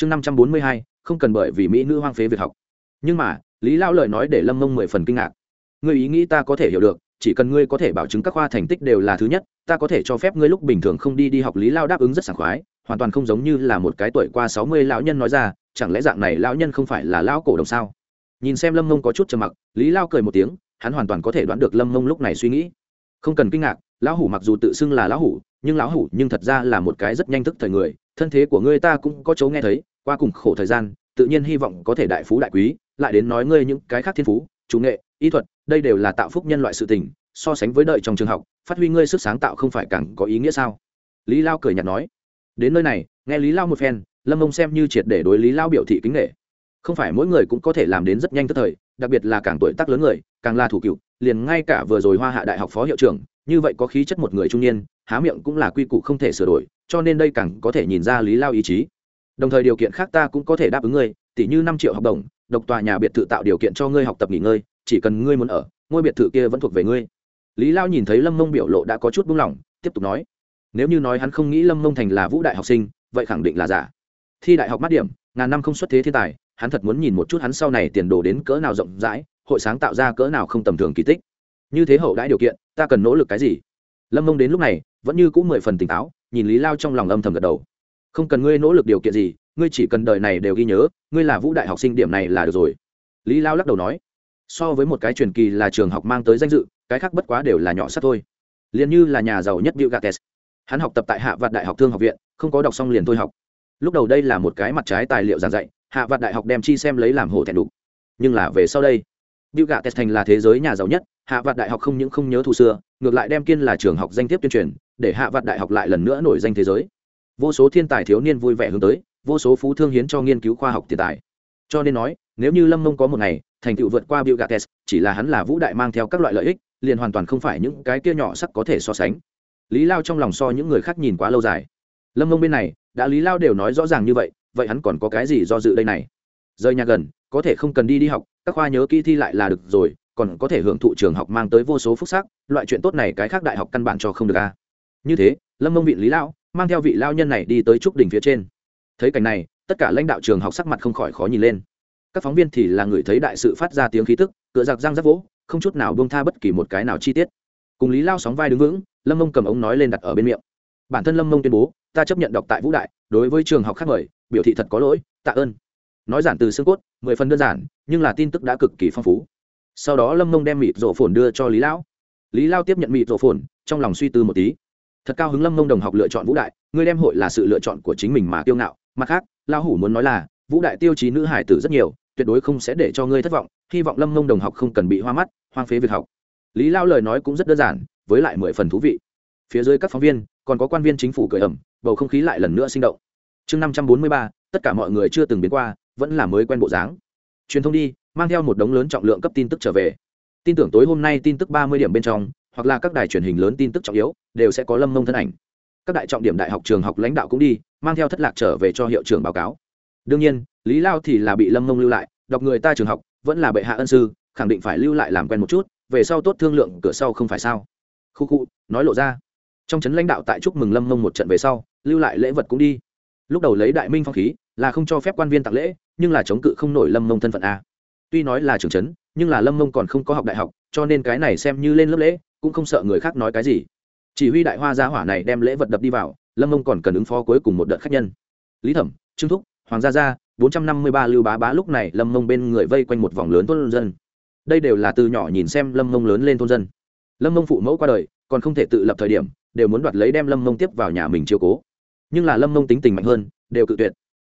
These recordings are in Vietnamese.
chương năm trăm bốn mươi hai, không cần bởi vì mỹ nữ hoang phế việc học. Nhưng mà, lý lão lời nói để lâm mông mười phần kinh ngạc. Ngươi ý nghĩ ta có thể hiểu được, chỉ cần ngươi có thể bảo chứng các khoa thành tích đều là thứ nhất, ta có thể cho phép ngươi lúc bình thường không đi đi học lý lao đáp ứng rất sảng khoái, hoàn toàn không giống như là một cái tuổi qua sáu mươi lão nhân nói ra, chẳng lẽ dạng này lão nhân không phải là lão cổ đồng sao? Nhìn xem lâm mông có chút trầm mặc, lý lao cười một tiếng, hắn hoàn toàn có thể đoán được lâm mông lúc này suy nghĩ. Không cần kinh ngạc, lão hủ mặc dù tự xưng là lão hủ, nhưng lão hủ nhưng thật ra là một cái rất nhanh thức thời người thân thế của ngươi ta cũng có chỗ nghe thấy, qua cùng khổ thời gian, tự nhiên hy vọng có thể đại phú đại quý, lại đến nói ngươi những cái khác thiên phú, chủ nghệ, y thuật, đây đều là tạo phúc nhân loại sự tình, so sánh với đợi trong trường học, phát huy ngươi sức sáng tạo không phải càng có ý nghĩa sao? Lý lao cười nhạt nói. Đến nơi này, nghe lý lao một phen, lâm ông xem như triệt để đối lý lao biểu thị kính nghệ không phải mỗi người cũng có thể làm đến rất nhanh tức thời, đặc biệt là càng tuổi tác lớn người, càng là thủ cựu, liền ngay cả vừa rồi hoa hạ đại học phó hiệu trưởng, như vậy có khí chất một người trung niên há miệng cũng là quy củ không thể sửa đổi, cho nên đây càng có thể nhìn ra lý lao ý chí. Đồng thời điều kiện khác ta cũng có thể đáp ứng ngươi tỷ như năm triệu học đồng, độc tòa nhà biệt thự tạo điều kiện cho ngươi học tập nghỉ ngơi, chỉ cần ngươi muốn ở, ngôi biệt thự kia vẫn thuộc về ngươi. Lý lao nhìn thấy lâm mông biểu lộ đã có chút buông lỏng, tiếp tục nói, nếu như nói hắn không nghĩ lâm mông thành là vũ đại học sinh, vậy khẳng định là giả. Thi đại học mắt điểm, ngàn năm không xuất thế thiên tài, hắn thật muốn nhìn một chút hắn sau này tiền đồ đến cỡ nào rộng rãi, hội sáng tạo ra cỡ nào không tầm thường kỳ tích. Như thế hậu đãi điều kiện, ta cần nỗ lực cái gì? Lâm mông đến lúc này vẫn như cũng mười phần tỉnh táo, nhìn lý lao trong lòng âm thầm gật đầu. Không cần ngươi nỗ lực điều kiện gì, ngươi chỉ cần đời này đều ghi nhớ, ngươi là vũ đại học sinh điểm này là được rồi. Lý lao lắc đầu nói. So với một cái truyền kỳ là trường học mang tới danh dự, cái khác bất quá đều là nhỏ sắt thôi. Liền như là nhà giàu nhất bill gates. Hắn học tập tại hạ vạn đại học thương học viện, không có đọc xong liền thôi học. Lúc đầu đây là một cái mặt trái tài liệu giảng dạy, hạ vạn đại học đem chi xem lấy làm hổ thẹn đục. Nhưng là về sau đây, bill gates thành là thế giới nhà giàu nhất, hạ vạn đại học không những không nhớ thù xưa, ngược lại đem kiên là trường học danh thiếp tuyên truyền để hạ vạn đại học lại lần nữa nổi danh thế giới vô số thiên tài thiếu niên vui vẻ hướng tới vô số phú thương hiến cho nghiên cứu khoa học tiền tài cho nên nói nếu như lâm mông có một ngày thành tựu vượt qua Bill Gates, chỉ là hắn là vũ đại mang theo các loại lợi ích, liền hoàn toàn không phải những cái kia nhỏ sắc có thể so sánh. Lý Lao trong lòng so những người khác nhìn quá lâu dài. Lâm Mông bên này, đã Lý Lao đều nói rõ ràng như vậy, vậy hắn còn có cái gì do dự đây này? Rời nhà gần, có thể không cần đi đi học, các khoa nhớ kỹ thi lại là được rồi, còn có thể hưởng thụ trường học mang tới vô số phúc sắc, loại chuyện tốt này cái khác đại học căn bản cho không được a. Như thế, Lâm Mông vị Lý lão mang theo vị lao nhân này đi tới trúc đỉnh phía trên. Thấy cảnh này, tất cả lãnh đạo trường học sắc mặt không khỏi khó nhìn lên. Các phóng viên thì là người thấy đại sự phát ra tiếng khí tức cựa giặc răng rắc vỗ không chút nào bông tha bất kỳ một cái nào chi tiết. Cùng lý lao sóng vai đứng vững lâm mông cầm ống nói lên đặt ở bên miệng. Bản thân lâm mông tuyên bố ta chấp nhận đọc tại vũ đại đối với trường học khác mời biểu thị thật có lỗi tạ ơn. Nói giản từ xương cốt mười phần đơn giản nhưng là tin tức đã cực kỳ phong phú. Sau đó lâm mông đem mịt rổ phồn đưa cho lý lão. Lý lao tiếp nhận mịt rổ phồn trong lòng suy tư một tí thật cao hứng lâm mông đồng học lựa chọn vũ đại ngươi đem hội là sự lựa chọn của chính mình mà tiêu ngạo mặt khác lao hủ muốn nói là vũ đại tiêu chí nữ hải tử rất nhiều tuyệt đối không sẽ để cho ngươi thất vọng hy vọng lâm mông đồng học không cần bị hoa mắt hoang phế việc học lý lao lời nói cũng rất đơn giản với lại mười phần thú vị phía dưới các phóng viên còn có quan viên chính phủ cười ẩm bầu không khí lại lần nữa sinh động chương năm trăm bốn mươi ba tất cả mọi người chưa từng biến qua vẫn là mới quen bộ dáng truyền thông đi mang theo một đống lớn trọng lượng cấp tin tức trở về tin tưởng tối hôm nay tin tức ba mươi điểm bên trong hoặc là các đài truyền hình lớn tin tức trọng yếu, đều sẽ có lâm mông thân ảnh. Các đại trọng điểm đại học trường học lãnh đạo cũng đi, mang theo thất lạc trở về cho hiệu trưởng báo cáo. Đương nhiên, lý lao thì là bị lâm mông lưu lại, đọc người ta trường học, vẫn là bệ hạ ân sư, khẳng định phải lưu lại làm quen một chút, về sau tốt thương lượng, cửa sau không phải sao? Khu khu, nói lộ ra. Trong trấn lãnh đạo tại chúc mừng lâm mông một trận về sau, lưu lại lễ vật cũng đi. Lúc đầu lấy đại minh phong khí, là không cho phép quan viên tặng lễ, nhưng là chống cự không nổi lâm mông thân phận a. Tuy nói là trưởng trấn, nhưng là lâm mông còn không có học đại học, cho nên cái này xem như lên lớp lễ cũng không sợ người khác nói cái gì. Chỉ huy đại hoa gia hỏa này đem lễ vật đập đi vào, lâm mông còn cần ứng phó cuối cùng một đợt khách nhân. Lý thẩm, trương thúc, hoàng gia gia, bốn trăm năm mươi ba lưu bá bá lúc này lâm mông bên người vây quanh một vòng lớn thôn dân. Đây đều là từ nhỏ nhìn xem lâm mông lớn lên thôn dân. Lâm mông phụ mẫu qua đời, còn không thể tự lập thời điểm, đều muốn đoạt lấy đem lâm mông tiếp vào nhà mình chiều cố. Nhưng là lâm mông tính tình mạnh hơn, đều cự tuyệt.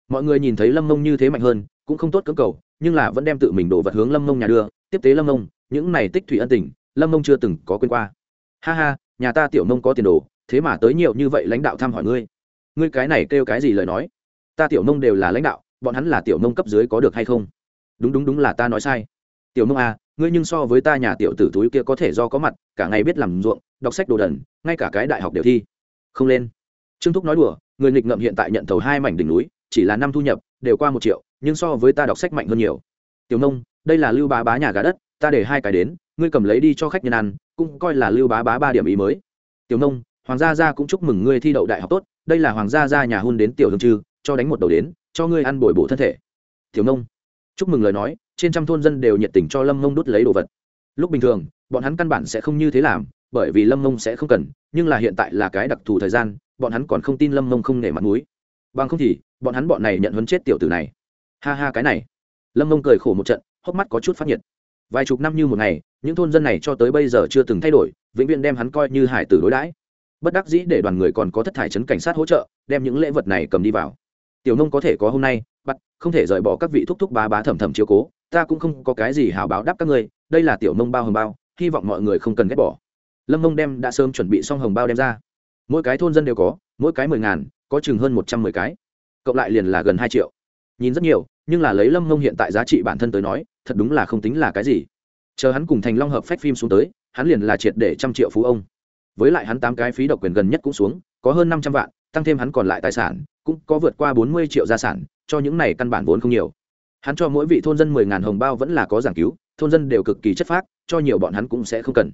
Mọi người nhìn thấy lâm mông như thế mạnh hơn, cũng không tốt cưỡng cầu, nhưng là vẫn đem tự mình đổ vật hướng lâm mông nhà đưa, tiếp tế lâm mông, những này tích thủy ân tình lâm mông chưa từng có quên qua. Ha ha, nhà ta tiểu mông có tiền đồ, thế mà tới nhiều như vậy lãnh đạo thăm hỏi ngươi. Ngươi cái này kêu cái gì lời nói? Ta tiểu mông đều là lãnh đạo, bọn hắn là tiểu nông cấp dưới có được hay không? Đúng đúng đúng là ta nói sai. Tiểu nông à ngươi nhưng so với ta nhà tiểu tử túi kia có thể do có mặt, cả ngày biết làm ruộng, đọc sách đồ đần, ngay cả cái đại học đều thi. Không lên. Trương thúc nói đùa, người nghịch ngợm hiện tại nhận thầu hai mảnh đỉnh núi, chỉ là năm thu nhập, đều qua một triệu, nhưng so với ta đọc sách mạnh hơn nhiều. Tiểu nông đây là lưu bá bá nhà gà đất ta để hai cái đến, ngươi cầm lấy đi cho khách nhân ăn, cũng coi là lưu bá bá ba điểm ý mới. Tiểu nông, hoàng gia gia cũng chúc mừng ngươi thi đậu đại học tốt, đây là hoàng gia gia nhà hôn đến tiểu hương chư cho đánh một đầu đến, cho ngươi ăn bồi bổ thân thể. Tiểu nông, chúc mừng lời nói, trên trăm thôn dân đều nhiệt tình cho lâm mông đút lấy đồ vật. Lúc bình thường, bọn hắn căn bản sẽ không như thế làm, bởi vì lâm mông sẽ không cần, nhưng là hiện tại là cái đặc thù thời gian, bọn hắn còn không tin lâm mông không nể mặt mũi. Bằng không thì, bọn hắn bọn này nhận huấn chết tiểu tử này. Ha ha cái này. Lâm mông cười khổ một trận, hốc mắt có chút phát nhiệt vài chục năm như một ngày, những thôn dân này cho tới bây giờ chưa từng thay đổi, vĩnh viễn đem hắn coi như hải tử đối đãi. Bất đắc dĩ để đoàn người còn có thất thải chấn cảnh sát hỗ trợ, đem những lễ vật này cầm đi vào. Tiểu nông có thể có hôm nay, bắt, không thể rời bỏ các vị thúc thúc bá bá thầm thầm chiếu cố, ta cũng không có cái gì hào báo đáp các ngươi, đây là tiểu nông bao hồng bao, hy vọng mọi người không cần ghét bỏ. Lâm mông đem đã sớm chuẩn bị xong hồng bao đem ra. Mỗi cái thôn dân đều có, mỗi cái mười ngàn, có chừng hơn một trăm mười cái. Cộng lại liền là gần hai triệu. Nhìn rất nhiều, nhưng là lấy lâm mông hiện tại giá trị bản thân tới nói thật đúng là không tính là cái gì. Chờ hắn cùng thành long hợp phách phim xuống tới, hắn liền là triệt để trăm triệu phú ông. Với lại hắn tám cái phí độc quyền gần nhất cũng xuống, có hơn năm trăm vạn, tăng thêm hắn còn lại tài sản, cũng có vượt qua bốn mươi triệu gia sản, cho những này căn bản vốn không nhiều. Hắn cho mỗi vị thôn dân mười ngàn hồng bao vẫn là có giảng cứu, thôn dân đều cực kỳ chất phác, cho nhiều bọn hắn cũng sẽ không cần.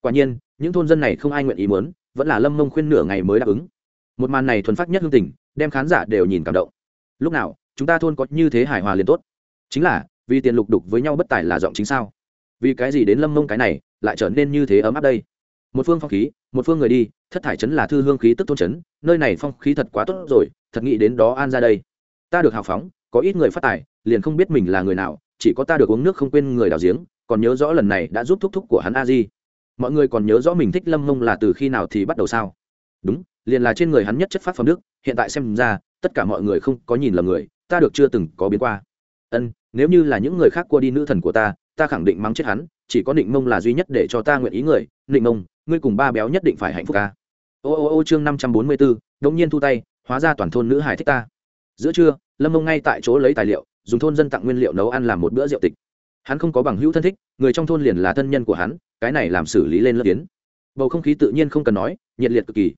Quả nhiên, những thôn dân này không ai nguyện ý muốn, vẫn là lâm mông khuyên nửa ngày mới đáp ứng. Một màn này thuần phát nhất hương tình, đem khán giả đều nhìn cảm động. Lúc nào, chúng ta thôn có như thế hài hòa liền tốt. Chính là vì tiền lục đục với nhau bất tài là giọng chính sao? Vì cái gì đến lâm mông cái này, lại trở nên như thế ấm áp đây? Một phương phong khí, một phương người đi, thất thải trấn là thư hương khí tức tôn trấn nơi này phong khí thật quá tốt rồi, thật nghĩ đến đó an ra đây. Ta được hào phóng, có ít người phát tài, liền không biết mình là người nào, chỉ có ta được uống nước không quên người đào giếng, còn nhớ rõ lần này đã giúp thúc thúc của hắn a di. Mọi người còn nhớ rõ mình thích lâm mông là từ khi nào thì bắt đầu sao? Đúng, liền là trên người hắn nhất chất phát phẩm đức, hiện tại xem ra, tất cả mọi người không có nhìn lầm người, ta được chưa từng có biến qua. Ân nếu như là những người khác cua đi nữ thần của ta ta khẳng định mắng chết hắn, chỉ có định mông là duy nhất để cho ta nguyện ý người. Định mông, ngươi cùng ba béo nhất định phải hạnh phúc ca. Ô ô ô chương năm trăm bốn mươi bốn đống nhiên thu tay, hóa ra toàn thôn nữ hải thích ta. Giữa trưa, lâm mông ngay tại chỗ lấy tài liệu, dùng thôn dân tặng nguyên liệu nấu ăn làm một bữa rượu tịch. Hắn không có bằng hữu thân thích, người trong thôn liền là thân nhân của hắn, cái này làm xử lý lên lớp tiến bầu không khí tự nhiên không cần nói, nhiệt liệt cực kỳ.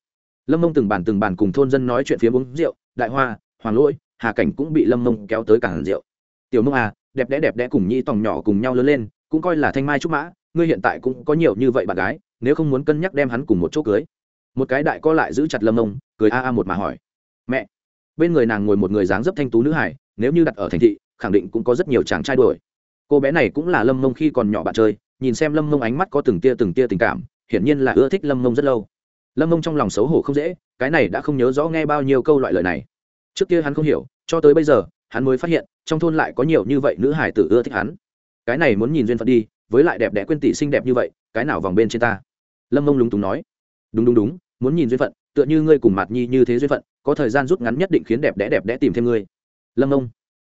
Lâm mông từng bàn từng bàn cùng thôn dân nói chuyện phía uống rượu, đại hoa, hoàng lỗi, hà cảnh cũng bị lâm mông kéo tới cảng rượu tiểu mông à đẹp đẽ đẹp đẽ cùng nhĩ tòng nhỏ cùng nhau lớn lên, cũng coi là thanh mai trúc mã, ngươi hiện tại cũng có nhiều như vậy bạn gái, nếu không muốn cân nhắc đem hắn cùng một chỗ cưới. Một cái đại co lại giữ chặt lâm mông, cười a a một mà hỏi. Mẹ! Bên người nàng ngồi một người dáng dấp thanh tú nữ hải nếu như đặt ở thành thị, khẳng định cũng có rất nhiều chàng trai đuổi. Cô bé này cũng là lâm mông khi còn nhỏ bạn chơi, nhìn xem lâm mông ánh mắt có từng tia từng tia tình cảm, hiển nhiên là ưa thích lâm mông rất lâu. Lâm mông trong lòng xấu hổ không dễ, cái này đã không nhớ rõ nghe bao nhiêu câu loại lời này. Trước kia hắn không hiểu, cho tới bây giờ hắn mới phát hiện, trong thôn lại có nhiều như vậy nữ hải tử ưa thích hắn. Cái này muốn nhìn duyên phận đi, với lại đẹp đẽ quên tỷ xinh đẹp như vậy, cái nào vòng bên trên ta? Lâm mông lúng túng nói. Đúng đúng đúng, muốn nhìn duyên phận, tựa như ngươi cùng Mạt nhi như thế duyên phận, có thời gian rút ngắn nhất định khiến đẹp đẽ đẹp đẽ tìm thêm ngươi. Lâm mông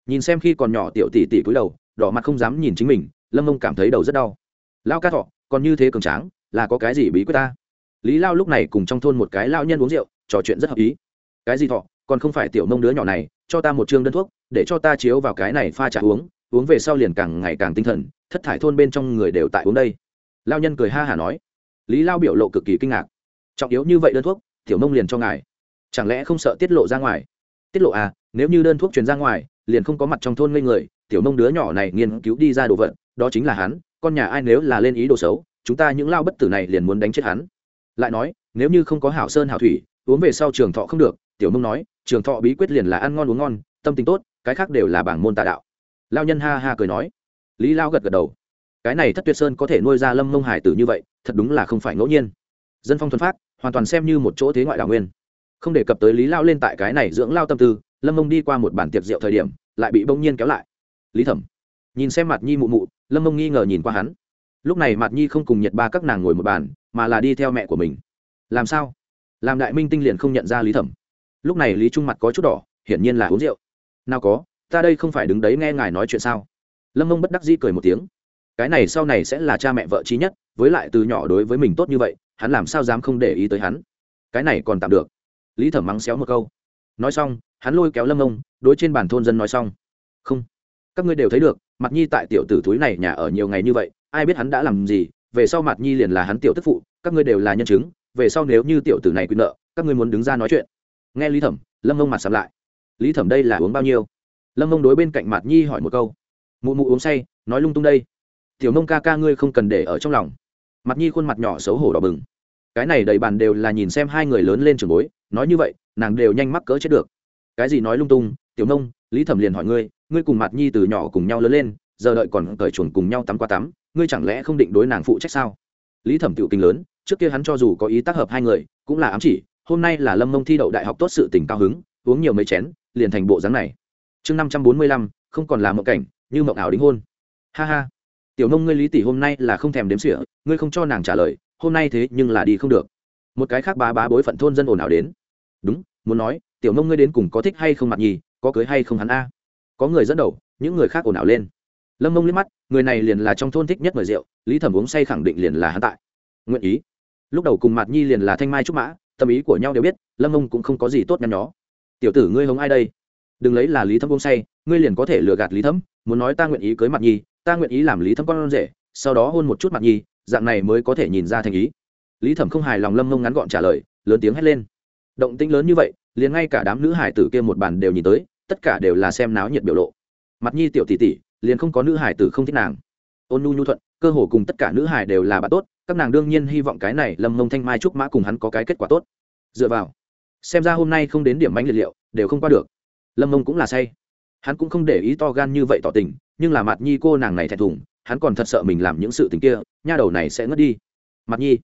nhìn xem khi còn nhỏ tiểu tỷ tỷ cúi đầu, đỏ mặt không dám nhìn chính mình, lâm mông cảm thấy đầu rất đau. Lao ca thọ, còn như thế cường tráng, là có cái gì bí quyết ta? Lý lao lúc này cùng trong thôn một cái lao nhân uống rượu, trò chuyện rất hợp ý. Cái gì thọ, còn không phải tiểu mông đứa nhỏ này cho ta một chương đơn thuốc, để cho ta chiếu vào cái này pha trả uống uống về sau liền càng ngày càng tinh thần, thất thải thôn bên trong người đều tại uống đây. Lao nhân cười ha hả nói. Lý lao biểu lộ cực kỳ kinh ngạc. Trọng yếu như vậy đơn thuốc, tiểu mông liền cho ngài. Chẳng lẽ không sợ tiết lộ ra ngoài? Tiết lộ à nếu như đơn thuốc truyền ra ngoài, liền không có mặt trong thôn ngây người, tiểu mông đứa nhỏ này nghiên cứu đi ra đồ vật, đó chính là hắn, con nhà ai nếu là lên ý đồ xấu, chúng ta những lao bất tử này liền muốn đánh chết hắn. Lại nói, nếu như không có hảo sơn hảo thủy, uống về sau trường thọ không được, tiểu mông nói trường thọ bí quyết liền là ăn ngon uống ngon, tâm tình tốt, cái khác đều là bảng môn tà đạo. Lao nhân ha ha cười nói. Lý lao gật gật đầu. Cái này thất tuyệt sơn có thể nuôi ra lâm mông hải tử như vậy, thật đúng là không phải ngẫu nhiên. Dân phong thuần phát hoàn toàn xem như một chỗ thế ngoại đảo nguyên. Không đề cập tới lý lao lên tại cái này dưỡng lao tâm tư, lâm mông đi qua một bản tiệc rượu thời điểm, lại bị bỗng nhiên kéo lại. Lý thẩm. Nhìn xem mặt nhi mụ mụ, lâm mông nghi ngờ nhìn qua hắn. Lúc này mặt nhi không cùng nhật ba các nàng ngồi một bàn, mà là đi theo mẹ của mình. Làm sao? Làm đại minh tinh liền không nhận ra lý thẩm lúc này lý trung mặt có chút đỏ, hiển nhiên là uống rượu. Nào có, ta đây không phải đứng đấy nghe ngài nói chuyện sao? Lâm mông bất đắc dĩ cười một tiếng. Cái này sau này sẽ là cha mẹ vợ trí nhất, với lại từ nhỏ đối với mình tốt như vậy, hắn làm sao dám không để ý tới hắn? Cái này còn tạm được. Lý thẩm mắng xéo một câu. Nói xong, hắn lôi kéo lâm mông, đối trên bàn thôn dân nói xong. Không, các ngươi đều thấy được mặt nhi tại tiểu tử thúi này nhà ở nhiều ngày như vậy, ai biết hắn đã làm gì, về sau mặt nhi liền là hắn tiểu tức phụ, các ngươi đều là nhân chứng, về sau nếu như tiểu tử này quyền nợ, các ngươi muốn đứng ra nói chuyện nghe lý thẩm, lâm mông mặt sắm lại. Lý thẩm đây là uống bao nhiêu? Lâm mông đối bên cạnh mặt nhi hỏi một câu. Mụ mụ uống say, nói lung tung đây. Tiểu mông ca ca ngươi không cần để ở trong lòng. Mặt nhi khuôn mặt nhỏ xấu hổ đỏ bừng. Cái này đầy bàn đều là nhìn xem hai người lớn lên trường bối, nói như vậy, nàng đều nhanh mắc cỡ chết được. Cái gì nói lung tung? Tiểu nông, lý thẩm liền hỏi ngươi ngươi cùng mặt nhi từ nhỏ cùng nhau lớn lên, giờ đợi còn cởi chuồn cùng nhau tắm qua tắm, ngươi chẳng lẽ không định đối nàng phụ trách sao? Lý thẩm tiểu kinh lớn, trước kia hắn cho dù có ý tác hợp hai người, cũng là ám chỉ hôm nay là lâm mông thi đậu đại học tốt sự tình cao hứng, uống nhiều mấy chén, liền thành bộ dáng này. Chương năm trăm bốn mươi lăm, không còn là mộng cảnh, như mộng ảo đính hôn. Ha ha. Tiểu nông ngươi lý tỷ hôm nay là không thèm đếm sỉa ngươi không cho nàng trả lời, hôm nay thế nhưng là đi không được. Một cái khác bá bá bối phận thôn dân ồn ào đến. Đúng, muốn nói, tiểu nông ngươi đến cùng có thích hay không mặt nhì, có cưới hay không hắn a? Có người dẫn đầu, những người khác ồn ào lên. Lâm mông liếc mắt, người này liền là trong thôn thích nhất mời rượu, lý thẩm uống say khẳng định liền là hắn tại. Nguyện ý. Lúc đầu cùng mặt nhi liền là thanh mai trúc mã tâm ý của nhau đều biết, lâm mông cũng không có gì tốt nhăn nhó. Tiểu tử ngươi hống ai đây? Đừng lấy là lý thâm công say, ngươi liền có thể lừa gạt lý thâm, muốn nói ta nguyện ý cưới mặt nhi, ta nguyện ý làm lý thâm con rể, sau đó hôn một chút mặt nhi, dạng này mới có thể nhìn ra thành ý. Lý thẩm không hài lòng lâm mông ngắn gọn trả lời, lớn tiếng hét lên. Động tĩnh lớn như vậy, liền ngay cả đám nữ hải tử kia một bàn đều nhìn tới, tất cả đều là xem náo nhiệt biểu lộ. Mặt nhi tiểu tỷ tỷ, liền không có nữ hải tử không thích nàng. Ôn nhu nhu thuận, cơ hồ cùng tất cả nữ hải đều là bạn tốt các nàng đương nhiên hy vọng cái này lâm mông thanh mai trúc mã cùng hắn có cái kết quả tốt. Dựa vào, xem ra hôm nay không đến điểm bánh liệt liệu, đều không qua được. Lâm mông cũng là say. Hắn cũng không để ý to gan như vậy tỏ tình, nhưng là mặt nhi cô nàng này thẹn thùng, hắn còn thật sợ mình làm những sự tình kia, nha đầu này sẽ ngất đi. Mặt nhi,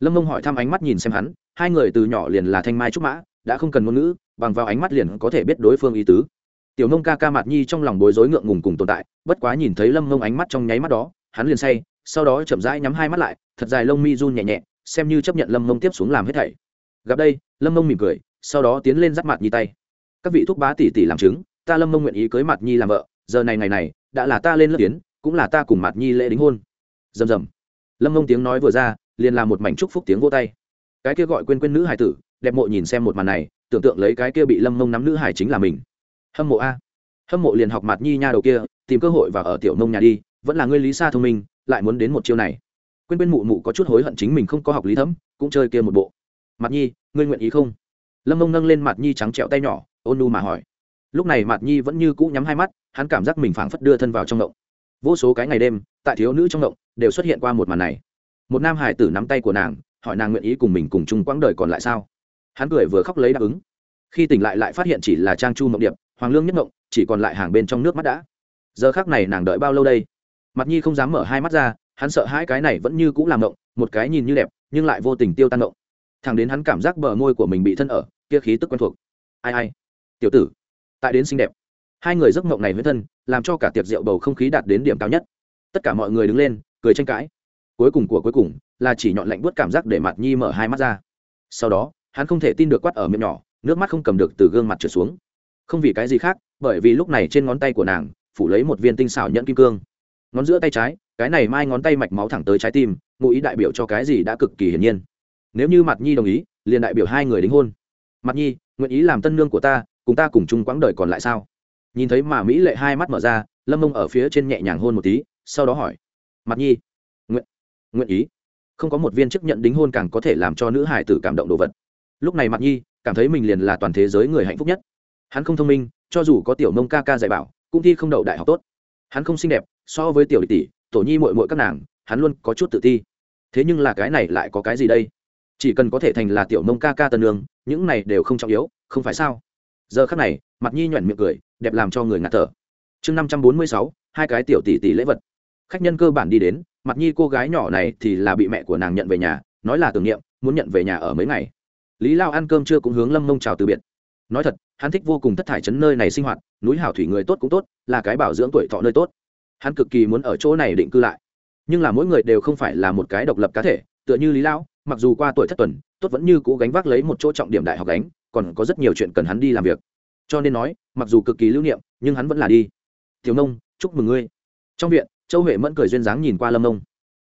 lâm mông hỏi thăm ánh mắt nhìn xem hắn, hai người từ nhỏ liền là thanh mai trúc mã, đã không cần ngôn ngữ, bằng vào ánh mắt liền có thể biết đối phương ý tứ. Tiểu nông ca ca mặt nhi trong lòng bối rối ngượng ngùng cùng tồn tại, bất quá nhìn thấy lâm mông ánh mắt trong nháy mắt đó, hắn liền say sau đó chậm rãi nhắm hai mắt lại, thật dài lông mi run nhẹ nhẹ, xem như chấp nhận lâm mông tiếp xuống làm hết thảy. Gặp đây, lâm mông mỉm cười, sau đó tiến lên dắt mặt nhi tay. Các vị thúc bá tỷ tỷ làm chứng, ta lâm mông nguyện ý cưới mặt nhi làm vợ, giờ này ngày này, đã là ta lên lớp tiến, cũng là ta cùng mặt nhi lễ đính hôn. Rầm rầm. Lâm mông tiếng nói vừa ra, liền là một mảnh chúc phúc tiếng vô tay. Cái kia gọi quên quên nữ hải tử, đẹp mộ nhìn xem một màn này, tưởng tượng lấy cái kia bị lâm mông nắm nữ hải chính là mình. Hâm mộ a. Hâm mộ liền học mặt nhi nha đầu kia, tìm cơ hội và ở tiểu nông nhà đi, vẫn là ngươi lý xa thông minh lại muốn đến một chiêu này. Quên quên mụ mụ có chút hối hận chính mình không có học lý thấm, cũng chơi kia một bộ. Mặt nhi, ngươi nguyện ý không? Lâm mông nâng lên mặt nhi trắng trẹo tay nhỏ, ôn nu mà hỏi. Lúc này mặt nhi vẫn như cũ nhắm hai mắt, hắn cảm giác mình phảng phất đưa thân vào trong động. Vô số cái ngày đêm, tại thiếu nữ trong động, đều xuất hiện qua một màn này. Một nam hải tử nắm tay của nàng, hỏi nàng nguyện ý cùng mình cùng chung quãng đời còn lại sao? Hắn cười vừa khóc lấy đáp ứng. Khi tỉnh lại lại phát hiện chỉ là trang chu mộng điệp, hoàng lương nhất mộng chỉ còn lại hàng bên trong nước mắt đã. Giờ khác này nàng đợi bao lâu đây? Mặt nhi không dám mở hai mắt ra, hắn sợ hai cái này vẫn như cũng làm mộng một cái nhìn như đẹp, nhưng lại vô tình tiêu tan mộng thằng đến hắn cảm giác bờ môi của mình bị thân ở, kia khí tức quen thuộc. Ai ai? Tiểu tử, tại đến xinh đẹp. Hai người giấc mộng này với thân, làm cho cả tiệc rượu bầu không khí đạt đến điểm cao nhất. Tất cả mọi người đứng lên, cười tranh cãi. Cuối cùng của cuối cùng, là chỉ nhọn lạnh buốt cảm giác để mặt nhi mở hai mắt ra. Sau đó, hắn không thể tin được quát ở miệng nhỏ, nước mắt không cầm được từ gương mặt trượt xuống. Không vì cái gì khác, bởi vì lúc này trên ngón tay của nàng, phủ lấy một viên tinh xảo nhẫn kim cương ngón giữa tay trái, cái này mai ngón tay mạch máu thẳng tới trái tim, ngụ ý đại biểu cho cái gì đã cực kỳ hiển nhiên. Nếu như mặt nhi đồng ý, liền đại biểu hai người đính hôn. Mặt nhi, nguyện ý làm tân nương của ta, cùng ta cùng chung quãng đời còn lại sao? Nhìn thấy mà mỹ lệ hai mắt mở ra, lâm mông ở phía trên nhẹ nhàng hôn một tí, sau đó hỏi. Mặt nhi, nguyện nguyện ý. Không có một viên chức nhận đính hôn càng có thể làm cho nữ hải tử cảm động đồ vật. Lúc này mặt nhi, cảm thấy mình liền là toàn thế giới người hạnh phúc nhất. Hắn không thông minh, cho dù có tiểu nông ca ca dạy bảo, cũng thi không đậu đại học tốt. Hắn không xinh đẹp so với tiểu tỷ, tổ nhi mội mội các nàng, hắn luôn có chút tự ti. Thế nhưng là cái này lại có cái gì đây? Chỉ cần có thể thành là tiểu mông ca ca tân lương những này đều không trọng yếu, không phải sao? Giờ khắc này, mặt nhi nhoẻn miệng cười, đẹp làm cho người ngạt thở. Chương năm trăm bốn mươi sáu, hai cái tiểu tỷ tỷ lễ vật. Khách nhân cơ bản đi đến, mặt nhi cô gái nhỏ này thì là bị mẹ của nàng nhận về nhà, nói là tưởng niệm, muốn nhận về nhà ở mấy ngày. Lý lao ăn cơm trưa cũng hướng lâm mông chào từ biệt. Nói thật, hắn thích vô cùng thất thải chấn nơi này sinh hoạt, núi hảo thủy người tốt cũng tốt, là cái bảo dưỡng tuổi thọ nơi tốt hắn cực kỳ muốn ở chỗ này định cư lại. Nhưng là mỗi người đều không phải là một cái độc lập cá thể, tựa như lý lão, mặc dù qua tuổi thất tuần, tốt vẫn như cũ gánh vác lấy một chỗ trọng điểm đại học gánh, còn có rất nhiều chuyện cần hắn đi làm việc. Cho nên nói, mặc dù cực kỳ lưu niệm, nhưng hắn vẫn là đi. Tiểu nông, chúc mừng ngươi. Trong viện, châu huệ mẫn cười duyên dáng nhìn qua lâm nông.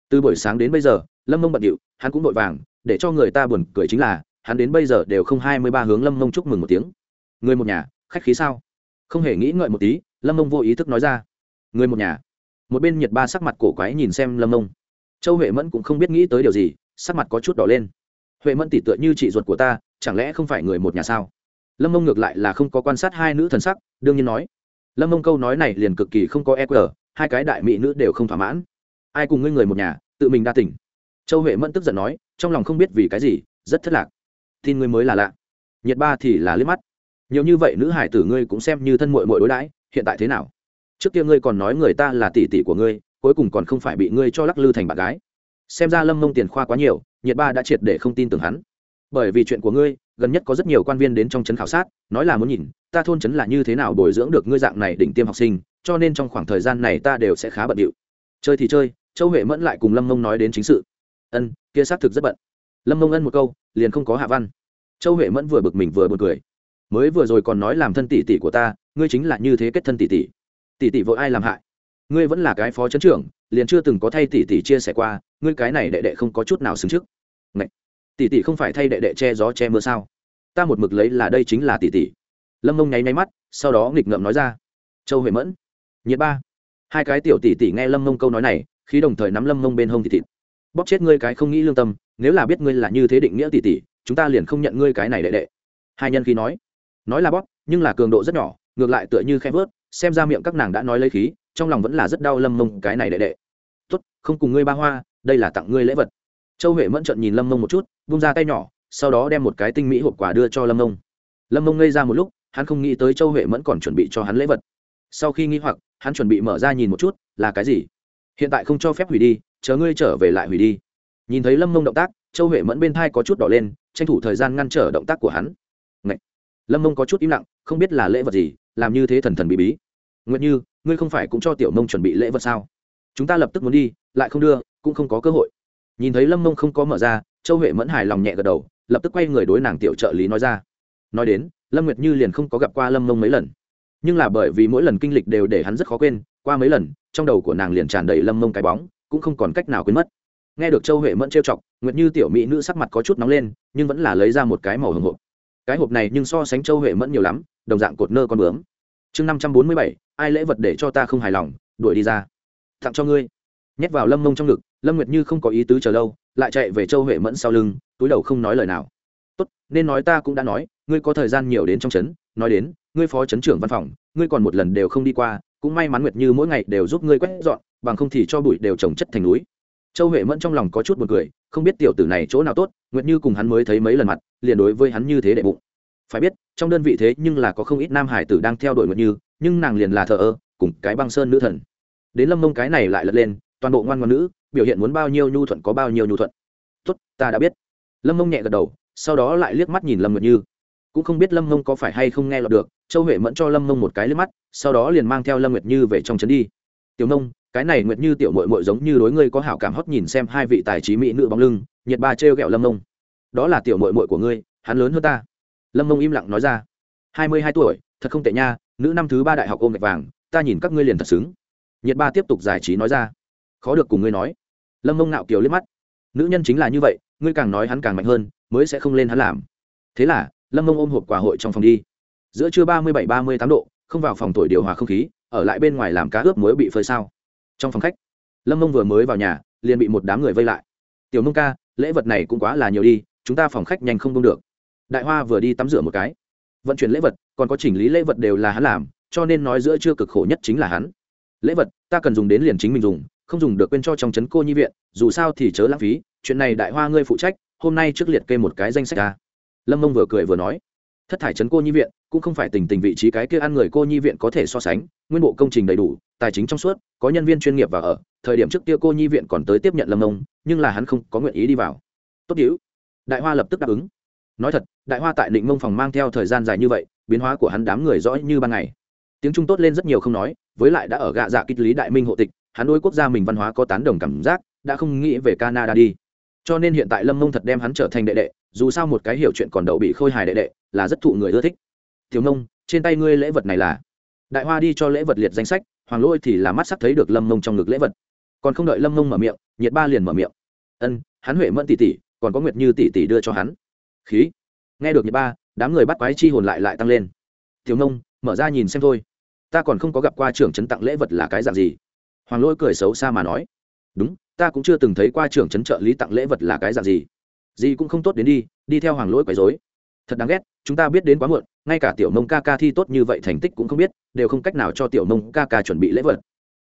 Từ buổi sáng đến bây giờ, lâm nông bận điệu, hắn cũng vội vàng, để cho người ta buồn cười chính là, hắn đến bây giờ đều không hai mươi ba hướng lâm nông chúc mừng một tiếng. Người một nhà, khách khí sao? Không hề nghĩ ngợi một tí, lâm nông vô ý thức nói ra người một nhà. Một bên nhiệt ba sắc mặt cổ quái nhìn xem lâm nông châu huệ mẫn cũng không biết nghĩ tới điều gì, sắc mặt có chút đỏ lên. Huệ mẫn tỉ tựa như chị ruột của ta, chẳng lẽ không phải người một nhà sao? Lâm nông ngược lại là không có quan sát hai nữ thần sắc, đương nhiên nói. Lâm nông câu nói này liền cực kỳ không có e qr hai cái đại mỹ nữ đều không thỏa mãn. Ai cùng ngươi người một nhà, tự mình đa tỉnh châu huệ mẫn tức giận nói, trong lòng không biết vì cái gì, rất thất lạc. Tin ngươi mới là lạ. Nhiệt ba thì là liếc mắt. Nhiều như vậy nữ hải tử ngươi cũng xem như thân mội mội đối đãi, hiện tại thế nào? Trước kia ngươi còn nói người ta là tỷ tỷ của ngươi, cuối cùng còn không phải bị ngươi cho lắc lư thành bạn gái. Xem ra lâm mông tiền khoa quá nhiều, nhiệt ba đã triệt để không tin tưởng hắn. Bởi vì chuyện của ngươi, gần nhất có rất nhiều quan viên đến trong trấn khảo sát, nói là muốn nhìn, ta thôn trấn là như thế nào bồi dưỡng được ngươi dạng này đỉnh tiêm học sinh, cho nên trong khoảng thời gian này ta đều sẽ khá bận điệu. Chơi thì chơi, châu huệ mẫn lại cùng lâm mông nói đến chính sự. Ân, kia xác thực rất bận. Lâm mông ân một câu, liền không có hạ văn. Châu huệ mẫn vừa bực mình vừa b u ồ n cười. Mới vừa rồi còn nói làm thân tỷ tỷ của ta, ngươi chính là như thế kết thân tỷ tỷ tỷ tỷ vội ai làm hại? Ngươi vẫn là cái phó trấn trưởng, liền chưa từng có thay tỷ tỷ chia sẻ qua, ngươi cái này đệ đệ không có chút nào xứng trước. Ngậy! tỷ tỷ không phải thay đệ đệ che gió che mưa sao? Ta một mực lấy là đây chính là tỷ tỷ. Lâm mông nháy nháy mắt, sau đó nghịch ngợm nói ra. Châu huệ mẫn, nhiệt ba. Hai cái tiểu tỷ tỷ nghe lâm mông câu nói này khi đồng thời nắm lâm mông bên hông thì thịt. Bóp chết ngươi cái không nghĩ lương tâm, nếu là biết ngươi là như thế định nghĩa tỷ tỷ, chúng ta liền không nhận ngươi cái này đệ đệ. Hai nhân khi nói. Nói là bóp, nhưng là cường độ rất nhỏ, ngược lại tựa như khe vớt xem ra miệng các nàng đã nói lấy khí, trong lòng vẫn là rất đau lâm mông cái này đệ đệ. Tốt, không cùng ngươi ba hoa, đây là tặng ngươi lễ vật. Châu huệ mẫn trận nhìn lâm mông một chút bung ra tay nhỏ, sau đó đem một cái tinh mỹ hộp quà đưa cho lâm mông. Lâm mông ngây ra một lúc, hắn không nghĩ tới châu huệ mẫn còn chuẩn bị cho hắn lễ vật. Sau khi nghĩ hoặc, hắn chuẩn bị mở ra nhìn một chút, là cái gì? Hiện tại không cho phép hủy đi, chờ ngươi trở về lại hủy đi. Nhìn thấy lâm mông động tác, châu huệ mẫn bên thai có chút đỏ lên, tranh thủ thời gian ngăn trở động tác của hắn. Ngậy! lâm mông có chút im lặng, không biết là lễ vật gì làm như thế thần thần bí bí. Nguyện như, ngươi không phải cũng cho tiểu mông chuẩn bị lễ vật sao? Chúng ta lập tức muốn đi, lại không đưa, cũng không có cơ hội. Nhìn thấy lâm mông không có mở ra, châu huệ mẫn hài lòng nhẹ gật đầu, lập tức quay người đối nàng tiểu trợ lý nói ra. Nói đến, lâm nguyệt như liền không có gặp qua lâm mông mấy lần. Nhưng là bởi vì mỗi lần kinh lịch đều để hắn rất khó quên, qua mấy lần, trong đầu của nàng liền tràn đầy lâm mông cái bóng, cũng không còn cách nào quên mất. Nghe được châu huệ mẫn trêu chọc, nguyệt như tiểu mỹ nữ sắc mặt có chút nóng lên, nhưng vẫn là lấy ra một cái màu hồng hộp. Cái hộp này nhưng so sánh châu huệ mẫn nhiều lắm đồng dạng cột nơ con bướm. Chương năm trăm bốn mươi bảy, ai lễ vật để cho ta không hài lòng, đuổi đi ra. Tặng cho ngươi. Nhét vào lâm mông trong ngực, lâm nguyệt như không có ý tứ chờ lâu, lại chạy về châu huệ mẫn sau lưng, túi đầu không nói lời nào. Tốt, nên nói ta cũng đã nói, ngươi có thời gian nhiều đến trong trấn, nói đến, ngươi phó trấn trưởng văn phòng, ngươi còn một lần đều không đi qua, cũng may mắn nguyệt như mỗi ngày đều giúp ngươi quét dọn, bằng không thì cho bụi đều trồng chất thành núi. Châu huệ mẫn trong lòng có chút b u ồ n cười, không biết tiểu tử này chỗ nào tốt, nguyệt như cùng hắn mới thấy mấy lần mặt, liền đối với hắn như thế đệ bụng phải biết, trong đơn vị thế nhưng là có không ít nam hải tử đang theo đuổi nguyệt như, nhưng nàng liền là thờ ơ, cùng cái băng sơn nữ thần. Đến lâm mông cái này lại lật lên, toàn bộ ngoan ngoan nữ, biểu hiện muốn bao nhiêu nhu thuận có bao nhiêu nhu thuận. Tốt, ta đã biết. Lâm mông nhẹ gật đầu, sau đó lại liếc mắt nhìn lâm nguyệt như. Cũng không biết lâm mông có phải hay không nghe lọt được, châu huệ mẫn cho lâm mông một cái liếc mắt, sau đó liền mang theo lâm nguyệt như về trong trấn đi. Tiểu mông, cái này nguyệt như tiểu mội mội giống như đối ngươi có hảo cảm hót nhìn xem hai vị tài trí mỹ nữ bóng lưng, nhiệt ba trêu ghẹo lâm mông. Đó là tiểu mội mội của ngươi, hắn lớn hơn ta lâm mông im lặng nói ra, hai mươi hai tuổi, thật không tệ nha, nữ năm thứ ba đại học ôm gạch vàng, ta nhìn các ngươi liền thật xứng. Nhiệt ba tiếp tục giải trí nói ra, khó được cùng ngươi nói. Lâm mông nạo kiều liếc mắt, nữ nhân chính là như vậy, ngươi càng nói hắn càng mạnh hơn, mới sẽ không lên hắn làm. Thế là, lâm mông ôm hộp quà hội trong phòng đi. Giữa trưa ba mươi bảy ba mươi tám độ, không vào phòng thổi điều hòa không khí, ở lại bên ngoài làm cá ướp muối bị phơi sao. Trong phòng khách, lâm mông vừa mới vào nhà, liền bị một đám người vây lại. Tiểu mông ca, lễ vật này cũng quá là nhiều đi, chúng ta phòng khách nhanh không đông được đại hoa vừa đi tắm rửa một cái. Vận chuyển lễ vật còn có chỉnh lý lễ vật đều là hắn làm cho nên nói giữa chưa cực khổ nhất chính là hắn. Lễ vật ta cần dùng đến liền chính mình dùng không dùng được quên cho trong trấn cô nhi viện dù sao thì chớ lãng phí chuyện này đại hoa ngươi phụ trách hôm nay trước liệt kê một cái danh sách ta lâm mông vừa cười vừa nói thất thải trấn cô nhi viện cũng không phải tình tình vị trí cái kia ăn người cô nhi viện có thể so sánh nguyên bộ công trình đầy đủ tài chính trong suốt có nhân viên chuyên nghiệp và ở thời điểm trước kia cô nhi viện còn tới tiếp nhận lâm Mông, nhưng là hắn không có nguyện ý đi vào. Tốt hữu. Đại hoa lập tức đáp ứng nói thật, đại hoa tại định mông phòng mang theo thời gian dài như vậy, biến hóa của hắn đám người rõ như ban ngày. Tiếng trung tốt lên rất nhiều không nói, với lại đã ở gạ dạ kích lý đại minh hộ tịch, hắn đối quốc gia mình văn hóa có tán đồng cảm giác, đã không nghĩ về canada đi. Cho nên hiện tại lâm mông thật đem hắn trở thành đệ đệ, dù sao một cái hiểu chuyện còn đậu bị khôi hài đệ đệ, là rất thụ người ưa thích. Tiểu nông trên tay ngươi lễ vật này là? Đại hoa đi cho lễ vật liệt danh sách, hoàng lôi thì là mắt sắc thấy được lâm mông trong ngực lễ vật. Còn không đợi lâm mông mở miệng, nhiệt ba liền mở miệng. Ân, hắn huệ mẫn tỷ tỷ, còn có nguyệt như tỷ tỷ đưa cho hắn khí. Nghe được nhật ba, đám người bắt quái chi hồn lại lại tăng lên. Tiểu nông, mở ra nhìn xem thôi. Ta còn không có gặp qua trưởng trấn tặng lễ vật là cái dạng gì? Hoàng lôi cười xấu xa mà nói. Đúng, ta cũng chưa từng thấy qua trưởng trấn trợ lý tặng lễ vật là cái dạng gì. Gì cũng không tốt đến đi đi theo hoàng lỗi quấy dối thật đáng ghét, chúng ta biết đến quá muộn, ngay cả tiểu mông ca ca thi tốt như vậy thành tích cũng không biết, đều không cách nào cho tiểu mông ca ca chuẩn bị lễ vật.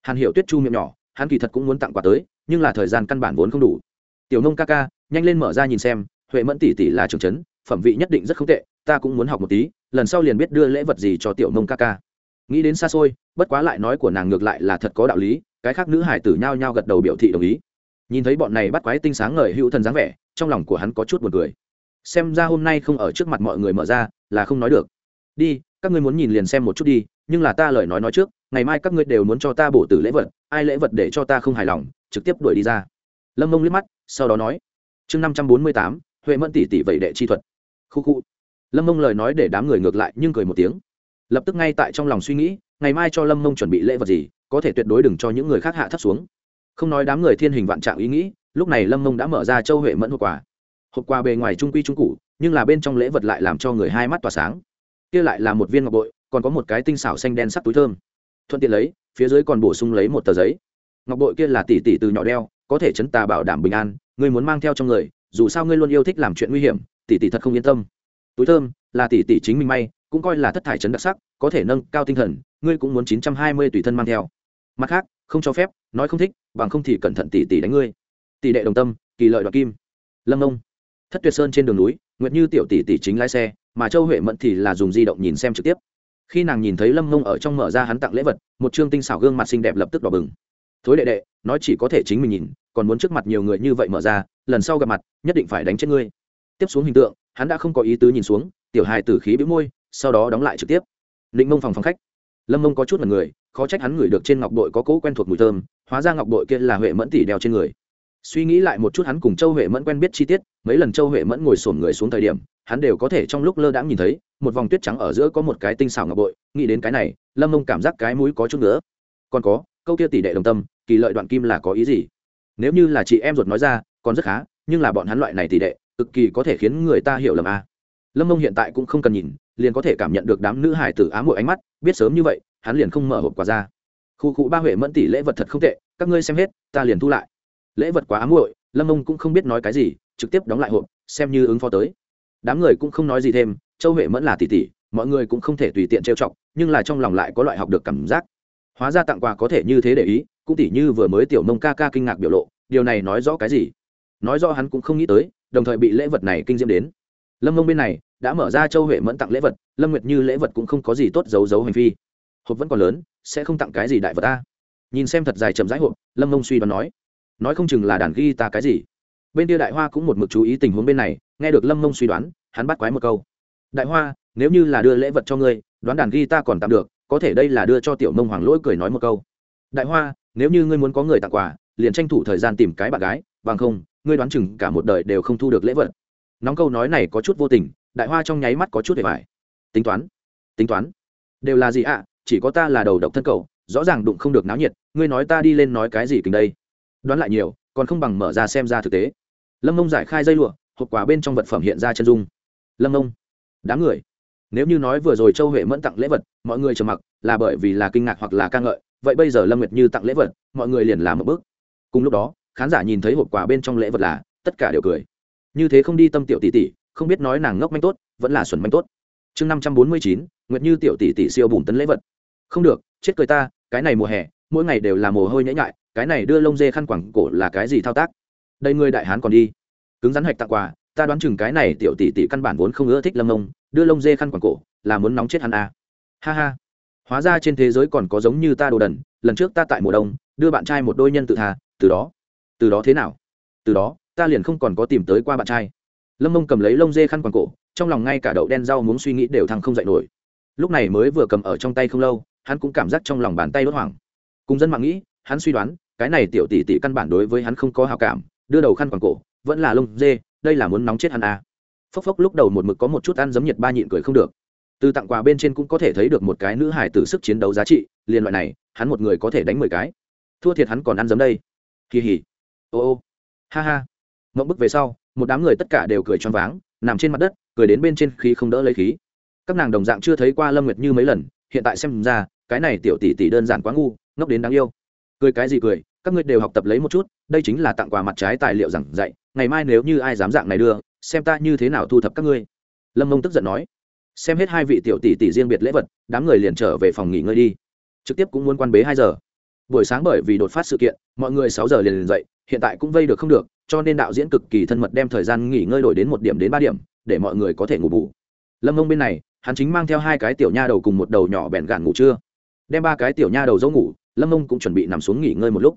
Hàn hiểu tuyết chu miệng nhỏ, hắn kỳ thật cũng muốn tặng quà tới, nhưng là thời gian căn bản vốn không đủ. Tiểu mông ca ca, nhanh lên mở ra nhìn xem huệ mẫn tỷ tỷ là trường trấn, phẩm vị nhất định rất không tệ, ta cũng muốn học một tí, lần sau liền biết đưa lễ vật gì cho tiểu mông ca ca. Nghĩ đến xa xôi, bất quá lại nói của nàng ngược lại là thật có đạo lý, cái khác nữ hải tử nhao nhao gật đầu biểu thị đồng ý. Nhìn thấy bọn này bắt quái tinh sáng ngời hữu thần dáng vẻ, trong lòng của hắn có chút buồn cười. Xem ra hôm nay không ở trước mặt mọi người mở ra, là không nói được. Đi, các ngươi muốn nhìn liền xem một chút đi, nhưng là ta lời nói nói trước, ngày mai các ngươi đều muốn cho ta bổ tử lễ vật, ai lễ vật để cho ta không hài lòng, trực tiếp đuổi đi ra. Lâm mông liếc mắt, sau đó nói. Chương năm trăm bốn mươi tám huệ mẫn tỷ tỷ vậy đệ chi thuật. Khu khu. Lâm mông lời nói để đám người ngược lại, nhưng cười một tiếng. Lập tức ngay tại trong lòng suy nghĩ, ngày mai cho lâm mông chuẩn bị lễ vật gì, có thể tuyệt đối đừng cho những người khác hạ thấp xuống. Không nói đám người thiên hình vạn trạng ý nghĩ, lúc này lâm mông đã mở ra châu huệ mẫn hộp quà. Hộp quà bề ngoài trung quy trung cụ nhưng là bên trong lễ vật lại làm cho người hai mắt tỏa sáng. Kia lại là một viên ngọc bội, còn có một cái tinh xảo xanh đen sắc túi thơm. Thuận tiện lấy, phía dưới còn bổ sung lấy một tờ giấy. Ngọc bội kia là tỷ tỷ từ nhỏ đeo, có thể chấn tà bảo đảm bình an, người muốn mang theo trong người dù sao ngươi luôn yêu thích làm chuyện nguy hiểm, tỷ tỷ thật không yên tâm. Túi thơm, là tỷ tỷ chính mình may, cũng coi là thất thải chấn đặc sắc, có thể nâng cao tinh thần, ngươi cũng muốn chín trăm hai mươi tùy thân mang theo. Mặt khác, không cho phép, nói không thích, bằng không thì cẩn thận tỷ tỷ đánh ngươi. Tỷ đệ đồng tâm, kỳ lợi đoạt kim. Lâm ông thất tuyệt sơn trên đường núi, nguyệt như tiểu tỷ tỷ chính lái xe, mà châu huệ mẫn thì là dùng di động nhìn xem trực tiếp. Khi nàng nhìn thấy lâm mông ở trong mở ra hắn tặng lễ vật, một chương tinh xảo gương mặt xinh đẹp lập tức đỏ bừng. Thối đệ đệ, nói chỉ có thể chính mình nhìn, còn muốn trước mặt nhiều người như vậy mở ra lần sau gặp mặt, nhất định phải đánh chết ngươi. Tiếp xuống hình tượng, hắn đã không có ý tứ nhìn xuống, tiểu hài tử khí bĩu môi, sau đó đóng lại trực tiếp. Định mông phòng phòng khách. Lâm mông có chút mật người, khó trách hắn ngửi được trên ngọc bội có cỗ quen thuộc mùi thơm, hóa ra ngọc bội kia là huệ mẫn tỉ đeo trên người. Suy nghĩ lại một chút hắn cùng châu huệ mẫn quen biết chi tiết, mấy lần châu huệ mẫn ngồi sổm người xuống thời điểm, hắn đều có thể trong lúc lơ đãng nhìn thấy, một vòng tuyết trắng ở giữa có một cái tinh xảo ngọc bội, nghĩ đến cái này, lâm mông cảm giác cái mũi có chút nữa còn có, câu kia tỷ đệ đồng tâm, kỳ lợi đoạn kim là có ý gì? Nếu như là chị em ruột nói ra còn rất khá, nhưng là bọn hắn loại này tỷ đệ, cực kỳ có thể khiến người ta hiểu lầm a. Lâm mông hiện tại cũng không cần nhìn, liền có thể cảm nhận được đám nữ hải tử ám mội ánh mắt, biết sớm như vậy, hắn liền không mở hộp quà ra. Khu cụ ba huệ mẫn tỷ lễ vật thật không tệ, các ngươi xem hết, ta liền thu lại. Lễ vật quá ám muội, lâm mông cũng không biết nói cái gì, trực tiếp đóng lại hộp, xem như ứng phó tới. Đám người cũng không nói gì thêm, châu huệ mẫn là tỷ tỷ, mọi người cũng không thể tùy tiện trêu chọc, nhưng là trong lòng lại có loại học được cảm giác. Hóa ra tặng quà có thể như thế để ý, cũng tỷ như vừa mới tiểu mông ca ca kinh ngạc biểu lộ, điều này nói rõ cái gì? Nói rõ hắn cũng không nghĩ tới, đồng thời bị lễ vật này kinh diễm đến. Lâm mông bên này đã mở ra châu huệ mẫn tặng lễ vật, lâm nguyệt như lễ vật cũng không có gì tốt giấu giấu hành vi. Hộp vẫn còn lớn, sẽ không tặng cái gì đại vật ta. Nhìn xem thật dài chậm rãi hộp, lâm mông suy đoán nói. Nói không chừng là đàn ghi ta cái gì. Bên kia đại hoa cũng một mực chú ý tình huống bên này, nghe được lâm mông suy đoán, hắn bắt quái một câu. Đại hoa, nếu như là đưa lễ vật cho ngươi, đoán đàn ghi ta còn tạm được, có thể đây là đưa cho tiểu mông hoàng lỗi cười nói một câu. Đại hoa, nếu như ngươi muốn có người tặng quà, liền tranh thủ thời gian tìm cái bạn gái, bằng không ngươi đoán chừng cả một đời đều không thu được lễ vật. Nóng câu nói này có chút vô tình, đại hoa trong nháy mắt có chút để phải tính toán tính toán. Đều là gì ạ? Chỉ có ta là đầu độc thân cầu, rõ ràng đụng không được náo nhiệt, ngươi nói ta đi lên nói cái gì kình đây? Đoán lại nhiều, còn không bằng mở ra xem ra thực tế. Lâm mông giải khai dây lụa, hộp quà bên trong vật phẩm hiện ra chân dung. Lâm mông, đám người. Nếu như nói vừa rồi châu huệ mẫn tặng lễ vật, mọi người trầm mặc, là bởi vì là kinh ngạc hoặc là ca ngợi, vậy bây giờ lâm nguyệt như tặng lễ vật, mọi người liền làm một bước. Cùng lúc đó khán giả nhìn thấy hộp quà bên trong lễ vật là, tất cả đều cười. Như thế không đi tâm tiểu tỷ tỷ, không biết nói nàng ngốc manh tốt, vẫn là xuẩn manh tốt. Chương năm trăm bốn mươi chín, nguyệt như tiểu tỷ tỷ siêu bùn tấn lễ vật. Không được, chết cười ta, cái này mùa hè, mỗi ngày đều là mồ hôi nhễ nhại, cái này đưa lông dê khăn quẳng cổ là cái gì thao tác? Đây ngươi đại hán còn đi. Cứng rắn hạch tặng quà, ta đoán chừng cái này tiểu tỷ tỷ căn bản vốn không ưa thích lâm ông, đưa lông dê khăn quẳng cổ, là muốn nóng chết hắn à. ha ha. Hóa ra trên thế giới còn có giống như ta đồ đần, lần trước ta tại mùa đông, đưa bạn trai một đôi nhân tự thà từ đó từ đó thế nào? Từ đó, ta liền không còn có tìm tới qua bạn trai. Lâm mông cầm lấy lông dê khăn quàng cổ, trong lòng ngay cả đậu đen rau muốn suy nghĩ đều thăng không dậy nổi. Lúc này mới vừa cầm ở trong tay không lâu, hắn cũng cảm giác trong lòng bàn tay đốt hoảng. Cùng dân mạng nghĩ, hắn suy đoán, cái này tiểu tỷ tỷ căn bản đối với hắn không có hào cảm, đưa đầu khăn quàng cổ, vẫn là lông dê, đây là muốn nóng chết hắn à. phốc phốc lúc đầu một mực có một chút ăn giấm nhiệt ba nhịn cười không được. Từ tặng quà bên trên cũng có thể thấy được một cái nữ hải tử sức chiến đấu giá trị liên loại này, hắn một người có thể đánh mười cái. Thua thiệt hắn còn ăn giấm đây. Kỳ hỉ ô ô. Ha ha. Mộng bức về sau, một đám người tất cả đều cười choáng váng, nằm trên mặt đất, cười đến bên trên khí không đỡ lấy khí. Các nàng đồng dạng chưa thấy qua lâm nguyệt như mấy lần, hiện tại xem ra, cái này tiểu tỷ tỷ đơn giản quá ngu, ngốc đến đáng yêu. Cười cái gì cười, các ngươi đều học tập lấy một chút, đây chính là tặng quà mặt trái tài liệu giảng dạy, ngày mai nếu như ai dám dạng này đưa, xem ta như thế nào thu thập các ngươi. Lâm mông tức giận nói. Xem hết hai vị tiểu tỷ tỷ riêng biệt lễ vật, đám người liền trở về phòng nghỉ ngơi đi. Trực tiếp cũng muốn quan bế hai giờ. Buổi sáng bởi vì đột phát sự kiện, mọi người sáu giờ liền liền dậy hiện tại cũng vây được không được, cho nên đạo diễn cực kỳ thân mật đem thời gian nghỉ ngơi đổi đến một điểm đến ba điểm, để mọi người có thể ngủ bù. Lâm mông bên này, hắn chính mang theo hai cái tiểu nha đầu cùng một đầu nhỏ bẹn gạn ngủ trưa. Đem ba cái tiểu nha đầu dấu ngủ, lâm mông cũng chuẩn bị nằm xuống nghỉ ngơi một lúc.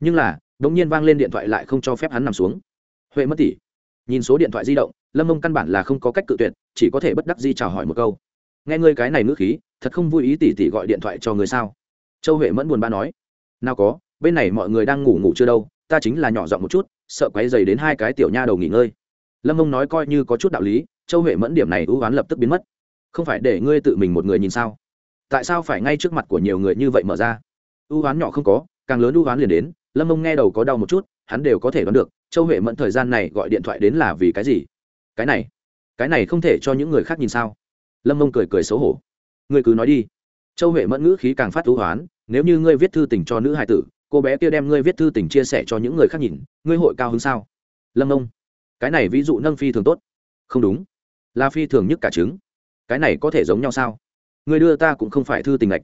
Nhưng là đ ỗ n g nhiên vang lên điện thoại lại không cho phép hắn nằm xuống. Huệ mất tỷ. Nhìn số điện thoại di động, lâm mông căn bản là không có cách cự tuyệt, chỉ có thể bất đắc di chào hỏi một câu. Nghe ngươi cái này ngữ khí, thật không vui ý tỷ tỷ gọi điện thoại cho người sao? Châu huệ mẫn buồn ba nói. Nào có, bên này mọi người đang ngủ ngủ chưa đâu ta chính là nhỏ giọng một chút, sợ quấy dày đến hai cái tiểu nha đầu nghỉ ngơi. Lâm mông nói coi như có chút đạo lý, châu huệ mẫn điểm này ưu oán lập tức biến mất. Không phải để ngươi tự mình một người nhìn sao? Tại sao phải ngay trước mặt của nhiều người như vậy mở ra? Ưu oán nhỏ không có, càng lớn ưu oán liền đến, lâm mông nghe đầu có đau một chút, hắn đều có thể đoán được, châu huệ mẫn thời gian này gọi điện thoại đến là vì cái gì? Cái này cái này không thể cho những người khác nhìn sao? Lâm mông cười cười xấu hổ. Ngươi cứ nói đi. Châu huệ mẫn ngữ khí càng phát ưu oán, nếu như ngươi viết thư tình cho nữ hài tử cô bé kia đem ngươi viết thư tình chia sẻ cho những người khác nhìn, ngươi hội cao hơn sao? Lâm ông, cái này ví dụ nâng phi thường tốt. Không đúng, là phi thường nhất cả trứng. Cái này có thể giống nhau sao? Người đưa ta cũng không phải thư tình lệch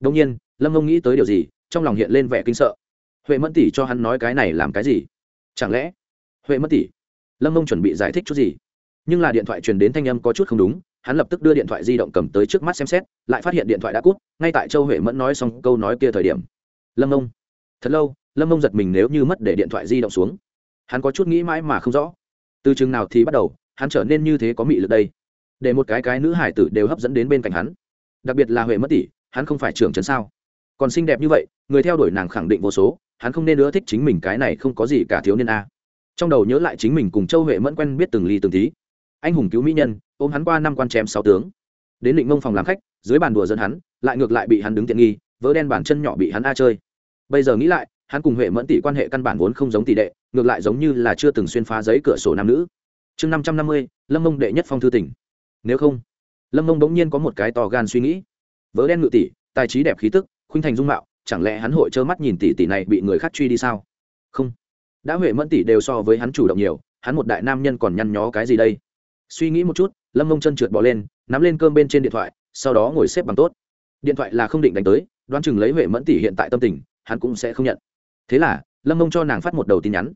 đông nhiên, lâm ông nghĩ tới điều gì, trong lòng hiện lên vẻ kinh sợ. Huệ mẫn tỷ cho hắn nói cái này làm cái gì? Chẳng lẽ huệ mẫn tỷ, lâm ông chuẩn bị giải thích chút gì? Nhưng là điện thoại truyền đến thanh âm có chút không đúng, hắn lập tức đưa điện thoại di động cầm tới trước mắt xem xét, lại phát hiện điện thoại đã cút, ngay tại châu huệ mẫn nói xong câu nói kia thời điểm. Lâm ông thật lâu, lâm mông giật mình nếu như mất để điện thoại di động xuống. Hắn có chút nghĩ mãi mà không rõ. Từ chừng nào thì bắt đầu, hắn trở nên như thế có mị lực đây. Để một cái cái nữ hải tử đều hấp dẫn đến bên cạnh hắn. Đặc biệt là huệ mất tỷ, hắn không phải trưởng trấn sao? Còn xinh đẹp như vậy, người theo đuổi nàng khẳng định vô số, hắn không nên nữa thích chính mình cái này không có gì cả thiếu niên a. Trong đầu nhớ lại chính mình cùng châu huệ mẫn quen biết từng ly từng tí. Anh hùng cứu mỹ nhân, ôm hắn qua năm quan chém sáu tướng. Đến định mông phòng làm khách, dưới bàn đùa dẫn hắn, lại ngược lại bị hắn đứng tiện nghi, vỡ đen bàn chân nhỏ bị hắn a chơi bây giờ nghĩ lại, hắn cùng huệ mẫn tỷ quan hệ căn bản vốn không giống tỷ đệ, ngược lại giống như là chưa từng xuyên phá giấy cửa sổ nam nữ. Chương năm trăm năm mươi, lâm mông đệ nhất phong thư tỉnh. Nếu không, lâm mông bỗng nhiên có một cái to gan suy nghĩ. Vớ đen ngự tỷ, tài trí đẹp khí tức, khuynh thành dung mạo, chẳng lẽ hắn hội trơ mắt nhìn tỷ tỷ này bị người khác truy đi sao? Không. Đã huệ mẫn tỷ đều so với hắn chủ động nhiều, hắn một đại nam nhân còn nhăn nhó cái gì đây? Suy nghĩ một chút, lâm mông chân trượt bỏ lên, nắm lên cơm bên trên điện thoại, sau đó ngồi xếp bằng tốt. Điện thoại là không định đánh tới, đoán chừng lấy huệ mẫn tỷ hiện tại tâm tình hắn cũng sẽ không nhận. Thế là, lâm mông cho nàng phát một đầu tin nhắn.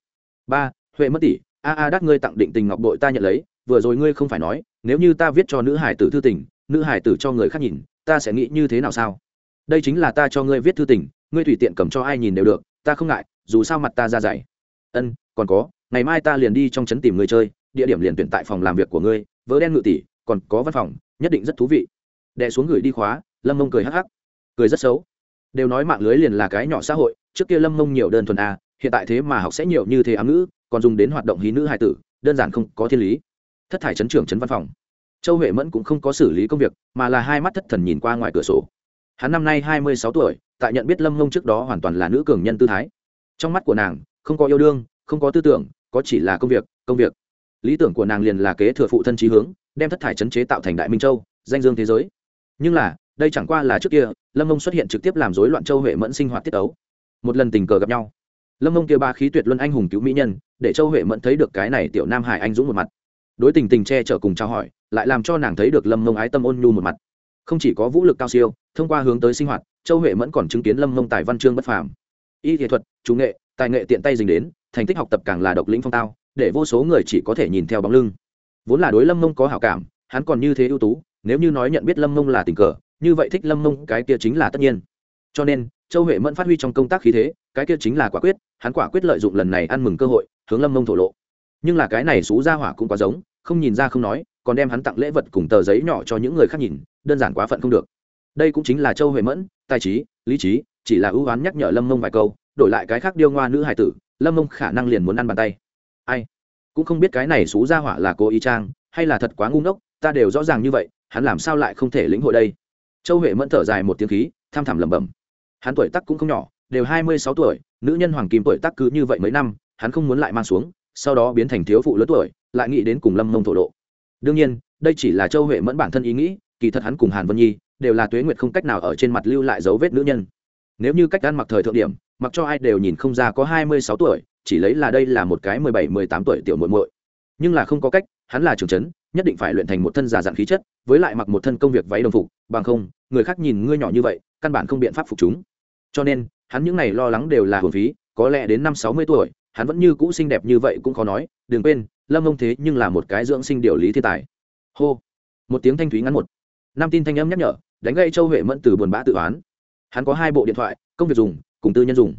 Ba, huệ mất tỷ, a a đắt ngươi tặng định tình ngọc bội ta nhận lấy, vừa rồi ngươi không phải nói, nếu như ta viết cho nữ hải tử thư tình, nữ hải tử cho người khác nhìn, ta sẽ nghĩ như thế nào sao? Đây chính là ta cho ngươi viết thư tình, ngươi tùy tiện cầm cho ai nhìn đều được, ta không ngại, dù sao mặt ta ra dày. Ân, còn có, ngày mai ta liền đi trong trấn tìm người chơi, địa điểm liền tuyển tại phòng làm việc của ngươi, vớ đen ngự tỷ, còn có văn phòng, nhất định rất thú vị. Đè xuống gửi đi khóa, lâm mông cười hắc hắc. Cười rất xấu đều nói mạng lưới liền là cái nhỏ xã hội, trước kia lâm mông nhiều đơn thuần a, hiện tại thế mà học sẽ nhiều như thế ám ngữ, còn dùng đến hoạt động hí nữ hài tử, đơn giản không có thiên lý. Thất thải chấn trưởng chấn văn phòng. Châu huệ mẫn cũng không có xử lý công việc, mà là hai mắt thất thần nhìn qua ngoài cửa sổ. Hắn năm nay hai mươi sáu tuổi, tại nhận biết lâm mông trước đó hoàn toàn là nữ cường nhân tư thái. Trong mắt của nàng, không có yêu đương, không có tư tưởng, có chỉ là công việc công việc. Lý tưởng của nàng liền là kế thừa phụ thân trí hướng, đem thất thải chấn chế tạo thành đại minh châu, danh dương thế giới. Nhưng là đây chẳng qua là trước kia, lâm mông xuất hiện trực tiếp làm rối loạn châu huệ mẫn sinh hoạt tiết ấu. Một lần tình cờ gặp nhau, lâm mông kia ba khí tuyệt luân anh hùng cứu mỹ nhân, để châu huệ mẫn thấy được cái này tiểu nam hải anh dũng một mặt. Đối tình tình che chở cùng trao hỏi, lại làm cho nàng thấy được lâm mông ái tâm ôn nhu một mặt. Không chỉ có vũ lực cao siêu, thông qua hướng tới sinh hoạt, châu huệ mẫn còn chứng kiến lâm mông tài văn chương bất phàm. Y nghệ thuật chú nghệ, tài nghệ tiện tay dính đến, thành tích học tập càng là độc lĩnh phong tao, để vô số người chỉ có thể nhìn theo bóng lưng. Vốn là đối lâm mông có hảo cảm, hắn còn như thế ưu tú, nếu như nói nhận biết lâm mông là tình cờ như vậy thích lâm mông, cái kia chính là tất nhiên. Cho nên, châu huệ mẫn phát huy trong công tác khí thế, cái kia chính là quả quyết, hắn quả quyết lợi dụng lần này ăn mừng cơ hội, hướng lâm mông thổ lộ. Nhưng là cái này xú ra hỏa cũng quá giống, không nhìn ra không nói, còn đem hắn tặng lễ vật cùng tờ giấy nhỏ cho những người khác nhìn, đơn giản quá phận không được. Đây cũng chính là châu huệ mẫn, tài trí, lý trí, chỉ là ưu oán nhắc nhở lâm mông vài câu, đổi lại cái khác điêu ngoa nữ hải tử, lâm mông khả năng liền muốn ăn bàn tay. Ai? Cũng không biết cái này xú ra hỏa là cố ý trang hay là thật quá ngu ngốc, ta đều rõ ràng như vậy, hắn làm sao lại không thể lĩnh hội đây? Châu huệ mẫn thở dài một tiếng khí, tham thảm lẩm bẩm. Hắn tuổi tắc cũng không nhỏ, đều hai mươi sáu tuổi, nữ nhân hoàng kim tuổi tắc cứ như vậy mấy năm, hắn không muốn lại mang xuống, sau đó biến thành thiếu phụ lớn tuổi, lại nghĩ đến cùng lâm mông thổ lộ. Đương nhiên, đây chỉ là châu huệ mẫn bản thân ý nghĩ, kỳ thật hắn cùng hàn vân nhi đều là tuế nguyệt không cách nào ở trên mặt lưu lại dấu vết nữ nhân. Nếu như cách ăn mặc thời thượng điểm, mặc cho ai đều nhìn không ra có hai mươi sáu tuổi, chỉ lấy là đây là một cái mười bảy, mười tám tuổi tiểu muội muội. Nhưng là không có cách, hắn là trưởng trấn nhất định phải luyện thành một thân giả dạng khí chất, với lại mặc một thân công việc váy đồng phục, bằng không, người khác nhìn ngươi nhỏ như vậy, căn bản không biện pháp phục chúng. Cho nên, hắn những ngày lo lắng đều là hồn phí, có lẽ đến năm sáu mươi tuổi, hắn vẫn như cũ xinh đẹp như vậy cũng khó nói, đừng quên, lâm ông thế nhưng là một cái dưỡng sinh điều lý thiên tài. Hô! Một tiếng thanh thúy ngắn một. Nam tin thanh âm nhắc nhở, đánh gây châu huệ mẫn từ buồn bã tự oán. Hắn có hai bộ điện thoại, công việc dùng, cùng tư nhân dùng.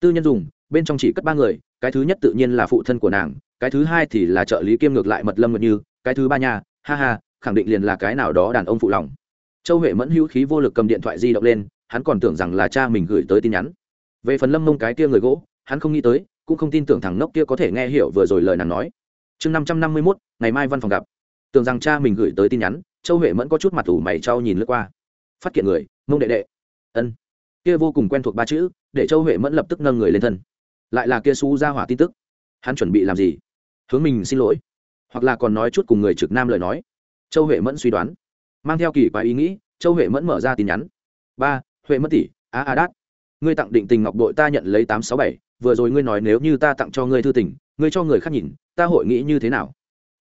Tư nhân dùng, bên trong chỉ cất ba người, cái thứ nhất tự nhiên là phụ thân của nàng, cái thứ hai thì là trợ lý kiêm ngược lại mật lâm ngược như cái thứ ba nhà ha ha, khẳng định liền là cái nào đó đàn ông phụ lòng. Châu huệ mẫn hữu khí vô lực cầm điện thoại di động lên, hắn còn tưởng rằng là cha mình gửi tới tin nhắn. Về phần lâm mông cái kia người gỗ, hắn không nghĩ tới, cũng không tin tưởng thằng nốc kia có thể nghe hiểu vừa rồi lời nàng nói. Chương năm trăm năm mươi mốt, ngày mai văn phòng gặp. Tưởng rằng cha mình gửi tới tin nhắn, châu huệ mẫn có chút mặt ủ mày trao nhìn lướt qua. Phát kiện người, mông đệ đệ. Ân. Kia vô cùng quen thuộc ba chữ, để châu huệ mẫn lập tức nâng người lên thân. Lại là kia xú ra hỏa tin tức. Hắn chuẩn bị làm gì? Hướng mình xin lỗi hoặc là còn nói chút cùng người trực nam lời nói. Châu huệ mẫn suy đoán. Mang theo kỳ quái ý nghĩ, châu huệ mẫn mở ra tin nhắn. Ba, huệ mất tỷ, a a, đát. Ngươi tặng định tình ngọc đội ta nhận lấy tám sáu bảy, vừa rồi ngươi nói nếu như ta tặng cho ngươi thư tình, ngươi cho người khác nhìn, ta hội nghĩ như thế nào?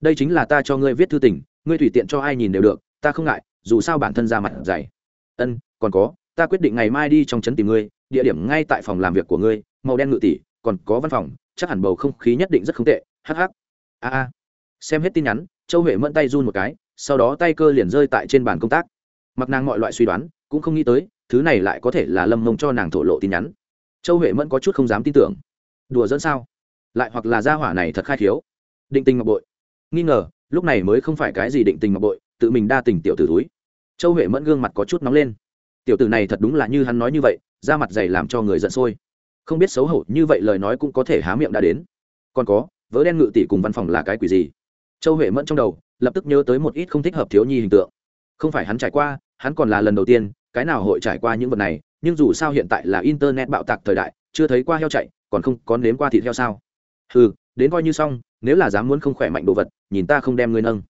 Đây chính là ta cho ngươi viết thư tình, ngươi tùy tiện cho ai nhìn đều được, ta không ngại, dù sao bản thân ra mặt dày. Ân, còn có, ta quyết định ngày mai đi trong trấn tìm ngươi, địa điểm ngay tại phòng làm việc của ngươi, màu đen ngự tỷ, còn có văn phòng, chắc hẳn bầu không khí nhất định rất không tệ hh a a xem hết tin nhắn, châu huệ mẫn tay run một cái, sau đó tay cơ liền rơi tại trên bàn công tác. Mặc nàng mọi loại suy đoán, cũng không nghĩ tới, thứ này lại có thể là lâm mông cho nàng thổ lộ tin nhắn. Châu huệ mẫn có chút không dám tin tưởng. Đùa dẫn sao? Lại hoặc là gia hỏa này thật khai thiếu. định tình ngọc bội. Nghi ngờ, lúc này mới không phải cái gì định tình ngọc bội, tự mình đa tình tiểu tử túi. Châu huệ mẫn gương mặt có chút nóng lên. Tiểu tử này thật đúng là như hắn nói như vậy, da mặt dày làm cho người giận sôi. Không biết xấu hổ như vậy lời nói cũng có thể há miệng đã đến. Còn có, vớ đen ngự tỷ cùng văn phòng là cái quỷ gì? Châu huệ mẫn trong đầu, lập tức nhớ tới một ít không thích hợp thiếu nhi hình tượng. Không phải hắn trải qua, hắn còn là lần đầu tiên, cái nào hội trải qua những vật này, nhưng dù sao hiện tại là internet bạo tạc thời đại, chưa thấy qua heo chạy, còn không có nếm qua thịt heo sao? Ừ đến coi như xong, nếu là dám muốn không khỏe mạnh đồ vật, nhìn ta không đem ngươi nâng.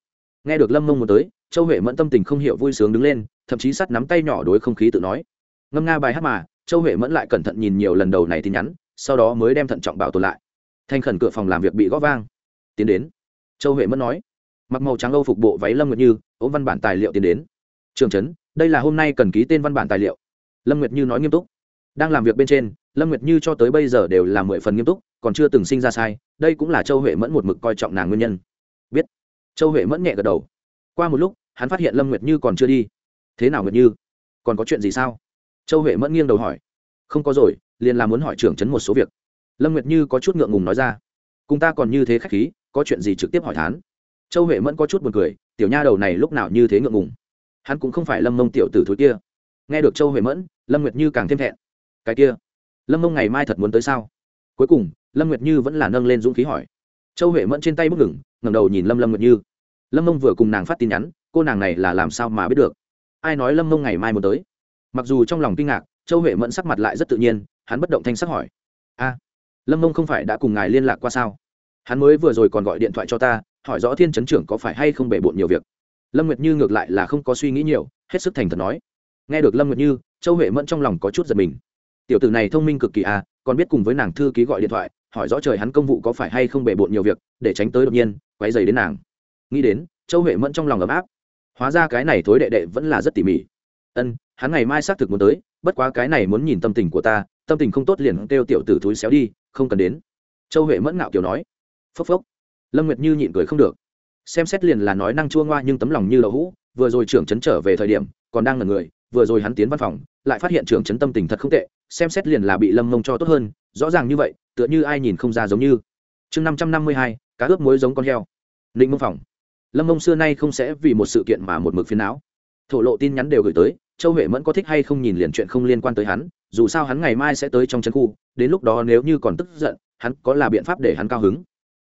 Nghe được lâm mông muốn tới, châu huệ mẫn tâm tình không hiểu vui sướng đứng lên, thậm chí sắt nắm tay nhỏ đối không khí tự nói. Ngâm nga bài hát mà, châu huệ mẫn lại cẩn thận nhìn nhiều lần đầu này tin nhắn, sau đó mới đem thận trọng bảo tồn lại. Thanh khẩn cửa phòng làm việc bị gõ vang. Tiến đến châu huệ mẫn nói. Mặc màu trắng âu phục bộ váy lâm nguyệt như, ôm văn bản tài liệu tiến đến. Trường trấn, đây là hôm nay cần ký tên văn bản tài liệu. Lâm nguyệt như nói nghiêm túc. Đang làm việc bên trên, lâm nguyệt như cho tới bây giờ đều là mười phần nghiêm túc, còn chưa từng sinh ra sai, đây cũng là châu huệ mẫn một mực coi trọng nàng nguyên nhân. Biết. Châu huệ mẫn nhẹ gật đầu. Qua một lúc, hắn phát hiện lâm nguyệt như còn chưa đi. Thế nào nguyệt như? Còn có chuyện gì sao? Châu huệ mẫn nghiêng đầu hỏi. Không có rồi, liền là muốn hỏi trưởng trấn một số việc. Lâm nguyệt như có chút ngượng ngùng nói ra. Cùng ta còn như thế khách khí có chuyện gì trực tiếp hỏi thán. Châu huệ mẫn có chút b u ồ n cười, tiểu nha đầu này lúc nào như thế ngượng ngùng. Hắn cũng không phải lâm mông tiểu tử thối kia. Nghe được châu huệ mẫn, lâm nguyệt như càng thêm thẹn. Cái kia, lâm mông ngày mai thật muốn tới sao? Cuối cùng, lâm nguyệt như vẫn là nâng lên dũng khí hỏi. Châu huệ mẫn trên tay bức ngừng, ngẩng đầu nhìn lâm lâm nguyệt như. Lâm mông vừa cùng nàng phát tin nhắn, cô nàng này là làm sao mà biết được? Ai nói lâm mông ngày mai muốn tới? Mặc dù trong lòng kinh ngạc, châu huệ mẫn sắc mặt lại rất tự nhiên, hắn bất động thanh sắc hỏi. A, lâm mông không phải đã cùng ngài liên lạc qua sao? Hắn mới vừa rồi còn gọi điện thoại cho ta, hỏi rõ thiên chấn trưởng có phải hay không bể bộn nhiều việc. Lâm nguyệt như ngược lại là không có suy nghĩ nhiều, hết sức thành thật nói. Nghe được lâm nguyệt như, châu huệ mẫn trong lòng có chút giật mình. Tiểu tử này thông minh cực kỳ à còn biết cùng với nàng thư ký gọi điện thoại, hỏi rõ trời hắn công vụ có phải hay không bể bộn nhiều việc, để tránh tới đột nhiên quay dày đến nàng. Nghĩ đến, châu huệ mẫn trong lòng ấm áp. Hóa ra cái này thối đệ đệ vẫn là rất tỉ mỉ. Ân, hắn ngày mai xác thực muốn tới, bất quá cái này muốn nhìn tâm tình của ta, tâm tình không tốt liền kêu tiểu tử thúi xéo đi, không cần đến. Châu huệ mẫn ngạo kiểu nói phốc phốc. Lâm nguyệt như nhịn cười không được. Xem xét liền là nói năng chua ngoa nhưng tấm lòng như đậu hũ, vừa rồi trưởng trấn trở về thời điểm, còn đang là người, vừa rồi hắn tiến văn phòng, lại phát hiện trưởng trấn tâm tình thật không tệ, xem xét liền là bị lâm mông cho tốt hơn, rõ ràng như vậy, tựa như ai nhìn không ra giống như. Chương năm trăm năm mươi hai, cá ướp muối giống con heo. Định mông phòng. Lâm mông xưa nay không sẽ vì một sự kiện mà một mực phiến não. Thổ lộ tin nhắn đều gửi tới, châu huệ mẫn có thích hay không nhìn liền chuyện không liên quan tới hắn, dù sao hắn ngày mai sẽ tới trong trấn khu, đến lúc đó nếu như còn tức giận, hắn có là biện pháp để hắn cao hứng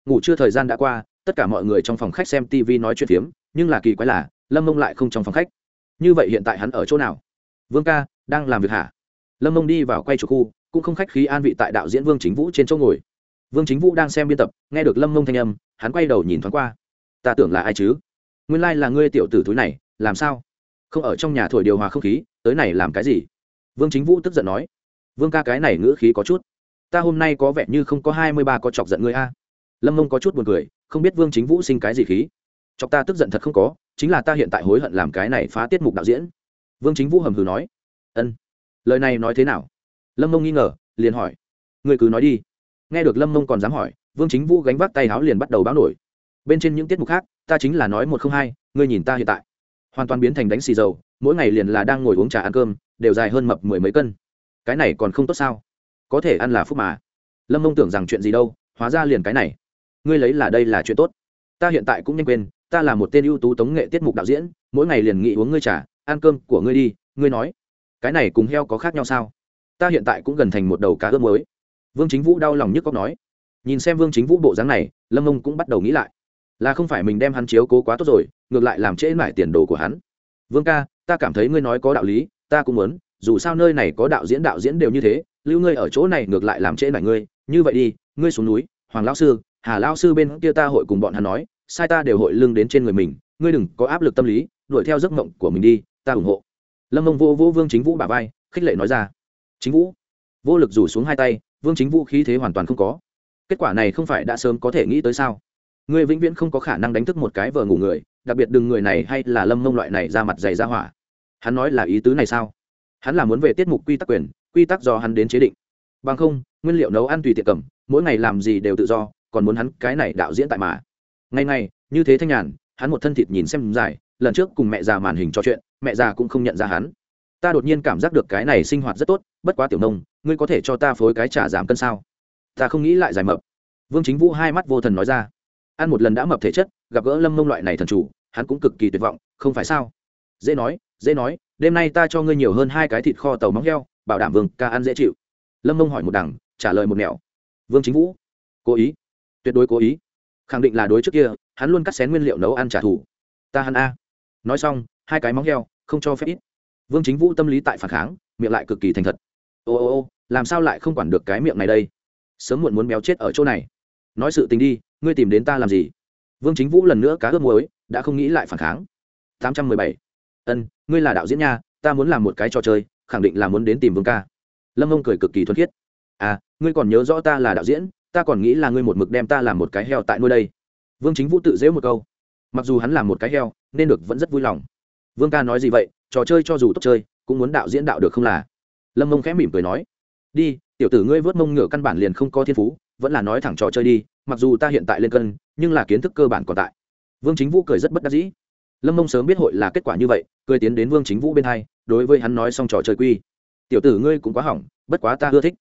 ngủ chưa thời gian đã qua, tất cả mọi người trong phòng khách xem tv nói chuyện phiếm, nhưng là kỳ quái là, lâm mông lại không trong phòng khách. Như vậy hiện tại hắn ở chỗ nào? Vương ca, đang làm việc hả? Lâm mông đi vào quay chủ khu, cũng không khách khí an vị tại đạo diễn vương chính vũ trên chỗ ngồi. Vương chính vũ đang xem biên tập, nghe được lâm mông thanh âm, hắn quay đầu nhìn thoáng qua. Ta tưởng là ai chứ? Nguyên lai、like、là ngươi tiểu tử túi này, làm sao? Không ở trong nhà thổi điều hòa không khí, tới này làm cái gì? Vương chính vũ tức giận nói. Vương ca, cái này ngữ khí có chút. Ta hôm nay có vẻ như không có hai mươi ba có chọc giận ngươi a lâm mông có chút buồn cười, không biết vương chính vũ sinh cái gì khí. Chọc ta tức giận thật không có, chính là ta hiện tại hối hận làm cái này phá tiết mục đạo diễn. Vương chính vũ hầm hừ nói. Ân. Lời này nói thế nào? Lâm mông nghi ngờ, liền hỏi. Người cứ nói đi. Nghe được lâm mông còn dám hỏi, vương chính vũ gánh vác tay áo liền bắt đầu báo nổi. Bên trên những tiết mục khác, ta chính là nói một không hai, ngươi nhìn ta hiện tại. Hoàn toàn biến thành đánh xì dầu, mỗi ngày liền là đang ngồi uống trà ăn cơm, đều dài hơn mập mười mấy cân. Cái này còn không tốt sao? Có thể ăn là phúc mà. Lâm mông tưởng rằng chuyện gì đâu, hóa ra liền cái này ngươi lấy là đây là chuyện tốt. Ta hiện tại cũng nhanh quên ta là một tên ưu tú tống nghệ tiết mục đạo diễn mỗi ngày liền nghị uống ngươi trả, ăn cơm của ngươi đi ngươi nói. Cái này cùng heo có khác nhau sao? Ta hiện tại cũng gần thành một đầu cá ướp mới vương chính vũ đau lòng nhức cóc nói. Nhìn xem vương chính vũ bộ dáng này lâm Ông cũng bắt đầu nghĩ lại. Là không phải mình đem hắn chiếu cố quá tốt rồi ngược lại làm trễ mải tiền đồ của hắn. Vương ca ta cảm thấy ngươi nói có đạo lý ta cũng muốn dù sao nơi này có đạo diễn đạo diễn đều như thế lưu ngươi ở chỗ này ngược lại làm trễ mải ngươi. Như vậy đi ngươi xuống núi hoàng lão sư hà lão sư bên kia ta hội cùng bọn hắn nói, sai ta đều hội lưng đến trên người mình, ngươi đừng có áp lực tâm lý, đuổi theo giấc mộng của mình đi, ta ủng hộ. Lâm mông vô vô vương chính vũ bà vai, khích lệ nói ra. Chính vũ. Vô lực rủ xuống hai tay, vương chính vũ khí thế hoàn toàn không có. Kết quả này không phải đã sớm có thể nghĩ tới sao? Ngươi vĩnh viễn không có khả năng đánh thức một cái vợ ngủ người, đặc biệt đừng người này hay là lâm mông loại này ra mặt dày ra hỏa. Hắn nói là ý tứ này sao? Hắn là muốn về tiết mục quy tắc quyền, quy tắc do hắn đến chế định. Bằng không, nguyên liệu nấu ăn tùy tiệc cầm, mỗi ngày làm gì đều tự do còn muốn hắn cái này đạo diễn tại mà. Ngày ngày như thế thanh nhàn, hắn một thân thịt nhìn xem dài, lần trước cùng mẹ già màn hình trò chuyện, mẹ già cũng không nhận ra hắn. Ta đột nhiên cảm giác được cái này sinh hoạt rất tốt, bất quá tiểu nông, ngươi có thể cho ta phối cái trả giảm cân sao? Ta không nghĩ lại giải mập. Vương chính vũ hai mắt vô thần nói ra. Ăn một lần đã mập thể chất, gặp gỡ lâm mông loại này thần chủ, hắn cũng cực kỳ tuyệt vọng, không phải sao? Dễ nói dễ nói, đêm nay ta cho ngươi nhiều hơn hai cái thịt kho tàu móng heo, bảo đảm vương ca ăn dễ chịu. Lâm mông hỏi một đằng, trả lời một mẹo vương chính vũ, cố ý tuyệt đối cố ý. Khẳng định là đối trước kia, hắn luôn cắt xén nguyên liệu nấu ăn trả thù. Ta hắn a. Nói xong, hai cái móng heo, không cho phép ít. Vương chính vũ tâm lý tại phản kháng, miệng lại cực kỳ thành thật. Ô ô ô, làm sao lại không quản được cái miệng này đây? Sớm muộn muốn béo chết ở chỗ này. Nói sự tình đi, ngươi tìm đến ta làm gì? Vương chính vũ lần nữa cá ướp muối, đã không nghĩ lại phản kháng. Tám trăm mười bảy. Ân, ngươi là đạo diễn nha, ta muốn làm một cái trò chơi, khẳng định là muốn đến tìm vương ca. Lâm ông cười cực kỳ thuần khiết. À ngươi còn nhớ rõ ta là đạo diễn ta còn nghĩ là ngươi một mực đem ta làm một cái heo tại nuôi đây. Vương chính vũ tự dễ một câu. Mặc dù hắn làm một cái heo, nên được vẫn rất vui lòng. Vương ca nói gì vậy, trò chơi cho dù tốt chơi, cũng muốn đạo diễn đạo được không là? Lâm mông khẽ mỉm cười nói. Đi, tiểu tử ngươi vớt mông ngựa căn bản liền không có thiên phú, vẫn là nói thẳng trò chơi đi, mặc dù ta hiện tại lên cân, nhưng là kiến thức cơ bản còn tại. Vương chính vũ cười rất bất đắc dĩ. Lâm mông sớm biết hội là kết quả như vậy, cười tiến đến vương chính vũ bên hai, đối với hắn nói xong trò chơi quy. Tiểu tử ngươi cũng quá hỏng, bất quá ta ưa thích.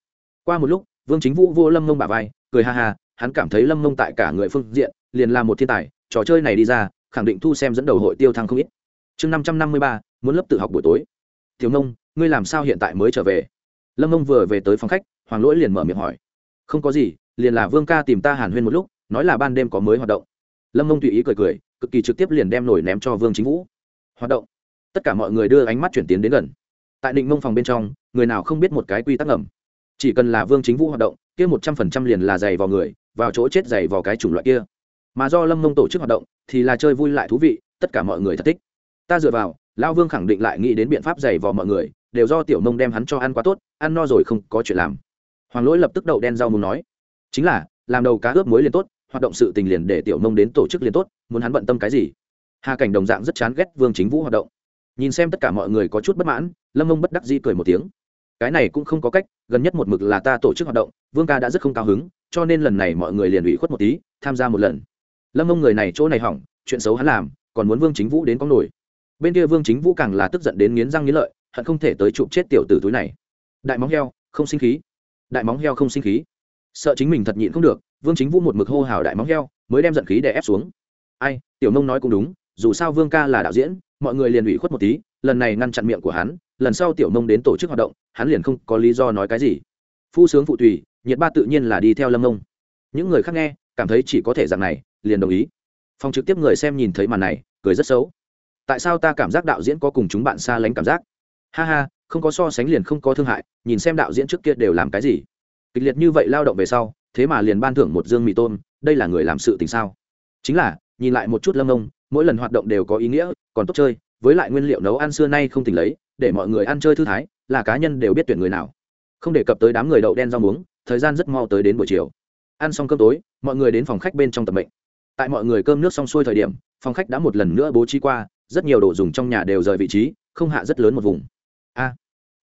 Qua một lúc, vương chính vũ vô lâm mông bà vai cười ha ha, hắn cảm thấy lâm mông tại cả người phương diện, liền là một thiên tài, trò chơi này đi ra, khẳng định thu xem dẫn đầu hội tiêu thăng không ít. Chương năm trăm năm mươi ba, muốn lớp tự học buổi tối. Thiếu nông ngươi làm sao hiện tại mới trở về? Lâm mông vừa về tới phòng khách, hoàng lỗi liền mở miệng hỏi. Không có gì, liền là vương ca tìm ta hàn huyên một lúc, nói là ban đêm có mới hoạt động. Lâm mông tùy ý cười cười, cực kỳ trực tiếp liền đem nổi ném cho vương chính vũ. Hoạt động? Tất cả mọi người đưa ánh mắt chuyển tiến đến gần. Tại định mông phòng bên trong, người nào không biết một cái quy tắc ngầm. Chỉ cần là vương chính vũ hoạt động kia một trăm phần trăm liền là giày vào người, vào chỗ chết giày vào cái chủng loại kia. Mà do lâm mông tổ chức hoạt động, thì là chơi vui lại thú vị, tất cả mọi người thật thích. Ta dựa vào lao vương khẳng định lại nghĩ đến biện pháp giày vào mọi người, đều do tiểu mông đem hắn cho ăn quá tốt, ăn no rồi không có chuyện làm. Hoàng lỗi lập tức đậu đen rau mông nói, chính là, làm đầu cá ướp muối liền tốt, hoạt động sự tình liền để tiểu mông đến tổ chức liền tốt, muốn hắn bận tâm cái gì? Hà cảnh đồng dạng rất chán ghét vương chính vũ hoạt động. Nhìn xem tất cả mọi người có chút bất mãn, lâm mông bất đắc di cười một tiếng cái này cũng không có cách, gần nhất một mực là ta tổ chức hoạt động, vương ca đã rất không cao hứng, cho nên lần này mọi người liền ủy khuất một tí, tham gia một lần. Lâm ông người này chỗ này hỏng, chuyện xấu hắn làm, còn muốn vương chính vũ đến con nổi. Bên kia vương chính vũ càng là tức giận đến nghiến răng nghiến lợi, hận không thể tới chụp chết tiểu tử túi này. Đại móng heo, không sinh khí. Đại móng heo không sinh khí. Sợ chính mình thật nhịn không được, vương chính vũ một mực hô hào đại móng heo, mới đem giận khí để ép xuống. Ai, tiểu nông nói cũng đúng, dù sao vương ca là đạo diễn, mọi người liền ủy khuất một tí lần này ngăn chặn miệng của hắn, lần sau tiểu nông đến tổ chức hoạt động, hắn liền không có lý do nói cái gì. Phu sướng phụ tùy, nhiệt ba tự nhiên là đi theo lâm nông những người khác nghe, cảm thấy chỉ có thể dạng này, liền đồng ý. Phòng trực tiếp người xem nhìn thấy màn này, cười rất xấu. Tại sao ta cảm giác đạo diễn có cùng chúng bạn xa lánh cảm giác? Ha ha, không có so sánh liền không có thương hại, nhìn xem đạo diễn trước kia đều làm cái gì. Kịch liệt như vậy lao động về sau, thế mà liền ban thưởng một dương mì tôm, đây là người làm sự tình sao? Chính là, nhìn lại một chút lâm ông mỗi lần hoạt động đều có ý nghĩa, còn tốt chơi với lại nguyên liệu nấu ăn xưa nay không tỉnh lấy, để mọi người ăn chơi thư thái, là cá nhân đều biết tuyển người nào. Không đề cập tới đám người đậu đen rau muống, thời gian rất mau tới đến buổi chiều. Ăn xong cơm tối, mọi người đến phòng khách bên trong tập bệnh tại mọi người cơm nước xong xuôi thời điểm, phòng khách đã một lần nữa bố trí qua, rất nhiều đồ dùng trong nhà đều rời vị trí, không hạ rất lớn một vùng. A,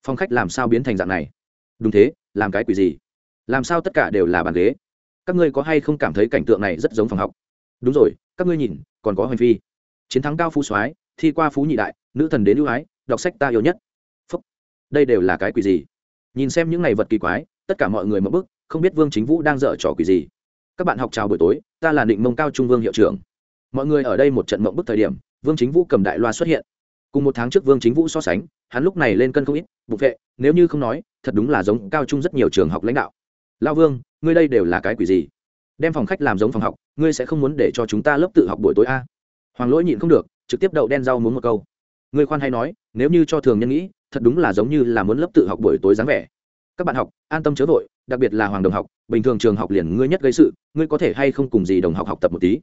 phòng khách làm sao biến thành dạng này? Đúng thế, làm cái quỷ gì? Làm sao tất cả đều là bàn ghế? Các ngươi có hay không cảm thấy cảnh tượng này rất giống phòng học? Đúng rồi, các ngươi nhìn, còn có hành phi. Chiến thắng cao phú soái thi qua phú nhị đại, nữ thần đến ưu ái, đọc sách ta yêu nhất. Phúc. Đây đều là cái quỷ gì? Nhìn xem những ngày vật kỳ quái, tất cả mọi người mất bức không biết vương chính vũ đang dở trò quỷ gì. Các bạn học chào buổi tối, ta là định mông cao trung vương hiệu trưởng. Mọi người ở đây một trận mộng bức thời điểm, vương chính vũ cầm đại loa xuất hiện. Cùng một tháng trước vương chính vũ so sánh, hắn lúc này lên cân không ít, bục vệ, nếu như không nói, thật đúng là giống cao trung rất nhiều trường học lãnh đạo. Lao vương, ngươi đây đều là cái quỷ gì? Đem phòng khách làm giống phòng học, ngươi sẽ không muốn để cho chúng ta lớp tự học buổi tối a? Hoàng lỗi nhịn không được trực tiếp đậu đen rau muốn một câu. Ngươi khoan hay nói, nếu như cho thường nhân nghĩ, thật đúng là giống như là muốn lớp tự học buổi tối dáng vẻ. Các bạn học, an tâm chớ vội, đặc biệt là hoàng đồng học, bình thường trường học liền ngươi nhất gây sự, ngươi có thể hay không cùng gì đồng học học tập một tí.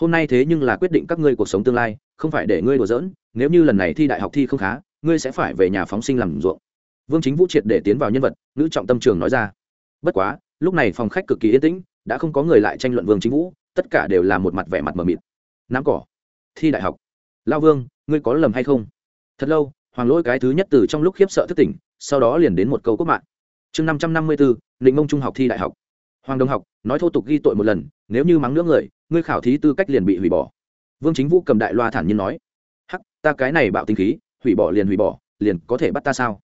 Hôm nay thế nhưng là quyết định các ngươi cuộc sống tương lai, không phải để ngươi đùa giỡn, nếu như lần này thi đại học thi không khá, ngươi sẽ phải về nhà phóng sinh làm ruộng. Vương chính vũ triệt để tiến vào nhân vật, nữ trọng tâm trường nói ra. Bất quá, lúc này phòng khách cực kỳ yên tĩnh, đã không có người lại tranh luận vương chính vũ, tất cả đều là một mặt vẻ mặt mờ mịt. Nắm cỏ, thi đại học lao vương, ngươi có lầm hay không? Thật lâu, hoàng lỗi cái thứ nhất từ trong lúc khiếp sợ thức tỉnh, sau đó liền đến một câu quốc mạng. Chương năm trăm năm mươi bốn định mông trung học thi đại học. Hoàng đông học, nói thô tục ghi tội một lần, nếu như mắng nữa người, ngươi khảo thí tư cách liền bị hủy bỏ. Vương chính vũ cầm đại loa thản nhiên nói, hắc, ta cái này bạo tinh khí, hủy bỏ liền hủy bỏ, liền có thể bắt ta sao?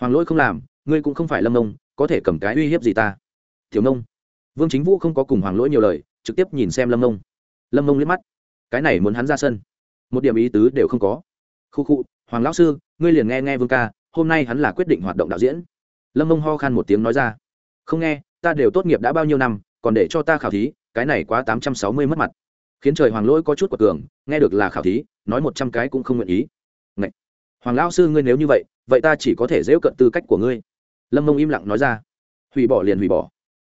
Hoàng lỗi không làm, ngươi cũng không phải lâm nông, có thể cầm cái uy hiếp gì ta? Thiếu nông. Vương chính vũ không có cùng hoàng lỗi nhiều lời, trực tiếp nhìn xem lâm nông. Lâm nông liếc mắt, cái này muốn hắn ra sân một điểm ý tứ đều không có. Khu khu, hoàng lão sư, ngươi liền nghe nghe vương ca, hôm nay hắn là quyết định hoạt động đạo diễn. Lâm mông ho khan một tiếng nói ra. Không nghe, ta đều tốt nghiệp đã bao nhiêu năm, còn để cho ta khảo thí, cái này quá tám trăm sáu mươi mất mặt. Khiến trời hoàng lỗi có chút quật cường, nghe được là khảo thí, nói một trăm cái cũng không nguyện ý. Ngậy! hoàng lão sư ngươi nếu như vậy vậy ta chỉ có thể dễu cận tư cách của ngươi. Lâm mông im lặng nói ra. Hủy bỏ liền hủy bỏ.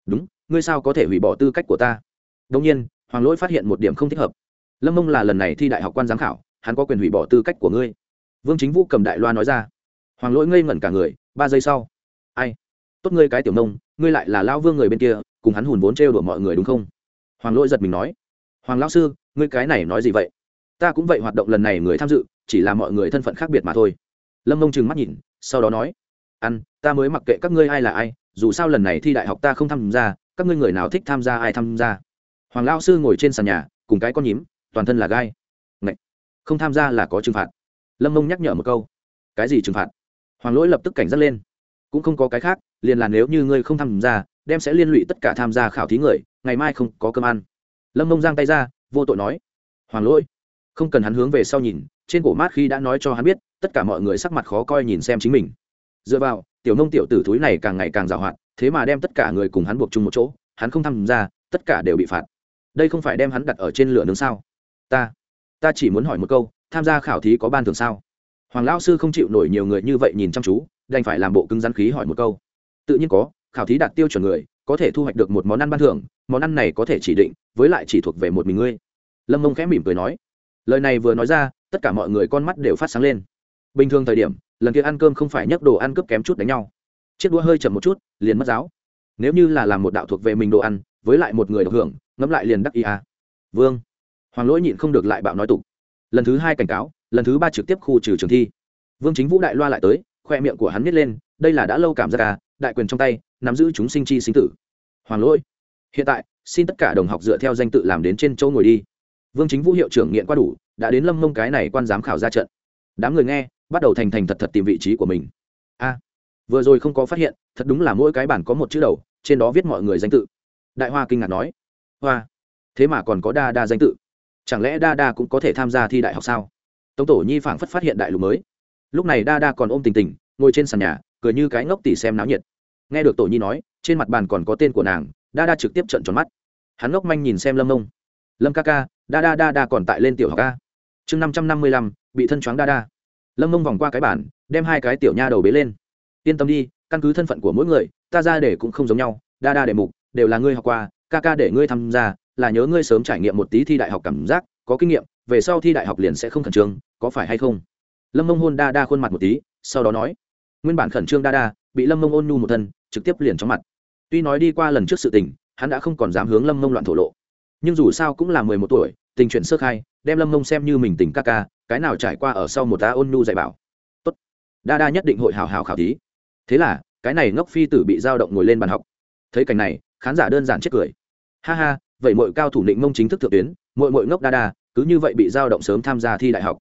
Đúng, ngươi sao có thể hủy bỏ tư cách của ta? Đông nhiên, hoàng lỗi phát hiện một điểm không thích hợp lâm mông là lần này thi đại học quan giám khảo, hắn có quyền hủy bỏ tư cách của ngươi. Vương chính vũ cầm đại loa nói ra. Hoàng lỗi ngây ngẩn cả người, ba giây sau. Ai? Tốt ngươi cái tiểu nông ngươi lại là lao vương người bên kia, cùng hắn hùn vốn trêu đùa mọi người đúng không? Hoàng lỗi giật mình nói. Hoàng lão sư, ngươi cái này nói gì vậy? Ta cũng vậy hoạt động lần này người tham dự, chỉ là mọi người thân phận khác biệt mà thôi. Lâm mông trừng mắt nhìn, sau đó nói. Ăn, ta mới mặc kệ các ngươi ai là ai, dù sao lần này thi đại học ta không tham gia, các ngươi người nào thích tham gia ai tham gia. Hoàng lão sư ngồi trên sàn nhà, cùng cái con nhím toàn thân là gai. Ngậy! không tham gia là có trừng phạt. Lâm mông nhắc nhở một câu. Cái gì trừng phạt? Hoàng lỗi lập tức cảnh giác lên. Cũng không có cái khác, liền là nếu như ngươi không tham gia, đem sẽ liên lụy tất cả tham gia khảo thí người, ngày mai không có cơm ăn. Lâm mông giang tay ra, vô tội nói. Hoàng lỗi, không cần hắn hướng về sau nhìn, trên cổ mát khi đã nói cho hắn biết, tất cả mọi người sắc mặt khó coi nhìn xem chính mình. Dựa vào, tiểu nông tiểu tử thúi này càng ngày càng giàu hạn, thế mà đem tất cả người cùng hắn buộc chung một chỗ, hắn không tham gia, tất cả đều bị phạt. Đây không phải đem hắn đặt ở trên lửa nướng sao? Ta. Ta chỉ muốn hỏi một câu, tham gia khảo thí có ban thường sao? Hoàng lão sư không chịu nổi nhiều người như vậy nhìn chăm chú, đành phải làm bộ cứng rắn khí hỏi một câu. Tự nhiên có, khảo thí đạt tiêu chuẩn người, có thể thu hoạch được một món ăn ban thưởng, món ăn này có thể chỉ định, với lại chỉ thuộc về một mình ngươi. Lâm mông khẽ mỉm cười nói. Lời này vừa nói ra, tất cả mọi người con mắt đều phát sáng lên. Bình thường thời điểm, lần kia ăn cơm không phải nhấc đồ ăn cướp kém chút đánh nhau. Chiếc đũa hơi chậm một chút, liền mất giáo. Nếu như là làm một đạo thuộc về mình đồ ăn, với lại một người được hưởng, ngẫm lại liền đắc ý à. vương hoàng lỗi nhịn không được lại bạo nói tục. Lần thứ hai cảnh cáo, lần thứ ba trực tiếp khu trừ trường thi. Vương chính vũ đại loa lại tới, khoe miệng của hắn nít lên, đây là đã lâu cảm giác à đại quyền trong tay, nắm giữ chúng sinh chi sinh tử. Hoàng lỗi, hiện tại, xin tất cả đồng học dựa theo danh tự làm đến trên chỗ ngồi đi. Vương chính vũ hiệu trưởng nghiện qua đủ, đã đến lâm mông cái này quan giám khảo ra trận. Đám người nghe, bắt đầu thành thành thật thật tìm vị trí của mình. A, vừa rồi không có phát hiện, thật đúng là mỗi cái bản có một chữ đầu, trên đó viết mọi người danh tự. Đại hoa kinh ngạc nói. Hoa, thế mà còn có đa đa danh tự chẳng lẽ đa đa cũng có thể tham gia thi đại học sao? Tống tổ nhi phảng phất phát hiện đại lục mới. Lúc này đa đa còn ôm tình tình, ngồi trên sàn nhà, cười như cái ngốc tỉ xem náo nhiệt. Nghe được tổ nhi nói, trên mặt bàn còn có tên của nàng, đa đa trực tiếp trận tròn mắt. Hắn ngốc manh nhìn xem lâm Nông. lâm ca ca, đa đa đa đa còn tại lên tiểu học ca chương năm trăm năm mươi lăm, bị thân choáng đa đa. Lâm Nông vòng qua cái bản đem hai cái tiểu nha đầu bế lên. Yên tâm đi, căn cứ thân phận của mỗi người, ta ra để cũng không giống nhau, đa đa đề mục, đều là ngươi học qua, ca ca để ngươi tham gia là nhớ ngươi sớm trải nghiệm một tí thi đại học cảm giác, có kinh nghiệm, về sau thi đại học liền sẽ không khẩn trương, có phải hay không? Lâm mông hôn đa đa khuôn mặt một tí, sau đó nói, nguyên bản khẩn trương đa đa, bị lâm mông ôn nhu một thân, trực tiếp liền chóng mặt. Tuy nói đi qua lần trước sự tình, hắn đã không còn dám hướng lâm mông loạn thổ lộ. Nhưng dù sao cũng là mười một tuổi, tình chuyện sơ khai, đem lâm mông xem như mình tình ca ca, cái nào trải qua ở sau một tá ôn nhu dạy bảo. Tốt. Đa đa nhất định hội hào hào khảo thí. Thế là, cái này ngốc phi tử bị dao động ngồi lên bàn học. Thấy cảnh này, khán giả đơn giản chết cười. Ha ha vậy mọi cao thủ định mông chính thức thượng tuyến, mọi mọi ngốc đa đa cứ như vậy bị dao động sớm tham gia thi đại học.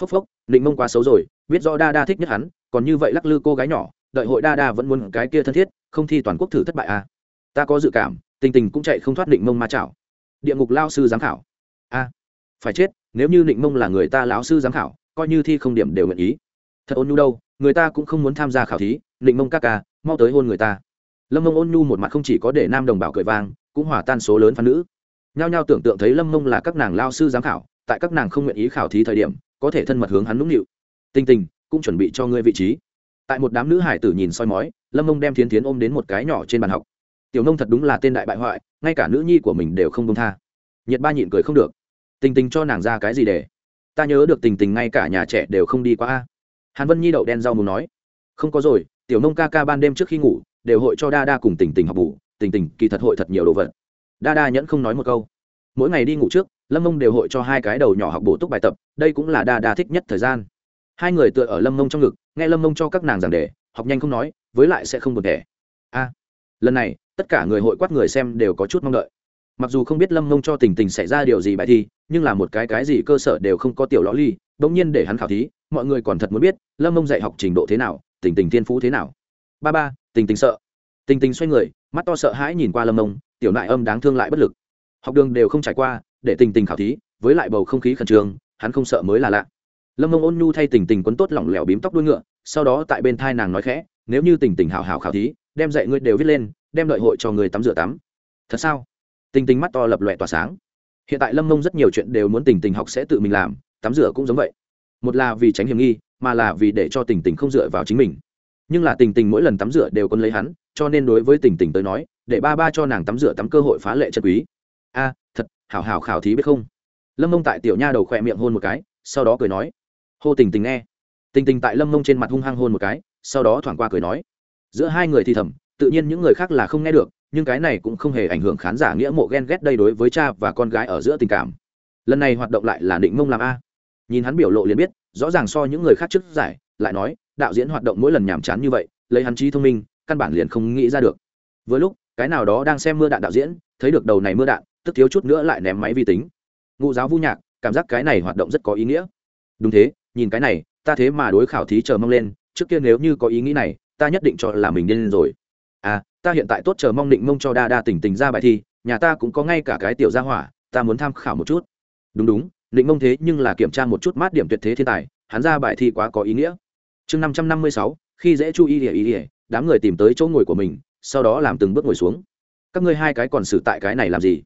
Phốc phốc định mông quá xấu rồi, biết rõ đa đa thích nhất hắn, còn như vậy lắc lư cô gái nhỏ, đợi hội đa đa vẫn muốn cái kia thân thiết, không thi toàn quốc thử thất bại à. ta có dự cảm, tình tình cũng chạy không thoát định mông ma chảo. Địa ngục lao sư giám khảo. A phải chết, nếu như định mông là người ta lão sư giám khảo, coi như thi không điểm đều nguyện ý. Thật ôn nhu đâu, người ta cũng không muốn tham gia khảo thí định mông các ca, mau tới hôn người ta. Lâm mông ôn nhu một mặt không chỉ có để nam đồng bào cười vang cũng hòa tan số lớn phán nữ. Nhao nhao tưởng tượng thấy lâm mông là các nàng lao sư giám khảo, tại các nàng không nguyện ý khảo thí thời điểm, có thể thân mật hướng hắn nũng nịu. Tinh tình, cũng chuẩn bị cho ngươi vị trí. Tại một đám nữ hải tử nhìn soi mói, lâm mông đem thiến thiến ôm đến một cái nhỏ trên bàn học. Tiểu nông thật đúng là tên đại bại hoại, ngay cả nữ nhi của mình đều không công tha. Nhiệt ba nhịn cười không được. Tình tình cho nàng ra cái gì để? Ta nhớ được tình tình ngay cả nhà trẻ đều không đi qua a. Hàn vân nhi đậu đen rau muốn nói. Không có rồi, tiểu nông ca ca ban đêm trước khi ngủ, đều hội cho đa đa cùng tình tình học bù tình tình, kỳ thật hội thật nhiều đồ vật. Đa đa nhẫn không nói một câu. Mỗi ngày đi ngủ trước, lâm mông đều hội cho hai cái đầu nhỏ học bổ túc bài tập, đây cũng là đa đa thích nhất thời gian. Hai người tựa ở lâm mông trong ngực, nghe lâm mông cho các nàng giảng đề, học nhanh không nói, với lại sẽ không buồn đẻ a, lần này, tất cả người hội quát người xem đều có chút mong đợi. Mặc dù không biết lâm mông cho tình tình xảy ra điều gì bài thi, nhưng là một cái cái gì cơ sở đều không có tiểu lõ ly đ ỗ n g nhiên để hắn khảo thí, mọi người còn thật muốn biết, lâm mông dạy học trình độ thế nào, tình tình thiên phú thế nào. Ba ba, tình tình sợ tình tình xoay người, mắt to sợ hãi nhìn qua lâm mông, tiểu nại âm đáng thương lại bất lực. Học đường đều không trải qua, để tình tình khảo thí, với lại bầu không khí khẩn trương, hắn không sợ mới là lạ. Lâm mông ôn nhu thay tình tình quấn tốt lỏng lẻo bím tóc đuôi ngựa, sau đó tại bên thai nàng nói khẽ, nếu như tình tình hào hào khảo thí, đem dạy ngươi đều viết lên, đem đợi hội cho người tắm rửa tắm. Thật sao? Tình tình mắt to lập lòe tỏa sáng. Hiện tại lâm mông rất nhiều chuyện đều muốn tình tình học sẽ tự mình làm, tắm rửa cũng giống vậy. Một là vì tránh hiểm nghi, mà là vì để cho tình tình không dựa vào chính mình nhưng là tình tình mỗi lần tắm rửa đều còn lấy hắn, cho nên đối với tình tình tới nói, để ba ba cho nàng tắm rửa tắm cơ hội phá lệ chân quý. A, thật, hảo hảo khảo thí biết không? Lâm mông tại tiểu nha đầu khỏe miệng hôn một cái, sau đó cười nói. Hô tình tình nghe. Tình tình tại lâm mông trên mặt hung hăng hôn một cái, sau đó thoảng qua cười nói. Giữa hai người thì thầm, tự nhiên những người khác là không nghe được, nhưng cái này cũng không hề ảnh hưởng khán giả nghĩa mộ ghen ghét đây đối với cha và con gái ở giữa tình cảm. Lần này hoạt động lại là định mông làm a. Nhìn hắn biểu lộ liền biết, rõ ràng so những người khác trước giải, lại nói đạo diễn hoạt động mỗi lần nhàm chán như vậy, lấy hắn trí thông minh, căn bản liền không nghĩ ra được. Với lúc, cái nào đó đang xem mưa đạn đạo diễn, thấy được đầu này mưa đạn, tức thiếu chút nữa lại ném máy vi tính. Ngụ giáo vu nhạc, cảm giác cái này hoạt động rất có ý nghĩa. Đúng thế, nhìn cái này, ta thế mà đối khảo thí chờ mong lên, trước kia nếu như có ý nghĩ này, ta nhất định cho là mình điên rồi. À ta hiện tại tốt chờ mong định mông cho đa đa tỉnh tỉnh ra bài thi, nhà ta cũng có ngay cả cái tiểu gia hỏa, ta muốn tham khảo một chút. Đúng đúng, định mông thế nhưng là kiểm tra một chút mát điểm tuyệt thế thiên tài, hắn ra bài thi quá có ý nghĩa chương năm trăm năm mươi sáu, khi dễ chu y ỉa ý ỉa đám người tìm tới chỗ ngồi của mình, sau đó làm từng bước ngồi xuống. Các ngươi hai cái còn xử tại cái này làm gì?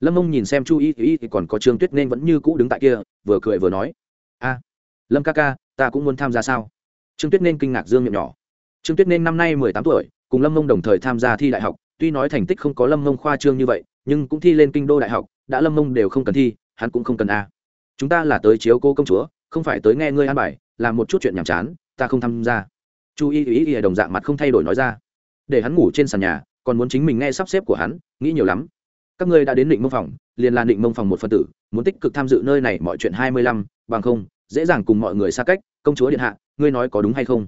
Lâm mông nhìn xem chu y y thì còn có trương tuyết nên vẫn như cũ đứng tại kia, vừa cười vừa nói. A, lâm ca ca, ta cũng muốn tham gia sao? Trương tuyết nên kinh ngạc dương miệng nhỏ. Trương tuyết nên năm nay mười tám tuổi, cùng lâm mông đồng thời tham gia thi đại học, tuy nói thành tích không có lâm mông khoa trương như vậy, nhưng cũng thi lên kinh đô đại học, đã lâm mông đều không cần thi, hắn cũng không cần a. Chúng ta là tới chiếu cô công chúa, không phải tới nghe ngươi an bài, làm một chút chuyện nhàm chán ta không tham gia. Chu y ý ý đồng dạng mặt không thay đổi nói ra. Để hắn ngủ trên sàn nhà, còn muốn chính mình nghe sắp xếp của hắn, nghĩ nhiều lắm. Các ngươi đã đến định mông phòng, liền là định mông phòng một phân tử, muốn tích cực tham dự nơi này mọi chuyện hai mươi lăm, bằng không, dễ dàng cùng mọi người xa cách, công chúa điện hạ, ngươi nói có đúng hay không?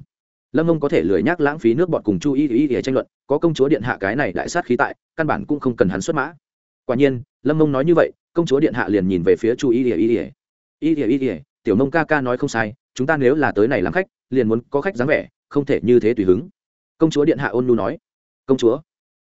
Lâm ông có thể lười nhác lãng phí nước bọt cùng chu y y y tranh luận, có công chúa điện hạ cái này đại sát khí tại, căn bản cũng không cần hắn xuất mã. Quả nhiên, lâm ông nói như vậy, công chúa điện hạ liền nhìn về phía chu y y. Y y y y tiểu nông ca ca nói không sai, chúng ta nếu là tới này làm khách, liền muốn có khách dáng vẻ, không thể như thế tùy hứng. Công chúa điện hạ ôn nu nói. Công chúa.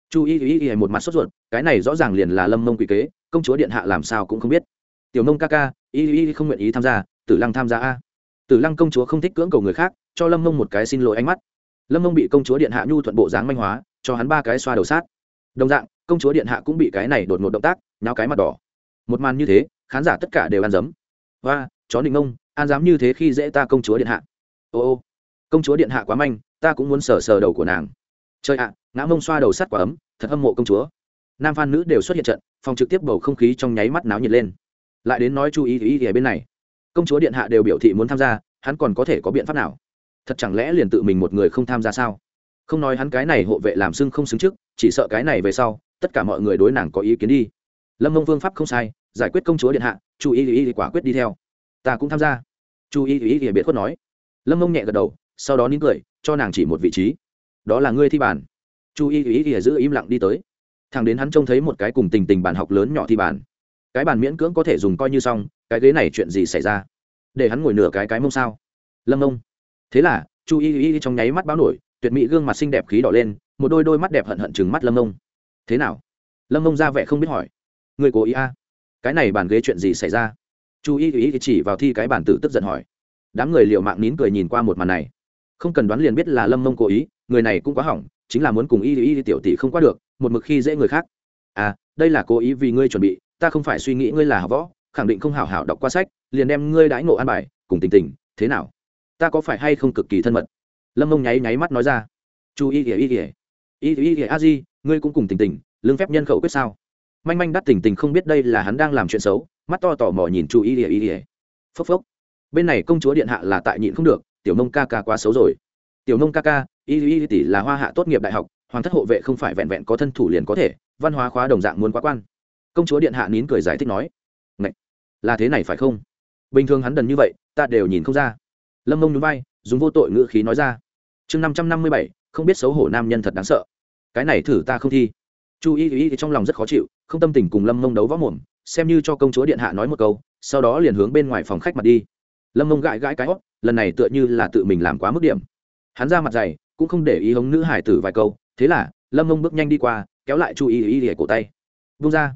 Chu y y y một mặt sốt ruột, cái này rõ ràng liền là lâm mông quỷ kế, công chúa điện hạ làm sao cũng không biết. Tiểu nông ca ca, y y không nguyện ý tham gia, tử lăng tham gia a. Tử lăng công chúa không thích cưỡng cầu người khác, cho lâm mông một cái xin lỗi ánh mắt. Lâm mông bị công chúa điện hạ nhu thuận bộ dáng manh hóa, cho hắn ba cái xoa đầu sát. Đồng dạng, công chúa điện hạ cũng bị cái này đột ngột động tác, nháo cái mặt đỏ. Một màn như thế, khán giả tất cả đều ăn dấm. Và chó định ông, an dám như thế khi dễ ta công chúa điện hạ. Ô ô công chúa điện hạ quá manh ta cũng muốn sờ sờ đầu của nàng. Chơi ạ ngã mông xoa đầu sắt quả ấm thật hâm mộ công chúa. Nam phan nữ đều xuất hiện trận phòng trực tiếp bầu không khí trong nháy mắt náo nhiệt lên. Lại đến nói chú ý ý ở bên này. Công chúa điện hạ đều biểu thị muốn tham gia hắn còn có thể có biện pháp nào? Thật chẳng lẽ liền tự mình một người không tham gia sao? Không nói hắn cái này hộ vệ làm xưng không xứng trước chỉ sợ cái này về sau tất cả mọi người đối nàng có ý kiến đi. Lâm mông vương pháp không sai giải quyết công chúa điện hạ chú ý ý, ý quả quyết đi theo ta cũng tham gia. Chu y y y biệt khuất nói. Lâm mông nhẹ gật đầu, sau đó nín cười, cho nàng chỉ một vị trí. Đó là ngươi thi bàn. Chu y y y giữ im lặng đi tới. Thằng đến hắn trông thấy một cái cùng tình tình bàn học lớn nhỏ thi bàn. Cái bàn miễn cưỡng có thể dùng coi như xong, cái ghế này chuyện gì xảy ra? Để hắn ngồi nửa cái cái mông sao? Lâm mông. Thế là, chu y y trong nháy mắt báo nổi, tuyệt mỹ gương mặt xinh đẹp khí đỏ lên, một đôi đôi mắt đẹp hận hận chừng mắt lâm mông. Thế nào? Lâm mông ra vẻ không biết hỏi. Người cố ý a? À? cái này bàn ghế chuyện gì xảy ra? Chu y y chỉ vào thi cái bản tử tức giận hỏi. Đám người liệu mạng nín cười nhìn qua một màn này. Không cần đoán liền biết là lâm mông cố ý, người này cũng quá hỏng, chính là muốn cùng y y tiểu tỷ không qua được, một mực khi dễ người khác. À đây là cố ý vì ngươi chuẩn bị, ta không phải suy nghĩ ngươi là học võ, khẳng định không hảo hảo đọc qua sách, liền đem ngươi đãi ngộ an bài, cùng tình tình, thế nào? Ta có phải hay không cực kỳ thân mật? Lâm mông nháy nháy mắt nói ra. Chu y Y y Y y y ỉa a di, ngươi cũng cùng tình tình, lương phép nhân khẩu quyết sao? Manh manh đắt tình tình không biết đây là hắn đang làm chuyện xấu mắt to tò mò nhìn chu y ỉa y ỉa phốc phốc. Bên này công chúa điện hạ là tại nhịn không được, tiểu nông ca ca quá xấu rồi. Tiểu nông ca ca, y y tỷ là hoa hạ tốt nghiệp đại học, hoàng thất hộ vệ không phải vẹn vẹn có thân thủ liền có thể, văn hóa khóa đồng dạng muốn quá quan. Công chúa điện hạ nín cười giải thích nói Ngậy! là thế này phải không? Bình thường hắn đần như vậy, ta đều nhìn không ra. Lâm mông núi bay dùng vô tội ngữ khí nói ra, chương năm trăm năm mươi bảy, không biết xấu hổ nam nhân thật đáng sợ. Cái này thử ta không thi. Chu y y trong lòng rất khó chịu, không tâm tình cùng lâm mông đấu võ mồm xem như cho công chúa điện hạ nói một câu, sau đó liền hướng bên ngoài phòng khách mặt đi. Lâm mông gãi gãi cái hót, lần này tựa như là tự mình làm quá mức điểm. Hắn ra mặt dày, cũng không để ý hống nữ hải tử vài câu, thế là, lâm mông bước nhanh đi qua, kéo lại chu y y y cổ tay. Vung ra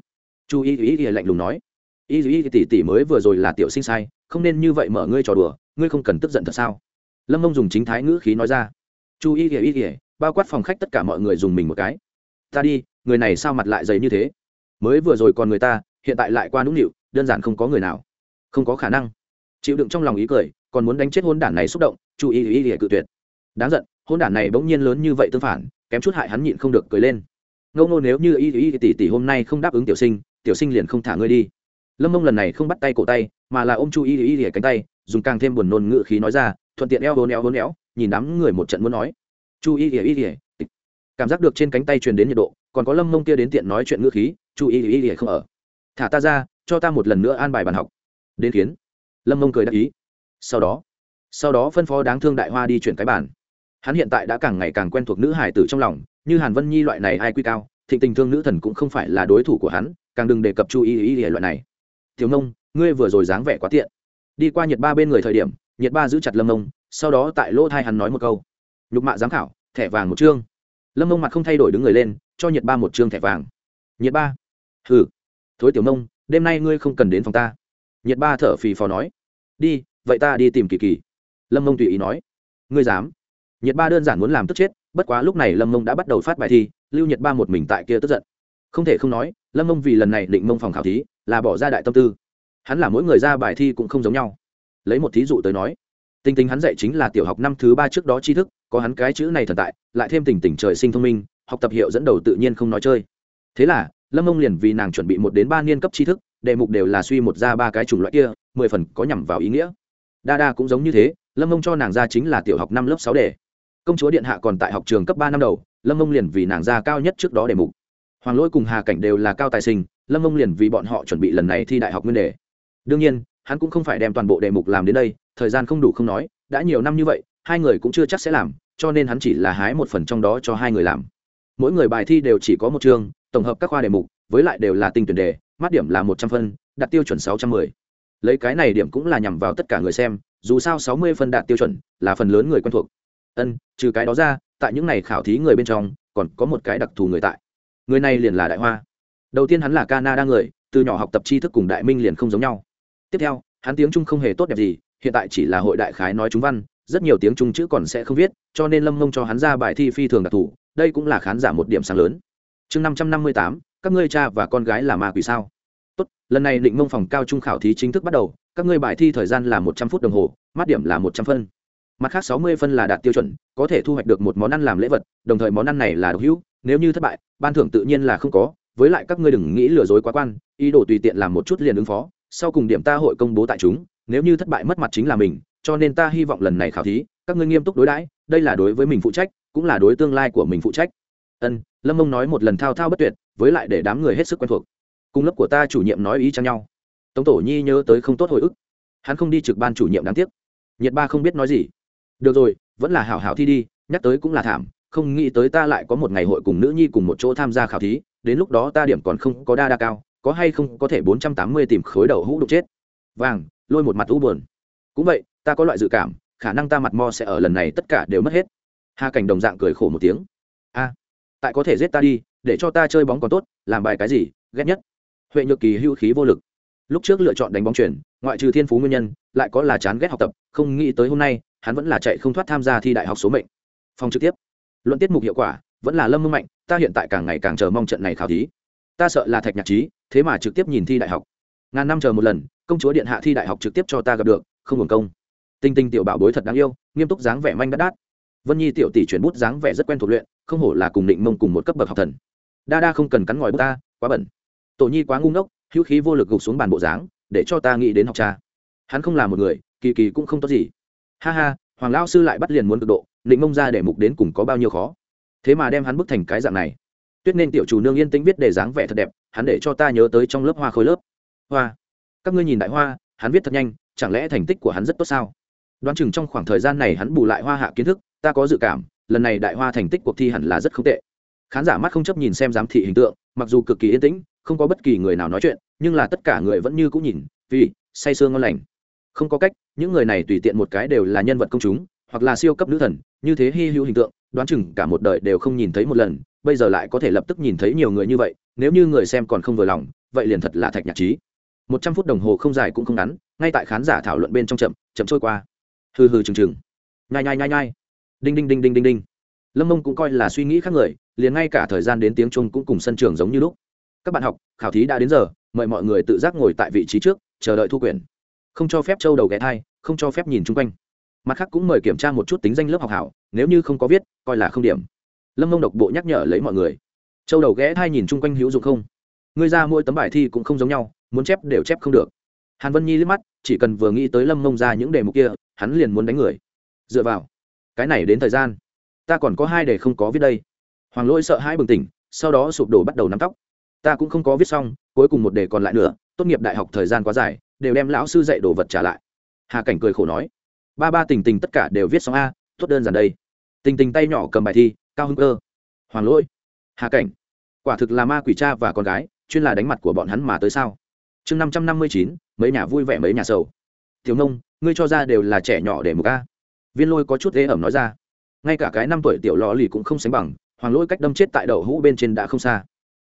chu y y y lạnh lùng nói. Y y tỷ tỷ mới vừa rồi là tiểu sinh sai, không nên như vậy mở ngươi trò đùa, ngươi không cần tức giận thật sao? Lâm mông dùng chính thái ngữ khí nói ra. Chu y y y, bao quát phòng khách tất cả mọi người dùng mình một cái. Ta đi, người này sao mặt lại dày như thế? Mới vừa rồi còn người ta hiện tại lại qua nũng nịu đơn giản không có người nào không có khả năng chịu đựng trong lòng ý cười còn muốn đánh chết hôn đản này xúc động chu y ý ý cự tuyệt đáng giận hôn đản này bỗng nhiên lớn như vậy tương phản kém chút hại hắn nhịn không được cười lên ngâu ngô nếu như y ý tỷ tỷ hôm nay không đáp ứng tiểu sinh tiểu sinh liền không thả ngươi đi lâm mông lần này không bắt tay cổ tay mà là ôm chu y ý ý cánh tay dùng càng thêm buồn nôn ngự khí nói ra thuận tiện eo hôn eo hôn éo nhìn đám người một trận muốn nói chu y ý ý cảm giác được trên cánh tay truyền đến nhiệt độ còn có lâm mông kia đến tiện nói chuyện ngự khí chu y ý ý không ở thả ta ra, cho ta một lần nữa an bài bàn học. Đến kiến. Lâm mông cười đáp ý. Sau đó sau đó phân phó đáng thương đại hoa đi chuyển cái bàn. Hắn hiện tại đã càng ngày càng quen thuộc nữ hải tử trong lòng, như hàn vân nhi loại này ai quy cao, thịnh tình thương nữ thần cũng không phải là đối thủ của hắn, càng đừng đề cập chu y y ý loại này. Thiếu nông ngươi vừa rồi dáng vẻ quá tiện. Đi qua nhiệt ba bên người thời điểm nhiệt ba giữ chặt lâm mông, sau đó tại lỗ thai hắn nói một câu. Nhục mạ giám khảo, thẻ vàng một chương. Lâm mông mặt không thay đổi đứng người lên, cho nhiệt ba một chương thẻ vàng. Nhiệt ba. Hừ thối tiểu nông, đêm nay ngươi không cần đến phòng ta. Nhiệt ba thở phì phò nói. Đi, vậy ta đi tìm kỳ kỳ. Lâm mông tùy ý nói. Ngươi dám? Nhiệt ba đơn giản muốn làm tức chết, bất quá lúc này lâm mông đã bắt đầu phát bài thi, lưu nhiệt ba một mình tại kia tức giận. Không thể không nói, lâm mông vì lần này định mông phòng khảo thí, là bỏ ra đại tâm tư. Hắn là mỗi người ra bài thi cũng không giống nhau. Lấy một thí dụ tới nói, tình tình hắn dạy chính là tiểu học năm thứ ba trước đó tri thức, có hắn cái chữ này thần tại, lại thêm tình tình trời sinh thông minh, học tập hiệu dẫn đầu tự nhiên không nói chơi. Thế là lâm mông liền vì nàng chuẩn bị một đến ba niên cấp tri thức, đề mục đều là suy một ra ba cái chủng loại kia, mười phần có nhằm vào ý nghĩa. Đa đa cũng giống như thế, lâm mông cho nàng ra chính là tiểu học năm lớp sáu đề. Công chúa điện hạ còn tại học trường cấp ba năm đầu, lâm mông liền vì nàng ra cao nhất trước đó đề mục. Hoàng lỗi cùng hà cảnh đều là cao tài sinh, lâm mông liền vì bọn họ chuẩn bị lần này thi đại học nguyên đề. Đương nhiên, hắn cũng không phải đem toàn bộ đề mục làm đến đây, thời gian không đủ không nói, đã nhiều năm như vậy, hai người cũng chưa chắc sẽ làm, cho nên hắn chỉ là hái một phần trong đó cho hai người làm. Mỗi người bài thi đều chỉ có một chương tổng hợp các khoa đề mục, với lại đều là tinh tuyển đề, mắt điểm là một trăm phân, đạt tiêu chuẩn sáu trăm mười. Lấy cái này điểm cũng là nhằm vào tất cả người xem, dù sao sáu mươi phân đạt tiêu chuẩn là phần lớn người quen thuộc. Ân, trừ cái đó ra, tại những ngày khảo thí người bên trong, còn có một cái đặc thù người tại. Người này liền là đại hoa. Đầu tiên hắn là canada người, từ nhỏ học tập tri thức cùng đại minh liền không giống nhau. Tiếp theo, hắn tiếng trung không hề tốt đẹp gì, hiện tại chỉ là hội đại khái nói chúng văn, rất nhiều tiếng trung chữ còn sẽ không viết, cho nên lâm mông cho hắn ra bài thi phi thường đặc thù, đây cũng là khán giả một điểm sáng lớn chương năm trăm năm mươi tám, các ngươi cha và con gái là ma quỷ sao? Tốt, lần này định mông phòng cao trung khảo thí chính thức bắt đầu, các ngươi bài thi thời gian là một trăm phút đồng hồ, mát điểm là một trăm phân. Mặt khác sáu mươi phân là đạt tiêu chuẩn, có thể thu hoạch được một món ăn làm lễ vật, đồng thời món ăn này là độc hữu, nếu như thất bại, ban thưởng tự nhiên là không có, với lại các ngươi đừng nghĩ lừa dối quá quan, ý đồ tùy tiện làm một chút liền ứng phó, sau cùng điểm ta hội công bố tại chúng, nếu như thất bại mất mặt chính là mình, cho nên ta hy vọng lần này khảo thí, các ngươi nghiêm túc đối đãi, đây là đối với mình phụ trách, cũng là đối tương lai của mình phụ trách. Ân lâm mông nói một lần thao thao bất tuyệt, với lại để đám người hết sức quen thuộc. Cùng lớp của ta chủ nhiệm nói ý chăng nhau. Tống tổ nhi nhớ tới không tốt hồi ức. Hắn không đi trực ban chủ nhiệm đáng tiếc. Nhiệt ba không biết nói gì. Được rồi, vẫn là hảo hảo thi đi, nhắc tới cũng là thảm, không nghĩ tới ta lại có một ngày hội cùng nữ nhi cùng một chỗ tham gia khảo thí, đến lúc đó ta điểm còn không có đa đa cao, có hay không có thể bốn trăm tám mươi tìm khối đầu hũ đục chết. Vàng, lôi một mặt u buồn. Cũng vậy, ta có loại dự cảm, khả năng ta mặt mo sẽ ở lần này tất cả đều mất hết. Hà cảnh đồng dạng cười khổ một tiếng. A tại có thể giết ta đi, để cho ta chơi bóng còn tốt, làm bài cái gì, ghét nhất. Huệ nhược kỳ hưu khí vô lực. Lúc trước lựa chọn đánh bóng chuyển ngoại trừ thiên phú nguyên nhân, lại có là chán ghét học tập, không nghĩ tới hôm nay, hắn vẫn là chạy không thoát tham gia thi đại học số mệnh. Phòng trực tiếp. Luận tiết mục hiệu quả, vẫn là lâm mưu mạnh, ta hiện tại càng ngày càng chờ mong trận này khảo thí. Ta sợ là thạch nhạc trí, thế mà trực tiếp nhìn thi đại học. Ngàn năm chờ một lần, công chúa điện hạ thi đại học trực tiếp cho ta gặp được, không hưởng công. Tinh tinh tiểu bảo bối thật đáng yêu, nghiêm túc dáng vẻ manh đắt đát vân nhi tiểu tỷ chuyển bút dáng vẻ rất quen thuộc luyện không hổ là cùng định mông cùng một cấp bậc học thần. Đa đa không cần cắn ngòi bút ta, quá bẩn. Tổ nhi quá ngu ngốc, hữu khí vô lực gục xuống bàn bộ dáng, để cho ta nghĩ đến học cha. Hắn không là một người, kỳ kỳ cũng không tốt gì. Ha ha, hoàng lao sư lại bắt liền muốn cực độ, định mông ra để mục đến cùng có bao nhiêu khó. Thế mà đem hắn bức thành cái dạng này. Tuyết nên tiểu chủ nương yên tĩnh viết để dáng vẻ thật đẹp, hắn để cho ta nhớ tới trong lớp hoa khối lớp. Hoa. Các ngươi nhìn đại hoa, hắn viết thật nhanh, chẳng lẽ thành tích của hắn rất tốt sao? Đoán chừng trong khoảng thời gian này hắn bù lại hoa hạ kiến thức, ta có dự cảm lần này đại hoa thành tích cuộc thi hẳn là rất không tệ. Khán giả mắt không chấp nhìn xem giám thị hình tượng, mặc dù cực kỳ yên tĩnh, không có bất kỳ người nào nói chuyện, nhưng là tất cả người vẫn như cũng nhìn, vì, say sương ngon lành. Không có cách, những người này tùy tiện một cái đều là nhân vật công chúng, hoặc là siêu cấp nữ thần, như thế hy hữu hình tượng, đoán chừng cả một đời đều không nhìn thấy một lần, bây giờ lại có thể lập tức nhìn thấy nhiều người như vậy, nếu như người xem còn không vừa lòng, vậy liền thật là thạch nhạc trí. Một trăm phút đồng hồ không dài cũng không ngắn, ngay tại khán giả thảo luận bên trong chậm chậm trôi qua. Hừ hừ chừng chừng. Nhai nhai nhai nhai đinh đinh đinh đinh đinh đinh. Lâm mông cũng coi là suy nghĩ khác người, liền ngay cả thời gian đến tiếng trung cũng cùng sân trường giống như lúc. Các bạn học, khảo thí đã đến giờ, mời mọi người tự giác ngồi tại vị trí trước, chờ đợi thu quyển. Không cho phép châu đầu ghé thai, không cho phép nhìn chung quanh. Mặt khác cũng mời kiểm tra một chút tính danh lớp học hảo, nếu như không có viết, coi là không điểm. Lâm mông độc bộ nhắc nhở lấy mọi người. Châu đầu ghé thai nhìn chung quanh hữu dụng không? Người ra mỗi tấm bài thi cũng không giống nhau, muốn chép đều chép không được. Hàn vân nhi liếc mắt, chỉ cần vừa nghĩ tới lâm mông ra những đề mục kia, hắn liền muốn đánh người. Dựa vào cái này đến thời gian, ta còn có hai đề không có viết đây. Hoàng lỗi sợ hai bừng tỉnh, sau đó sụp đổ bắt đầu nắm tóc. Ta cũng không có viết xong, cuối cùng một đề còn lại nữa, tốt nghiệp đại học thời gian quá dài, đều đem lão sư dạy đồ vật trả lại. Hà cảnh cười khổ nói, ba ba tình tình tất cả đều viết xong a, tốt đơn giản đây. Tình tình tay nhỏ cầm bài thi, cao hưng cơ. Hoàng lỗi, hà cảnh, quả thực là ma quỷ cha và con gái, chuyên là đánh mặt của bọn hắn mà tới sao? Chương năm trăm năm mươi chín, mấy nhà vui vẻ mấy nhà sầu. Thiếu nông, ngươi cho ra đều là trẻ nhỏ để một ca viên lôi có chút ghế ẩm nói ra. Ngay cả cái năm tuổi tiểu lò lì cũng không sánh bằng, hoàng lỗi cách đâm chết tại đậu hũ bên trên đã không xa.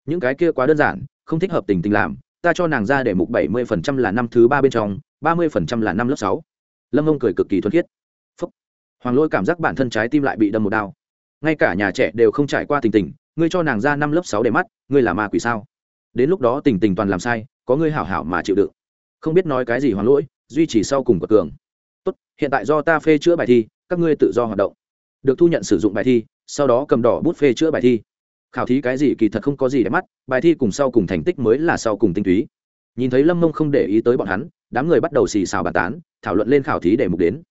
Những cái kia quá đơn giản, không thích hợp tình tình làm, ta cho nàng ra để mục bảy mươi phần trăm là năm thứ ba bên trong, ba mươi phần trăm là năm lớp sáu. Lâm ông cười cực kỳ thuần khiết. Phúc. hoàng lỗi cảm giác bản thân trái tim lại bị đâm một đau ngay cả nhà trẻ đều không trải qua tình tình, ngươi cho nàng ra năm lớp sáu để mắt, ngươi là ma quỷ sao? Đến lúc đó tình tình toàn làm sai, có ngươi hảo hảo mà chịu đựng. Không biết nói cái gì hoàng lỗi, duy trì sau cùng của cường hiện tại do ta phê chữa bài thi, các ngươi tự do hoạt động. Được thu nhận sử dụng bài thi, sau đó cầm đỏ bút phê chữa bài thi. Khảo thí cái gì kỳ thật không có gì để mắt, bài thi cùng sau cùng thành tích mới là sau cùng tinh túy. Nhìn thấy lâm mông không để ý tới bọn hắn, đám người bắt đầu xì xào bàn tán, thảo luận lên khảo thí để mục đến.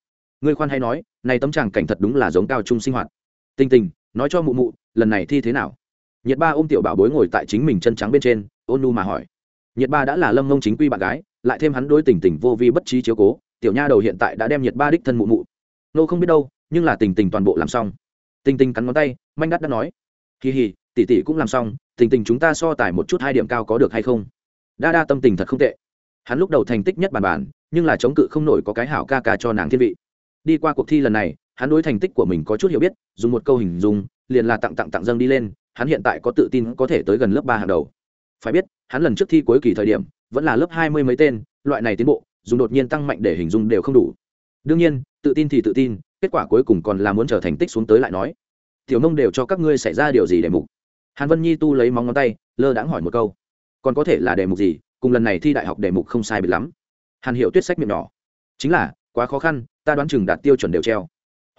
Người khoan hay nói, này tấm tràng cảnh thật đúng là giống cao trung sinh hoạt. Tinh tình, nói cho mụ mụ, lần này thi thế nào? Nhiệt ba ôm tiểu bảo bối ngồi tại chính mình chân trắng bên trên, ôn nu mà hỏi. Nhiệt ba đã là lâm mông chính quy bạn gái, lại thêm hắn đối tình tình vô vi bất trí chiếu cố tiểu nha đầu hiện tại đã đem nhiệt ba đích thân mụ mụ. Nô không biết đâu, nhưng là tình tình toàn bộ làm xong. Tình tình cắn ngón tay, manh đắt đã nói. Kỳ hì, tỷ tỷ cũng làm xong, tình tình chúng ta so tài một chút hai điểm cao có được hay không? Đa đa tâm tình thật không tệ. Hắn lúc đầu thành tích nhất bàn bàn nhưng là chống cự không nổi có cái hảo ca ca cho nàng thiên vị. Đi qua cuộc thi lần này, hắn đối thành tích của mình có chút hiểu biết, dùng một câu hình dung, liền là tặng tặng tặng dâng đi lên, hắn hiện tại có tự tin có thể tới gần lớp ba hàng đầu. Phải biết, hắn lần trước thi cuối kỳ thời điểm, vẫn là lớp hai mươi mấy tên, loại này tiến bộ dùng đột nhiên tăng mạnh để hình dung đều không đủ. Đương nhiên, tự tin thì tự tin, kết quả cuối cùng còn là muốn trở thành tích xuống tới lại nói. Tiểu nông đều cho các ngươi xảy ra điều gì để mục? Hàn vân nhi tu lấy móng ngón tay, lơ đãng hỏi một câu. Còn có thể là đề mục gì? Cùng lần này thi đại học đề mục không sai biệt lắm. Hàn hiệu tuyết sách miệng nhỏ. Chính là, quá khó khăn, ta đoán chừng đạt tiêu chuẩn đều treo.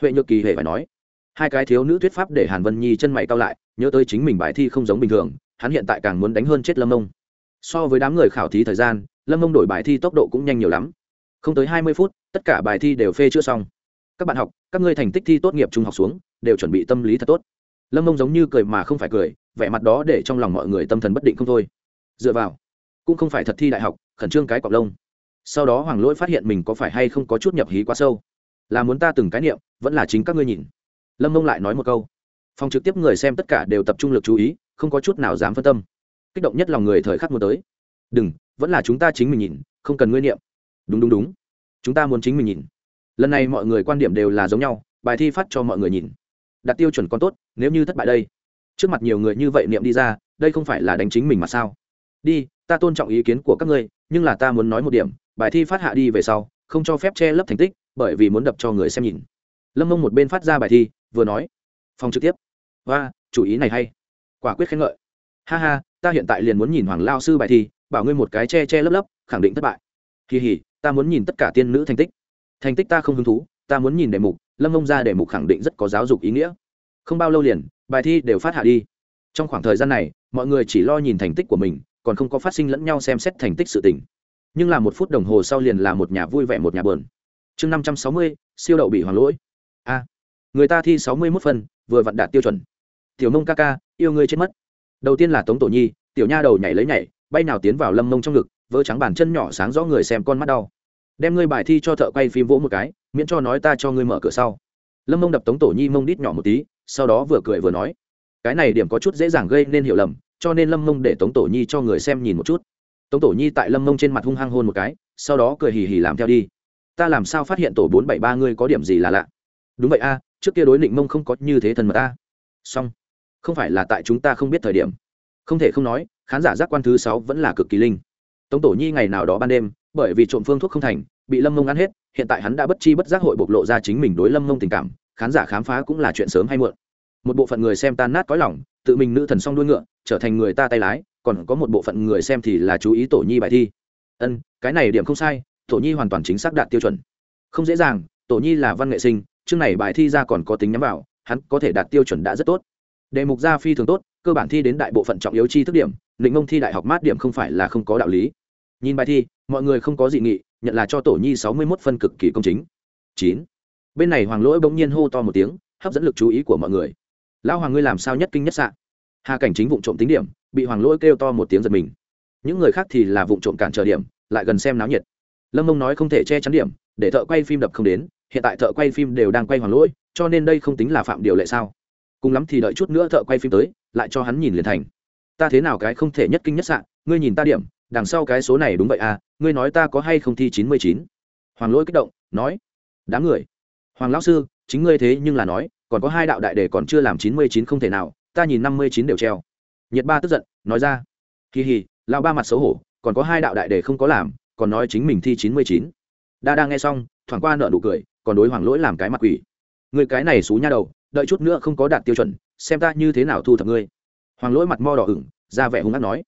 Huệ nhược kỳ hề phải nói. Hai cái thiếu nữ thuyết pháp để hàn vân nhi chân mày cao lại, nhớ tới chính mình bài thi không giống bình thường, hắn hiện tại càng muốn đánh hơn chết lâm ông so với đám người khảo thí thời gian lâm mông đổi bài thi tốc độ cũng nhanh nhiều lắm. Không tới hai mươi phút, tất cả bài thi đều phê chữa xong. Các bạn học, các ngươi thành tích thi tốt nghiệp trung học xuống, đều chuẩn bị tâm lý thật tốt. Lâm mông giống như cười mà không phải cười, vẻ mặt đó để trong lòng mọi người tâm thần bất định không thôi. Dựa vào, cũng không phải thật thi đại học, khẩn trương cái cọc lông. Sau đó hoàng lỗi phát hiện mình có phải hay không có chút nhập hí quá sâu. Là muốn ta từng cái niệm, vẫn là chính các ngươi nhìn. Lâm mông lại nói một câu. Phòng trực tiếp người xem tất cả đều tập trung lực chú ý, không có chút nào dám phân tâm. Kích động nhất lòng người thời khắc muốn tới. Đừng vẫn là chúng ta chính mình nhìn, không cần nguyên niệm. Đúng đúng đúng. Chúng ta muốn chính mình nhìn. Lần này mọi người quan điểm đều là giống nhau, bài thi phát cho mọi người nhìn. Đặt tiêu chuẩn còn tốt, nếu như thất bại đây. Trước mặt nhiều người như vậy niệm đi ra, đây không phải là đánh chính mình mà sao? Đi, ta tôn trọng ý kiến của các ngươi, nhưng là ta muốn nói một điểm, bài thi phát hạ đi về sau, không cho phép che lấp thành tích, bởi vì muốn đập cho người xem nhìn. Lâm mông một bên phát ra bài thi, vừa nói. Phòng trực tiếp. Và chủ ý này hay. Quả quyết khen ngợi. Ha ha ta hiện tại liền muốn nhìn hoàng lao sư bài thi, bảo ngươi một cái che che lấp lấp, khẳng định thất bại. Kỳ hỉ ta muốn nhìn tất cả tiên nữ thành tích. Thành tích ta không hứng thú, ta muốn nhìn đề mục, lâm ông ra đề mục khẳng định rất có giáo dục ý nghĩa. Không bao lâu liền, bài thi đều phát hạ đi. Trong khoảng thời gian này, mọi người chỉ lo nhìn thành tích của mình, còn không có phát sinh lẫn nhau xem xét thành tích sự tình. Nhưng là một phút đồng hồ sau liền là một nhà vui vẻ một nhà bờn chương năm trăm sáu mươi, siêu đậu bị hoàng lỗi. A, người ta thi sáu mươi mốt phân vừa vặn đạt tiêu chuẩn. Tiểu mông ca ca, yêu ngươi chết mất đầu tiên là tống tổ nhi, tiểu nha đầu nhảy lấy nhảy, bay nào tiến vào lâm mông trong ngực, vỡ trắng bàn chân nhỏ sáng rõ người xem con mắt đau. Đem ngươi bài thi cho thợ quay phim vỗ một cái, miễn cho nói ta cho ngươi mở cửa sau. Lâm mông đập tống tổ nhi mông đít nhỏ một tí, sau đó vừa cười vừa nói, cái này điểm có chút dễ dàng gây nên hiểu lầm, cho nên lâm mông để tống tổ nhi cho người xem nhìn một chút. Tống tổ nhi tại lâm mông trên mặt hung hăng hôn một cái, sau đó cười hì hì làm theo đi. Ta làm sao phát hiện tổ bốn bảy ba ngươi có điểm gì là lạ? Đúng vậy a, trước kia đối định mông không có như thế thần mà ta xong không phải là tại chúng ta không biết thời điểm. Không thể không nói, khán giả giác quan thứ sáu vẫn là cực kỳ linh. Tống tổ nhi ngày nào đó ban đêm, bởi vì trộm phương thuốc không thành, bị lâm mông ăn hết, hiện tại hắn đã bất chi bất giác hội bộc lộ ra chính mình đối lâm mông tình cảm, khán giả khám phá cũng là chuyện sớm hay muộn. Một bộ phận người xem tan nát cõi lòng, tự mình nữ thần song đuôi ngựa, trở thành người ta tay lái, còn có một bộ phận người xem thì là chú ý tổ nhi bài thi. Ân, cái này điểm không sai, tổ nhi hoàn toàn chính xác đạt tiêu chuẩn. Không dễ dàng, tổ nhi là văn nghệ sinh, chương này bài thi ra còn có tính nhắm vào, hắn có thể đạt tiêu chuẩn đã rất tốt đề mục ra phi thường tốt, cơ bản thi đến đại bộ phận trọng yếu chi thức điểm định mông thi đại học mát điểm không phải là không có đạo lý. Nhìn bài thi, mọi người không có dị nghị, nhận là cho tổ nhi sáu mươi mốt phân cực kỳ công chính. Chín. Bên này hoàng lỗi bỗng nhiên hô to một tiếng, hấp dẫn lực chú ý của mọi người. Lão hoàng ngươi làm sao nhất kinh nhất sạn hà cảnh chính vụ trộm tính điểm, bị hoàng lỗi kêu to một tiếng giật mình. Những người khác thì là vụ trộm cản trở điểm, lại gần xem náo nhiệt. Lâm mông nói không thể che chắn điểm, để thợ quay phim đập không đến, hiện tại thợ quay phim đều đang quay hoàng lỗi, cho nên đây không tính là phạm điều lệ sao? Cùng lắm thì đợi chút nữa thợ quay phim tới, lại cho hắn nhìn liền thành. Ta thế nào cái không thể nhất kinh nhất sạn ngươi nhìn ta điểm, đằng sau cái số này đúng vậy à ngươi nói ta có hay không thi chín mươi chín? Hoàng lỗi kích động, nói, đám người, hoàng lão sư, chính ngươi thế nhưng là nói, còn có hai đạo đại đề còn chưa làm chín mươi chín không thể nào, ta nhìn năm mươi chín đều treo. Nhiệt ba tức giận, nói ra, kỳ hì lao ba mặt xấu hổ, còn có hai đạo đại đề không có làm, còn nói chính mình thi chín mươi chín. Đa đang nghe xong, thoảng qua nợ nụ cười, còn đối hoàng lỗi làm cái mặt quỷ. Người cái này xú nha đầu đợi chút nữa không có đạt tiêu chuẩn, xem ta như thế nào thu thập ngươi. Hoàng lỗi mặt mo đỏ ửng, ra vẻ hung hát nói.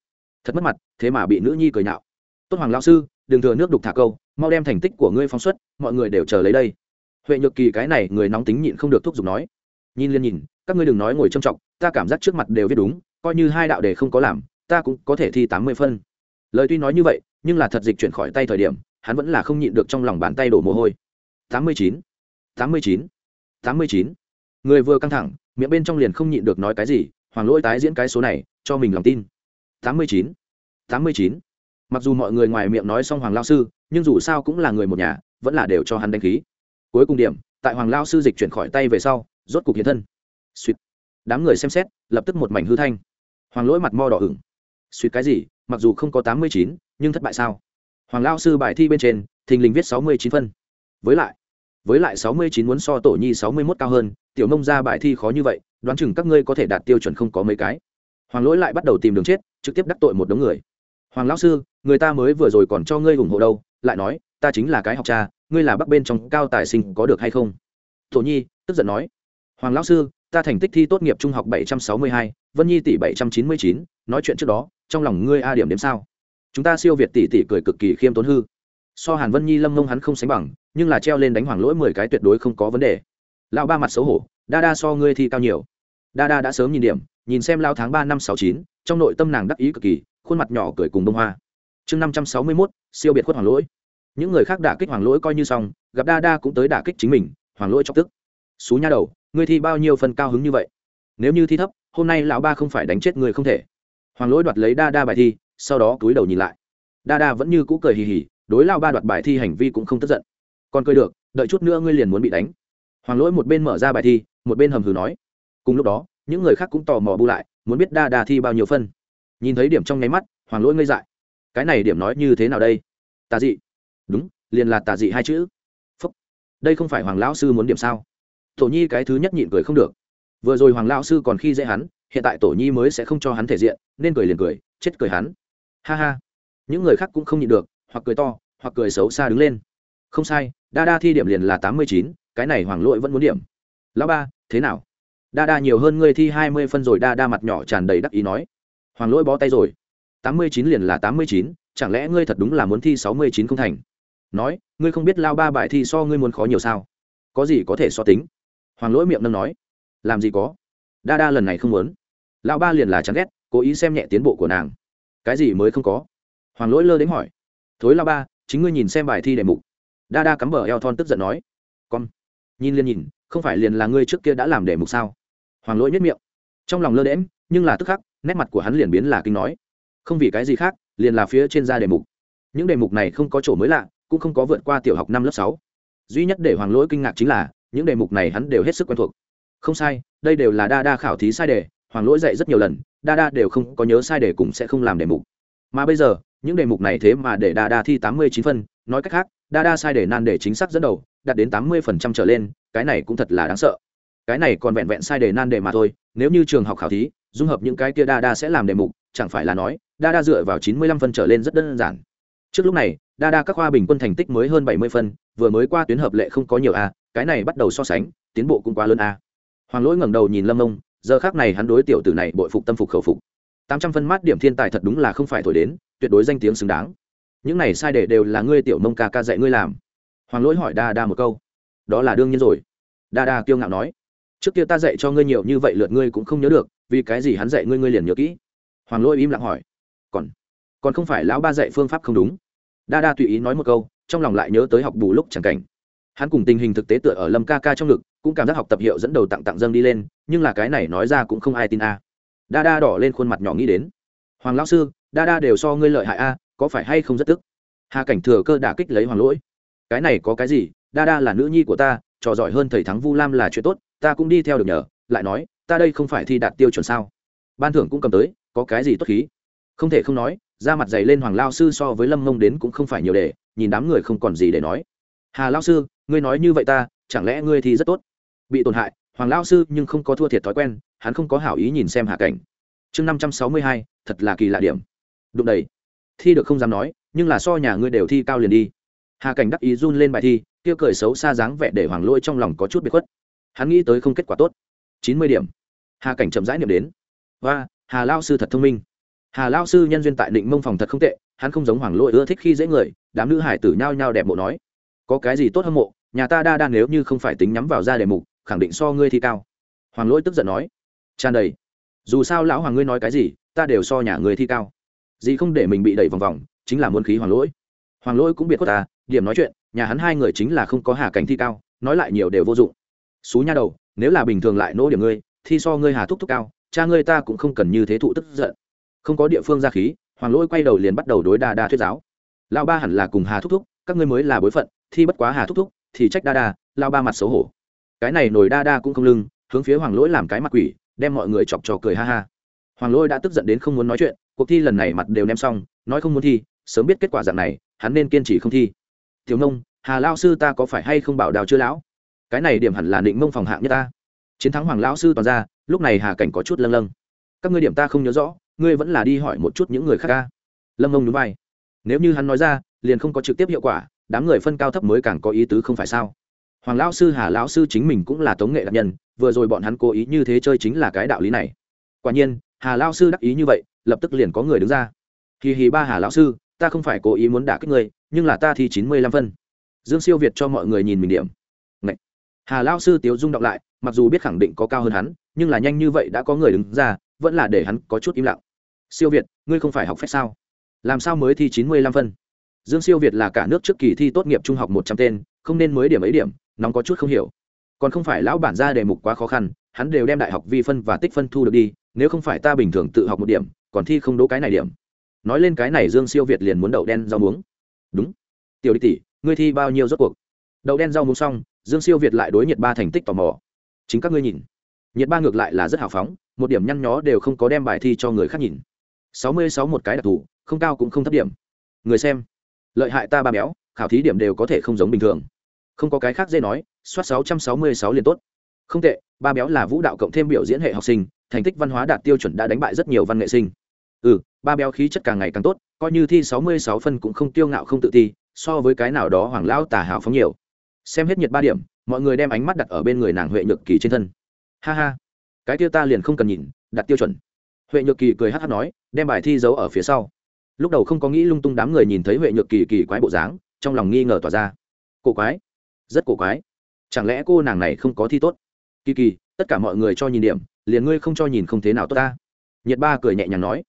Thật mất mặt, thế mà bị nữ nhi cười nhạo. Tốt hoàng lão sư, đừng thừa nước đục thả câu, mau đem thành tích của ngươi phóng xuất, mọi người đều chờ lấy đây. Huệ nhược kỳ cái này người nóng tính nhịn không được thúc giục nói. Nhìn liên nhìn, các ngươi đừng nói ngồi trông trọng, ta cảm giác trước mặt đều viết đúng, coi như hai đạo đề không có làm, ta cũng có thể thi tám mươi phân. Lời tuy nói như vậy, nhưng là thật dịch chuyển khỏi tay thời điểm, hắn vẫn là không nhịn được trong lòng bàn tay đổ mồ hôi. Tám mươi chín, tám mươi chín, tám mươi chín người vừa căng thẳng, miệng bên trong liền không nhịn được nói cái gì, hoàng lỗi tái diễn cái số này, cho mình lòng tin. Tám mươi chín. Tám mươi chín. Mặc dù mọi người ngoài miệng nói xong hoàng lao sư, nhưng dù sao cũng là người một nhà, vẫn là đều cho hắn đánh khí. Cuối cùng điểm, tại hoàng lao sư dịch chuyển khỏi tay về sau, rốt cục hiện thân. Suýt. Đám người xem xét, lập tức một mảnh hư thanh. Hoàng lỗi mặt mo đỏ ửng. Suýt cái gì, mặc dù không có tám mươi chín, nhưng thất bại sao? Hoàng lao sư bài thi bên trên, thình lình viết sáu mươi chín phân. Với lại với lại sáu mươi chín muốn so tổ nhi sáu mươi mốt cao hơn tiểu nông ra bài thi khó như vậy, đoán chừng các ngươi có thể đạt tiêu chuẩn không có mấy cái. Hoàng lỗi lại bắt đầu tìm đường chết, trực tiếp đắc tội một đống người. Hoàng lão sư, người ta mới vừa rồi còn cho ngươi ủng hộ đâu, lại nói, ta chính là cái học cha, ngươi là bắc bên trong cao tài sinh có được hay không? Thổ nhi, tức giận nói. Hoàng lão sư, ta thành tích thi tốt nghiệp trung học bảy trăm sáu mươi hai, vân nhi tỷ bảy trăm chín mươi chín, nói chuyện trước đó, trong lòng ngươi a điểm đếm sao? Chúng ta siêu việt tỷ tỷ cười cực kỳ khiêm tốn hư. So hàn vân nhi lâm mông hắn không sánh bằng, nhưng là treo lên đánh hoàng lỗi mười cái tuyệt đối không có vấn đề lão ba mặt xấu hổ, đa đa so ngươi thi cao nhiều. Đa đa đã sớm nhìn điểm, nhìn xem lao tháng ba năm sáu chín, trong nội tâm nàng đắc ý cực kỳ, khuôn mặt nhỏ cười cùng bông hoa. Chương năm trăm sáu mươi mốt, siêu biệt khuất hoàng lỗi. Những người khác đả kích hoàng lỗi coi như xong, gặp đa đa cũng tới đả kích chính mình, hoàng lỗi chọc tức. Xú nha đầu, ngươi thi bao nhiêu phần cao hứng như vậy? Nếu như thi thấp, hôm nay lão ba không phải đánh chết người không thể. Hoàng lỗi đoạt lấy đa đa bài thi, sau đó túi đầu nhìn lại. Đa đa vẫn như cũ cười hì hì, đối lao ba đoạt bài thi hành vi cũng không tức giận. Còn cười được, đợi chút nữa ngươi liền muốn bị đánh hoàng lỗi một bên mở ra bài thi, một bên hầm hừ nói. Cùng lúc đó, những người khác cũng tò mò bu lại, muốn biết đa đa thi bao nhiêu phân. Nhìn thấy điểm trong nháy mắt, hoàng lỗi ngây dại. Cái này điểm nói như thế nào đây? Tà dị. Đúng, liền là tà dị hai chữ. Phúc. đây không phải hoàng lão sư muốn điểm sao? Tổ nhi cái thứ nhất nhịn cười không được. Vừa rồi hoàng lão sư còn khi dễ hắn, hiện tại tổ nhi mới sẽ không cho hắn thể diện, nên cười liền cười, chết cười hắn. Ha ha. Những người khác cũng không nhịn được, hoặc cười to, hoặc cười xấu xa đứng lên. Không sai, đa đa thi điểm liền là tám mươi chín cái này hoàng lỗi vẫn muốn điểm. Lão ba, thế nào? Đa đa nhiều hơn ngươi thi hai mươi phân rồi, đa đa mặt nhỏ tràn đầy đắc ý nói. Hoàng lỗi bó tay rồi. tám mươi chín liền là tám mươi chín, chẳng lẽ ngươi thật đúng là muốn thi sáu mươi chín không thành? Nói, ngươi không biết lao ba bài thi so ngươi muốn khó nhiều sao? Có gì có thể so tính? Hoàng lỗi miệng nâng nói. Làm gì có? Đa đa lần này không muốn. Lão ba liền là chán ghét, cố ý xem nhẹ tiến bộ của nàng. Cái gì mới không có? Hoàng lỗi lơ đến hỏi. Thối lao ba, chính ngươi nhìn xem bài thi đề mục. Đa đa cắm bờ eo thon tức giận nói. Con nhìn liền nhìn, không phải liền là ngươi trước kia đã làm để mục sao? Hoàng lỗi nhất miệng. Trong lòng lơ đễm nhưng là tức khắc, nét mặt của hắn liền biến là kinh nói. Không vì cái gì khác, liền là phía trên ra đề mục. Những đề mục này không có chỗ mới lạ, cũng không có vượt qua tiểu học năm lớp sáu. Duy nhất để hoàng lỗi kinh ngạc chính là, những đề mục này hắn đều hết sức quen thuộc. Không sai, đây đều là đa đa khảo thí sai đề, hoàng lỗi dạy rất nhiều lần, đa đa đều không có nhớ sai đề cũng sẽ không làm đề mục. Mà bây giờ, những đề mục này thế mà để đa đa thi tám mươi chín phân, nói cách khác, đa đa sai đề nan để chính xác dẫn đầu đạt đến tám mươi phần trăm trở lên, cái này cũng thật là đáng sợ. Cái này còn vẹn vẹn sai đề nan đề mà thôi, nếu như trường học khảo thí, dung hợp những cái kia đa đa sẽ làm đề mục, chẳng phải là nói, đa đa dựa vào chín mươi lăm phân trở lên rất đơn giản. Trước lúc này, đa đa các khoa bình quân thành tích mới hơn bảy mươi phân vừa mới qua tuyến hợp lệ không có nhiều a, cái này bắt đầu so sánh, tiến bộ cũng quá lớn a. Hoàng lỗi ngẩng đầu nhìn lâm ông giờ khác này hắn đối tiểu tử này bội phục tâm phục khẩu phục. tám trăm phân mát điểm thiên tài thật đúng là không phải thổi đến, tuyệt đối danh tiếng xứng đáng. Những này sai đề đều là ngươi tiểu mông ca ca dạy ngươi làm hoàng lỗi hỏi đa đa một câu. Đó là đương nhiên rồi. Đa đa kiêu ngạo nói. Trước kia ta dạy cho ngươi nhiều như vậy lượt ngươi cũng không nhớ được, vì cái gì hắn dạy ngươi ngươi liền nhớ kỹ? Hoàng lỗi im lặng hỏi. Còn còn không phải lão ba dạy phương pháp không đúng? Đa đa tùy ý nói một câu, trong lòng lại nhớ tới học bù lúc chẳng cảnh. Hắn cùng tình hình thực tế tựa ở lâm ca ca trong ngực, cũng cảm giác học tập hiệu dẫn đầu tặng tặng dâng đi lên, nhưng là cái này nói ra cũng không ai tin a. Đa đa đỏ lên khuôn mặt nhỏ nghĩ đến. Hoàng lão sư, đa đa đều so ngươi lợi hại a, có phải hay không rất tức? Hà cảnh thừa cơ đả kích lấy hoàng lỗi cái này có cái gì? Đa đa là nữ nhi của ta, trò giỏi hơn thầy thắng vu lam là chuyện tốt, ta cũng đi theo được nhờ. Lại nói, ta đây không phải thi đạt tiêu chuẩn sao? Ban thưởng cũng cầm tới, có cái gì tốt khí? Không thể không nói ra mặt dày lên hoàng lao sư so với lâm mông đến cũng không phải nhiều để, nhìn đám người không còn gì để nói. Hà lao sư, ngươi nói như vậy ta, chẳng lẽ ngươi thì rất tốt? Bị tổn hại, hoàng lao sư nhưng không có thua thiệt thói quen, hắn không có hảo ý nhìn xem hạ cảnh. Chương năm trăm sáu mươi hai, thật là kỳ lạ điểm. Đụng đầy. Thi được không dám nói, nhưng là so nhà ngươi đều thi cao liền đi hà cảnh đắc ý run lên bài thi tiêu cười xấu xa dáng vẻ để hoàng lôi trong lòng có chút bị khuất. Hắn nghĩ tới không kết quả tốt. Chín mươi điểm. Hà cảnh chậm rãi niệm đến. Và hà lao sư thật thông minh. Hà lao sư nhân duyên tại định mông phòng thật không tệ, hắn không giống hoàng lôi ưa thích khi dễ người, đám nữ hải tử nhao nhao đẹp mộ nói. Có cái gì tốt hâm mộ, nhà ta đa đa nếu như không phải tính nhắm vào ra đề mục, khẳng định so ngươi thi cao. Hoàng lỗi tức giận nói. Tràn đầy. Dù sao lão hoàng ngươi nói cái gì, ta đều so nhà ngươi thi cao. Gì không để mình bị đẩy vòng vòng, chính là muốn khí hoàng lỗi hoàng lỗi cũng biết có ta, điểm nói chuyện, nhà hắn hai người chính là không có hà cảnh thi cao, nói lại nhiều đều vô dụng. Xú nha đầu, nếu là bình thường lại nỗ điểm ngươi, thi so ngươi hà thúc thúc cao, cha ngươi ta cũng không cần như thế thụ tức giận. Không có địa phương ra khí, hoàng lỗi quay đầu liền bắt đầu đối đa đa thuyết giáo. Lão ba hẳn là cùng hà thúc thúc, các ngươi mới là bối phận, thi bất quá hà thúc thúc, thì trách đa đa lao ba mặt xấu hổ. Cái này nổi đa đa cũng không lưng, hướng phía hoàng lỗi làm cái mặt quỷ, đem mọi người chọc trò cười ha ha. Hoàng lỗi đã tức giận đến không muốn nói chuyện, cuộc thi lần này mặt đều ném xong, nói không muốn thi, sớm biết kết quả dạng này hắn nên kiên trì không thi. Tiểu nông hà lao sư ta có phải hay không bảo đào chưa lão? Cái này điểm hẳn là định mông phòng hạng nhất ta. Chiến thắng hoàng lão sư toàn ra, lúc này hà cảnh có chút lâng lâng. Các ngươi điểm ta không nhớ rõ, ngươi vẫn là đi hỏi một chút những người khác ca. Lâm mông núi vai. Nếu như hắn nói ra, liền không có trực tiếp hiệu quả, đám người phân cao thấp mới càng có ý tứ không phải sao? Hoàng lão sư, hà lão sư chính mình cũng là tống nghệ đặc nhân, vừa rồi bọn hắn cố ý như thế chơi chính là cái đạo lý này. Quả nhiên, hà lão sư đắc ý như vậy, lập tức liền có người đứng ra. Hì hì ba hà lão sư ta không phải cố ý muốn đả kích ngươi, nhưng là ta thi chín mươi lăm phân. Dương siêu việt cho mọi người nhìn mình điểm. Ngậy. hà lão sư tiếu Dung đọc lại, mặc dù biết khẳng định có cao hơn hắn, nhưng là nhanh như vậy đã có người đứng ra, vẫn là để hắn có chút im lặng. Siêu việt, ngươi không phải học phép sao? Làm sao mới thi chín mươi lăm phân? Dương siêu việt là cả nước trước kỳ thi tốt nghiệp trung học một trăm tên, không nên mới điểm ấy điểm, nóng có chút không hiểu. Còn không phải lão bản ra đề mục quá khó khăn, hắn đều đem đại học vi phân và tích phân thu được đi, nếu không phải ta bình thường tự học một điểm, còn thi không đỗ cái này điểm nói lên cái này dương siêu việt liền muốn đậu đen rau muống. Đúng. Tiểu đi tỷ, ngươi thi bao nhiêu rốt cuộc? Đậu đen rau muống xong, dương siêu việt lại đối nhiệt ba thành tích tò mò. Chính các ngươi nhìn. Nhiệt ba ngược lại là rất hào phóng, một điểm nhăn nhó đều không có đem bài thi cho người khác nhìn. Sáu mươi sáu một cái đặc thù, không cao cũng không thấp điểm. Người xem. Lợi hại ta ba béo, khảo thí điểm đều có thể không giống bình thường. Không có cái khác dễ nói, soát sáu trăm sáu mươi sáu liền tốt. Không tệ, ba béo là vũ đạo cộng thêm biểu diễn hệ học sinh, thành tích văn hóa đạt tiêu chuẩn đã đánh bại rất nhiều văn nghệ sinh ừ ba béo khí chất càng ngày càng tốt, coi như thi sáu mươi sáu phân cũng không tiêu ngạo không tự ti, so với cái nào đó hoàng lão tả hào phóng nhiều. Xem hết nhiệt ba điểm, mọi người đem ánh mắt đặt ở bên người nàng huệ nhược kỳ trên thân. Ha ha, cái tiêu ta liền không cần nhìn, đặt tiêu chuẩn. Huệ nhược kỳ cười hát hát nói, đem bài thi giấu ở phía sau. Lúc đầu không có nghĩ lung tung đám người nhìn thấy huệ nhược kỳ kỳ quái bộ dáng, trong lòng nghi ngờ tỏa ra. Cổ quái, rất cổ quái. Chẳng lẽ cô nàng này không có thi tốt? Kỳ kỳ, tất cả mọi người cho nhìn điểm, liền ngươi không cho nhìn không thế nào tốt ta. Nhiệt ba cười nhẹ nhàng nói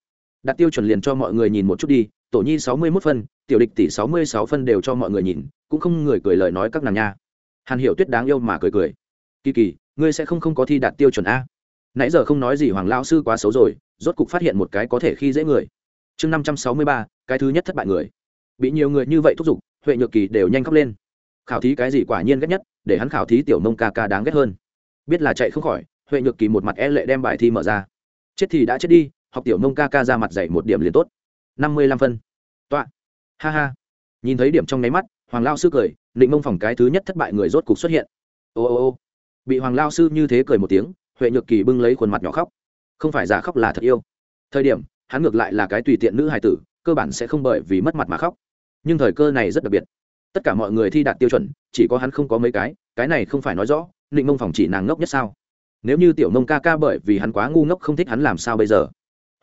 đặt tiêu chuẩn liền cho mọi người nhìn một chút đi, tổ nhi sáu mươi mốt phân, tiểu địch tỷ sáu mươi sáu phân đều cho mọi người nhìn, cũng không người cười lời nói các nàng nha. Hàn hiểu tuyết đáng yêu mà cười cười. Kỳ kỳ, ngươi sẽ không không có thi đạt tiêu chuẩn a. Nãy giờ không nói gì hoàng lao sư quá xấu rồi, rốt cục phát hiện một cái có thể khi dễ người. Chương năm trăm sáu mươi ba, cái thứ nhất thất bại người. Bị nhiều người như vậy thúc giục, huệ nhược kỳ đều nhanh khóc lên. Khảo thí cái gì quả nhiên ghét nhất, để hắn khảo thí tiểu nông ca ca đáng ghét hơn. Biết là chạy không khỏi, huệ nhược kỳ một mặt e lệ đem bài thi mở ra. Chết thì đã chết đi học tiểu nông ca ca ra mặt dạy một điểm liền tốt. Năm mươi lăm phân. Tọa. Ha ha. Nhìn thấy điểm trong nháy mắt, hoàng lao sư cười, định mông phòng cái thứ nhất thất bại người rốt cục xuất hiện. Ô ô ô. Bị hoàng lao sư như thế cười một tiếng, huệ nhược kỳ bưng lấy khuôn mặt nhỏ khóc. Không phải giả khóc là thật yêu. Thời điểm, hắn ngược lại là cái tùy tiện nữ hài tử, cơ bản sẽ không bởi vì mất mặt mà khóc. Nhưng thời cơ này rất đặc biệt. Tất cả mọi người thi đạt tiêu chuẩn, chỉ có hắn không có mấy cái cái này không phải nói rõ, định mông phòng chỉ nàng ngốc nhất sao? Nếu như tiểu mông ca ca bởi vì hắn quá ngu ngốc không thích hắn làm sao bây giờ?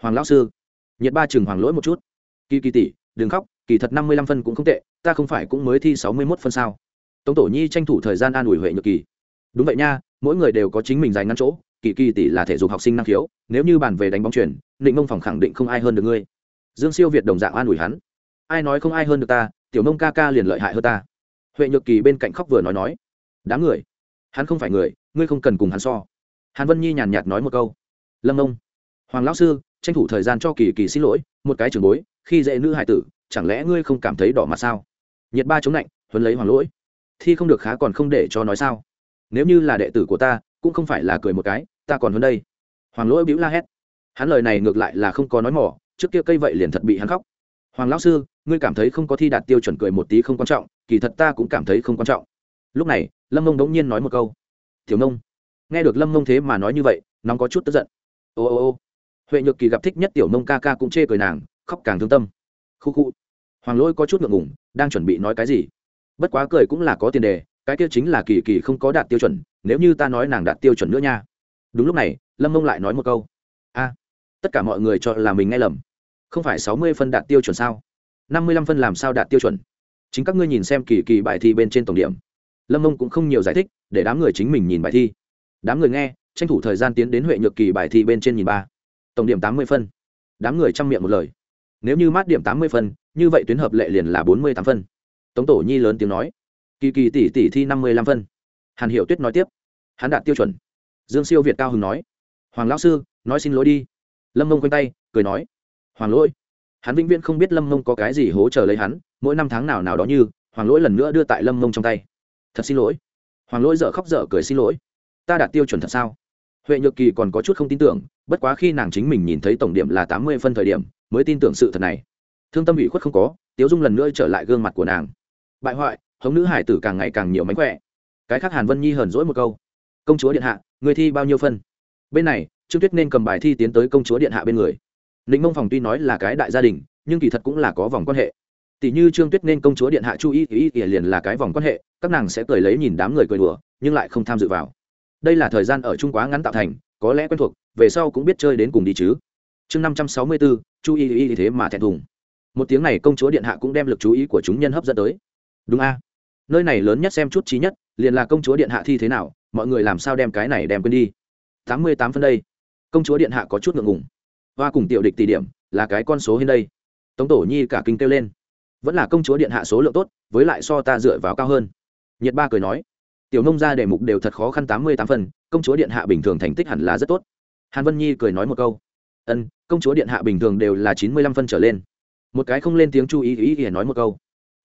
Hoàng lão sư, nhiệt ba chừng hoàng lỗi một chút. Kỳ kỳ tỷ, đừng khóc, kỳ thật năm mươi lăm phân cũng không tệ, ta không phải cũng mới thi sáu mươi mốt phân sao? Tống tổ nhi tranh thủ thời gian an ủi huệ nhược kỳ. Đúng vậy nha, mỗi người đều có chính mình dài ngăn chỗ, kỳ kỳ tỷ là thể dục học sinh năng khiếu, nếu như bàn về đánh bóng chuyển định mông phòng khẳng định không ai hơn được ngươi. Dương siêu việt đồng dạng an ủi hắn. Ai nói không ai hơn được ta, tiểu mông ca ca liền lợi hại hơn ta. Huệ nhược kỳ bên cạnh khóc vừa nói nói. Đám người, hắn không phải người, ngươi không cần cùng hắn so. Hàn vân nhi nhàn nhạt nói một câu. Lâm ông hoàng lão sư tranh thủ thời gian cho kỳ kỳ xin lỗi, một cái trường bối, khi dễ nữ hải tử, chẳng lẽ ngươi không cảm thấy đỏ mặt sao? Nhiệt ba chống lạnh, huấn lấy hoàng lỗi. Thi không được khá còn không để cho nói sao. Nếu như là đệ tử của ta, cũng không phải là cười một cái, ta còn hơn đây. Hoàng lỗi bĩu la hét. Hắn lời này ngược lại là không có nói mỏ, trước kia cây vậy liền thật bị hắn khóc. Hoàng lão sư, ngươi cảm thấy không có thi đạt tiêu chuẩn cười một tí không quan trọng, kỳ thật ta cũng cảm thấy không quan trọng. Lúc này, lâm mông đống nhiên nói một câu. Thiếu nông nghe được lâm mông thế mà nói như vậy, nóng có chút tức giận. Ô ô ô huệ nhược kỳ gặp thích nhất tiểu nông ca ca cũng chê cười nàng, khóc càng thương tâm. Khu khu. Hoàng lỗi có chút ngượng ngủng đang chuẩn bị nói cái gì? Bất quá cười cũng là có tiền đề, cái kia chính là kỳ kỳ không có đạt tiêu chuẩn, nếu như ta nói nàng đạt tiêu chuẩn nữa nha. Đúng lúc này, lâm mông lại nói một câu. A, tất cả mọi người cho là mình nghe lầm. Không phải sáu mươi phân đạt tiêu chuẩn sao? Năm mươi lăm phân làm sao đạt tiêu chuẩn? Chính các ngươi nhìn xem kỳ kỳ bài thi bên trên tổng điểm. Lâm mông cũng không nhiều giải thích, để đám người chính mình nhìn bài thi. Đám người nghe, tranh thủ thời gian tiến đến huệ nhược kỳ bài thi bên trên nhìn ba tổng điểm tám mươi phân. Đám người chăm miệng một lời. Nếu như mát điểm tám mươi phân, như vậy tuyến hợp lệ liền là bốn mươi tám phân. Tống tổ nhi lớn tiếng nói. Kỳ kỳ tỷ tỷ thi năm mươi lăm phân. Hàn hiệu tuyết nói tiếp. Hắn đạt tiêu chuẩn. Dương siêu việt cao hưng nói. Hoàng lão sư, nói xin lỗi đi. Lâm mông quanh tay, cười nói. Hoàng lỗi. Hắn vĩnh viễn không biết lâm mông có cái gì hỗ trợ lấy hắn, mỗi năm tháng nào nào đó như, hoàng lỗi lần nữa đưa tại lâm mông trong tay. Thật xin lỗi. Hoàng lỗi dở khóc dở cười xin lỗi. Ta đạt tiêu chuẩn thật sao? Huệ nhược kỳ còn có chút không tin tưởng bất quá khi nàng chính mình nhìn thấy tổng điểm là tám mươi phân thời điểm, mới tin tưởng sự thật này. Thương tâm ủy khuất không có, tiếu dung lần nữa trở lại gương mặt của nàng. Bại hoại, hống nữ hải tử càng ngày càng nhiều mánh khỏe. Cái khác hàn vân nhi hờn dỗi một câu. Công chúa điện hạ, người thi bao nhiêu phân? Bên này, trương tuyết nên cầm bài thi tiến tới công chúa điện hạ bên người. Ninh mông phòng tuy nói là cái đại gia đình, nhưng kỳ thật cũng là có vòng quan hệ. Tỷ như trương tuyết nên công chúa điện hạ chu y, ý ý liền là cái vòng quan hệ, các nàng sẽ cười lấy nhìn đám người cười đùa, nhưng lại không tham dự vào. Đây là thời gian ở trung quá ngắn tạo thành có lẽ quen thuộc, về sau cũng biết chơi đến cùng đi chứ. Chương năm trăm sáu mươi bốn chú ý ý thế mà thẹn thùng. Một tiếng này công chúa điện hạ cũng đem lực chú ý của chúng nhân hấp dẫn tới. Đúng a. Nơi này lớn nhất xem chút trí nhất, liền là công chúa điện hạ thi thế nào, mọi người làm sao đem cái này đem quên đi. Tám mươi tám phân đây. Công chúa điện hạ có chút ngượng ngùng. Hoa cùng tiểu địch tỷ điểm, là cái con số hiện đây. Tống tổ nhi cả kinh kêu lên. Vẫn là công chúa điện hạ số lượng tốt, với lại so ta dựa vào cao hơn. Nhiệt ba cười nói tiểu nông ra đề mục đều thật khó khăn tám mươi tám phần, công chúa điện hạ bình thường thành tích hẳn là rất tốt. Hàn vân nhi cười nói một câu. Ân, công chúa điện hạ bình thường đều là chín mươi lăm phân trở lên. Một cái không lên tiếng chu ý ý ý nói một câu.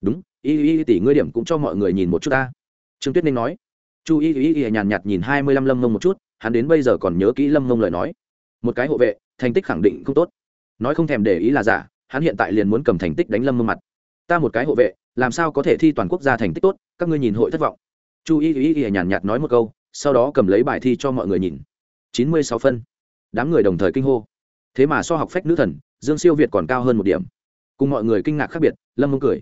Đúng ý ý tỷ ngươi điểm cũng cho mọi người nhìn một chút ta. Trương tuyết ninh nói. Chu ý ý ý nhàn nhạt nhìn hai mươi lăm lâm mông một chút, hắn đến bây giờ còn nhớ kỹ lâm mông lời nói. Một cái hộ vệ, thành tích khẳng định không tốt. Nói không thèm để ý là giả, hắn hiện tại liền muốn cầm thành tích đánh lâm mông mặt. Ta một cái hộ vệ, làm sao có thể thi toàn quốc gia thành tích tốt, các ngươi nhìn hội thất vọng chu y y y nhàn nhạt nói một câu, sau đó cầm lấy bài thi cho mọi người nhìn. Chín mươi sáu phân. Đám người đồng thời kinh hô. Thế mà so học phách nữ thần, dương siêu việt còn cao hơn một điểm. Cùng mọi người kinh ngạc khác biệt, lâm mông cười.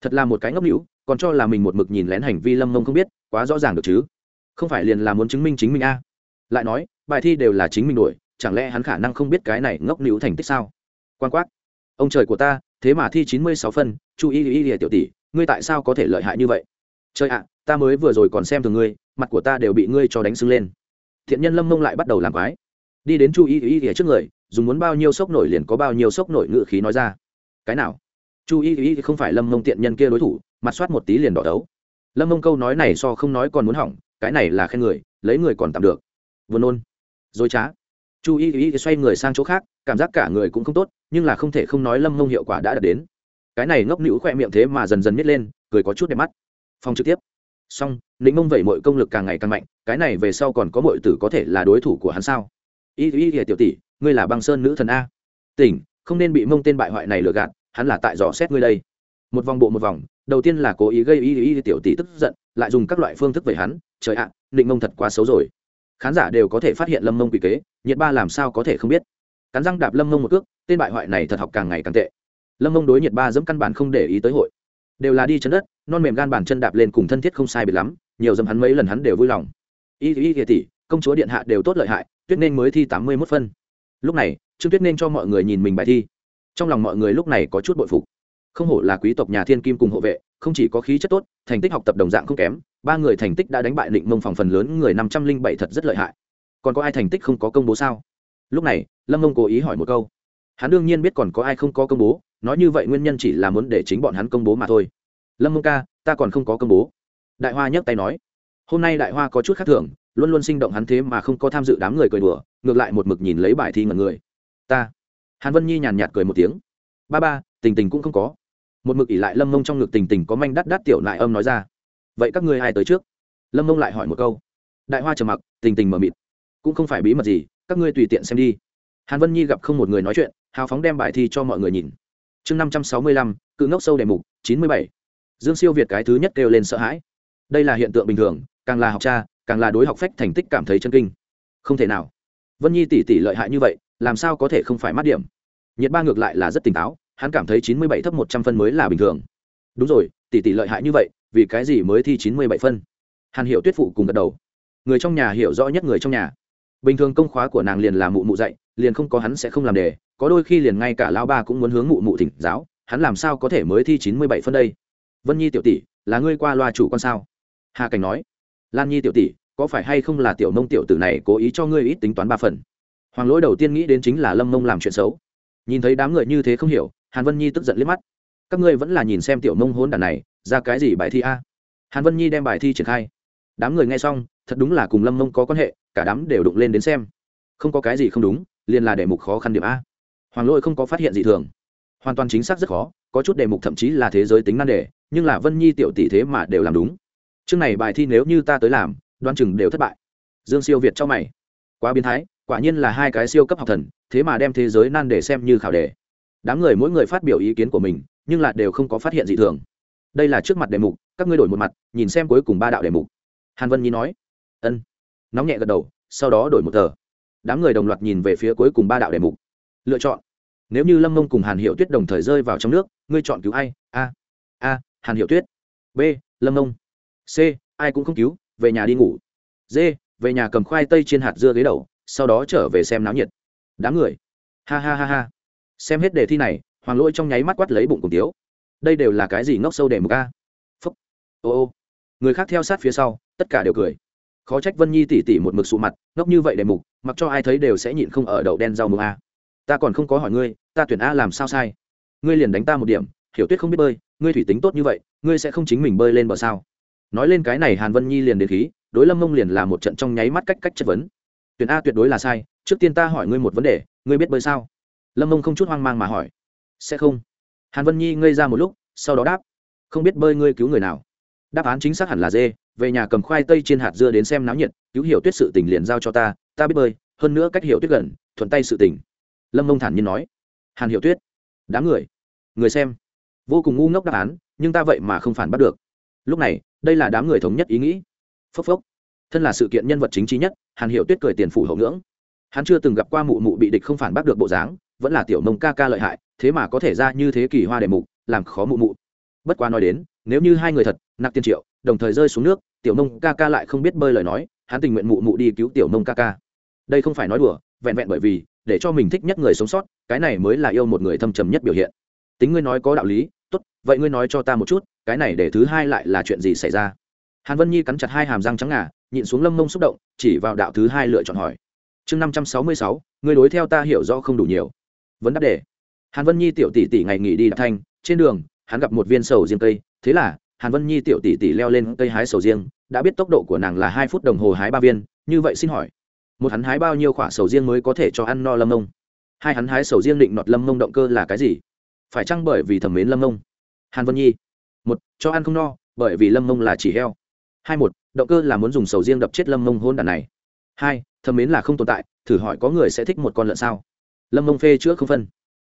Thật là một cái ngốc hữu còn cho là mình một mực nhìn lén hành vi lâm mông không biết, quá rõ ràng được chứ. Không phải liền là muốn chứng minh chính mình a? Lại nói, bài thi đều là chính mình đổi, chẳng lẽ hắn khả năng không biết cái này ngốc hữu thành tích sao? Quan quát. Ông trời của ta, thế mà thi chín mươi sáu phân, chu y y y tiểu tỷ, ngươi tại sao có thể lợi hại như vậy? Trời ạ ta mới vừa rồi còn xem thường ngươi, mặt của ta đều bị ngươi cho đánh sưng lên. Thiện nhân lâm mông lại bắt đầu làm quái. Đi đến chu y y y trước người, dùng muốn bao nhiêu sốc nổi liền có bao nhiêu sốc nổi ngự khí nói ra. Cái nào? Chu y y không phải lâm mông tiện nhân kia đối thủ, mặt soát một tí liền đỏ đấu. Lâm mông câu nói này so không nói còn muốn hỏng, cái này là khen người, lấy người còn tạm được. Vừa nôn. Dối trá. Chu y y xoay người sang chỗ khác, cảm giác cả người cũng không tốt, nhưng là không thể không nói lâm mông hiệu quả đã đạt đến. Cái này ngốc nữ khoe miệng thế mà dần dần nhét lên, cười có chút đẹp mắt. Phong trực tiếp xong nịnh mông vậy mọi công lực càng ngày càng mạnh, cái này về sau còn có mọi tử có thể là đối thủ của hắn sao? Y y y, tiểu tỷ, ngươi là băng sơn nữ thần a. Tỉnh, không nên bị mông tên bại hoại này lừa gạt, hắn là tại dò xét ngươi đây. Một vòng bộ một vòng, đầu tiên là cố ý gây y y tiểu tỷ tức giận, lại dùng các loại phương thức về hắn, trời ạ định mông thật quá xấu rồi. Khán giả đều có thể phát hiện lâm mông quỷ kế, nhiệt ba làm sao có thể không biết? Cắn răng đạp lâm mông một cước, tên bại hoại này thật học càng ngày càng tệ. Lâm mông đối nhiệt ba dẫm căn bản không để ý tới hội đều là đi chân đất, non mềm gan bàn chân đạp lên cùng thân thiết không sai biệt lắm, nhiều dâm hắn mấy lần hắn đều vui lòng. Y y kỳ tỷ, công chúa điện hạ đều tốt lợi hại, tuyết nên mới thi tám mươi mốt phân. Lúc này, trương tuyết nên cho mọi người nhìn mình bài thi. Trong lòng mọi người lúc này có chút bội phục. Không hổ là quý tộc nhà thiên kim cùng hộ vệ, không chỉ có khí chất tốt, thành tích học tập đồng dạng không kém, ba người thành tích đã đánh bại định mông phòng phần lớn người năm trăm linh bảy thật rất lợi hại. Còn có ai thành tích không có công bố sao? Lúc này, lâm mông cố ý hỏi một câu. Hắn đương nhiên biết còn có ai không có công bố nói như vậy nguyên nhân chỉ là muốn để chính bọn hắn công bố mà thôi. Lâm mông ca, ta còn không có công bố. Đại hoa nhấc tay nói. Hôm nay đại hoa có chút khác thường, luôn luôn sinh động hắn thế mà không có tham dự đám người cười đùa, ngược lại một mực nhìn lấy bài thi ngần người. Ta. Hàn vân nhi nhàn nhạt cười một tiếng. Ba ba, tình tình cũng không có. Một mực ỉ lại lâm mông trong ngực tình tình có manh đắt đắt tiểu lại âm nói ra. Vậy các ngươi ai tới trước? Lâm mông lại hỏi một câu. Đại hoa trầm mặc, tình tình mờ mịt. Cũng không phải bí mật gì, các ngươi tùy tiện xem đi. Hàn vân nhi gặp không một người nói chuyện, hào phóng đem bài thi cho mọi người nhìn chương năm trăm sáu mươi lăm, cự ngốc sâu đề mục, chín mươi bảy. Dương siêu việt cái thứ nhất kêu lên sợ hãi. Đây là hiện tượng bình thường, càng là học cha càng là đối học phách thành tích cảm thấy chân kinh. Không thể nào. Vân nhi tỷ tỷ lợi hại như vậy, làm sao có thể không phải mát điểm? Nhiệt ba ngược lại là rất tỉnh táo, hắn cảm thấy chín mươi bảy thấp một trăm phân mới là bình thường. Đúng rồi, tỷ tỷ lợi hại như vậy, vì cái gì mới thi chín mươi bảy phân? Hàn hiểu tuyết phụ cùng gật đầu. Người trong nhà hiểu rõ nhất người trong nhà bình thường công khóa của nàng liền là mụ mụ dạy, liền không có hắn sẽ không làm đề, có đôi khi liền ngay cả lão ba cũng muốn hướng mụ mụ thỉnh giáo, hắn làm sao có thể mới thi chín mươi bảy phân đây? Vân nhi tiểu tỷ, là ngươi qua loa chủ con sao? Hà cảnh nói. Lan nhi tiểu tỷ, có phải hay không là tiểu mông tiểu tử này cố ý cho ngươi ít tính toán ba phần? Hoàng lỗi đầu tiên nghĩ đến chính là lâm mông làm chuyện xấu. Nhìn thấy đám người như thế không hiểu, hàn vân nhi tức giận liếc mắt. Các ngươi vẫn là nhìn xem tiểu mông hôn đàn này, ra cái gì bài thi a? Hàn vân nhi đem bài thi triển khai đám người nghe xong, thật đúng là cùng lâm mông có quan hệ, cả đám đều đụng lên đến xem. Không có cái gì không đúng, liền là đề mục khó khăn điểm a. Hoàng lỗi không có phát hiện gì thường. Hoàn toàn chính xác rất khó, có chút đề mục thậm chí là thế giới tính nan đề, nhưng là vân nhi tiểu tỷ thế mà đều làm đúng. Chương này bài thi nếu như ta tới làm đoan chừng đều thất bại. Dương siêu việt cho mày. Quá biến thái, quả nhiên là hai cái siêu cấp học thần, thế mà đem thế giới nan đề xem như khảo đề. Đám người mỗi người phát biểu ý kiến của mình, nhưng là đều không có phát hiện gì thường. Đây là trước mặt đề mục, các ngươi đổi một mặt, nhìn xem cuối cùng ba đạo đề mục hàn vân nhi nói, ân. Nóng nhẹ gật đầu, sau đó đổi một tờ. Đám người đồng loạt nhìn về phía cuối cùng ba đạo đề mục. Lựa chọn. Nếu như lâm mông cùng hàn hiệu tuyết đồng thời rơi vào trong nước, ngươi chọn cứu ai? A. A, hàn hiệu tuyết. B, lâm mông c, ai cũng không cứu, về nhà đi ngủ. D, về nhà cầm khoai tây trên hạt dưa ghế đầu, sau đó trở về xem náo nhiệt. Đám người. Ha ha ha ha. Xem hết đề thi này, hoàng lỗi trong nháy mắt quát lấy bụng cùng tiếu. Đây đều là cái gì ngốc sâu đề mục a? Phúc. Ô ô người khác theo sát phía sau, tất cả đều cười. Khó trách vân nhi tỉ tỉ một mực sụ mặt, ngốc như vậy để mục, mặc cho ai thấy đều sẽ nhịn không ở đậu đen rau mù a. Ta còn không có hỏi ngươi, ta tuyển a làm sao sai? Ngươi liền đánh ta một điểm, hiểu tuyết không biết bơi, ngươi thủy tính tốt như vậy, ngươi sẽ không chính mình bơi lên bờ sao? Nói lên cái này hàn vân nhi liền đến khí, đối lâm mông liền là một trận trong nháy mắt cách cách chất vấn. Tuyển a tuyệt đối là sai, trước tiên ta hỏi ngươi một vấn đề, ngươi biết bơi sao? Lâm mông không chút hoang mang mà hỏi. Sẽ không. Hàn vân nhi ngây ra một lúc, sau đó đáp. Không biết bơi ngươi cứu người nào đáp án chính xác hẳn là dê về nhà cầm khoai tây trên hạt dưa đến xem náo nhiệt, cứu hiểu tuyết sự tình liền giao cho ta ta biết bơi, hơn nữa cách hiểu tuyết gần, thuận tay sự tình. Lâm mông thản nhiên nói. Hàn hiểu tuyết, đám người người xem. Vô cùng ngu ngốc đáp án, nhưng ta vậy mà không phản bắt được. Lúc này, đây là đám người thống nhất ý nghĩ. Phốc phốc. Thân là sự kiện nhân vật chính trí nhất, hàn Hiểu tuyết cười tiền phủ hậu ngưỡng. Hắn chưa từng gặp qua mụ mụ bị địch không phản bác được bộ dáng, vẫn là tiểu mông ca ca lợi hại, thế mà có thể ra như thế kỳ hoa đề mục, làm khó mụ mụ. Bất quá nói đến nếu như hai người thật, nạp tiền triệu, đồng thời rơi xuống nước, tiểu nông ca ca lại không biết bơi lời nói, hắn tình nguyện mụ mụ đi cứu tiểu nông ca ca. Đây không phải nói đùa, vẹn vẹn bởi vì, để cho mình thích nhất người sống sót, cái này mới là yêu một người thâm trầm nhất biểu hiện. Tính ngươi nói có đạo lý, tốt, vậy ngươi nói cho ta một chút, cái này để thứ hai lại là chuyện gì xảy ra? Hàn vân nhi cắn chặt hai hàm răng trắng ngà, nhịn xuống lâm mông xúc động, chỉ vào đạo thứ hai lựa chọn hỏi. Chương năm trăm sáu mươi sáu, ngươi đối theo ta hiểu rõ không đủ nhiều. Vấn đáp đề. Hàn vân nhi tiểu tỷ tỷ ngày nghỉ đi đạp thanh, trên đường, hắn gặp một viên sầu riêng cây thế là, hàn vân nhi tiểu tỷ tỷ leo lên cây hái sầu riêng, đã biết tốc độ của nàng là hai phút đồng hồ hái ba viên, như vậy xin hỏi, một hắn hái bao nhiêu khoả sầu riêng mới có thể cho ăn no lâm nông hai hắn hái sầu riêng định nọt lâm nông động cơ là cái gì? Phải chăng bởi vì thẩm mến lâm nông hàn vân nhi, một, cho ăn không no, bởi vì lâm nông là chỉ heo. Hai một, động cơ là muốn dùng sầu riêng đập chết lâm nông hôn đàn này. Hai, thẩm mến là không tồn tại, thử hỏi có người sẽ thích một con lợn sao? Lâm nông phê chữa không phân.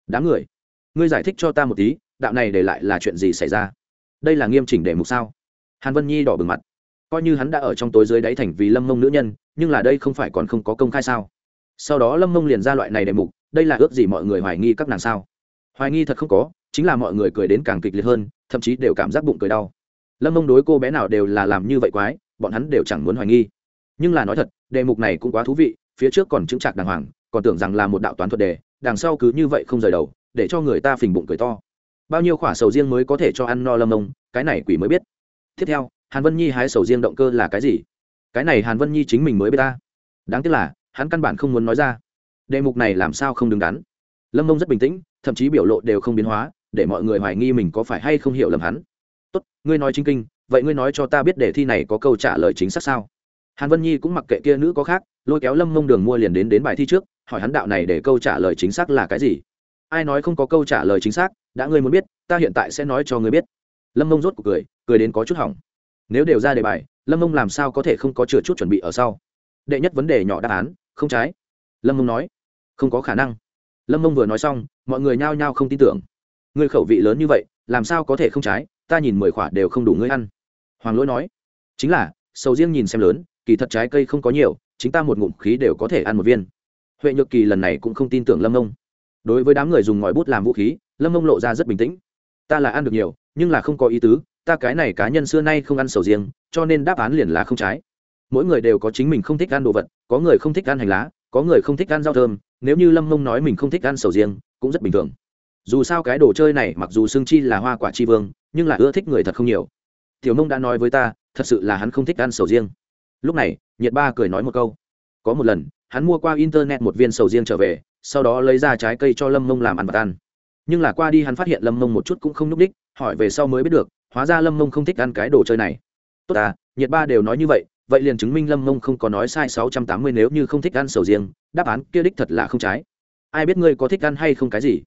Đám người, ngươi giải thích cho ta một tí, đạo này để lại là chuyện gì xảy ra? Đây là nghiêm chỉnh đề mục sao? Hàn vân nhi đỏ bừng mặt. Coi như hắn đã ở trong tối dưới đáy thành vì lâm mông nữ nhân, nhưng là đây không phải còn không có công khai sao? Sau đó lâm mông liền ra loại này đề mục, đây là ước gì mọi người hoài nghi các nàng sao? Hoài nghi thật không có, chính là mọi người cười đến càng kịch liệt hơn, thậm chí đều cảm giác bụng cười đau. Lâm mông đối cô bé nào đều là làm như vậy quái, bọn hắn đều chẳng muốn hoài nghi. Nhưng là nói thật, đề mục này cũng quá thú vị, phía trước còn chứng trạc đàng hoàng, còn tưởng rằng là một đạo toán thuật đề, đằng sau cứ như vậy không rời đầu, để cho người ta phình bụng cười to bao nhiêu quả sầu riêng mới có thể cho ăn no lâm mông cái này quỷ mới biết. Tiếp theo, hàn vân nhi hái sầu riêng động cơ là cái gì? Cái này hàn vân nhi chính mình mới biết ta. Đáng tiếc là, hắn căn bản không muốn nói ra. Đề mục này làm sao không đứng đắn? Lâm mông rất bình tĩnh, thậm chí biểu lộ đều không biến hóa, để mọi người hoài nghi mình có phải hay không hiểu lầm hắn. Tốt, ngươi nói chính kinh, vậy ngươi nói cho ta biết đề thi này có câu trả lời chính xác sao? Hàn vân nhi cũng mặc kệ kia nữ có khác, lôi kéo lâm mông đường mua liền đến đến bài thi trước, hỏi hắn đạo này để câu trả lời chính xác là cái gì? Ai nói không có câu trả lời chính xác, đã ngươi muốn biết, ta hiện tại sẽ nói cho ngươi biết. Lâm mông rốt cuộc cười cười đến có chút hỏng. Nếu đều ra đề bài, lâm mông làm sao có thể không có chừa chút chuẩn bị ở sau? Đệ nhất vấn đề nhỏ đáp án, không trái. Lâm mông nói, không có khả năng. Lâm mông vừa nói xong, mọi người nhao nhao không tin tưởng. Ngươi khẩu vị lớn như vậy, làm sao có thể không trái, ta nhìn mười khỏa đều không đủ ngươi ăn. Hoàng lỗi nói, chính là, sầu riêng nhìn xem lớn, kỳ thật trái cây không có nhiều, chính ta một ngụm khí đều có thể ăn một viên. Huệ nhược kỳ lần này cũng không tin tưởng lâm mông đối với đám người dùng ngòi bút làm vũ khí, lâm mông lộ ra rất bình tĩnh. Ta là ăn được nhiều, nhưng là không có ý tứ, ta cái này cá nhân xưa nay không ăn sầu riêng, cho nên đáp án liền là không trái. Mỗi người đều có chính mình không thích ăn đồ vật, có người không thích ăn hành lá, có người không thích ăn rau thơm, nếu như lâm mông nói mình không thích ăn sầu riêng, cũng rất bình thường. Dù sao cái đồ chơi này mặc dù xương chi là hoa quả chi vương, nhưng là ưa thích người thật không nhiều. Tiểu mông đã nói với ta, thật sự là hắn không thích ăn sầu riêng. Lúc này, nhiệt ba cười nói một câu. Có một lần, hắn mua qua internet một viên sầu riêng trở về sau đó lấy ra trái cây cho lâm mông làm ăn và ăn. Nhưng là qua đi hắn phát hiện lâm mông một chút cũng không n ú c đích, hỏi về sau mới biết được, hóa ra lâm mông không thích ăn cái đồ chơi này. Tốt à nhiệt ba đều nói như vậy vậy liền chứng minh lâm mông không có nói sai sáu trăm tám mươi nếu như không thích ăn sầu riêng, đáp án kia đích thật là không trái. Ai biết ngươi có thích ăn hay không cái gì?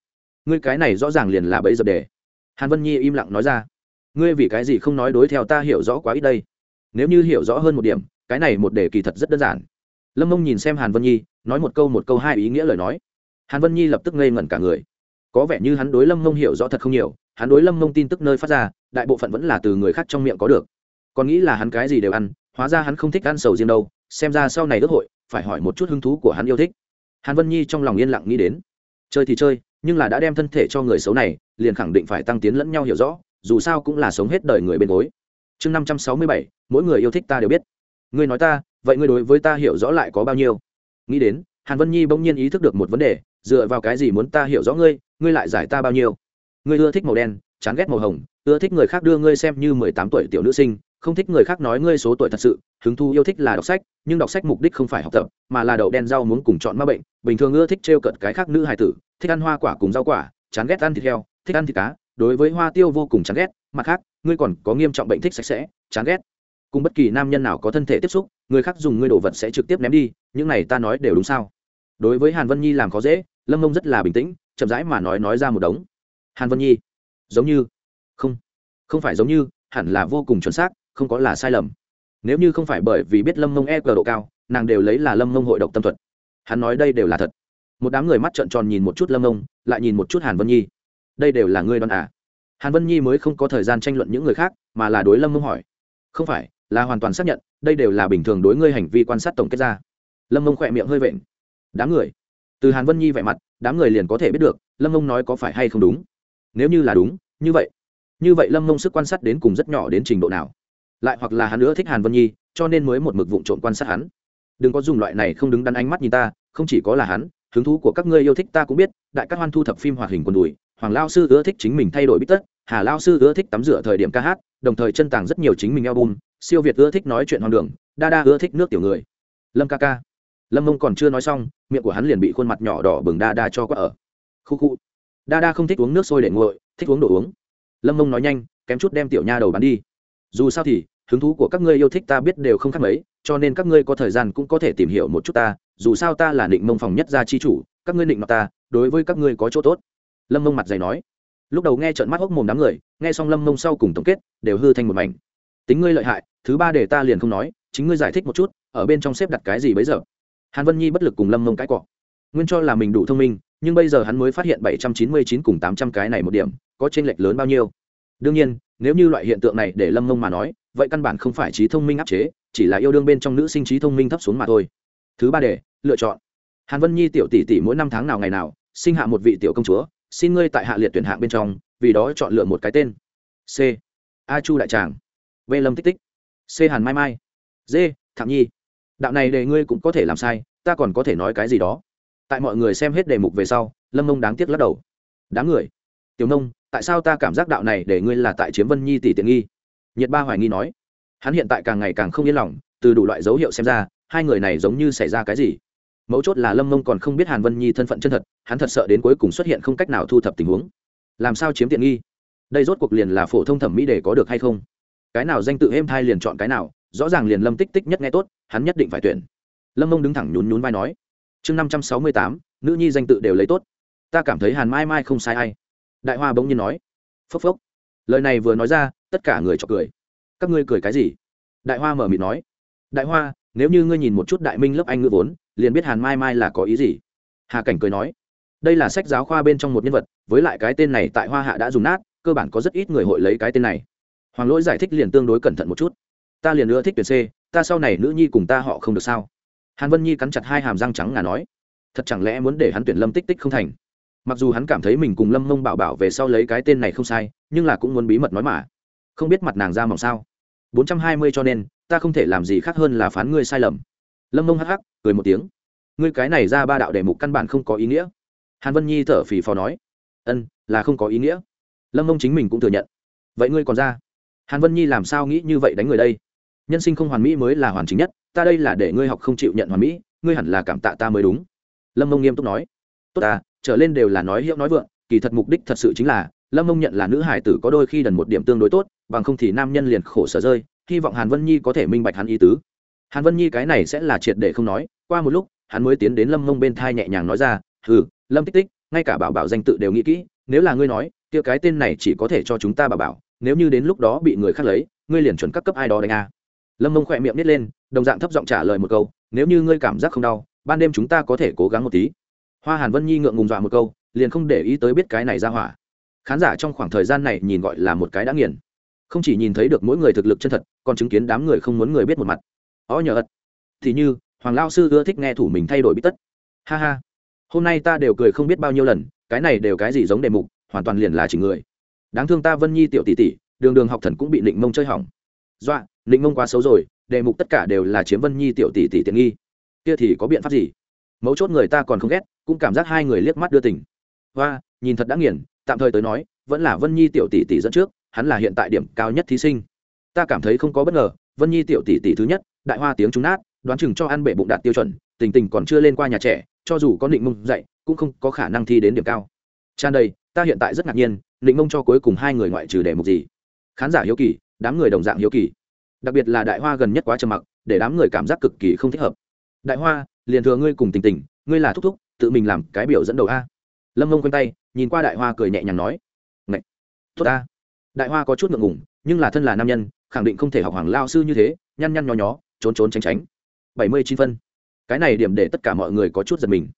Ngươi cái này rõ ràng liền là bẫy dập đề. Hàn vân nhi im lặng nói ra. Ngươi vì cái gì không nói đối theo ta hiểu rõ quá ít đây? Nếu như hiểu rõ hơn một điểm, cái này một đề kỳ thật rất đơn giản lâm mông nhìn xem hàn vân nhi, nói một câu một câu hai ý nghĩa lời nói. Hàn vân nhi lập tức ngây ngẩn cả người. Có vẻ như hắn đối lâm mông hiểu rõ thật không nhiều, hắn đối lâm mông tin tức nơi phát ra, đại bộ phận vẫn là từ người khác trong miệng có được. Còn nghĩ là hắn cái gì đều ăn, hóa ra hắn không thích ăn sầu riêng đâu, xem ra sau này ước hội, phải hỏi một chút hứng thú của hắn yêu thích. Hàn vân nhi trong lòng yên lặng nghĩ đến. Chơi thì chơi, nhưng là đã đem thân thể cho người xấu này, liền khẳng định phải tăng tiến lẫn nhau hiểu rõ, dù sao cũng là sống hết đời người bên gối. Chương năm trăm sáu mươi bảy, mỗi người yêu thích ta đều biết. Ngươi nói ta vậy ngươi đối với ta hiểu rõ lại có bao nhiêu? Nghĩ đến, hàn vân nhi bỗng nhiên ý thức được một vấn đề, dựa vào cái gì muốn ta hiểu rõ ngươi ngươi lại giải ta bao nhiêu? Ngươi ưa thích màu đen, chán ghét màu hồng, ưa thích người khác đưa ngươi xem như mười tám tuổi tiểu nữ sinh, không thích người khác nói ngươi số tuổi thật sự, hứng thu yêu thích là đọc sách, nhưng đọc sách mục đích không phải học tập, mà là đậu đen rau muốn cùng chọn ma bệnh, bình thường ưa thích t r e o cận cái khác nữ hài tử, thích ăn hoa quả cùng rau quả, chán ghét ăn thịt heo, thích ăn thịt cá, đối với hoa tiêu vô cùng chán ghét, mặt khác, ngươi còn có nghiêm trọng bệnh thích sạch sẽ, chán ghét cùng bất kỳ nam nhân nào có thân thể tiếp xúc, người khác dùng ngươi đồ vật sẽ trực tiếp ném đi, những này ta nói đều đúng sao? Đối với hàn vân nhi làm khó dễ, lâm mông rất là bình tĩnh, chậm rãi mà nói nói ra một đống. Hàn vân nhi, giống như, không không phải giống như, hẳn là vô cùng chuẩn xác, không có là sai lầm. Nếu như không phải bởi vì biết lâm mông e cờ độ cao, nàng đều lấy là lâm mông hội độc tâm thuật. Hắn nói đây đều là thật. Một đám người mắt trợn tròn nhìn một chút lâm mông lại nhìn một chút hàn vân nhi. Đây đều là ngươi đoán à? Hàn vân nhi mới không có thời gian tranh luận những người khác, mà là đối lâm mông hỏi. Không phải là hoàn toàn xác nhận, đây đều là bình thường đối ngươi hành vi quan sát tổng kết ra. Lâm mông khỏe miệng hơi vện. Đám người. Từ hàn vân nhi vẻ mặt, đám người liền có thể biết được, lâm mông nói có phải hay không đúng. Nếu như là đúng, như vậy. Như vậy lâm mông sức quan sát đến cùng rất nhỏ đến trình độ nào? Lại hoặc là hắn nữa thích hàn vân nhi, cho nên mới một mực vụ trộm quan sát hắn. Đừng có dùng loại này không đứng đắn ánh mắt nhìn ta, không chỉ có là hắn, hứng thú của các ngươi yêu thích ta cũng biết, đại các hoan thu thập phim hoạt hình quần đùi, hoàng lao sư ưa thích chính mình thay đổi bít tất, hà lao sư ưa thích tắm rửa thời điểm ca hát, đồng thời chân tàng rất nhiều chính mình album siêu việt ưa thích nói chuyện hoang đường, đa đa ưa thích nước tiểu người. Lâm ca ca. Lâm mông còn chưa nói xong, miệng của hắn liền bị khuôn mặt nhỏ đỏ bừng đa đa cho quá ở. Khu khu. Đa đa không thích uống nước sôi để nguội, thích uống đồ uống. Lâm mông nói nhanh, kém chút đem tiểu nha đầu bắn đi. Dù sao thì, hứng thú của các ngươi yêu thích ta biết đều không khác mấy, cho nên các ngươi có thời gian cũng có thể tìm hiểu một chút ta, dù sao ta là định mông phòng nhất gia chi chủ, các ngươi định mặt ta, đối với các ngươi có chỗ tốt. Lâm mông mặt dày nói. Lúc đầu nghe trận mắt hốc mồm đám người, nghe xong lâm mông sau cùng tổng kết, đều hư thành một mảnh tính ngươi lợi hại, thứ ba để ta liền không nói, chính ngươi giải thích một chút, ở bên trong xếp đặt cái gì bấy giờ? Hàn vân nhi bất lực cùng lâm mông cãi cọ. Nguyên cho là mình đủ thông minh, nhưng bây giờ hắn mới phát hiện bảy trăm chín mươi chín cùng tám trăm cái này một điểm, có t r ê n lệch lớn bao nhiêu. Đương nhiên, nếu như loại hiện tượng này để lâm mông mà nói, vậy căn bản không phải trí thông minh áp chế, chỉ là yêu đương bên trong nữ sinh trí thông minh thấp xuống mà thôi. Thứ ba để, lựa chọn. Hàn vân nhi tiểu tỷ tỷ mỗi năm tháng nào ngày nào, sinh hạ một vị tiểu công chúa, xin ngươi tại hạ liệt tuyển hạng bên trong, vì đó chọn lựa một cái tên. C. A chu đại tràng v lâm tích tích. C hàn mai mai. D, thạm nhi. Đạo này để ngươi cũng có thể làm sai, ta còn có thể nói cái gì đó. Tại mọi người xem hết đề mục về sau, lâm mông đáng tiếc lắc đầu. Đáng người. Tiểu nông, tại sao ta cảm giác đạo này để ngươi là tại chiếm vân nhi tỷ tiện nghi? Nhiệt ba hoài nghi nói. Hắn hiện tại càng ngày càng không yên lòng, từ đủ loại dấu hiệu xem ra, hai người này giống như xảy ra cái gì. Mấu chốt là lâm mông còn không biết hàn vân nhi thân phận chân thật, hắn thật sợ đến cuối cùng xuất hiện không cách nào thu thập tình huống. Làm sao chiếm tiện nghi? Đây rốt cuộc liền là phổ thông thẩm mỹ để có được hay không? Cái nào danh tự êm thai liền chọn cái nào, rõ ràng liền lâm tích tích nhất nghe tốt, hắn nhất định phải tuyển. Lâm mông đứng thẳng nhún nhún vai nói, chương năm trăm sáu mươi tám, nữ nhi danh tự đều lấy tốt. Ta cảm thấy hàn mai mai không sai ai. Đại hoa bỗng nhiên nói, phốc phốc. Lời này vừa nói ra, tất cả người chọc cười. Các ngươi cười cái gì? Đại hoa mở mịt nói, đại hoa, nếu như ngươi nhìn một chút đại minh lớp anh ngữ vốn, liền biết hàn mai mai là có ý gì. Hà cảnh cười nói, đây là sách giáo khoa bên trong một nhân vật, với lại cái tên này tại hoa hạ đã dùng nát, cơ bản có rất ít người hội lấy cái tên này hoàng lỗi giải thích liền tương đối cẩn thận một chút. Ta liền nữa thích tuyển c, ta sau này nữ nhi cùng ta họ không được sao? Hàn vân nhi cắn chặt hai hàm răng trắng ngà nói. Thật chẳng lẽ muốn để hắn tuyển lâm tích tích không thành? Mặc dù hắn cảm thấy mình cùng lâm mông bảo bảo về sau lấy cái tên này không sai, nhưng là cũng muốn bí mật nói mà. Không biết mặt nàng ra mỏng sao? Bốn trăm hai mươi cho nên, ta không thể làm gì khác hơn là phán ngươi sai lầm. Lâm mông hắc hắc, cười một tiếng. Ngươi cái này ra ba đạo đề mục căn bản không có ý nghĩa. Hàn vân nhi thở phì phò nói. Ân, là không có ý nghĩa. Lâm mông chính mình cũng thừa nhận. Vậy ngươi còn ra? Hàn vân nhi làm sao nghĩ như vậy đánh người đây? Nhân sinh không hoàn mỹ mới là hoàn chính nhất, ta đây là để ngươi học không chịu nhận hoàn mỹ, ngươi hẳn là cảm tạ ta mới đúng. Lâm mông nghiêm túc nói. Tốt ta, trở lên đều là nói hiệu nói vượng, kỳ thật mục đích thật sự chính là, lâm mông nhận là nữ hải tử có đôi khi đần một điểm tương đối tốt, bằng không thì nam nhân liền khổ sở rơi, hy vọng hàn vân nhi có thể minh bạch hắn ý tứ. Hàn vân nhi cái này sẽ là triệt để không nói, qua một lúc, hắn mới tiến đến lâm mông bên thai nhẹ nhàng nói ra ừ lâm tích tích, ngay cả bảo bảo danh tự đều nghĩ kỹ, nếu là ngươi nói, kia cái tên này chỉ có thể cho chúng ta bảo bảo nếu như đến lúc đó bị người khác lấy, ngươi liền chuẩn các cấp ai đó đánh a. Lâm mông khỏe miệng nít lên, đồng dạng thấp giọng trả lời một câu, nếu như ngươi cảm giác không đau, ban đêm chúng ta có thể cố gắng một tí. Hoa hàn vân nhi ngượng ngùng dọa một câu, liền không để ý tới biết cái này ra hỏa. Khán giả trong khoảng thời gian này nhìn gọi là một cái đã nghiền. Không chỉ nhìn thấy được mỗi người thực lực chân thật, còn chứng kiến đám người không muốn người biết một mặt. Ó nhờ ật. Thì như, hoàng lao sư ưa thích nghe thủ mình thay đổi bít tất. Ha ha. Hôm nay ta đều cười không biết bao nhiêu lần, cái này đều cái gì giống đề mục, hoàn toàn liền là chỉ người đáng thương ta vân nhi tiểu tỷ tỷ, đường đường học thần cũng bị định mông chơi hỏng. Dọa định mông quá xấu rồi, đề mục tất cả đều là chiếm vân nhi tiểu tỷ tỷ tiện nghi. Kia thì có biện pháp gì? Mấu chốt người ta còn không ghét, cũng cảm giác hai người liếc mắt đưa tình. Và nhìn thật đã nghiền, tạm thời tới nói, vẫn là vân nhi tiểu tỷ tỷ dẫn trước, hắn là hiện tại điểm cao nhất thí sinh. Ta cảm thấy không có bất ngờ, vân nhi tiểu tỷ tỷ thứ nhất, đại hoa tiếng trúng nát, đoán chừng cho ăn bể bụng đạt tiêu chuẩn, tình tình còn chưa lên qua nhà trẻ, cho dù có định mông dạy, cũng không có khả năng thi đến điểm cao. Tràn đầy ta hiện tại rất ngạc nhiên định mông cho cuối cùng hai người ngoại trừ đề mục gì? Khán giả hiếu kỳ, đám người đồng dạng hiếu kỳ. Đặc biệt là đại hoa gần nhất quá trầm mặc, để đám người cảm giác cực kỳ không thích hợp. Đại hoa, liền thừa ngươi cùng tình tình, ngươi là thúc thúc, tự mình làm cái biểu dẫn đầu a. Lâm mông quanh tay, nhìn qua đại hoa cười nhẹ nhàng nói. Ngậy! tốt a. Đại hoa có chút ngượng ngùng, nhưng là thân là nam nhân, khẳng định không thể học hoàng lao sư như thế, nhăn nhăn nhó nhó, trốn trốn tránh tránh. Bảy mươi chín phân. Cái này điểm để tất cả mọi người có chút giật mình.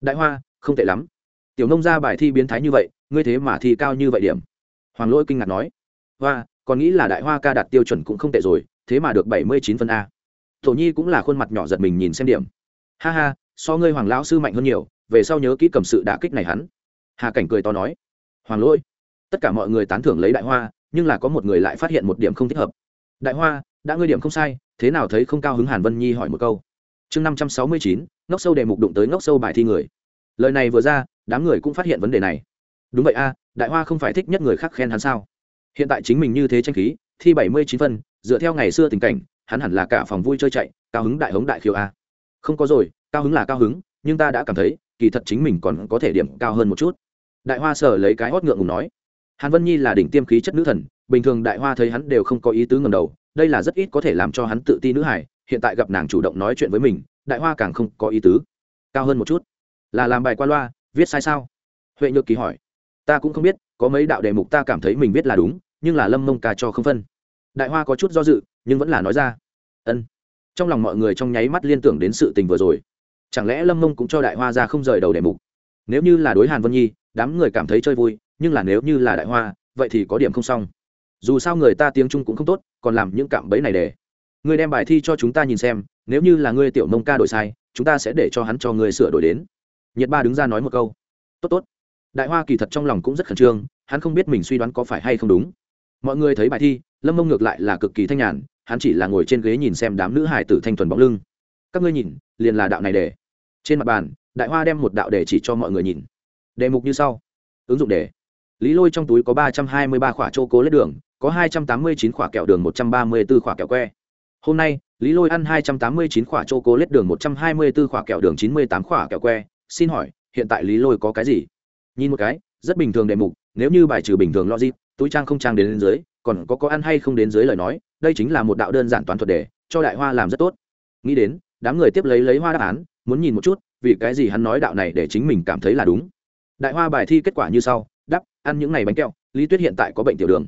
Đại hoa, không tệ lắm tiểu nông ra bài thi biến thái như vậy, ngươi thế mà thi cao như vậy điểm. Hoàng lỗi kinh ngạc nói, hoa, còn nghĩ là đại hoa ca đạt tiêu chuẩn cũng không tệ rồi, thế mà được bảy mươi chín phân a. Tổ nhi cũng là khuôn mặt nhỏ giật mình nhìn xem điểm. Ha ha, so ngươi hoàng lão sư mạnh hơn nhiều, về sau nhớ kỹ cầm sự đả kích này hắn. Hà cảnh cười to nói, hoàng lỗi, tất cả mọi người tán thưởng lấy đại hoa, nhưng là có một người lại phát hiện một điểm không thích hợp. Đại hoa, đã ngươi điểm không sai, thế nào thấy không cao hứng hàn vân nhi hỏi một câu. Chương năm trăm sáu mươi chín, ngốc sâu đề mục đụng tới ngốc sâu bài thi người lời này vừa ra, đám người cũng phát hiện vấn đề này. Đúng vậy a, đại hoa không phải thích nhất người khác khen hắn sao? Hiện tại chính mình như thế tranh khí, thi bảy mươi chín phân, dựa theo ngày xưa tình cảnh, hắn hẳn là cả phòng vui chơi chạy, cao hứng đại hống đại khiêu a. Không có rồi, cao hứng là cao hứng, nhưng ta đã cảm thấy, kỳ thật chính mình còn có thể điểm cao hơn một chút. Đại hoa sở lấy cái hót ngượng ngùng nói. Hàn vân nhi là đỉnh tiêm khí chất nữ thần, bình thường đại hoa thấy hắn đều không có ý tứ ngầm đầu, đây là rất ít có thể làm cho hắn tự ti nữ hải hiện tại gặp nàng chủ động nói chuyện với mình, đại hoa càng không có ý tứ. Cao hơn một chút là làm bài qua loa, viết sai sao? Huệ nhược kỳ hỏi. Ta cũng không biết, có mấy đạo đề mục ta cảm thấy mình viết là đúng, nhưng là lâm mông ca cho không phân. Đại hoa có chút do dự, nhưng vẫn là nói ra. Ân. Trong lòng mọi người trong nháy mắt liên tưởng đến sự tình vừa rồi. Chẳng lẽ lâm mông cũng cho đại hoa ra không rời đầu đề mục? Nếu như là đối hàn vân nhi, đám người cảm thấy chơi vui, nhưng là nếu như là đại hoa, vậy thì có điểm không xong. Dù sao người ta tiếng trung cũng không tốt, còn làm những cạm bẫy này để. Người đem bài thi cho chúng ta nhìn xem, nếu như là ngươi tiểu mông ca đổi sai, chúng ta sẽ để cho hắn cho người sửa đổi đến nhiệt ba đứng ra nói một câu. Tốt tốt. Đại hoa kỳ thật trong lòng cũng rất khẩn trương, hắn không biết mình suy đoán có phải hay không đúng. Mọi người thấy bài thi, lâm mông ngược lại là cực kỳ thanh nhàn, hắn chỉ là ngồi trên ghế nhìn xem đám nữ hải tử thanh thuần bóng lưng. Các ngươi nhìn, liền là đạo này để. Trên mặt bàn, đại hoa đem một đạo để chỉ cho mọi người nhìn. Đề mục như sau. Ứng dụng đề lý lôi trong túi có ba trăm hai mươi ba khỏa chô cố lết đường, có hai trăm tám mươi chín khỏa kẹo đường một trăm ba mươi b ố khỏa kẹo que. Hôm nay, lý lôi ăn hai trăm tám mươi chín khỏa chô cố lết đường một trăm hai mươi b ố khỏa kẹo đường chín mươi tám khỏa kẹo que xin hỏi hiện tại lý lôi có cái gì? Nhìn một cái rất bình thường đề mục nếu như bài trừ bình thường logic túi trang không trang đến, đến dưới còn có có ăn hay không đến dưới lời nói đây chính là một đạo đơn giản toán thuật đề cho đại hoa làm rất tốt. Nghĩ đến đám người tiếp lấy lấy hoa đáp án muốn nhìn một chút vì cái gì hắn nói đạo này để chính mình cảm thấy là đúng. Đại hoa bài thi kết quả như sau đắp ăn những ngày bánh kẹo lý tuyết hiện tại có bệnh tiểu đường.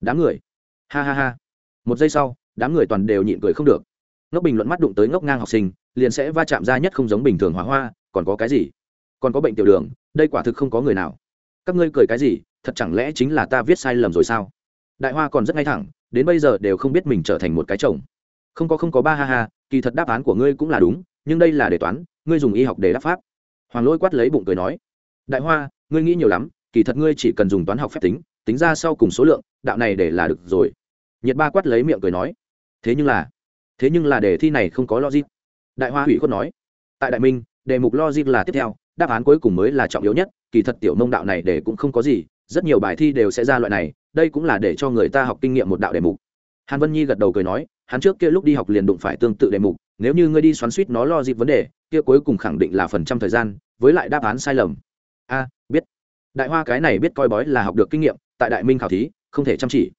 Đám người. Ha ha ha. Một giây sau đám người toàn đều nhịn cười không được. Ngốc bình luận mắt đụng tới ngốc ngang học sinh liền sẽ va chạm ra nhất không giống bình thường hóa hoa còn có cái gì? Còn có bệnh tiểu đường, đây quả thực không có người nào. Các ngươi cười cái gì? Thật chẳng lẽ chính là ta viết sai lầm rồi sao? Đại hoa còn rất ngay thẳng, đến bây giờ đều không biết mình trở thành một cái chồng. Không có không có, ba ha ha, kỳ thật đáp án của ngươi cũng là đúng, nhưng đây là đề toán, ngươi dùng y học để đáp pháp. Hoàng lôi quát lấy bụng cười nói, đại hoa, ngươi nghĩ nhiều lắm, kỳ thật ngươi chỉ cần dùng toán học phép tính tính ra sau cùng số lượng, đạo này để là được rồi. Nhiệt ba quát lấy miệng cười nói, thế nhưng là, thế nhưng là đề thi này không có logic. Đại hoa hủy khuất nói, tại đại minh đề mục logic là tiếp theo, đáp án cuối cùng mới là trọng yếu nhất, kỳ thật tiểu mông đạo này để cũng không có gì, rất nhiều bài thi đều sẽ ra loại này, đây cũng là để cho người ta học kinh nghiệm một đạo đề mục. Hàn vân nhi gật đầu cười nói, hắn trước kia lúc đi học liền đụng phải tương tự đề mục, nếu như ngươi đi xoắn suýt nó lo dịp vấn đề, kia cuối cùng khẳng định là phần trăm thời gian, với lại đáp án sai lầm. A, biết. Đại hoa cái này biết coi bói là học được kinh nghiệm, tại đại minh khảo thí, không thể chăm chỉ.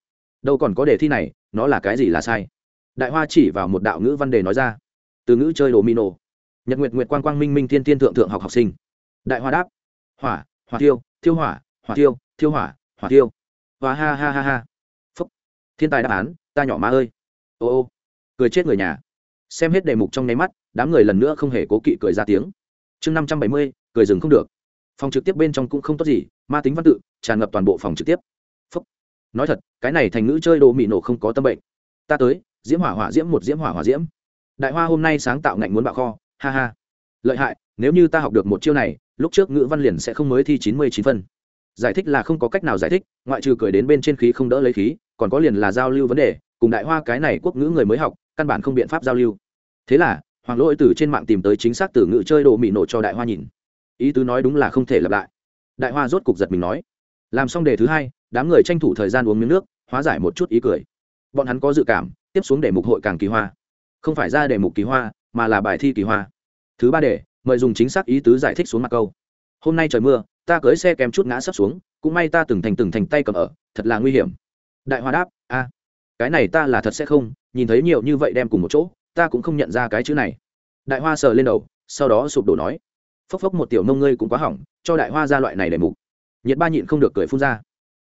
Đâu còn có đề thi này, nó là cái gì là sai? Đại hoa chỉ vào một đạo ngữ văn đề nói ra. Từ ngữ chơi đồ mino nhật nguyệt nguyệt quang quang minh minh thiên thiên thượng thượng học học sinh. Đại hoa đáp. Hỏa hỏa thiêu thiêu hỏa hỏa thiêu thiêu hỏa hỏa thiêu. Hoa ha ha ha ha. Phúc. Thiên tài đáp án, ta nhỏ má ơi. Ô ô. Cười chết người nhà. Xem hết đề mục trong nháy mắt, đám người lần nữa không hề cố kỵ cười ra tiếng. Chương năm trăm bảy mươi, cười dừng không được. Phòng trực tiếp bên trong cũng không tốt gì, ma tính văn tự, tràn ngập toàn bộ phòng trực tiếp. Phúc. Nói thật, cái này thành ngữ chơi đồ mị nổ không có tâm bệnh. Ta tới, diễm hỏa hỏa diễm một diễm hỏa hỏa diễm. Đại hoa hôm nay sáng tạo ngạnh muốn bạo kho ha ha. Lợi hại, nếu như ta học được một chiêu này, lúc trước ngữ văn liền sẽ không mới thi chín mươi chín phân. Giải thích là không có cách nào giải thích, ngoại trừ cười đến bên trên khí không đỡ lấy khí, còn có liền là giao lưu vấn đề, cùng đại hoa cái này quốc ngữ người mới học, căn bản không biện pháp giao lưu. Thế là, hoàng lỗi từ trên mạng tìm tới chính xác từ ngữ chơi đồ mị nổ cho đại hoa nhìn. Ý tứ nói đúng là không thể lặp lại. Đại hoa rốt cục giật mình nói. Làm xong đề thứ hai, đám người tranh thủ thời gian uống miếng nước, hóa giải một chút ý cười. Bọn hắn có dự cảm, tiếp xuống đề mục hội càng kỳ hoa. Không phải ra đề mục kỳ hoa mà là bài thi kỳ hoa. Thứ ba đề, mời dùng chính xác ý tứ giải thích xuống mặt câu. Hôm nay trời mưa, ta cưới xe kèm chút ngã sắp xuống, cũng may ta từng thành từng thành tay cầm ở, thật là nguy hiểm. Đại hoa đáp, a, cái này ta là thật sẽ không, nhìn thấy nhiều như vậy đem cùng một chỗ, ta cũng không nhận ra cái chữ này. Đại hoa sờ lên đầu, sau đó sụp đổ nói, phốc phốc một tiểu nông ngươi cũng quá hỏng, cho đại hoa ra loại này để mục. Nhiệt ba nhịn không được cười phun ra.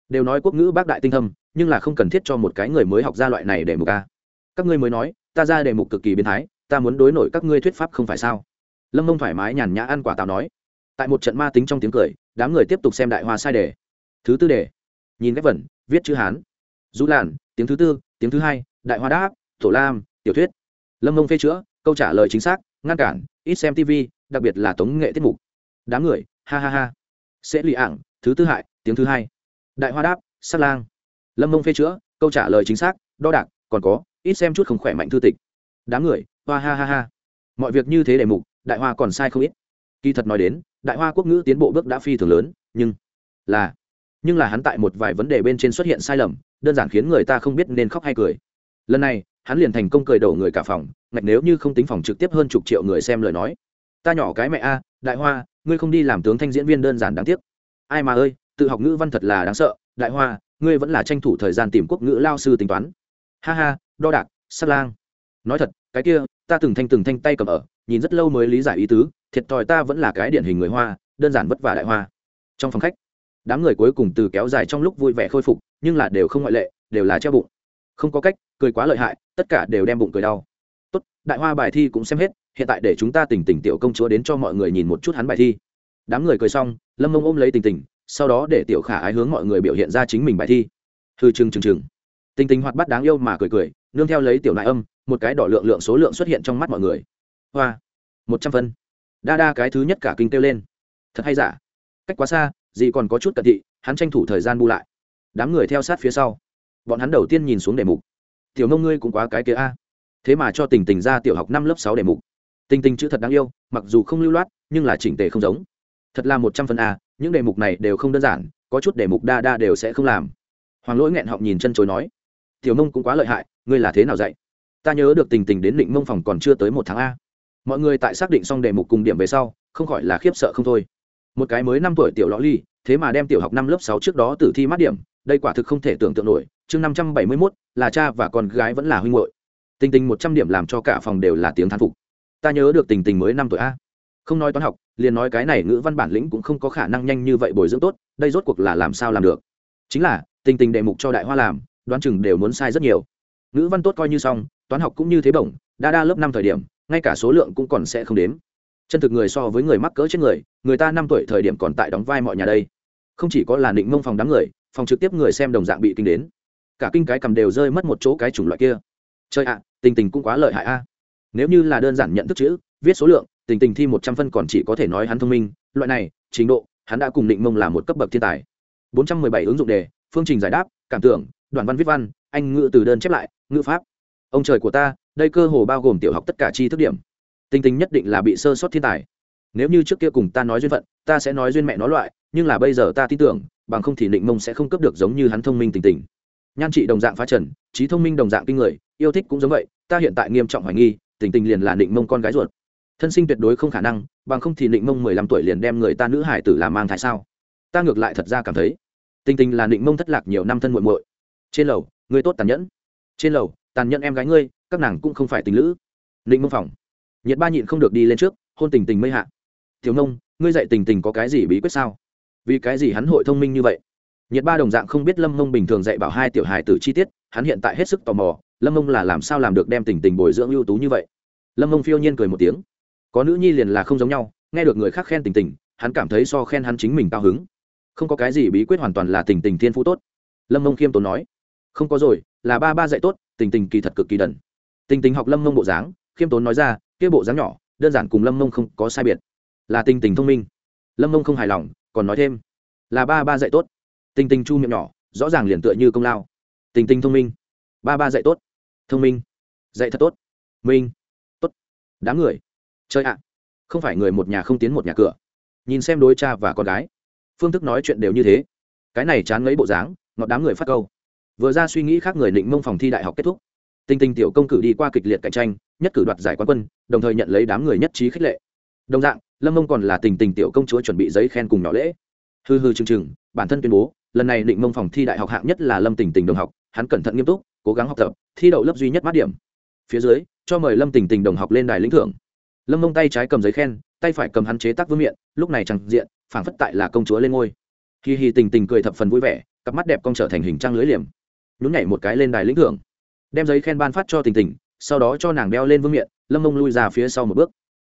Đều nói quốc ngữ bác đại tinh thâm, nhưng là không cần thiết cho một cái người mới học ra loại này để mục a. Các ngươi mới nói, ta ra đề mục cực kỳ biến thái ta muốn đối nổi các ngươi thuyết pháp không phải sao? Lâm mông thoải mái nhàn nhã ăn quả táo nói. Tại một trận ma tính trong tiếng cười, đám người tiếp tục xem đại hoa sai đề. Thứ tư đề. Nhìn ghép vẩn viết chữ hán. Du làn tiếng thứ tư, tiếng thứ hai, đại hoa đáp thổ lam, tiểu thuyết. Lâm mông phê chữa, câu trả lời chính xác, ngăn cản, ít xem tv đặc biệt là tống nghệ tiết mục. Đám người, ha ha ha. Sẽ lì ảng, thứ tư hại, tiếng thứ hai. Đại hoa đáp, sát lang. Lâm mông phê chữa, câu trả lời chính xác, đo đạc, còn có, ít xem chút không khỏe mạnh thư tịch. Đám người hoa ha ha ha. Mọi việc như thế đề mục, đại hoa còn sai không ít. Kỳ thật nói đến, đại hoa quốc ngữ tiến bộ bước đã phi thường lớn, nhưng là nhưng là hắn tại một vài vấn đề bên trên xuất hiện sai lầm, đơn giản khiến người ta không biết nên khóc hay cười. Lần này, hắn liền thành công cười đổ người cả phòng, ngạch nếu như không tính phòng trực tiếp hơn chục triệu người xem lời nói. Ta nhỏ cái mẹ a, đại hoa, ngươi không đi làm tướng thanh diễn viên đơn giản đáng tiếc. Ai mà ơi, tự học ngữ văn thật là đáng sợ, đại hoa, ngươi vẫn là tranh thủ thời gian tìm quốc ngữ lao sư tính toán. Ha ha, đo đạc sắt lang. Nói thật cái kia, ta từng thanh từng thanh tay cầm ở, nhìn rất lâu mới lý giải ý tứ, thiệt thòi ta vẫn là cái điển hình người hoa, đơn giản vất vả đại hoa. Trong phòng khách, đám người cuối cùng từ kéo dài trong lúc vui vẻ khôi phục, nhưng là đều không ngoại lệ, đều là treo bụng. Không có cách, cười quá lợi hại, tất cả đều đem bụng cười đau. Tốt, đại hoa bài thi cũng xem hết, hiện tại để chúng ta tỉnh tỉnh tiểu công chúa đến cho mọi người nhìn một chút hắn bài thi. Đám người cười xong, lâm mông ôm lấy tình tình, sau đó để tiểu khả ái hướng mọi người biểu hiện ra chính mình bài thi. Hư chừng chừng chừng. Tình tình hoạt bắt đáng yêu mà cười cười, nương theo lấy tiểu nại âm một cái đỏ lượng lượng số lượng xuất hiện trong mắt mọi người. Hoa, một trăm phân. Đa đa cái thứ nhất cả kinh kêu lên. Thật hay giả? Cách quá xa gì còn có chút cận thị, hắn tranh thủ thời gian bu lại. Đám người theo sát phía sau. Bọn hắn đầu tiên nhìn xuống đề mục. Tiểu nông ngươi cũng quá cái kia a. Thế mà cho tình tình ra tiểu học năm lớp sáu đề mục. Tình tình chữ thật đáng yêu, mặc dù không lưu loát, nhưng là chỉnh tề không giống. Thật là một trăm phần a, những đề mục này đều không đơn giản, có chút đề mục đa đa đều sẽ không làm. Hoàng lỗi nghẹn họng nhìn chân chối nói. Tiểu nông cũng quá lợi hại, ngươi là thế nào dạy? Ta nhớ được tình tình đến định mông phòng còn chưa tới một tháng a. Mọi người tại xác định xong đề mục cùng điểm về sau, không khỏi là khiếp sợ không thôi. Một cái mới năm tuổi tiểu lõ ly, thế mà đem tiểu học năm lớp sáu trước đó tử thi mát điểm, đây quả thực không thể tưởng tượng nổi, chương năm trăm bảy mươi mốt, là cha và con gái vẫn là huynh hội tình tình một trăm điểm làm cho cả phòng đều là tiếng thán phục. Ta nhớ được tình tình mới năm tuổi a. Không nói toán học, liền nói cái này ngữ văn bản lĩnh cũng không có khả năng nhanh như vậy bồi dưỡng tốt, đây rốt cuộc là làm sao làm được? Chính là, tình tình đề mục cho đại hoa làm, đoán chừng đều muốn sai rất nhiều. Ngữ văn tốt coi như xong toán học cũng như thế bổng, đa đa lớp năm thời điểm, ngay cả số lượng cũng còn sẽ không đếm. Chân thực người so với người mắc cỡ chết người người ta năm tuổi thời điểm còn tại đóng vai mọi nhà đây. Không chỉ có là định mông phòng đám người, phòng trực tiếp người xem đồng dạng bị kinh đến. Cả kinh cái cầm đều rơi mất một chỗ cái chủng loại kia. Chơi ạ, tình tình cũng quá lợi hại a. Nếu như là đơn giản nhận thức chữ, viết số lượng, tình tình thi một trăm phân còn chỉ có thể nói hắn thông minh. Loại này, trình độ, hắn đã cùng định mông là một cấp bậc thiên tài. Bốn trăm mười bảy ứng dụng đề, phương trình giải đáp, cảm tưởng đoàn văn viết văn, anh ngữ từ đơn chép lại, ngữ pháp ông trời của ta, đây cơ hồ bao gồm tiểu học tất cả chi thức điểm. Tinh tinh nhất định là bị sơ sót thiên tài. Nếu như trước kia cùng ta nói duyên phận, ta sẽ nói duyên mẹ nó loại, nhưng là bây giờ ta tin tưởng, bằng không thì định mông sẽ không cấp được giống như hắn thông minh tình tình. Nhan trị đồng dạng phá trần, trí thông minh đồng dạng kinh người, yêu thích cũng giống vậy, ta hiện tại nghiêm trọng hoài nghi, tình tình liền là định mông con gái ruột. Thân sinh tuyệt đối không khả năng, bằng không thì định mông mười lăm tuổi liền đem người ta nữ hải tử làm mang thai sao? Ta ngược lại thật ra cảm thấy, tình tình là định mông thất lạc nhiều năm thân muội muội. Trên lầu, người tốt tàn nhẫn. Trên lầu tàn nhẫn em gái ngươi, các nàng cũng không phải tình lữ. Định mông phòng nhiệt ba nhịn không được đi lên trước, hôn tình tình mây hạ. Thiếu nông, ngươi dạy tình tình có cái gì bí quyết sao? Vì cái gì hắn hội thông minh như vậy? Nhiệt ba đồng dạng không biết lâm mông bình thường dạy bảo hai tiểu hài tử chi tiết, hắn hiện tại hết sức tò mò, lâm mông là làm sao làm được đem tình tình bồi dưỡng ưu tú như vậy? Lâm mông phiêu nhiên cười một tiếng. Có nữ nhi liền là không giống nhau, nghe được người khác khen tình tình, hắn cảm thấy so khen hắn chính mình cao hứng. Không có cái gì bí quyết hoàn toàn là tình tình thiên phú tốt. Lâm mông khiêm tốn nói. Không có rồi là ba ba dạy tốt, tình tình kỳ thật cực kỳ đần. Tình tình học lâm mông bộ dáng, khiêm tốn nói ra, kia bộ dáng nhỏ, đơn giản cùng lâm mông không có sai biệt. Là tình tình thông minh. Lâm mông không hài lòng, còn nói thêm, là ba ba dạy tốt. Tình tình chu miệng nhỏ, rõ ràng liền tựa như công lao. Tình tình thông minh. Ba ba dạy tốt. Thông minh. Dạy thật tốt. Minh. Tốt. Đám người. Chơi ạ. Không phải người một nhà không tiến một nhà cửa. Nhìn xem đối cha và con gái. Phương thức nói chuyện đều như thế. Cái này chán ngấy bộ dáng, ngọt đám người phát câu vừa ra suy nghĩ khác người định mông phòng thi đại học kết thúc. Tinh tinh tiểu công cử đi qua kịch liệt cạnh tranh, nhất cử đoạt giải quán quân, đồng thời nhận lấy đám người nhất trí khích lệ. Đồng dạng, lâm mông còn là tình tình tiểu công chúa chuẩn bị giấy khen cùng nhỏ lễ. Hư hư chừng chừng, bản thân tuyên bố, lần này định mông phòng thi đại học hạng nhất là lâm tình tình đồng học, hắn cẩn thận nghiêm túc, cố gắng học tập, thi đậu lớp duy nhất mát điểm. Phía dưới, cho mời lâm tình tình đồng học lên đài lĩnh thưởng. Lâm mông tay trái cầm giấy khen, tay phải cầm hắn chế tác vương miện, lúc này chẳng diện, phảng phất tại là công chúa lên ngôi. Hi hi tình tình cười thập phần vui vẻ, cặp mắt đẹp cong trở thành hình trang lưới liềm nhún nhảy một cái lên đài lĩnh thưởng. Đem giấy khen ban phát cho tình tình, sau đó cho nàng đeo lên vương miện, lâm mông lui ra phía sau một bước.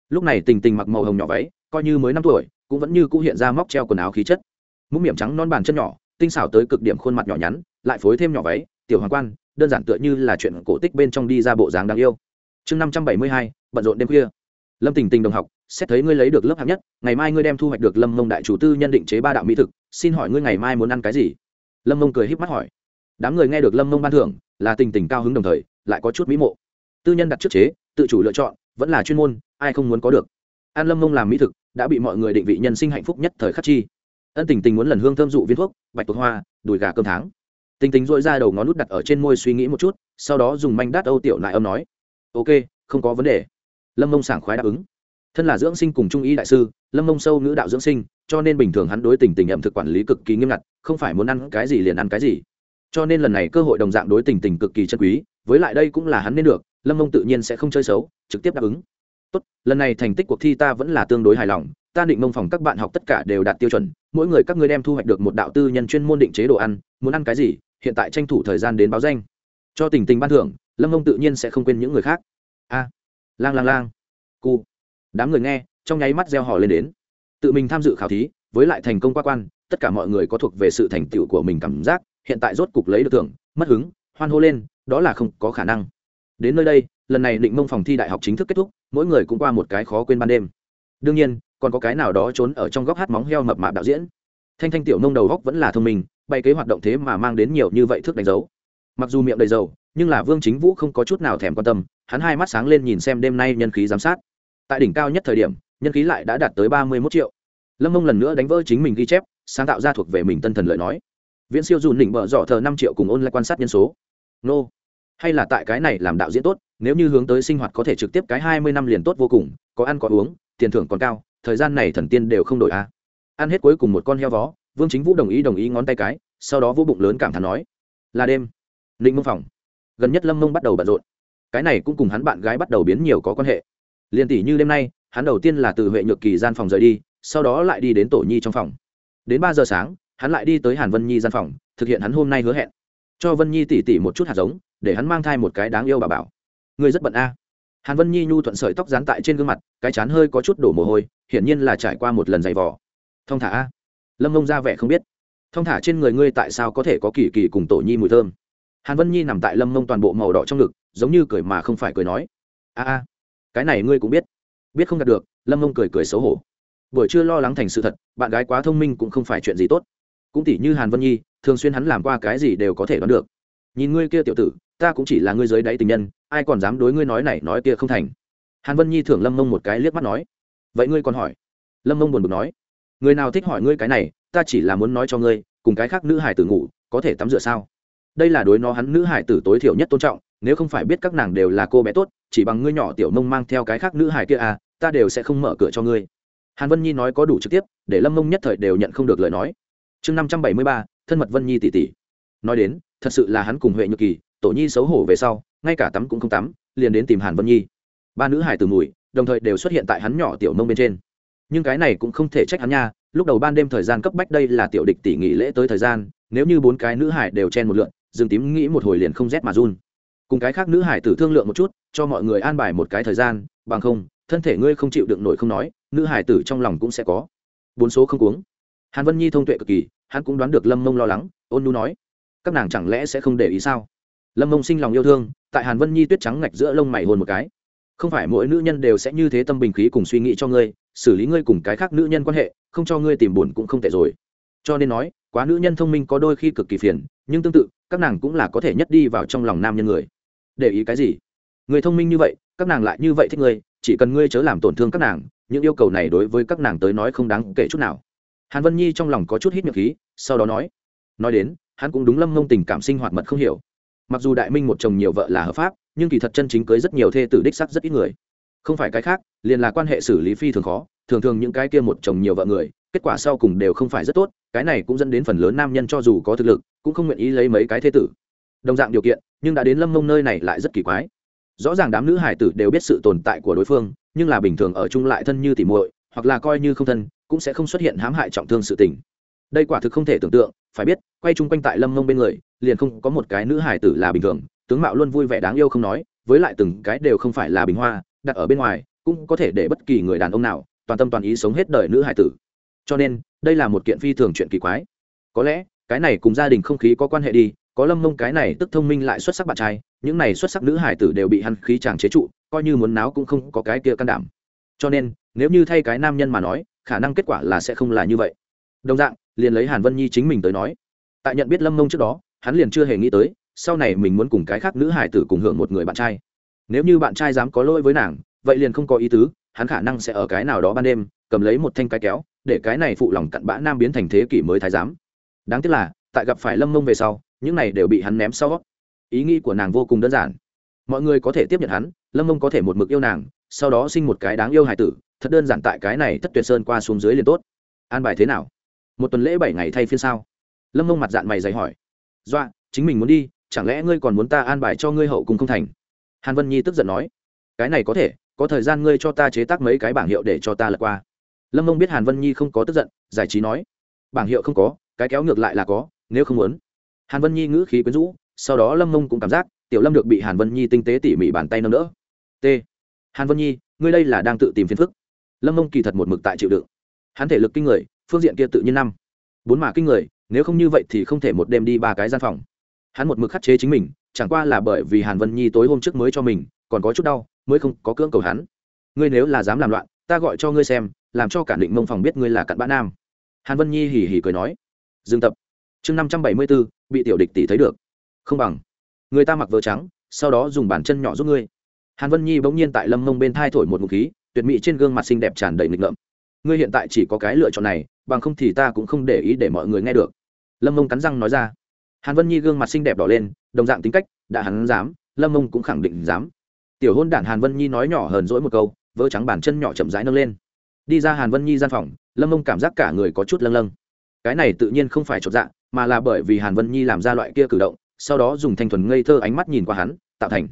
Lúc này tình tình mặc màu hồng nhỏ váy, coi như mới năm tuổi, cũng vẫn như cũ hiện ra móc treo quần áo khí chất. Mũ miệng trắng non bàn chân nhỏ, tinh xảo tới cực điểm khuôn mặt nhỏ nhắn, lại phối thêm nhỏ váy, tiểu hoàng quan, đơn giản tựa như là chuyện cổ tích bên trong đi ra bộ dáng đáng yêu. Chương năm trăm bảy mươi hai, bận rộn đêm khuya. Lâm tình tình đồng học, xét thấy ngươi lấy được lớp hạng nhất, ngày mai ngươi đem thu hoạch được lâm mông đại chủ tư nhân định chế ba đạo mỹ thực, xin hỏi ngươi ngày mai muốn ăn cái gì? Lâm mông cười h í p mắt hỏi đám người nghe được lâm mông ban thưởng, là tình tình cao hứng đồng thời, lại có chút mỹ mộ. Tư nhân đặt trước chế, tự chủ lựa chọn, vẫn là chuyên môn, ai không muốn có được. An lâm mông làm mỹ thực, đã bị mọi người định vị nhân sinh hạnh phúc nhất thời khắc chi. Ân tình tình muốn lần hương thơm dụ viên thuốc, bạch tuộc hoa, đùi gà cơm tháng. Tình tình dội ra đầu ngón nút đặt ở trên môi suy nghĩ một chút, sau đó dùng manh đát âu tiểu lại âm nói, ok, không có vấn đề. Lâm mông sảng khoái đáp ứng. Thân là dưỡng sinh cùng trung y đại sư, lâm mông sâu nữ đạo dưỡng sinh, cho nên bình thường hắn đối tình tình ẩm thực quản lý cực kỳ nghiêm ngặt, không phải muốn ăn cái gì liền ăn cái gì cho nên lần này cơ hội đồng dạng đối tình tình cực kỳ chân quý, với lại đây cũng là hắn nên được, lâm mông tự nhiên sẽ không chơi xấu, trực tiếp đáp ứng. Tốt, lần này thành tích cuộc thi ta vẫn là tương đối hài lòng, ta định mông phòng các bạn học tất cả đều đạt tiêu chuẩn, mỗi người các ngươi đem thu hoạch được một đạo tư nhân chuyên môn định chế đồ ăn, muốn ăn cái gì, hiện tại tranh thủ thời gian đến báo danh. Cho tình tình ban thưởng, lâm mông tự nhiên sẽ không quên những người khác. A, lang lang lang. Cu. Đám người nghe, trong nháy mắt reo hò lên đến. Tự mình tham dự khảo thí, với lại thành công qua quan, tất cả mọi người có thuộc về sự thành tựu của mình cảm giác hiện tại rốt cục lấy được thưởng, mất hứng, hoan hô lên, đó là không có khả năng. Đến nơi đây, lần này định mông phòng thi đại học chính thức kết thúc, mỗi người cũng qua một cái khó quên ban đêm. Đương nhiên, còn có cái nào đó trốn ở trong góc hát móng heo mập mạp đạo diễn. Thanh thanh tiểu nông đầu góc vẫn là thông minh bay kế hoạt động thế mà mang đến nhiều như vậy thước đánh dấu. Mặc dù miệng đầy dầu, nhưng là vương chính vũ không có chút nào thèm quan tâm, hắn hai mắt sáng lên nhìn xem đêm nay nhân khí giám sát. Tại đỉnh cao nhất thời điểm, nhân khí lại đã đạt tới ba mươi mốt triệu. Lâm mông lần nữa đánh vỡ chính mình ghi chép, sáng tạo ra thuộc về mình tân thần lợi nói viễn siêu dùn đỉnh bở dọ thờ năm triệu cùng ôn lại quan sát nhân số. Nô. Hay là tại cái này làm đạo diễn tốt, nếu như hướng tới sinh hoạt có thể trực tiếp cái hai mươi năm liền tốt vô cùng, có ăn có uống, tiền thưởng còn cao, thời gian này thần tiên đều không đổi a. À. ăn hết cuối cùng một con heo vó, vương chính vũ đồng ý đồng ý ngón tay cái, sau đó vô bụng lớn cảm thán nói, là đêm. Ninh mông phòng. Gần nhất lâm mông bắt đầu bận rộn. Cái này cũng cùng hắn bạn gái bắt đầu biến nhiều có quan hệ. Liền tỷ như đêm nay, hắn đầu tiên là từ huệ nhược kỳ gian phòng rời đi, sau đó lại đi đến tổ nhi trong phòng. Đến ba giờ sáng hắn lại đi tới hàn vân nhi gian phòng, thực hiện hắn hôm nay hứa hẹn. Cho vân nhi tỉ tỉ một chút hạt giống, để hắn mang thai một cái đáng yêu bà bảo. Người rất bận a. Hàn vân nhi nhu thuận sợi tóc dán tại trên gương mặt, cái chán hơi có chút đổ mồ hôi, hiển nhiên là trải qua một lần giày vò. Thong thả a. Lâm mông ra vẻ không biết. Thong thả trên người ngươi tại sao có thể có kỳ kỳ cùng tổ nhi mùi thơm? Hàn vân nhi nằm tại lâm mông toàn bộ màu đỏ trong ngực, giống như cười mà không phải cười nói. A a, cái này ngươi cũng biết. Biết không đạt được, lâm mông cười cười xấu hổ. Buổi trưa lo lắng thành sự thật, bạn gái quá thông minh cũng không phải chuyện gì tốt cũng tỉ như hàn vân nhi, thường xuyên hắn làm qua cái gì đều có thể đoán được. Nhìn ngươi kia tiểu tử, ta cũng chỉ là ngươi dưới đáy tình nhân, ai còn dám đối ngươi nói này nói kia không thành. Hàn vân nhi thưởng lâm mông một cái liếc mắt nói. Vậy ngươi còn hỏi? Lâm mông buồn bực nói. Người nào thích hỏi ngươi cái này, ta chỉ là muốn nói cho ngươi, cùng cái khác nữ hải tử ngủ, có thể tắm rửa sao? Đây là đối nó hắn nữ hải tử tối thiểu nhất tôn trọng, nếu không phải biết các nàng đều là cô bé tốt, chỉ bằng ngươi nhỏ tiểu mông mang theo cái khác nữ hải kia à ta đều sẽ không mở cửa cho ngươi. Hàn vân nhi nói có đủ trực tiếp, để lâm mông nhất thời đều nhận không được lời nói chương năm trăm bảy mươi ba, thân mật vân nhi tỷ tỷ. Nói đến, thật sự là hắn cùng huệ nhược kỳ, tổ nhi xấu hổ về sau, ngay cả tắm cũng không tắm, liền đến tìm hàn vân nhi. Ba nữ hải từ mùi, đồng thời đều xuất hiện tại hắn nhỏ tiểu mông bên trên. Nhưng cái này cũng không thể trách hắn nha, lúc đầu ban đêm thời gian cấp bách đây là tiểu địch tỷ nghỉ lễ tới thời gian, nếu như bốn cái nữ hải đều chen một lượn, dương tím nghĩ một hồi liền không rét mà run. Cùng cái khác nữ hải tử thương lượng một chút, cho mọi người an bài một cái thời gian, bằng không, thân thể ngươi không chịu đựng nổi không nói, nữ hải tử trong lòng cũng sẽ có. Bốn số không cuống. Hàn vân nhi thông tuệ cực kỳ hắn cũng đoán được lâm mông lo lắng, ôn nu nói, các nàng chẳng lẽ sẽ không để ý sao? Lâm mông sinh lòng yêu thương, tại hàn vân nhi tuyết trắng ngạch giữa lông mày hôn một cái. Không phải mỗi nữ nhân đều sẽ như thế tâm bình khí cùng suy nghĩ cho ngươi, xử lý ngươi cùng cái khác nữ nhân quan hệ, không cho ngươi tìm buồn cũng không tệ rồi. Cho nên nói, quá nữ nhân thông minh có đôi khi cực kỳ phiền, nhưng tương tự, các nàng cũng là có thể nhất đi vào trong lòng nam nhân người. Để ý cái gì? Người thông minh như vậy, các nàng lại như vậy thích ngươi, chỉ cần ngươi chớ làm tổn thương các nàng, những yêu cầu này đối với các nàng tới nói không đáng kể chút nào hàn vân nhi trong lòng có chút hít miệng khí, sau đó nói nói đến, hắn cũng đúng lâm mông tình cảm sinh hoạt mật không hiểu. Mặc dù đại minh một chồng nhiều vợ là hợp pháp, nhưng kỳ thật chân chính cưới rất nhiều thê tử đích sắc rất ít người. Không phải cái khác, liền là quan hệ xử lý phi thường khó, thường thường những cái kia một chồng nhiều vợ người, kết quả sau cùng đều không phải rất tốt, cái này cũng dẫn đến phần lớn nam nhân cho dù có thực lực, cũng không nguyện ý lấy mấy cái thê tử. Đồng dạng điều kiện, nhưng đã đến lâm mông nơi này lại rất kỳ quái. Rõ ràng đám nữ hải tử đều biết sự tồn tại của đối phương, nhưng là bình thường ở chung lại thân như tỉ muội, hoặc là coi như không thân cũng sẽ không xuất hiện hãm hại trọng thương sự tình. Đây quả thực không thể tưởng tượng, phải biết, quay chung quanh tại lâm mông bên người, liền không có một cái nữ hải tử là bình thường, tướng mạo luôn vui vẻ đáng yêu không nói, với lại từng cái đều không phải là bình hoa, đặt ở bên ngoài, cũng có thể để bất kỳ người đàn ông nào, toàn tâm toàn ý sống hết đời nữ hải tử. Cho nên, đây là một kiện phi thường chuyện kỳ quái. Có lẽ, cái này cùng gia đình không khí có quan hệ đi, có lâm mông cái này tức thông minh lại xuất sắc bạn trai, những này xuất sắc nữ hải tử đều bị hắn khí chàng chế trụ, coi như muốn náo cũng không có cái kia can đảm. Cho nên, nếu như thay cái nam nhân mà nói khả năng kết quả là sẽ không là như vậy. Đồng dạng, liền lấy hàn vân nhi chính mình tới nói. Tại nhận biết lâm mông trước đó, hắn liền chưa hề nghĩ tới, sau này mình muốn cùng cái khác nữ hải tử cùng hưởng một người bạn trai. Nếu như bạn trai dám có lỗi với nàng, vậy liền không có ý tứ, hắn khả năng sẽ ở cái nào đó ban đêm, cầm lấy một thanh cái kéo, để cái này phụ lòng cặn bã nam biến thành thế kỷ mới thái giám. Đáng tiếc là, tại gặp phải lâm mông về sau, những này đều bị hắn ném sau. Ý nghĩ của nàng vô cùng đơn giản. Mọi người có thể tiếp nhận hắn, lâm mông có thể một mực yêu nàng, sau đó sinh một cái đáng yêu hài tử thật đơn giản tại cái này thất tuyệt sơn qua xuống dưới liền tốt. An bài thế nào? Một tuần lễ bảy ngày thay phiên sao? Lâm mông mặt dạng mày dày hỏi. Doa, chính mình muốn đi, chẳng lẽ ngươi còn muốn ta an bài cho ngươi hậu cùng không thành? Hàn vân nhi tức giận nói. Cái này có thể, có thời gian ngươi cho ta chế tác mấy cái bảng hiệu để cho ta lật qua. Lâm mông biết hàn vân nhi không có tức giận, giải trí nói. Bảng hiệu không có, cái kéo ngược lại là có, nếu không muốn. Hàn vân nhi ngữ khí quyến rũ, sau đó lâm mông cũng cảm giác, tiểu lâm được bị hàn vân nhi tinh tế tỉ mỉ bàn tay nâng đỡ. T. Hàn vân nhi, ngươi đây là đang tự tìm phiền phức lâm mông kỳ thật một mực tại chịu đựng. Hắn thể lực kinh người, phương diện kia tự nhiên năm. Bốn mà kinh người, nếu không như vậy thì không thể một đêm đi ba cái gian phòng. Hắn một mực khắc chế chính mình, chẳng qua là bởi vì hàn vân nhi tối hôm trước mới cho mình, còn có chút đau, mới không có cưỡng cầu hắn. Ngươi nếu là dám làm loạn, ta gọi cho ngươi xem, làm cho cả định mông phòng biết ngươi là cặn bã nam. Hàn vân nhi hỉ hỉ cười nói. Dừng tập. Chương năm trăm bảy mươi b ố bị tiểu địch tỷ thấy được. Không bằng. Người ta mặc vớ trắng, sau đó dùng bàn chân nhỏ giúp ngươi. Hàn vân nhi bỗng nhiên tại lâm mông bên thai thổi một ngụ khí tuyệt mỹ trên gương mặt xinh đẹp tràn đầy nghịch ngợm. Ngươi hiện tại chỉ có cái lựa chọn này, bằng không thì ta cũng không để ý để mọi người nghe được. Lâm mông cắn răng nói ra. Hàn vân nhi gương mặt xinh đẹp đỏ lên, đồng dạng tính cách, đã hắn dám, lâm mông cũng khẳng định dám. Tiểu hôn đản hàn vân nhi nói nhỏ hờn dỗi một câu, vỡ trắng bàn chân nhỏ chậm rãi nâng lên. Đi ra hàn vân nhi gian phòng, lâm mông cảm giác cả người có chút lâng lâng. Cái này tự nhiên không phải chột dạ mà là bởi vì hàn vân nhi làm ra loại kia cử động, sau đó dùng thanh thuần ngây thơ ánh mắt nhìn qua hắn, tạo thành.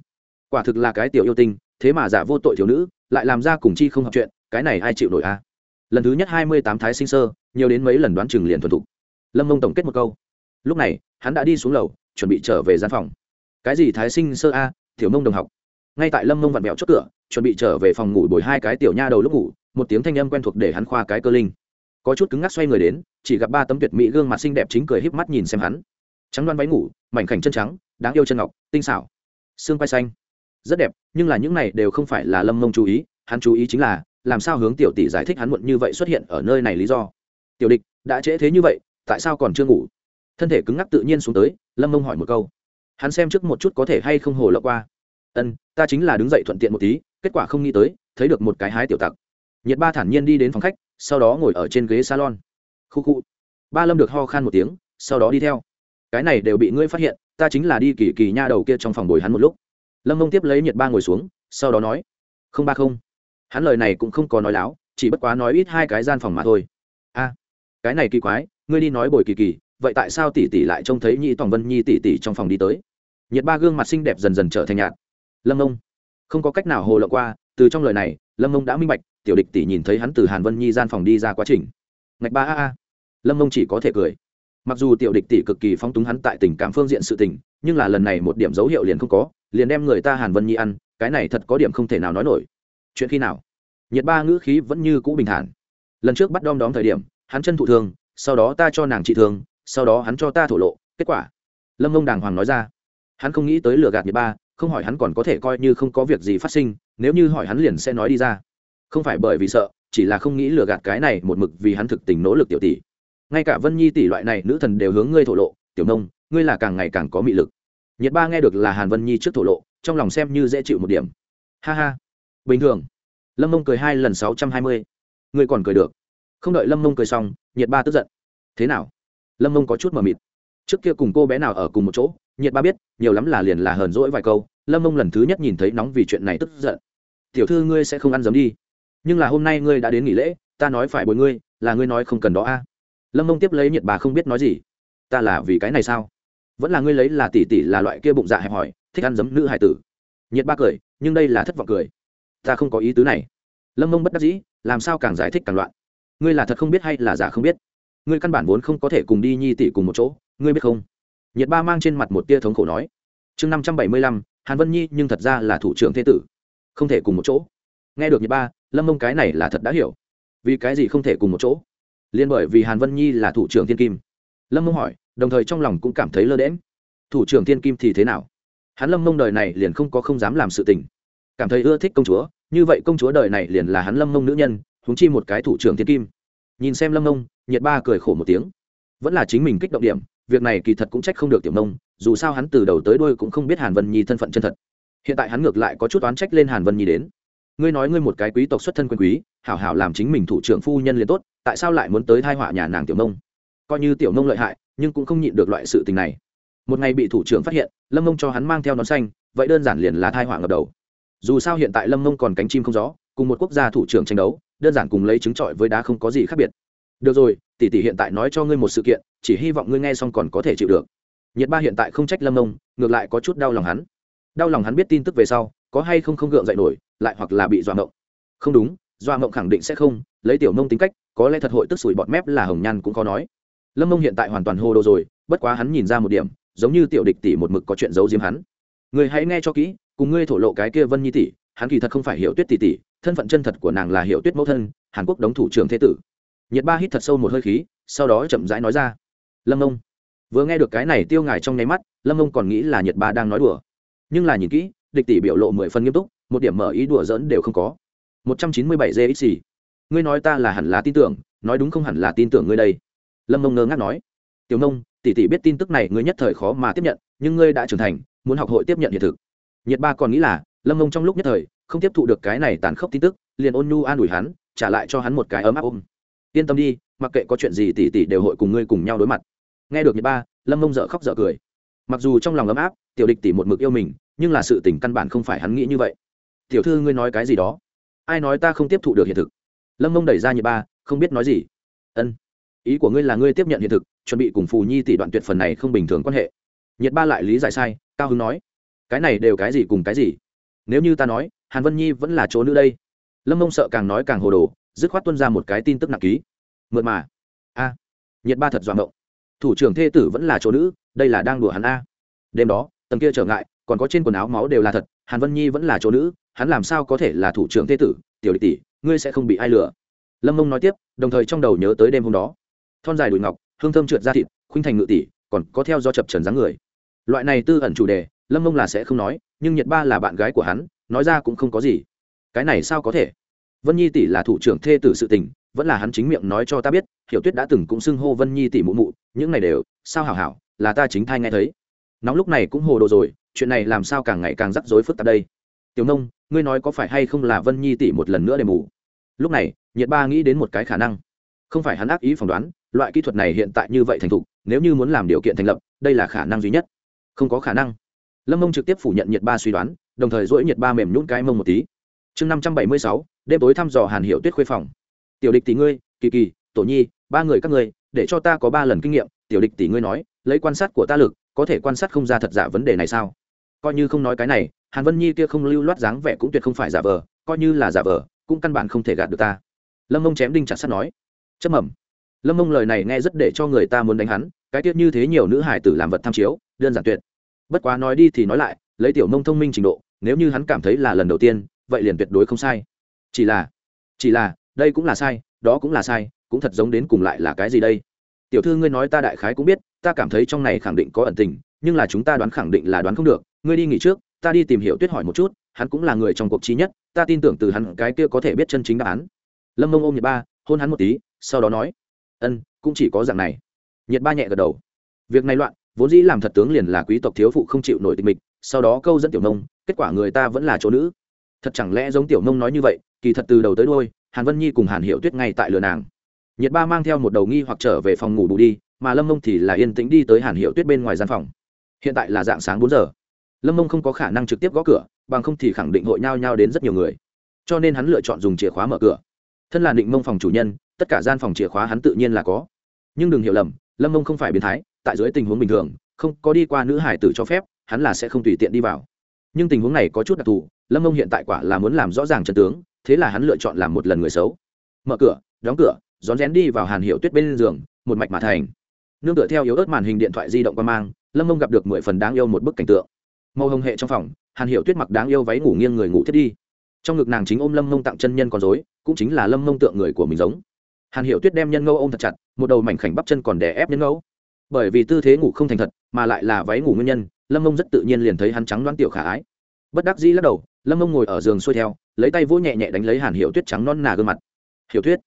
Quả thực là cái tiểu yêu tinh thế mà giả vô tội thiếu nữ, lại làm ra cùng chi không hợp chuyện, cái này ai chịu nổi a? À? Lần thứ nhất hai mươi tám thái sinh sơ, nhiều đến mấy lần đoán chừng liền thuần thục. Lâm mông tổng kết một câu. Lúc này, hắn đã đi xuống lầu, chuẩn bị trở về gian phòng. Cái gì thái sinh sơ a? Tiểu mông đồng học. Ngay tại lâm mông vặn vẹo chốt cửa, chuẩn bị trở về phòng ngủ bồi hai cái tiểu nha đầu lúc ngủ, một tiếng thanh âm quen thuộc để hắn khoa cái cơ linh. Có chút cứng ngắc xoay người đến, chỉ gặp ba tấm tuyệt mỹ gương mặt xinh đẹp chính cười híp mắt nhìn xem hắn. Trắng đoan váy ngủ, mảnh khảnh chân trắng, đáng yêu chân ngọc, tinh xảo. Xương quay xanh rất đẹp, nhưng là những này đều không phải là lâm mông chú ý, hắn chú ý chính là, làm sao hướng tiểu tỷ giải thích hắn muộn như vậy xuất hiện ở nơi này lý do. Tiểu địch, đã trễ thế như vậy, tại sao còn chưa ngủ? Thân thể cứng ngắc tự nhiên xuống tới, lâm mông hỏi một câu. Hắn xem trước một chút có thể hay không hồ lộng qua. Ân, ta chính là đứng dậy thuận tiện một tí, kết quả không nghĩ tới, thấy được một cái hái tiểu tặc. Nhiệt ba thản nhiên đi đến phòng khách, sau đó ngồi ở trên ghế salon. Khu khu. Ba lâm được ho khan một tiếng, sau đó đi theo. Cái này đều bị ngươi phát hiện, ta chính là đi kỳ kỳ nha đầu kia trong phòng bồi hắn một lúc lâm mông tiếp lấy nhiệt ba ngồi xuống, sau đó nói, không ba không. Hắn lời này cũng không có nói láo, chỉ bất quá nói ít hai cái gian phòng mà thôi. A, cái này kỳ quái, ngươi đi nói bồi kỳ kỳ, vậy tại sao tỷ tỷ lại trông thấy nhị tòng vân nhi tỷ tỷ trong phòng đi tới? Nhiệt ba gương mặt xinh đẹp dần dần trở thành nhạt. Lâm mông. Không có cách nào hồ lộ qua, từ trong lời này, lâm mông đã minh bạch, tiểu địch tỷ nhìn thấy hắn từ hàn vân nhi gian phòng đi ra quá trình. Ngạch ba a a. Lâm mông chỉ có thể cười mặc dù tiểu địch tỷ cực kỳ phóng túng hắn tại tình cảm phương diện sự tình, nhưng là lần này một điểm dấu hiệu liền không có, liền đem người ta hàn vân nhi ăn, cái này thật có điểm không thể nào nói nổi. Chuyện khi nào? Nhiệt ba ngữ khí vẫn như cũ bình thản. Lần trước bắt đom đóm thời điểm, hắn chân thụ thương, sau đó ta cho nàng trị thương, sau đó hắn cho ta thổ lộ, kết quả. Lâm mông đàng hoàng nói ra. Hắn không nghĩ tới lừa gạt nhiệt ba, không hỏi hắn còn có thể coi như không có việc gì phát sinh, nếu như hỏi hắn liền sẽ nói đi ra. Không phải bởi vì sợ, chỉ là không nghĩ lừa gạt cái này một mực vì hắn thực tình nỗ lực tiểu tỷ ngay cả vân nhi tỷ loại này nữ thần đều hướng ngươi thổ lộ, tiểu nông, ngươi là càng ngày càng có mị lực. Nhiệt ba nghe được là hàn vân nhi trước thổ lộ, trong lòng xem như dễ chịu một điểm. Ha ha. Bình thường. Lâm mông cười hai lần sáu trăm hai mươi. Ngươi còn cười được. Không đợi lâm mông cười xong, nhiệt ba tức giận. Thế nào? Lâm mông có chút mờ mịt. Trước kia cùng cô bé nào ở cùng một chỗ, nhiệt ba biết, nhiều lắm là liền là hờn dỗi vài câu. Lâm mông lần thứ nhất nhìn thấy nóng vì chuyện này tức giận. Tiểu thư ngươi sẽ không ăn giấm đi. Nhưng là hôm nay ngươi đã đến nghỉ lễ, ta nói phải bồi ngươi, là ngươi nói không cần đó a lâm mông tiếp lấy nhiệt bà không biết nói gì ta là vì cái này sao vẫn là ngươi lấy là tỷ tỷ là loại kia bụng dạ hẹp hòi thích ăn giấm nữ hải tử nhiệt ba cười nhưng đây là thất vọng cười ta không có ý tứ này lâm mông bất đắc dĩ làm sao càng giải thích càng loạn ngươi là thật không biết hay là giả không biết ngươi căn bản vốn không có thể cùng đi nhi tỷ cùng một chỗ ngươi biết không nhiệt ba mang trên mặt một tia thống khổ nói chương năm trăm bảy mươi lăm, hàn vân nhi nhưng thật ra là thủ trưởng thế tử không thể cùng một chỗ nghe được nhiệt ba lâm mông cái này là thật đã hiểu vì cái gì không thể cùng một chỗ liên bởi vì hàn vân nhi là thủ trưởng thiên kim. Lâm mông hỏi, đồng thời trong lòng cũng cảm thấy lơ đễm thủ trưởng thiên kim thì thế nào? Hắn lâm mông đời này liền không có không dám làm sự tình. Cảm thấy ưa thích công chúa, như vậy công chúa đời này liền là hắn lâm mông nữ nhân húng chi một cái thủ trưởng thiên kim. Nhìn xem lâm mông, nhiệt ba cười khổ một tiếng. Vẫn là chính mình kích động điểm, việc này kỳ thật cũng trách không được tiểu mông, dù sao hắn từ đầu tới đôi cũng không biết hàn vân nhi thân phận chân thật. Hiện tại hắn ngược lại có chút oán trách lên hàn vân nhi đến. Ngươi nói ngươi một cái quý tộc xuất thân quyền quý, hảo hảo làm chính mình thủ trưởng phu nhân liền tốt tại sao lại muốn tới thai họa nhà nàng tiểu mông? Coi như tiểu mông lợi hại, nhưng cũng không nhịn được loại sự tình này. Một ngày bị thủ trưởng phát hiện, lâm mông cho hắn mang theo nón xanh, vậy đơn giản liền là thai họa ngập đầu. Dù sao hiện tại lâm mông còn cánh chim không gió, cùng một quốc gia thủ trưởng tranh đấu, đơn giản cùng lấy trứng trọi với đá không có gì khác biệt. Được rồi, tỷ tỷ hiện tại nói cho ngươi một sự kiện, chỉ hy vọng ngươi nghe xong còn có thể chịu được. Nhiệt ba hiện tại không trách lâm mông, ngược lại có chút đau lòng hắn. Đau lòng hắn biết tin tức về sau, có hay không không gượng dậy nổi, lại hoặc là bị dọa ngộng. Không đúng doa mộng khẳng định sẽ không, lấy tiểu mông tính cách, có lẽ thật hội tức sủi bọt mép là hồng nhan cũng có nói. Lâm mông hiện tại hoàn toàn hô đồ rồi, bất quá hắn nhìn ra một điểm, giống như tiểu địch tỷ một mực có chuyện giấu diếm hắn. Người hãy nghe cho kỹ, cùng ngươi thổ lộ cái kia vân nhi tỷ, hắn kỳ thật không phải hiểu tuyết tỷ tỷ, thân phận chân thật của nàng là hiểu tuyết mẫu thân, hàn quốc đóng thủ trưởng thế tử. Nhiệt ba hít thật sâu một hơi khí, sau đó chậm rãi nói ra. Lâm ông vừa nghe được cái này tiêu ngài trong nháy mắt, lâm ông còn nghĩ là nhiệt ba đang nói đùa. Nhưng là nhìn kỹ, địch tỷ biểu lộ mười phân nghiêm túc, một điểm mở ý đùa dỡn đều không có một trăm chín mươi bảy gxc ngươi nói ta là hẳn là tin tưởng, nói đúng không hẳn là tin tưởng ngươi đây? Lâm mông ngơ ngác nói. Tiểu nông tỷ tỷ biết tin tức này ngươi nhất thời khó mà tiếp nhận, nhưng ngươi đã trưởng thành, muốn học hội tiếp nhận hiện thực. Nhiệt ba còn nghĩ là, lâm mông trong lúc nhất thời, không tiếp thụ được cái này tàn khốc tin tức, liền ôn nhu an ủi hắn, trả lại cho hắn một cái ấm áp ôm. Yên tâm đi, mặc kệ có chuyện gì tỷ tỷ đều hội cùng ngươi cùng nhau đối mặt. Nghe được nhiệt ba, lâm mông dợ khóc dợ cười. Mặc dù trong lòng ấm áp, tiểu địch tỷ một mực yêu mình, nhưng là sự tình căn bản không phải hắn nghĩ như vậy. Tiểu thư, ngươi nói cái gì đó? Ai nói ta không tiếp thụ được hiện thực? Lâm mông đẩy ra nhiệt ba, không biết nói gì. Ân, ý của ngươi là ngươi tiếp nhận hiện thực, chuẩn bị cùng phù nhi tỷ đoạn tuyệt phần này không bình thường quan hệ. Nhiệt ba lại lý giải sai, cao hứng nói, cái này đều cái gì cùng cái gì? Nếu như ta nói, hàn vân nhi vẫn là chỗ nữ đây. Lâm mông sợ càng nói càng hồ đồ, dứt khoát tuân ra một cái tin tức nặng ký. Mượn mà. A. Nhiệt ba thật doạng động thủ trưởng thê tử vẫn là chỗ nữ, đây là đang đùa hắn a. Đêm đó, tầng kia trở ngại, còn có trên quần áo máu đều là thật, hàn vân nhi vẫn là chỗ nữ hắn làm sao có thể là thủ trưởng thế tử, tiểu địch tỷ, ngươi sẽ không bị ai lừa. Lâm mông nói tiếp, đồng thời trong đầu nhớ tới đêm hôm đó, thon dài đùi ngọc, hương thơm trượt ra thịt, khuynh thành ngự tỷ, còn có theo do chập trần dáng người. Loại này tư ẩn chủ đề, lâm mông là sẽ không nói, nhưng nhật ba là bạn gái của hắn, nói ra cũng không có gì. Cái này sao có thể? Vân nhi tỷ là thủ trưởng thê tử sự tình, vẫn là hắn chính miệng nói cho ta biết, hiểu tuyết đã từng cũng xưng hô vân nhi tỷ mụ mụ, những này đều, sao hảo hảo, là ta chính thai nghe thấy. Nóng lúc này cũng hồ đồ rồi, chuyện này làm sao càng ngày càng rắc rối phức tạp đây? Tiểu nông, ngươi nói có phải hay không là vân nhi tỷ một lần nữa để mù lúc này, nhiệt ba nghĩ đến một cái khả năng. Không phải hắn ác ý phỏng đoán, loại kỹ thuật này hiện tại như vậy thành thục, nếu như muốn làm điều kiện thành lập, đây là khả năng duy nhất. Không có khả năng. Lâm mông trực tiếp phủ nhận nhiệt ba suy đoán, đồng thời dỗi nhiệt ba mềm nhún cái mông một tí. Chương năm trăm bảy mươi sáu, đêm tối thăm dò hàn hiệu tuyết khuê phòng. Tiểu địch tỷ ngươi, kỳ kỳ, tổ nhi, ba người các ngươi, để cho ta có ba lần kinh nghiệm, tiểu địch tỷ ngươi nói, lấy quan sát của ta lực, có thể quan sát không ra thật giả vấn đề này sao? Coi như không nói cái này, hàn vân nhi kia không lưu loát dáng vẻ cũng tuyệt không phải giả vờ, coi như là giả vờ, cũng căn bản không thể gạt được ta. Lâm mông chém đinh chặt sắt nói. Chấm mầm lâm mông lời này nghe rất để cho người ta muốn đánh hắn, cái tiết như thế nhiều nữ hải tử làm vật tham chiếu, đơn giản tuyệt. Bất quá nói đi thì nói lại, lấy tiểu mông thông minh trình độ, nếu như hắn cảm thấy là lần đầu tiên, vậy liền tuyệt đối không sai. Chỉ là chỉ là, đây cũng là sai, đó cũng là sai, cũng thật giống đến cùng lại là cái gì đây? Tiểu thư ngươi nói ta đại khái cũng biết, ta cảm thấy trong này khẳng định có ẩn tình, nhưng là chúng ta đoán khẳng định là đoán không được ngươi đi nghỉ trước, ta đi tìm hiểu tuyết hỏi một chút, hắn cũng là người trong cuộc trí nhất, ta tin tưởng từ hắn cái kia có thể biết chân chính đáp án. Lâm mông ôm nhật ba, hôn hắn một tí, sau đó nói, ân, cũng chỉ có dạng này. Nhật ba nhẹ gật đầu. Việc này loạn, vốn dĩ làm thật tướng liền là quý tộc thiếu phụ không chịu nổi tình mình. sau đó câu dẫn tiểu nông, kết quả người ta vẫn là chỗ nữ. Thật chẳng lẽ giống tiểu nông nói như vậy, kỳ thật từ đầu tới đôi hàn vân nhi cùng hàn hiệu tuyết ngay tại lừa nàng. Nhật ba mang theo một đầu nghi hoặc trở về phòng ngủ bù đi, mà lâm mông thì là yên tĩnh đi tới hàn hiệu tuyết bên ngoài gian phòng. Hiện tại là dạng sáng bốn giờ lâm mông không có khả năng trực tiếp gõ cửa, bằng không thì khẳng định hội nhau nhau đến rất nhiều người. Cho nên hắn lựa chọn dùng chìa khóa mở cửa. Thân là định mông phòng chủ nhân, tất cả gian phòng chìa khóa hắn tự nhiên là có. Nhưng đừng hiểu lầm, lâm mông không phải biến thái, tại dưới tình huống bình thường, không có đi qua nữ hải tử cho phép, hắn là sẽ không tùy tiện đi vào. Nhưng tình huống này có chút đặc thù, lâm mông hiện tại quả là muốn làm rõ ràng chân tướng, thế là hắn lựa chọn làm một lần người xấu. Mở cửa, đóng cửa, rón rén đi vào hàn hiệu tuyết bên giường, một mạch mà thành. Nương tựa theo yếu ớt màn hình điện thoại di động qua mang, lâm mông gặp được mười phần đáng yêu một bức cảnh tượng màu hồng hệ trong phòng, hàn hiệu tuyết mặc đáng yêu váy ngủ nghiêng người ngủ thiết đi. Trong ngực nàng chính ôm lâm mông tặng chân nhân con dối cũng chính là lâm mông tượng người của mình giống. Hàn hiệu tuyết đem nhân ngâu ôm thật chặt, một đầu mảnh khảnh bắp chân còn đè ép nhân ngâu bởi vì tư thế ngủ không thành thật, mà lại là váy ngủ nguyên nhân, lâm mông rất tự nhiên liền thấy hắn trắng đoán tiểu khả ái. Bất đắc dĩ lắc đầu, lâm mông ngồi ở giường xuôi theo, lấy tay vỗ nhẹ nhẹ đánh lấy hàn hiệu tuyết trắng non nà gương mặt. Hiệu tuyết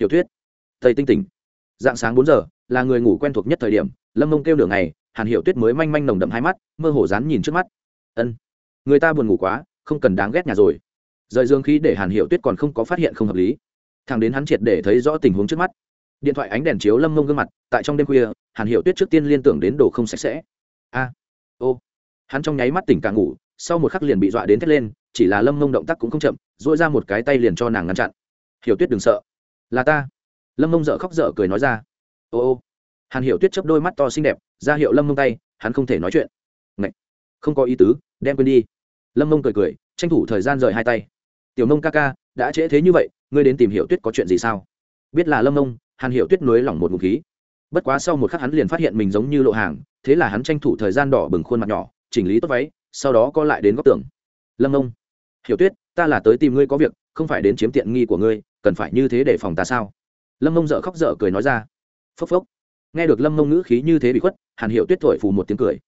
Hiệu tuyết. Tây tinh tỉnh. Dạng sáng bốn giờ, là người ngủ quen thuộc nhất thời điểm, lâm mông kêu nửa ngày hàn Hiểu tuyết mới manh manh nồng đậm hai mắt, mơ hồ dán nhìn trước mắt. Ân, người ta buồn ngủ quá, không cần đáng ghét nhà rồi. Rời dương khí để hàn Hiểu tuyết còn không có phát hiện không hợp lý, thằng đến hắn triệt để thấy rõ tình huống trước mắt. Điện thoại ánh đèn chiếu lâm mông gương mặt, tại trong đêm khuya, hàn Hiểu tuyết trước tiên liên tưởng đến đồ không sạch sẽ. A, ô. Hắn trong nháy mắt tỉnh càng ngủ, sau một khắc liền bị dọa đến thét lên, chỉ là lâm mông động tác cũng không chậm dỗi ra một cái tay liền cho nàng ngăn chặn. Hiểu tuyết đừng sợ. Là ta. Lâm mông dợ khóc dở cười nói ra. Ô ô hàn hiểu tuyết chấp đôi mắt to xinh đẹp, ra hiệu lâm mông tay, hắn không thể nói chuyện. Ngậy! không có ý tứ, đem quên đi. Lâm mông cười cười, tranh thủ thời gian rời hai tay. Tiểu mông ca ca, đã trễ thế như vậy, ngươi đến tìm hiểu tuyết có chuyện gì sao? Biết là lâm mông, hàn hiểu tuyết nối lỏng một ngụm khí. Bất quá sau một khắc hắn liền phát hiện mình giống như lộ hàng, thế là hắn tranh thủ thời gian đỏ bừng khuôn mặt nhỏ, chỉnh lý tốt váy, sau đó co lại đến góc tường. Lâm mông, hiểu tuyết, ta là tới tìm ngươi có việc, không phải đến chiếm tiện nghi của ngươi, cần phải như thế để phòng ta sao? Lâm mông dợ khóc dở cười nói ra. Phốc phốc nghe được lâm mông ngữ khí như thế bị khuất, hàn hiệu tuyết thổi phù một tiếng cười.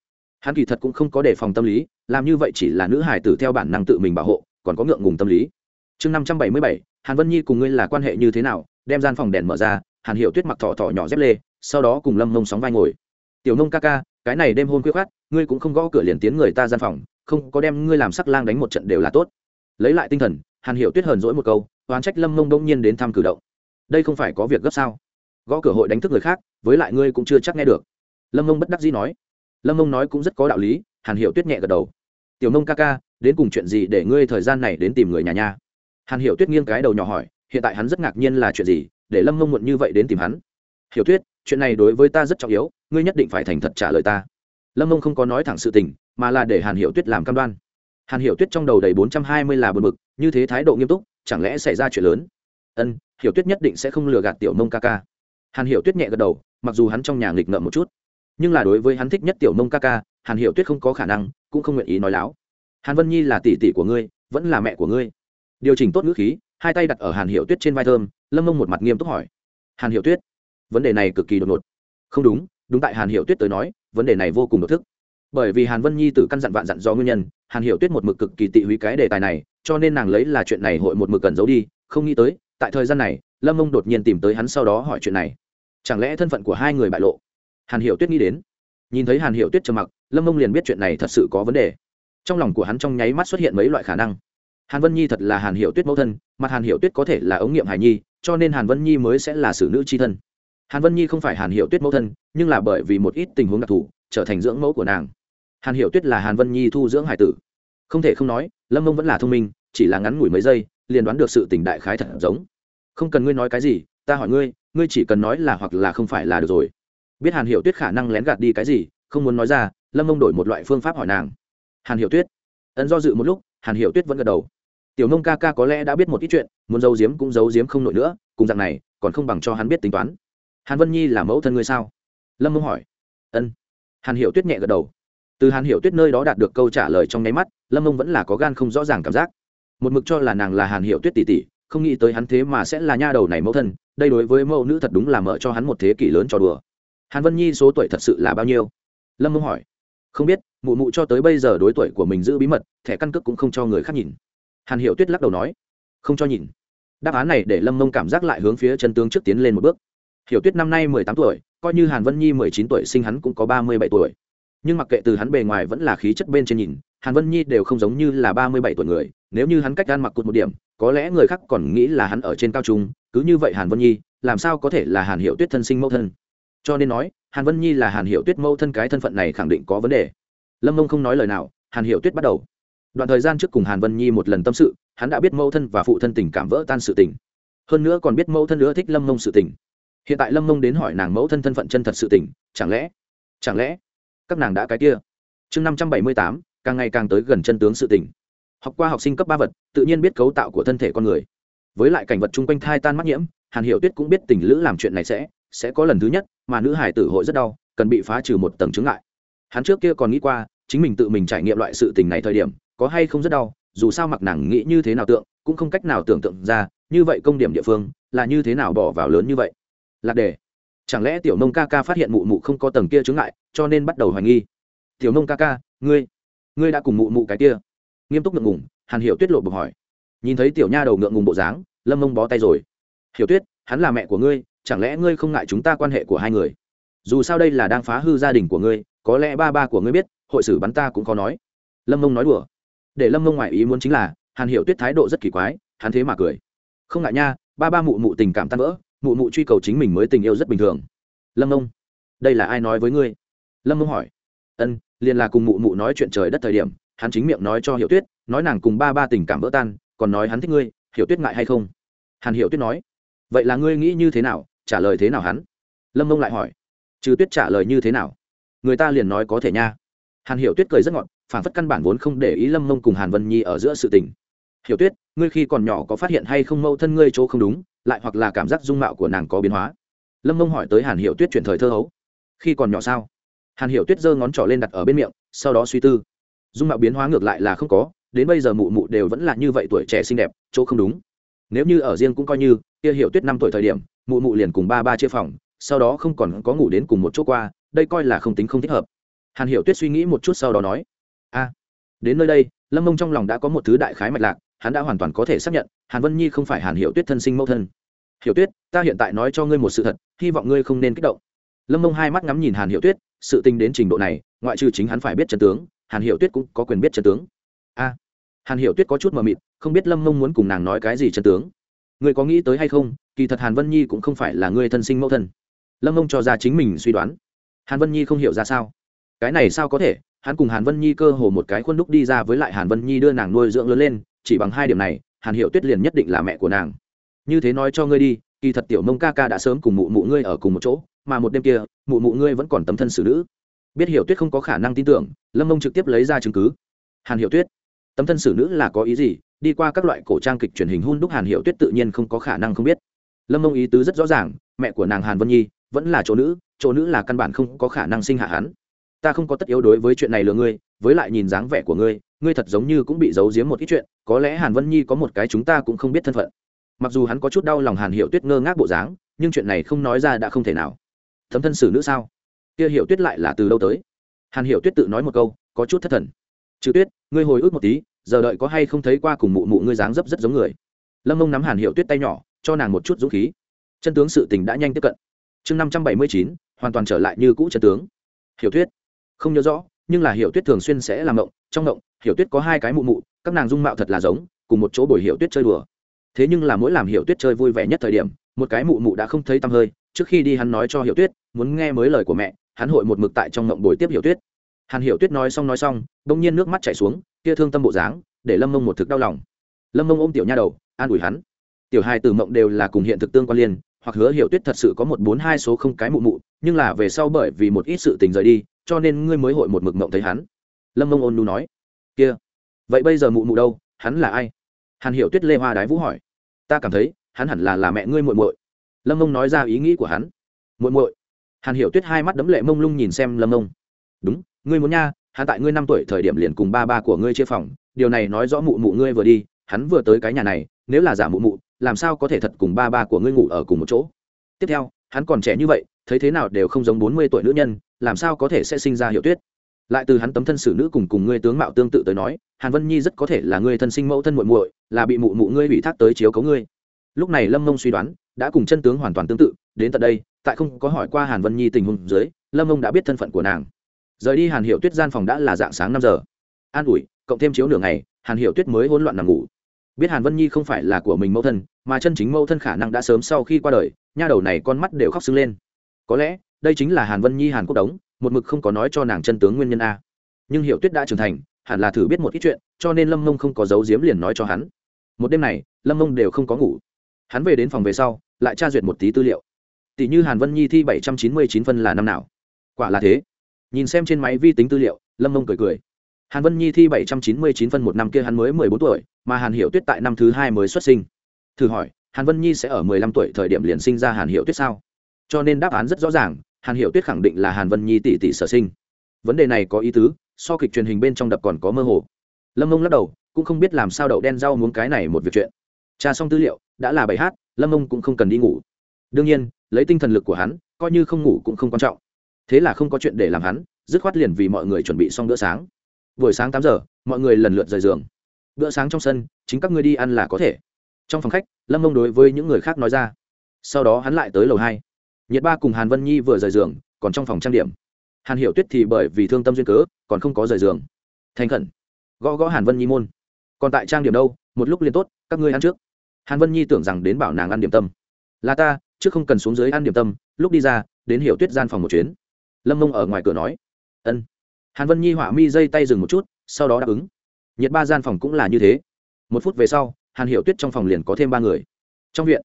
Hắn kỳ thật cũng không có đề phòng tâm lý, làm như vậy chỉ là nữ hải tử theo bản năng tự mình bảo hộ, còn có ngượng ngùng tâm lý. Chương năm trăm bảy mươi bảy, hàn vân nhi cùng ngươi là quan hệ như thế nào? Đem gian phòng đèn mở ra, hàn hiệu tuyết mặc thỏ thỏ nhỏ dép lê, sau đó cùng lâm mông sóng vai ngồi. Tiểu nông ca ca, cái này đêm hôn khuya khát ngươi cũng không gõ cửa liền tiến người ta gian phòng, không có đem ngươi làm sắc lang đánh một trận đều là tốt. Lấy lại tinh thần, hàn hiệu tuyết hờn dỗi một câu, oán trách lâm mông đông nhiên đến thăm cử động. Đây không phải có việc gấp sao? Gõ cửa hội đánh thức người khác, với lại ngươi cũng chưa chắc nghe được. Lâm mông bất đắc dĩ nói. Lâm mông nói cũng rất có đạo lý, hàn hiệu tuyết nhẹ gật đầu. Tiểu nông ca ca, đến cùng chuyện gì để ngươi thời gian này đến tìm người nhà nha? Hàn hiệu tuyết nghiêng cái đầu nhỏ hỏi, hiện tại hắn rất ngạc nhiên là chuyện gì, để lâm mông muộn như vậy đến tìm hắn? Hiểu tuyết, chuyện này đối với ta rất trọng yếu, ngươi nhất định phải thành thật trả lời ta. Lâm mông không có nói thẳng sự tình, mà là để hàn hiệu tuyết làm cam đoan. Hàn hiệu tuyết trong đầu đầy bốn trăm hai mươi là bờ mực như thế thái độ nghiêm túc, chẳng lẽ xảy ra chuyện lớn? Ân, hiểu tuyết nhất định sẽ không lừa gạt tiểu mông ca ca hàn hiểu tuyết nhẹ gật đầu, mặc dù hắn trong nhà nghịch ngợm một chút, nhưng là đối với hắn thích nhất tiểu mông ca ca, hàn hiểu tuyết không có khả năng, cũng không nguyện ý nói láo. Hàn vân nhi là tỷ tỷ của ngươi, vẫn là mẹ của ngươi. Điều chỉnh tốt ngữ khí, hai tay đặt ở hàn hiểu tuyết trên vai thơm, lâm mông một mặt nghiêm túc hỏi. Hàn hiểu tuyết, vấn đề này cực kỳ đột ngột. Không đúng đúng tại hàn hiểu tuyết tới nói, vấn đề này vô cùng đột thức. Bởi vì hàn vân nhi từ căn dặn vạn dặn do nguyên nhân, hàn hiểu tuyết một mực cực kỳ tị húy cái đề tài này, cho nên nàng lấy là chuyện này hội một mực cần giấu đi, không nghĩ tới tại thời gian này, lâm mông đột nhiên tìm tới hắn sau đó hỏi chuyện này. Chẳng lẽ thân phận của hai người bại lộ? Hàn Hiệu tuyết nghĩ đến. Nhìn thấy hàn Hiệu tuyết trầm mặc, lâm mông liền biết chuyện này thật sự có vấn đề. Trong lòng của hắn trong nháy mắt xuất hiện mấy loại khả năng. Hàn vân nhi thật là hàn Hiệu tuyết mẫu thân, mặt hàn Hiệu tuyết có thể là ống nghiệm hải nhi, cho nên hàn vân nhi mới sẽ là xử nữ c h i thân. Hàn vân nhi không phải hàn Hiệu tuyết mẫu thân, nhưng là bởi vì một ít tình huống đặc thù, trở thành dưỡng mẫu của nàng. Hàn Hiệu tuyết là hàn vân nhi thu dưỡng hải tử. Không thể không nói, lâm mông vẫn là thông minh, chỉ là ngắn ngủi mấy giây liền đoán được sự tình đại khái thật giống. Không cần ngươi nói cái gì, ta hỏi ngươi ngươi chỉ cần nói là hoặc là không phải là được rồi. Biết hàn hiểu tuyết khả năng lén gạt đi cái gì, không muốn nói ra, lâm mông đổi một loại phương pháp hỏi nàng. Hàn hiểu tuyết. Ấn do dự một lúc, hàn hiểu tuyết vẫn gật đầu. Tiểu nông ca ca có lẽ đã biết một ít chuyện, muốn giấu giếm cũng giấu giếm không nổi nữa, cùng dạng này, còn không bằng cho hắn biết tính toán. Hàn vân nhi là mẫu thân ngươi sao? Lâm mông hỏi. Ân. Hàn hiểu tuyết nhẹ gật đầu. Từ hàn hiểu tuyết nơi đó đạt được câu trả lời trong nháy mắt, lâm mông vẫn là có gan không rõ ràng cảm giác một mực cho là nàng là hàn hiệu tuyết tỷ tỷ, không nghĩ tới hắn thế mà sẽ là nha đầu này mẫu thân, đây đối với mẫu nữ thật đúng là mở cho hắn một thế kỷ lớn cho đùa. Hàn vân nhi số tuổi thật sự là bao nhiêu? Lâm mông hỏi. Không biết, mụ mụ cho tới bây giờ đối tuổi của mình giữ bí mật, thẻ căn cước cũng không cho người khác nhìn. Hàn Hiệu tuyết lắc đầu nói. Không cho nhìn. Đáp án này để lâm mông cảm giác lại hướng phía chân tướng trước tiến lên một bước. Hiểu tuyết năm nay mười tám tuổi, coi như hàn vân nhi mười chín tuổi sinh hắn cũng có ba mươi bảy tuổi. Nhưng mặc kệ từ hắn bề ngoài vẫn là khí chất bên trên nhìn, hàn vân nhi đều không giống như là ba mươi bảy tuổi người nếu như hắn cách gan mặc cụt một điểm, có lẽ người khác còn nghĩ là hắn ở trên cao trung, cứ như vậy hàn vân nhi, làm sao có thể là hàn hiệu tuyết thân sinh mẫu thân? Cho nên nói, hàn vân nhi là hàn hiệu tuyết mẫu thân cái thân phận này khẳng định có vấn đề. Lâm mông không nói lời nào, hàn hiệu tuyết bắt đầu. Đoạn thời gian trước cùng hàn vân nhi một lần tâm sự, hắn đã biết mẫu thân và phụ thân tình cảm vỡ tan sự tình. Hơn nữa còn biết mẫu thân nữa thích lâm mông sự tình. Hiện tại lâm mông đến hỏi nàng mẫu thân thân phận chân thật sự tình, chẳng lẽ chẳng lẽ các nàng đã cái kia? Chương năm trăm bảy mươi tám, càng ngày càng tới gần chân tướng sự tình học qua học sinh cấp ba vật, tự nhiên biết cấu tạo của thân thể con người. Với lại cảnh vật chung quanh thai tan mắc nhiễm, hàn Hiệu tuyết cũng biết tình lữ làm chuyện này sẽ sẽ có lần thứ nhất, mà nữ hải tử hội rất đau, cần bị phá trừ một tầng chứng lại hắn trước kia còn nghĩ qua, chính mình tự mình trải nghiệm loại sự tình này thời điểm, có hay không rất đau, dù sao mặc nàng nghĩ như thế nào tượng, cũng không cách nào tưởng tượng ra, như vậy công điểm địa phương, là như thế nào bỏ vào lớn như vậy. Lạc đề, chẳng lẽ tiểu nông ca ca phát hiện mụ mụ không có tầng kia chứng lại cho nên bắt đầu hoài nghi. Tiểu nông ca ca, ngươi ngươi đã cùng mụ mụ cái kia nghiêm túc ngượng ngùng, hàn hiểu tuyết lộ bộc hỏi. Nhìn thấy tiểu nha đầu ngượng ngùng bộ dáng, lâm mông bó tay rồi. Hiểu tuyết, hắn là mẹ của ngươi, chẳng lẽ ngươi không ngại chúng ta quan hệ của hai người? Dù sao đây là đang phá hư gia đình của ngươi, có lẽ ba ba của ngươi biết, hội xử bắn ta cũng có nói. Lâm mông nói đùa. Để lâm mông ngoại ý muốn chính là, hàn hiểu tuyết thái độ rất kỳ quái, hắn thế mà cười. Không ngại nha, ba ba mụ mụ tình cảm tan vỡ, mụ mụ truy cầu chính mình mới tình yêu rất bình thường. Lâm mông, đây là ai nói với ngươi? Lâm mông hỏi. Ân, liền là cùng mụ mụ nói chuyện trời đất thời điểm hắn chính miệng nói cho hiểu tuyết, nói nàng cùng ba ba tình cảm vỡ tan, còn nói hắn thích ngươi, hiểu tuyết ngại hay không? Hàn hiểu tuyết nói, vậy là ngươi nghĩ như thế nào, trả lời thế nào hắn? Lâm mông lại hỏi, trừ tuyết trả lời như thế nào? Người ta liền nói có thể nha. Hàn hiểu tuyết cười rất ngọt, phản phất căn bản vốn không để ý lâm mông cùng hàn vân nhi ở giữa sự tình. Hiểu tuyết, ngươi khi còn nhỏ có phát hiện hay không mâu thân ngươi chỗ không đúng, lại hoặc là cảm giác dung mạo của nàng có biến hóa? Lâm mông hỏi tới hàn hiểu tuyết chuyển thời thơ hấu. Khi còn nhỏ sao? Hàn hiểu tuyết giơ ngón trỏ lên đặt ở bên miệng, sau đó suy tư dung mạo biến hóa ngược lại là không có, đến bây giờ mụ mụ đều vẫn là như vậy tuổi trẻ xinh đẹp, chỗ không đúng. Nếu như ở riêng cũng coi như, kia hiểu tuyết năm tuổi thời điểm, mụ mụ liền cùng ba ba chia phòng, sau đó không còn có ngủ đến cùng một chỗ qua, đây coi là không tính không thích hợp. Hàn hiểu tuyết suy nghĩ một chút sau đó nói, a, đến nơi đây, lâm mông trong lòng đã có một thứ đại khái mạch lạc, hắn đã hoàn toàn có thể xác nhận, hàn vân nhi không phải hàn hiểu tuyết thân sinh mẫu thân. Hiểu tuyết, ta hiện tại nói cho ngươi một sự thật, hy vọng ngươi không nên kích động. Lâm mông hai mắt ngắm nhìn hàn hiểu tuyết, sự tình đến trình độ này, ngoại trừ chính hắn phải biết chân tướng hàn Hiệu tuyết cũng có quyền biết chân tướng. A, hàn Hiệu tuyết có chút mờ mịt, không biết lâm mông muốn cùng nàng nói cái gì chân tướng. Ngươi có nghĩ tới hay không, kỳ thật hàn vân nhi cũng không phải là người thân sinh mẫu thân. Lâm mông cho ra chính mình suy đoán. Hàn vân nhi không hiểu ra sao. Cái này sao có thể, hắn cùng hàn vân nhi cơ hồ một cái khuôn đúc đi ra với lại hàn vân nhi đưa nàng nuôi dưỡng lớn lên, chỉ bằng hai điểm này, hàn hiệu tuyết liền nhất định là mẹ của nàng. Như thế nói cho ngươi đi, kỳ thật tiểu mông ca ca đã sớm cùng mụ mụ ngươi ở cùng một chỗ, mà một đêm kia, mụ mụ ngươi vẫn còn tấm thân xử nữ biết hiểu tuyết không có khả năng tin tưởng, lâm mông trực tiếp lấy ra chứng cứ. Hàn hiệu tuyết. Tấm thân xử nữ là có ý gì? Đi qua các loại cổ trang kịch truyền hình hun đúc hàn hiệu tuyết tự nhiên không có khả năng không biết. Lâm mông ý tứ rất rõ ràng, mẹ của nàng hàn vân nhi vẫn là chỗ nữ chỗ nữ là căn bản không có khả năng sinh hạ hắn. Ta không có tất yếu đối với chuyện này lừa ngươi, với lại nhìn dáng vẻ của ngươi ngươi thật giống như cũng bị giấu giếm một ít chuyện, có lẽ hàn vân nhi có một cái chúng ta cũng không biết thân phận. Mặc dù hắn có chút đau lòng hàn hiệu tuyết ngơ ngác bộ dáng, nhưng chuyện này không nói ra đã không thể nào. Thấm thân xử nữ sao? Kia Hiểu tuyết lại là từ đâu tới? Hàn Hiểu tuyết tự nói một câu, có chút thất thần. Chữ tuyết, ngươi hồi ức một tí, giờ đợi có hay không thấy qua cùng mụ mụ ngươi dáng dấp rất giống người. Lâm mông nắm hàn hiệu tuyết tay nhỏ, cho nàng một chút dũng khí. Chân tướng sự tình đã nhanh tiếp cận. Chương năm trăm bảy mươi chín, hoàn toàn trở lại như cũ chân tướng. Hiểu tuyết. Không nhớ rõ, nhưng là hiểu tuyết thường xuyên sẽ làm động trong động hiểu tuyết có hai cái mụ mụ, các nàng dung mạo thật là giống, cùng một chỗ bồi hiểu tuyết chơi đùa. Thế nhưng là mỗi làm hiểu tuyết chơi vui vẻ nhất thời điểm, một cái mụ mụ đã không thấy tăm hơi, trước khi đi hắn nói cho hiểu tuyết, muốn nghe mới lời của mẹ hắn hội một mực tại trong ngộng bồi tiếp hiểu tuyết. Hàn hiểu tuyết nói xong nói xong, bỗng nhiên nước mắt chảy xuống, kia thương tâm bộ dáng, để lâm mông một thực đau lòng. Lâm mông ôm tiểu nha đầu, an ủi hắn. Tiểu hai từ mộng đều là cùng hiện thực tương quan liên, hoặc hứa hiểu tuyết thật sự có một bốn hai số không cái mụ mụ, nhưng là về sau bởi vì một ít sự tình rời đi, cho nên ngươi mới hội một mực mộng thấy hắn. Lâm mông ôn nu nói, kia, vậy bây giờ mụ mụ đâu, hắn là ai? Hàn hiểu tuyết lê hoa đái vũ hỏi, ta cảm thấy, hắn hẳn là là mẹ ngươi muội muội. Lâm mông nói ra ý nghĩ của hắn, muội muội hàn hiểu tuyết hai mắt đấm lệ mông lung nhìn xem lâm mông đúng, ngươi muốn nha, hắn tại ngươi năm tuổi thời điểm liền cùng ba ba của ngươi chia phòng, điều này nói rõ mụ mụ ngươi vừa đi, hắn vừa tới cái nhà này, nếu là giả mụ mụ, làm sao có thể thật cùng ba ba của ngươi ngủ ở cùng một chỗ? Tiếp theo, hắn còn trẻ như vậy, thấy thế nào đều không giống bốn mươi tuổi nữ nhân, làm sao có thể sẽ sinh ra hiệu tuyết? Lại từ hắn tấm thân xử nữ cùng cùng ngươi tướng mạo tương tự tới nói, hàn vân nhi rất có thể là ngươi thân sinh mẫu thân muội muội, là bị mụ mụ ngươi bị thác tới chiếu cấu ngươi. Lúc này lâm mông suy đoán, đã cùng chân tướng hoàn toàn tương tự đến tận đây, tại không có hỏi qua hàn vân nhi tình huống dưới, lâm ông đã biết thân phận của nàng. Rời đi hàn hiệu tuyết gian phòng đã là dạng sáng năm giờ. An ủi, cộng thêm chiếu nửa ngày, hàn hiệu tuyết mới hỗn loạn nằm ngủ. Biết hàn vân nhi không phải là của mình mẫu thân, mà chân chính mẫu thân khả năng đã sớm sau khi qua đời, nha đầu này con mắt đều khóc sưng lên. Có lẽ, đây chính là hàn vân nhi hàn quốc đống, một mực không có nói cho nàng chân tướng nguyên nhân a. Nhưng hiệu tuyết đã trưởng thành, hẳn là thử biết một ít chuyện, cho nên lâm mông không có dấu diếm liền nói cho hắn. Một đêm này, lâm mông đều không có ngủ. Hắn về đến phòng về sau, lại tra duyệt một tí tư liệu tỷ như hàn vân nhi thi bảy trăm chín mươi chín phân là năm nào? Quả là thế. Nhìn xem trên máy vi tính tư liệu, lâm mông cười cười. Hàn vân nhi thi bảy trăm chín mươi chín phân một năm kia hắn mới mười bốn tuổi, mà hàn hiệu tuyết tại năm thứ hai mới xuất sinh. Thử hỏi, hàn vân nhi sẽ ở mười lăm tuổi thời điểm liền sinh ra hàn hiệu tuyết sao? Cho nên đáp án rất rõ ràng, hàn hiệu tuyết khẳng định là hàn vân nhi tỷ tỷ sở sinh. Vấn đề này có ý tứ, so kịch truyền hình bên trong đập còn có mơ hồ. Lâm mông lắc đầu, cũng không biết làm sao đậu đen rau muốn cái này một việc chuyện. Tra xong tư liệu, đã là bài h lâm mông cũng không cần đi ngủ đương nhiên, lấy tinh thần lực của hắn, coi như không ngủ cũng không quan trọng. Thế là không có chuyện để làm hắn, dứt khoát liền vì mọi người chuẩn bị xong bữa sáng. Buổi sáng tám giờ, mọi người lần lượt rời giường. Bữa sáng trong sân, chính các ngươi đi ăn là có thể. Trong phòng khách, lâm mông đối với những người khác nói ra. Sau đó hắn lại tới lầu hai. Nhiệt ba cùng hàn vân nhi vừa rời giường, còn trong phòng trang điểm. Hàn hiểu tuyết thì bởi vì thương tâm duyên cớ, còn không có rời giường. Thành khẩn. Gõ gõ hàn vân nhi môn. Còn tại trang điểm đâu, một lúc liền tốt, các ngươi ăn trước. Hàn vân nhi tưởng rằng đến bảo nàng ăn điểm tâm. Là ta trước không cần xuống dưới ăn điểm tâm, lúc đi ra, đến hiểu tuyết gian phòng một chuyến. Lâm mông ở ngoài cửa nói, ân. Hàn vân nhi họa mi dây tay dừng một chút, sau đó đáp ứng. Nhiệt ba gian phòng cũng là như thế. Một phút về sau, hàn hiểu tuyết trong phòng liền có thêm ba người. Trong viện,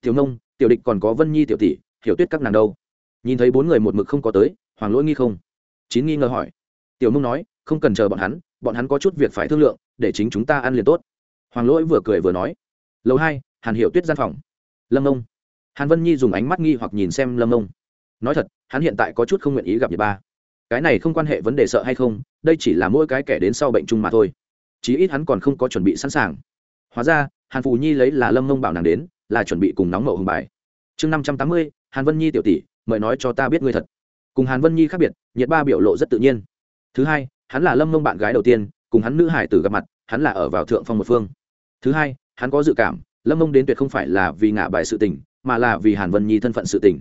tiểu nông, tiểu địch còn có vân nhi, tiểu tỷ, hiểu tuyết các nàng đâu? Nhìn thấy bốn người một mực không có tới, hoàng lỗi nghi không? Chín nghi ngờ hỏi. Tiểu nông nói, không cần chờ bọn hắn bọn hắn có chút việc phải thương lượng, để chính chúng ta ăn liền tốt. Hoàng lỗi vừa cười vừa nói lâu hai, hàn hiểu tuyết gian phòng. Lâm nông hàn vân nhi dùng ánh mắt nghi hoặc nhìn xem lâm ông. Nói thật, hắn hiện tại có chút không nguyện ý gặp nhật ba. Cái này không quan hệ vấn đề sợ hay không, đây chỉ là mỗi cái kẻ đến sau bệnh chung mà thôi. Chí ít hắn còn không có chuẩn bị sẵn sàng. Hóa ra, hàn phù nhi lấy là lâm mông bảo nàng đến, là chuẩn bị cùng nóng mậu hùng bài. Chương năm trăm tám mươi, hàn vân nhi tiểu tỷ, mời nói cho ta biết ngươi thật. Cùng hàn vân nhi khác biệt nhiệt ba biểu lộ rất tự nhiên. Thứ hai, hắn là lâm mông bạn gái đầu tiên, cùng hắn nữ hải tử gặp mặt, hắn là ở vào thượng phong một phương. Thứ hai, hắn có dự cảm, lâm mông đến tuyệt không phải là vì ngả bài sự tình mà là vì hàn vân nhi thân phận sự tình.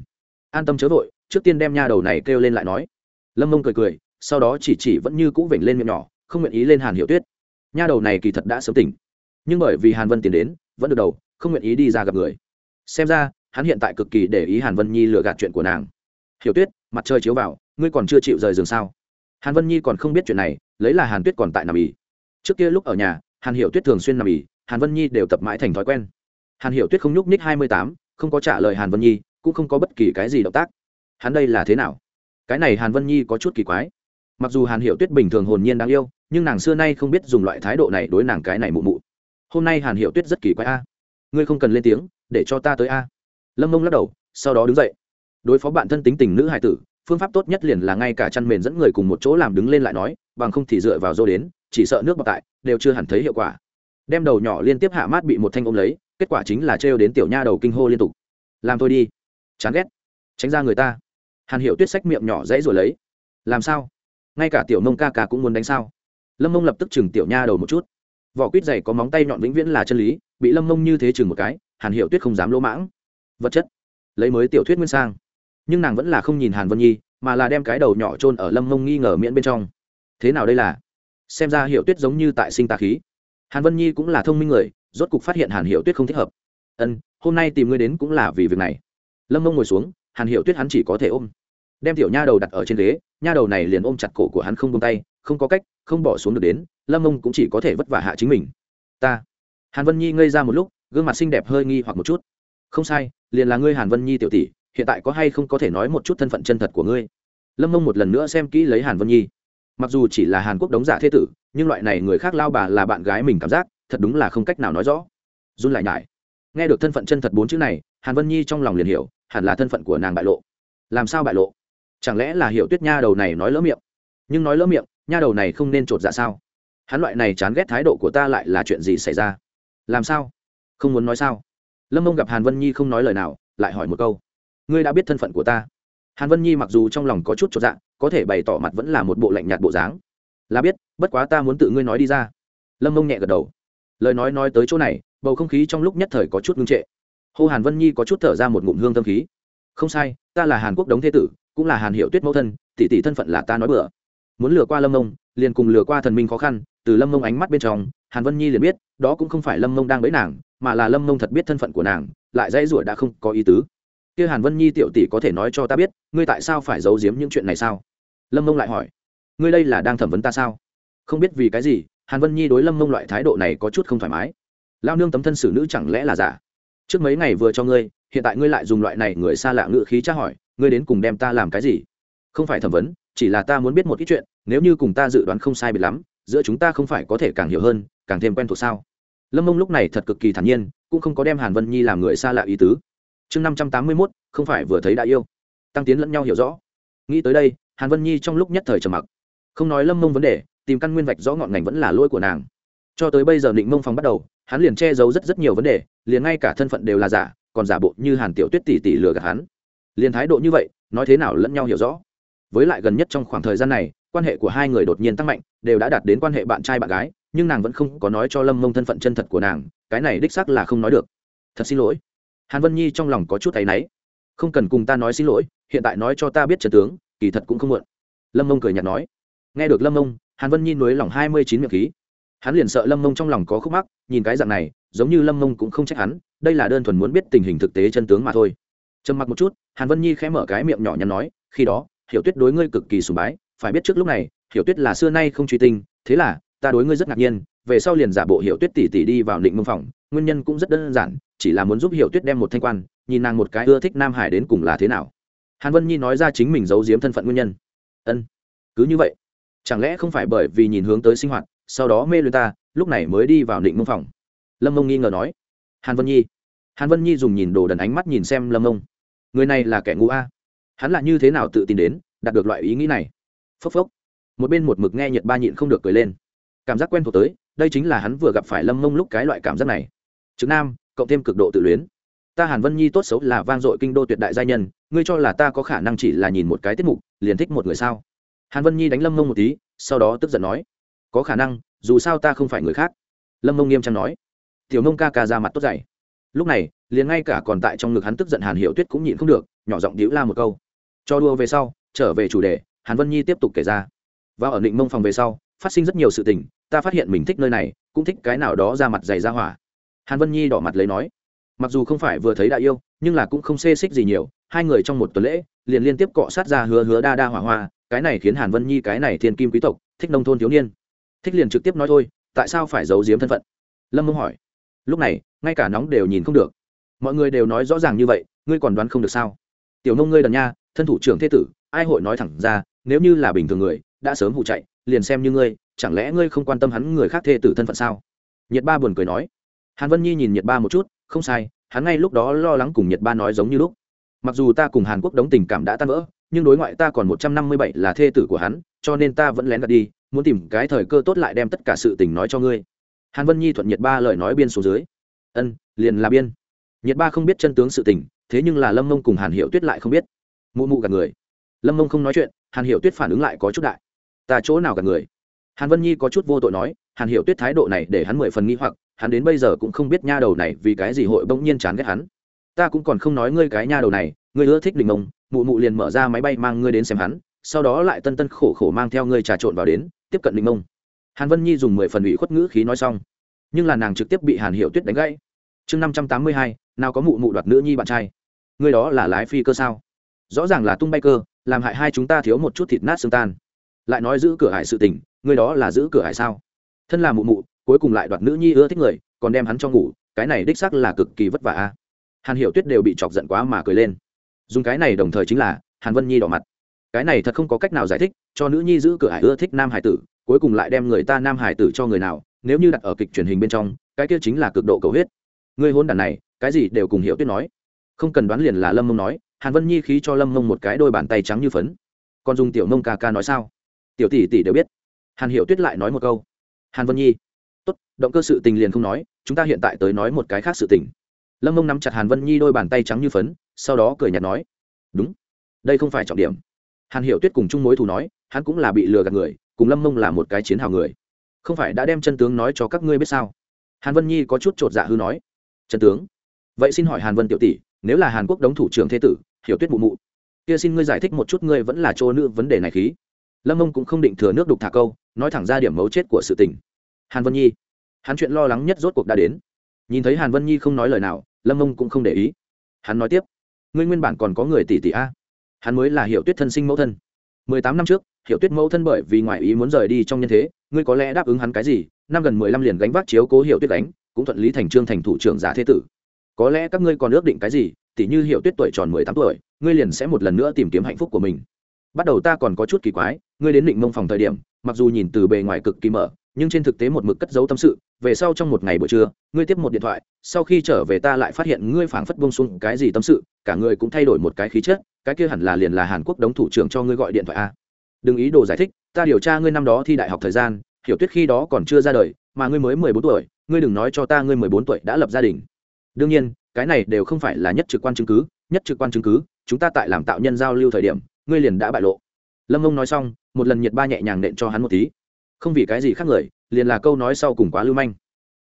An tâm chớ vội, trước tiên đem nha đầu này kêu lên lại nói. Lâm mông cười cười, sau đó chỉ chỉ vẫn như cũ vểnh lên miệng nhỏ, không nguyện ý lên hàn hiệu tuyết. Nha đầu này kỳ thật đã sớm tỉnh. Nhưng bởi vì hàn vân tiến đến, vẫn được đầu, không nguyện ý đi ra gặp người. Xem ra, hắn hiện tại cực kỳ để ý hàn vân nhi lừa gạt chuyện của nàng. Hiểu tuyết, mặt trời chiếu vào, ngươi còn chưa chịu rời giường sao? Hàn vân nhi còn không biết chuyện này, lấy là hàn tuyết còn tại nằm ỉ trước kia lúc ở nhà, hàn hiểu tuyết thường xuyên nằm ỉ hàn vân nhi đều tập mãi thành thói quen. Hàn hiểu tuyết không nhúc ních hai mươi tám không có trả lời hàn vân nhi, cũng không có bất kỳ cái gì động tác. Hắn đây là thế nào? Cái này hàn vân nhi có chút kỳ quái. Mặc dù hàn hiểu tuyết bình thường hồn nhiên đáng yêu, nhưng nàng xưa nay không biết dùng loại thái độ này đối nàng cái này mụ mụ. Hôm nay hàn hiểu tuyết rất kỳ quái a. Ngươi không cần lên tiếng, để cho ta tới a. Lâm mông lắc đầu, sau đó đứng dậy. Đối phó bản thân tính tình nữ hải tử, phương pháp tốt nhất liền là ngay cả chăn mền dẫn người cùng một chỗ làm đứng lên lại nói, bằng không thì dựa vào dô đến, chỉ sợ nước bọc tại, đều chưa hẳn thấy hiệu quả. Đem đầu nhỏ liên tiếp hạ mát bị một thanh ôm lấy kết quả chính là trêu đến tiểu nha đầu kinh hô liên tục. Làm thôi đi. Chán ghét. Tránh ra người ta. Hàn hiệu tuyết sách miệng nhỏ dãy rồi lấy. Làm sao? Ngay cả tiểu mông ca ca cũng muốn đánh sao? Lâm mông lập tức chừng tiểu nha đầu một chút. Vỏ quýt dày có móng tay nhọn vĩnh viễn là chân lý, bị lâm mông như thế chừng một cái, hàn hiệu tuyết không dám lỗ mãng. Vật chất. Lấy mới tiểu thuyết nguyên sang. Nhưng nàng vẫn là không nhìn hàn vân nhi, mà là đem cái đầu nhỏ trôn ở lâm mông nghi ngờ miễn bên trong. Thế nào đây là? Xem ra hiệu tuyết giống như tại sinh tà khí hàn vân nhi cũng là thông minh người, rốt cục phát hiện hàn hiệu tuyết không thích hợp. Ân, hôm nay tìm ngươi đến cũng là vì việc này. Lâm mông ngồi xuống, hàn hiệu tuyết hắn chỉ có thể ôm. Đem tiểu nha đầu đặt ở trên ghế, nha đầu này liền ôm chặt cổ của hắn không buông tay, không có cách, không bỏ xuống được đến, lâm mông cũng chỉ có thể vất vả hạ chính mình. Ta. Hàn vân nhi ngây ra một lúc, gương mặt xinh đẹp hơi nghi hoặc một chút. Không sai, liền là ngươi hàn vân nhi tiểu tỷ, hiện tại có hay không có thể nói một chút thân phận chân thật của ngươi? Lâm mông một lần nữa xem kỹ lấy hàn vân nhi mặc dù chỉ là hàn quốc đóng giả thế tử, nhưng loại này người khác lao bà là bạn gái mình cảm giác, thật đúng là không cách nào nói rõ. Run lại nhải. Nghe được thân phận chân thật bốn chữ này, hàn vân nhi trong lòng liền hiểu, hẳn là thân phận của nàng bại lộ. Làm sao bại lộ? Chẳng lẽ là hiểu tuyết nha đầu này nói lỡ miệng? Nhưng nói lỡ miệng, nha đầu này không nên t r ộ t dạ sao? Hắn loại này chán ghét thái độ của ta lại là chuyện gì xảy ra? Làm sao? Không muốn nói sao? Lâm mông gặp hàn vân nhi không nói lời nào, lại hỏi một câu. Ngươi đã biết thân phận của ta hàn vân nhi mặc dù trong lòng có chút t dạng dạ có thể bày tỏ mặt vẫn là một bộ lạnh nhạt bộ dáng. Là biết, bất quá ta muốn tự ngươi nói đi ra. Lâm mông nhẹ gật đầu. Lời nói nói tới chỗ này, bầu không khí trong lúc nhất thời có chút ngưng trệ. Hô hàn vân nhi có chút thở ra một ngụm hương tâm khí. Không sai, ta là hàn quốc đống thế tử, cũng là hàn hiệu tuyết mẫu thân, tỷ tỷ thân phận là ta nói bừa. Muốn lừa qua lâm mông, liền cùng lừa qua thần minh khó khăn, từ lâm mông ánh mắt bên trong, hàn vân nhi liền biết, đó cũng không phải lâm mông đang bẫy nàng, mà là lâm mông thật biết thân phận của nàng, lại dãy rủa đã không có ý tứ kia hàn vân nhi tiểu tỷ có thể nói cho ta biết, ngươi tại sao phải giấu giếm những chuyện này sao? Lâm mông lại hỏi. Ngươi đây là đang thẩm vấn ta sao? Không biết vì cái gì, hàn vân nhi đối lâm mông loại thái độ này có chút không thoải mái. Lao nương tấm thân xử nữ chẳng lẽ là giả? Trước mấy ngày vừa cho ngươi, hiện tại ngươi lại dùng loại này người xa lạ ngự khí tra hỏi, ngươi đến cùng đem ta làm cái gì? Không phải thẩm vấn, chỉ là ta muốn biết một ít chuyện, nếu như cùng ta dự đoán không sai biệt lắm, giữa chúng ta không phải có thể càng hiểu hơn, càng thêm quen thuộc sao? Lâm mông lúc này thật cực kỳ thản nhiên, cũng không có đem hàn vân nhi làm người xa lạ ý tứ chương năm trăm tám mươi mốt, không phải vừa thấy đã yêu. Tăng tiến lẫn nhau hiểu rõ. Nghĩ tới đây, hàn vân nhi trong lúc nhất thời trầm mặc. Không nói lâm mông vấn đề, tìm căn nguyên vạch rõ ngọn ngành vẫn là lỗi của nàng. Cho tới bây giờ định mông phòng bắt đầu, hắn liền che giấu rất rất nhiều vấn đề, liền ngay cả thân phận đều là giả, còn giả bộ như hàn tiểu tuyết tỷ tỷ lừa gạt hắn. Liền thái độ như vậy, nói thế nào lẫn nhau hiểu rõ. Với lại gần nhất trong khoảng thời gian này, quan hệ của hai người đột nhiên tăng mạnh, đều đã đạt đến quan hệ bạn trai bạn gái, nhưng nàng vẫn không có nói cho lâm mông thân phận chân thật của nàng, cái này đích xác là không nói được. Thật xin lỗi hàn vân nhi trong lòng có chút áy náy. Không cần cùng ta nói xin lỗi, hiện tại nói cho ta biết trần tướng, kỳ thật cũng không muộn. Lâm mông cười nhạt nói. Nghe được lâm mông, hàn vân nhi nối lòng hai mươi chín miệng khí. Hắn liền sợ lâm mông trong lòng có khúc mắc, nhìn cái dạng này, giống như lâm mông cũng không trách hắn, đây là đơn thuần muốn biết tình hình thực tế chân tướng mà thôi. Trầm mặc một chút, hàn vân nhi khẽ mở cái miệng nhỏ nhắn nói, khi đó, hiểu tuyết đối ngươi cực kỳ sùng bái, phải biết trước lúc này, hiểu tuyết là xưa nay không truy tinh, thế là, ta đối ngươi rất ngạc nhiên về sau liền giả bộ hiểu tuyết tỉ tỉ đi vào định mông phòng, nguyên nhân cũng rất đơn giản, chỉ là muốn giúp hiểu tuyết đem một thanh quan, nhìn nàng một cái ưa thích nam hải đến cùng là thế nào. Hàn vân nhi nói ra chính mình giấu giếm thân phận nguyên nhân. Ân, cứ như vậy. Chẳng lẽ không phải bởi vì nhìn hướng tới sinh hoạt, sau đó mê luyện ta, lúc này mới đi vào định mông phòng? Lâm mông nghi ngờ nói. Hàn vân nhi. Hàn vân nhi dùng nhìn đồ đần ánh mắt nhìn xem lâm mông. Người này là kẻ ngu a. Hắn là như thế nào tự tin đến, đạt được loại ý nghĩ này? Phốc phốc. Một bên một mực nghe nhiệt ba nhịn không được cười lên. Cảm giác quen thuộc tới đây chính là hắn vừa gặp phải lâm mông lúc cái loại cảm giác này. Trực nam, cộng thêm cực độ tự luyến. Ta hàn vân nhi tốt xấu là vang dội kinh đô tuyệt đại gia nhân, ngươi cho là ta có khả năng chỉ là nhìn một cái tiết mục, liền thích một người sao? Hàn vân nhi đánh lâm mông một tí, sau đó tức giận nói, có khả năng, dù sao ta không phải người khác. Lâm mông nghiêm trang nói, tiểu mông ca ca ra mặt tốt dày. Lúc này, liền ngay cả còn tại trong ngực hắn tức giận hàn hiệu tuyết cũng nhịn không được, nhỏ giọng đĩu la một câu. Cho đua về sau, trở về chủ đề, hàn vân nhi tiếp tục kể ra. Và ở định mông phòng về sau, phát sinh rất nhiều sự tình ta phát hiện mình thích nơi này, cũng thích cái nào đó ra mặt dày ra hỏa. Hàn vân nhi đỏ mặt lấy nói. Mặc dù không phải vừa thấy đại yêu, nhưng là cũng không xê xích gì nhiều, hai người trong một tuần lễ, liền liên tiếp cọ sát ra hứa hứa đa đa hỏa hoa, cái này khiến hàn vân nhi, cái này thiên kim quý tộc, thích nông thôn thiếu niên. Thích liền trực tiếp nói thôi, tại sao phải giấu giếm thân phận? Lâm mông hỏi. Lúc này, ngay cả nóng đều nhìn không được. Mọi người đều nói rõ ràng như vậy, ngươi còn đoán không được sao? Tiểu nông ngươi đần nha, thân thủ trưởng thế tử, ai hội nói thẳng ra, nếu như là bình thường người, đã sớm hụ chạy liền xem như ngươi, chẳng lẽ ngươi không quan tâm hắn người khác thê tử thân phận sao? Nhiệt ba buồn cười nói. Hàn vân nhi nhìn nhiệt ba một chút, không sai, hắn ngay lúc đó lo lắng cùng nhiệt ba nói giống như lúc. Mặc dù ta cùng hàn quốc đóng tình cảm đã tan vỡ, nhưng đối ngoại ta còn một trăm năm mươi bảy là thê tử của hắn, cho nên ta vẫn lén đặt đi, muốn tìm cái thời cơ tốt lại đem tất cả sự tình nói cho ngươi. Hàn vân nhi thuận nhiệt ba lời nói biên xuống dưới. Ân, liền là biên. Nhiệt ba không biết chân tướng sự tình, thế nhưng là lâm mông cùng hàn hiệu tuyết lại không biết. Mụ mụ gạt người. Lâm mông không nói chuyện, hàn hiệu tuyết phản ứng lại có chút đại ta chỗ nào gạt người? Hàn vân nhi có chút vô tội nói, hàn Hiểu tuyết thái độ này để hắn mười phần nghĩ hoặc, hắn đến bây giờ cũng không biết nha đầu này vì cái gì hội bỗng nhiên chán ghét hắn. Ta cũng còn không nói ngươi cái nha đầu này, ngươi ưa thích đình mông, mụ mụ liền mở ra máy bay mang ngươi đến xem hắn, sau đó lại tân tân khổ khổ mang theo ngươi trà trộn vào đến, tiếp cận đình mông. Hàn vân nhi dùng mười phần ủy khuất ngữ khí nói xong. Nhưng là nàng trực tiếp bị hàn hiệu tuyết đánh gãy. Chương năm trăm tám mươi hai, nào có mụ mụ đoạt nữ nhi bạn trai. Ngươi đó là lái phi cơ sao? Rõ ràng là tung bay cơ, làm hại hai chúng ta thiếu một chút thịt nát xương tan lại nói giữ cửa hải sự tình người đó là giữ cửa hải sao? Thân là mụ mụ, cuối cùng lại đoạt nữ nhi ưa thích người, còn đem hắn cho ngủ, cái này đích xác là cực kỳ vất vả a. Hàn hiệu tuyết đều bị chọc giận quá mà cười lên. Dùng cái này đồng thời chính là hàn vân nhi đỏ mặt. Cái này thật không có cách nào giải thích, cho nữ nhi giữ cửa hải ưa thích nam hải tử, cuối cùng lại đem người ta nam hải tử cho người nào, nếu như đặt ở kịch truyền hình bên trong, cái kia chính là cực độ cầu huyết. Người hôn đàn này, cái gì đều cùng hiểu tuyết nói. Không cần đoán liền là lâm mông nói, hàn vân nhi khí cho lâm mông một cái đôi bàn tay trắng như phấn. Còn dùng tiểu mông ca ca nói sao? Tiểu tỷ tỷ đều biết. Hàn hiểu tuyết lại nói một câu. Hàn vân nhi, tốt, động cơ sự tình liền không nói, chúng ta hiện tại tới nói một cái khác sự tình. Lâm mông nắm chặt hàn vân nhi đôi bàn tay trắng như phấn, sau đó cười nhạt nói. Đúng, đây không phải trọng điểm. Hàn hiểu tuyết cùng chung mối thù nói, hắn cũng là bị lừa gạt người, cùng lâm mông là một cái chiến hào người. Không phải đã đem chân tướng nói cho các ngươi biết sao? Hàn vân nhi có chút t r ộ t dạ hư nói. Chân tướng? Vậy xin hỏi hàn vân tiểu tỷ, nếu là hàn quốc đóng thủ trưởng thế tử, hiểu tuyết mụ mụ, kia xin ngươi giải thích một chút ngươi vẫn là chỗ nữ vấn đề này khí lâm mông cũng không định thừa nước đục thả câu, nói thẳng ra điểm mấu chết của sự tình. Hàn vân nhi, hắn chuyện lo lắng nhất rốt cuộc đã đến. Nhìn thấy hàn vân nhi không nói lời nào, lâm mông cũng không để ý. Hắn nói tiếp, ngươi nguyên bản còn có người tỷ tỷ a? Hắn mới là hiểu tuyết thân sinh mẫu thân. Mười tám năm trước, hiểu tuyết mẫu thân bởi vì ngoại ý muốn rời đi trong nhân thế, ngươi có lẽ đáp ứng hắn cái gì? Năm gần mười lăm liền gánh vác chiếu cố hiểu tuyết đánh cũng thuận lý thành trương thành thủ trưởng giả thế tử. Có lẽ các ngươi còn ước định cái gì? Tỷ như hiểu tuyết tuổi tròn mười tám tuổi, ngươi liền sẽ một lần nữa tìm kiếm hạnh phúc của mình bắt đầu ta còn có chút kỳ quái, ngươi đến định mông phòng thời điểm, mặc dù nhìn từ bề ngoài cực kỳ mở, nhưng trên thực tế một mực cất giấu tâm sự, về sau trong một ngày buổi trưa, ngươi tiếp một điện thoại, sau khi trở về ta lại phát hiện ngươi phảng phất bông xuống cái gì tâm sự, cả người cũng thay đổi một cái khí chất, cái kia hẳn là liền là hàn quốc đóng thủ trưởng cho ngươi gọi điện thoại a. Đừng ý đồ giải thích, ta điều tra ngươi năm đó thi đại học thời gian, hiểu tuyết khi đó còn chưa ra đời, mà ngươi mới mười bốn tuổi, ngươi đừng nói cho ta ngươi mười bốn tuổi đã lập gia đình. Đương nhiên, cái này đều không phải là nhất trực quan chứng cứ, nhất trực quan chứng cứ, chúng ta tại làm tạo nhân giao lưu thời điểm ngươi liền đã bại lộ. Lâm ông nói xong, một lần nhiệt ba nhẹ nhàng nện cho hắn một tí. Không vì cái gì khác người, liền là câu nói sau cùng quá lưu manh.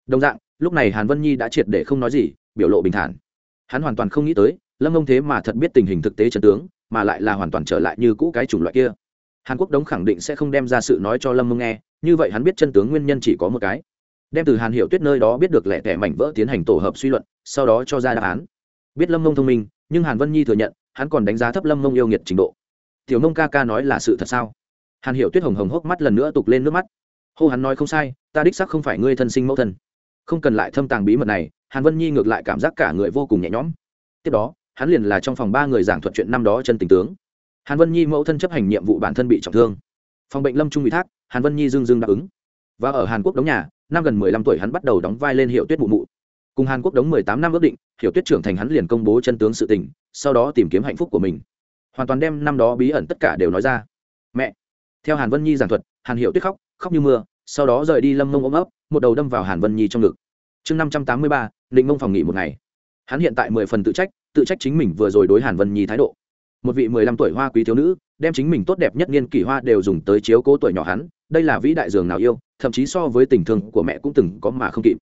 Đồng dạng, lúc này hàn vân nhi đã triệt để không nói gì, biểu lộ bình thản. Hắn hoàn toàn không nghĩ tới, lâm ông thế mà thật biết tình hình thực tế trần tướng, mà lại là hoàn toàn trở lại như cũ cái chủng loại kia. Hàn quốc đống khẳng định sẽ không đem ra sự nói cho lâm ông nghe, như vậy hắn biết chân tướng nguyên nhân chỉ có một cái. Đem từ hàn hiệu tuyết nơi đó biết được lẻ tẻ mảnh vỡ tiến hành tổ hợp suy luận, sau đó cho ra đáp án. Biết lâm mông thông minh, nhưng hàn vân nhi thừa nhận, hắn còn đánh giá thấp lâm mông yêu nghiệt trình độ tiểu nông ca ca nói là sự thật sao? Hàn Hiểu tuyết hồng hồng hốc mắt lần nữa tục lên nước mắt. Hô hắn nói không sai, ta đích sắc không phải ngươi thân sinh mẫu thân. Không cần lại thâm tàng bí mật này, hàn vân nhi ngược lại cảm giác cả người vô cùng nhẹ nhõm. Tiếp đó, hắn liền là trong phòng ba người giảng thuật chuyện năm đó chân tình tướng. Hàn vân nhi mẫu thân chấp hành nhiệm vụ bản thân bị trọng thương. Phòng bệnh lâm trung ủy thác, hàn vân nhi dương dương đáp ứng. Và ở hàn quốc đóng nhà, năm gần mười lăm tuổi hắn bắt đầu đóng vai lên hiệu tuyết mụ mụ. Cùng hàn quốc đóng mười tám năm ước định hiệu tuyết trưởng thành hắn liền công bố chân tướng sự tình, sau đó tìm kiếm hạnh phúc của mình hoàn toàn đem năm đó bí ẩn tất cả đều nói ra. Mẹ, theo hàn vân nhi giảng thuật, hàn hiệu tuyết khóc khóc như mưa, sau đó rời đi lâm mông ôm ấp, một đầu đâm vào hàn vân nhi trong ngực. Chương năm trăm tám mươi ba, định mông phòng nghỉ một ngày. Hắn hiện tại mười phần tự trách tự trách chính mình vừa rồi đối hàn vân nhi thái độ. Một vị mười lăm tuổi hoa quý thiếu nữ, đem chính mình tốt đẹp nhất niên kỷ hoa đều dùng tới chiếu cố tuổi nhỏ hắn, đây là vĩ đại dường nào yêu, thậm chí so với tình thương của mẹ cũng từng có mà không kịp.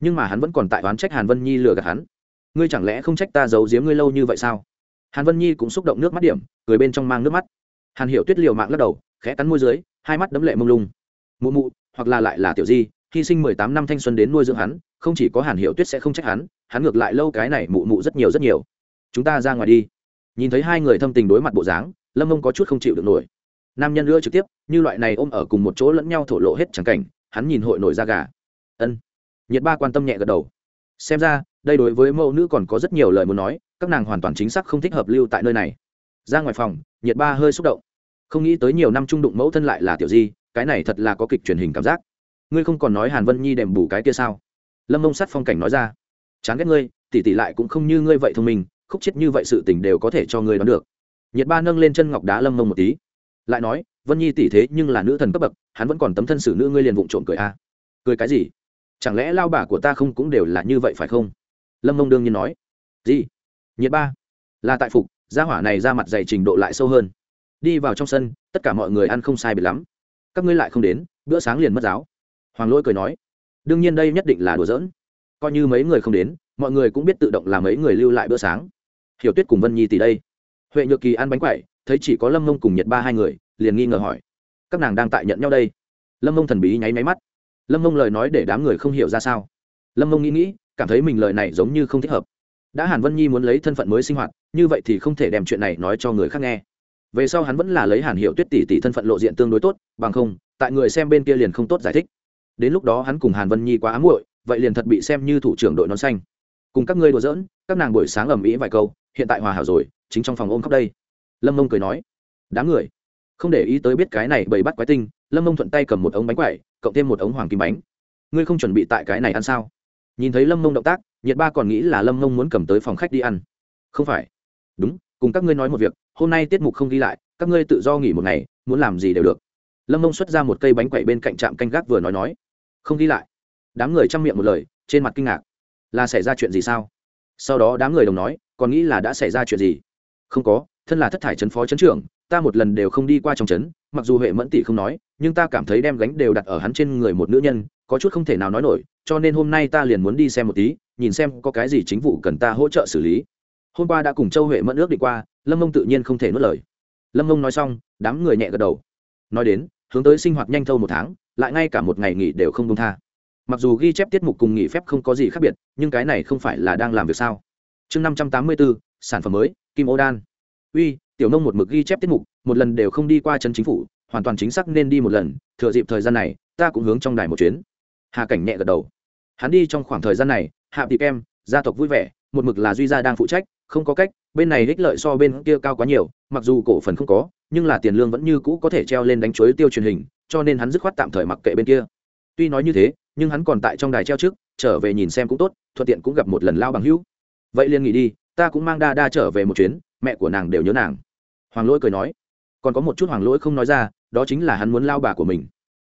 Nhưng mà hắn vẫn còn tại oán trách hàn vân nhi lừa gạt hắn. Ngươi chẳng lẽ không trách ta giấu giếm ngươi lâu như vậy sao? Hàn vân nhi cũng xúc động nước mắt điểm, cười bên trong mang nước mắt. Hàn hiểu tuyết liều mạng lắc đầu, khẽ cắn môi dưới, hai mắt đấm lệ mông lung. Mụ mụ, hoặc là lại là tiểu di, hy sinh mười tám năm thanh xuân đến nuôi dưỡng hắn, không chỉ có hàn hiểu tuyết sẽ không trách hắn hắn ngược lại lâu cái này mụ mụ rất nhiều rất nhiều. Chúng ta ra ngoài đi. Nhìn thấy hai người thâm tình đối mặt bộ dáng, lâm mông có chút không chịu được nổi. Nam nhân đưa trực tiếp, như loại này ôm ở cùng một chỗ lẫn nhau thổ lộ hết chẳng cảnh, hắn nhìn hội nổi da gà. Ân. Nhiệt ba quan tâm nhẹ gật đầu. Xem ra, đây đối với mẫu nữ còn có rất nhiều lời muốn nói các nàng hoàn toàn chính xác không thích hợp lưu tại nơi này. Ra ngoài phòng, nhiệt ba hơi xúc động. Không nghĩ tới nhiều năm trung đụng mẫu thân lại là tiểu di, cái này thật là có kịch truyền hình cảm giác. Ngươi không còn nói hàn vân nhi đèm bù cái kia sao? Lâm mông sắt phong cảnh nói ra. Chán ghét ngươi tỉ tỉ lại cũng không như ngươi vậy thông minh, khúc chết như vậy sự tình đều có thể cho ngươi đoán được. Nhiệt ba nâng lên chân ngọc đá lâm mông một tí. Lại nói, vân nhi tỷ thế nhưng là nữ thần cấp bậc, hắn vẫn còn tấm thân xử nữ ngươi liền vụng trộm cười a. À. cười cái gì? Chẳng lẽ lao bà của ta không cũng đều là như vậy phải không? Lâm mông đương nhiên nói. Gì? Nhiệt ba. Là tại phục, gia hỏa này ra mặt dày trình độ lại sâu hơn. Đi vào trong sân, tất cả mọi người ăn không sai biệt lắm. Các ngươi lại không đến, bữa sáng liền mất giáo. Hoàng lỗi cười nói, đương nhiên đây nhất định là đùa giỡn. Coi như mấy người không đến, mọi người cũng biết tự động làm mấy người lưu lại bữa sáng. Hiểu tuyết cùng vân nhi tỷ đây. Huệ nhược kỳ ăn bánh quậy thấy chỉ có lâm mông cùng nhiệt ba hai người, liền nghi ngờ hỏi, các nàng đang tại nhận nhau đây? Lâm mông thần bí nháy máy mắt. Lâm mông lời nói để đám người không hiểu ra sao. Lâm mông nghĩ nghĩ, cảm thấy mình lời này giống như không thích hợp đã hàn vân nhi muốn lấy thân phận mới sinh hoạt, như vậy thì không thể đem chuyện này nói cho người khác nghe. Về sau hắn vẫn là lấy hàn hiệu tuyết tỷ tỷ thân phận lộ diện tương đối tốt, bằng không, tại người xem bên kia liền không tốt giải thích. Đến lúc đó hắn cùng hàn vân nhi quá ám muội, vậy liền thật bị xem như thủ trưởng đội nón xanh. Cùng các ngươi đùa giỡn, các nàng buổi sáng ầm ĩ vài câu, hiện tại hòa hảo rồi, chính trong phòng ôm khóc đây. Lâm mông cười nói, đám người, không để ý tới biết cái này bầy bắt quái tinh. Lâm mông thuận tay cầm một ống bánh quẩy, cộng thêm một ống hoàng kim bánh. Ngươi không chuẩn bị tại cái này ăn sao? Nhìn thấy lâm mông động tác nhiệt ba còn nghĩ là lâm mông muốn cầm tới phòng khách đi ăn. Không phải. Đúng, cùng các ngươi nói một việc, hôm nay tiết mục không ghi lại, các ngươi tự do nghỉ một ngày, muốn làm gì đều được. Lâm mông xuất ra một cây bánh quẩy bên cạnh trạm canh gác vừa nói nói. Không ghi lại. Đám người chăm miệng một lời, trên mặt kinh ngạc. Là xảy ra chuyện gì sao? Sau đó đám người đồng nói, còn nghĩ là đã xảy ra chuyện gì? Không có, thân là thất thải trấn phó trấn trưởng, ta một lần đều không đi qua trong trấn mặc dù hệ mẫn tỷ không nói, nhưng ta cảm thấy đem gánh đều đặt ở hắn trên người một nữ nhân, có chút không thể nào nói nổi, cho nên hôm nay ta liền muốn đi xem một tí nhìn xem có cái gì chính vụ cần ta hỗ trợ xử lý. Hôm qua đã cùng châu huệ mẫn ước đi qua, lâm mông tự nhiên không thể nuốt lời. Lâm mông nói xong, đám người nhẹ gật đầu. Nói đến, hướng tới sinh hoạt nhanh thâu một tháng, lại ngay cả một ngày nghỉ đều không công tha. Mặc dù ghi chép tiết mục cùng nghỉ phép không có gì khác biệt, nhưng cái này không phải là đang làm việc sao? Chương năm trăm tám mươi bốn sản phẩm mới, kim ô đan. Uy, tiểu nông một mực ghi chép tiết mục, một lần đều không đi qua chân chính phủ, hoàn toàn chính xác nên đi một lần, thừa dịp thời gian này, ta cũng hướng trong đài một chuyến. Hà cảnh nhẹ gật đầu. Hắn đi trong khoảng thời gian này hạ tịp em gia tộc vui vẻ, một mực là duy gia đang phụ trách, không có cách, bên này ích lợi so bên kia cao quá nhiều, mặc dù cổ phần không có, nhưng là tiền lương vẫn như cũ có thể treo lên đánh chuối tiêu truyền hình, cho nên hắn dứt khoát tạm thời mặc kệ bên kia. Tuy nói như thế, nhưng hắn còn tại trong đài treo trước, trở về nhìn xem cũng tốt, thuận tiện cũng gặp một lần lao bằng hữu. Vậy liền nghỉ đi, ta cũng mang đa đa trở về một chuyến, mẹ của nàng đều nhớ nàng. Hoàng lỗi cười nói. Còn có một chút hoàng lỗi không nói ra, đó chính là hắn muốn lao bà của mình.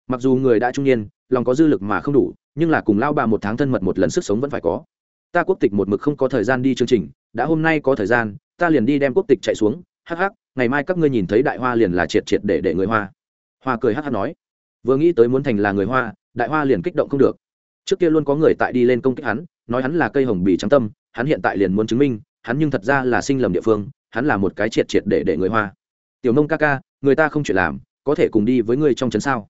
Mặc dù người đã trung niên, lòng có dư lực mà không đủ nhưng là cùng lao bà một tháng thân mật một lần sức sống vẫn phải có. Ta quốc tịch một mực không có thời gian đi chương trình, đã hôm nay có thời gian, ta liền đi đem quốc tịch chạy xuống, hắc hắc, ngày mai các ngươi nhìn thấy đại hoa liền là triệt triệt để để người hoa. Hoa cười hắc hắc nói. Vừa nghĩ tới muốn thành là người hoa, đại hoa liền kích động không được. Trước kia luôn có người tại đi lên công kích hắn, nói hắn là cây hồng bì trắng tâm, hắn hiện tại liền muốn chứng minh, hắn nhưng thật ra là sinh lầm địa phương, hắn là một cái triệt triệt để để người hoa. Tiểu nông ca ca, người ta không chuyện làm, có thể cùng đi với ngươi trong trấn sao?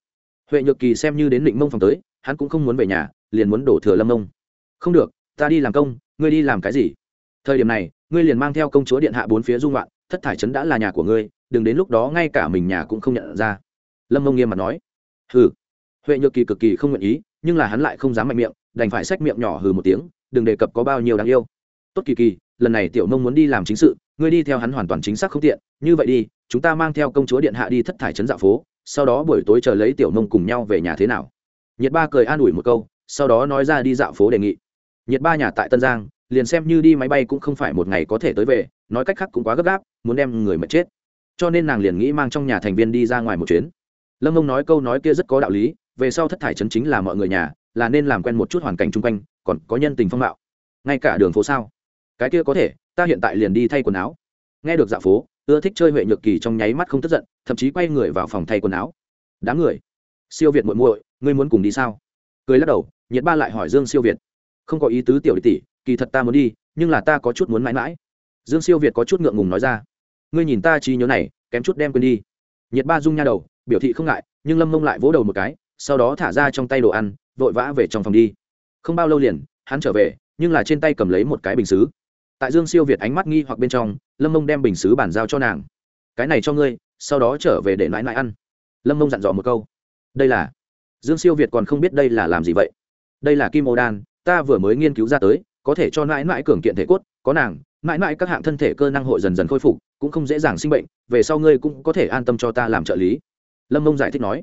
Huệ nhược kỳ xem như đến định mông phòng tới hắn cũng không muốn về nhà, liền muốn đổ thừa lâm ông. không được, ta đi làm công, ngươi đi làm cái gì? Thời điểm này, ngươi liền mang theo công chúa điện hạ bốn phía dung loạn thất thải trấn đã là nhà của ngươi, đừng đến lúc đó ngay cả mình nhà cũng không nhận ra. Lâm mông nghiêm mặt nói. Hừ, huệ nhược kỳ cực kỳ không nguyện ý, nhưng là hắn lại không dám mạnh miệng, đành phải xách miệng nhỏ hừ một tiếng, đừng đề cập có bao nhiêu đáng yêu. Tốt kỳ kỳ, lần này tiểu mông muốn đi làm chính sự, ngươi đi theo hắn hoàn toàn chính xác không tiện, như vậy đi, chúng ta mang theo công chúa điện hạ đi thất thải trấn dạo phố, sau đó buổi tối chờ lấy tiểu mông cùng nhau về nhà thế nào? Nhiệt ba cười an ủi một câu, sau đó nói ra đi dạo phố đề nghị. Nhiệt ba nhà tại tân giang, liền xem như đi máy bay cũng không phải một ngày có thể tới về, nói cách khác cũng quá gấp gáp, muốn đem người mệt chết. Cho nên nàng liền nghĩ mang trong nhà thành viên đi ra ngoài một chuyến. Lâm mông nói câu nói kia rất có đạo lý, về sau thất thải chấn chính là mọi người nhà, là nên làm quen một chút hoàn cảnh chung quanh, còn có nhân tình phong mạo ngay cả đường phố sao? Cái kia có thể, ta hiện tại liền đi thay quần áo. Nghe được dạo phố, ưa thích chơi huệ nhược kỳ trong nháy mắt không tức giận, thậm chí quay người vào phòng thay quần áo. Đám người. Siêu việt muội muội ngươi muốn cùng đi sao? Cười lắc đầu, nhiệt ba lại hỏi dương siêu việt. Không có ý tứ tiểu tỷ, kỳ thật ta muốn đi, nhưng là ta có chút muốn mãi mãi. Dương siêu việt có chút ngượng ngùng nói ra. Ngươi nhìn ta trí nhớ này, kém chút đem quên đi. Nhiệt ba rung nha đầu, biểu thị không ngại, nhưng lâm mông lại vỗ đầu một cái, sau đó thả ra trong tay đồ ăn, vội vã về trong phòng đi. Không bao lâu liền, hắn trở về, nhưng là trên tay cầm lấy một cái bình xứ. Tại dương siêu việt ánh mắt nghi hoặc bên trong, lâm mông đem bình xứ bàn giao cho nàng. Cái này cho ngươi, sau đó trở về để mãi mãi ăn. Lâm mông dặn dò một câu. Đây là dương siêu việt còn không biết đây là làm gì vậy. Đây là kim ô đan, ta vừa mới nghiên cứu ra tới, có thể cho mãi mãi cường kiện thể cốt, có nàng, mãi mãi các hạng thân thể cơ năng hội dần dần khôi phục, cũng không dễ dàng sinh bệnh, về sau ngươi cũng có thể an tâm cho ta làm trợ lý. Lâm mông giải thích nói.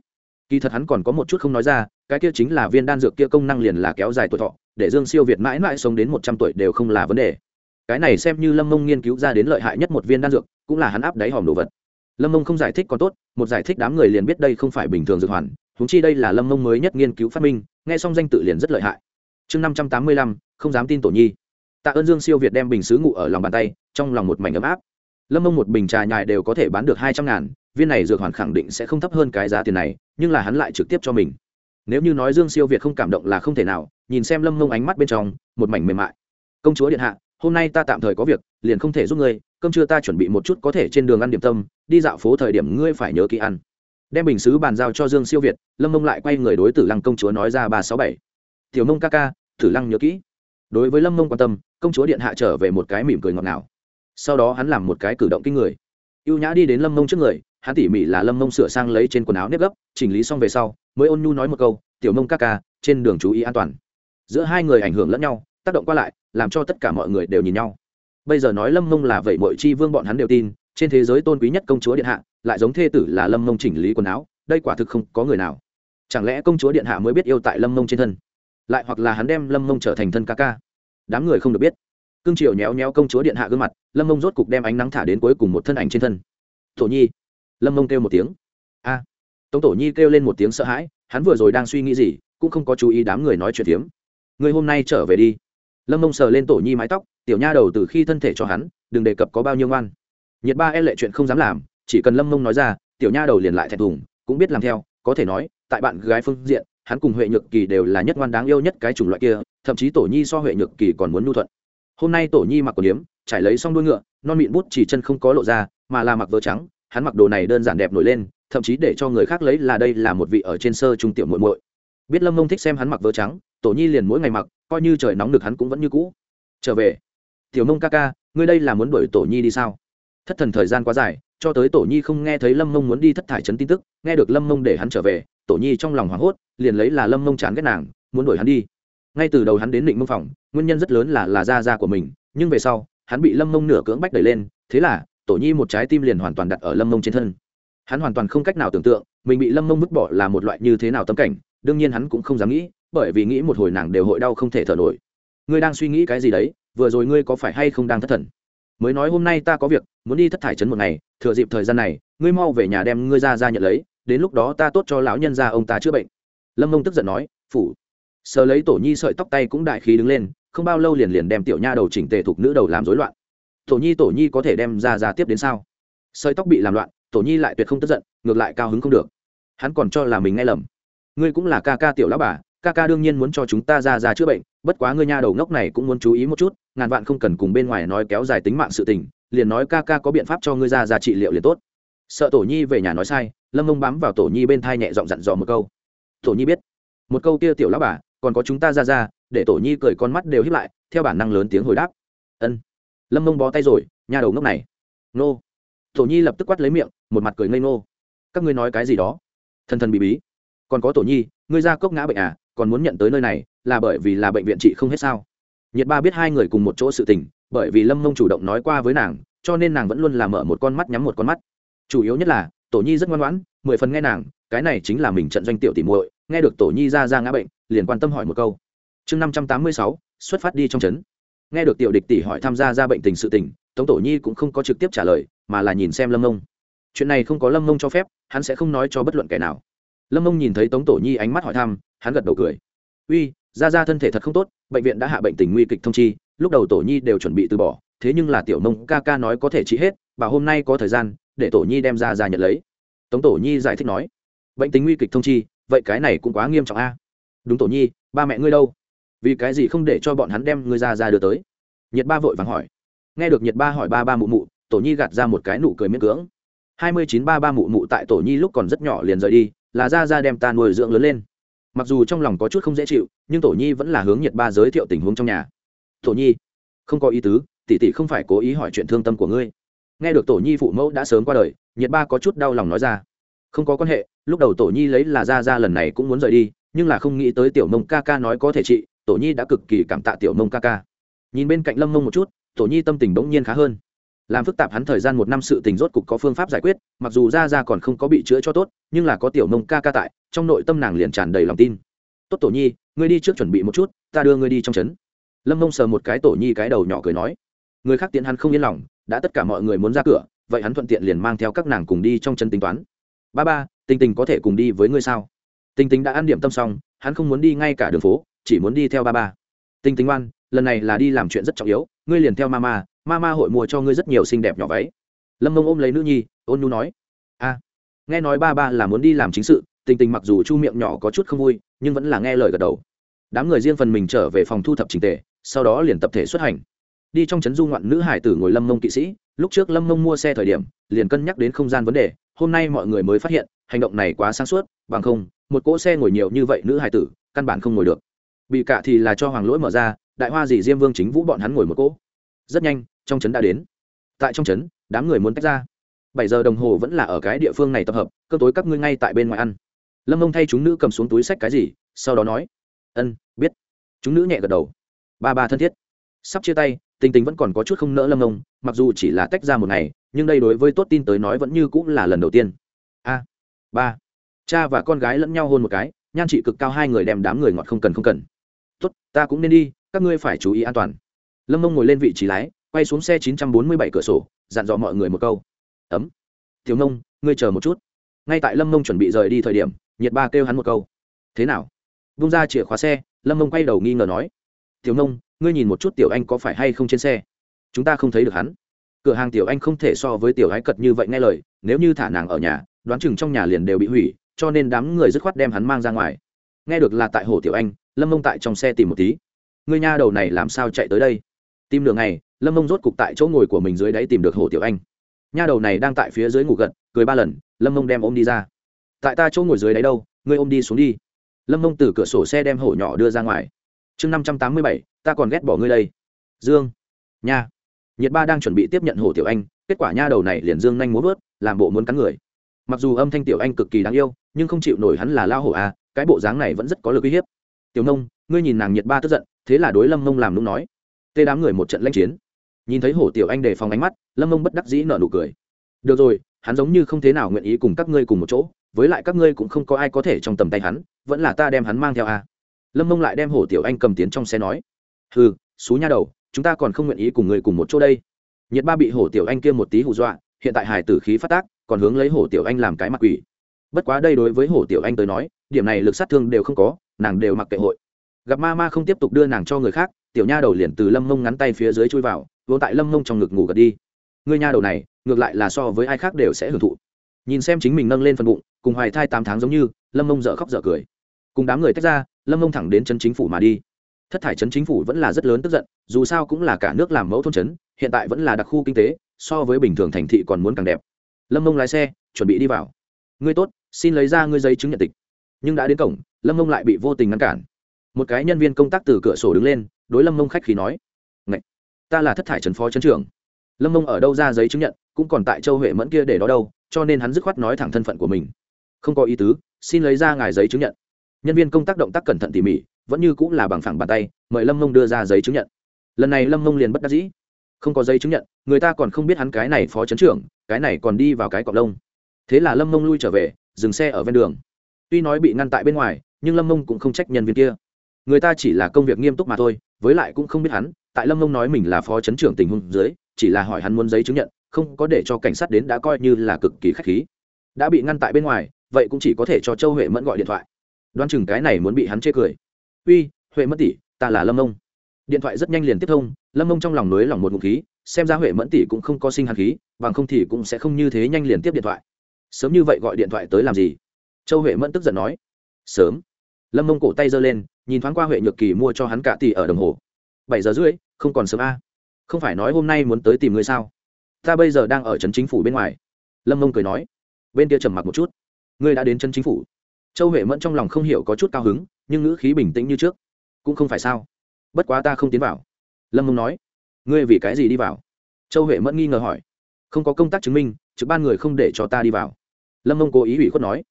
Kỳ thật hắn còn có một chút không nói ra, cái kia chính là viên đan dược kia công năng liền là kéo dài tuổi thọ, để dương siêu việt mãi mãi sống đến một trăm tuổi đều không là vấn đề. Cái này xem như lâm mông nghiên cứu ra đến lợi hại nhất một viên đan dược, cũng là hắn áp đáy hòm đồ vật. Lâm mông không giải thích còn tốt, một giải thích đám người liền biết đây không phải bình thường dược hoàn huống chi đây là lâm mông mới nhất nghiên cứu phát minh, nghe xong danh tự liền rất lợi hại. Chương năm trăm tám mươi lăm, không dám tin tổ nhi. Tạ ơn dương siêu việt đem bình xứ ngụ ở lòng bàn tay, trong lòng một mảnh ấm áp. Lâm mông một bình trà nhài đều có thể bán được hai trăm ngàn, viên này dược hoàn khẳng định sẽ không thấp hơn cái giá tiền này, nhưng là hắn lại trực tiếp cho mình. Nếu như nói dương siêu việt không cảm động là không thể nào, nhìn xem lâm mông ánh mắt bên trong, một mảnh mềm mại. Công chúa điện hạ, hôm nay ta tạm thời có việc, liền không thể giúp ngươi, cơm trưa ta chuẩn bị một chút có thể trên đường ăn điểm tâm, đi dạo phố thời điểm ngươi phải nhớ kỹ ăn đem bình xứ bàn giao cho dương siêu việt, lâm mông lại quay người đối tử lăng công chúa nói ra ba sáu bảy. Tiểu mông ca ca, tử lăng nhớ kỹ. Đối với lâm mông quan tâm, công chúa điện hạ trở về một cái mỉm cười ngọt ngào. Sau đó hắn làm một cái cử động kinh người. Y ê u nhã đi đến lâm mông trước người, hắn tỉ mỉ là lâm mông sửa sang lấy trên quần áo nếp gấp, chỉnh lý xong về sau, mới ôn nhu nói một câu, tiểu mông ca ca, trên đường chú ý an toàn. Giữa hai người ảnh hưởng lẫn nhau, tác động qua lại, làm cho tất cả mọi người đều nhìn nhau. Bây giờ nói lâm mông là vậy, mọi chi vương bọn hắn đều tin trên thế giới tôn quý nhất công chúa điện hạ, lại giống thê tử là lâm mông chỉnh lý quần áo, đây quả thực không có người nào. Chẳng lẽ công chúa điện hạ mới biết yêu tại lâm mông trên thân? Lại hoặc là hắn đem lâm mông trở thành thân ca ca? Đám người không được biết. Cương triều nhéo nhéo công chúa điện hạ gương mặt, lâm mông rốt cục đem ánh nắng thả đến cuối cùng một thân ảnh trên thân. Thổ nhi. Lâm mông kêu một tiếng. A. À. tống tổ nhi kêu lên một tiếng sợ hãi, hắn vừa rồi đang suy nghĩ gì, cũng không có chú ý đám người nói chuyện tiếng người hôm nay trở về đi. Lâm mông sờ lên tổ nhi mái tóc, tiểu nha đầu từ khi thân thể cho hắn, đừng đề cập có bao nhiêu ngoan nhiệt ba e lệ chuyện không dám làm, chỉ cần lâm mông nói ra, tiểu nha đầu liền lại thẹn thùng, cũng biết làm theo, có thể nói, tại bạn gái phương diện, hắn cùng huệ nhược kỳ đều là nhất ngoan đáng yêu nhất cái chủng loại kia, thậm chí tổ nhi so huệ nhược kỳ còn muốn nhu thuận. Hôm nay tổ nhi mặc quần điếm trải lấy xong đuôi ngựa, non mịn bút chỉ chân không có lộ ra, mà là mặc vớ trắng, hắn mặc đồ này đơn giản đẹp nổi lên, thậm chí để cho người khác lấy là đây là một vị ở trên sơ trung tiểu muội muội. Biết lâm mông thích xem hắn mặc vớ trắng, tổ nhi liền mỗi ngày mặc, coi như trời nóng được hắn cũng vẫn như cũ. Trở về. Tiểu mông ca ca, ngươi đây là muốn đuổi tổ nhi đi sao? Thất thần thời gian quá dài, cho tới tổ nhi không nghe thấy lâm mông muốn đi thất thải chấn tin tức, nghe được lâm mông để hắn trở về, tổ nhi trong lòng hoảng hốt, liền lấy là lâm mông chán ghét nàng, muốn đuổi hắn đi. Ngay từ đầu hắn đến định mông phòng, nguyên nhân rất lớn là là da da của mình, nhưng về sau, hắn bị lâm mông nửa cưỡng bách đẩy lên, thế là, tổ nhi một trái tim liền hoàn toàn đặt ở lâm mông trên thân. Hắn hoàn toàn không cách nào tưởng tượng, mình bị lâm mông vứt bỏ là một loại như thế nào tâm cảnh, đương nhiên hắn cũng không dám nghĩ, bởi vì nghĩ một hồi nàng đều hội đau không thể thở nổi. Ngươi đang suy nghĩ cái gì đấy? Vừa rồi ngươi có phải hay không đang thất thần? Mới nói hôm nay ta có việc, muốn đi thất thải trấn một ngày, thừa dịp thời gian này, ngươi mau về nhà đem ngươi ra ra nhận lấy, đến lúc đó ta tốt cho lão nhân ra ông ta chữa bệnh. Lâm mông tức giận nói, phủ. Sờ lấy tổ nhi sợi tóc tay cũng đại khí đứng lên, không bao lâu liền liền đem tiểu nha đầu chỉnh tề thục nữ đầu làm rối loạn. Tổ nhi tổ nhi có thể đem ra ra tiếp đến sao? Sợi tóc bị làm loạn, tổ nhi lại tuyệt không tức giận, ngược lại cao hứng không được. Hắn còn cho là mình nghe lầm. Ngươi cũng là ca ca tiểu lão bà ca ca đương nhiên muốn cho chúng ta ra ra chữa bệnh, bất quá ngươi nha đầu ngốc này cũng muốn chú ý một chút, ngàn vạn không cần cùng bên ngoài nói kéo dài tính mạng sự tình, liền nói ca ca có biện pháp cho ngươi ra ra trị liệu liền tốt. Sợ tổ nhi về nhà nói sai, lâm mông bám vào tổ nhi bên thai nhẹ giọng dặn dò một câu. Tổ nhi biết. Một câu kia tiểu lão bà, còn có chúng ta ra ra, để tổ nhi cười con mắt đều hiếp lại, theo bản năng lớn tiếng hồi đáp. Ân. Lâm mông bó tay rồi nhà đầu ngốc này. Nô. Tổ nhi lập tức quát lấy miệng, một mặt cười ngây nô các ngươi nói cái gì đó? Thần thần bị bí. Còn có tổ nhi, ngươi ra cốc ngã bệnh à? Còn muốn nhận tới nơi này, là bởi vì là bệnh viện trị không hết sao? Nhiệt ba biết hai người cùng một chỗ sự tình, bởi vì lâm mông chủ động nói qua với nàng, cho nên nàng vẫn luôn làm mở một con mắt nhắm một con mắt. Chủ yếu nhất là, tổ nhi rất ngoan ngoãn, mười phần nghe nàng, cái này chính là mình trận doanh tiểu tìm muội, nghe được tổ nhi ra ra ngã bệnh, liền quan tâm hỏi một câu. Chương năm trăm tám mươi sáu, xuất phát đi trong trấn. Nghe được tiểu địch tỷ hỏi tham gia ra bệnh tình sự tình, tống tổ nhi cũng không có trực tiếp trả lời, mà là nhìn xem lâm mông. Chuyện này không có lâm mông cho phép, hắn sẽ không nói cho bất luận kẻ nào lâm mông nhìn thấy tống tổ nhi ánh mắt hỏi thăm, hắn gật đầu cười. Uy, ra ra thân thể thật không tốt, bệnh viện đã hạ bệnh tình nguy kịch thông chi, lúc đầu tổ nhi đều chuẩn bị từ bỏ, thế nhưng là tiểu mông ca ca nói có thể trị hết và hôm nay có thời gian, để tổ nhi đem ra ra nhận lấy. Tống tổ nhi giải thích nói. Bệnh tình nguy kịch thông chi, vậy cái này cũng quá nghiêm trọng a. Đúng tổ nhi, ba mẹ ngươi đâu? Vì cái gì không để cho bọn hắn đem ngươi ra ra đưa tới? Nhiệt ba vội vàng hỏi. Nghe được nhiệt ba hỏi ba ba mụ mụ, tổ nhi gạt ra một cái nụ cười miễn cưỡng. Hai mươi chín ba ba mụ mụ tại tổ nhi lúc còn rất nhỏ liền rời đi là ra ra đem ta nuôi dưỡng lớn lên. Mặc dù trong lòng có chút không dễ chịu, nhưng tổ nhi vẫn là hướng nhiệt ba giới thiệu tình huống trong nhà. Tổ nhi, không có ý tứ, tỷ tỷ không phải cố ý hỏi chuyện thương tâm của ngươi. Nghe được tổ nhi phụ mẫu đã sớm qua đời, nhiệt ba có chút đau lòng nói ra. Không có quan hệ, lúc đầu tổ nhi lấy là ra ra lần này cũng muốn rời đi, nhưng là không nghĩ tới tiểu mông ca ca nói có thể trị, tổ nhi đã cực kỳ cảm tạ tiểu mông ca ca. Nhìn bên cạnh lâm mông một chút, tổ nhi tâm tình bỗng nhiên khá hơn làm phức tạp hắn thời gian một năm sự tình rốt cục có phương pháp giải quyết, mặc dù ra ra còn không có bị chữa cho tốt, nhưng là có tiểu mông ca ca tại, trong nội tâm nàng liền tràn đầy lòng tin. Tốt tổ nhi, ngươi đi trước chuẩn bị một chút, ta đưa ngươi đi trong trấn. Lâm mông sờ một cái tổ nhi cái đầu nhỏ cười nói. Người khác tiện hắn không yên lòng, đã tất cả mọi người muốn ra cửa, vậy hắn thuận tiện liền mang theo các nàng cùng đi trong chân tính toán. Ba ba, tình tình có thể cùng đi với ngươi sao? Tình tình đã ăn điểm tâm xong, hắn không muốn đi ngay cả đường phố, chỉ muốn đi theo ba ba. Tình tình ngoan, lần này là đi làm chuyện rất trọng yếu, ngươi liền theo mama ma hội mua cho ngươi rất nhiều xinh đẹp nhỏ váy. Lâm mông ôm lấy nữ nhi, ôn nhu nói, a, nghe nói ba ba là muốn đi làm chính sự, tình tình mặc dù chu miệng nhỏ có chút không vui, nhưng vẫn là nghe lời gật đầu. Đám người riêng phần mình trở về phòng thu thập trình tề, sau đó liền tập thể xuất hành. Đi trong trấn du ngoạn nữ hải tử ngồi lâm mông kỵ sĩ, lúc trước lâm mông mua xe thời điểm, liền cân nhắc đến không gian vấn đề, hôm nay mọi người mới phát hiện, hành động này quá sáng suốt, bằng không, một cỗ xe ngồi nhiều như vậy nữ hải tử, căn bản không ngồi được. Bị cả thì là cho hoàng lỗi mở ra, đại hoa dì diêm vương chính vũ bọn hắn ngồi một cỗ. Rất nhanh trong trấn đã đến. Tại trong trấn, đám người muốn tách ra. Bảy giờ đồng hồ vẫn là ở cái địa phương này tập hợp, cơm tối các ngươi ngay tại bên ngoài ăn. Lâm ông thay chúng nữ cầm xuống túi sách cái gì, sau đó nói, ân, biết. Chúng nữ nhẹ gật đầu. Ba ba thân thiết. Sắp chia tay, tình tình vẫn còn có chút không nỡ lâm ông mặc dù chỉ là tách ra một ngày, nhưng đây đối với tốt tin tới nói vẫn như cũng là lần đầu tiên. A, ba. Cha và con gái lẫn nhau hôn một cái, nhan trị cực cao hai người đem đám người ngọt không cần không cần. Tốt, ta cũng nên đi, các ngươi phải chú ý an toàn. Lâm ông ngồi lên vị trí lái quay xuống xe 947 cửa sổ, dặn dò mọi người một câu. Ấm thiếu nông, ngươi chờ một chút. Ngay tại lâm mông chuẩn bị rời đi thời điểm, nhiệt ba kêu hắn một câu. Thế nào? Vung ra chìa khóa xe, lâm mông quay đầu nghi ngờ nói. Thiếu nông, ngươi nhìn một chút tiểu anh có phải hay không trên xe? Chúng ta không thấy được hắn. Cửa hàng tiểu anh không thể so với tiểu ái cật như vậy nghe lời, nếu như thả nàng ở nhà, đoán chừng trong nhà liền đều bị hủy, cho nên đám người dứt khoát đem hắn mang ra ngoài. Nghe được là tại hồ tiểu anh, lâm mông tại trong xe tìm một tí. Ngươi nha đầu này làm sao chạy tới đây? Tìm đường này lâm mông rốt cục tại chỗ ngồi của mình dưới đáy tìm được hồ tiểu anh. Nha đầu này đang tại phía dưới ngủ gật, cười ba lần, lâm mông đem ôm đi ra. Tại ta chỗ ngồi dưới đáy đâu, ngươi ôm đi xuống đi. Lâm mông từ cửa sổ xe đem hổ nhỏ đưa ra ngoài. Chương năm trăm tám mươi bảy, ta còn ghét bỏ ngươi đây. Dương. Nha. Nhiệt ba đang chuẩn bị tiếp nhận hổ tiểu anh, kết quả nha đầu này liền dương nhanh muốn vớt, làm bộ muốn cắn người. Mặc dù âm thanh tiểu anh cực kỳ đáng yêu, nhưng không chịu nổi hắn là lao hổ à cái bộ dáng này vẫn rất có lực uy hiếp. Tiểu nông, ngươi nhìn nàng nhiệt ba tức giận, thế là đối lâm mông làm nung nói. Tê đám người một trận lanh chiến nhìn thấy hổ tiểu anh đề phòng ánh mắt, lâm mông bất đắc dĩ nở nụ cười. Được rồi, hắn giống như không thế nào nguyện ý cùng các ngươi cùng một chỗ, với lại các ngươi cũng không có ai có thể trong tầm tay hắn, vẫn là ta đem hắn mang theo à. lâm mông lại đem hổ tiểu anh cầm tiến trong xe nói. Hừ, xú nha đầu, chúng ta còn không nguyện ý cùng người cùng một chỗ đây. Nhiệt ba bị hổ tiểu anh kia một tí hù dọa, hiện tại hải tử khí phát tác, còn hướng lấy hổ tiểu anh làm cái mặc quỷ. Bất quá đây đối với hổ tiểu anh tới nói, điểm này lực sát thương đều không có, nàng đều mặc kệ hội gặp ma ma không tiếp tục đưa nàng cho người khác tiểu nha đầu liền từ lâm mông ngắn tay phía dưới chui vào vỗ tại lâm mông trong ngực ngủ gật đi. Người nha đầu này ngược lại là so với ai khác đều sẽ hưởng thụ. Nhìn xem chính mình nâng lên phần bụng cùng hoài thai tám tháng giống như lâm mông dở khóc dở cười. Cùng đám người tách ra lâm mông thẳng đến chân chính phủ mà đi. Thất thải chân chính phủ vẫn là rất lớn tức giận dù sao cũng là cả nước làm mẫu thôn chấn, hiện tại vẫn là đặc khu kinh tế so với bình thường thành thị còn muốn càng đẹp. Lâm mông lái xe chuẩn bị đi vào. Ngươi tốt xin lấy ra ngươi giấy chứng nhận tịch. Nhưng đã đến cổng lâm mông lại bị vô tình ngăn cản một cái nhân viên công tác từ cửa sổ đứng lên, đối lâm mông khách khí nói Ngậy! ta là thất thải trấn phó trấn trưởng. Lâm mông ở đâu ra giấy chứng nhận, cũng còn tại châu huệ mẫn kia để đó đâu, cho nên hắn dứt khoát nói thẳng thân phận của mình. Không có ý tứ, xin lấy ra ngài giấy chứng nhận. Nhân viên công tác động tác cẩn thận tỉ mỉ, vẫn như cũng là bằng phẳng bàn tay, mời lâm mông đưa ra giấy chứng nhận. Lần này lâm mông liền bất đắc dĩ. Không có giấy chứng nhận, người ta còn không biết hắn cái này phó trấn trưởng, cái này còn đi vào cái cọc lông. Thế là lâm mông lui trở về, dừng xe ở ven đường. Tuy nói bị ngăn tại bên ngoài, nhưng lâm mông cũng không trách nhân viên kia người ta chỉ là công việc nghiêm túc mà thôi, với lại cũng không biết hắn, tại lâm mông nói mình là phó chấn trưởng tình huống dưới, chỉ là hỏi hắn muốn giấy chứng nhận, không có để cho cảnh sát đến đã coi như là cực kỳ k h á c h khí. Đã bị ngăn tại bên ngoài, vậy cũng chỉ có thể cho châu huệ mẫn gọi điện thoại. Đoan chừng cái này muốn bị hắn chê cười. Uy, huệ mẫn tỷ, ta là lâm mông điện thoại rất nhanh liền tiếp thông, lâm mông trong lòng nới lòng một ngụ khí, xem ra huệ mẫn tỷ cũng không có sinh hạt khí, bằng không thì cũng sẽ không như thế nhanh liền tiếp điện thoại. Sớm như vậy gọi điện thoại tới làm gì? Châu huệ mẫn tức giận nói. Sớm. Lâm mông cổ tay giơ lên nhìn thoáng qua huệ nhược kỳ mua cho hắn cả tỷ ở đồng hồ. Bảy giờ rưỡi, không còn sớm a. Không phải nói hôm nay muốn tới tìm ngươi sao? Ta bây giờ đang ở trấn chính phủ bên ngoài. Lâm mông cười nói. Bên kia trầm mặc một chút. Ngươi đã đến trấn chính phủ. Châu huệ mẫn trong lòng không hiểu có chút cao hứng, nhưng ngữ khí bình tĩnh như trước. Cũng không phải sao. Bất quá ta không tiến vào. Lâm mông nói. Ngươi vì cái gì đi vào? Châu huệ mẫn nghi ngờ hỏi. Không có công tác chứng minh, trực ban người không để cho ta đi vào. Lâm mông cố ý ủy khuất nói.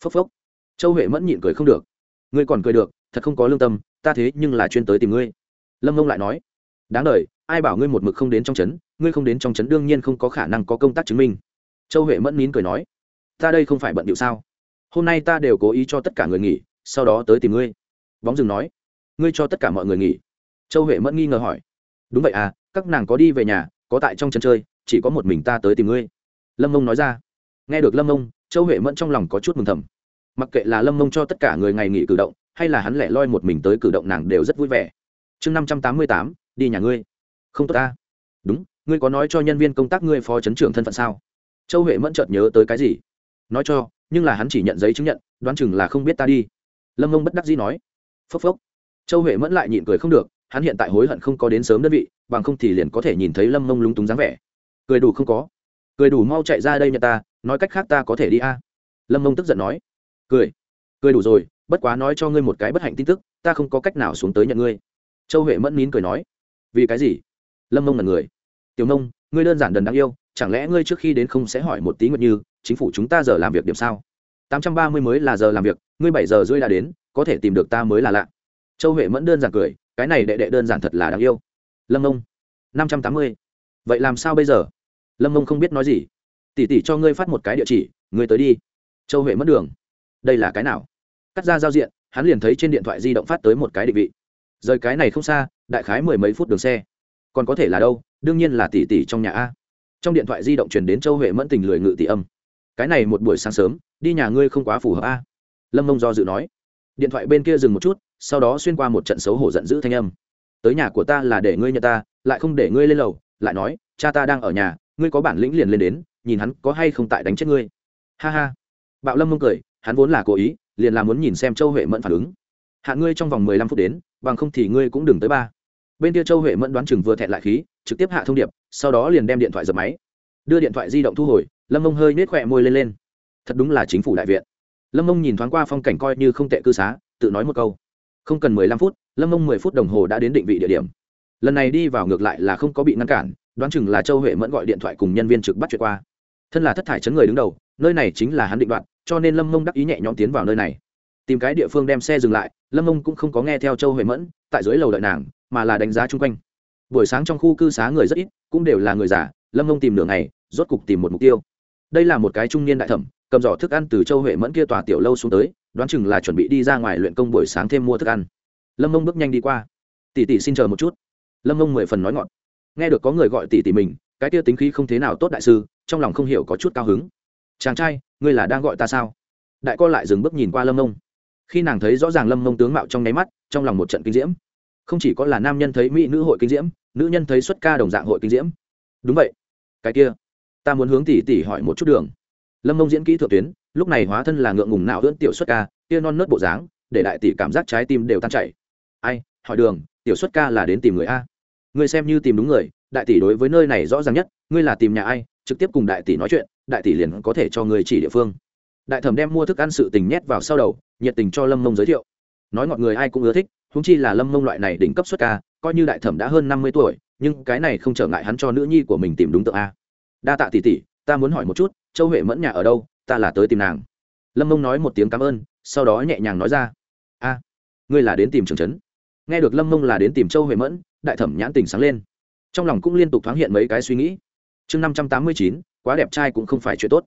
Phốc phốc. Châu huệ mẫn nhịn cười không được. Ngươi còn cười được thật không có lương tâm, ta thế nhưng là chuyên tới tìm ngươi. Lâm mông lại nói, đáng đ ai bảo ngươi một mực không đến trong trấn, ngươi không đến trong trấn đương nhiên không có khả năng có công tác chứng minh. Châu huệ mẫn nín cười nói, ta đây không phải bận điệu sao? Hôm nay ta đều cố ý cho tất cả người nghỉ, sau đó tới tìm ngươi. Bóng rừng nói, ngươi cho tất cả mọi người nghỉ? Châu huệ mẫn nghi ngờ hỏi, đúng vậy à các nàng có đi về nhà, có tại trong trấn chơi, chỉ có một mình ta tới tìm ngươi. Lâm mông nói ra, nghe được lâm mông, châu huệ mẫn trong lòng có chút mừng thầm. Mặc kệ là lâm mông cho tất cả người ngày nghỉ cử động hay là hắn lẻ loi một mình tới cử động nàng đều rất vui vẻ. Chương năm trăm tám mươi tám, đi nhà ngươi. Không tốt ta. Đúng, ngươi có nói cho nhân viên công tác ngươi phó chấn trưởng thân phận sao? Châu huệ mẫn chợt nhớ tới cái gì? Nói cho, nhưng là hắn chỉ nhận giấy chứng nhận, đoán chừng là không biết ta đi. Lâm mông bất đắc dĩ nói. Phốc phốc. Châu huệ mẫn lại nhịn cười không được, hắn hiện tại hối hận không có đến sớm đơn vị, bằng không thì liền có thể nhìn thấy lâm mông lúng túng dáng vẻ. Cười đủ không có. Cười đủ mau chạy ra đây nhận ta, nói cách khác ta có thể đi a. Lâm mông tức giận nói. Cười. Cười đủ rồi bất quá nói cho ngươi một cái bất hạnh tin tức, ta không có cách nào xuống tới nhận ngươi. Châu huệ mẫn nín cười nói. Vì cái gì? Lâm mông là người. Tiểu nông, ngươi đơn giản đần đáng yêu, chẳng lẽ ngươi trước khi đến không sẽ hỏi một tí nguyện như, chính phủ chúng ta giờ làm việc điểm sao? Tám trăm ba mươi mới là giờ làm việc, ngươi bảy giờ rưỡi đã đến, có thể tìm được ta mới là lạ. Châu huệ mẫn đơn giản cười, cái này đệ đệ đơn giản thật là đáng yêu. Lâm mông năm trăm tám mươi. Vậy làm sao bây giờ? Lâm mông không biết nói gì. Tỉ tỉ cho ngươi phát một cái địa chỉ, ngươi tới đi. Châu huệ mất đường. Đây là cái nào? Cắt ra giao diện, hắn liền thấy trên điện thoại di động phát tới một cái định vị. Rời cái này không xa, đại khái mười mấy phút đường xe. Còn có thể là đâu? Đương nhiên là tỷ tỷ trong nhà a. Trong điện thoại di động truyền đến châu huệ mẫn tình lười ngự tỷ âm. Cái này một buổi sáng sớm, đi nhà ngươi không quá phù hợp a. Lâm mông do dự nói. Điện thoại bên kia dừng một chút, sau đó xuyên qua một trận xấu hổ giận dữ thanh âm. Tới nhà của ta là để ngươi nhận ta, lại không để ngươi lên lầu, lại nói, cha ta đang ở nhà, ngươi có bản lĩnh liền lên đến, nhìn hắn có hay không tại đánh chết ngươi. Ha ha. Bạo lâm mông cười, hắn vốn là cố ý liền là muốn nhìn xem châu huệ mẫn phản ứng. Hạ ngươi trong vòng mười lăm phút đến, bằng không thì ngươi cũng đừng tới ba. Bên kia châu huệ mẫn đoán chừng vừa thẹn lại khí, trực tiếp hạ thông điệp, sau đó liền đem điện thoại dập máy. Đưa điện thoại di động thu hồi, lâm mông hơi nết khỏe môi lên lên. Thật đúng là chính phủ đại viện. Lâm mông nhìn thoáng qua phong cảnh coi như không tệ cư xá, tự nói một câu. Không cần mười lăm phút, lâm mông mười phút đồng hồ đã đến định vị địa điểm. Lần này đi vào ngược lại là không có bị ngăn cản, đoán chừng là châu huệ mẫn gọi điện thoại cùng nhân viên trực bắt chuyện qua. Thân là thất thải chấn người đứng đầu, nơi này chính là hắn định đoạn cho nên lâm mông đắc ý nhẹ nhõm tiến vào nơi này tìm cái địa phương đem xe dừng lại lâm mông cũng không có nghe theo châu huệ mẫn tại dưới lầu đợi nàng mà là đánh giá chung quanh buổi sáng trong khu cư xá người rất ít cũng đều là người già lâm mông tìm nửa ngày rốt cục tìm một mục tiêu đây là một cái trung niên đại thẩm cầm giỏ thức ăn từ châu huệ mẫn kia tòa tiểu lâu xuống tới đoán chừng là chuẩn bị đi ra ngoài luyện công buổi sáng thêm mua thức ăn lâm mông bước nhanh đi qua tỷ tỷ xin chờ một chút lâm mông mười phần nói ngọn nghe được có người gọi tỷ tỷ mình cái kia tính khí không thế nào tốt đại sư trong lòng không hiểu có chút cao hứng chàng trai, ngươi là đang gọi ta sao? Đại co lại dừng bước nhìn qua lâm mông khi nàng thấy rõ ràng lâm mông tướng mạo trong nháy mắt, trong lòng một trận kinh diễm. Không chỉ có là nam nhân thấy mỹ nữ hội kinh diễm, nữ nhân thấy xuất ca đồng dạng hội kinh diễm. Đúng vậy. Cái kia, ta muốn hướng tỷ tỷ hỏi một chút đường. Lâm mông diễn kỹ thượng tuyến, lúc này hóa thân là ngượng ngùng nào hơn tiểu xuất ca, kia non nớt bộ dáng, để đại tỷ cảm giác trái tim đều tan chảy. Ai, hỏi đường, tiểu xuất ca là đến tìm người a. Ngươi xem như tìm đúng người, đại tỷ đối với nơi này rõ ràng nhất, ngươi là tìm nhà ai, trực tiếp cùng đại tỷ nói chuyện đại tỷ liền có thể cho người chỉ địa phương. Đại thẩm đem mua thức ăn sự tình nhét vào sau đầu, nhiệt tình cho lâm mông giới thiệu. Nói ngọt người ai cũng ưa thích húng chi là lâm mông loại này đỉnh cấp xuất ca, coi như đại thẩm đã hơn năm mươi tuổi, nhưng cái này không trở ngại hắn cho nữ nhi của mình tìm đúng tượng a. Đa tạ tỷ tỷ, ta muốn hỏi một chút, châu huệ mẫn nhà ở đâu, ta là tới tìm nàng. Lâm mông nói một tiếng cảm ơn, sau đó nhẹ nhàng nói ra. A, ngươi là đến tìm trường trấn. Nghe được lâm mông là đến tìm châu huệ mẫn, đại thẩm nhãn tình sáng lên. Trong lòng cũng liên tục thoáng hiện mấy cái suy nghĩ. Chương năm trăm tám mươi chín quá đẹp trai cũng không phải chuyện tốt.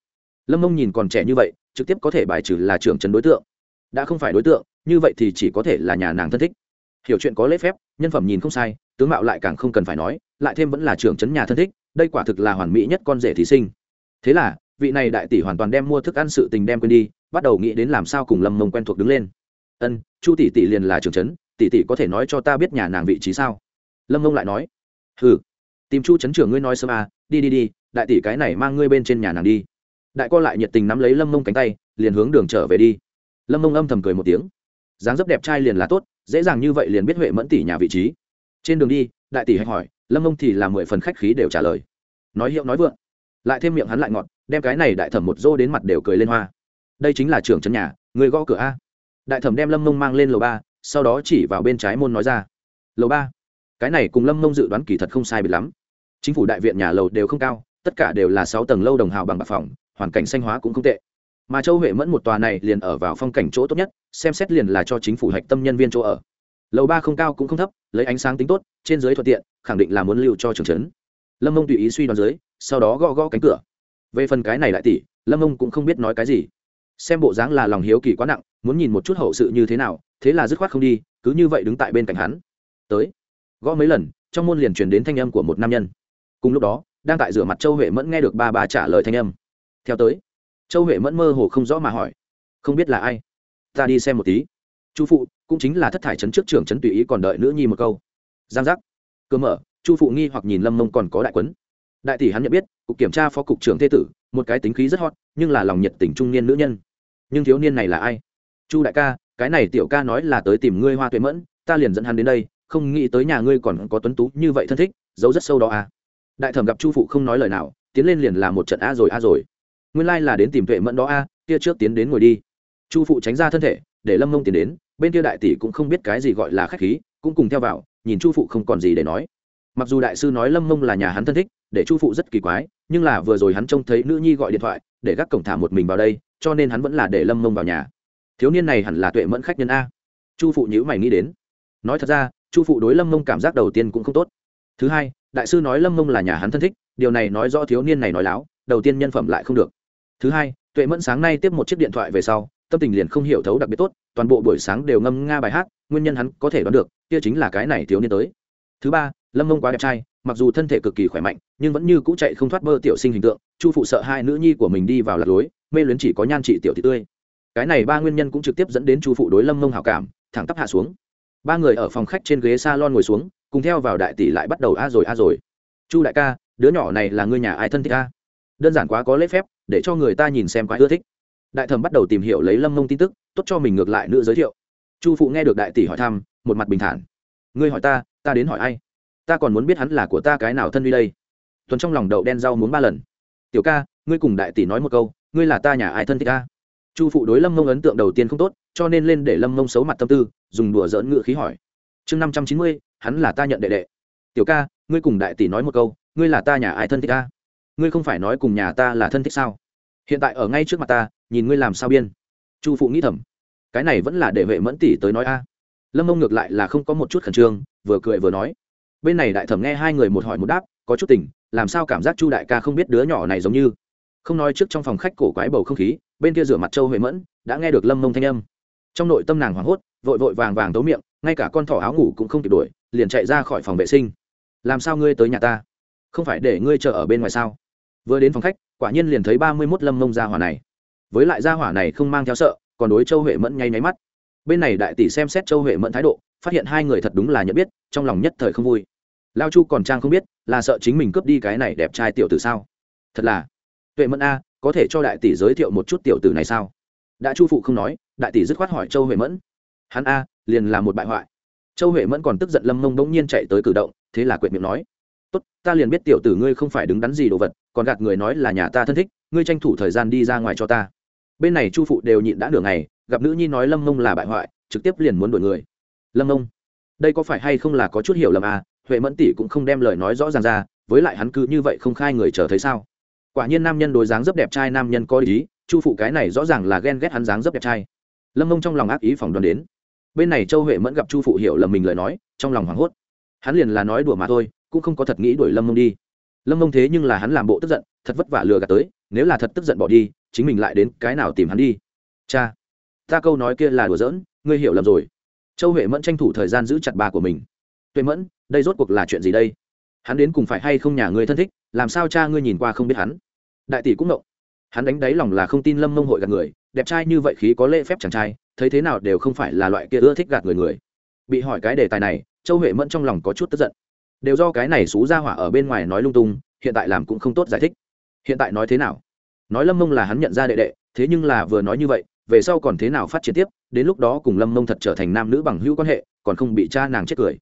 Lâm mông nhìn còn trẻ như vậy, trực tiếp có thể bài trừ là trưởng trấn đối tượng. Đã không phải đối tượng, như vậy thì chỉ có thể là nhà nàng thân thích. Hiểu chuyện có lễ phép, nhân phẩm nhìn không sai, tướng mạo lại càng không cần phải nói, lại thêm vẫn là trưởng trấn nhà thân thích, đây quả thực là hoàn mỹ nhất con rể thí sinh. Thế là, vị này đại tỷ hoàn toàn đem mua thức ăn sự tình đem quên đi, bắt đầu nghĩ đến làm sao cùng lâm mông quen thuộc đứng lên. Ân, chu tỷ tỷ liền là trưởng trấn, tỷ tỷ có thể nói cho ta biết nhà nàng vị trí sao? Lâm mông lại nói ừ tìm chu trấn trưởng ngươi nói sớm à đi đi đi đại tỷ cái này mang ngươi bên trên nhà nàng đi. Đại co lại nhiệt tình nắm lấy lâm mông cánh tay, liền hướng đường trở về đi. Lâm mông âm thầm cười một tiếng. Dáng dấp đẹp trai liền là tốt, dễ dàng như vậy liền biết huệ mẫn tỷ nhà vị trí. Trên đường đi, đại tỷ hãy hỏi, lâm mông thì làm mười phần khách khí đều trả lời. Nói hiệu nói vượng. Lại thêm miệng hắn lại ngọt, đem cái này đại thẩm một rô đến mặt đều cười lên hoa. Đây chính là trưởng chân nhà, người gõ cửa a. Đại thẩm đem lâm mông mang lên lầu ba, sau đó chỉ vào bên trái môn nói ra. Lầu ba? Cái này cùng lâm mông dự đoán kỳ thật không sai biệt lắm. Chính phủ đại viện nhà lầu đều không cao tất cả đều là sáu tầng lâu đồng hào bằng bạc phòng hoàn cảnh xanh hóa cũng không tệ. Mà châu huệ mẫn một tòa này liền ở vào phong cảnh chỗ tốt nhất, xem xét liền là cho chính phủ hạch tâm nhân viên chỗ ở. Lầu ba không cao cũng không thấp, lấy ánh sáng tính tốt, trên dưới thuận tiện, khẳng định là muốn lưu cho trường trấn. Lâm mông tùy ý suy đoán dưới, sau đó gõ gõ cánh cửa. Về phần cái này lại tỷ, lâm mông cũng không biết nói cái gì. Xem bộ dáng là lòng hiếu kỳ quá nặng, muốn nhìn một chút hậu sự như thế nào, thế là dứt khoát không đi, cứ như vậy đứng tại bên cạnh hắn. Tới. Gõ mấy lần, trong môn liền truyền đến thanh âm của một nam nhân. Cùng lúc đó đang tại rửa mặt, châu huệ mẫn nghe được ba bà trả lời thanh âm. Theo tới, châu huệ mẫn mơ hồ không rõ mà hỏi, không biết là ai? Ta đi xem một tí. Chu phụ, cũng chính là thất thải trấn trước trưởng trấn tùy ý còn đợi nữ nhi một câu. Giang giác. Cơ mở. Chu phụ nghi hoặc nhìn lâm mông còn có đại quấn. Đại tỷ hắn nhận biết, cục kiểm tra phó cục trưởng thê tử, một cái tính khí rất hot, nhưng là lòng nhiệt tình trung niên nữ nhân. Nhưng thiếu niên này là ai? Chu đại ca, cái này tiểu ca nói là tới tìm ngươi hoa tuệ mẫn, ta liền dẫn hắn đến đây, không nghĩ tới nhà ngươi còn có tuấn tú như vậy thân thích, giấu rất sâu đó à đại thẩm gặp chu phụ không nói lời nào, tiến lên liền là một trận a rồi a rồi. Nguyên lai là đến tìm tuệ mẫn đó a, kia trước tiến đến ngồi đi. Chu phụ tránh ra thân thể, để lâm mông tiến đến, bên kia đại tỷ cũng không biết cái gì gọi là khách khí, cũng cùng theo vào, nhìn chu phụ không còn gì để nói. Mặc dù đại sư nói lâm mông là nhà hắn thân thích, để chu phụ rất kỳ quái, nhưng là vừa rồi hắn trông thấy nữ nhi gọi điện thoại, để gác cổng thả một mình vào đây, cho nên hắn vẫn là để lâm mông vào nhà. Thiếu niên này hẳn là tuệ mẫn khách nhân a. Chu phụ nhữ mày nghĩ đến. Nói thật ra, chu phụ đối lâm mông cảm giác đầu tiên cũng không tốt. Thứ hai đại sư nói lâm mông là nhà hắn thân thích, điều này nói rõ thiếu niên này nói láo, đầu tiên nhân phẩm lại không được. Thứ hai, tuệ mẫn sáng nay tiếp một chiếc điện thoại về sau, tâm tình liền không hiểu thấu đặc biệt tốt, toàn bộ buổi sáng đều ngâm nga bài hát, nguyên nhân hắn có thể đoán được, kia chính là cái này thiếu niên tới. Thứ ba, lâm mông quá đẹp trai, mặc dù thân thể cực kỳ khỏe mạnh, nhưng vẫn như cũ chạy không thoát bơ tiểu sinh hình tượng, chu phụ sợ hai nữ nhi của mình đi vào lạc lối, mê luyến chỉ có nhan trị tiểu thị tươi. Cái này ba nguyên nhân cũng trực tiếp dẫn đến chu phụ đối lâm mông hảo cảm, thẳng tắp hạ xuống. Ba người ở phòng khách trên ghế s a lon ngồi xuống cùng theo vào đại tỷ lại bắt đầu a rồi a rồi. Chu đại ca, đứa nhỏ này là người nhà ai thân thích a? Đơn giản quá có lễ phép, để cho người ta nhìn xem quá ưa thích. Đại thẩm bắt đầu tìm hiểu lấy lâm mông tin tức, tốt cho mình ngược lại nữ giới thiệu. Chu phụ nghe được đại tỷ hỏi thăm, một mặt bình thản. Ngươi hỏi ta ta đến hỏi ai? Ta còn muốn biết hắn là của ta cái nào thân đi đây? Tuần trong lòng đậu đen rau muốn ba lần. Tiểu ca, ngươi cùng đại tỷ nói một câu, ngươi là ta nhà ai thân thích ca chu phụ đối lâm mông ấn tượng đầu tiên không tốt, cho nên lên để lâm mông xấu mặt tâm tư, dùng đùa dỡn ngựa khí hỏi. Chương năm trăm chín mươi hắn là ta nhận đệ đệ. Tiểu ca, ngươi cùng đại tỷ nói một câu, ngươi là ta nhà ai thân thích ta? Ngươi không phải nói cùng nhà ta là thân thích sao? Hiện tại ở ngay trước mặt ta, nhìn ngươi làm sao biên? Chu phụ nghĩ thầm. Cái này vẫn là để vệ mẫn tỷ tới nói a. Lâm mông ngược lại là không có một chút khẩn trương, vừa cười vừa nói. Bên này đại thẩm nghe hai người một hỏi một đáp, có chút tỉnh, làm sao cảm giác chu đại ca không biết đứa nhỏ này giống như? Không nói trước trong phòng khách cổ quái bầu không khí, bên kia rửa mặt châu huệ mẫn, đã nghe được lâm mông thanh âm. Trong nội tâm nàng hoảng hốt, vội vội vàng vàng tấu miệng, ngay cả con thỏ áo ngủ cũng không kịp đuổi liền chạy ra khỏi phòng vệ sinh. Làm sao ngươi tới nhà ta? Không phải để ngươi chờ ở bên ngoài sao? Vừa đến phòng khách, quả nhiên liền thấy ba mươi mốt lâm mông ra hỏa này. Với lại ra hỏa này không mang theo sợ, còn đối châu huệ mẫn nháy nháy mắt. Bên này đại tỷ xem xét châu huệ mẫn thái độ, phát hiện hai người thật đúng là nhận biết, trong lòng nhất thời không vui. Lao chu còn trang không biết, là sợ chính mình cướp đi cái này đẹp trai tiểu tử sao? Thật là. Tuệ mẫn a, có thể cho đại tỷ giới thiệu một chút tiểu tử này sao? Đã chu phụ không nói, đại tỷ dứt khoát hỏi châu huệ mẫn. Hắn a, liền là một bại hoại châu huệ mẫn còn tức giận lâm mông bỗng nhiên chạy tới cử động, thế là quyệt miệng nói, tốt, ta liền biết tiểu tử ngươi không phải đứng đắn gì đồ vật, còn gạt người nói là nhà ta thân thích, ngươi tranh thủ thời gian đi ra ngoài cho ta. Bên này chu phụ đều nhịn đã nửa ngày, gặp nữ nhi nói lâm mông là bại hoại, trực tiếp liền muốn đuổi người. Lâm mông, đây có phải hay không là có chút hiểu lầm à? Huệ mẫn tỷ cũng không đem lời nói rõ ràng ra, với lại hắn cứ như vậy không khai người chờ thấy sao? Quả nhiên nam nhân đối dáng rất đẹp trai nam nhân có ý, chu phụ cái này rõ ràng là ghen ghét hắn dáng rất đẹp trai. Lâm mông trong lòng ác ý phỏng đoán đến bên này châu huệ mẫn gặp chu phụ hiểu lầm mình lời nói, trong lòng hoảng hốt. Hắn liền là nói đùa mà thôi, cũng không có thật nghĩ đuổi lâm mông đi. Lâm mông thế nhưng là hắn làm bộ tức giận, thật vất vả lừa gạt tới, nếu là thật tức giận bỏ đi, chính mình lại đến cái nào tìm hắn đi? Cha, ta câu nói kia là đùa giỡn, ngươi hiểu lầm rồi. Châu huệ mẫn tranh thủ thời gian giữ chặt bà của mình. Tuệ mẫn, đây rốt cuộc là chuyện gì đây? Hắn đến cùng phải hay không nhà ngươi thân thích, làm sao cha ngươi nhìn qua không biết hắn? Đại tỷ cũng ngộng. Hắn đánh đáy lòng là không tin lâm mông hội gạt người đẹp trai như vậy khí có lễ phép chàng trai, thấy thế nào đều không phải là loại kia ưa thích gạt người người. Bị hỏi cái đề tài này, châu huệ mẫn trong lòng có chút tức giận. Đều do cái này xú ra hỏa ở bên ngoài nói lung tung, hiện tại làm cũng không tốt giải thích. Hiện tại nói thế nào? Nói lâm mông là hắn nhận ra đệ đệ, thế nhưng là vừa nói như vậy, về sau còn thế nào phát triển tiếp, đến lúc đó cùng lâm mông thật trở thành nam nữ bằng hữu quan hệ, còn không bị cha nàng chết cười.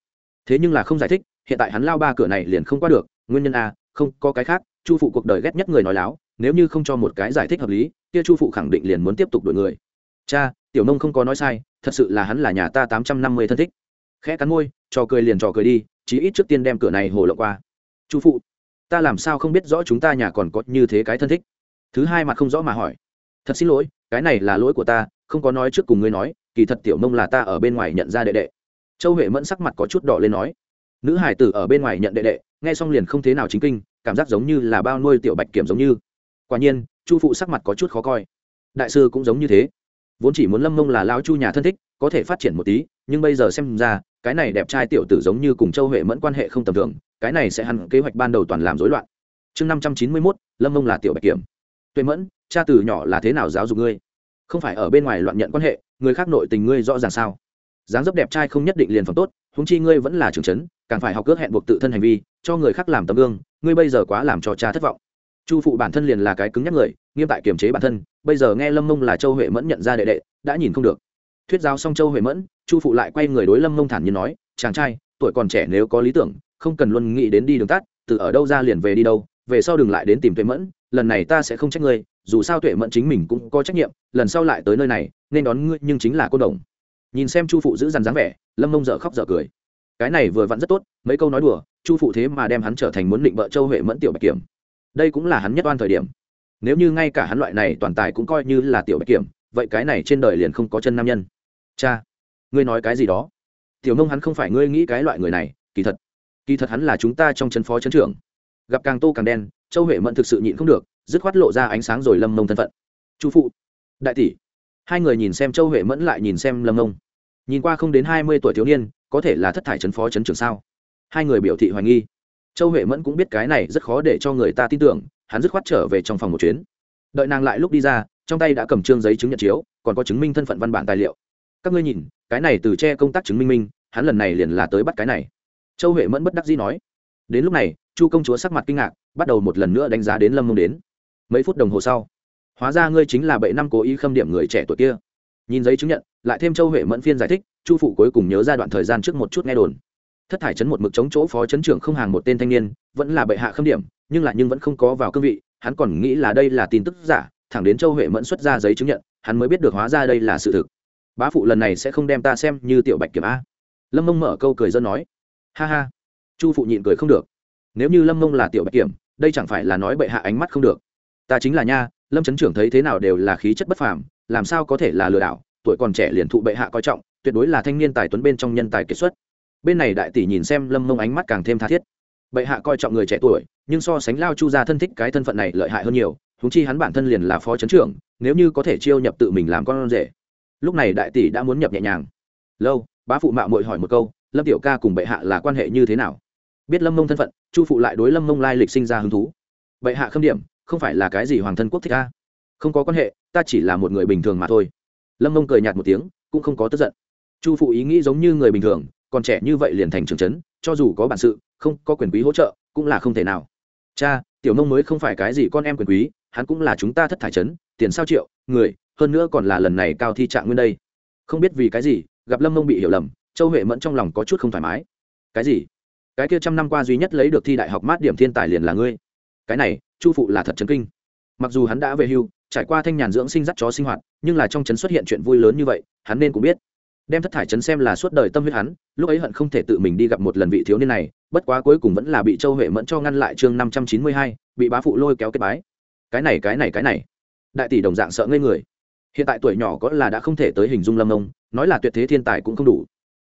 Thế nhưng là không giải thích, hiện tại hắn lao ba cửa này liền không qua được, nguyên nhân a, không có cái khác, chu phụ cuộc đời ghét nhất người nói láo nếu như không cho một cái giải thích hợp lý, kia chu phụ khẳng định liền muốn tiếp tục đổi người. Cha, tiểu nông không có nói sai, thật sự là hắn là nhà ta tám trăm năm mươi thân thích. Khẽ cắn môi, trò cười liền trò cười đi, chí ít trước tiên đem cửa này hồ lộ qua. Chu phụ, ta làm sao không biết rõ chúng ta nhà còn có như thế cái thân thích? Thứ hai mặt không rõ mà hỏi. Thật xin lỗi, cái này là lỗi của ta, không có nói trước cùng ngươi nói, kỳ thật tiểu mông là ta ở bên ngoài nhận ra đệ đệ. Châu huệ mẫn sắc mặt có chút đỏ lên nói. Nữ hải tử ở bên ngoài nhận đệ đệ, nghe xong liền không thế nào chính kinh, cảm giác giống như là bao nuôi tiểu bạch kiểm giống như quả nhiên, chu phụ sắc mặt có chút khó coi. Đại sư cũng giống như thế. Vốn chỉ muốn lâm mông là lao chu nhà thân thích, có thể phát triển một tí, nhưng bây giờ xem ra, cái này đẹp trai tiểu tử giống như cùng châu huệ mẫn quan hệ không tầm thường, cái này sẽ hẳn kế hoạch ban đầu toàn làm rối loạn. Chương năm trăm chín mươi mốt, lâm mông là tiểu bạch kiểm. Tuệ mẫn, cha từ nhỏ là thế nào giáo dục ngươi? Không phải ở bên ngoài loạn nhận quan hệ, người khác nội tình ngươi rõ ràng sao? Dáng dấp đẹp trai không nhất định liền phẩm tốt húng chi ngươi vẫn là trưởng trấn càng phải học cước hẹn buộc tự thân hành vi, cho người khác làm tấm gương, ngươi bây giờ quá làm cho cha thất vọng chu phụ bản thân liền là cái cứng nhắc người, nghiêm tại kiềm chế bản thân, bây giờ nghe lâm mông là châu huệ mẫn nhận ra đệ đệ, đã nhìn không được. Thuyết giáo xong châu huệ mẫn, chu phụ lại quay người đối lâm mông thản nhiên nói, chàng trai, tuổi còn trẻ nếu có lý tưởng, không cần luôn nghĩ đến đi đường tắt, từ ở đâu ra liền về đi đâu, về sau đừng lại đến tìm tuệ mẫn, lần này ta sẽ không trách ngươi, dù sao tuệ mẫn chính mình cũng có trách nhiệm, lần sau lại tới nơi này, nên đón ngươi nhưng chính là cô đồng. Nhìn xem chu phụ giữ dằn dáng vẻ, lâm mông dở khóc dở cười. Cái này vừa vặn rất tốt, mấy câu nói đùa, chu phụ thế mà đem hắn trở thành muốn định vợ châu huệ mẫn tiểu bạch kiểm đây cũng là hắn nhất oan thời điểm. Nếu như ngay cả hắn loại này toàn tài cũng coi như là tiểu bạch kiểm, vậy cái này trên đời liền không có chân nam nhân. Cha, ngươi nói cái gì đó? Tiểu nông hắn không phải ngươi nghĩ cái loại người này, kỳ thật. Kỳ thật hắn là chúng ta trong chân phó chấn trưởng. Gặp càng tô càng đen, châu huệ mẫn thực sự nhịn không được, dứt khoát lộ ra ánh sáng rồi lâm mông thân phận. Chu phụ, đại tỷ. Hai người nhìn xem châu huệ mẫn lại nhìn xem lâm mông nhìn qua không đến hai mươi tuổi thiếu niên, có thể là thất thải trấn phó trấn trưởng sao? Hai người biểu thị hoài nghi châu huệ mẫn cũng biết cái này rất khó để cho người ta tin tưởng, hắn dứt khoát trở về trong phòng một chuyến. Đợi nàng lại lúc đi ra, trong tay đã cầm trương giấy chứng nhận chiếu, còn có chứng minh thân phận văn bản tài liệu. Các ngươi nhìn, cái này từ che công tác chứng minh minh, hắn lần này liền là tới bắt cái này. Châu huệ mẫn bất đắc dĩ nói. Đến lúc này, chu công chúa sắc mặt kinh ngạc, bắt đầu một lần nữa đánh giá đến lâm mông đến. Mấy phút đồng hồ sau, hóa ra ngươi chính là bệ năm cố ý khâm điểm người trẻ tuổi kia. Nhìn giấy chứng nhận, lại thêm châu huệ mẫn phiên giải thích, chu phụ cuối cùng nhớ ra đoạn thời gian trước một chút nghe đồn thất thải chấn một mực chống chỗ phó chấn trưởng không hàng một tên thanh niên, vẫn là bệ hạ khâm điểm, nhưng lại nhưng vẫn không có vào cương vị, hắn còn nghĩ là đây là tin tức giả, thẳng đến châu huệ mẫn xuất ra giấy chứng nhận, hắn mới biết được hóa ra đây là sự thực. Bá phụ lần này sẽ không đem ta xem như tiểu bạch kiểm a. Lâm mông mở câu cười dân nói. Ha ha. Chu phụ nhịn cười không được. Nếu như lâm mông là tiểu bạch kiểm, đây chẳng phải là nói bệ hạ ánh mắt không được. Ta chính là nha, lâm trấn trưởng thấy thế nào đều là khí chất bất phàm, làm sao có thể là lừa đảo, tuổi còn trẻ liền thụ bệ hạ coi trọng, tuyệt đối là thanh niên tài tuấn bên trong nhân tài kiệt xuất bên này đại tỷ nhìn xem lâm mông ánh mắt càng thêm tha thiết. Bệ hạ coi trọng người trẻ tuổi, nhưng so sánh lao chu gia thân thích cái thân phận này lợi hại hơn nhiều húng chi hắn bản thân liền là phó trấn trưởng, nếu như có thể chiêu nhập tự mình làm con rể. Lúc này đại tỷ đã muốn nhập nhẹ nhàng. Lâu, bá phụ mạo mội hỏi một câu, lâm tiểu ca cùng bệ hạ là quan hệ như thế nào? Biết lâm mông thân phận, chu phụ lại đối lâm mông lai lịch sinh ra hứng thú. Bệ hạ khâm điểm, không phải là cái gì hoàng thân quốc thích ca không có quan hệ, ta chỉ là một người bình thường mà thôi. Lâm mông cười nhạt một tiếng, cũng không có tức giận. Chu phụ ý nghĩ giống như người bình thường còn trẻ như vậy liền thành trưởng trấn cho dù có bản sự, không có quyền quý hỗ trợ, cũng là không thể nào. Cha, tiểu nông mới không phải cái gì con em quyền quý, hắn cũng là chúng ta thất thải trấn tiền sao triệu, người, hơn nữa còn là lần này cao thi trạng nguyên đây. Không biết vì cái gì, gặp lâm mông bị hiểu lầm, châu huệ mẫn trong lòng có chút không thoải mái. Cái gì? Cái kia trăm năm qua duy nhất lấy được thi đại học mát điểm thiên tài liền là ngươi. Cái này, chu phụ là thật chấn kinh. Mặc dù hắn đã về hưu, trải qua thanh nhàn dưỡng sinh dắt chó sinh hoạt, nhưng là trong trấn xuất hiện chuyện vui lớn như vậy, hắn nên cũng biết đem thất thải trấn xem là suốt đời tâm huyết hắn, lúc ấy hận không thể tự mình đi gặp một lần vị thiếu niên này, bất quá cuối cùng vẫn là bị châu huệ mẫn cho ngăn lại chương năm trăm chín mươi hai, bị bá phụ lôi kéo kết bái. Cái này cái này cái này. Đại tỷ đồng dạng sợ ngây người. Hiện tại tuổi nhỏ có là đã không thể tới hình dung lâm mông nói là tuyệt thế thiên tài cũng không đủ.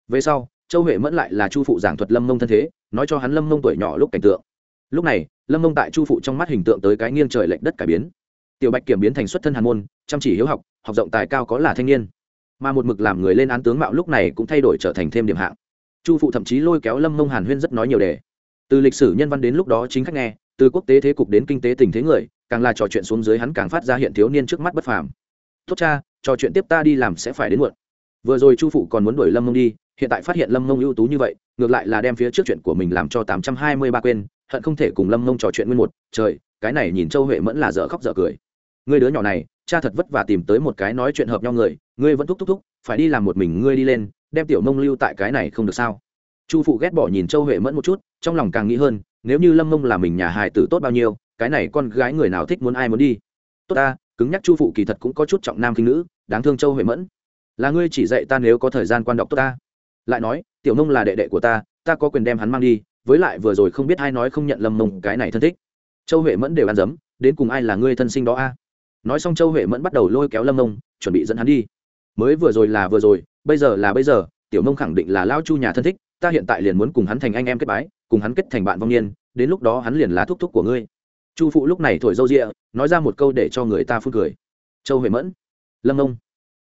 Về sau, châu huệ mẫn lại là chu phụ giảng thuật lâm mông thân thế, nói cho hắn lâm mông tuổi nhỏ lúc cảnh tượng. Lúc này, lâm mông tại chu phụ trong mắt hình tượng tới cái nghiêng trời lệch đất cải biến. Tiểu bạch kiểm biến thành xuất thân hàn môn, chăm chỉ hiếu học học rộng tài cao có là thanh niên mà một mực làm người lên án tướng mạo lúc này cũng thay đổi trở thành thêm điểm hạng. Chu phụ thậm chí lôi kéo lâm mông hàn huyên rất nói nhiều đề. Từ lịch sử nhân văn đến lúc đó chính khách nghe, từ quốc tế thế cục đến kinh tế tình thế người, càng là trò chuyện xuống dưới hắn càng phát ra hiện thiếu niên trước mắt bất phàm. Tốt cha, trò chuyện tiếp ta đi làm sẽ phải đến muộn. Vừa rồi chu phụ còn muốn đuổi lâm mông đi, hiện tại phát hiện lâm mông ưu tú như vậy, ngược lại là đem phía trước chuyện của mình làm cho tám trăm hai mươi ba quên, hận không thể cùng lâm mông trò chuyện nguyên một. Trời, cái này nhìn châu huệ mẫn là dở khóc dở cười. Người đứa nhỏ này cha thật vất vả tìm tới một cái nói chuyện hợp nhau người, ngươi vẫn thúc thúc thúc, phải đi làm một mình ngươi đi lên, đem tiểu mông lưu tại cái này không được sao? Chu phụ ghét bỏ nhìn châu huệ mẫn một chút, trong lòng càng nghĩ hơn, nếu như lâm mông là mình nhà hài tử tốt bao nhiêu, cái này con gái người nào thích muốn ai muốn đi? Tốt ta, cứng nhắc chu phụ kỳ thật cũng có chút trọng nam kinh nữ, đáng thương châu huệ mẫn. Là ngươi chỉ dạy ta nếu có thời gian quan đọc tốt ta. Lại nói, tiểu mông là đệ đệ của ta ta có quyền đem hắn mang đi, với lại vừa rồi không biết ai nói không nhận lâm mông cái này thân thích. Châu huệ mẫn đều ăn dấm, đến cùng ai là ngươi thân sinh đó a? Nói xong châu huệ mẫn bắt đầu lôi kéo lâm mông chuẩn bị dẫn hắn đi. Mới vừa rồi là vừa rồi, bây giờ là bây giờ, tiểu mông khẳng định là lao chu nhà thân thích, ta hiện tại liền muốn cùng hắn thành anh em kết bái, cùng hắn kết thành bạn vong niên, đến lúc đó hắn liền là thúc thúc của ngươi. Chu phụ lúc này thổi râu rịa, nói ra một câu để cho người ta phun cười. Châu huệ mẫn, lâm mông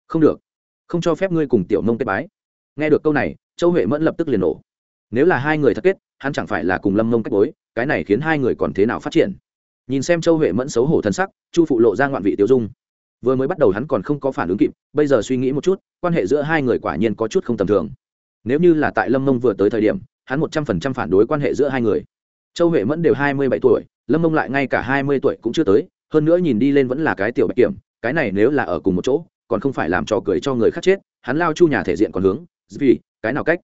không được, không cho phép ngươi cùng tiểu mông kết bái. Nghe được câu này, châu huệ mẫn lập tức liền nổ. Nếu là hai người thật kết, hắn chẳng phải là cùng lâm mông kết bối, cái này khiến hai người còn thế nào phát triển? Nhìn xem châu huệ mẫn xấu hổ thân sắc chu phụ lộ ra ngoạn vị tiêu dung vừa mới bắt đầu hắn còn không có phản ứng kịp bây giờ suy nghĩ một chút quan hệ giữa hai người quả nhiên có chút không tầm thường nếu như là tại lâm mông vừa tới thời điểm hắn một trăm phần trăm phản đối quan hệ giữa hai người châu huệ mẫn đều hai mươi bảy tuổi lâm mông lại ngay cả hai mươi tuổi cũng chưa tới hơn nữa nhìn đi lên vẫn là cái tiểu bạch kiểm cái này nếu là ở cùng một chỗ còn không phải làm trò cười cho người khác chết hắn lao chu nhà thể diện còn hướng vì cái nào cách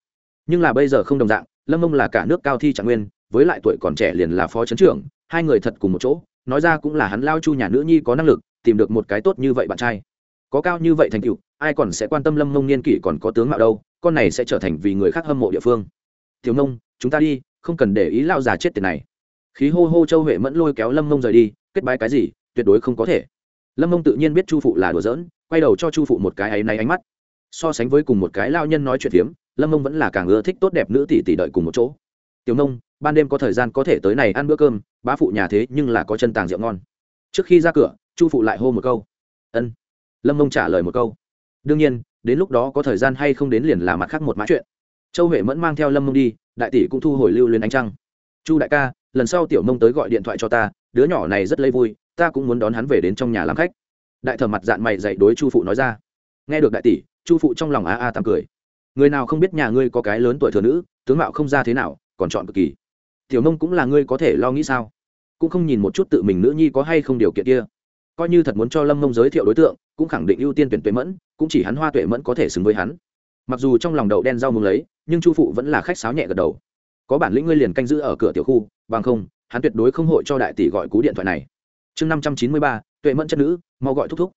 nhưng là bây giờ không đồng dạng lâm mông là cả nước cao thi trạng nguyên với lại tuổi còn trẻ liền là phó trấn trưởng hai người thật cùng một chỗ, nói ra cũng là hắn lao chu nhà nữ nhi có năng lực, tìm được một cái tốt như vậy bạn trai. Có cao như vậy thành tựu, ai còn sẽ quan tâm lâm mông niên kỷ còn có tướng mạo đâu, con này sẽ trở thành vì người khác hâm mộ địa phương. Thiếu nông chúng ta đi, không cần để ý lao già chết tiền này. Khí hô hô châu huệ mẫn lôi kéo lâm mông rời đi, kết bái cái gì, tuyệt đối không có thể. Lâm mông tự nhiên biết chu phụ là đùa giỡn, quay đầu cho chu phụ một cái áy náy ánh mắt. So sánh với cùng một cái lao nhân nói chuyện phiếm, lâm mông vẫn là càng ưa thích tốt đẹp nữ tỷ tỷ đợi cùng một chỗ. Tiểu nông ban đêm có thời gian có thể tới này ăn bữa cơm bá phụ nhà thế nhưng là có chân tàng rượu ngon. Trước khi ra cửa, chu phụ lại hô một câu. Ân. Lâm mông trả lời một câu. Đương nhiên, đến lúc đó có thời gian hay không đến liền là mặt khác một mã chuyện. Châu huệ mẫn mang theo lâm mông đi, đại tỷ cũng thu hồi lưu lên ánh trăng. Chu đại ca, lần sau tiểu mông tới gọi điện thoại cho ta, đứa nhỏ này rất lấy vui, ta cũng muốn đón hắn về đến trong nhà làm khách. Đại thờ mặt dạng mày dạy đối chu phụ nói ra. Nghe được đại tỷ, chu phụ trong lòng a a tạm cười. Người nào không biết nhà ngươi có cái lớn tuổi thừa nữ, tướng mạo không ra thế nào, còn chọn cực kỳ tiểu mông cũng là ngươi có thể lo nghĩ sao? Cũng không nhìn một chút tự mình nữ nhi có hay không điều kiện kia. Coi như thật muốn cho lâm mông giới thiệu đối tượng, cũng khẳng định ưu tiên tuyển tuệ mẫn, cũng chỉ hắn hoa tuệ mẫn có thể xứng với hắn. Mặc dù trong lòng đậu đen rau mừng lấy, nhưng chu phụ vẫn là khách sáo nhẹ gật đầu. Có bản lĩnh ngươi liền canh giữ ở cửa tiểu khu, bằng không, hắn tuyệt đối không hội cho đại tỷ gọi cú điện thoại này. Chương năm trăm chín mươi ba, tuệ mẫn chất nữ, mau gọi thúc thúc.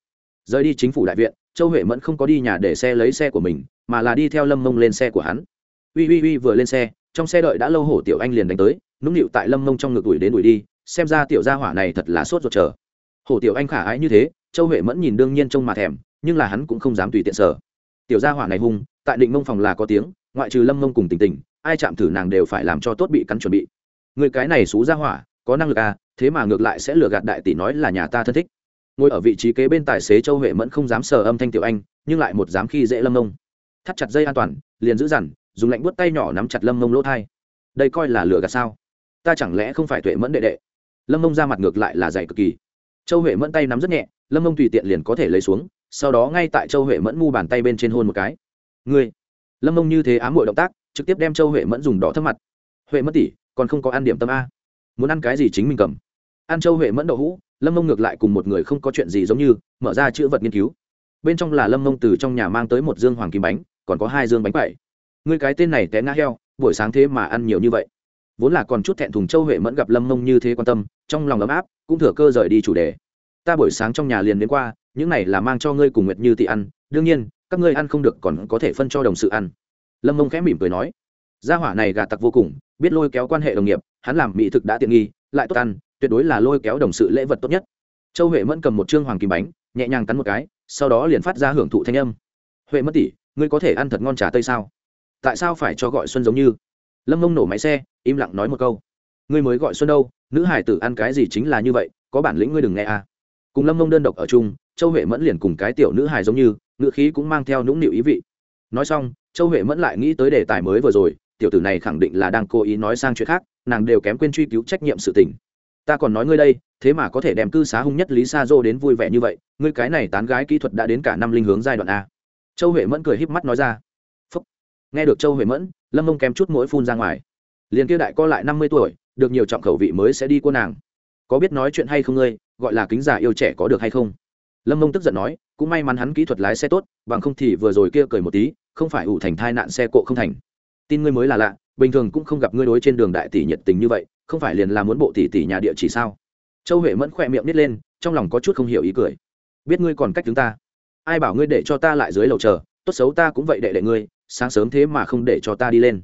Rời đi chính phủ đại viện, châu huệ mẫn không có đi nhà để xe lấy xe của mình, mà là đi theo lâm mông lên xe của hắn. Uy uy uy, vừa lên xe trong xe đợi đã lâu hổ tiểu anh liền đánh tới, nũng nịu tại lâm mông trong ngực đuổi đến đuổi đi, xem ra tiểu gia hỏa này thật là sốt ruột chờ. Hổ tiểu anh khả ái như thế, châu huệ mẫn nhìn đương nhiên trông mà thèm, nhưng là hắn cũng không dám tùy tiện sở tiểu gia hỏa này hung, tại định mông phòng là có tiếng, ngoại trừ lâm mông cùng tình tình, ai chạm thử nàng đều phải làm cho tốt bị cắn chuẩn bị. Người cái này xú gia hỏa, có năng lực à thế mà ngược lại sẽ lừa gạt đại tỷ nói là nhà ta thân thích. Ngồi ở vị trí kế bên tài xế châu huệ mẫn không dám sờ âm thanh tiểu anh, nhưng lại một dám khi dễ lâm mông thắt chặt dây an toàn, liền giữ dằn dùng lạnh buốt tay nhỏ nắm chặt lâm mông lỗ thai. Đây coi là lửa gạt sao? Ta chẳng lẽ không phải tuệ mẫn đệ đệ? Lâm mông ra mặt ngược lại là dày cực kỳ. Châu huệ mẫn tay nắm rất nhẹ, lâm mông tùy tiện liền có thể lấy xuống, sau đó ngay tại châu huệ mẫn mu bàn tay bên trên hôn một cái. Ngươi! Lâm mông như thế ám hội động tác, trực tiếp đem châu huệ mẫn dùng đỏ thấp mặt. Huệ mẫn tỉ còn không có ăn điểm tâm a. Muốn ăn cái gì chính mình cầm. Ăn châu huệ mẫn đậu hũ, lâm mông ngược lại cùng một người không có chuyện gì giống như, mở ra chữ vật nghiên cứu. Bên trong là lâm mông từ trong nhà mang tới một dương hoàng kim bánh, còn có hai dương bánh quậy ngươi cái tên này té ngã heo, buổi sáng thế mà ăn nhiều như vậy. Vốn là còn chút thẹn thùng châu huệ mẫn gặp lâm mông như thế quan tâm, trong lòng ấm áp, cũng thừa cơ rời đi chủ đề. Ta buổi sáng trong nhà liền đến qua, những này là mang cho ngươi cùng nguyệt như tị ăn, đương nhiên, các ngươi ăn không được còn có thể phân cho đồng sự ăn. Lâm mông khẽ mỉm cười nói, gia hỏa này gà tặc vô cùng, biết lôi kéo quan hệ đồng nghiệp, hắn làm mỹ thực đã tiện nghi, lại tốt ăn, tuyệt đối là lôi kéo đồng sự lễ vật tốt nhất. Châu huệ mẫn cầm một chương hoàng kim bánh, nhẹ nhàng cắn một cái, sau đó liền phát ra hưởng thụ thanh âm. Huệ mất tỷ, ngươi có thể ăn thật ngon trà tây sao? Tại sao phải cho gọi xuân giống như? Lâm mông nổ máy xe, im lặng nói một câu. Ngươi mới gọi xuân đâu, nữ hải tử ăn cái gì chính là như vậy, có bản lĩnh ngươi đừng nghe à. Cùng lâm mông đơn độc ở chung, châu huệ mẫn liền cùng cái tiểu nữ hải giống như, ngữ khí cũng mang theo nũng nịu ý vị. Nói xong, châu huệ mẫn lại nghĩ tới đề tài mới vừa rồi, tiểu tử này khẳng định là đang cố ý nói sang chuyện khác, nàng đều kém quên truy cứu trách nhiệm sự tình. Ta còn nói ngươi đây, thế mà có thể đem cư xá hung nhất lý sa dô đến vui vẻ như vậy, ngươi cái này tán gái kỹ thuật đã đến cả năm linh hướng giai đoạn a. Châu huệ mẫn cười híp mắt nói ra nghe được châu huệ mẫn, lâm mông kém chút mỗi phun ra ngoài. Liền kia đại co lại năm mươi tuổi, được nhiều trọng khẩu vị mới sẽ đi cô nàng. Có biết nói chuyện hay không ngươi, gọi là kính giả yêu trẻ có được hay không? Lâm mông tức giận nói, cũng may mắn hắn kỹ thuật lái xe tốt, bằng không thì vừa rồi kia cười một tí, không phải ủ thành thai nạn xe cộ không thành. Tin ngươi mới là lạ, bình thường cũng không gặp ngươi đối trên đường đại tỷ nhiệt tình như vậy, không phải liền là muốn bộ tỷ tỷ nhà địa chỉ sao? Châu huệ mẫn khỏe miệng nít lên, trong lòng có chút không hiểu ý cười. Biết ngươi còn cách chúng ta. Ai bảo ngươi để cho ta lại dưới lầu chờ, tốt xấu ta cũng vậy đệ đệ ngươi sáng sớm thế mà không để cho ta đi lên.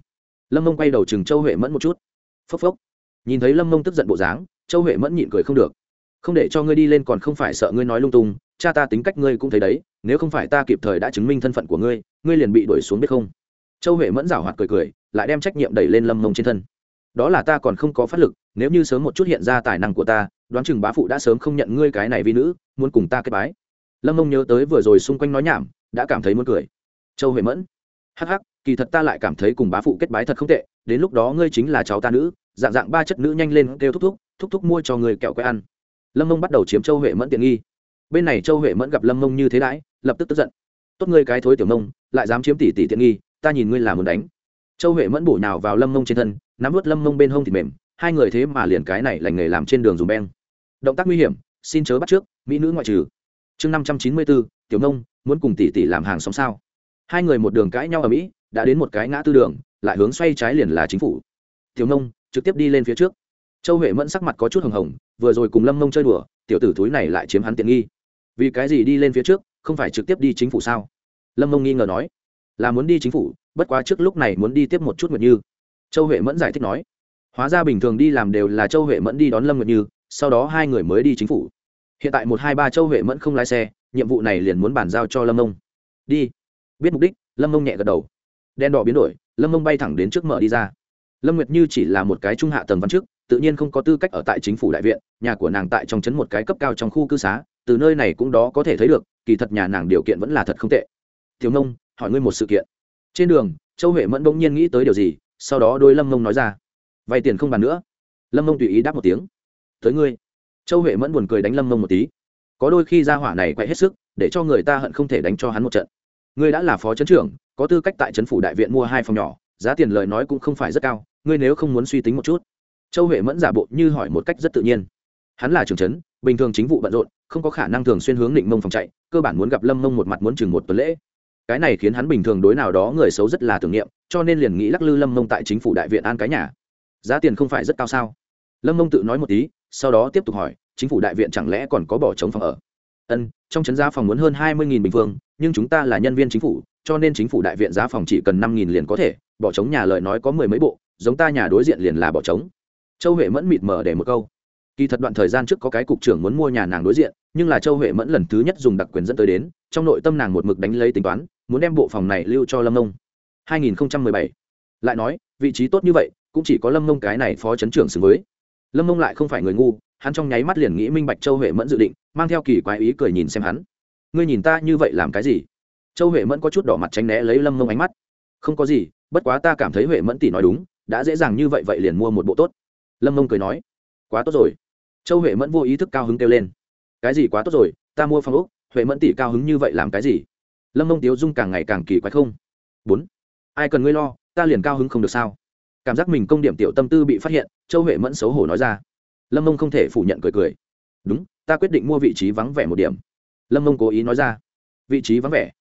Lâm mông quay đầu chừng châu huệ mẫn một chút. Phốc phốc. Nhìn thấy lâm mông tức giận bộ dáng, châu huệ mẫn nhịn cười không được. Không để cho ngươi đi lên còn không phải sợ ngươi nói lung tung, cha ta tính cách ngươi cũng thấy đấy, nếu không phải ta kịp thời đã chứng minh thân phận của ngươi ngươi liền bị đuổi xuống biết không? Châu huệ mẫn rảo hoạt cười cười, lại đem trách nhiệm đẩy lên lâm mông trên thân. Đó là ta còn không có phát lực, nếu như sớm một chút hiện ra tài năng của ta, đoán chừng bá phụ đã sớm không nhận ngươi cái này vi nữ, muốn cùng ta kết bái. Lâm mông nhớ tới vừa rồi xung quanh nói nhảm, đã cảm thấy muốn cười. Châu huệ mẫn hắc hắc, kỳ thật ta lại cảm thấy cùng bá phụ kết bái thật không tệ, đến lúc đó ngươi chính là cháu ta nữ, dạng dạng ba chất nữ nhanh lên kêu thúc thúc thúc thúc mua cho người kẹo quay ăn. Lâm mông bắt đầu chiếm châu huệ mẫn tiện nghi. Bên này châu huệ mẫn gặp lâm mông như thế đãi, lập tức tức giận. Tốt ngươi cái thối tiểu mông, lại dám chiếm tỷ tỷ tiện nghi, ta nhìn ngươi là muốn đánh. Châu huệ mẫn bổ nhào vào lâm mông trên thân, nắm vớt lâm mông bên hông thì mềm, hai người thế mà liền cái này lành nghề làm trên đường dùng beng. Động tác nguy hiểm, xin chớ bắt trước, mỹ nữ ngoại trừ. Chương năm trăm chín mươi bốn, tiểu mông, muốn cùng tỷ tỷ làm hàng xóm sao? Hai người một đường cãi nhau ở mỹ, đã đến một cái ngã tư đường, lại hướng xoay trái liền là chính phủ. Tiểu nông, trực tiếp đi lên phía trước. Châu huệ mẫn sắc mặt có chút hồng hồng, vừa rồi cùng lâm nông chơi đùa, tiểu tử thúi này lại chiếm hắn tiện nghi. Vì cái gì đi lên phía trước, không phải trực tiếp đi chính phủ sao? Lâm nông nghi ngờ nói. Là muốn đi chính phủ, bất quá trước lúc này muốn đi tiếp một chút nguyệt như. Châu huệ mẫn giải thích nói. Hóa ra bình thường đi làm đều là châu huệ mẫn đi đón lâm nguyệt như, sau đó hai người mới đi chính phủ. Hiện tại một hai ba châu huệ mẫn không lái xe, nhiệm vụ này liền muốn bàn giao cho lâm nông. Đi biết mục đích, lâm mông nhẹ gật đầu. Đen đỏ biến đổi, lâm mông bay thẳng đến trước mở đi ra. Lâm nguyệt như chỉ là một cái trung hạ tầng văn chức, tự nhiên không có tư cách ở tại chính phủ đại viện, nhà của nàng tại trong trấn một cái cấp cao trong khu cư xá, từ nơi này cũng đó có thể thấy được, kỳ thật nhà nàng điều kiện vẫn là thật không tệ. Thiếu nông hỏi ngươi một sự kiện. Trên đường, châu huệ mẫn bỗng nhiên nghĩ tới điều gì, sau đó đôi lâm mông nói ra. Vay tiền không bàn nữa. Lâm mông tùy ý đáp một tiếng. Tới ngươi. Châu huệ mẫn buồn cười đánh lâm mông một tí. Có đôi khi ra hỏa này quay hết sức, để cho người ta hận không thể đánh cho hắn một trận ngươi đã là phó trấn trưởng, có tư cách tại trấn phủ đại viện mua hai phòng nhỏ, giá tiền lời nói cũng không phải rất cao, ngươi nếu không muốn suy tính một chút. Châu huệ mẫn giả bộ như hỏi một cách rất tự nhiên. Hắn là trưởng trấn bình thường chính vụ bận rộn, không có khả năng thường xuyên hướng định mông phòng chạy, cơ bản muốn gặp lâm mông một mặt muốn chừng một tuần lễ. Cái này khiến hắn bình thường đối nào đó người xấu rất là tưởng niệm, cho nên liền nghĩ lắc lư lâm mông tại chính phủ đại viện an cái nhà. Giá tiền không phải rất cao sao? Lâm mông tự nói một tí, sau đó tiếp tục hỏi, chính phủ đại viện chẳng lẽ còn có bỏ trống phòng ở? Ân, trong trấn gia phòng muốn hơn hai mươi bình phương nhưng chúng ta là nhân viên chính phủ, cho nên chính phủ đại viện giá phòng chỉ cần năm nghìn liền có thể, bỏ trống nhà lời nói có mười mấy bộ, giống ta nhà đối diện liền là bỏ trống. Châu huệ mẫn mịt mờ để một câu. Kỳ thật đoạn thời gian trước có cái cục trưởng muốn mua nhà nàng đối diện, nhưng là châu huệ mẫn lần thứ nhất dùng đặc quyền dẫn tới đến, trong nội tâm nàng một mực đánh lấy tính toán, muốn đem bộ phòng này lưu cho lâm nông. 2017. lại nói, vị trí tốt như vậy, cũng chỉ có lâm nông cái này phó chấn trưởng xứng với. Lâm nông lại không phải người ngu, hắn trong nháy mắt liền nghĩ minh bạch châu huệ mẫn dự định, mang theo kỳ quái ý cười nhìn xem hắn ngươi nhìn ta như vậy làm cái gì? Châu huệ mẫn có chút đỏ mặt tránh né lấy lâm mông ánh mắt. Không có gì, bất quá ta cảm thấy huệ mẫn tỷ nói đúng, đã dễ dàng như vậy vậy liền mua một bộ tốt. Lâm mông cười nói, quá tốt rồi. Châu huệ mẫn vô ý thức cao hứng kêu lên, cái gì quá tốt rồi, ta mua phòng úc huệ mẫn tỷ cao hứng như vậy làm cái gì? Lâm mông tiếu dung càng ngày càng kỳ quái không? Bốn, ai cần ngươi lo, ta liền cao hứng không được sao? Cảm giác mình công điểm tiểu tâm tư bị phát hiện, châu huệ mẫn xấu hổ nói ra. Lâm mông không thể phủ nhận cười cười. Đúng, ta quyết định mua vị trí vắng vẻ một điểm lâm mông cố ý nói ra. Vị trí vắng vẻ.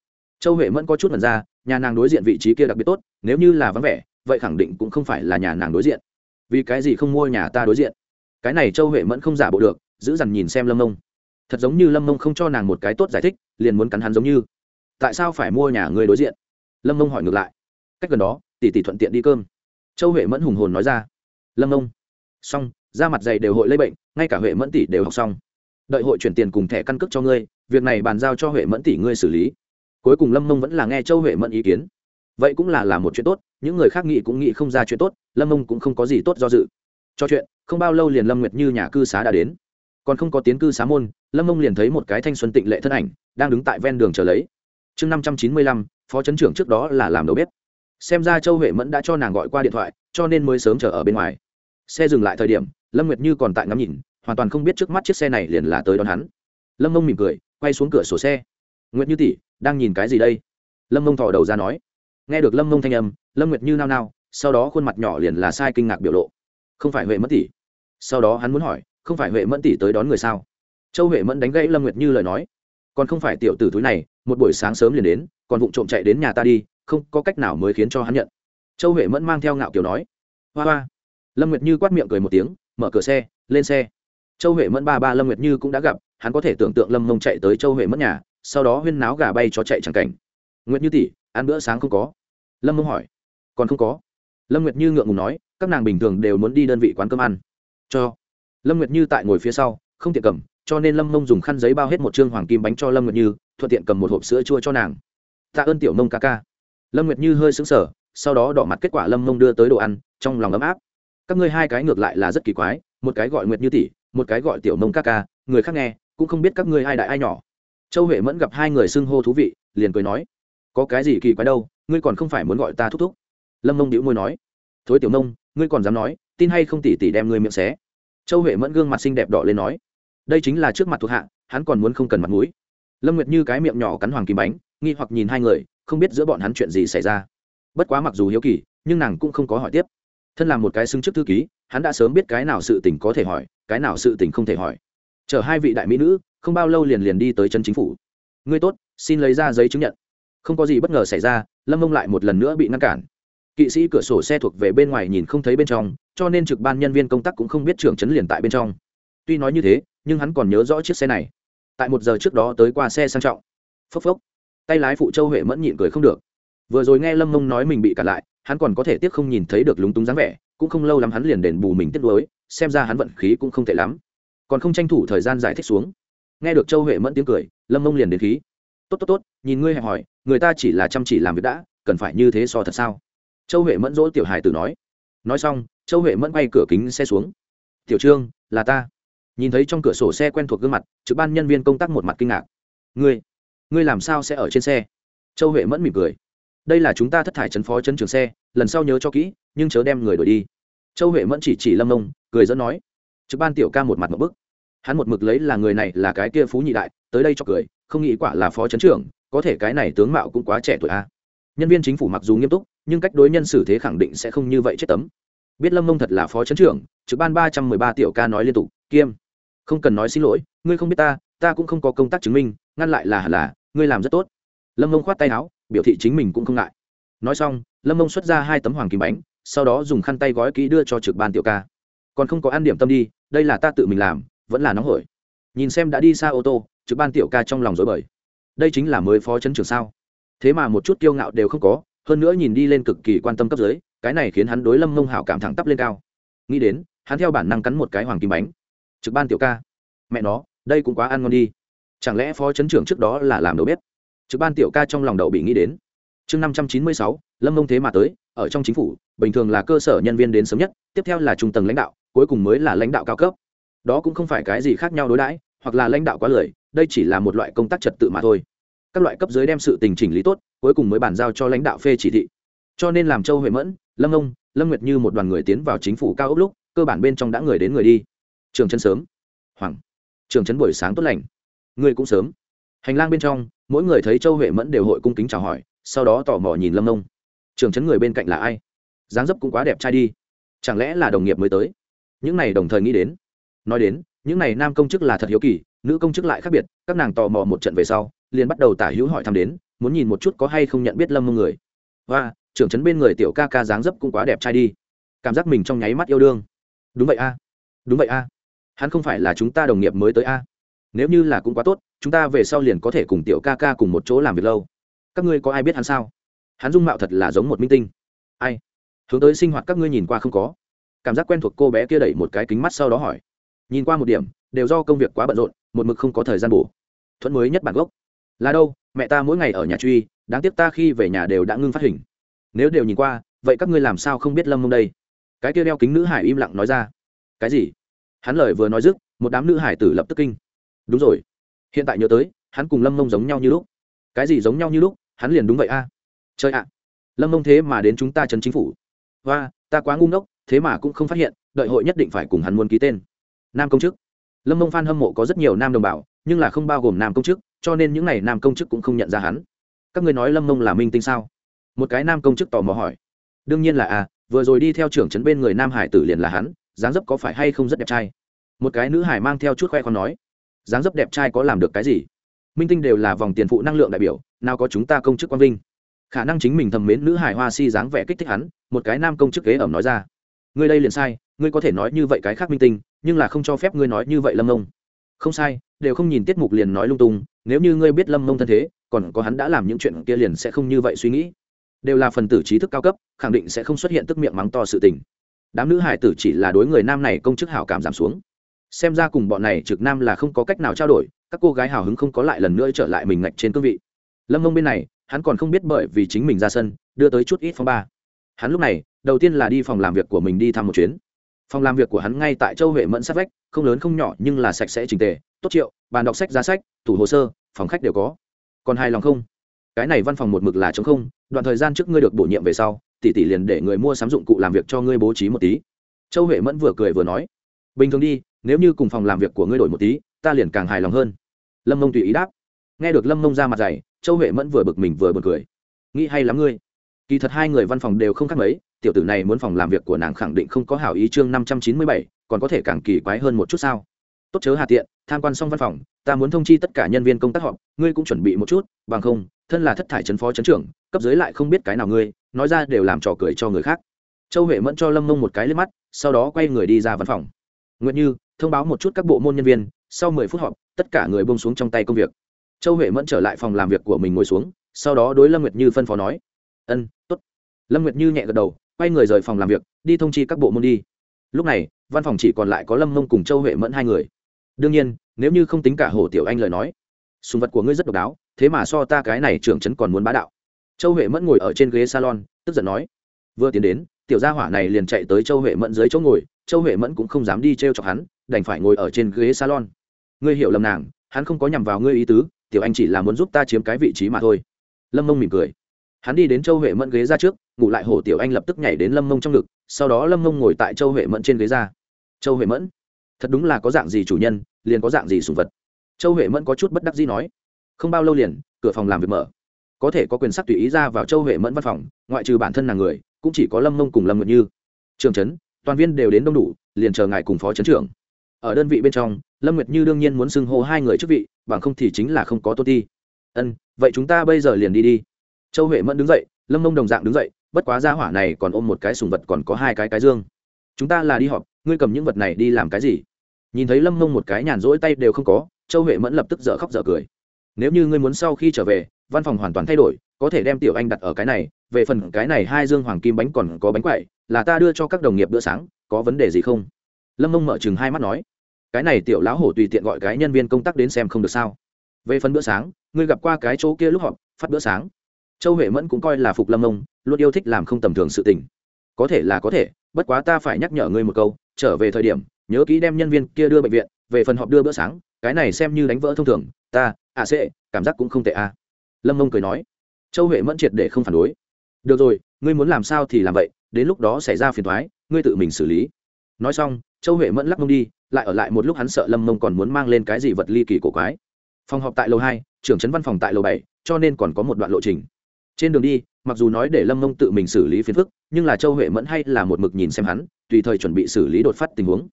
Châu huệ mẫn có chút mật ra, nhà nàng đối diện vị trí kia đặc biệt tốt, nếu như là vắng vẻ, vậy khẳng định cũng không phải là nhà nàng đối diện. Vì cái gì không mua nhà ta đối diện? Cái này châu huệ mẫn không giả bộ được, giữ dằn nhìn xem lâm mông. Thật giống như lâm mông không cho nàng một cái tốt giải thích, liền muốn cắn hắn giống như. Tại sao phải mua nhà người đối diện? Lâm mông hỏi ngược lại. Cách gần đó, tỷ tỷ thuận tiện đi cơm. Châu huệ mẫn hùng hồn nói ra. Lâm mông. Xong, da mặt dày đều hội lây bệnh, ngay cả huệ mẫn tỷ đều học xong. Đợi hội chuyển tiền cùng thẻ căn cước cho ngươi việc này bàn giao cho huệ mẫn tỷ ngươi xử lý. Cuối cùng lâm mông vẫn là nghe châu huệ mẫn ý kiến. Vậy cũng là làm một chuyện tốt, những người khác nghĩ cũng nghĩ không ra chuyện tốt, lâm mông cũng không có gì tốt do dự. Cho chuyện, không bao lâu liền lâm nguyệt như nhà cư xá đã đến. Còn không có tiến cư xá môn, lâm mông liền thấy một cái thanh xuân tịnh lệ thân ảnh, đang đứng tại ven đường chờ lấy. Chương năm trăm chín mươi lăm, phó chấn trưởng trước đó là làm đầu bếp. Xem ra châu huệ mẫn đã cho nàng gọi qua điện thoại, cho nên mới sớm chờ ở bên ngoài. Xe dừng lại thời điểm, lâm nguyệt như còn tại ngắm nhìn, hoàn toàn không biết trước mắt chiếc xe này liền là tới đón hắn. Lâm mông mỉm cười quay xuống cửa sổ xe. Nguyệt như tỷ, đang nhìn cái gì đây? Lâm mông thò đầu ra nói. Nghe được lâm mông thanh âm, lâm nguyệt như nao nao, sau đó khuôn mặt nhỏ liền là sai kinh ngạc biểu lộ. Không phải huệ mẫn tỷ. Sau đó hắn muốn hỏi, không phải huệ mẫn tỷ tới đón người sao? Châu huệ mẫn đánh gãy lâm nguyệt như lời nói. Còn không phải tiểu tử túi này, một buổi sáng sớm liền đến, còn vụng trộm chạy đến nhà ta đi, không có cách nào mới khiến cho hắn nhận. Châu huệ mẫn mang theo ngạo kiểu nói. Hoa hoa. Lâm nguyệt như quát miệng cười một tiếng, mở cửa xe, lên xe châu huệ mẫn ba ba lâm nguyệt như cũng đã gặp, hắn có thể tưởng tượng lâm mông chạy tới châu huệ mẫn nhà, sau đó huyên náo gà bay cho chạy chẳng cảnh. Nguyệt như tỷ, ăn bữa sáng không có? Lâm mông hỏi. Còn không có. Lâm nguyệt như ngượng ngùng nói, các nàng bình thường đều muốn đi đơn vị quán cơm ăn. Cho. Lâm nguyệt như tại ngồi phía sau, không tiện cầm, cho nên lâm mông dùng khăn giấy bao hết một chương hoàng kim bánh cho lâm nguyệt như, thuận tiện cầm một hộp sữa chua cho nàng. Tạ ơn tiểu mông ca ca. Lâm nguyệt như hơi xứng sở sau đó đỏ mặt kết quả lâm mông đưa tới đồ ăn, trong lòng ấm áp. Các ngươi hai cái ngược lại là rất kỳ quái, một cái gọi nguyệt như tỷ một cái gọi tiểu mông ca ca, người khác nghe, cũng không biết các ngươi ai đại ai nhỏ. Châu huệ mẫn gặp hai người xưng hô thú vị, liền cười nói, có cái gì kỳ quái đâu, ngươi còn không phải muốn gọi ta thúc thúc. Lâm mông đĩu môi nói, thối tiểu mông, ngươi còn dám nói, tin hay không tỉ tỉ đem ngươi miệng xé. Châu huệ mẫn gương mặt xinh đẹp đỏ lên nói, đây chính là trước mặt thuộc hạ, hắn còn muốn không cần mặt mũi. Lâm nguyệt như cái miệng nhỏ cắn hoàng kim bánh, nghi hoặc nhìn hai người, không biết giữa bọn hắn chuyện gì xảy ra. Bất quá mặc dù hiếu kỳ, nhưng nàng cũng không có hỏi tiếp. Thân là một cái xưng chức thư ký, hắn đã sớm biết cái nào sự tình có thể hỏi cái nào sự tình không thể hỏi. Chở hai vị đại mỹ nữ, không bao lâu liền liền đi tới chân chính phủ. Ngươi tốt, xin lấy ra giấy chứng nhận. Không có gì bất ngờ xảy ra, lâm mông lại một lần nữa bị ngăn cản. Kỵ sĩ cửa sổ xe thuộc về bên ngoài nhìn không thấy bên trong, cho nên trực ban nhân viên công tác cũng không biết trưởng chấn liền tại bên trong. Tuy nói như thế, nhưng hắn còn nhớ rõ chiếc xe này. Tại một giờ trước đó tới qua xe sang trọng. Phốc phốc. Tay lái phụ châu huệ mẫn nhịn cười không được. Vừa rồi nghe lâm mông nói mình bị cản lại, hắn còn có thể tiếc không nhìn thấy được lúng túng dáng vẻ, cũng không lâu lắm hắn liền đền bù mình tiếc nuối xem ra hắn vận khí cũng không tệ lắm. Còn không tranh thủ thời gian giải thích xuống. Nghe được châu huệ mẫn tiếng cười, lâm mông liền đến khí. Tốt tốt tốt, nhìn ngươi hẹp hỏi người ta chỉ là chăm chỉ làm việc đã, cần phải như thế so thật sao? Châu huệ mẫn dỗ tiểu hài tử nói. Nói xong, châu huệ mẫn bay cửa kính xe xuống. Tiểu trương, là ta. Nhìn thấy trong cửa sổ xe quen thuộc gương mặt, trực ban nhân viên công tác một mặt kinh ngạc. Ngươi ngươi làm sao sẽ ở trên xe? Châu huệ mẫn mỉm cười. Đây là chúng ta thất thải chấn phó chân trường xe, lần sau nhớ cho kỹ, nhưng chớ đem người đổi đi châu huệ mẫn chỉ chỉ lâm Nông, cười dẫn nói trực ban tiểu ca một mặt một bức. Hắn một mực lấy là người này là cái kia phú nhị đại tới đây cho cười không nghĩ quả là phó chấn trưởng có thể cái này tướng mạo cũng quá trẻ tuổi a. Nhân viên chính phủ mặc dù nghiêm túc nhưng cách đối nhân xử thế khẳng định sẽ không như vậy chết tấm. Biết lâm mông thật là phó chấn trưởng trực ban ba trăm mười ba tiểu ca nói liên tục kiêm không cần nói xin lỗi ngươi không biết ta ta cũng không có công tác chứng minh ngăn lại là hẳn là ngươi làm rất tốt. Lâm mông khoát tay áo biểu thị chính mình cũng không ngại. Nói xong lâm mông xuất ra hai tấm hoàng kim bánh sau đó dùng khăn tay gói kỹ đưa cho trực ban tiểu ca. Còn không có ăn điểm tâm đi, đây là ta tự mình làm, vẫn là nóng hổi. Nhìn xem đã đi xa ô tô, trực ban tiểu ca trong lòng dối bời. Đây chính là mới phó chấn trưởng sao. Thế mà một chút kiêu ngạo đều không có, hơn nữa nhìn đi lên cực kỳ quan tâm cấp dưới, cái này khiến hắn đối lâm mông hảo cảm thẳng tắp lên cao. Nghĩ đến, hắn theo bản năng cắn một cái hoàng kim bánh. Trực ban tiểu ca, mẹ nó, đây cũng quá ăn ngon đi. Chẳng lẽ phó chấn trưởng trước đó là làm đầu bếp? Trực ban tiểu ca trong lòng đậu bị nghĩ đến chương năm trăm chín mươi sáu, lâm mông thế mà tới, ở trong chính phủ, bình thường là cơ sở nhân viên đến sớm nhất, tiếp theo là trung tầng lãnh đạo, cuối cùng mới là lãnh đạo cao cấp. Đó cũng không phải cái gì khác nhau đối đãi, hoặc là lãnh đạo quá lời đây chỉ là một loại công tác trật tự mà thôi. Các loại cấp dưới đem sự tình chỉnh lý tốt, cuối cùng mới bàn giao cho lãnh đạo phê chỉ thị. Cho nên làm châu huệ mẫn, lâm ông lâm nguyệt như một đoàn người tiến vào chính phủ cao ốc lúc, cơ bản bên trong đã người đến người đi. Trường chân sớm. Hoàng. Trường trấn buổi sáng tốt lành. Người cũng sớm. Hành lang bên trong, mỗi người thấy châu huệ mẫn đều hội cung kính chào hỏi sau đó tò mò nhìn lâm nông trường chấn người bên cạnh là ai? Dáng dấp cũng quá đẹp trai đi. Chẳng lẽ là đồng nghiệp mới tới? Những này đồng thời nghĩ đến. Nói đến, những này nam công chức là thật hiếu kỳ, nữ công chức lại khác biệt. Các nàng tò mò một trận về sau, liền bắt đầu tả hữu hỏi thăm đến, muốn nhìn một chút có hay không nhận biết lâm mông người. Và trưởng trấn bên người tiểu ca ca dáng dấp cũng quá đẹp trai đi. Cảm giác mình trong nháy mắt yêu đương. Đúng vậy a. Đúng vậy a. Hắn không phải là chúng ta đồng nghiệp mới tới a. Nếu như là cũng quá tốt, chúng ta về sau liền có thể cùng tiểu ca ca cùng một chỗ làm việc lâu các ngươi có ai biết hắn sao? Hắn dung mạo thật là giống một minh tinh. Ai? Hướng tới sinh hoạt các ngươi nhìn qua không có. Cảm giác quen thuộc cô bé kia đẩy một cái kính mắt sau đó hỏi. Nhìn qua một điểm, đều do công việc quá bận rộn, một mực không có thời gian bổ thuận mới nhất bản gốc. Là đâu? Mẹ ta mỗi ngày ở nhà truy, đáng tiếc ta khi về nhà đều đã ngưng phát hình. Nếu đều nhìn qua, vậy các ngươi làm sao không biết lâm mông đây? Cái kia đeo kính nữ hải im lặng nói ra. Cái gì? Hắn lời vừa nói dứt, một đám nữ hải tử lập tức kinh. Đúng rồi. Hiện tại nhớ tới, hắn cùng lâm mông giống nhau như lúc cái gì giống nhau như lúc hắn liền đúng vậy a. À? chơi ạ lâm mông thế mà đến chúng ta chấn chính phủ. Và ta quá ngu ngốc thế mà cũng không phát hiện đợi hội nhất định phải cùng hắn muốn ký tên. Nam công chức. Lâm mông phan hâm mộ có rất nhiều nam đồng bào nhưng là không bao gồm nam công chức cho nên những n à y nam công chức cũng không nhận ra hắn. Các người nói lâm mông là minh tinh sao? Một cái nam công chức tò mò hỏi. Đương nhiên là a à, vừa rồi đi theo trưởng trấn bên người nam hải tử liền là hắn dáng dấp có phải hay không rất đẹp trai? Một cái nữ hải mang theo chút khoe con nói. Dáng dấp đẹp trai có làm được cái gì? Minh tinh đều là vòng tiền phụ năng lượng đại biểu, nào có chúng ta công chức quang vinh. Khả năng chính mình thầm mến nữ hải hoa si dáng vẻ kích thích hắn, một cái nam công chức kế ẩm nói ra. Ngươi đây liền sai, ngươi có thể nói như vậy cái khác minh tinh, nhưng là không cho phép ngươi nói như vậy lâm mông không sai, đều không nhìn tiết mục liền nói lung tung, nếu như ngươi biết lâm mông thân thế, còn có hắn đã làm những chuyện kia liền sẽ không như vậy suy nghĩ. Đều là phần tử trí thức cao cấp, khẳng định sẽ không xuất hiện tức miệng mắng to sự tình. Đám nữ hải tử chỉ là đối người nam này công chức hảo cảm giảm xuống. Xem ra cùng bọn này trực nam là không có cách nào trao đổi các cô gái hào hứng không có lại lần nữa trở lại mình ngạch trên cương vị. Lâm mông bên này, hắn còn không biết bởi vì chính mình ra sân, đưa tới chút ít phong ba. Hắn lúc này, đầu tiên là đi phòng làm việc của mình đi thăm một chuyến. Phòng làm việc của hắn ngay tại châu huệ mẫn sát vách, không lớn không nhỏ nhưng là sạch sẽ trình tề, tốt triệu, bàn đọc sách giá sách, tủ hồ sơ, phòng khách đều có. Còn hài lòng không? Cái này văn phòng một mực là chống không, đoạn thời gian trước ngươi được bổ nhiệm về sau, tỷ tỷ liền để người mua sắm dụng cụ làm việc cho ngươi bố trí một tí. Châu huệ mẫn vừa cười vừa nói, bình thường đi, nếu như cùng phòng làm việc của ngươi đổi một tí ta liền càng hài lòng hơn. Lâm mông tùy ý đáp. Nghe được lâm mông ra mặt dày, châu huệ mẫn vừa bực mình vừa bực cười. Nghĩ hay lắm ngươi. Kỳ thật hai người văn phòng đều không khác mấy, tiểu tử này muốn phòng làm việc của nàng khẳng định không có hảo ý chương năm trăm chín mươi bảy, còn có thể càng kỳ quái hơn một chút sao? Tốt chớ hà tiện, tham quan xong văn phòng, ta muốn thông chi tất cả nhân viên công tác họp, ngươi cũng chuẩn bị một chút, bằng không, thân là thất thải trấn phó trấn trưởng, cấp dưới lại không biết cái nào ngươi, nói ra đều làm trò cười cho người khác. Châu huệ mẫn cho lâm mông một cái lên mắt, sau đó quay người đi ra văn phòng. Nguyện như, thông báo một chút các bộ môn nhân viên sau mười phút họp, tất cả người bông xuống trong tay công việc. Châu huệ mẫn trở lại phòng làm việc của mình ngồi xuống, sau đó đối lâm nguyệt như phân phó nói, ân t ố t lâm nguyệt như nhẹ gật đầu, quay người rời phòng làm việc, đi thông chi các bộ môn đi. Lúc này, văn phòng chỉ còn lại có lâm mông cùng châu huệ mẫn hai người. Đương nhiên, nếu như không tính cả hồ tiểu anh lời nói, sùng vật của ngươi rất độc đáo, thế mà so ta cái này trưởng trấn còn muốn bá đạo. Châu huệ mẫn ngồi ở trên ghế salon, tức giận nói, vừa tiến đến, tiểu gia hỏa này liền chạy tới châu huệ mẫn dưới chỗ ngồi, châu huệ mẫn cũng không dám đi t r e o chọc hắn, đành phải ngồi ở trên ghế salon ngươi hiểu lầm nàng, hắn không có nhằm vào ngươi ý tứ, tiểu anh chỉ là muốn giúp ta chiếm cái vị trí mà thôi. Lâm mông mỉm cười. Hắn đi đến châu huệ mẫn ghế ra trước, ngủ lại hồ tiểu anh lập tức nhảy đến lâm mông trong ngực, sau đó lâm mông ngồi tại châu huệ mẫn trên ghế ra. Châu huệ mẫn, thật đúng là có dạng gì chủ nhân, liền có dạng gì sùng vật? Châu huệ mẫn có chút bất đắc dĩ nói. Không bao lâu liền, cửa phòng làm việc mở. Có thể có quyền sắc tùy ý ra vào châu huệ mẫn văn phòng, ngoại trừ bản thân nàng người, cũng chỉ có lâm mông cùng lâm nguyệt như. Trường trấn toàn viên đều đến đông đủ, liền chờ ngài cùng phó trấn trưởng ở đơn vị bên trong, lâm nguyệt như đương nhiên muốn xưng hô hai người chức vị, bằng không thì chính là không có tôn ti. Ân, vậy chúng ta bây giờ liền đi đi. Châu huệ mẫn đứng dậy, lâm mông đồng dạng đứng dậy, bất quá ra hỏa này còn ôm một cái sùng vật còn có hai cái cái dương. Chúng ta là đi họp, ngươi cầm những vật này đi làm cái gì? Nhìn thấy lâm mông một cái nhàn rỗi tay đều không có, châu huệ mẫn lập tức dở khóc dở cười. Nếu như ngươi muốn sau khi trở về, văn phòng hoàn toàn thay đổi, có thể đem tiểu anh đặt ở cái này, về phần cái này hai dương hoàng kim bánh còn có bánh quậy, là ta đưa cho các đồng nghiệp bữa sáng, có vấn đề gì không? Lâm mông mở chừng hai mắt nói cái này tiểu lão hổ tùy tiện gọi cái nhân viên công tác đến xem không được sao. Về phần bữa sáng ngươi gặp qua cái chỗ kia lúc họp phát bữa sáng. Châu huệ mẫn cũng coi là phục lâm Mông, luôn yêu thích làm không tầm thường sự tình. Có thể là có thể bất quá ta phải nhắc nhở ngươi một câu trở về thời điểm nhớ kỹ đem nhân viên kia đưa bệnh viện về phần họp đưa bữa sáng cái này xem như đánh vỡ thông thường ta à sẽ cảm giác cũng không tệ à. Lâm mông cười nói châu huệ mẫn triệt để không phản đối. Được rồi ngươi muốn làm sao thì làm vậy đến lúc đó xảy ra phiền thoái ngươi tự mình xử lý. Nói xong châu huệ mẫn lắc mông đi, lại ở lại một lúc hắn sợ lâm mông còn muốn mang lên cái gì vật ly kỳ cổ quái. Phòng họp tại lầu hai, trưởng trấn văn phòng tại lầu bảy, cho nên còn có một đoạn lộ trình. Trên đường đi, mặc dù nói để lâm mông tự mình xử lý phiền phức, nhưng là châu huệ mẫn hay là một mực nhìn xem hắn, tùy thời chuẩn bị xử lý đột phát tình huống.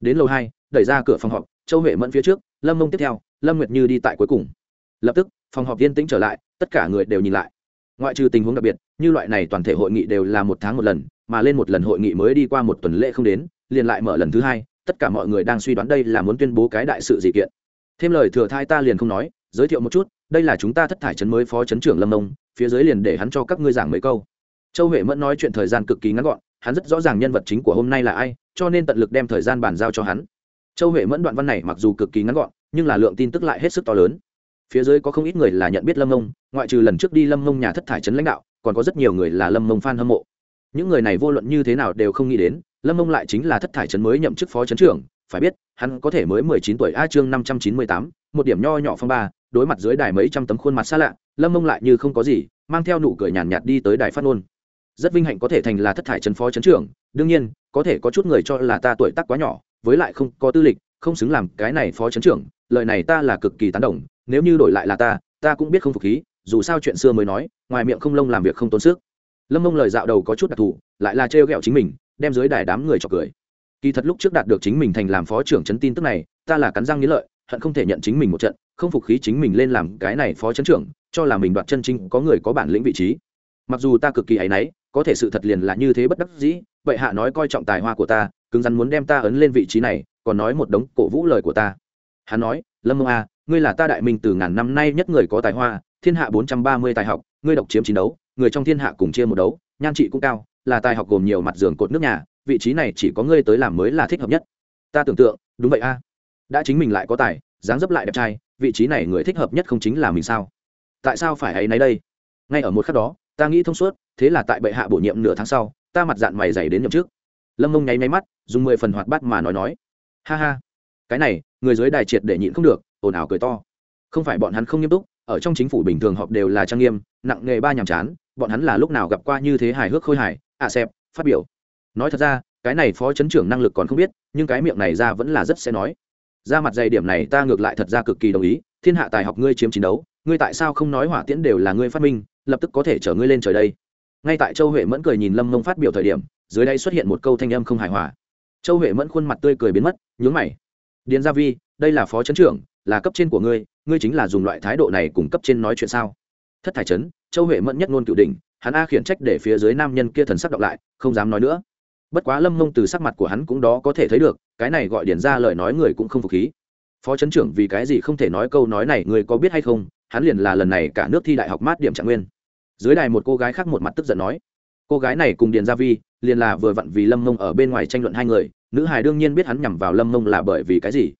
Đến lầu hai, đẩy ra cửa phòng họp, châu huệ mẫn phía trước, lâm mông tiếp theo, lâm nguyệt như đi tại cuối cùng. Lập tức, phòng họp yên tĩnh trở lại, tất cả người đều nhìn lại. Ngoại trừ tình huống đặc biệt, như loại này toàn thể hội nghị đều là một tháng một lần, mà lên một lần hội nghị mới đi qua một tuần lễ không đến liền lại mở lần thứ hai, tất cả mọi người đang suy đoán đây là muốn tuyên bố cái đại sự gì kiện. Thêm lời thừa thai ta liền không nói, giới thiệu một chút, đây là chúng ta thất thải trấn mới phó trấn trưởng lâm nông, phía dưới liền để hắn cho các ngươi giảng mấy câu. Châu huệ mẫn nói chuyện thời gian cực kỳ ngắn gọn, hắn rất rõ ràng nhân vật chính của hôm nay là ai, cho nên tận lực đem thời gian bàn giao cho hắn. Châu huệ mẫn đoạn văn này mặc dù cực kỳ ngắn gọn, nhưng là lượng tin tức lại hết sức to lớn. Phía dưới có không ít người là nhận biết lâm mông ngoại trừ lần trước đi lâm mông nhà thất thải trấn lãnh đạo, còn có rất nhiều người là lâm mông f a n hâm mộ. Những người này vô luận như thế nào đều không nghĩ đến lâm mông lại chính là thất thải trấn mới nhậm chức phó trấn trưởng phải biết hắn có thể mới mười chín tuổi a chương năm trăm chín mươi tám một điểm nho nhỏ phong ba đối mặt dưới đài mấy trăm tấm khuôn mặt xa lạ lâm mông lại như không có gì mang theo nụ cười nhàn nhạt, nhạt đi tới đài phát ngôn. Rất vinh hạnh có thể thành là thất thải trấn phó trấn trưởng đương nhiên có thể có chút người cho là ta tuổi tác quá nhỏ với lại không có tư lịch không xứng làm cái này phó trấn trưởng lời này ta là cực kỳ tán đồng nếu như đổi lại là ta ta cũng biết không phục khí dù sao chuyện xưa mới nói ngoài miệng không lông làm việc không tốn sức. Lâm mông lời dạo đầu có chút đặc thù lại là trêu ghẹo chính mình đem dưới đài đám người chọc cười. Kỳ thật lúc trước đạt được chính mình thành làm phó trưởng chấn tin tức này, ta là cắn răng nghĩ lợi, hận không thể nhận chính mình một trận, không phục khí chính mình lên làm cái này phó chấn trưởng, cho là mình đoạt chân chính, có người có bản lĩnh vị trí. Mặc dù ta cực kỳ áy náy, có thể sự thật liền là như thế bất đắc dĩ, vậy hạ nói coi trọng tài hoa của ta, cứng rắn muốn đem ta ấn lên vị trí này, còn nói một đống cổ vũ lời của ta. Hắn nói, lâm mông a ngươi là ta đại minh từ ngàn năm nay nhất người có tài hoa, thiên hạ bốn trăm ba mươi tài học, ngươi độc chiếm chiến đấu, người trong thiên hạ cùng chia một đấu, nhan trị cũng cao là tài học gồm nhiều mặt giường cột nước nhà, vị trí này chỉ có ngươi tới làm mới là thích hợp nhất. Ta tưởng tượng, đúng vậy a. Đã chính mình lại có tài, dáng dấp lại đẹp trai, vị trí này người thích hợp nhất không chính là mình sao? Tại sao phải ấy nấy đây? Ngay ở một khắc đó, ta nghĩ thông suốt, thế là tại bệ hạ bổ nhiệm nửa tháng sau, ta mặt dạng mày dày đến nhậm trước lâm mông nháy máy mắt, dùng mười phần hoạt bát mà nói nói. Ha ha, cái này, người dưới đài triệt để nhịn không được, ồn ào cười to. Không phải bọn hắn không nghiêm túc, ở trong chính phủ bình thường họp đều là trang nghiêm, nặng nghề ba nhàm chán, bọn hắn là lúc nào gặp qua như thế hài hước khôi hài ạ à xẹp phát biểu. Nói thật ra, cái này phó chấn trưởng năng lực còn không biết, nhưng cái miệng này ra vẫn là rất sẽ nói. Ra mặt dày điểm này ta ngược lại thật ra cực kỳ đồng ý, thiên hạ tài học ngươi chiếm chiến đấu, ngươi tại sao không nói hỏa tiễn đều là ngươi phát minh, lập tức có thể chở ngươi lên trời đây. Ngay tại châu huệ mẫn cười nhìn lâm mông phát biểu thời điểm, dưới đây xuất hiện một câu thanh âm không hài hòa. Châu huệ mẫn khuôn mặt tươi cười biến mất, nhướng mày. Điền gia vi, đây là phó chấn trưởng, là cấp trên của ngươi ngươi chính là dùng loại thái độ này cùng cấp trên nói chuyện sao? Thất thải trấn châu huệ mẫn nhất ngôn cựu đình hắn a khiển trách để phía dưới nam nhân kia thần sắc đọc lại, không dám nói nữa. Bất quá lâm mông từ sắc mặt của hắn cũng đó có thể thấy được, cái này gọi điển ra lời nói người cũng không phục khí. Phó chấn trưởng vì cái gì không thể nói câu nói này, người có biết hay không? Hắn liền là lần này cả nước thi đại học mát điểm trạng nguyên. Dưới đài một cô gái khác một mặt tức giận nói, cô gái này cùng điền gia vi, liền là vừa vặn vì lâm mông ở bên ngoài tranh luận hai người, nữ hài đương nhiên biết hắn nhằm vào lâm mông là bởi vì cái gì.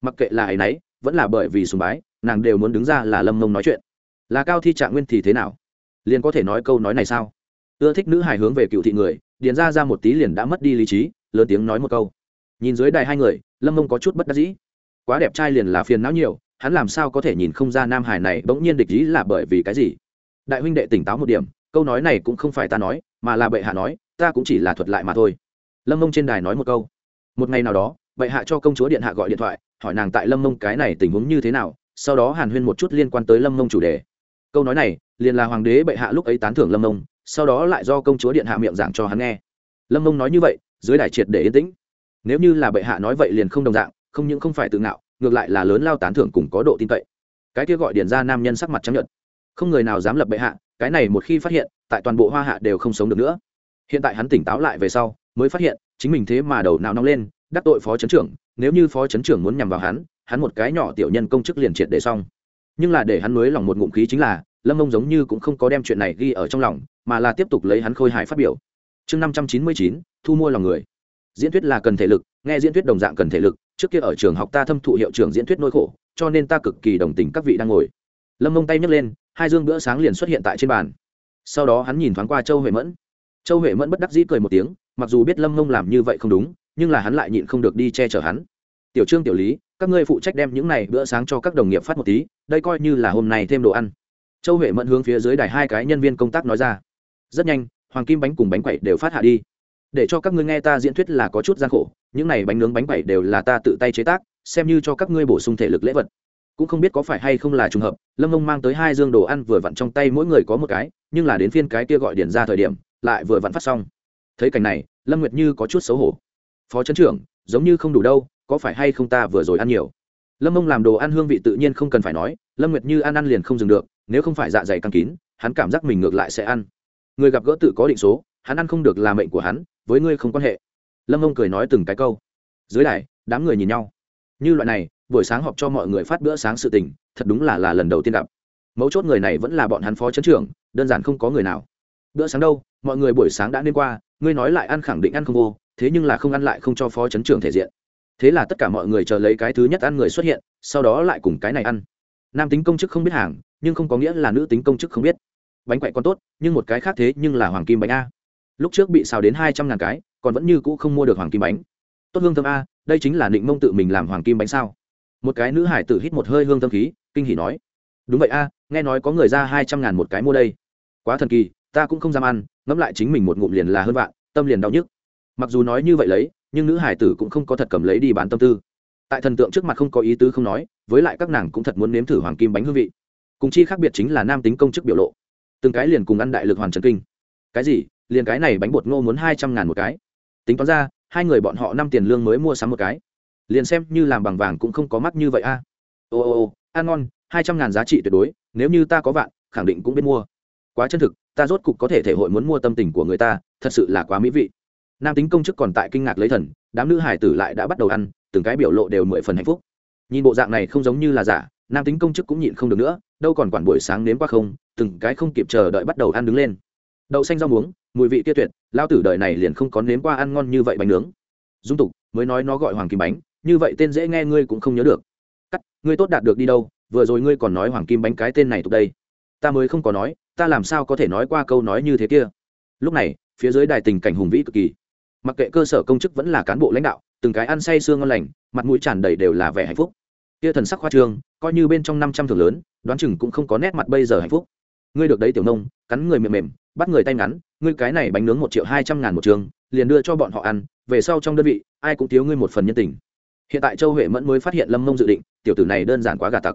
Mặc kệ là ấ y n ấ y vẫn là bởi vì sùng bái, nàng đều muốn đứng ra là lâm mông nói chuyện. Là cao thi trạng nguyên thì thế nào? Liền có thể nói câu nói này sao? Ưa thích nữ hài hướng về cựu thị người, điền ra ra một tí liền đã mất đi lý trí, lớn tiếng nói một câu. Nhìn dưới đài hai người, lâm mông có chút bất đắc dĩ. Quá đẹp trai liền là phiền não nhiều, hắn làm sao có thể nhìn không ra nam hải này bỗng nhiên địch ý là bởi vì cái gì? Đại huynh đệ tỉnh táo một điểm, câu nói này cũng không phải ta nói, mà là bệ hạ nói, ta cũng chỉ là thuật lại mà thôi. Lâm mông trên đài nói một câu. Một ngày nào đó, bệ hạ cho công chúa điện hạ gọi điện thoại, hỏi nàng tại lâm mông cái này tình huống như thế nào, sau đó hàn huyên một chút liên quan tới lâm mông chủ đề câu nói này, liền là hoàng đế bệ hạ lúc ấy tán thưởng lâm mông, sau đó lại do công chúa điện hạ miệng giảng cho hắn nghe. Lâm mông nói như vậy, dưới đài triệt để yên tĩnh. Nếu như là bệ hạ nói vậy liền không đồng dạng, không những không phải tự ngạo, ngược lại là lớn lao tán thưởng cùng có độ tin cậy. Cái kia gọi điện ra nam nhân sắc mặt chấp nhận không người nào dám lập bệ hạ, cái này một khi phát hiện, tại toàn bộ hoa hạ đều không sống được nữa. Hiện tại hắn tỉnh táo lại về sau, mới phát hiện, chính mình thế mà đầu nào nóng lên, đắc tội phó chấn trưởng, nếu như phó chấn trưởng muốn nhằm vào hắn hắn một cái nhỏ tiểu nhân công chức liền triệt để xong. Nhưng là để hắn mới lòng một ngụm khí chính là lâm mông giống như cũng không có đem chuyện này ghi ở trong lòng, mà là tiếp tục lấy hắn khôi hài phát biểu. Chương năm trăm chín mươi chín, thu mua lòng người. Diễn thuyết là cần thể lực, nghe diễn thuyết đồng dạng cần thể lực, trước kia ở trường học ta thâm thụ hiệu trưởng diễn thuyết nỗi khổ, cho nên ta cực kỳ đồng tình các vị đang ngồi. Lâm mông tay nhấc lên, hai dương bữa sáng liền xuất hiện tại trên bàn. Sau đó hắn nhìn thoáng qua châu huệ mẫn. Châu huệ mẫn bất đắc dĩ cười một tiếng, mặc dù biết lâm mông làm như vậy không đúng, nhưng là hắn lại nhịn không được đi che chở hắn. Tiểu trương, tiểu lý, các ngươi phụ trách đem những này bữa sáng cho các đồng nghiệp phát một tí, đây coi như là hôm nay thêm đồ ăn châu huệ mẫn hướng phía dưới đài hai cái nhân viên công tác nói ra. Rất nhanh, hoàng kim bánh cùng bánh quậy đều phát hạ đi. Để cho các ngươi nghe ta diễn thuyết là có chút gian khổ, những này bánh nướng bánh quậy đều là ta tự tay chế tác, xem như cho các ngươi bổ sung thể lực lễ vật. Cũng không biết có phải hay không là trùng hợp, lâm ông mang tới hai dương đồ ăn vừa vặn trong tay mỗi người có một cái, nhưng là đến phiên cái kia gọi điện ra thời điểm, lại vừa vặn phát xong. Thấy cảnh này, lâm nguyệt như có chút xấu hổ. Phó trấn trưởng, giống như không đủ đâu, có phải hay không ta vừa rồi ăn nhiều? Lâm ông làm đồ ăn hương vị tự nhiên không cần phải nói, lâm nguyệt như ăn ăn liền không dừng được nếu không phải dạ dày căng kín, hắn cảm giác mình ngược lại sẽ ăn. Người gặp gỡ tự có định số, hắn ăn không được là mệnh của hắn, với ngươi không quan hệ. Lâm ông cười nói từng cái câu. Dưới đài, đám người nhìn nhau. Như loại này, buổi sáng họp cho mọi người phát bữa sáng sự tình, thật đúng là là lần đầu tiên gặp. Mấu chốt người này vẫn là bọn hắn phó chấn trưởng, đơn giản không có người nào. Bữa sáng đâu, mọi người buổi sáng đã nên qua, ngươi nói lại ăn khẳng định ăn không vô, thế nhưng là không ăn lại không cho phó chấn trưởng thể diện. Thế là tất cả mọi người chờ lấy cái thứ nhất ăn người xuất hiện, sau đó lại cùng cái này ăn. Nam tính công chức không biết hàng nhưng không có nghĩa là nữ tính công chức không biết. Bánh quậy còn tốt, nhưng một cái khác thế nhưng là hoàng kim bánh a. Lúc trước bị xào đến hai trăm ngàn cái, còn vẫn như cũ không mua được hoàng kim bánh. Tốt hương thơm a, đây chính là định mông tự mình làm hoàng kim bánh sao? Một cái nữ hải tử hít một hơi hương thơm khí, kinh hỉ nói. Đúng vậy a, nghe nói có người ra hai trăm ngàn một cái mua đây. Quá thần kỳ, ta cũng không dám ăn, ngẫm lại chính mình một ngụm liền là hơn vạn, tâm liền đau nhức. Mặc dù nói như vậy lấy, nhưng nữ hải tử cũng không có thật cầm lấy đi bán tâm tư. Tại thần tượng trước mặt không có ý tứ không nói, với lại các nàng cũng thật muốn nếm thử hoàng kim bánh hương vị cùng chi khác biệt chính là nam tính công chức biểu lộ. Từng cái liền cùng ăn đại lực hoàn trần kinh. Cái gì? Liền cái này bánh bột ngô muốn hai trăm ngàn một cái. Tính toán ra, hai người bọn họ năm tiền lương mới mua sắm một cái. Liền xem như làm bằng vàng cũng không có mắc như vậy a. Ô ô ô, ăn ngon, hai trăm ngàn giá trị tuyệt đối, nếu như ta có vạn, khẳng định cũng biết mua. Quá chân thực, ta rốt cục có thể thể hội muốn mua tâm tình của người ta, thật sự là quá mỹ vị. Nam tính công chức còn tại kinh ngạc lấy thần, đám nữ hải tử lại đã bắt đầu ăn, từng cái biểu lộ đều mười phần hạnh phúc. Nhìn bộ dạng này không giống như là giả nam tính công chức cũng nhịn không được nữa, đâu còn quản buổi sáng nếm qua không, từng cái không kịp chờ đợi bắt đầu ăn đứng lên. Đậu xanh rau muống, mùi vị kia tuyệt, lao tử đời này liền không có nếm qua ăn ngon như vậy bánh nướng. Dung tục, mới nói nó gọi hoàng kim bánh, như vậy tên dễ nghe ngươi cũng không nhớ được. Cắt, ngươi tốt đạt được đi đâu, vừa rồi ngươi còn nói hoàng kim bánh cái tên này tục đây. Ta mới không có nói, ta làm sao có thể nói qua câu nói như thế kia? Lúc này, phía dưới đài tình cảnh hùng vĩ cực kỳ. Mặc kệ cơ sở công chức vẫn là cán bộ lãnh đạo, từng cái ăn say sương ngon lành, mặt mũi tràn đầy đều là vẻ hạnh phúc kia thần sắc khoa trương, coi như bên trong năm trăm thường lớn, đoán chừng cũng không có nét mặt bây giờ hạnh phúc. Ngươi được đấy, tiểu nông, cắn người mềm mềm, bắt người tay ngắn, ngươi cái này bánh nướng một triệu hai trăm ngàn một trường, liền đưa cho bọn họ ăn, về sau trong đơn vị, ai cũng thiếu ngươi một phần nhân tình. Hiện tại châu huệ mẫn mới phát hiện lâm mông dự định, tiểu tử này đơn giản quá gà tặc.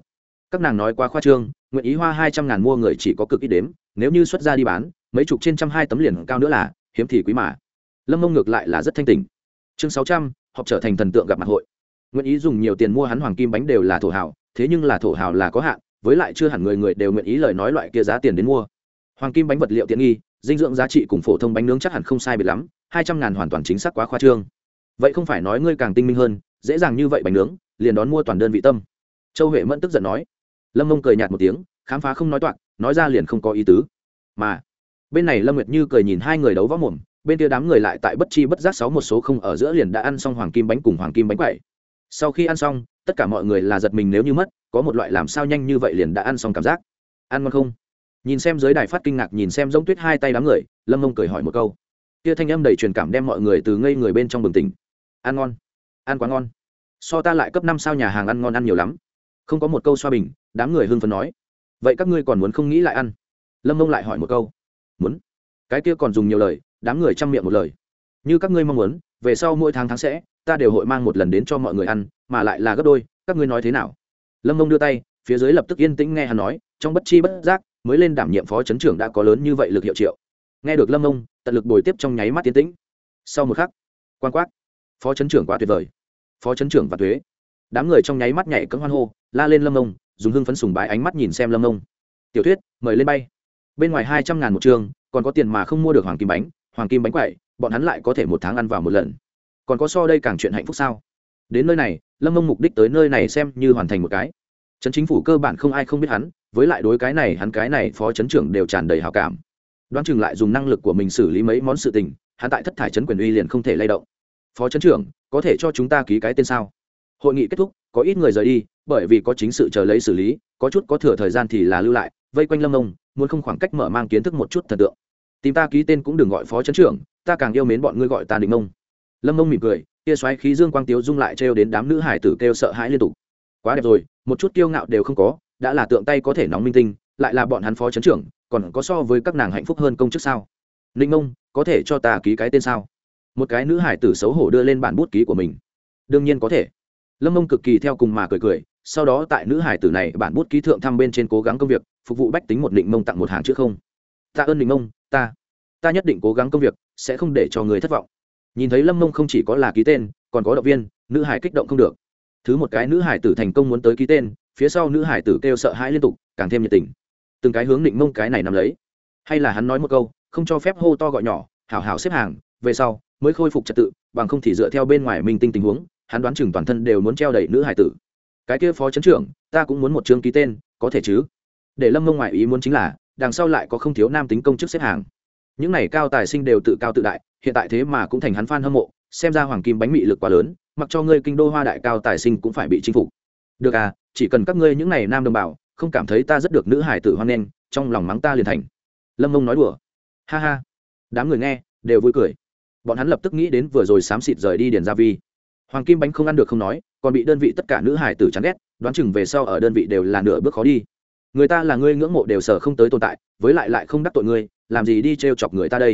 Các nàng nói quá khoa trương, nguyện ý hoa hai trăm ngàn mua người chỉ có cực ít đếm, nếu như xuất ra đi bán, mấy chục trên trăm hai tấm liền cao nữa là, hiếm thì quý mà. Lâm mông ngược lại là rất thanh tình chương sáu trăm, họp trở thành thần tượng gặp mặt hội nguyện ý dùng nhiều tiền mua hắn hoàng kim bánh đều là thổ hào, thế nhưng là thổ hào là có hạn, với lại chưa hẳn người người đều nguyện ý lời nói loại kia giá tiền đến mua. Hoàng kim bánh vật liệu tiện nghi, dinh dưỡng giá trị cùng phổ thông bánh nướng chắc hẳn không sai biệt lắm, hai trăm ngàn hoàn toàn chính xác quá khoa trương. Vậy không phải nói ngươi càng tinh minh hơn, dễ dàng như vậy bánh nướng, liền đón mua toàn đơn vị tâm. Châu huệ mẫn tức giận nói. Lâm mông cười nhạt một tiếng, khám phá không nói toạc, nói ra liền không có ý tứ. Mà, bên này lâm nguyệt như cười nhìn hai người đấu võ mồm, bên kia đám người lại tại bất chi bất giác sáu một số không ở giữa liền đã ăn xong hoàng kim bánh cùng hoàng kim bánh quậy sau khi ăn xong, tất cả mọi người là giật mình nếu như mất, có một loại làm sao nhanh như vậy liền đã ăn xong cảm giác. Ăn ngon không? Nhìn xem giới đài phát kinh ngạc, nhìn xem giống tuyết hai tay đám người, lâm mông cười hỏi một câu. Kia thanh âm đầy truyền cảm đem mọi người từ ngây người bên trong bừng tỉnh. Ăn ngon. Ăn quá ngon. So ta lại cấp năm sao nhà hàng ăn ngon ăn nhiều lắm. Không có một câu xoa bình, đám người hưng phấn nói. Vậy các ngươi còn muốn không nghĩ lại ăn? Lâm mông lại hỏi một câu. Muốn. Cái kia còn dùng nhiều lời, đám người chăm miệng một lời như các ngươi mong muốn, về sau mỗi tháng tháng sẽ, ta đều hội mang một lần đến cho mọi người ăn, mà lại là gấp đôi, các ngươi nói thế nào? Lâm mông đưa tay, phía dưới lập tức yên tĩnh nghe hắn nói, trong bất chi bất giác, mới lên đảm nhiệm phó chấn trưởng đã có lớn như vậy lực hiệu triệu. Nghe được lâm mông, tận lực bồi tiếp trong nháy mắt tiến tĩnh. Sau một khắc quan quát. Phó chấn trưởng quá tuyệt vời. Phó chấn trưởng và thuế. Đám người trong nháy mắt nhảy cấm hoan hô, la lên lâm mông, dùng hưng phấn sùng bái ánh mắt nhìn xem lâm mông. Tiểu thuyết, mời lên bay. Bên ngoài hai trăm ngàn một trường, còn có tiền mà không mua được hoàng kim bánh, hoàng kim bánh quậy bọn hắn lại có thể một tháng ăn vào một lần. Còn có so đây càng chuyện hạnh phúc sao? Đến nơi này, lâm mông mục đích tới nơi này xem như hoàn thành một cái. Trấn chính phủ cơ bản không ai không biết hắn, với lại đối cái này, hắn cái này phó trấn trưởng đều tràn đầy hào cảm. Đoán chừng lại dùng năng lực của mình xử lý mấy món sự tình, hắn tại thất thải trấn quyền uy liền không thể lay động. Phó trấn trưởng, có thể cho chúng ta ký cái tên sao? Hội nghị kết thúc, có ít người rời đi, bởi vì có chính sự chờ lấy xử lý, có chút có thừa thời gian thì là lưu lại, vây quanh lâm mông, muốn không khoảng cách mở mang kiến thức một chút thần tượng tìm ta ký tên cũng đừng gọi phó trấn trưởng, ta càng yêu mến bọn ngươi gọi ta định mông. Lâm mông mỉm cười kia xoáy khí dương quang tiếu dung lại trêu đến đám nữ hải tử kêu sợ hãi liên tục. Quá đẹp rồi, một chút kiêu ngạo đều không có, đã là tượng tay có thể nóng minh tinh, lại là bọn hắn phó chấn trưởng, còn có so với các nàng hạnh phúc hơn công chức sao? Ninh mông, có thể cho ta ký cái tên sao? Một cái nữ hải tử xấu hổ đưa lên bản bút ký của mình. Đương nhiên có thể. Lâm mông cực kỳ theo cùng mà cười cười, sau đó tại nữ hải tử này bản bút ký thượng thăm bên trên cố gắng công việc, phục vụ bách tính một định mông tặng một hàng chữ không. Tạ ơn định mông ta. Ta nhất định cố gắng công việc, sẽ không để cho người thất vọng. Nhìn thấy lâm mông không chỉ có là ký tên, còn có động viên, nữ hải kích động không được. Thứ một cái nữ hải tử thành công muốn tới ký tên, phía sau nữ hải tử kêu sợ hãi liên tục, càng thêm nhiệt tình. Từng cái hướng định mông cái này nằm lấy. Hay là hắn nói một câu, không cho phép hô to gọi nhỏ, hảo hảo xếp hàng, về sau, mới khôi phục trật tự, bằng không thì dựa theo bên ngoài minh tinh tình huống, hắn đoán chừng toàn thân đều muốn treo đẩy nữ hải tử. Cái kia phó chấn trưởng, ta cũng muốn một chương ký tên, có thể chứ? Để lâm mông ngoại ý muốn chính là đằng sau lại có không thiếu nam tính công chức xếp hàng. Những này cao tài sinh đều tự cao tự đại, hiện tại thế mà cũng thành hắn f a n hâm mộ, xem ra hoàng kim bánh mị lực quá lớn, mặc cho ngươi kinh đô hoa đại cao tài sinh cũng phải bị chinh phục. Được à chỉ cần các ngươi những này nam đồng bào, không cảm thấy ta rất được nữ hải tử hoan nghênh, trong lòng mắng ta liền thành. Lâm mông nói đùa. Ha ha. Đám người nghe, đều vui cười. Bọn hắn lập tức nghĩ đến vừa rồi xám xịt rời đi điền gia vi. Hoàng kim bánh không ăn được không nói, còn bị đơn vị tất cả nữ hải tử chán ghét, đoán chừng về sau ở đơn vị đều là nửa bước khó đi người ta là ngươi ngưỡng mộ đều sở không tới tồn tại, với lại lại không đắc tội ngươi, làm gì đi t r e o chọc người ta đây?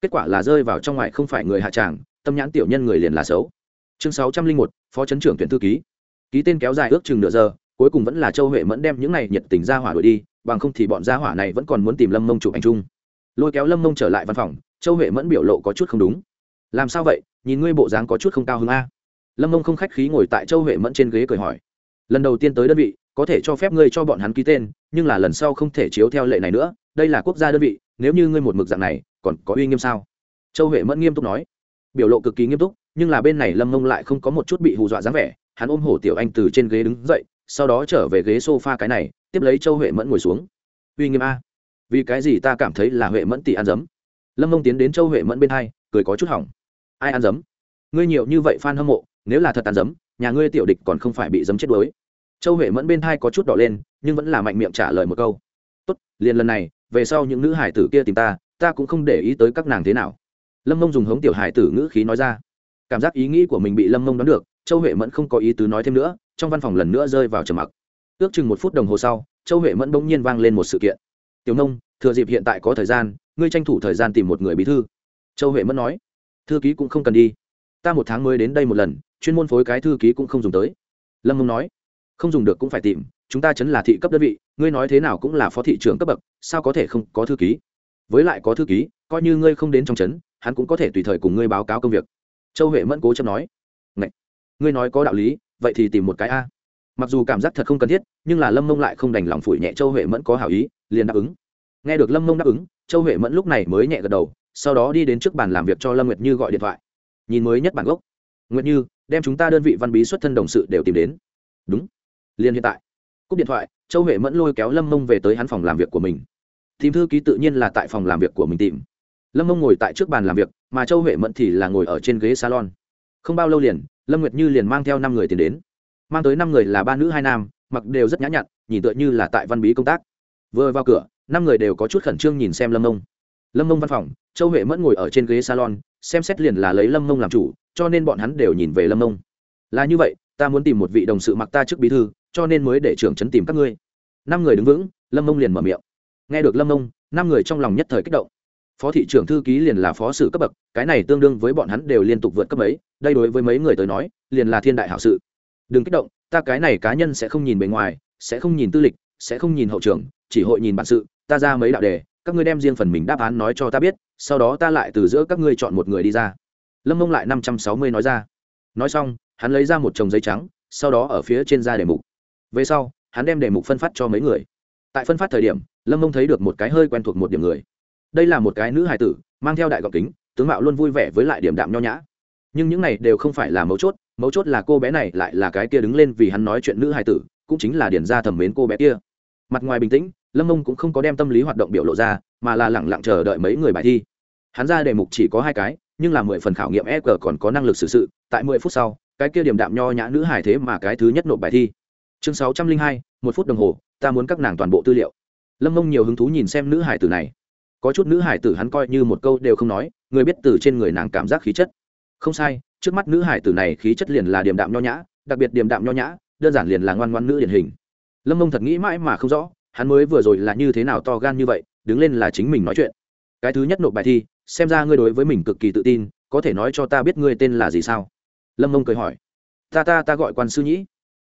Kết quả là rơi vào trong ngoài không phải người hạ tràng, tâm nhãn tiểu nhân người liền là xấu. Chương sáu trăm linh một, phó chấn trưởng tuyển thư ký. Ký tên kéo dài ước chừng nửa giờ, cuối cùng vẫn là châu huệ mẫn đem những này nhiệt tình ra hỏa đuổi đi, bằng không thì bọn gia hỏa này vẫn còn muốn tìm lâm mông chụp ảnh chung. Lôi kéo lâm mông trở lại văn phòng, châu huệ mẫn biểu lộ có chút không đúng. Làm sao vậy? Nhìn ngươi bộ dáng có chút không cao hơn a. Lâm mông không khách khí ngồi tại châu huệ mẫn trên ghế cười hỏi. Lần đầu tiên tới đơn vị có thể cho phép ngươi cho bọn hắn ký tên, nhưng là lần sau không thể chiếu theo lệ này nữa, đây là quốc gia đơn vị, nếu như ngươi một mực dạng này, còn có uy nghiêm sao? Châu huệ mẫn nghiêm túc nói. Biểu lộ cực kỳ nghiêm túc, nhưng là bên này lâm mông lại không có một chút bị hù dọa dáng vẻ, hắn ôm hổ tiểu anh từ trên ghế đứng dậy, sau đó trở về ghế s o f a cái này, tiếp lấy châu huệ mẫn ngồi xuống. Uy nghiêm a, vì cái gì ta cảm thấy là huệ mẫn tỷ ăn dấm? Lâm mông tiến đến châu huệ mẫn bên hai, cười có chút hỏng. Ai ăn dấm? Ngươi nhiều như vậy f a n hâm mộ, nếu là thật ăn dấm, nhà ngươi tiểu địch còn không phải bị dấm chết đuối châu huệ mẫn bên thai có chút đỏ lên, nhưng vẫn là mạnh miệng trả lời một câu. Tốt, liền lần này, về sau những nữ hải tử kia tìm ta ta cũng không để ý tới các nàng thế nào. Lâm mông dùng hống tiểu hải tử ngữ khí nói ra. Cảm giác ý nghĩ của mình bị lâm mông đoán được, châu huệ mẫn không có ý tứ nói thêm nữa, trong văn phòng lần nữa rơi vào trầm mặc. Ước chừng một phút đồng hồ sau, châu huệ mẫn bỗng nhiên vang lên một sự kiện. Tiểu nông, thừa dịp hiện tại có thời gian, ngươi tranh thủ thời gian tìm một người bí thư. Châu huệ mẫn nói. Thư ký cũng không cần đi. Ta một tháng mới đến đây một lần, chuyên môn phối cái thư ký cũng không dùng tới. Lâm mông nói không dùng được cũng phải tìm, chúng ta chấn là thị cấp đơn vị, ngươi nói thế nào cũng là phó thị trưởng cấp bậc, sao có thể không có thư ký? Với lại có thư ký, coi như ngươi không đến trong chấn, hắn cũng có thể tùy thời cùng ngươi báo cáo công việc. Châu huệ mẫn cố chấp nói. Ngậy! ngươi nói có đạo lý, vậy thì tìm một cái a. Mặc dù cảm giác thật không cần thiết, nhưng là lâm mông lại không đành lòng phủi nhẹ châu huệ mẫn có hảo ý, liền đáp ứng. Nghe được lâm mông đáp ứng, châu huệ mẫn lúc này mới nhẹ gật đầu, sau đó đi đến trước bàn làm việc cho lâm nguyệt như gọi điện thoại. Nhìn mới nhất bản gốc. Nguyệt như, đem chúng ta đơn vị văn bí xuất thân đồng sự đều tìm đến. Đúng liền hiện tại, cúp điện thoại, châu huệ mẫn lôi kéo lâm mông về tới hắn phòng làm việc của mình. Tìm thư ký tự nhiên là tại phòng làm việc của mình tìm. Lâm mông ngồi tại trước bàn làm việc, mà châu huệ mẫn thì là ngồi ở trên ghế salon. Không bao lâu liền, lâm nguyệt như liền mang theo năm người tiền đến. Mang tới năm người là ba nữ hai nam, mặc đều rất nhã nhặn, nhìn tựa như là tại văn bí công tác. Vừa vào cửa, năm người đều có chút khẩn trương nhìn xem lâm mông. Lâm mông văn phòng, châu huệ mẫn ngồi ở trên ghế salon, xem xét liền là lấy lâm mông làm chủ, cho nên bọn hắn đều nhìn về lâm mông. Là như vậy, ta muốn tìm một vị đồng sự mặc ta trước bí thư cho nên mới để trưởng trấn tìm các ngươi. Năm người đứng vững, lâm mông liền mở miệng. Nghe được lâm mông, năm người trong lòng nhất thời kích động. Phó thị trưởng thư ký liền là phó sử cấp bậc, cái này tương đương với bọn hắn đều liên tục vượt cấp ấy đây đối với mấy người tới nói, liền là thiên đại hảo sự. Đừng kích động, ta cái này cá nhân sẽ không nhìn bề ngoài, sẽ không nhìn tư lịch, sẽ không nhìn hậu trường, chỉ hội nhìn bản sự, ta ra mấy đạo đề, các ngươi đem riêng phần mình đáp án nói cho ta biết, sau đó ta lại từ giữa các ngươi chọn một người đi ra. Lâm mông lại năm trăm sáu mươi nói ra. Nói xong, hắn lấy ra một chồng giấy trắng, sau đó ở phía trên ra để mục về sau, hắn đem đề mục phân phát cho mấy người. Tại phân phát thời điểm, lâm mông thấy được một cái hơi quen thuộc một điểm người. Đây là một cái nữ hài tử, mang theo đại gọc kính, tướng mạo luôn vui vẻ với lại điểm đạm nho nhã. Nhưng những này đều không phải là mấu chốt mấu chốt là cô bé này lại là cái kia đứng lên vì hắn nói chuyện nữ hài tử, cũng chính là điển ra thẩm mến cô bé kia. Mặt ngoài bình tĩnh, lâm mông cũng không có đem tâm lý hoạt động biểu lộ ra, mà là lẳng lặng chờ đợi mấy người bài thi. Hắn ra đề mục chỉ có hai cái, nhưng là mười phần khảo nghiệm e g còn có năng lực xử sự, tại mười phút sau, cái kia điểm đạm nho nhã nữ hài thế mà cái thứ nhất nộp bài thi chương sáu trăm linh hai, một phút đồng hồ, ta muốn các nàng toàn bộ tư liệu. Lâm mông nhiều hứng thú nhìn xem nữ hải tử này. Có chút nữ hải tử hắn coi như một câu đều không nói, người biết từ trên người nàng cảm giác khí chất. Không sai, trước mắt nữ hải tử này khí chất liền là điềm đạm nho nhã, đặc biệt điềm đạm nho nhã, đơn giản liền là ngoan ngoan nữ điển hình. Lâm mông thật nghĩ mãi mà không rõ, hắn mới vừa rồi là như thế nào to gan như vậy, đứng lên là chính mình nói chuyện. Cái thứ nhất nộp bài thi, xem ra ngươi đối với mình cực kỳ tự tin, có thể nói cho ta biết ngươi tên là gì sao? Lâm mông cười hỏi. Ta ta ta gọi quan sư nhĩ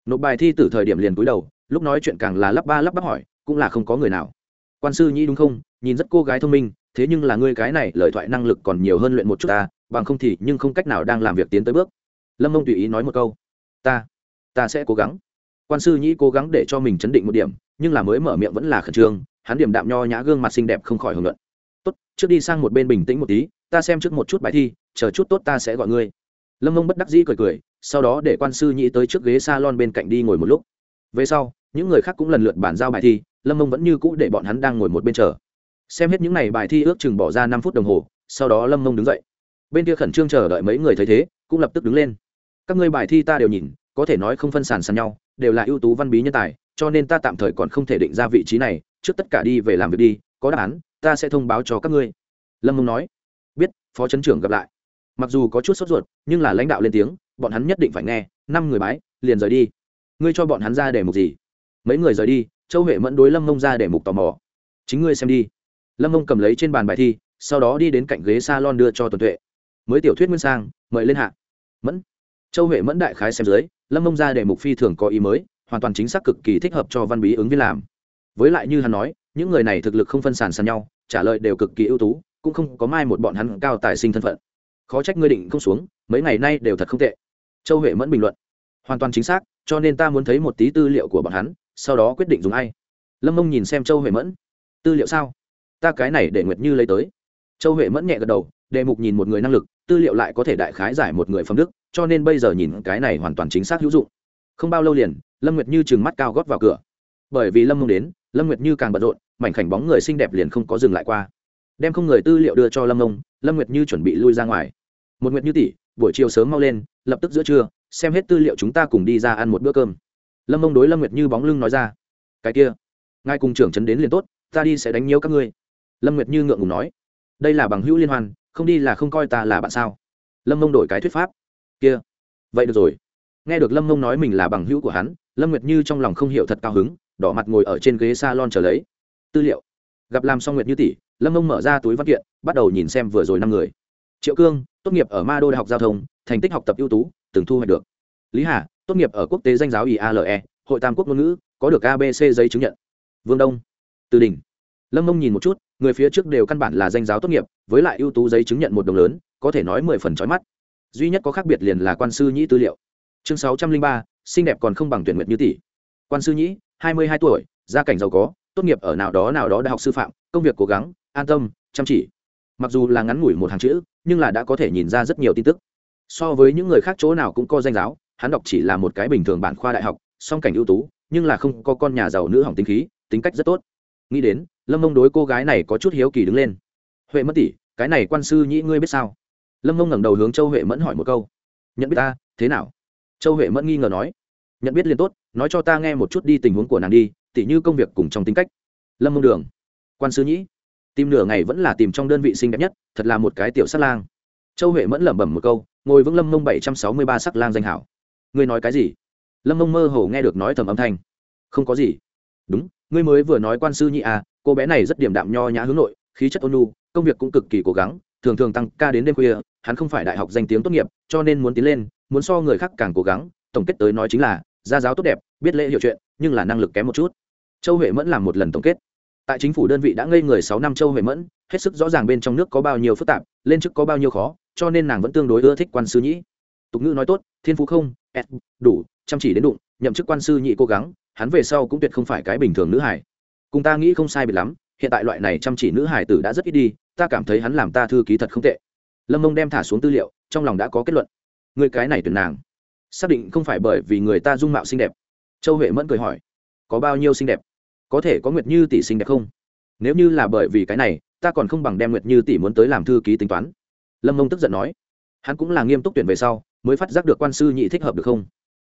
nộp bài thi từ thời điểm liền cúi đầu, lúc nói chuyện càng là lắp ba lắp bắp hỏi, cũng là không có người nào. Quan sư nhĩ đúng không? Nhìn rất cô gái thông minh, thế nhưng là ngươi cái này lời thoại năng lực còn nhiều hơn luyện một chút ta, bằng không thì nhưng không cách nào đang làm việc tiến tới bước. Lâm mông tùy ý nói một câu, ta ta sẽ cố gắng. Quan sư nhĩ cố gắng để cho mình chấn định một điểm, nhưng là mới mở miệng vẫn là khẩn trương, hắn điểm đạm nho nhã gương mặt xinh đẹp không khỏi hưởng luận. Tốt, trước đi sang một bên bình tĩnh một tí, ta xem trước một chút bài thi, chờ chút tốt ta sẽ gọi ngươi. Lâm mông bất đắc dĩ cười cười sau đó để quan sư nhĩ tới trước ghế s a lon bên cạnh đi ngồi một lúc. Về sau, những người khác cũng lần lượt bàn giao bài thi, lâm mông vẫn như cũ để bọn hắn đang ngồi một bên chờ. Xem hết những n à y bài thi ước chừng bỏ ra năm phút đồng hồ, sau đó lâm mông đứng dậy. Bên kia khẩn trương chờ đợi mấy người thấy thế, cũng lập tức đứng lên. Các ngươi bài thi ta đều nhìn, có thể nói không phân sàn sàn nhau, đều là ưu tú văn bí nhân tài, cho nên ta tạm thời còn không thể định ra vị trí này, trước tất cả đi về làm việc đi, có đáp án, ta sẽ thông báo cho các ngươi. Lâm mông nói. Biết, phó trấn trưởng gặp lại. Mặc dù có chút sốt ruột, nhưng là lãnh đạo lên tiếng bọn hắn nhất định phải nghe, năm người bái, liền rời đi. Ngươi cho bọn hắn ra để mục gì? Mấy người rời đi, châu huệ mẫn đối lâm mông ra để mục tò mò. Chính ngươi xem đi. Lâm mông cầm lấy trên bàn bài thi, sau đó đi đến cạnh ghế s a lon đưa cho tuần tuệ. Mới tiểu thuyết nguyên sang, mời lên hạ. Mẫn. Châu huệ mẫn đại khái xem dưới, lâm mông ra để mục phi thường có ý mới, hoàn toàn chính xác cực kỳ thích hợp cho văn bí ứng viên làm. Với lại như hắn nói, những người này thực lực không phân sàn sàn nhau, trả lời đều cực kỳ ưu tú, cũng không có mai một bọn hắn cao tài sinh thân phận. Khó trách ngươi định không xuống, mấy ngày nay đều thật không tệ châu huệ mẫn bình luận. Hoàn toàn chính xác, cho nên ta muốn thấy một tí tư liệu của bọn hắn, sau đó quyết định dùng ai. Lâm mông nhìn xem châu huệ mẫn. Tư liệu sao? Ta cái này để nguyệt như lấy tới. Châu huệ mẫn nhẹ gật đầu, đề mục nhìn một người năng lực, tư liệu lại có thể đại khái giải một người phẩm đức, cho nên bây giờ nhìn cái này hoàn toàn chính xác hữu dụng. Không bao lâu liền, lâm nguyệt như trừng mắt cao gót vào cửa. Bởi vì lâm mông đến, lâm nguyệt như càng bận rộn, mảnh khảnh bóng người xinh đẹp liền không có dừng lại qua. Đem không người tư liệu đưa cho lâm mông, lâm nguyệt như chuẩn bị lui ra ngoài. Một nguyệt như tỷ, buổi chiều sớm mau lên lập tức giữa trưa, xem hết tư liệu chúng ta cùng đi ra ăn một bữa cơm. Lâm mông đối lâm nguyệt như bóng lưng nói ra, cái kia, ngài cùng trưởng trấn đến liền tốt, ta đi sẽ đánh nhiều các ngươi. Lâm nguyệt như ngượng ngùng nói, đây là bằng hữu liên hoan, không đi là không coi ta là bạn sao? Lâm mông đổi cái thuyết pháp, kia, vậy được rồi. Nghe được lâm mông nói mình là bằng hữu của hắn, lâm nguyệt như trong lòng không hiểu thật cao hứng, đỏ mặt ngồi ở trên ghế s a lon trở lấy. Tư liệu, gặp làm xong nguyệt như tỷ. Lâm mông mở ra túi văn kiện, bắt đầu nhìn xem vừa rồi năm người triệu cương, tốt nghiệp ở ma đô đại học giao thông, thành tích học tập ưu tú, từng thu hoạch được. Lý hà, tốt nghiệp ở quốc tế danh giáo iale hội tam quốc ngôn ngữ, có được abc giấy chứng nhận. Vương đông, từ đình. Lâm mông nhìn một chút, người phía trước đều căn bản là danh giáo tốt nghiệp, với lại ưu tú giấy chứng nhận một đồng lớn, có thể nói mười phần trói mắt. Duy nhất có khác biệt liền là quan sư nhĩ tư liệu. Chương sáu trăm linh ba, xinh đẹp còn không bằng tuyển nguyện như tỷ. Quan sư nhĩ, hai mươi hai tuổi, gia cảnh giàu có, tốt nghiệp ở nào đó nào đó đại học sư phạm, công việc cố gắng, an tâm, chăm chỉ. Mặc dù là ngắn ngủi một hàng chữ nhưng là đã có thể nhìn ra rất nhiều tin tức. So với những người khác chỗ nào cũng có danh giáo, hắn đọc chỉ là một cái bình thường bản khoa đại học, song cảnh ưu tú, nhưng là không có con nhà giàu nữ hỏng tính khí, tính cách rất tốt. Nghĩ đến, lâm mông đối cô gái này có chút hiếu kỳ đứng lên. Huệ mất tỷ, cái này quan sư nhĩ ngươi biết sao? Lâm mông ngẩng đầu hướng châu huệ mẫn hỏi một câu. Nhận biết ta, thế nào? Châu huệ mẫn nghi ngờ nói. Nhận biết liền tốt, nói cho ta nghe một chút đi tình huống của nàng đi, tỉ như công việc cùng trong tính cách. Lâm mông đường. Quan sư nhĩ tìm nửa ngày vẫn là tìm trong đơn vị xinh đẹp nhất, thật là một cái tiểu sắc lang. Châu huệ mẫn lẩm bẩm một câu, ngồi vững lâm mông bảy trăm sáu mươi ba sắc lang danh hảo. Ngươi nói cái gì? Lâm mông mơ hồ nghe được nói thầm âm thanh. Không có gì. Đúng, ngươi mới vừa nói quan sư nhị à cô bé này rất điểm đạm nho nhã hướng nội, khí chất ôn nhu, công việc cũng cực kỳ cố gắng, thường thường tăng ca đến đêm khuya, hắn không phải đại học danh tiếng tốt nghiệp, cho nên muốn tiến lên, muốn so người khác càng cố gắng, tổng kết tới nói chính là, gia giáo tốt đẹp, biết lễ hiểu chuyện, nhưng là năng lực kém một chút. Châu huệ mẫn làm một lần tổng kết tại chính phủ đơn vị đã ngây người sáu năm châu huệ mẫn, hết sức rõ ràng bên trong nước có bao nhiêu phức tạp, lên chức có bao nhiêu khó, cho nên nàng vẫn tương đối ưa thích quan sư nhĩ. Tục ngữ nói tốt, thiên phú không đủ, chăm chỉ đến đụng, nhậm chức quan sư nhị cố gắng, hắn về sau cũng tuyệt không phải cái bình thường nữ hải cùng ta nghĩ không sai biệt lắm, hiện tại loại này chăm chỉ nữ hải tử đã rất ít đi, ta cảm thấy hắn làm ta thư ký thật không tệ. Lâm mông đem thả xuống tư liệu, trong lòng đã có kết luận. Người cái này tuyển nàng. Xác định không phải bởi vì người ta dung mạo xinh đẹp. Châu huệ mẫn cười hỏi, có bao nhiêu xinh đẹp? Có thể có nguyệt như tỷ xinh đẹp không? Nếu như là bởi vì cái này, ta còn không bằng đem nguyệt như tỷ muốn tới làm thư ký tính toán. Lâm mông tức giận nói. Hắn cũng là nghiêm túc tuyển về sau, mới phát giác được quan sư nhị thích hợp được không?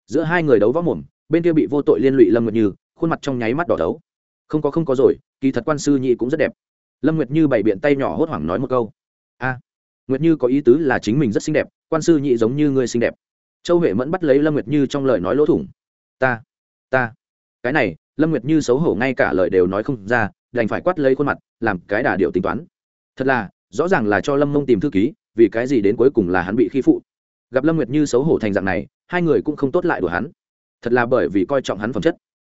Giữa hai người đấu võ mồm, bên kia bị vô tội liên lụy lâm nguyệt như, khuôn mặt trong nháy mắt đỏ đấu không có không có rồi, kỳ thật quan sư nhị cũng rất đẹp. Lâm nguyệt như bày biện tay nhỏ hốt hoảng nói một câu. A, nguyệt như có ý tứ là chính mình rất xinh đẹp, quan sư nhị giống như ngươi xinh đẹp. Châu huệ mẫn bắt lấy lâm nguyệt như trong lời nói lỗ thủng. Ta ta, cái này lâm nguyệt như xấu hổ ngay cả lời đều nói không ra, đành phải quát lấy khuôn mặt, làm cái đà điệu tính toán. Thật là, rõ ràng là cho lâm mông tìm thư ký, vì cái gì đến cuối cùng là hắn bị khi phụ. Gặp lâm nguyệt như xấu hổ thành dạng này, hai người cũng không tốt lại đùa hắn. Thật là bởi vì coi trọng hắn phẩm chất.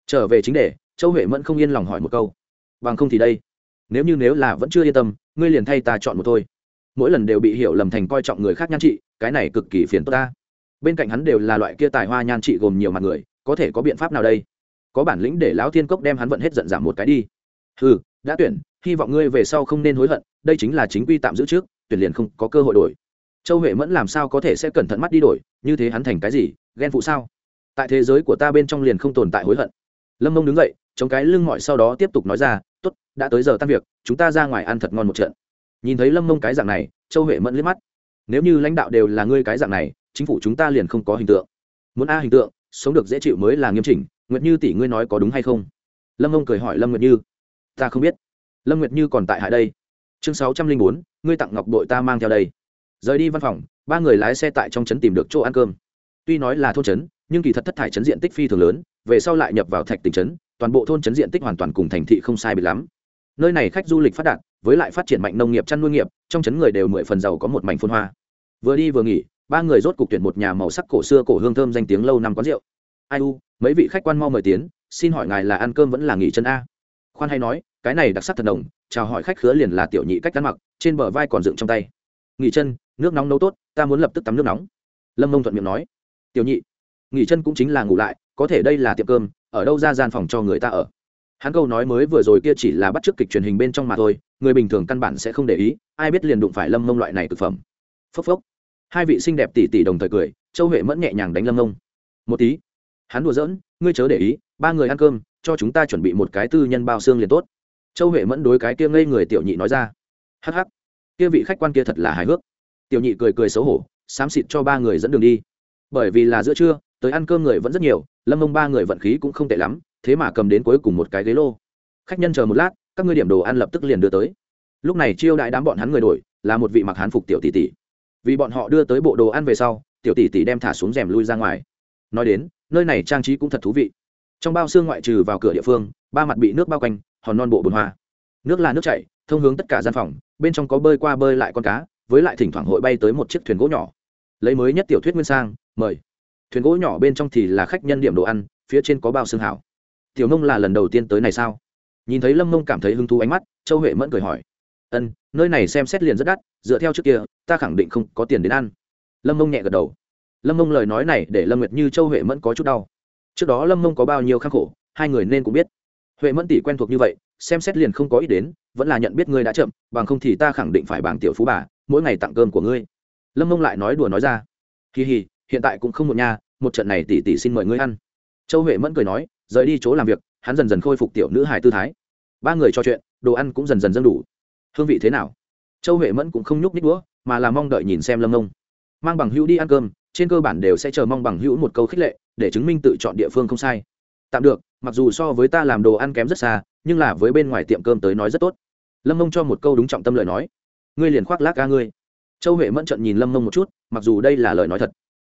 Trở về chính đề, châu huệ mẫn không yên lòng hỏi một câu. Bằng không thì đây, nếu như nếu là vẫn chưa yên tâm, ngươi liền thay ta chọn một thôi. Mỗi lần đều bị hiểu lầm thành coi trọng người khác nhan trị, cái này cực kỳ phiền tốt ta. Bên cạnh hắn đều là loại kia tài hoa nhan trị gồm nhiều mặt người, có thể có biện pháp nào đây? Có bản lĩnh để lão thiên cốc đem hắn vận hết giận giảm một cái đi. Ừ đã tuyển, hy vọng ngươi về sau không nên hối hận, đây chính là chính quy tạm giữ trước, tuyển liền không có cơ hội đổi. Châu huệ mẫn làm sao có thể sẽ cẩn thận mắt đi đổi, như thế hắn thành cái gì, ghen phụ sao? Tại thế giới của ta bên trong liền không tồn tại hối hận. Lâm mông đứng dậy, chống cái lưng mọi sau đó tiếp tục nói ra t ố t đã tới giờ tan việc, chúng ta ra ngoài ăn thật ngon một trận. Nhìn thấy lâm mông cái dạng này, châu huệ mẫn liếc mắt. Nếu như lãnh đạo đều là ngươi cái dạng này, chính phủ chúng ta liền không có hình tượng. Muốn a hình tượng, sống được dễ chịu mới là nghiêm chỉnh nguyệt như tỷ ngươi nói có đúng hay không? Lâm ông cười hỏi lâm nguyệt như. Ta không biết. Lâm nguyệt như còn tại hại đây. Chương sáu trăm linh bốn, ngươi tặng ngọc đội ta mang theo đây. Rời đi văn phòng, ba người lái xe tại trong trấn tìm được chỗ ăn cơm. Tuy nói là thôn trấn, nhưng kỳ thật thất thải trấn diện tích phi thường lớn, về sau lại nhập vào thạch tỉnh trấn, toàn bộ thôn trấn diện tích hoàn toàn cùng thành thị không sai bị lắm. Nơi này khách du lịch phát đạt, với lại phát triển mạnh nông nghiệp chăn nuôi nghiệp, trong trấn người đều mười phần giàu có một mảnh phôn hoa. Vừa đi vừa nghỉ, ba người rốt cục tuyển một nhà màu sắc cổ xưa cổ hương thơm danh tiếng lâu năm quán rượu ai u, mấy vị khách quan mau mời tiến, xin hỏi ngài là ăn cơm vẫn là nghỉ chân a? Khoan hay nói, cái này đặc sắc thần đồng chào hỏi khách khứa liền là tiểu nhị cách ăn mặc, trên bờ vai còn dựng trong tay. Nghỉ chân, nước nóng nấu tốt, ta muốn lập tức tắm nước nóng. Lâm mông thuận miệng nói. Tiểu nhị, nghỉ chân cũng chính là ngủ lại, có thể đây là tiệm cơm, ở đâu ra gian phòng cho người ta ở? Hắn câu nói mới vừa rồi kia chỉ là bắt t r ư ớ c kịch truyền hình bên trong mà thôi, người bình thường căn bản sẽ không để ý, ai biết liền đụng phải lâm mông loại này thực phẩm. Phốc phốc. Hai vị xinh đẹp tỷ tỷ đồng thời cười, châu huệ mẫn nhẹ nhàng đánh lâm mông một tí hắn đùa giỡn, ngươi chớ để ý, ba người ăn cơm, cho chúng ta chuẩn bị một cái tư nhân bao xương liền tốt. Châu huệ mẫn đối cái kia ngây người tiểu nhị nói ra. Hh kia vị khách quan kia thật là hài hước. Tiểu nhị cười cười xấu hổ, xám xịt cho ba người dẫn đường đi. Bởi vì là giữa trưa, tới ăn cơm người vẫn rất nhiều, lâm mông ba người vận khí cũng không tệ lắm, thế mà cầm đến cuối cùng một cái ghế lô. Khách nhân chờ một lát, các ngươi điểm đồ ăn lập tức liền đưa tới. Lúc này chiêu đại đám bọn hắn người đổi, là một vị mặc hán phục tiểu tỷ tỷ. Vì bọn họ đưa tới bộ đồ ăn về sau, tiểu tỷ tỷ đem thả xuống rèm lui ra ngoài nói đến, nơi này trang trí cũng thật thú vị. Trong bao xương ngoại trừ vào cửa địa phương, ba mặt bị nước bao quanh, hòn non bộ bồn hoa. Nước là nước chảy, thông hướng tất cả gian phòng, bên trong có bơi qua bơi lại con cá, với lại thỉnh thoảng hội bay tới một chiếc thuyền gỗ nhỏ. Lấy mới nhất tiểu thuyết nguyên sang, mời. Thuyền gỗ nhỏ bên trong thì là khách nhân điểm đồ ăn, phía trên có bao xương hảo. Tiểu nông là lần đầu tiên tới này sao? Nhìn thấy lâm nông cảm thấy hứng thú ánh mắt, châu huệ mẫn cười hỏi. Ân, nơi này xem xét liền rất đắt, dựa theo trước kia, ta khẳng định không có tiền đến ăn. Lâm nông nhẹ gật đầu lâm mông lời nói này để lâm nguyệt như châu huệ mẫn có chút đau. Trước đó lâm mông có bao nhiêu khắc khổ, hai người nên cũng biết. Huệ mẫn tỷ quen thuộc như vậy, xem xét liền không có ý đến, vẫn là nhận biết ngươi đã chậm, bằng không thì ta khẳng định phải bảng tiểu phú bà, mỗi ngày tặng cơm của ngươi. Lâm mông lại nói đùa nói ra. Kỳ hì, hiện tại cũng không một nha, một trận này tỷ tỷ xin mời ngươi ăn. Châu huệ mẫn cười nói, rời đi chỗ làm việc, hắn dần dần khôi phục tiểu nữ hài tư thái. Ba người trò chuyện, đồ ăn cũng dần dần dâng đủ. Hương vị thế nào? Châu huệ mẫn cũng không nhúc nhích đũa mà là mong đợi nhìn xem lâm mông. Mang bằng hữu đi ăn cơm trên cơ bản đều sẽ chờ mong bằng hữu một câu khích lệ, để chứng minh tự chọn địa phương không sai. Tạm được, mặc dù so với ta làm đồ ăn kém rất xa, nhưng là với bên ngoài tiệm cơm tới nói rất tốt. Lâm mông cho một câu đúng trọng tâm lời nói. Ngươi liền khoác lác ca ngươi. Châu huệ mẫn trận nhìn lâm mông một chút, mặc dù đây là lời nói thật.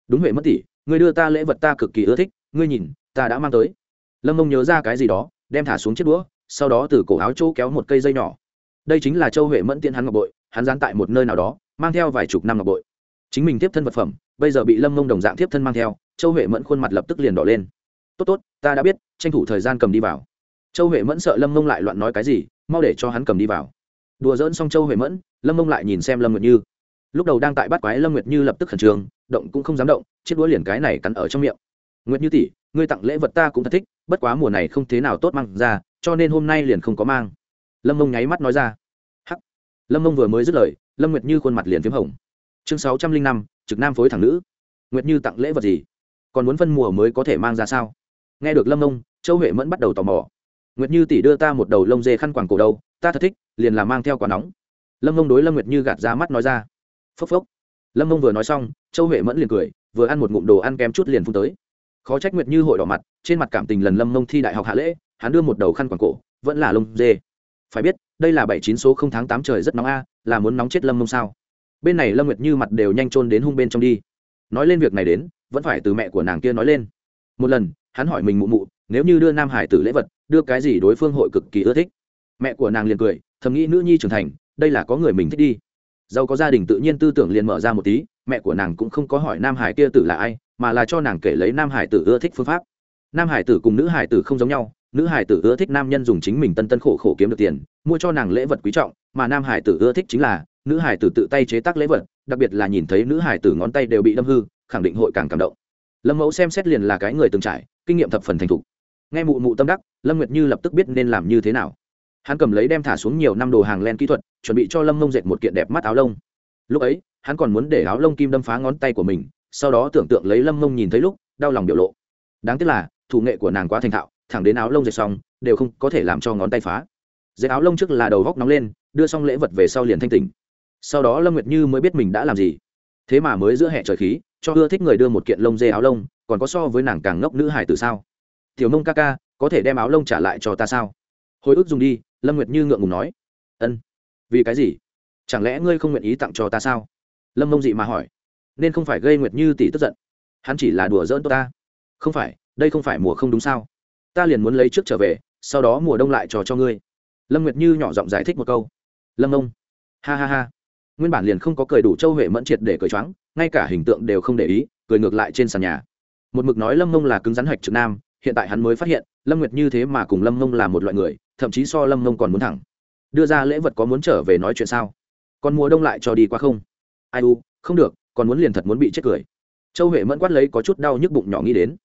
Đúng huệ mất tỷ, ngươi đưa ta lễ vật ta cực kỳ ưa thích, ngươi nhìn, ta đã mang tới. Lâm mông nhớ ra cái gì đó, đem thả xuống chiếc đũa, sau đó từ cổ áo chỗ kéo một cây dây nhỏ. Đây chính là châu huệ mẫn tiện hắn ngọc bội, hắn dán tại một nơi nào đó, mang theo vài chục năm ngọc bội chính mình tiếp thân vật phẩm, bây giờ bị lâm mông đồng dạng tiếp thân mang theo, châu huệ mẫn khuôn mặt lập tức liền đỏ lên. Tốt tốt, ta đã biết, tranh thủ thời gian cầm đi vào. Châu huệ mẫn sợ lâm mông lại loạn nói cái gì, mau để cho hắn cầm đi vào. Đùa dỡn xong châu huệ mẫn, lâm mông lại nhìn xem lâm nguyệt như. Lúc đầu đang tại bắt quái, lâm nguyệt như lập tức khẩn trương, động cũng không dám động, chiếc đũa liền cái này cắn ở trong miệng. Nguyệt như tỷ, ngươi tặng lễ vật ta cũng thật thích, bất quá mùa này không thế nào tốt mang ra, cho nên hôm nay liền không có mang. Lâm mông nháy mắt nói ra. Hắc. Lâm mông vừa mới dứt lời, lâm nguyệt như khuôn mặt liền p h í m hồng chương sáu trăm linh năm trực nam phối thẳng nữ. Nguyệt như tặng lễ vật gì? Còn muốn phân mùa mới có thể mang ra sao? Nghe được lâm Nông, châu huệ mẫn bắt đầu tò mò. Nguyệt như tỷ đưa ta một đầu lông dê khăn quàng cổ đầu, ta thật thích liền là mang theo quả nóng. Lâm Nông đối lâm nguyệt như gạt ra mắt nói ra. Phốc phốc. Lâm Nông vừa nói xong châu huệ mẫn liền cười vừa ăn một ngụm đồ ăn kém chút liền phun tới. Khó trách nguyệt như hội đỏ mặt trên mặt cảm tình lần lâm mông thi đại học hạ lễ hắn đưa một đầu khăn quàng cổ vẫn là lông dê. Phải biết đây là bảy chín số không tháng tám trời rất nóng a là muốn nóng chết lâm mông sao? Bên này lâm nguyệt như mặt đều nhanh trôn đến hung bên trong đi nói lên việc này đến vẫn phải từ mẹ của nàng kia nói lên một lần hắn hỏi mình mụ mụ nếu như đưa nam hải tử lễ vật đưa cái gì đối phương hội cực kỳ ưa thích mẹ của nàng liền cười thầm nghĩ nữ nhi trưởng thành đây là có người mình thích đi giàu có gia đình tự nhiên tư tưởng liền mở ra một tí mẹ của nàng cũng không có hỏi nam hải kia tử là ai mà là cho nàng kể lấy nam hải tử ưa thích phương pháp nam hải tử cùng nữ hải tử không giống nhau nữ hải tử ưa thích nam nhân dùng chính mình tân tân khổ khổ kiếm được tiền mua cho nàng lễ vật quý trọng mà nam hải tử ưa thích chính là nữ hải tử tự tay chế tác lễ vật, đặc biệt là nhìn thấy nữ hải tử ngón tay đều bị đâm hư, khẳng định hội càng cảm động. Lâm mẫu xem xét liền là cái người từng trải, kinh nghiệm thập phần thành thục. Nghe mụ mụ tâm đắc, lâm nguyệt như lập tức biết nên làm như thế nào. Hắn cầm lấy đem thả xuống nhiều năm đồ hàng len kỹ thuật, chuẩn bị cho lâm mông dệt một kiện đẹp mắt áo lông. Lúc ấy, hắn còn muốn để áo lông kim đâm phá ngón tay của mình, sau đó tưởng tượng lấy lâm mông nhìn thấy lúc, đau lòng biểu lộ. Đáng tiếc là, thủ nghệ của nàng quá thành thạo, thẳng đến áo lông dệt xong, đều không có thể làm cho ngón tay phá. Dệt áo lông trước là đầu góc nóng lên, đưa xong lễ vật về sau liền thanh tỉnh sau đó lâm nguyệt như mới biết mình đã làm gì. Thế mà mới giữa hệ trời khí, cho ưa thích người đưa một kiện lông dê áo lông, còn có so với nàng càng ngốc nữ hải từ sao? Tiểu nông ca ca, có thể đem áo lông trả lại cho ta sao? Hồi ức dùng đi, lâm nguyệt như ngượng ngùng nói. Ân. Vì cái gì? Chẳng lẽ ngươi không nguyện ý tặng cho ta sao? Lâm mông dị mà hỏi. Nên không phải gây nguyệt như tỷ tức giận. Hắn chỉ là đùa giỡn ta. Không phải, đây không phải mùa không đúng sao? Ta liền muốn lấy trước trở về, sau đó mùa đông lại trò cho ngươi. Lâm nguyệt như nhỏ giọng giải thích một câu. Lâm mông. Ha ha ha nguyên bản liền không có cười đủ châu huệ mẫn triệt để cười choáng, ngay cả hình tượng đều không để ý, cười ngược lại trên sàn nhà. Một mực nói lâm mông là cứng rắn hạch trực nam, hiện tại hắn mới phát hiện, lâm nguyệt như thế mà cùng lâm mông là một loại người, thậm chí so lâm mông còn muốn thẳng. Đưa ra lễ vật có muốn trở về nói chuyện sao? Còn mùa đông lại cho đi qua không? Ai u, không được, còn muốn liền thật muốn bị chết cười. Châu huệ mẫn quát lấy có chút đau nhức bụng nhỏ nghĩ đến.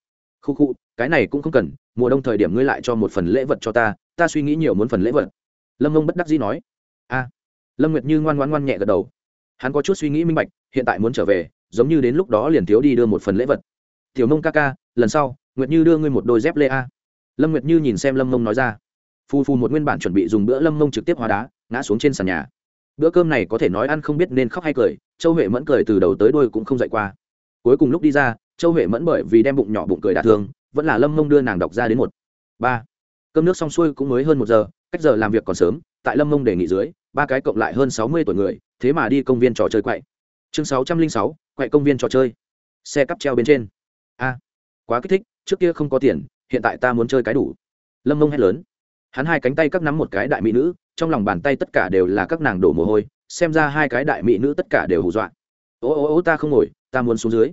Khu khu, cái này cũng không cần, mùa đông thời điểm ngươi lại cho một phần lễ vật cho ta ta suy nghĩ nhiều muốn phần lễ vật. Lâm mông bất đắc dĩ nói. A lâm nguyệt như ngoan ngoan ngoan nhẹ gật đầu. Hắn có chút suy nghĩ minh bạch, hiện tại muốn trở về, giống như đến lúc đó liền thiếu đi đưa một phần lễ vật. Tiểu mông ca ca, lần sau, nguyệt như đưa ngươi một đôi dép lê a. Lâm nguyệt như nhìn xem lâm mông nói ra. Phù phù một nguyên bản chuẩn bị dùng bữa lâm mông trực tiếp hóa đá, ngã xuống trên sàn nhà. Bữa cơm này có thể nói ăn không biết nên khóc hay cười, châu huệ mẫn cười từ đầu tới đôi cũng không dậy qua. Cuối cùng lúc đi ra, châu huệ mẫn bởi vì đem bụng nhỏ bụng cười đả thương, vẫn là lâm mông đưa nàng đọc ra đến một. Ba. Cơm nước xong xuôi cũng mới hơn một giờ, cách giờ làm việc còn sớm, tại lâm mông đề nghị dưới ba cái cộng lại hơn sáu mươi tuổi người, thế mà đi công viên trò chơi quậy. Chương sáu trăm linh sáu, quậy công viên trò chơi. Xe cắp treo bên trên. A, quá kích thích, trước kia không có tiền, hiện tại ta muốn chơi cái đủ. Lâm mông hét lớn. Hắn hai cánh tay các nắm một cái đại mỹ nữ, trong lòng bàn tay tất cả đều là các nàng đổ mồ hôi, xem ra hai cái đại mỹ nữ tất cả đều hù dọa. Ô ô ô, ta không ngồi, ta muốn xuống dưới.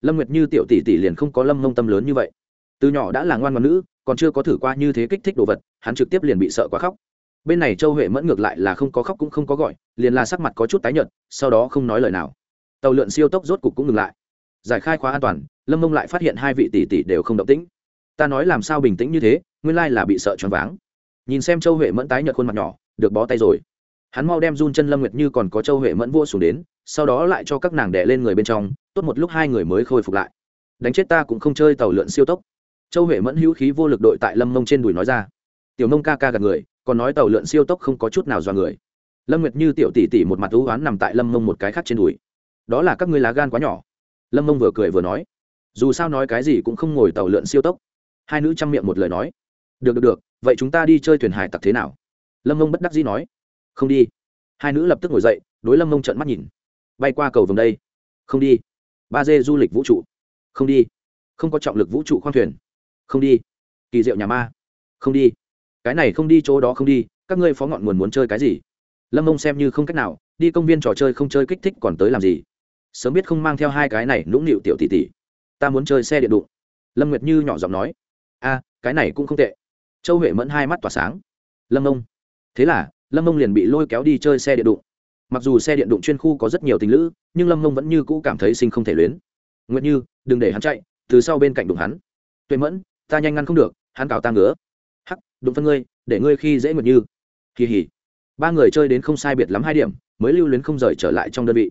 Lâm nguyệt như tiểu tỷ tỷ liền không có lâm mông tâm lớn như vậy. Từ nhỏ đã là ngoan ngoan nữ, còn chưa có thử qua như thế kích thích đồ vật, hắn trực tiếp liền bị sợ quá khóc bên này châu huệ mẫn ngược lại là không có khóc cũng không có gọi, liền là sắc mặt có chút tái nhợt, sau đó không nói lời nào. Tàu lượn siêu tốc rốt cục cũng ngừng lại. Giải khai khóa an toàn, lâm mông lại phát hiện hai vị tỷ tỷ đều không động tĩnh. Ta nói làm sao bình tĩnh như thế, nguyên lai là bị sợ choáng váng. Nhìn xem châu huệ mẫn tái nhợt khuôn mặt nhỏ, được bó tay rồi. Hắn mau đem run chân lâm nguyệt như còn có châu huệ mẫn vua xuống đến, sau đó lại cho các nàng đẻ lên người bên trong, tốt một lúc hai người mới khôi phục lại. Đánh chết ta cũng không chơi tàu lượn siêu tốc. Châu huệ mẫn hữu khí vô lực đội tại lâm mông trên đùi nói ra tiểu Nông ca ca gạt người, còn nói tàu lượn siêu tốc không có chút nào do người. Lâm nguyệt như tiểu tỷ tỷ một mặt thú oán nằm tại lâm mông một cái khác trên đùi. Đó là các ngươi lá gan quá nhỏ. Lâm mông vừa cười vừa nói, dù sao nói cái gì cũng không ngồi tàu lượn siêu tốc. Hai nữ chăm miệng một lời nói, được được được, vậy chúng ta đi chơi thuyền hải tặc thế nào? Lâm mông bất đắc dĩ nói, không đi. Hai nữ lập tức ngồi dậy, đối lâm mông trợn mắt nhìn, bay qua cầu vòng đây. Không đi. Ba dê du lịch vũ trụ. Không đi. Không có trọng lực vũ trụ khoang thuyền. Không đi. Kỳ diệu nhà ma. Không đi cái này không đi chỗ đó không đi, các ngươi phó ngọn nguồn muốn chơi cái gì? Lâm mông xem như không cách nào, đi công viên trò chơi không chơi kích thích còn tới làm gì? Sớm biết không mang theo hai cái này nũng nịu tiểu tỷ tỷ. Ta muốn chơi xe điện đụng. Lâm nguyệt như nhỏ giọng nói. A, cái này cũng không tệ. Châu huệ mẫn hai mắt tỏa sáng. Lâm mông. Thế là, lâm mông liền bị lôi kéo đi chơi xe điện đụng. Mặc dù xe điện đụng chuyên khu có rất nhiều tình lữ, nhưng lâm mông vẫn như cũ cảm thấy sinh không thể luyến. Nguyệt như, đừng để hắn chạy, từ sau bên cạnh đụng hắn. Tuệ mẫn, ta nhanh ngăn không được, hắn cào ta ngứa đụng phân ngươi, để ngươi khi dễ nguyệt như. Kỳ hỉ. Ba người chơi đến không sai biệt lắm hai điểm, mới lưu luyến không rời trở lại trong đơn vị.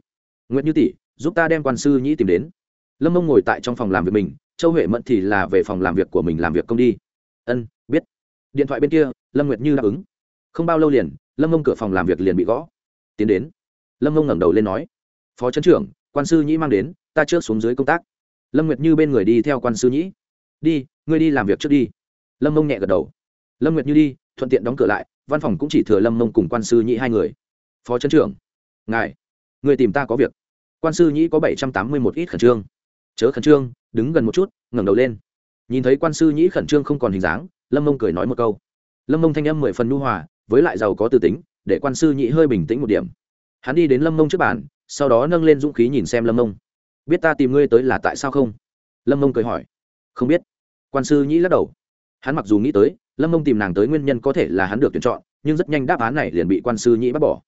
Nguyệt như tỷ, giúp ta đem quan sư nhĩ tìm đến. Lâm mông ngồi tại trong phòng làm việc mình, châu huệ mẫn thì là về phòng làm việc của mình làm việc công đi. Ân, biết. Điện thoại bên kia, lâm nguyệt như đáp ứng. Không bao lâu liền, lâm mông cửa phòng làm việc liền bị gõ. Tiến đến. Lâm mông ngẩng đầu lên nói. Phó trấn trưởng, quan sư nhĩ mang đến, ta trước xuống dưới công tác. Lâm nguyệt như bên người đi theo quan sư nhĩ. Đi, ngươi đi làm việc trước đi. Lâm mông nhẹ gật đầu lâm nguyệt như đi, thuận tiện đóng cửa lại, văn phòng cũng chỉ thừa lâm mông cùng quan sư nhĩ hai người. Phó trấn trưởng, ngài, người tìm ta có việc. Quan sư nhĩ có bảy trăm tám mươi một ít khẩn trương. Chớ khẩn trương, đứng gần một chút, ngẩng đầu lên. Nhìn thấy quan sư nhĩ khẩn trương không còn hình dáng, lâm mông cười nói một câu. Lâm mông thanh âm mười phần nhu hòa, với lại giàu có tư tính, để quan sư nhĩ hơi bình tĩnh một điểm. Hắn đi đến lâm mông trước bàn, sau đó nâng lên dũng khí nhìn xem lâm mông. Biết ta tìm ngươi tới là tại sao không? Lâm mông cười hỏi. Không biết. Quan sư nhĩ lắc đầu. Hắn mặc dù nghĩ tới lâm mông tìm nàng tới nguyên nhân có thể là hắn được tuyển chọn, nhưng rất nhanh đáp án này liền bị quan sư nhĩ bác bỏ.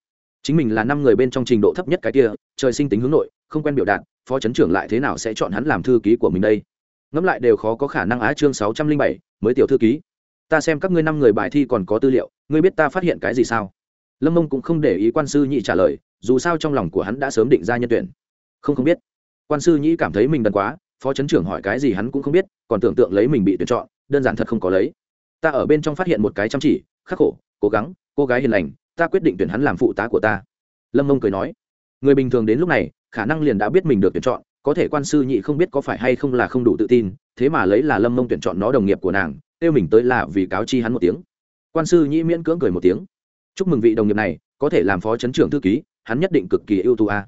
Chính mình là năm người bên trong trình độ thấp nhất cái kia, trời sinh tính hướng nội, không quen biểu đạt, phó chấn trưởng lại thế nào sẽ chọn hắn làm thư ký của mình đây? Ngẫm lại đều khó có khả năng á chương sáu trăm linh bảy, mới tiểu thư ký. Ta xem các ngươi năm người bài thi còn có tư liệu, ngươi biết ta phát hiện cái gì sao? Lâm mông cũng không để ý quan sư nhị trả lời, dù sao trong lòng của hắn đã sớm định ra nhân tuyển. Không không biết. Quan sư Nhĩ cảm thấy mình đần quá, phó chấn trưởng hỏi cái gì hắn cũng không biết, còn tưởng tượng lấy mình bị tuyển chọn, đơn giản thật không có lấy ta ở bên trong phát hiện một cái chăm chỉ, khắc khổ, cố gắng, cô gái hiền lành, ta quyết định tuyển hắn làm phụ tá của ta. Lâm mông cười nói. Người bình thường đến lúc này, khả năng liền đã biết mình được tuyển chọn, có thể quan sư nhị không biết có phải hay không là không đủ tự tin, thế mà lấy là lâm mông tuyển chọn nó đồng nghiệp của nàng, kêu mình tới là vì cáo chi hắn một tiếng. Quan sư nhị miễn cưỡng cười một tiếng. Chúc mừng vị đồng nghiệp này, có thể làm phó chấn trưởng thư ký, hắn nhất định cực kỳ ưu tú a. À.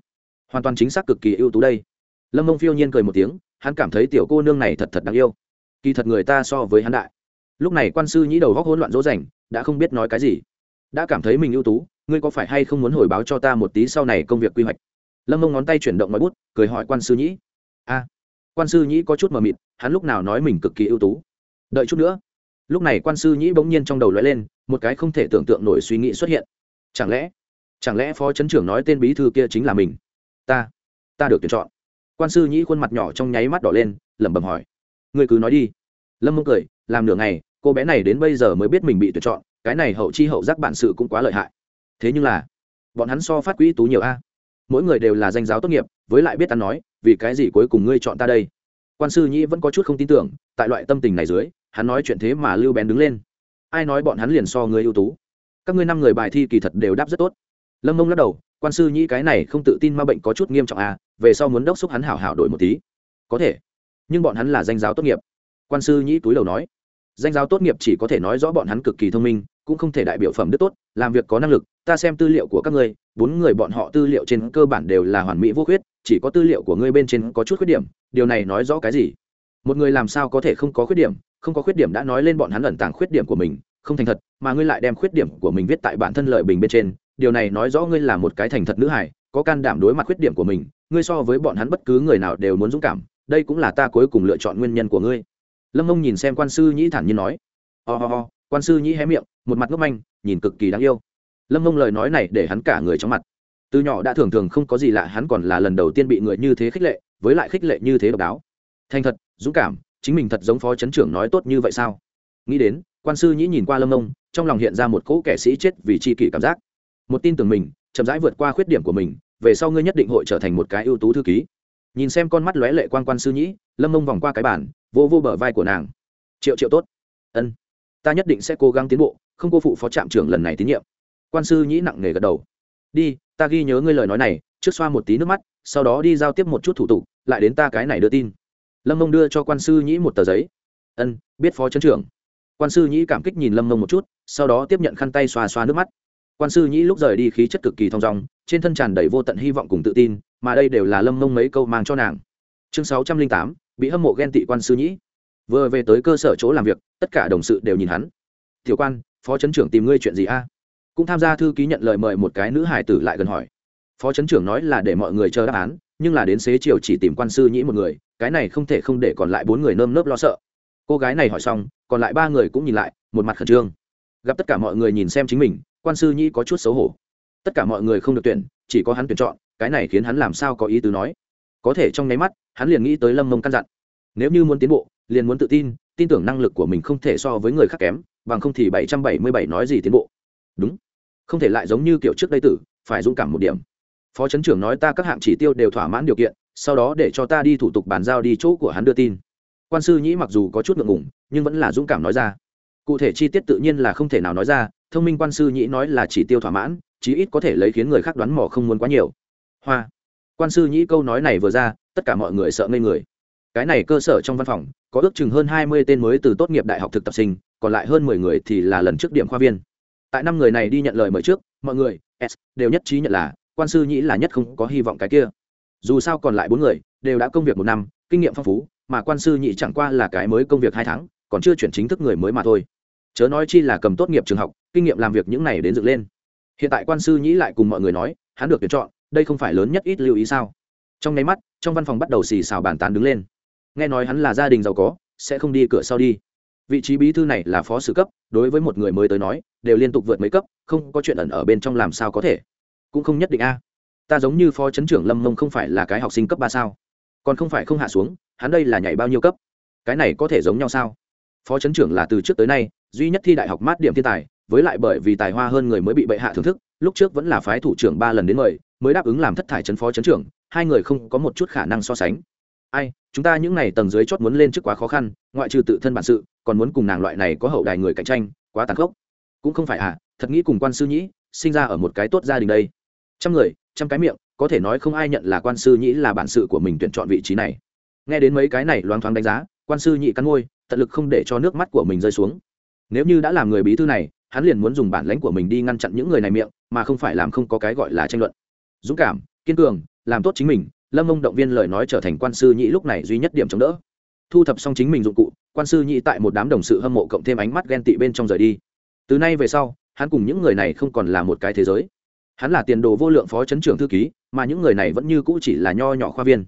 hoàn toàn chính xác cực kỳ ưu tú đây. Lâm mông phiêu nhiên cười một tiếng, hắn cảm thấy tiểu cô nương này thật thật đáng yêu. Kỳ thật người ta so với hắn đại lúc này quan sư nhĩ đầu góc hỗn loạn dỗ dành, đã không biết nói cái gì. Đã cảm thấy mình ưu tú, ngươi có phải hay không muốn hồi báo cho ta một tí sau này công việc quy hoạch? Lâm mông ngón tay chuyển động mọi bút, cười hỏi quan sư nhĩ. A. Quan sư nhĩ có chút mờ mịt, hắn lúc nào nói mình cực kỳ ưu tú? Đợi chút nữa. Lúc này quan sư nhĩ bỗng nhiên trong đầu lóe lên, một cái không thể tưởng tượng nổi suy nghĩ xuất hiện. Chẳng lẽ chẳng lẽ phó chấn trưởng nói tên bí thư kia chính là mình? Ta ta được tuyển chọn. Quan sư nhĩ khuôn mặt nhỏ trong nháy mắt đỏ lên, lẩm bẩm hỏi. Người cứ nói đi. Lâm mông cười, làm nửa ngày cô bé này đến bây giờ mới biết mình bị tuyển chọn, cái này hậu chi hậu giác bản sự cũng quá lợi hại. Thế nhưng là, bọn hắn so phát quỹ tú nhiều a. Mỗi người đều là danh giáo tốt nghiệp, với lại biết ăn nói, vì cái gì cuối cùng ngươi chọn ta đây? Quan sư nhĩ vẫn có chút không tin tưởng, tại loại tâm tình này dưới, hắn nói chuyện thế mà lưu bén đứng lên. Ai nói bọn hắn liền so người ưu tú? Các ngươi năm người bài thi kỳ thật đều đáp rất tốt. Lâm mông lắc đầu, quan sư nhĩ cái này không tự tin ma bệnh có chút nghiêm trọng à về sau muốn đốc xúc hắn hảo hảo đổi một tí. Có thể, nhưng bọn hắn là danh giáo tốt nghiệp. Quan sư nhĩ túi đầu nói danh giáo tốt nghiệp chỉ có thể nói rõ bọn hắn cực kỳ thông minh, cũng không thể đại biểu phẩm đức tốt, làm việc có năng lực, ta xem tư liệu của các ngươi, bốn người bọn họ tư liệu trên cơ bản đều là hoàn mỹ vô khuyết, chỉ có tư liệu của ngươi bên trên có chút khuyết điểm, điều này nói rõ cái gì? Một người làm sao có thể không có khuyết điểm, không có khuyết điểm đã nói lên bọn hắn ẩn tàng khuyết điểm của mình, không thành thật, mà ngươi lại đem khuyết điểm của mình viết tại bản thân lợi bình bên trên, điều này nói rõ ngươi là một cái thành thật nữ hải có can đảm đối mặt khuyết điểm của mình, ngươi so với bọn hắn bất cứ người nào đều muốn dũng cảm, đây cũng là ta cuối cùng lựa chọn nguyên nhân của ngươi lâm mông nhìn xem quan sư nhĩ thản nhiên nói. Ho、oh、ho、oh, quan sư nhĩ hé miệng một mặt ngốc manh nhìn cực kỳ đáng yêu. Lâm mông lời nói này để hắn cả người trong mặt. Từ nhỏ đã thường thường không có gì lạ hắn còn là lần đầu tiên bị người như thế khích lệ với lại khích lệ như thế độc đáo. Thành thật dũng cảm chính mình thật giống phó chấn trưởng nói tốt như vậy sao? Nghĩ đến quan sư nhĩ nhìn qua lâm mông trong lòng hiện ra một cỗ kẻ sĩ chết vì chi kỷ cảm giác. Một tin tưởng mình chậm rãi vượt qua khuyết điểm của mình về sau ngươi nhất định hội trở thành một cái ưu tú thư ký. Nhìn xem con mắt lóe lệ quan quan sư nhĩ lâm mông vòng qua cái bản vô vô bờ vai của nàng. Triệu triệu tốt. Ân. Ta nhất định sẽ cố gắng tiến bộ, không cô phụ phó trạm trưởng lần này tín nhiệm. Quan sư nhĩ nặng nề gật đầu. Đi, ta ghi nhớ ngươi lời nói này, trước xoa một tí nước mắt, sau đó đi giao tiếp một chút thủ tục, lại đến ta cái này đưa tin. Lâm mông đưa cho quan sư nhĩ một tờ giấy. Ân, biết phó trấn trưởng. Quan sư nhĩ cảm kích nhìn lâm mông một chút, sau đó tiếp nhận khăn tay xoa xoa nước mắt. Quan sư nhĩ lúc rời đi khí chất cực kỳ thong dong, trên thân tràn đầy vô tận hy vọng cùng tự tin, mà đây đều là lâm mông mấy câu mang cho nàng. Chương sáu trăm linh tám bị hâm mộ ghen tị quan sư nhĩ. Vừa về tới cơ sở chỗ làm việc, tất cả đồng sự đều nhìn hắn. Tiểu quan, phó trấn trưởng tìm ngươi chuyện gì a? Cũng tham gia thư ký nhận lời mời một cái nữ hải tử lại gần hỏi. Phó trấn trưởng nói là để mọi người chờ đáp án, nhưng là đến xế chiều chỉ tìm quan sư nhĩ một người, cái này không thể không để còn lại bốn người nơm nớp lo sợ. Cô gái này hỏi xong, còn lại ba người cũng nhìn lại, một mặt khẩn trương. Gặp tất cả mọi người nhìn xem chính mình, quan sư nhĩ có chút xấu hổ. Tất cả mọi người không được tuyển, chỉ có hắn tuyển chọn, cái này khiến hắn làm sao có ý tứ nói. Có thể trong nháy mắt hắn liền nghĩ tới lâm mông căn dặn. Nếu như muốn tiến bộ, liền muốn tự tin tin tưởng năng lực của mình không thể so với người khác kém, bằng không thì bảy trăm bảy mươi bảy nói gì tiến bộ. Đúng. Không thể lại giống như kiểu trước đây tử, phải dũng cảm một điểm. Phó trấn trưởng nói ta các hạng chỉ tiêu đều thỏa mãn điều kiện, sau đó để cho ta đi thủ tục bàn giao đi chỗ của hắn đưa tin. Quan sư nhĩ mặc dù có chút ngượng ngùng, nhưng vẫn là dũng cảm nói ra. Cụ thể chi tiết tự nhiên là không thể nào nói ra, thông minh quan sư nhĩ nói là chỉ tiêu thỏa mãn, chí ít có thể lấy khiến người khác đoán mò không muốn quá nhiều. Hoa quan sư nhĩ câu nói này vừa ra, tất cả mọi người sợ ngây người. Cái này cơ sở trong văn phòng, có ước chừng hơn hai mươi tên mới từ tốt nghiệp đại học thực tập sinh, còn lại hơn mười người thì là lần trước điểm khoa viên. Tại năm người này đi nhận lời mời trước, mọi người, s, đều nhất trí nhận là, quan sư nhĩ là nhất không có hy vọng cái kia. Dù sao còn lại bốn người, đều đã công việc một năm, kinh nghiệm phong phú, mà quan sư nhĩ chẳng qua là cái mới công việc hai tháng, còn chưa chuyển chính thức người mới mà thôi. Chớ nói chi là cầm tốt nghiệp trường học, kinh nghiệm làm việc những này đến dựng lên. Hiện tại quan sư nhĩ lại cùng mọi người nói, hắn được tuyển chọn đây không phải lớn nhất ít lưu ý sao? Trong nháy mắt, trong văn phòng bắt đầu xì xào bàn tán đứng lên. Nghe nói hắn là gia đình giàu có, sẽ không đi cửa sau đi. Vị trí bí thư này là phó sử cấp, đối với một người mới tới nói, đều liên tục vượt mấy cấp, không có chuyện ẩn ở bên trong làm sao có thể. Cũng không nhất định a. Ta giống như phó chấn trưởng lâm mông không phải là cái học sinh cấp ba sao? Còn không phải không hạ xuống, hắn đây là nhảy bao nhiêu cấp? Cái này có thể giống nhau sao? Phó chấn trưởng là từ trước tới nay, duy nhất thi đại học mát điểm thiên tài, với lại bởi vì tài hoa hơn người mới bị bệ hạ thưởng thức, lúc trước vẫn là phái thủ trưởng ba lần đến mời mới đáp ứng làm thất thải chấn phó chấn trưởng, hai người không có một chút khả năng so sánh. Ai, chúng ta những n à y tầng dưới chót muốn lên chức quá khó khăn, ngoại trừ tự thân bản sự, còn muốn cùng nàng loại này có hậu đài người cạnh tranh, quá tàn khốc. Cũng không phải à thật nghĩ cùng quan sư nhĩ, sinh ra ở một cái tốt gia đình đây. Trăm người, trăm cái miệng, có thể nói không ai nhận là quan sư nhĩ là bản sự của mình tuyển chọn vị trí này. Nghe đến mấy cái này loáng thoáng đánh giá, quan sư nhị cắn môi, tận lực không để cho nước mắt của mình rơi xuống. Nếu như đã làm người bí thư này, hắn liền muốn dùng bản lãnh của mình đi ngăn chặn những người này miệng, mà không phải làm không có cái gọi là tranh luận dũng cảm, kiên cường, làm tốt chính mình, lâm mông động viên lời nói trở thành quan sư nhị lúc này duy nhất điểm chống đỡ. Thu thập xong chính mình dụng cụ, quan sư nhị tại một đám đồng sự hâm mộ cộng thêm ánh mắt ghen tị bên trong rời đi. Từ nay về sau, hắn cùng những người này không còn là một cái thế giới. Hắn là tiền đồ vô lượng phó chấn trưởng thư ký, mà những người này vẫn như cũ chỉ là nho nhỏ khoa viên.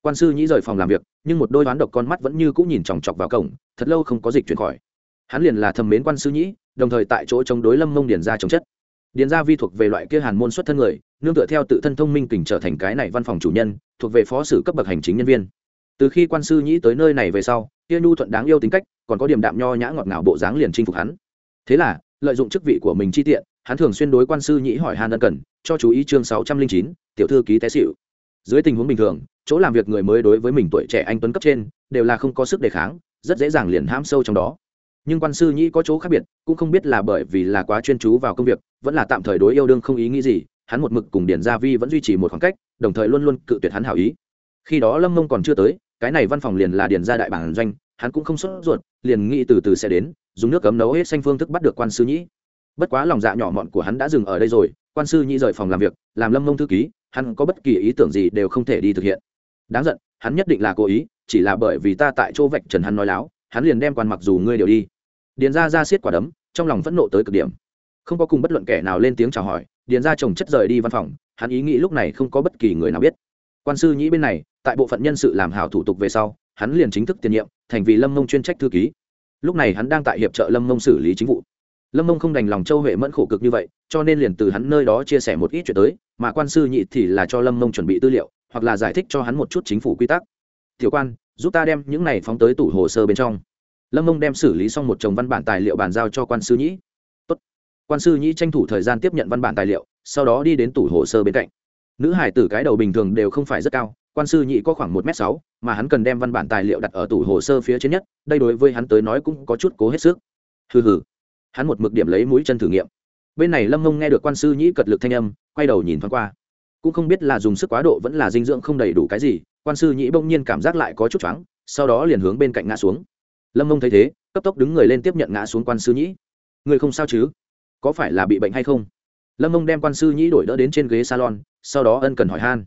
Quan sư nhĩ rời phòng làm việc, nhưng một đôi đoán độc con mắt vẫn như cũ nhìn chòng chọc vào cổng, thật lâu không có dịch chuyển khỏi. Hắn liền là thầm mến quan sư nhĩ đồng thời tại chỗ chống đối lâm mông điền ra chống chất điền Gia vi thuộc về loại kia hàn môn xuất thân người, nương tựa theo tự thân thông minh kình trở thành cái này văn phòng chủ nhân, thuộc về phó sử cấp bậc hành chính nhân viên. Từ khi quan sư nhĩ tới nơi này về sau, kia nhu thuận đáng yêu tính cách, còn có điểm đạm nho nhã ngọt ngào bộ dáng liền chinh phục hắn. Thế là, lợi dụng chức vị của mình chi tiện, hắn thường xuyên đối quan sư nhĩ hỏi han ân cần, cho chú ý chương sáu trăm linh chín, tiểu thư ký té xịu dưới tình huống bình thường, chỗ làm việc người mới đối với mình tuổi trẻ anh tuấn cấp trên, đều là không có sức đề kháng, rất dễ dàng liền hãm sâu trong đó nhưng quan sư nhĩ có chỗ khác biệt, cũng không biết là bởi vì là quá chuyên chú vào công việc, vẫn là tạm thời đối yêu đương không ý nghĩ gì, hắn một mực cùng điển gia vi vẫn duy trì một khoảng cách, đồng thời luôn luôn cự tuyệt hắn hảo ý. Khi đó lâm mông còn chưa tới, cái này văn phòng liền là điển gia đại bản doanh, hắn cũng không sốt ruột, liền nghĩ từ từ sẽ đến, dùng nước cấm nấu hết xanh phương thức bắt được quan sư nhĩ. Bất quá lòng dạ nhỏ mọn của hắn đã dừng ở đây rồi, quan sư nhĩ rời phòng làm việc, làm lâm mông thư ký, hắn có bất kỳ ý tưởng gì đều không thể đi thực hiện. Đáng giận, hắn nhất định là cố ý, chỉ là bởi vì ta tại chỗ vạch trần hắn nói láo, hắn liền đem quan mặc dù ngươi đều đi điền ra ra xiết quả đấm, trong lòng phẫn nộ tới cực điểm. Không có cùng bất luận kẻ nào lên tiếng chào hỏi, điền ra chồng chất rời đi văn phòng, hắn ý nghĩ lúc này không có bất kỳ người nào biết. Quan sư nhĩ bên này, tại bộ phận nhân sự làm hảo thủ tục về sau, hắn liền chính thức tiền nhiệm, thành vì lâm mông chuyên trách thư ký. Lúc này hắn đang tại hiệp trợ lâm mông xử lý chính vụ. Lâm mông không đành lòng châu huệ mẫn khổ cực như vậy, cho nên liền từ hắn nơi đó chia sẻ một ít chuyện tới, mà quan sư nhị thì là cho lâm mông chuẩn bị tư liệu, hoặc là giải thích cho hắn một chút chính phủ quy tắc. Tiểu quan, giúp ta đem những này phóng tới tủ hồ sơ bên trong lâm mông đem xử lý xong một chồng văn bản tài liệu bàn giao cho quan sư nhĩ. Tốt. quan sư nhĩ tranh thủ thời gian tiếp nhận văn bản tài liệu, sau đó đi đến tủ hồ sơ bên cạnh. Nữ hải tử cái đầu bình thường đều không phải rất cao, quan sư nhị có khoảng một m sáu, mà hắn cần đem văn bản tài liệu đặt ở tủ hồ sơ phía trên nhất, đây đối với hắn tới nói cũng có chút cố hết sức. Hừ hừ. Hắn một mực điểm lấy mũi chân thử nghiệm. Bên này lâm mông nghe được quan sư nhĩ cật lực thanh âm, quay đầu nhìn thoáng qua. Cũng không biết là dùng sức quá độ vẫn là dinh dưỡng không đầy đủ cái gì, quan sư nhĩ bỗng nhiên cảm giác lại có chút choáng, sau đó liền hướng bên cạnh ngã xuống lâm mông thấy thế, cấp tốc đứng người lên tiếp nhận ngã xuống quan sư nhĩ. Người không sao chứ? Có phải là bị bệnh hay không? Lâm mông đem quan sư nhĩ đổi đỡ đến trên ghế salon, sau đó ân cần hỏi han.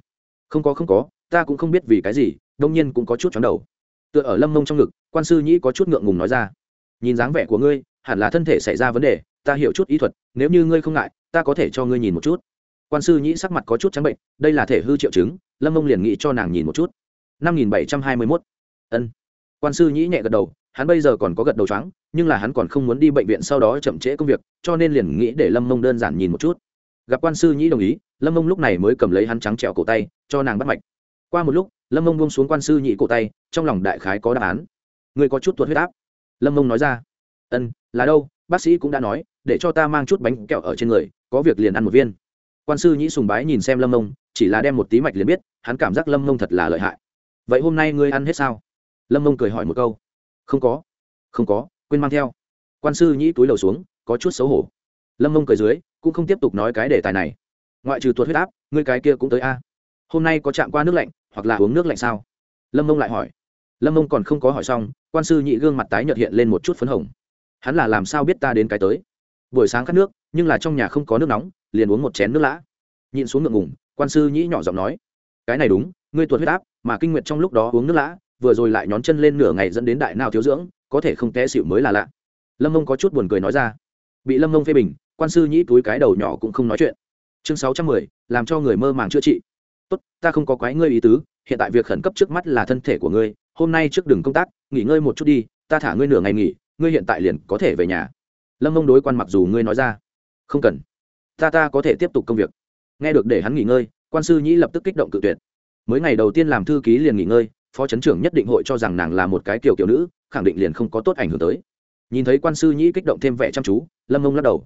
Không có không có, ta cũng không biết vì cái gì, đông nhiên cũng có chút chóng đầu. Tựa ở lâm mông trong ngực, quan sư nhĩ có chút ngượng ngùng nói ra. Nhìn dáng vẻ của ngươi, hẳn là thân thể xảy ra vấn đề, ta hiểu chút ý thuật, nếu như ngươi không ngại, ta có thể cho ngươi nhìn một chút. Quan sư nhĩ sắc mặt có chút trắng bệnh, đây là thể hư triệu chứng, lâm mông liền nghĩ cho nàng nhìn một chút. Năm nghìn bảy trăm hai mươi mốt. Ân. Quan sư nhĩ nhẹ gật đầu hắn bây giờ còn có gật đầu trắng nhưng là hắn còn không muốn đi bệnh viện sau đó chậm trễ công việc, cho nên liền nghĩ để lâm mông đơn giản nhìn một chút. Gặp quan sư nhĩ đồng ý, lâm mông lúc này mới cầm lấy hắn trắng trèo cổ tay, cho nàng bắt mạch. Qua một lúc, lâm mông bông xuống quan sư nhị cổ tay, trong lòng đại khái có đáp án. Người có chút tuột huyết áp. Lâm mông nói ra, ân, là đâu? Bác sĩ cũng đã nói, để cho ta mang chút bánh kẹo ở trên người, có việc liền ăn một viên. Quan sư nhĩ sùng bái nhìn xem lâm mông, chỉ là đem một tí mạch liền biết, hắn cảm giác lâm mông thật là lợi hại. Vậy hôm nay ngươi ăn hết sao? Lâm mông cười hỏi một câu không có. Không có, quên mang theo. Quan sư nhĩ túi đầu xuống, có chút xấu hổ. Lâm mông cười dưới, cũng không tiếp tục nói cái đề tài này. Ngoại trừ tuột huyết áp, ngươi cái kia cũng tới a. Hôm nay có chạm qua nước lạnh, hoặc là uống nước lạnh sao? Lâm mông lại hỏi. Lâm mông còn không có hỏi xong, quan sư nhị gương mặt tái nhợt hiện lên một chút phấn hồng. Hắn là làm sao biết ta đến cái tới? Buổi sáng khát nước, nhưng là trong nhà không có nước nóng, liền uống một chén nước lã. Nhìn xuống ngượng ngùng, quan sư nhĩ nhỏ giọng nói. Cái này đúng, ngươi tuột huyết áp, mà kinh nguyệt trong lúc đó uống nước lã vừa rồi lại nhón chân lên nửa ngày dẫn đến đại nào thiếu dưỡng, có thể không té xịu mới là lạ. Lâm mông có chút buồn cười nói ra. Bị lâm mông phê bình, quan sư nhĩ túi cái đầu nhỏ cũng không nói chuyện. Chương sáu trăm mười, làm cho người mơ màng chữa trị. Tốt, ta không có quái ngươi ý tứ, hiện tại việc khẩn cấp trước mắt là thân thể của ngươi, hôm nay trước đường công tác, nghỉ ngơi một chút đi, ta thả ngươi nửa ngày nghỉ, ngươi hiện tại liền có thể về nhà. Lâm mông đối quan mặc dù ngươi nói ra. Không cần. Ta ta có thể tiếp tục công việc. Nghe được để hắn nghỉ ngơi, quan sư nhĩ lập tức kích động cự tuyệt. Mới ngày đầu tiên làm thư ký liền nghỉ ngơi phó chấn trưởng nhất định hội cho rằng nàng là một cái kiểu kiểu nữ, khẳng định liền không có tốt ảnh hưởng tới. Nhìn thấy quan sư nhĩ kích động thêm vẻ chăm chú, lâm mông lắc đầu.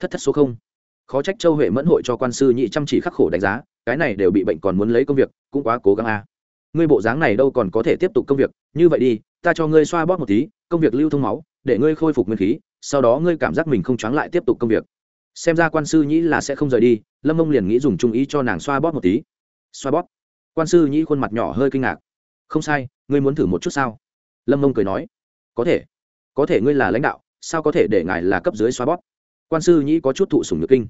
Thất thất số không. Khó trách châu huệ mẫn hội cho quan sư nhĩ chăm chỉ khắc khổ đánh giá, cái này đều bị bệnh còn muốn lấy công việc, cũng quá cố gắng a ngươi bộ dáng này đâu còn có thể tiếp tục công việc, như vậy đi, ta cho ngươi xoa bóp một tí, công việc lưu thông máu, để ngươi khôi phục nguyên khí, sau đó ngươi cảm giác mình không choáng lại tiếp tục công việc. Xem ra quan sư nhĩ là sẽ không rời đi, lâm mông liền nghĩ dùng trung ý cho nàng xoa bóp một tí. Xoa bóp. Quan sư nhĩ khuôn mặt nhỏ hơi kinh ngạc không sai, ngươi muốn thử một chút sao? Lâm mông cười nói, có thể. Có thể ngươi là lãnh đạo, sao có thể để ngài là cấp dưới xoa bóp? Quan sư nhĩ có chút thụ sùng nhược kinh.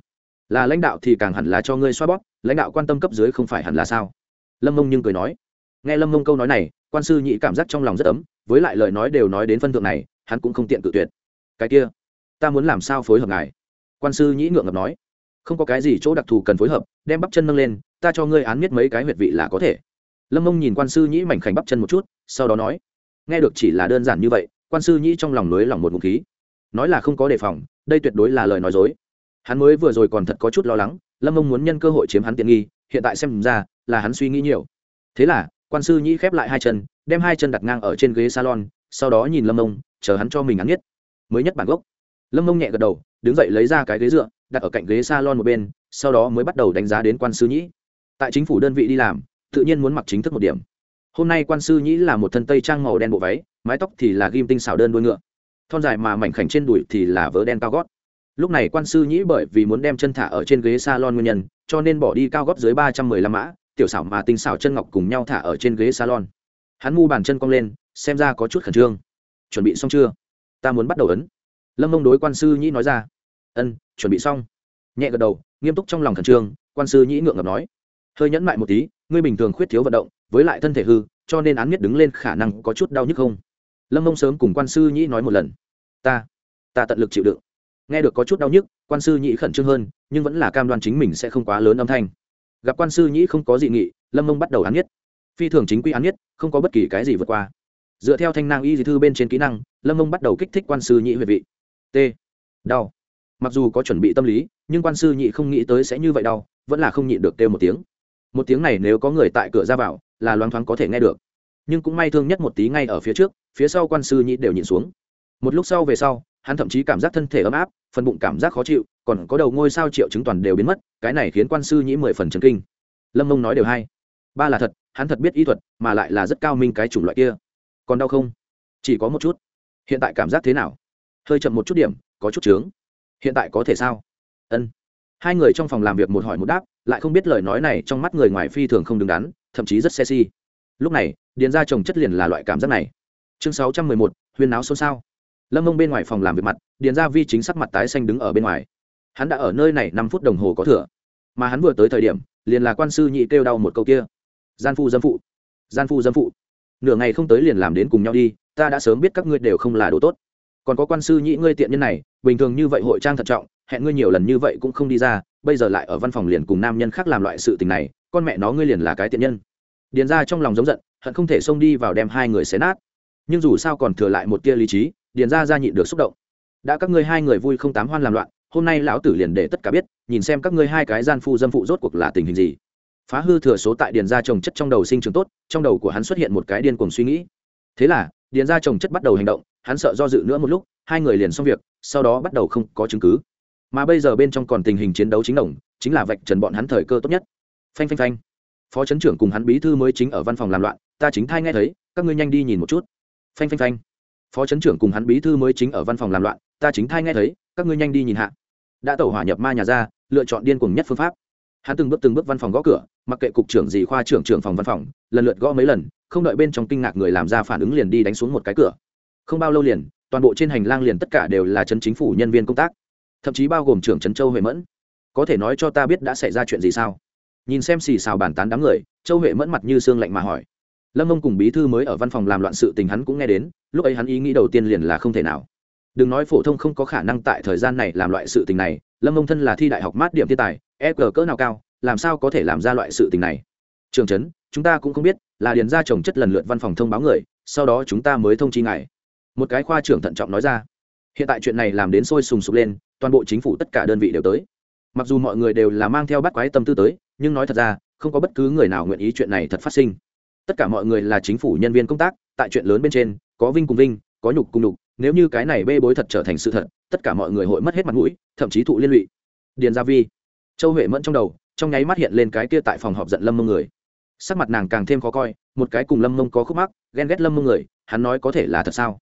Là lãnh đạo thì càng hẳn là cho ngươi xoa bóp, lãnh đạo quan tâm cấp dưới không phải hẳn là sao? Lâm mông nhưng cười nói. Nghe lâm mông câu nói này, quan sư nhĩ cảm giác trong lòng rất ấm, với lại lời nói đều nói đến phân thượng này, hắn cũng không tiện cự tuyệt. Cái kia, ta muốn làm sao phối hợp ngài? Quan sư nhĩ ngượng ngập nói. Không có cái gì chỗ đặc thù cần phối hợp, đem bắp chân nâng lên, ta cho ngươi án miết mấy cái huyệt vị là có thể lâm mông nhìn quan sư nhĩ mảnh khảnh bắp chân một chút, sau đó nói, nghe được chỉ là đơn giản như vậy, quan sư nhĩ trong lòng nới lòng một ngụm khí. Nói là không có đề phòng, đây tuyệt đối là lời nói dối. Hắn mới vừa rồi còn thật có chút lo lắng, lâm mông muốn nhân cơ hội chiếm hắn tiện nghi, hiện tại xem ra là hắn suy nghĩ nhiều. Thế là, quan sư nhĩ khép lại hai chân, đem hai chân đặt ngang ở trên ghế salon, sau đó nhìn lâm mông, chờ hắn cho mình ngắn nhất. Mới nhất bản gốc. Lâm mông nhẹ gật đầu, đứng dậy lấy ra cái ghế dựa, đặt ở cạnh ghế salon một bên, sau đó mới bắt đầu đánh giá đến quan sư nhĩ. Tại chính phủ đơn vị đi làm tự nhiên muốn mặc chính thức một điểm. Hôm nay quan sư nhĩ là một thân tây trang màu đen bộ váy, mái tóc thì là ghim tinh xảo đơn đuôi ngựa. Thon dài mà mảnh khảnh trên đùi thì là vớ đen cao gót. Lúc này quan sư nhĩ bởi vì muốn đem chân thả ở trên ghế salon nguyên nhân, cho nên bỏ đi cao gót dưới ba trăm mười lăm mã, tiểu xảo mà tinh xảo chân ngọc cùng nhau thả ở trên ghế salon. Hắn mu bàn chân cong lên, xem ra có chút khẩn trương. Chuẩn bị xong chưa? Ta muốn bắt đầu ấn. Lâm mông đối quan sư nhĩ nói ra. Ân, chuẩn bị xong. Nhẹ gật đầu, nghiêm túc trong lòng khẩn trương, quan sư nhĩ ngượng ngập nói. Hơi nhẫn mại một tí ngươi bình thường khuyết thiếu vận động, với lại thân thể hư, cho nên án miết đứng lên khả năng có chút đau nhức không? Lâm mông sớm cùng quan sư nhĩ nói một lần. Ta ta tận lực chịu đựng. Nghe được có chút đau nhức, quan sư nhĩ khẩn trương hơn, nhưng vẫn là cam đoan chính mình sẽ không quá lớn âm thanh. Gặp quan sư nhĩ không có dị nghị, lâm mông bắt đầu án nhất phi thường chính quy án nhất không có bất kỳ cái gì vượt qua. Dựa theo thanh năng y dị thư bên trên kỹ năng, lâm mông bắt đầu kích thích quan sư nhĩ huệ vị. T. Đau. Mặc dù có chuẩn bị tâm lý, nhưng quan sư nhị không nghĩ tới sẽ như vậy đau, vẫn là không nhịn được kêu một tiếng một tiếng này nếu có người tại cửa ra vào, là loáng thoáng có thể nghe được. Nhưng cũng may thương nhất một tí ngay ở phía trước, phía sau quan sư nhị đều nhìn xuống. Một lúc sau về sau, hắn thậm chí cảm giác thân thể ấm áp, phần bụng cảm giác khó chịu, còn có đầu ngôi sao triệu chứng toàn đều biến mất, cái này khiến quan sư nhĩ mười phần chấn kinh. Lâm mông nói đều hay. Ba là thật, hắn thật biết y thuật, mà lại là rất cao minh cái chủng loại kia. Còn đau không? Chỉ có một chút. Hiện tại cảm giác thế nào? Hơi chậm một chút điểm, có chút trướng hiện tại có thể sao? Ân hai người trong phòng làm việc một hỏi một đáp, lại không biết lời nói này trong mắt người ngoài phi thường không đứng đắn, thậm chí rất sexy. Lúc này, điền ra chồng chất liền là loại cảm giác này. Chương sáu trăm mười một, huyên náo xôn xao. Lâm mông bên ngoài phòng làm việc mặt, điền ra vi chính sắc mặt tái xanh đứng ở bên ngoài. Hắn đã ở nơi này năm phút đồng hồ có thừa. Mà hắn vừa tới thời điểm, liền là quan sư nhị kêu đau một câu kia. Gian phu dâm phụ. Gian phu dâm phụ. Nửa ngày không tới liền làm đến cùng nhau đi, ta đã sớm biết các ngươi đều không là đồ tốt. Còn có quan sư nhị ngươi tiện nhân này, bình thường như vậy hội trang thận trọng hẹn ngươi nhiều lần như vậy cũng không đi ra, bây giờ lại ở văn phòng liền cùng nam nhân khác làm loại sự tình này, con mẹ nó ngươi liền là cái tiện nhân. Điền ra trong lòng giống giận, hận không thể xông đi vào đem hai người xé nát. Nhưng dù sao còn thừa lại một tia lý trí, điền ra ra nhịn được xúc động. Đã các ngươi hai người vui không tám hoan làm loạn, hôm nay lão tử liền để tất cả biết, nhìn xem các ngươi hai cái gian phu dâm phụ rốt cuộc là tình hình gì. Phá hư thừa số tại điền ra trồng chất trong đầu sinh trường tốt, trong đầu của hắn xuất hiện một cái điên cuồng suy nghĩ. Thế là, điền ra trồng chất bắt đầu hành động, hắn sợ do dự nữa một lúc, hai người liền xong việc, sau đó bắt đầu không có chứng cứ mà bây giờ bên trong còn tình hình chiến đấu chính đồng, chính là vạch trần bọn hắn thời cơ tốt nhất. Phanh phanh phanh. Phó chấn trưởng cùng hắn bí thư mới chính ở văn phòng làm loạn, ta chính thay nghe thấy, các ngươi nhanh đi nhìn một chút. Phanh phanh phanh. Phó chấn trưởng cùng hắn bí thư mới chính ở văn phòng làm loạn, ta chính thay nghe thấy, các ngươi nhanh đi nhìn hạ. Đã tẩu hỏa nhập ma nhà ra, lựa chọn điên cuồng nhất phương pháp. Hắn từng bước từng bước văn phòng gõ cửa, mặc kệ cục trưởng gì khoa trưởng trưởng phòng văn phòng, lần lượt gõ mấy lần, không đợi bên trong kinh ngạc người làm ra phản ứng liền đi đánh xuống một cái cửa. Không bao lâu liền, toàn bộ trên hành lang liền tất cả đều là chân chính phủ nhân viên công tác thậm chí bao gồm trưởng trấn châu huệ mẫn. Có thể nói cho ta biết đã xảy ra chuyện gì sao? Nhìn xem xì xào bàn tán đám người, châu huệ mẫn mặt như xương lạnh mà hỏi. Lâm mông cùng bí thư mới ở văn phòng làm loạn sự tình hắn cũng nghe đến, lúc ấy hắn ý nghĩ đầu tiên liền là không thể nào. Đừng nói phổ thông không có khả năng tại thời gian này làm loại sự tình này, lâm mông thân là thi đại học mát điểm thiên tài e g cỡ nào cao, làm sao có thể làm ra loại sự tình này? Trường trấn, chúng ta cũng không biết, là điền ra trồng chất lần lượt văn phòng thông báo người, sau đó chúng ta mới thông chi ngài. Một cái khoa trưởng thận trọng nói ra. Hiện tại chuyện này làm đến sôi sùng sục lên toàn bộ chính phủ tất cả đơn vị đều tới. Mặc dù mọi người đều là mang theo bắt quái tâm tư tới, nhưng nói thật ra, không có bất cứ người nào nguyện ý chuyện này thật phát sinh. Tất cả mọi người là chính phủ nhân viên công tác, tại chuyện lớn bên trên, có vinh cùng vinh, có nhục cùng nhục, nếu như cái này bê bối thật trở thành sự thật, tất cả mọi người hội mất hết mặt mũi, thậm chí thụ liên lụy. Điền gia vi, châu huệ mẫn trong đầu, trong nháy mắt hiện lên cái kia tại phòng họp giận lâm mông người. Sắc mặt nàng càng thêm khó coi, một cái cùng lâm mông có khúc mắc, ghen ghét lâm mông người, hắn nói có thể là thật sao?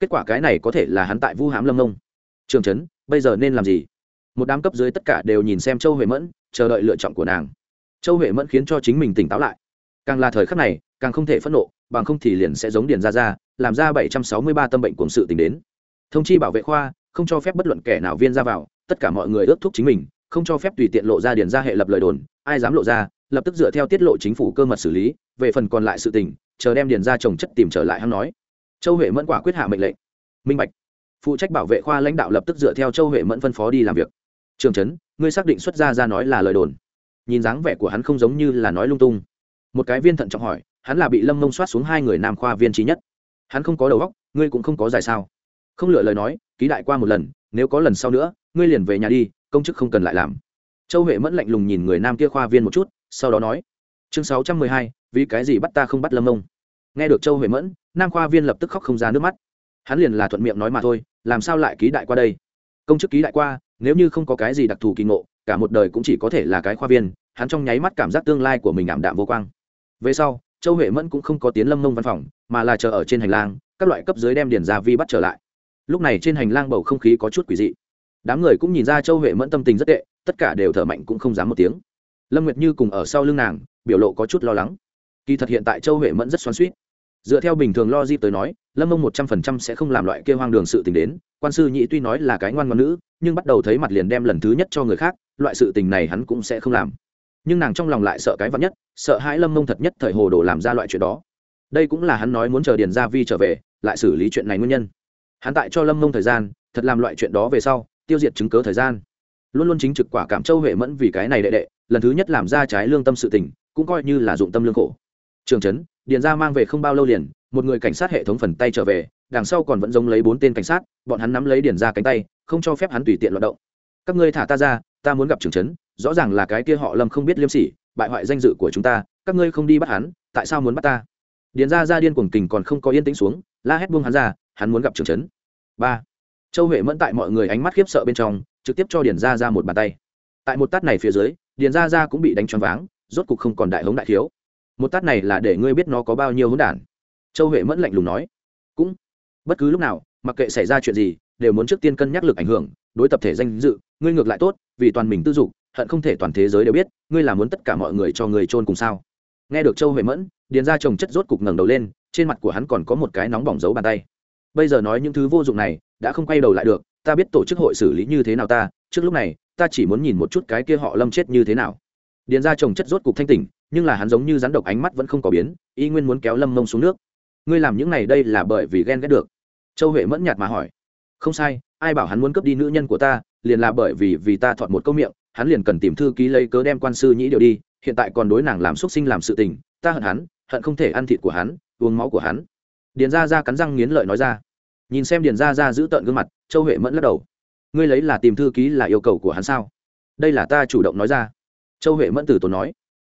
Kết quả cái này có thể là hắn tại vu hãm lâm mông. Trường trấn bây giờ nên làm gì? Một đám cấp dưới tất cả đều nhìn xem châu huệ mẫn, chờ đợi lựa chọn của nàng. Châu huệ mẫn khiến cho chính mình tỉnh táo lại. Càng là thời khắc này, càng không thể phẫn nộ, bằng không thì liền sẽ giống điền ra ra làm ra bảy trăm sáu mươi ba tâm bệnh cùng sự tình đến. Thông chi bảo vệ khoa, không cho phép bất luận kẻ nào viên ra vào, tất cả mọi người ước thúc chính mình, không cho phép tùy tiện lộ ra điền ra hệ lập lời đồn, ai dám lộ ra, lập tức dựa theo tiết lộ chính phủ cơ mật xử lý, về phần còn lại sự tình, chờ đem điền ra trồng chất tìm trở lại hắn nói. Châu huệ mẫn quả quyết hạ mệnh lệnh. Minh bạch phụ trách bảo vệ khoa lãnh đạo lập tức dựa theo châu huệ mẫn phân phó đi làm việc trường trấn ngươi xác định xuất ra ra nói là lời đồn nhìn dáng vẻ của hắn không giống như là nói lung tung một cái viên thận trọng hỏi hắn là bị lâm mông soát xuống hai người nam khoa viên trí nhất hắn không có đầu óc ngươi cũng không có giải sao không lựa lời nói ký đại qua một lần nếu có lần sau nữa ngươi liền về nhà đi công chức không cần lại làm châu huệ mẫn lạnh lùng nhìn người nam kia khoa viên một chút sau đó nói chương sáu trăm mười hai vì cái gì bắt ta không bắt lâm mông nghe được châu huệ mẫn nam khoa viên lập tức khóc không ra nước mắt hắn liền là thuận miệng nói mà thôi làm sao lại ký đại qua đây? Công chức ký đại qua, nếu như không có cái gì đặc thù kỳ ngộ, cả một đời cũng chỉ có thể là cái khoa viên, hắn trong nháy mắt cảm giác tương lai của mình ảm đạm vô quang. Về sau, châu huệ mẫn cũng không có tiến lâm nông văn phòng, mà là chờ ở trên hành lang, các loại cấp dưới đem điền gia vi bắt trở lại. Lúc này trên hành lang bầu không khí có chút quỷ dị. Đám người cũng nhìn ra châu huệ mẫn tâm tình rất tệ, tất cả đều thở mạnh cũng không dám một tiếng. Lâm nguyệt như cùng ở sau lưng nàng, biểu lộ có chút lo lắng. Kỳ thật hiện tại châu huệ mẫn rất xoắn suýt dựa theo bình thường lo di tới nói lâm mông một trăm phần trăm sẽ không làm loại kia hoang đường sự tình đến. Quan sư nhị tuy nói là cái ngoan ngoan nữ, nhưng bắt đầu thấy mặt liền đem lần thứ nhất cho người khác, loại sự tình này hắn cũng sẽ không làm. Nhưng nàng trong lòng lại sợ cái vắn nhất, sợ hãi lâm mông thật nhất thời hồ đồ làm ra loại chuyện đó. Đây cũng là hắn nói muốn chờ điền gia vi trở về, lại xử lý chuyện này nguyên nhân. Hắn tại cho lâm mông thời gian, thật làm loại chuyện đó về sau, tiêu diệt chứng cớ thời gian. Luôn luôn chính trực quả cảm châu huệ mẫn vì cái này đệ đệ, lần thứ nhất làm ra trái lương tâm sự tình, cũng coi như là dụng tâm lương khổ. Trường trấn điền gia mang về không bao lâu liền một người cảnh sát hệ thống phần tay trở về, đằng sau còn vẫn giống lấy bốn tên cảnh sát, bọn hắn nắm lấy điền ra cánh tay, không cho phép hắn tùy tiện loạt động. Các ngươi thả ta ra, ta muốn gặp Trưởng trấn, rõ ràng là cái kia họ lâm không biết liêm sỉ, bại hoại danh dự của chúng ta, các ngươi không đi bắt hắn, tại sao muốn bắt ta? Điền ra ra điên cuồng kình còn không có yên tĩnh xuống, la hét buông hắn ra, hắn muốn gặp Trưởng trấn. Ba. Châu huệ mẫn tại mọi người ánh mắt khiếp sợ bên trong, trực tiếp cho điền ra ra một bàn tay. Tại một tát này phía dưới, điền ra ra cũng bị đánh choáng váng, rốt cục không còn đại hống đại thiếu. Một tát này là để ngươi biết nó có bao nhiêu hỗn đản châu huệ mẫn lạnh lùng nói, cũng, bất cứ lúc nào, mặc kệ xảy ra chuyện gì, đều muốn trước tiên cân nhắc lực ảnh hưởng, đối tập thể danh dự, ngươi ngược lại tốt, vì toàn mình tư dục, hận không thể toàn thế giới đều biết, ngươi là muốn tất cả mọi người cho người trôn cùng sao? Nghe được châu huệ mẫn, điền ra chồng chất rốt cục ngẩng đầu lên, trên mặt của hắn còn có một cái nóng bỏng dấu bàn tay. Bây giờ nói những thứ vô dụng này, đã không quay đầu lại được, ta biết tổ chức hội xử lý như thế nào ta, trước lúc này, ta chỉ muốn nhìn một chút cái kia họ lâm chết như thế nào. Điền ra chồng chất rốt cục thanh tỉnh, nhưng là hắn giống như rắn độc ánh mắt vẫn không có biến, y nguyên muốn kéo lâm mông xuống nước ngươi làm những này đây là bởi vì ghen ghét được. Châu huệ mẫn nhạt mà hỏi. Không sai, ai bảo hắn muốn cướp đi nữ nhân của ta, liền là bởi vì vì ta thọt một câu miệng, hắn liền cần tìm thư ký lấy cớ đem quan sư nhĩ điều đi, hiện tại còn đối nàng làm x sinh làm sự tình, ta hận hắn, hận không thể ăn thịt của hắn, uống máu của hắn. Điền ra ra cắn răng nghiến lợi nói ra. Nhìn xem điền ra ra giữ tợn gương mặt, châu huệ mẫn lắc đầu. Ngươi lấy là tìm thư ký là yêu cầu của hắn sao? Đây là ta chủ động nói ra. Châu huệ mẫn tử tốn nói.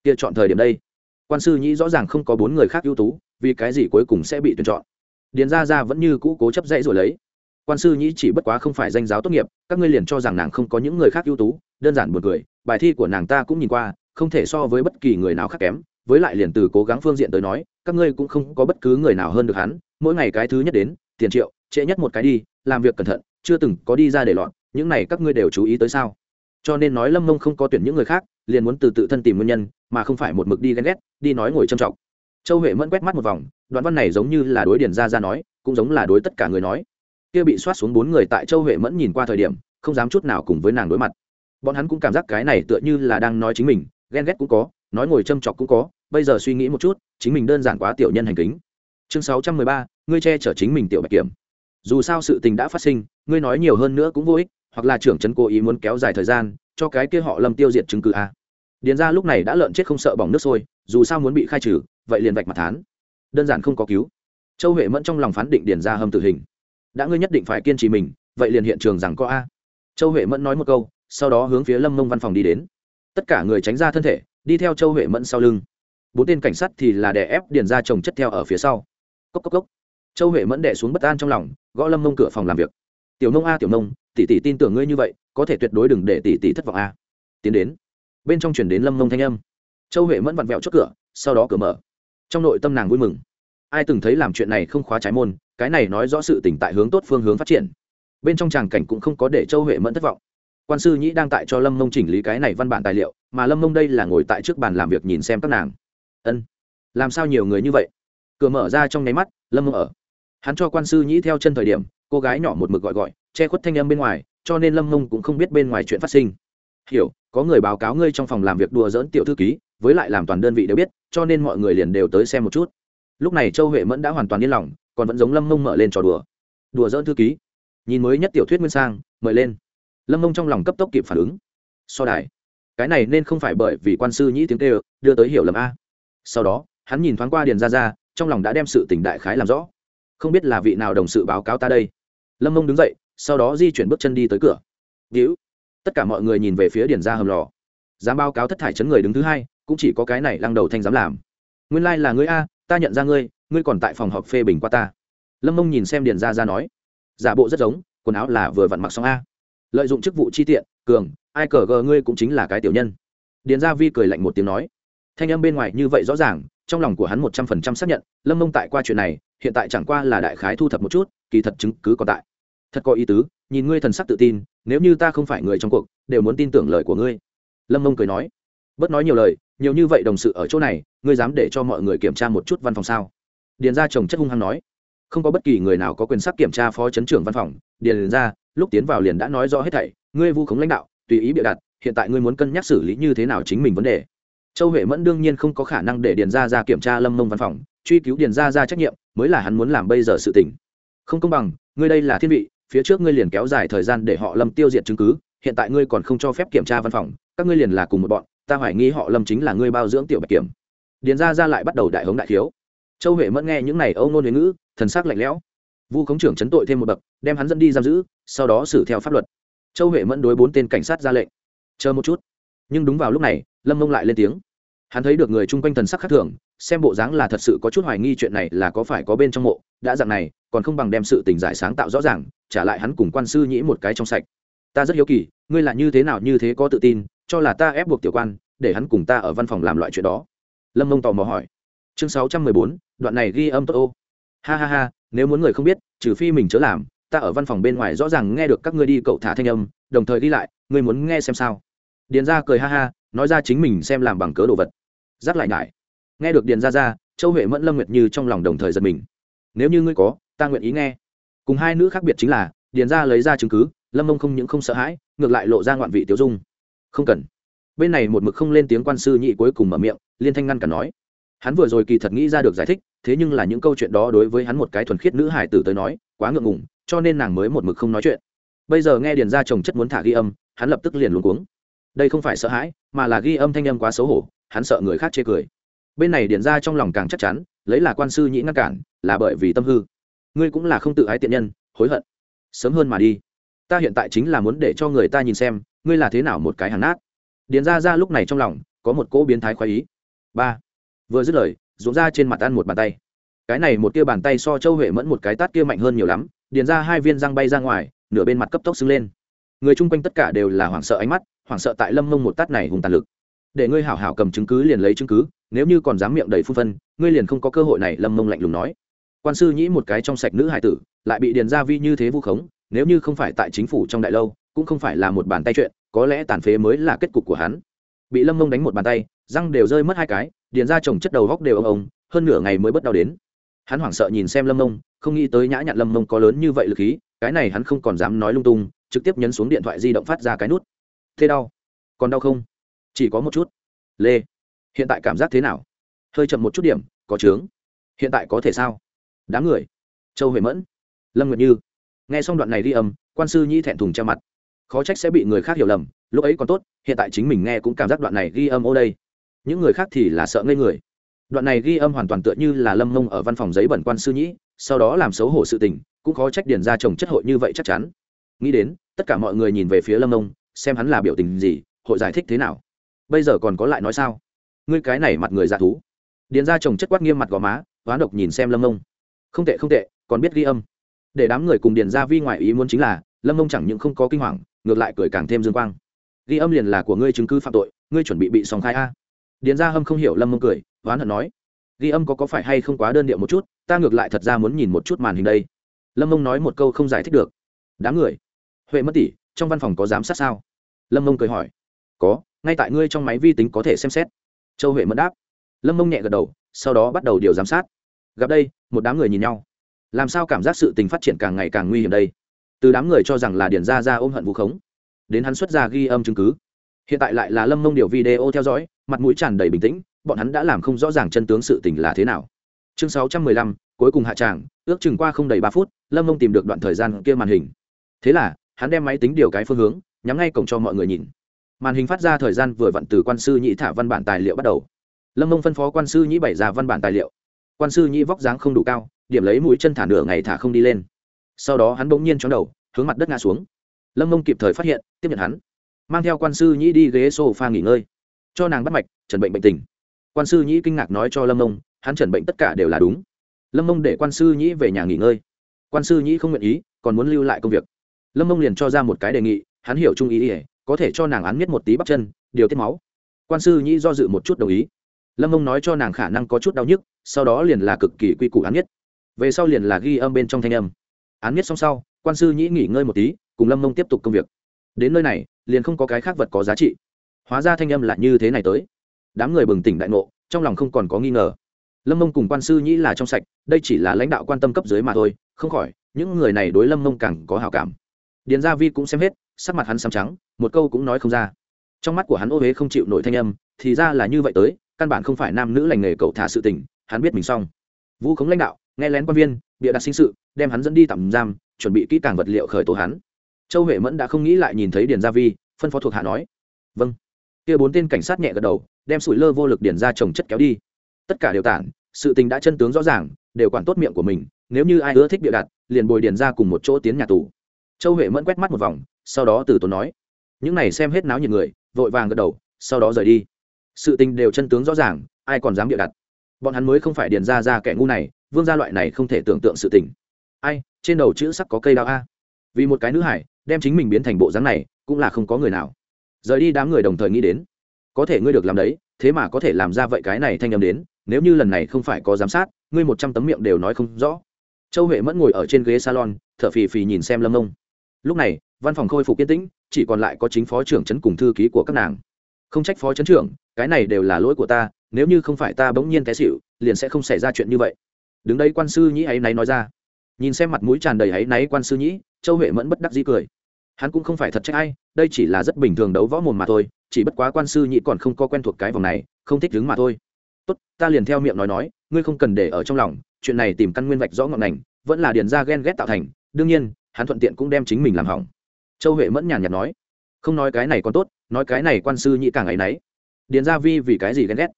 Kia chọn thời điểm đây. Quan sư nhĩ rõ ràng không có bốn người khác ưu tú vì cái gì cuối cùng sẽ bị tuyển chọn? Điền ra ra vẫn như cũ cố chấp dãy rồi lấy. Quan sư nhĩ chỉ bất quá không phải danh giáo tốt nghiệp, các ngươi liền cho rằng nàng không có những người khác ưu tú, đơn giản buồn cười, bài thi của nàng ta cũng nhìn qua, không thể so với bất kỳ người nào khác kém, với lại liền từ cố gắng phương diện tới nói, các ngươi cũng không có bất cứ người nào hơn được hắn, mỗi ngày cái thứ nhất đến, tiền triệu, trễ nhất một cái đi, làm việc cẩn thận, chưa từng có đi ra để loạn những này các ngươi đều chú ý tới sao? Cho nên nói lâm mông không có tuyển những người khác, liền muốn từ tự thân tìm nguyên nhân, mà không phải một mực đi ghen ghét, đi nói ngồi trầm trọng châu huệ mẫn quét mắt một vòng, đoạn văn này giống như là đối Điền ra ra nói, cũng giống là đối tất cả người nói. Kia bị soát xuống bốn người tại châu huệ mẫn nhìn qua thời điểm, không dám chút nào cùng với nàng đối mặt. Bọn hắn cũng cảm giác cái này tựa như là đang nói chính mình, ghen ghét cũng có, nói ngồi châm chọc cũng có, bây giờ suy nghĩ một chút, chính mình đơn giản quá tiểu nhân hành kính. Chương sáu trăm mười ba, ngươi che chở chính mình tiểu bạch kiểm. Dù sao sự tình đã phát sinh, ngươi nói nhiều hơn nữa cũng vô ích, hoặc là trưởng trấn cố ý muốn kéo dài thời gian, cho cái kia họ lâm tiêu diệt chứng cứ a điền ra lúc này đã lợn chết không sợ bỏng nước sôi, dù sao muốn bị khai trừ vậy liền vạch mặt thán. Đơn giản không có cứu. Châu huệ mẫn trong lòng phán định điền ra hầm tử hình. Đã ngươi nhất định phải kiên trì mình, vậy liền hiện trường rằng có a. Châu huệ mẫn nói một câu, sau đó hướng phía lâm mông văn phòng đi đến. Tất cả người tránh ra thân thể, đi theo châu huệ mẫn sau lưng. Bốn tên cảnh sát thì là đè ép điền ra chồng chất theo ở phía sau. Cốc cốc cốc. Châu huệ mẫn đè xuống bất an trong lòng, gõ lâm mông cửa phòng làm việc. Tiểu nông a, tiểu nông tỷ tỷ tin tưởng ngươi như vậy, có thể tuyệt đối đừng để tỷ tỷ thất vọng a. Tiến đến. Bên trong chuyển đến lâm mông thanh âm. Châu huệ mẫn vặn vẹo chốt cửa, sau đó cửa mở trong nội tâm nàng vui mừng. Ai từng thấy làm chuyện này không khóa trái môn, cái này nói rõ sự tỉnh tại hướng tốt phương hướng phát triển. Bên trong tràng cảnh cũng không có để châu huệ mẫn thất vọng. Quan sư nhĩ đang tại cho lâm mông chỉnh lý cái này văn bản tài liệu, mà lâm mông đây là ngồi tại trước bàn làm việc nhìn xem các nàng. Ân, làm sao nhiều người như vậy? Cửa mở ra trong nháy mắt, lâm mông ở. Hắn cho quan sư nhĩ theo chân thời điểm, cô gái nhỏ một mực gọi gọi, che khuất thanh âm bên ngoài, cho nên lâm mông cũng không biết bên ngoài chuyện phát sinh hiểu, có người báo cáo ngươi trong phòng làm việc đùa dỡn tiểu thư ký, với lại làm toàn đơn vị đều biết, cho nên mọi người liền đều tới xem một chút. Lúc này châu huệ mẫn đã hoàn toàn yên lòng, còn vẫn giống lâm mông mở lên trò đùa. Đùa dỡn thư ký. Nhìn mới nhất tiểu thuyết nguyên sang, mời lên. Lâm mông trong lòng cấp tốc kịp phản ứng. So đài. Cái này nên không phải bởi vì quan sư nhĩ tiếng kêu, đưa tới hiểu lầm a. Sau đó, hắn nhìn thoáng qua điền ra ra trong lòng đã đem sự tỉnh đại khái làm rõ. Không biết là vị nào đồng sự báo cáo ta đây. Lâm mông đứng dậy, sau đó di chuyển bước chân đi tới cửa. Víu tất cả mọi người nhìn về phía điền ra hầm lò. Dám báo cáo thất thải chấn người đứng thứ hai, cũng chỉ có cái này lăng đầu thanh dám làm. Nguyên lai、like、là ngươi a, ta nhận ra ngươi ngươi còn tại phòng họp phê bình qua ta. Lâm mông nhìn xem điền ra ra nói, giả bộ rất giống, quần áo là vừa vặn mặc xong a. Lợi dụng chức vụ chi tiện, cường, ai cờ gờ ngươi cũng chính là cái tiểu nhân. Điền gia vi cười lạnh một tiếng nói. Thanh âm bên ngoài như vậy rõ ràng, trong lòng của hắn một trăm phần trăm xác nhận, lâm mông tại qua chuyện này, hiện tại chẳng qua là đại khái thu thập một chút, kỳ thật chứng cứ còn tại thật có ý tứ, nhìn ngươi thần sắc tự tin, nếu như ta không phải người trong cuộc, đều muốn tin tưởng lời của ngươi. Lâm mông cười nói. Bớt nói nhiều lời, nhiều như vậy đồng sự ở chỗ này, ngươi dám để cho mọi người kiểm tra một chút văn phòng sao? Điền ra chồng chất hung hăng nói. Không có bất kỳ người nào có quyền sắc kiểm tra phó chấn trưởng văn phòng. Điền ra lúc tiến vào liền đã nói rõ hết thảy, ngươi vu khống lãnh đạo, tùy ý bịa đặt, hiện tại ngươi muốn cân nhắc xử lý như thế nào chính mình vấn đề. Châu huệ mẫn đương nhiên không có khả năng để điền ra ra kiểm tra lâm mông văn phòng, truy cứu điền ra ra trách nhiệm, mới là hắn muốn làm bây giờ sự tình. Không công bằng, ngươi đây là thiên vị phía trước ngươi liền kéo dài thời gian để họ lâm tiêu diệt chứng cứ, hiện tại ngươi còn không cho phép kiểm tra văn phòng, các ngươi liền là cùng một bọn, ta hoài nghi họ lâm chính là ngươi bao dưỡng tiểu bạch kiểm. Điền ra ra lại bắt đầu đại hống đại thiếu châu huệ mẫn nghe những này âu nôn huế ngữ, thần sắc lạnh lẽo. Vu khống trưởng chấn tội thêm một bậc, đem hắn dẫn đi giam giữ, sau đó xử theo pháp luật. Châu huệ mẫn đối bốn tên cảnh sát ra lệnh. Chờ một chút. Nhưng đúng vào lúc này, lâm mông lại lên tiếng. Hắn thấy được người chung quanh thần sắc khác thường xem bộ dáng là thật sự có chút hoài nghi chuyện này là có phải có bên trong mộ, đã dạng này, còn không bằng đem sự tình giải sáng tạo rõ ràng, trả lại hắn cùng quan sư nhĩ một cái trong sạch. Ta rất hiếu kỳ, ngươi là như thế nào như thế có tự tin, cho là ta ép buộc tiểu quan, để hắn cùng ta ở văn phòng làm loại chuyện đó. Lâm mông tò mò hỏi. Chương sáu trăm mười bốn, đoạn này ghi âm tốt ô. Ha ha ha, nếu muốn người không biết, trừ phi mình chớ làm, ta ở văn phòng bên ngoài rõ ràng nghe được các ngươi đi cậu thả thanh âm, đồng thời ghi lại, ngươi muốn nghe xem sao. Điền ra cười ha ha, nói ra chính mình xem làm bằng cớ đồ vật. Giáp lại ngại nghe được điền ra ra châu huệ mẫn lâm nguyệt như trong lòng đồng thời giật mình. Nếu như ngươi có, ta nguyện ý nghe. Cùng hai nữ khác biệt chính là, điền ra lấy ra chứng cứ, lâm mông không những không sợ hãi, ngược lại lộ ra ngoạn vị tiêu dung. Không cần. Bên này một mực không lên tiếng quan sư nhị cuối cùng mở miệng, liên thanh ngăn cả nói. Hắn vừa rồi kỳ thật nghĩ ra được giải thích, thế nhưng là những câu chuyện đó đối với hắn một cái thuần khiết nữ hải tử tới nói, quá ngượng ngùng, cho nên nàng mới một mực không nói chuyện. Bây giờ nghe điền ra chồng chất muốn thả ghi âm, hắn lập tức liền luống cuống. Đây không phải sợ hãi, mà là ghi âm thanh âm quá xấu hổ, hắn sợ người khác chê cười bên này điền ra trong lòng càng chắc chắn, lấy là quan sư nhĩ ngăn cản, là bởi vì tâm hư. Ngươi cũng là không tự ái tiện nhân, hối hận. Sớm hơn mà đi. Ta hiện tại chính là muốn để cho người ta nhìn xem, ngươi là thế nào một cái hàng nát. Điền ra ra lúc này trong lòng, có một cỗ biến thái khoái ý. Ba. Vừa dứt lời dũng ra trên mặt ăn một bàn tay. Cái này một kia bàn tay so châu huệ mẫn một cái tát kia mạnh hơn nhiều lắm điền ra hai viên răng bay ra ngoài, nửa bên mặt cấp tốc xứng lên. Người chung quanh tất cả đều là hoảng sợ ánh mắt, hoảng sợ tại lâm mông một tát này hùng tàn lực. Để ngươi hảo hảo cầm chứng cứ liền lấy chứng cứ nếu như còn dám miệng đầy phu phân, ngươi liền không có cơ hội này, lâm mông lạnh lùng nói. Quan sư nhĩ một cái trong sạch nữ hải tử, lại bị điền Gia vi như thế vu khống, nếu như không phải tại chính phủ trong đại lâu, cũng không phải là một bàn tay chuyện, có lẽ tàn phế mới là kết cục của hắn. Bị lâm mông đánh một bàn tay, răng đều rơi mất hai cái, điền ra chồng chất đầu góc đều ông ông hơn nửa ngày mới bất đau đến. Hắn hoảng sợ nhìn xem lâm mông, không nghĩ tới nhã nhặn lâm mông có lớn như vậy lực khí, cái này hắn không còn dám nói lung tung, trực tiếp nhấn xuống điện thoại di động phát ra cái nút. Thế đau, còn đau không? Chỉ có một chút. Lê hiện tại cảm giác thế nào? Hơi chậm một chút điểm, có trướng hiện tại có thể sao? Đám người. Châu huệ mẫn, lâm nguyệt như. Nghe xong đoạn này đi âm, quan sư nhĩ thẹn thùng che mặt. Khó trách sẽ bị người khác hiểu lầm, lúc ấy còn tốt, hiện tại chính mình nghe cũng cảm giác đoạn này ghi âm ô đây. Những người khác thì là sợ ngây người. Đoạn này ghi âm hoàn toàn tựa như là lâm mông ở văn phòng giấy bẩn quan sư nhĩ, sau đó làm xấu hổ sự tình, cũng khó trách điền ra chồng chất hội như vậy chắc chắn. Nghĩ đến, tất cả mọi người nhìn về phía lâm mông, xem hắn là biểu tình gì, hội giải thích thế nào. Bây giờ còn có lại nói sao? Ngươi cái này mặt người dạ thú. Điền ra chồng chất quát nghiêm mặt gò má hoán độc nhìn xem lâm ông không tệ không tệ, còn biết ghi âm. Để đám người cùng điền ra vi ngoại ý muốn chính là, lâm ông chẳng những không có kinh hoàng, ngược lại cười càng thêm dương quang. Ghi âm liền là của ngươi chứng cứ phạm tội, ngươi chuẩn bị bị sòng khai a. Điền ra hâm không hiểu lâm ông cười hoán hận nói. Ghi âm có có phải hay không quá đơn điệu một chút, ta ngược lại thật ra muốn nhìn một chút màn hình đây. Lâm ông nói một câu không giải thích được. Đám người. Huệ mất tỷ, trong văn phòng có giám sát sao? Lâm ông cười hỏi. Có, ngay tại ngươi trong máy vi tính có thể xem xét châu huệ mẫn đáp. Lâm mông nhẹ gật đầu, sau đó bắt đầu điều giám sát. Gặp đây, một đám người nhìn nhau. Làm sao cảm giác sự tình phát triển càng ngày càng nguy hiểm đây? Từ đám người cho rằng là Điền ra ra ôm hận vũ khống. Đến hắn xuất ra ghi âm chứng cứ. Hiện tại lại là lâm mông điều video theo dõi, mặt mũi tràn đầy bình tĩnh, bọn hắn đã làm không rõ ràng chân tướng sự tình là thế nào. Chương sáu trăm mười lăm, cuối cùng hạ tràng, ước chừng qua không đầy ba phút, lâm mông tìm được đoạn thời gian kia màn hình. Thế là, hắn đem máy tính điều cái phương hướng, nhắm ngay cổng cho mọi người nhìn màn hình phát ra thời gian vừa vặn từ quan sư nhĩ thả văn bản tài liệu bắt đầu. Lâm mông phân phó quan sư nhĩ bày ra văn bản tài liệu. Quan sư nhĩ vóc dáng không đủ cao, điểm lấy mũi chân thả nửa ngày thả không đi lên. Sau đó hắn bỗng nhiên chóng đầu, hướng mặt đất ngã xuống. Lâm mông kịp thời phát hiện, tiếp nhận hắn. Mang theo quan sư nhĩ đi ghế s o f a nghỉ ngơi. Cho nàng bắt mạch trần bệnh bệnh tình. Quan sư nhĩ kinh ngạc nói cho lâm mông, hắn trần bệnh tất cả đều là đúng. Lâm mông để quan sư nhĩ về nhà nghỉ ngơi. Quan sư nhĩ không nguyện ý, còn muốn lưu lại công việc. Lâm mông liền cho ra một cái đề nghị, hắn hiểu trung ý ỉa có thể cho nàng án miết một tí bắp chân, điều tiết máu. Quan sư nhĩ do dự một chút đồng ý. Lâm mông nói cho nàng khả năng có chút đau nhức, sau đó liền là cực kỳ quy củ án miết. Về sau liền là ghi âm bên trong thanh âm. Án miết xong sau, quan sư nhĩ nghỉ ngơi một tí, cùng lâm mông tiếp tục công việc. Đến nơi này, liền không có cái khác vật có giá trị. Hóa ra thanh âm là như thế này tới. Đám người bừng tỉnh đại ngộ, trong lòng không còn có nghi ngờ. Lâm mông cùng quan sư nhĩ là trong sạch, đây chỉ là lãnh đạo quan tâm cấp dưới mà thôi, không khỏi, những người này đối lâm mông càng có hào cảm. Điền gia vi cũng xem hết sắc mặt hắn xám trắng, một câu cũng nói không ra. Trong mắt của hắn ô huế không chịu nổi thanh âm, thì ra là như vậy tới, căn bản không phải nam nữ lành nghề cậu thả sự tình, hắn biết mình xong. Vũ khống lãnh đạo, nghe lén quan viên, bịa đặt sinh sự, đem hắn dẫn đi tạm giam, chuẩn bị kỹ càng vật liệu khởi tố hắn. Châu huệ mẫn đã không nghĩ lại nhìn thấy điền gia vi, phân phó thuộc hạ nói. Vâng. Kia bốn tên cảnh sát nhẹ gật đầu, đem sủi lơ vô lực điền ra trồng chất kéo đi. Tất cả đều tản, sự tình đã chân tướng rõ ràng, đều quản tốt miệng của mình, nếu như ai ưa thích bịa đặt, liền bồi điền ra cùng một chỗ tiến nhà tù châu huệ mẫn quét mắt một vòng, sau đó từ tốn nói, những này xem hết náo nhiệt người, vội vàng gật đầu, sau đó rời đi. Sự tình đều chân tướng rõ ràng, ai còn dám bịa đặt? Bọn hắn mới không phải điền ra ra kẻ ngu này, vương gia loại này không thể tưởng tượng sự tình. Ai, trên đầu chữ sắc có cây đao a. Vì một cái nữ hải, đem chính mình biến thành bộ dáng này, cũng là không có người nào. Rời đi đám người đồng thời nghĩ đến, có thể ngươi được làm đấy, thế mà có thể làm ra vậy cái này thanh âm đến, nếu như lần này không phải có giám sát, ngươi một trăm tấm miệng đều nói không rõ. Châu huệ mẫn ngồi ở trên ghế salon, thở phì phì nhìn xem lâm ông lúc này, văn phòng khôi phục yên tĩnh, chỉ còn lại có chính phó trưởng trấn cùng thư ký của các nàng. Không trách phó trấn trưởng, cái này đều là lỗi của ta, nếu như không phải ta bỗng nhiên té xịu liền sẽ không xảy ra chuyện như vậy. Đứng đây quan sư nhĩ ấy náy nói ra. Nhìn xem mặt mũi tràn đầy ấy náy quan sư nhĩ, châu huệ mẫn bất đắc dĩ cười. Hắn cũng không phải thật trách ai, đây chỉ là rất bình thường đấu võ mồm mà thôi, chỉ bất quá quan sư nhĩ còn không có quen thuộc cái vòng này, không thích đứng mà thôi. Tốt, ta liền theo miệng nói nói, ngươi không cần để ở trong lòng, chuyện này tìm căn nguyên vạch rõ ngọn ngành vẫn là điền ra ghen ghét tạo thành, đương nhiên hắn thuận tiện cũng đem chính mình làm hỏng. Châu huệ mẫn nhàn nhạt nói, không nói cái này còn tốt, nói cái này quan sư nhĩ càng ấ y n ấ y điền Gia vi vì cái gì ghen ghét?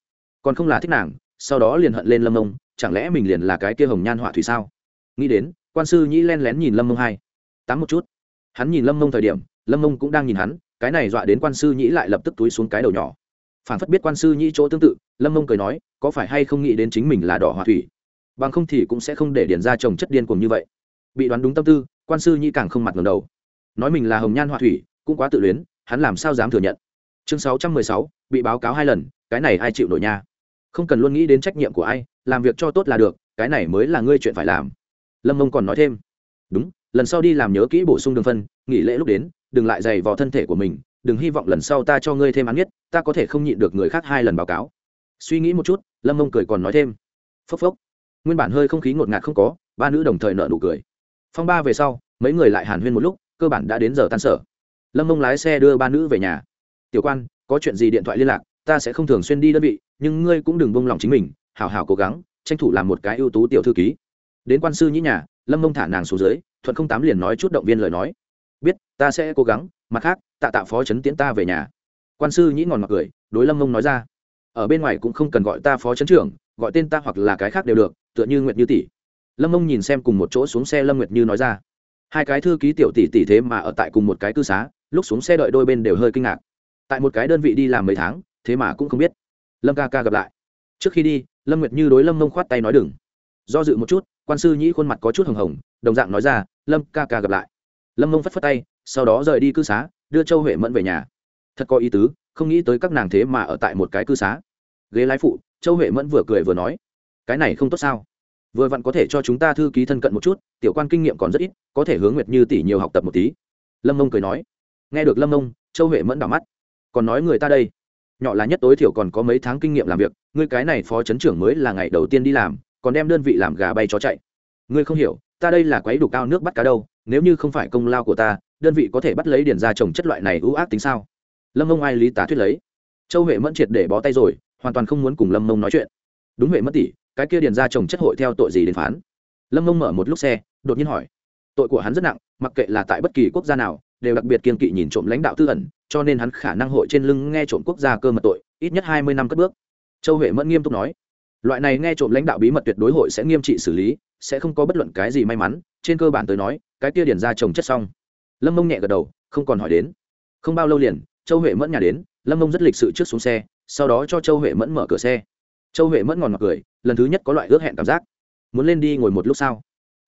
Còn không là thích nàng, sau đó liền hận lên lâm mông, chẳng lẽ mình liền là cái kia hồng nhan họa thủy sao? Nghĩ đến, quan sư nhĩ len lén nhìn lâm mông hai tám một chút. Hắn nhìn lâm mông thời điểm, lâm mông cũng đang nhìn hắn, cái này dọa đến quan sư nhĩ lại lập tức túi xuống cái đầu nhỏ. Phản phất biết quan sư nhĩ chỗ tương tự, lâm mông cười nói, có phải hay không nghĩ đến chính mình là đỏ họa thủy? Bằng không thì cũng sẽ không để Điền ra trồng chất điên cùng như vậy. Bị đoán đúng tâm tư quan sư Nhi càng không mặt ngầm đầu. Nói mình là hồng nhan họa thủy, cũng quá tự luyến, hắn làm sao dám thừa nhận? Chương sáu trăm mười sáu, bị báo cáo hai lần, cái này ai chịu nổi nha? Không cần luôn nghĩ đến trách nhiệm của ai, làm việc cho tốt là được, cái này mới là ngươi chuyện phải làm. Lâm mông còn nói thêm. Đúng, lần sau đi làm nhớ kỹ bổ sung đường phân, nghỉ lễ lúc đến, đừng lại dày vào thân thể của mình, đừng hy vọng lần sau ta cho ngươi thêm án nhất ta có thể không nhịn được người khác hai lần báo cáo. Suy nghĩ một chút, lâm mông cười còn nói thêm. Phốc phốc. Nguyên bản hơi không khí ngột ngạt không có, ba nữ đồng thời nợ nụ cười phong ba về sau, mấy người lại hàn huyên một lúc, cơ bản đã đến giờ tan sở. Lâm mông lái xe đưa ba nữ về nhà. Tiểu quan, có chuyện gì điện thoại liên lạc, ta sẽ không thường xuyên đi đơn vị, nhưng ngươi cũng đừng bông lòng chính mình, hảo hảo cố gắng, tranh thủ làm một cái ưu tú tiểu thư ký. Đến quan sư nhĩ nhà, lâm mông thả nàng xuống dưới, thuận không tám liền nói chút động viên lời nói. Biết, ta sẽ cố gắng, mặt khác, tạ tạ phó chấn tiễn ta về nhà. Quan sư nhĩ ngòn mặc cười, đối lâm mông nói ra. Ở bên ngoài cũng không cần gọi ta phó chấn trưởng, gọi tên ta hoặc là cái khác đều được, tựa như nguyện như tỷ lâm mông nhìn xem cùng một chỗ xuống xe lâm nguyệt như nói ra. Hai cái thư ký tiểu tỷ tỷ thế mà ở tại cùng một cái cư xá, lúc xuống xe đợi đôi bên đều hơi kinh ngạc. Tại một cái đơn vị đi làm mấy tháng, thế mà cũng không biết. Lâm ca ca gặp lại. Trước khi đi, lâm nguyệt như đối lâm mông khoát tay nói đừng. Do dự một chút, quan sư nhĩ khuôn mặt có chút hồng hồng, đồng dạng nói ra, lâm ca ca gặp lại. Lâm mông phất phất tay, sau đó rời đi cư xá, đưa châu huệ mẫn về nhà. Thật có ý tứ, không nghĩ tới các nàng thế mà ở tại một cái cư xá. Ghế lái phụ, châu huệ mẫn vừa cười vừa nói, cái này không tốt sao? Vừa vặn có thể cho chúng ta thư ký thân cận một chút, tiểu quan kinh nghiệm còn rất ít, có thể hướng nguyệt như tỷ nhiều học tập một tí. Lâm mông cười nói. Nghe được lâm mông, châu huệ mẫn đỏ mắt. Còn nói người ta đây, nhỏ là nhất tối thiểu còn có mấy tháng kinh nghiệm làm việc, ngươi cái này phó chấn trưởng mới là ngày đầu tiên đi làm, còn đem đơn vị làm gà bay chó chạy. Ngươi không hiểu, ta đây là quấy đủ cao nước bắt cá đâu, nếu như không phải công lao của ta, đơn vị có thể bắt lấy điền ra trồng chất loại này ưu ác tính sao? Lâm mông ai lý tá thuyết lấy. Châu huệ mẫn triệt để bó tay rồi, hoàn toàn không muốn cùng lâm mông nói chuyện. Đúng huệ mất tỷ cái kia điền ra chồng chất hội theo tội gì đến phán? Lâm mông mở một lúc xe, đột nhiên hỏi. Tội của hắn rất nặng, mặc kệ là tại bất kỳ quốc gia nào, đều đặc biệt kiên kỵ nhìn trộm lãnh đạo tư ẩn, cho nên hắn khả năng hội trên lưng nghe trộm quốc gia cơ mật tội, ít nhất hai mươi năm cất bước. Châu huệ mẫn nghiêm túc nói, loại này nghe trộm lãnh đạo bí mật tuyệt đối hội sẽ nghiêm trị xử lý, sẽ không có bất luận cái gì may mắn. Trên cơ bản tới nói, cái kia điền ra trồng chất xong. Lâm mông nhẹ gật đầu, không còn hỏi đến. Không bao lâu liền, châu huệ mẫn nhà đến, lâm mông rất lịch sự trước xuống xe, sau đó cho châu huệ mẫn mở cửa xe châu huệ mẫn ngòn mặc cười, lần thứ nhất có loại ước hẹn cảm giác. Muốn lên đi ngồi một lúc sau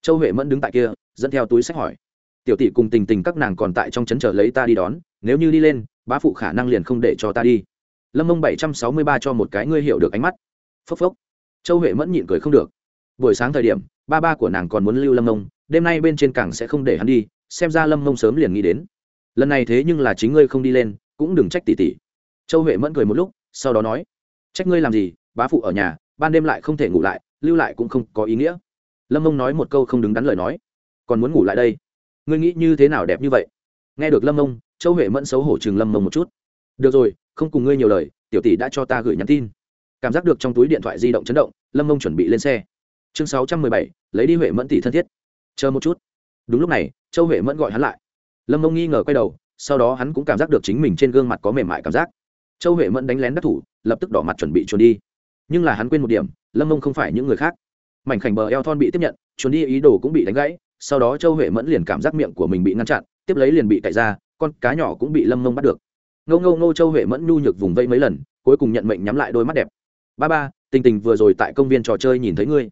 châu huệ mẫn đứng tại kia, dẫn theo túi sách hỏi. Tiểu tỷ cùng tình tình các nàng còn tại trong trấn chờ lấy ta đi đón, nếu như đi lên, bá phụ khả năng liền không để cho ta đi. Lâm mông bảy trăm sáu mươi ba cho một cái ngươi hiểu được ánh mắt. Phốc phốc. Châu huệ mẫn nhịn cười không được. Buổi sáng thời điểm, ba ba của nàng còn muốn lưu lâm mông, đêm nay bên trên cảng sẽ không để hắn đi, xem ra lâm mông sớm liền nghĩ đến. Lần này thế nhưng là chính ngươi không đi lên, cũng đừng trách tỷ tỷ. Châu huệ mẫn cười một lúc, sau đó nói, trách ngươi làm gì bá phụ ở nhà, ban đêm lại không thể ngủ lại, lưu lại cũng không có ý nghĩa. Lâm mông nói một câu không đứng đắn lời nói. Còn muốn ngủ lại đây? Ngươi nghĩ như thế nào đẹp như vậy? Nghe được lâm mông, châu huệ mẫn xấu hổ chừng lâm mông một chút. Được rồi, không cùng ngươi nhiều lời, tiểu tỷ đã cho ta gửi nhắn tin. Cảm giác được trong túi điện thoại di động chấn động, lâm mông chuẩn bị lên xe. Chương sáu trăm mười bảy, lấy đi huệ mẫn tỷ thân thiết. Chờ một chút. Đúng lúc này, châu huệ mẫn gọi hắn lại. Lâm mông nghi ngờ quay đầu, sau đó hắn cũng cảm giác được chính mình trên gương mặt có mềm mại cảm giác. Châu huệ mẫn đánh lén đắc thủ, lập tức đỏ mặt chuẩn bị trốn đi nhưng là hắn quên một điểm, lâm mông không phải những người khác. Mảnh khảnh bờ eo thon bị tiếp nhận trốn đi ý đồ cũng bị đánh gãy, sau đó châu huệ mẫn liền cảm giác miệng của mình bị ngăn chặn, tiếp lấy liền bị cậy ra, con cá nhỏ cũng bị lâm mông bắt được. Ngâu ngâu ngô châu huệ mẫn nhu nhược vùng vây mấy lần, cuối cùng nhận mệnh nhắm lại đôi mắt đẹp. Ba ba, tình tình vừa rồi tại công viên trò chơi nhìn thấy ngươi.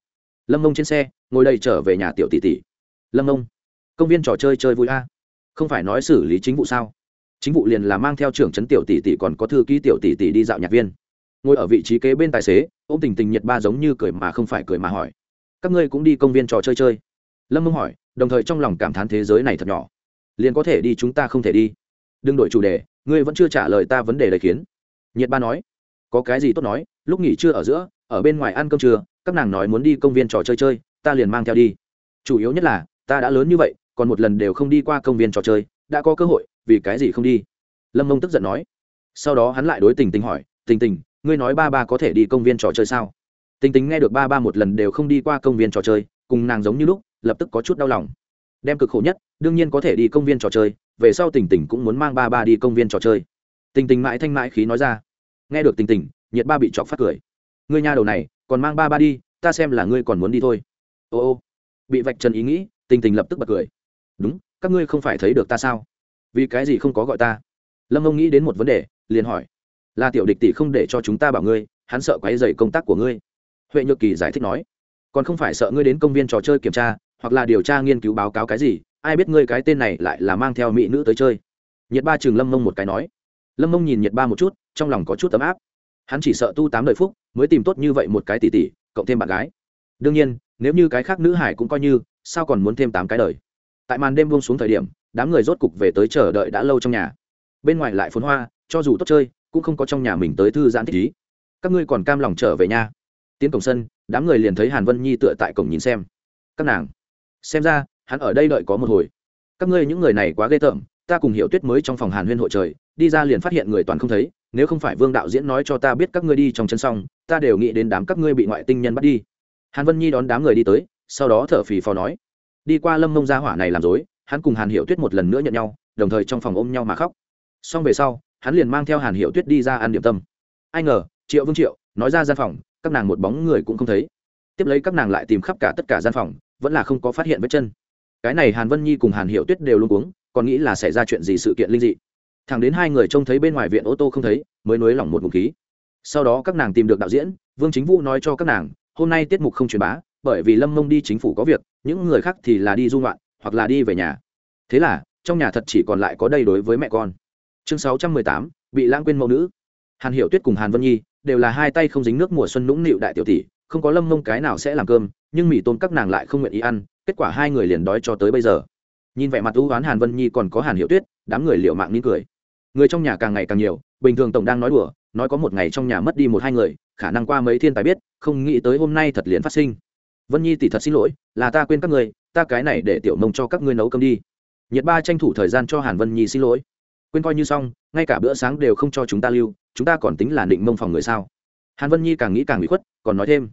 Lâm mông trên xe, ngồi đây trở về nhà tiểu tỷ tỷ. Lâm mông, công viên trò chơi chơi vui a. Không phải nói xử lý chính vụ sao? Chính vụ liền là mang theo trưởng trấn tiểu tỷ tỷ còn có thư ký tiểu tỷ tỷ đi dạo nhạc viên ngồi ở vị trí kế bên tài xế ô m tình tình nhiệt ba giống như cười mà không phải cười mà hỏi. Các ngươi cũng đi công viên trò chơi chơi. Lâm mông hỏi, đồng thời trong lòng cảm thán thế giới này thật nhỏ. Liền có thể đi chúng ta không thể đi. Đừng đổi chủ đề, ngươi vẫn chưa trả lời ta vấn đề lời khiến. Nhiệt ba nói, có cái gì tốt nói, lúc nghỉ trưa ở giữa, ở bên ngoài ăn cơm trưa, các nàng nói muốn đi công viên trò chơi chơi, ta liền mang theo đi. Chủ yếu nhất là, ta đã lớn như vậy, còn một lần đều không đi qua công viên trò chơi, đã có cơ hội, vì cái gì không đi? Lâm mông tức giận nói. Sau đó hắn lại đối tình tình hỏi, tình tình ngươi nói ba ba có thể đi công viên trò chơi sao? Tính tính nghe được ba ba một lần đều không đi qua công viên trò chơi, cùng nàng giống như lúc, lập tức có chút đau lòng. Đem cực khổ nhất, đương nhiên có thể đi công viên trò chơi, về sau tình tình cũng muốn mang ba ba đi công viên trò chơi. Tình tình mãi thanh mãi khí nói ra. Nghe được tình tình, nhiệt ba bị chọc phát cười. Ngươi nhà đầu này, còn mang ba ba đi, ta xem là ngươi còn muốn đi thôi. Ô ô. Bị vạch trần ý nghĩ, tình tình lập tức bật cười. Đúng, các ngươi không phải thấy được ta sao? Vì cái gì không có gọi ta? Lâm ông nghĩ đến một vấn đề, liền hỏi là tiểu địch tỷ không để cho chúng ta bảo ngươi, hắn sợ quáy dày công tác của ngươi. Huệ nhược kỳ giải thích nói. Còn không phải sợ ngươi đến công viên trò chơi kiểm tra, hoặc là điều tra nghiên cứu báo cáo cái gì, ai biết ngươi cái tên này lại là mang theo mỹ nữ tới chơi. Nhiệt ba chừng lâm mông một cái nói. Lâm mông nhìn nhiệt ba một chút, trong lòng có chút ấm áp. Hắn chỉ sợ tu tám đời phúc, mới tìm tốt như vậy một cái tỷ tỷ, cộng thêm bạn gái. Đương nhiên, nếu như cái khác nữ hải cũng coi như, sao còn muốn thêm tám cái đời? Tại màn đêm buông xuống thời điểm, đám người rốt cục về tới chờ đợi đã lâu trong nhà. Bên ngoài lại phun hoa, cho dù tốt chơi cũng không có trong nhà mình tới thư giãn thích ý. Các ngươi còn cam lòng trở về nhà tiến cổng sân, đám người liền thấy hàn vân nhi tựa tại cổng nhìn xem. Các nàng, xem ra, hắn ở đây đợi có một hồi. Các ngươi những người này quá ghê tởm, ta cùng hiểu tuyết mới trong phòng hàn huyên hội trời, đi ra liền phát hiện người toàn không thấy, nếu không phải vương đạo diễn nói cho ta biết các ngươi đi trong chân xong, ta đều nghĩ đến đám các ngươi bị ngoại tinh nhân bắt đi. Hàn vân nhi đón đám người đi tới, sau đó thở phì phò nói, đi qua lâm mông gia hỏa này làm dối hắn cùng hàn hiệu tuyết một lần nữa nhận nhau, đồng thời trong phòng ôm nhau mà khóc. Xong về sau hắn liền mang theo hàn hiệu tuyết đi ra ăn điểm tâm. Ai ngờ, triệu vương triệu nói ra gian phòng, các nàng một bóng người cũng không thấy. Tiếp lấy các nàng lại tìm khắp cả tất cả gian phòng, vẫn là không có phát hiện vết chân. Cái này hàn vân nhi cùng hàn hiệu tuyết đều luôn uống còn nghĩ là xảy ra chuyện gì sự kiện linh dị. Thẳng đến hai người trông thấy bên ngoài viện ô tô không thấy, mới nới lỏng một ngụm khí. Sau đó các nàng tìm được đạo diễn, vương chính vũ nói cho các nàng, hôm nay tiết mục không truyền bá, bởi vì lâm mông đi chính phủ có việc, những người khác thì là đi du ngoạn, hoặc là đi về nhà. Thế là, trong nhà thật chỉ còn lại có đây đối với mẹ con chương sáu trăm mười tám, bị lãng quên mẫu nữ. Hàn hiểu tuyết cùng hàn vân nhi đều là hai tay không dính nước mùa xuân nũng nịu đại tiểu tỷ, không có lâm mông cái nào sẽ làm cơm, nhưng mì tôm các nàng lại không nguyện ý ăn, kết quả hai người liền đói cho tới bây giờ. Nhìn vẻ mặt ưu oán hàn vân nhi còn có hàn hiệu tuyết, đám người liệu mạng nín cười. Người trong nhà càng ngày càng nhiều, bình thường tổng đang nói đùa, nói có một ngày trong nhà mất đi một hai người, khả năng qua mấy thiên tài biết, không nghĩ tới hôm nay thật liền phát sinh. Vân nhi tỷ thật xin lỗi, là ta quên các người, ta cái này để tiểu mông cho các ngươi nấu cơm đi. Nhiệt ba tranh thủ thời gian cho hàn vân nhi xin lỗi quên coi như xong, ngay cả bữa sáng đều không cho chúng ta lưu, chúng ta còn tính là định mông phòng người sao? Hàn vân nhi càng nghĩ càng bị khuất, còn nói thêm.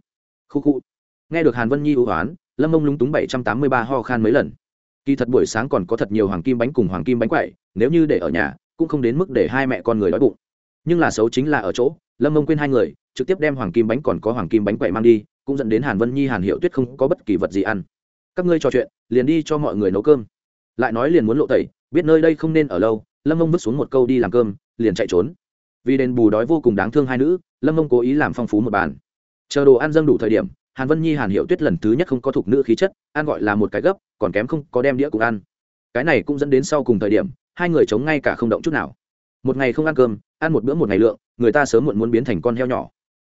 Khu khu. Nghe được hàn vân nhi ưu hoán lâm mông lúng túng bảy trăm tám mươi ba ho khan mấy lần. Kỳ thật buổi sáng còn có thật nhiều hoàng kim bánh cùng hoàng kim bánh quậy, nếu như để ở nhà, cũng không đến mức để hai mẹ con người đói bụng. Nhưng là xấu chính là ở chỗ, lâm mông quên hai người, trực tiếp đem hoàng kim bánh còn có hoàng kim bánh quậy mang đi, cũng dẫn đến hàn vân nhi, hàn hiệu tuyết không có bất kỳ vật gì ăn. Các ngươi trò chuyện, liền đi cho mọi người nấu cơm. Lại nói liền muốn lộ tẩy, biết nơi đây không nên ở lâu lâm mông vứt xuống một câu đi làm cơm liền chạy trốn. Vì đền bù đói vô cùng đáng thương hai nữ lâm mông cố ý làm phong phú một bàn. Chờ đồ ăn dâng đủ thời điểm hàn vân nhi hàn hiệu tuyết lần thứ nhất không có thuộc nữ khí chất ăn gọi là một cái gấp còn kém không có đem đĩa cùng ăn. Cái này cũng dẫn đến sau cùng thời điểm hai người chống ngay cả không động chút nào. Một ngày không ăn cơm ăn một bữa một ngày lượng người ta sớm muộn muốn biến thành con heo nhỏ.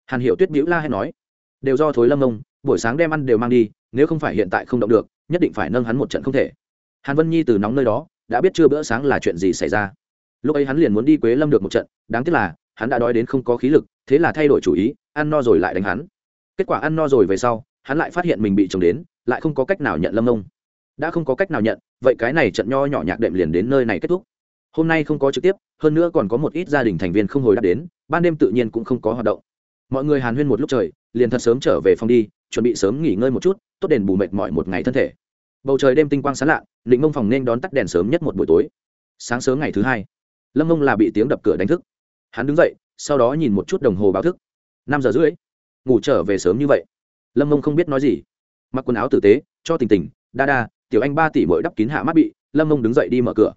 Hàn hiệu tuyết bĩu la hay nói đều do thối lâm Ông, buổi sáng đem ăn đều mang đi nếu không phải hiện tại không động được nhất định phải nâng hắn một trận không thể. Hàn vân nhi từ nóng nơi đó đã biết chưa bữa sáng là chuyện gì xảy ra. Lúc ấy hắn liền muốn đi quế lâm được một trận, đáng tiếc là, hắn đã đói đến không có khí lực, thế là thay đổi chủ ý, ăn no rồi lại đánh hắn. Kết quả ăn no rồi về sau, hắn lại phát hiện mình bị chồng đến, lại không có cách nào nhận lâm mông đã không có cách nào nhận, vậy cái này trận nho nhỏ nhạc đệm liền đến nơi này kết thúc. Hôm nay không có trực tiếp, hơn nữa còn có một ít gia đình thành viên không hồi đáp đến, ban đêm tự nhiên cũng không có hoạt động. Mọi người hàn huyên một lúc trời, liền thật sớm trở về phòng đi, chuẩn bị sớm nghỉ ngơi một chút, tốt đền bù mệt mỏi một ngày thân thể bầu trời đêm tinh quang sáng lạ định mông phòng nên đón tắt đèn sớm nhất một buổi tối. Sáng sớm ngày thứ hai, lâm mông là bị tiếng đập cửa đánh thức. Hắn đứng dậy, sau đó nhìn một chút đồng hồ báo thức. Năm giờ rưỡi, ngủ trở về sớm như vậy. Lâm mông không biết nói gì. Mặc quần áo tử tế, cho tình tình, đa đa, tiểu anh ba tỷ mỗi đắp kín hạ mắt bị. Lâm mông đứng dậy đi mở cửa.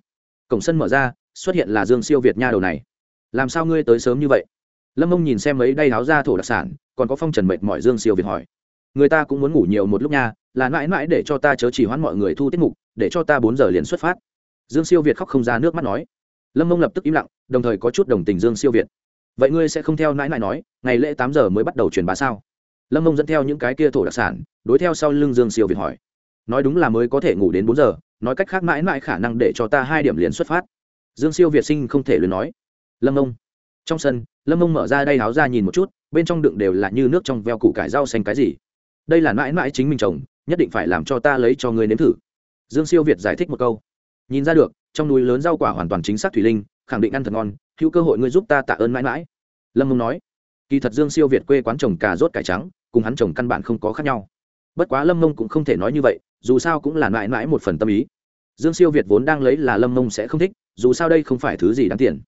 Cổng sân mở ra, xuất hiện là dương siêu việt nha đầu này. Làm sao ngươi tới sớm như vậy? Lâm mông nhìn xem mấy đay áo ra thổ đặc sản, còn có phong trần mệt mỏi dương siêu việt hỏi. Người ta cũng muốn ngủ nhiều một lúc nha là mãi mãi để cho ta chớ chỉ hoãn mọi người thu tiết mục, để cho ta bốn giờ liền xuất phát. Dương siêu việt khóc không ra nước mắt nói. Lâm mông lập tức im lặng, đồng thời có chút đồng tình dương siêu việt. Vậy ngươi sẽ không theo nãi nãi nói, ngày lễ tám giờ mới bắt đầu truyền bá sao? Lâm mông dẫn theo những cái kia thổ đặc sản, đối theo sau lưng dương siêu việt hỏi. Nói đúng là mới có thể ngủ đến bốn giờ, nói cách khác mãi mãi khả năng để cho ta hai điểm liền xuất phát. Dương siêu việt sinh không thể luyện nói. Lâm mông. Trong sân, lâm mông mở ra đây háo ra nhìn một chút, bên trong đựng đều là như nước trong veo củ cải rau xanh cái gì. Đây là mãi mãi chính mình trồng nhất định phải làm cho ta lấy cho ngươi nếm thử. Dương siêu việt giải thích một câu. Nhìn ra được, trong núi lớn rau quả hoàn toàn chính xác thủy linh, khẳng định ăn thật ngon, hữu cơ hội ngươi giúp ta tạ ơn mãi mãi. Lâm mông nói. Kỳ thật dương siêu việt quê quán trồng cà rốt cải trắng, cùng hắn trồng căn bản không có khác nhau. Bất quá lâm mông cũng không thể nói như vậy, dù sao cũng là mãi mãi một phần tâm ý. Dương siêu việt vốn đang lấy là lâm mông sẽ không thích, dù sao đây không phải thứ gì đáng tiền.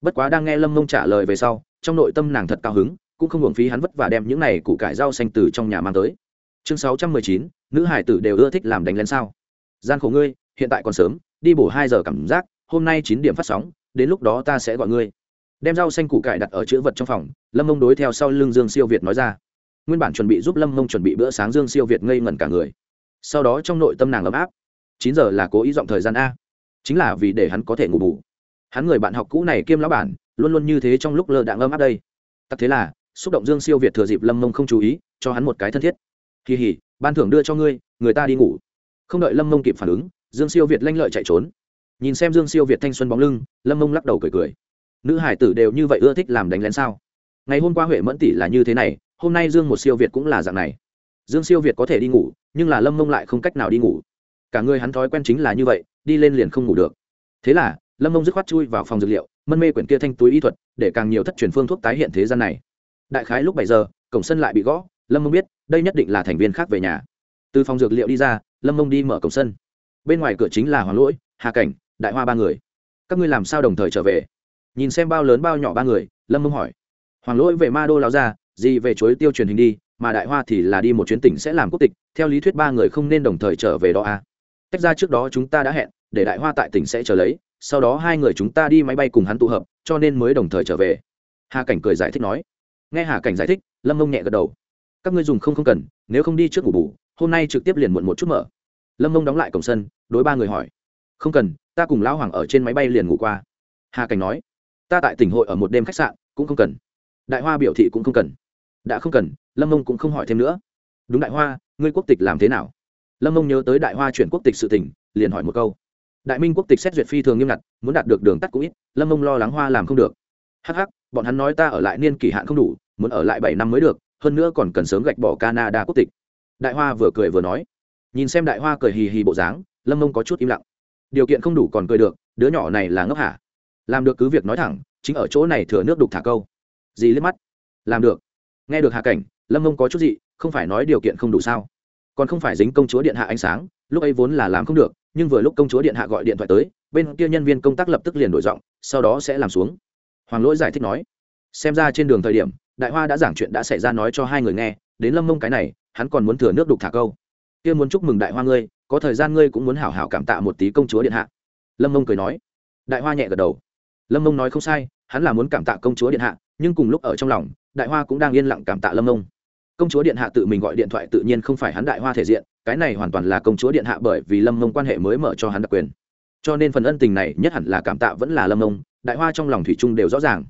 Bất quá đang nghe lâm mông trả lời về sau, trong nội tâm nàng thật cao hứng, cũng không hưởng phí hắn vất và đem những này củ cải rau xanh từ trong nhà mang tới chương sáu trăm mười chín, nữ hải tử đều ưa thích làm đánh lén sao? Gian khổ ngươi, hiện tại còn sớm, đi bổ hai giờ cảm giác, hôm nay chín điểm phát sóng, đến lúc đó ta sẽ gọi ngươi. Đem rau xanh củ cải đặt ở chữ vật trong phòng, lâm mông đối theo sau lưng dương siêu việt nói ra. Nguyên bản chuẩn bị giúp lâm mông chuẩn bị bữa sáng, dương siêu việt ngây ngẩn cả người. Sau đó trong nội tâm nàng ấm áp. Chín giờ là cố ý dọn thời gian a. Chính là vì để hắn có thể ngủ bù. Hắn người bạn học cũ này kiêm lão bản, luôn luôn như thế trong lúc lơ đạn ấm áp đây. Tặc thế là, xúc động dương siêu việt thừa dịp lâm mông không chú ý, cho hắn một cái thân thiết kỳ hỉ, ban thưởng đưa cho ngươi, người ta đi ngủ. Không đợi lâm mông kịp phản ứng, dương siêu việt lanh lợi chạy trốn. Nhìn xem dương siêu việt thanh xuân bóng lưng, lâm mông lắc đầu cười cười. Nữ hải tử đều như vậy ưa thích làm đánh lén sao? Ngày hôm qua huệ mẫn tỷ là như thế này, hôm nay dương một siêu việt cũng là dạng này. Dương siêu việt có thể đi ngủ, nhưng là lâm mông lại không cách nào đi ngủ. Cả người hắn thói quen chính là như vậy, đi lên liền không ngủ được. Thế là, lâm mông dứt khoát chui vào phòng dược liệu, mân mê quyển kia thanh túi y thuật, để càng nhiều thất truyền phương thuốc tái hiện thế gian này. Đại khái lúc bảy giờ, cổng sân lại bị gõ, lâm mông biết đây nhất định là thành viên khác về nhà. Từ phòng dược liệu đi ra, lâm mông đi mở cổng sân. Bên ngoài cửa chính là hoàng lỗi, hà cảnh, đại hoa ba người. Các ngươi làm sao đồng thời trở về? Nhìn xem bao lớn bao nhỏ ba người, lâm mông hỏi. Hoàng lỗi về ma đô lao ra gì về chối tiêu truyền hình đi, mà đại hoa thì là đi một chuyến tỉnh sẽ làm quốc tịch, theo lý thuyết ba người không nên đồng thời trở về đó à. tách ra trước đó chúng ta đã hẹn, để đại hoa tại tỉnh sẽ chờ lấy, sau đó hai người chúng ta đi máy bay cùng hắn tụ hợp, cho nên mới đồng thời trở về. Hà cảnh cười giải thích nói. Nghe hà cảnh giải thích, lâm mông nhẹ gật đầu các ngươi dùng không không cần, nếu không đi trước ngủ bù, hôm nay trực tiếp liền muộn một chút mở. Lâm mông đóng lại cổng sân, đối ba người hỏi. Không cần, ta cùng lão hoàng ở trên máy bay liền ngủ qua. Hà cảnh nói. Ta tại tỉnh hội ở một đêm khách sạn, cũng không cần. Đại hoa biểu thị cũng không cần. Đã không cần, lâm mông cũng không hỏi thêm nữa. Đúng đại hoa, ngươi quốc tịch làm thế nào? Lâm mông nhớ tới đại hoa chuyển quốc tịch sự tỉnh liền hỏi một câu. Đại minh quốc tịch xét duyệt phi thường nghiêm ngặt, muốn đạt được đường tắt cũng ít, lâm mông lo lắng hoa làm không được. Hh bọn hắn nói ta ở lại niên kỷ hạn không đủ, muốn ở lại bảy năm mới được hơn nữa còn cần sớm gạch bỏ canada quốc tịch. Đại hoa vừa cười vừa nói. Nhìn xem đại hoa cười hì hì bộ dáng, lâm mông có chút im lặng. Điều kiện không đủ còn cười được, đứa nhỏ này là ngốc hả? Làm được cứ việc nói thẳng, chính ở chỗ này thừa nước đục thả câu. Gì liếc mắt. Làm được. Nghe được hạ cảnh, lâm mông có chút gì không phải nói điều kiện không đủ sao? Còn không phải dính công chúa điện hạ ánh sáng, lúc ấy vốn là làm không được, nhưng vừa lúc công chúa điện hạ gọi điện thoại tới, bên kia nhân viên công tác lập tức liền đổi giọng, sau đó sẽ làm xuống. Hoàng lỗi giải thích nói, xem ra trên đường thời điểm đại hoa đã giảng chuyện đã xảy ra nói cho hai người nghe, đến lâm mông cái này, hắn còn muốn thừa nước đục thả câu. Kia muốn chúc mừng đại hoa ngươi, có thời gian ngươi cũng muốn hảo hảo cảm tạ một tí công chúa điện hạ. Lâm mông cười nói. Đại hoa nhẹ gật đầu. Lâm mông nói không sai, hắn là muốn cảm tạ công chúa điện hạ, nhưng cùng lúc ở trong lòng, đại hoa cũng đang yên lặng cảm tạ lâm mông. Công chúa điện hạ tự mình gọi điện thoại tự nhiên không phải hắn đại hoa thể diện, cái này hoàn toàn là công chúa điện hạ bởi vì lâm mông quan hệ mới mở cho hắn đặc quyền. Cho nên phần ân tình này nhất hẳn là cảm tạ vẫn là lâm mông, đại hoa trong lòng thủy chung đều rõ ràng.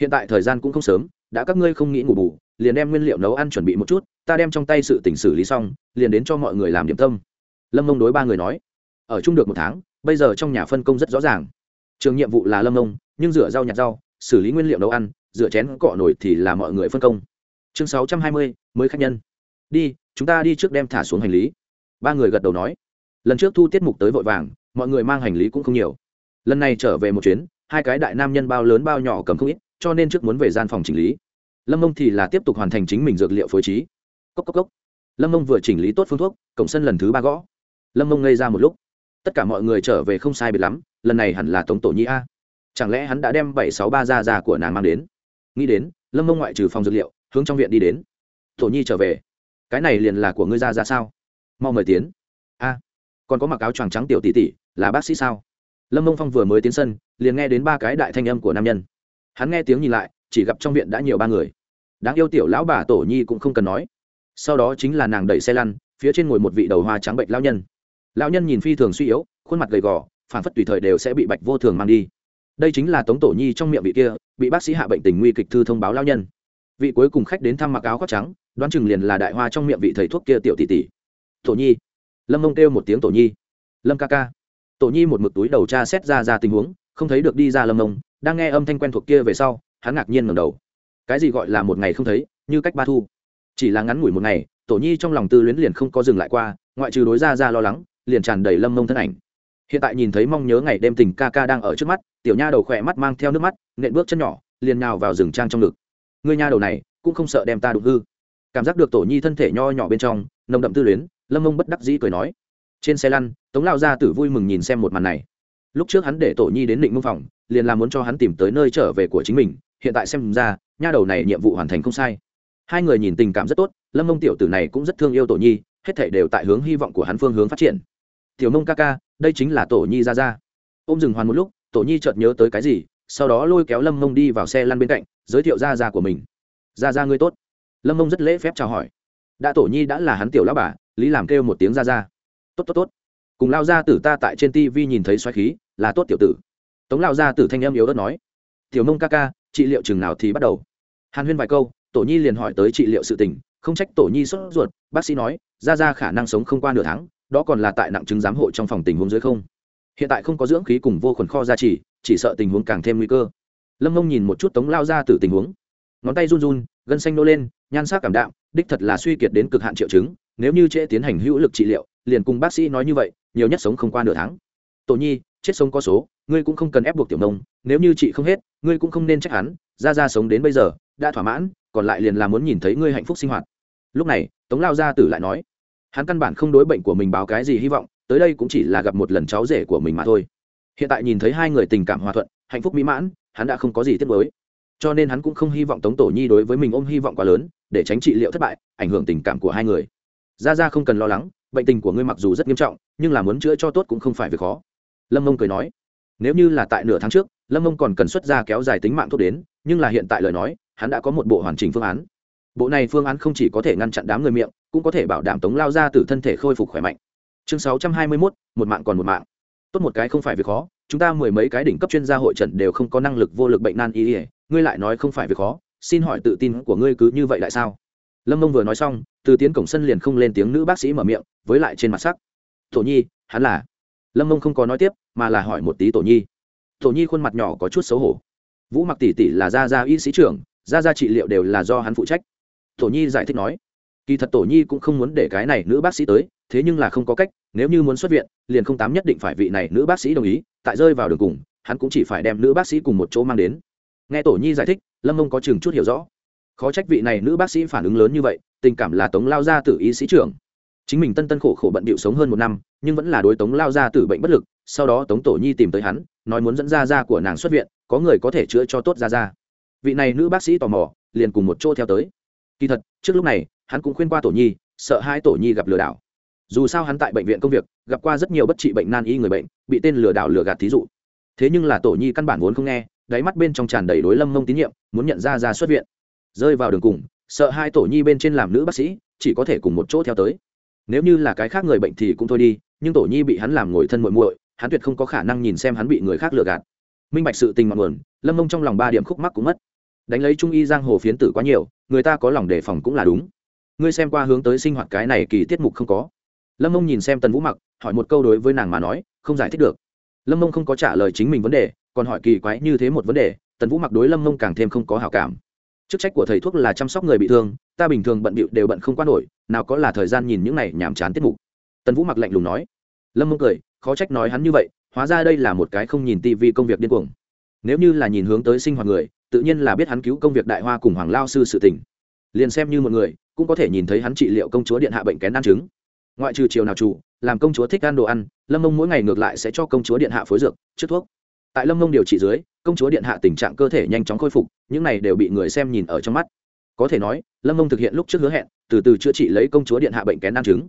Hiện tại thời gian cũng không sớm đã các ngươi không nghĩ ngủ bù, liền đem nguyên liệu nấu ăn chuẩn bị một chút, ta đem trong tay sự tỉnh xử lý xong, liền đến cho mọi người làm điểm tâm. Lâm mông đối ba người nói. Ở chung được một tháng, bây giờ trong nhà phân công rất rõ ràng. Trường nhiệm vụ là lâm mông nhưng rửa rau nhặt rau, xử lý nguyên liệu nấu ăn, rửa chén cọ nổi thì là mọi người phân công. Chương sáu trăm hai mươi, mới khách nhân. Đi, chúng ta đi trước đem thả xuống hành lý. Ba người gật đầu nói. Lần trước thu tiết mục tới vội vàng, mọi người mang hành lý cũng không nhiều. Lần này trở về một chuyến, hai cái đại nam nhân bao lớn bao nhỏ cầm không ít, cho nên trước muốn về gian phòng chỉnh lý lâm mông thì là tiếp tục hoàn thành chính mình dược liệu phối trí. Cốc cốc cốc. Lâm mông vừa chỉnh lý tốt phương thuốc, cổng sân lần thứ ba gõ. Lâm mông ngây ra một lúc. Tất cả mọi người trở về không sai biệt lắm, lần này hẳn là tống tổ nhi a. Chẳng lẽ hắn đã đem bảy sáu ba gia già của nàng mang đến? Nghĩ đến, lâm mông ngoại trừ phòng dược liệu, hướng trong viện đi đến. Tổ nhi trở về. Cái này liền là của ngươi ra ra sao? Mau mời tiến. A. Còn có mặc áo choàng trắng tiểu tỷ tỷ, là bác sĩ sao? Lâm mông phong vừa mới tiến sân, liền nghe đến ba cái đại thanh âm của nam nhân. Hắn nghe tiếng nhìn lại chỉ gặp trong viện đã nhiều ba người. Đáng yêu tiểu lão bà tổ nhi cũng không cần nói. Sau đó chính là nàng đẩy xe lăn, phía trên ngồi một vị đầu hoa trắng bệnh lão nhân. Lão nhân nhìn phi thường suy yếu, khuôn mặt gầy gò phản phất tùy thời đều sẽ bị bạch vô thường mang đi. Đây chính là tống tổ nhi trong miệng vị kia, bị bác sĩ hạ bệnh tình nguy kịch thư thông báo lão nhân. Vị cuối cùng khách đến thăm mặc áo khoác trắng, đoán chừng liền là đại hoa trong miệng vị thầy thuốc kia tiểu tỷ tỷ. Tổ nhi. Lâm mông kêu một tiếng tổ nhi. Lâm ca ca. Tổ nhi một mực túi đầu tra xét ra ra tình huống, không thấy được đi ra lâm mông, đang nghe âm thanh quen thuộc kia về sau hắn ngạc nhiên ngầm đầu. Cái gì gọi là một ngày không thấy, như cách ba thu. Chỉ là ngắn ngủi một ngày, tổ nhi trong lòng tư luyến liền không có dừng lại qua, ngoại trừ đối ra ra lo lắng, liền tràn đầy lâm mông thân ảnh. Hiện tại nhìn thấy mong nhớ ngày đêm tình ca ca đang ở trước mắt, tiểu nha đầu khỏe mắt mang theo nước mắt, nện bước chân nhỏ, liền nào vào rừng trang trong ngực. Người nha đầu này, cũng không sợ đem ta đụng hư. Cảm giác được tổ nhi thân thể nho nhỏ bên trong, nồng đậm tư luyến, lâm mông bất đắc dĩ cười nói. Trên xe lăn, tống lao gia tử vui mừng nhìn xem một màn này. Lúc trước hắn để tổ nhi đến định mông phòng, liền là muốn cho hắn tìm tới nơi trở về của chính mình hiện tại xem ra, nha đầu này nhiệm vụ hoàn thành không sai. Hai người nhìn tình cảm rất tốt, lâm mông tiểu tử này cũng rất thương yêu tổ nhi, hết thể đều tại hướng hy vọng của hắn phương hướng phát triển. Tiểu mông ca ca, đây chính là tổ nhi ra ra. Ôm dừng hoàn một lúc, tổ nhi chợt nhớ tới cái gì, sau đó lôi kéo lâm mông đi vào xe lăn bên cạnh, giới thiệu ra ra của mình. Ra ra ngươi tốt. Lâm mông rất lễ phép chào hỏi. Đã tổ nhi đã là hắn tiểu lao bà, lý làm kêu một tiếng ra ra. Tốt tốt tốt. Cùng lao ra tử ta tại trên tv nhìn thấy xoáy khí, là tốt tiểu tử. Tống lao ra tử thanh em yếu đất nói. Tiểu mông ca ca trị liệu chừng nào thì bắt đầu. Hàn huyên vài câu, tổ nhi liền hỏi tới trị liệu sự tình, không trách tổ nhi sốt ruột, bác sĩ nói, ra ra khả năng sống không qua nửa tháng, đó còn là tại nặng chứng giám hộ trong phòng tình huống dưới không. Hiện tại không có dưỡng khí cùng vô khuẩn kho gia chỉ chỉ sợ tình huống càng thêm nguy cơ. Lâm mông nhìn một chút tống lao ra từ tình huống. Ngón tay run run, gân xanh nô lên, nhan sắc cảm đạm, đích thật là suy kiệt đến cực hạn triệu chứng, nếu như trễ tiến hành hữu lực trị liệu, liền cùng bác sĩ nói như vậy, nhiều nhất sống không qua nửa tháng. Tổ nhi, chết sống có số, ngươi cũng không cần ép buộc tiểu nông, nếu như chị không hết ngươi cũng không nên trách hắn, ra ra sống đến bây giờ, đã thỏa mãn, còn lại liền là muốn nhìn thấy ngươi hạnh phúc sinh hoạt. Lúc này, tống lao gia tử lại nói, hắn căn bản không đối bệnh của mình báo cái gì hy vọng, tới đây cũng chỉ là gặp một lần cháu rể của mình mà thôi. Hiện tại nhìn thấy hai người tình cảm hòa thuận, hạnh phúc mỹ mãn, hắn đã không có gì tiếc mới cho nên hắn cũng không hy vọng tống tổ nhi đối với mình ôm hy vọng quá lớn, để tránh trị liệu thất bại, ảnh hưởng tình cảm của hai người. Ra ra không cần lo lắng, bệnh tình của ngươi mặc dù rất nghiêm trọng, nhưng là muốn chữa cho tốt cũng không phải việc khó. Lâm mông cười nói, nếu như là tại nửa tháng trước lâm mông còn cần xuất ra kéo dài tính mạng thuốc đến, nhưng là hiện tại lời nói, hắn đã có một bộ hoàn chỉnh phương án. Bộ này phương án không chỉ có thể ngăn chặn đám người miệng, cũng có thể bảo đảm tống lao ra từ thân thể khôi phục khỏe mạnh. Chương sáu trăm hai mươi mốt, một mạng còn một mạng. Tốt một cái không phải việc khó, chúng ta mười mấy cái đỉnh cấp chuyên gia hội trần đều không có năng lực vô lực bệnh nan y ỉa ngươi lại nói không phải việc khó, xin hỏi tự tin của ngươi cứ như vậy tại sao? Lâm mông vừa nói xong, từ tiến cổng sân liền không lên tiếng nữ bác sĩ mở miệng, với lại trên mặt sắc. Tổ nhi, hắn là? Lâm mông không có nói tiếp, mà là hỏi một tí tổ nhi tổ nhi khuôn mặt nhỏ có chút xấu hổ. Vũ mặc tỷ tỷ là gia gia y sĩ trưởng, gia gia trị liệu đều là do hắn phụ trách. Tổ nhi giải thích nói, kỳ thật tổ nhi cũng không muốn để cái này nữ bác sĩ tới, thế nhưng là không có cách, nếu như muốn xuất viện, liền không tám nhất định phải vị này nữ bác sĩ đồng ý, tại rơi vào đường cùng, hắn cũng chỉ phải đem nữ bác sĩ cùng một chỗ mang đến. Nghe tổ nhi giải thích, lâm mông có chừng chút hiểu rõ. Khó trách vị này nữ bác sĩ phản ứng lớn như vậy, tình cảm là tống lao ra từ y sĩ trưởng chính mình tân tân khổ khổ bận bịu sống hơn một năm, nhưng vẫn là đối tống lao ra từ bệnh bất lực, sau đó tống tổ nhi tìm tới hắn, nói muốn dẫn ra ra của nàng xuất viện, có người có thể chữa cho tốt ra ra vị này nữ bác sĩ tò mò, liền cùng một chỗ theo tới. Kỳ thật, trước lúc này, hắn cũng khuyên qua tổ nhi, sợ hai tổ nhi gặp lừa đảo. Dù sao hắn tại bệnh viện công việc, gặp qua rất nhiều bất trị bệnh nan y người bệnh, bị tên lừa đảo lừa gạt thí dụ. Thế nhưng là tổ nhi căn bản vốn không nghe, đáy mắt bên trong tràn đầy đối lâm mông tín nhiệm, muốn nhận ra ra xuất viện. Rơi vào đường cùng, sợ hai tổ nhi bên trên làm nữ bác sĩ, chỉ có thể cùng một chỗ theo tới nếu như là cái khác người bệnh thì cũng thôi đi, nhưng tổ nhi bị hắn làm ngồi thân muội muội, hắn tuyệt không có khả năng nhìn xem hắn bị người khác lừa gạt. Minh bạch sự tình mặn nguồn lâm mông trong lòng ba điểm khúc mắc cũng mất. Đánh lấy trung y giang hồ phiến tử quá nhiều, người ta có lòng đề phòng cũng là đúng. Ngươi xem qua hướng tới sinh hoạt cái này kỳ tiết mục không có? Lâm mông nhìn xem tần vũ mặc, hỏi một câu đối với nàng mà nói, không giải thích được. Lâm mông không có trả lời chính mình vấn đề, còn hỏi kỳ quái như thế một vấn đề, tần vũ mặc đối lâm mông càng thêm không có hảo cảm. Chức trách của thầy thuốc là chăm sóc người bị thương, ta bình thường bận bịu đều bận không qua nổi nào có là thời gian nhìn những này nhàm chán tiết mục. Tần vũ mặc lạnh lùng nói. Lâm mông cười, khó trách nói hắn như vậy, hóa ra đây là một cái không nhìn tivi công việc điên cuồng. Nếu như là nhìn hướng tới sinh hoạt người, tự nhiên là biết hắn cứu công việc đại hoa cùng hoàng lao sư sự tình. Liền xem như một người, cũng có thể nhìn thấy hắn trị liệu công chúa điện hạ bệnh kén ăn trứng. Ngoại trừ chiều nào chủ, làm công chúa thích ăn đồ ăn, lâm mông mỗi ngày ngược lại sẽ cho công chúa điện hạ phối dược trước thuốc. Tại lâm mông điều trị dưới, công chúa điện hạ tình trạng cơ thể nhanh chóng khôi phục, những này đều bị người xem nhìn ở trong mắt có thể nói, lâm mông thực hiện lúc trước hứa hẹn, từ từ chữa trị lấy công chúa điện hạ bệnh kén ăn trứng.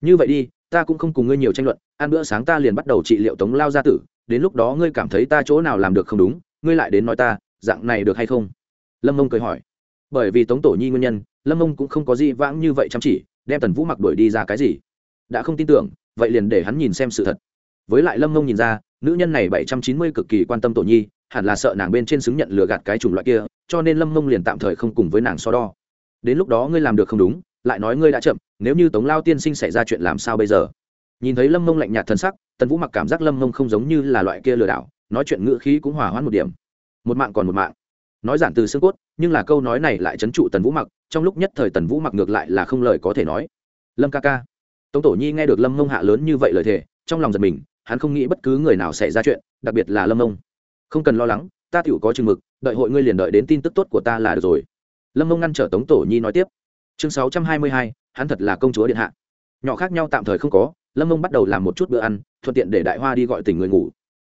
Như vậy đi, ta cũng không cùng ngươi nhiều tranh luận, ăn bữa sáng ta liền bắt đầu trị liệu tống lao gia tử, đến lúc đó ngươi cảm thấy ta chỗ nào làm được không đúng, ngươi lại đến nói ta, dạng này được hay không? Lâm mông cười hỏi. Bởi vì tống tổ nhi nguyên nhân, lâm mông cũng không có gì vãng như vậy chăm chỉ, đem tần vũ mặc đuổi đi ra cái gì? Đã không tin tưởng, vậy liền để hắn nhìn xem sự thật. Với lại lâm mông nhìn ra, nữ nhân này bảy trăm chín mươi cực kỳ quan tâm tổ nhi, hẳn là sợ nàng bên trên xứng nhận lừa gạt cái chủng loại kia cho nên lâm mông liền tạm thời không cùng với nàng so đo. Đến lúc đó ngươi làm được không đúng, lại nói ngươi đã chậm, nếu như tống lao tiên sinh xảy ra chuyện làm sao bây giờ? Nhìn thấy lâm mông lạnh nhạt thân sắc, tần vũ mặc cảm giác lâm mông không giống như là loại kia lừa đảo, nói chuyện ngữ khí cũng hòa hoãn một điểm. Một mạng còn một mạng. Nói giản từ xương cốt, nhưng là câu nói này lại trấn trụ tần vũ mặc, trong lúc nhất thời tần vũ mặc ngược lại là không lời có thể nói. Lâm ca ca. Tống tổ nhi nghe được lâm mông hạ lớn như vậy lời thề, trong lòng giật mình, hắn không nghĩ bất cứ người nào xảy ra chuyện, đặc biệt là lâm mông. Không cần lo lắng ta tựu có chừng mực, đợi hội ngươi liền đợi đến tin tức tốt của ta là được rồi. Lâm mông ngăn trở tống tổ nhi nói tiếp. Chương sáu trăm hai mươi hai, hắn thật là công chúa điện hạ. Nhỏ khác nhau tạm thời không có, lâm mông bắt đầu làm một chút bữa ăn, thuận tiện để đại hoa đi gọi tỉnh người ngủ.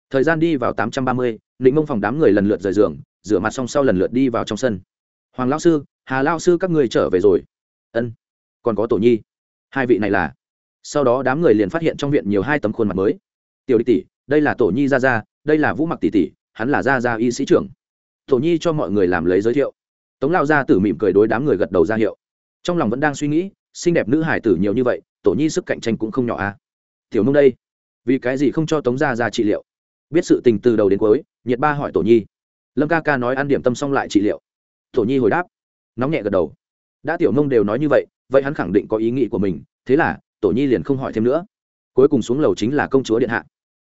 Thời gian đi vào tám trăm ba mươi định mông phòng đám người lần lượt rời giường, rửa mặt xong sau lần lượt đi vào trong sân. Hoàng lao sư, hà lao sư các người trở về rồi. Ân, còn có tổ nhi. Hai vị này là. Sau đó đám người liền phát hiện trong viện nhiều hai tấm khuôn mặt mới. Tiểu đi tỷ, đây là tổ nhi gia gia, đây là vũ mặc tỷ tỷ hắn là gia gia y sĩ trưởng. Tổ nhi cho mọi người làm lấy giới thiệu. Tống lao gia tử mỉm cười đối đám người gật đầu ra hiệu. Trong lòng vẫn đang suy nghĩ, xinh đẹp nữ hải tử nhiều như vậy, tổ nhi sức cạnh tranh cũng không nhỏ à? Tiểu nông đây, vì cái gì không cho tống gia ra trị liệu? Biết sự tình từ đầu đến cuối, nhiệt ba hỏi tổ nhi. Lâm ca ca nói ăn điểm tâm xong lại trị liệu. Tổ nhi hồi đáp. Nóng nhẹ gật đầu. Đã tiểu nông đều nói như vậy vậy hắn khẳng định có ý nghĩ của mình, thế là, tổ nhi liền không hỏi thêm nữa. Cuối cùng xuống lầu chính là công chúa điện hạ.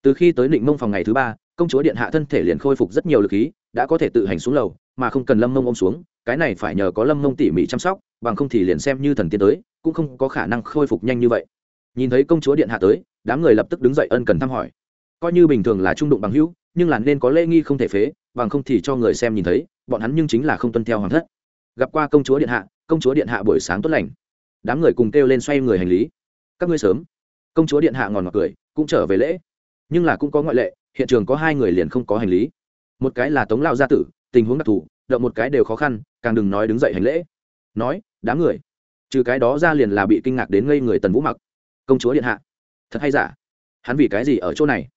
Từ khi tới định mông phòng ngày thứ ba công chúa điện hạ thân thể liền khôi phục rất nhiều lực khí, đã có thể tự hành xuống lầu, mà không cần lâm mông ôm xuống, cái này phải nhờ có lâm mông tỉ mỉ chăm sóc, bằng không thì liền xem như thần tiên tới, cũng không có khả năng khôi phục nhanh như vậy. Nhìn thấy công chúa điện hạ tới, đám người lập tức đứng dậy ân cần thăm hỏi. Coi như bình thường là trung đụng bằng hữu, nhưng là nên có lễ nghi không thể phế, bằng không thì cho người xem nhìn thấy, bọn hắn nhưng chính là không tuân theo hoàng thất. Gặp qua công chúa điện hạ, công chúa điện hạ buổi sáng tốt lành. Đám người cùng kêu lên xoay người hành lý. Các ngươi sớm. Công chúa điện hạ ngòn ngọt cười, cũng trở về lễ. Nhưng là cũng có ngoại lệ hiện trường có hai người liền không có hành lý. Một cái là tống lao gia tử, tình huống đặc thù, động một cái đều khó khăn, càng đừng nói đứng dậy hành lễ. Nói, đám người. Trừ cái đó ra liền là bị kinh ngạc đến ngây người tần vũ mặc. Công chúa điện hạ. Thật hay giả? Hắn vì cái gì ở chỗ này?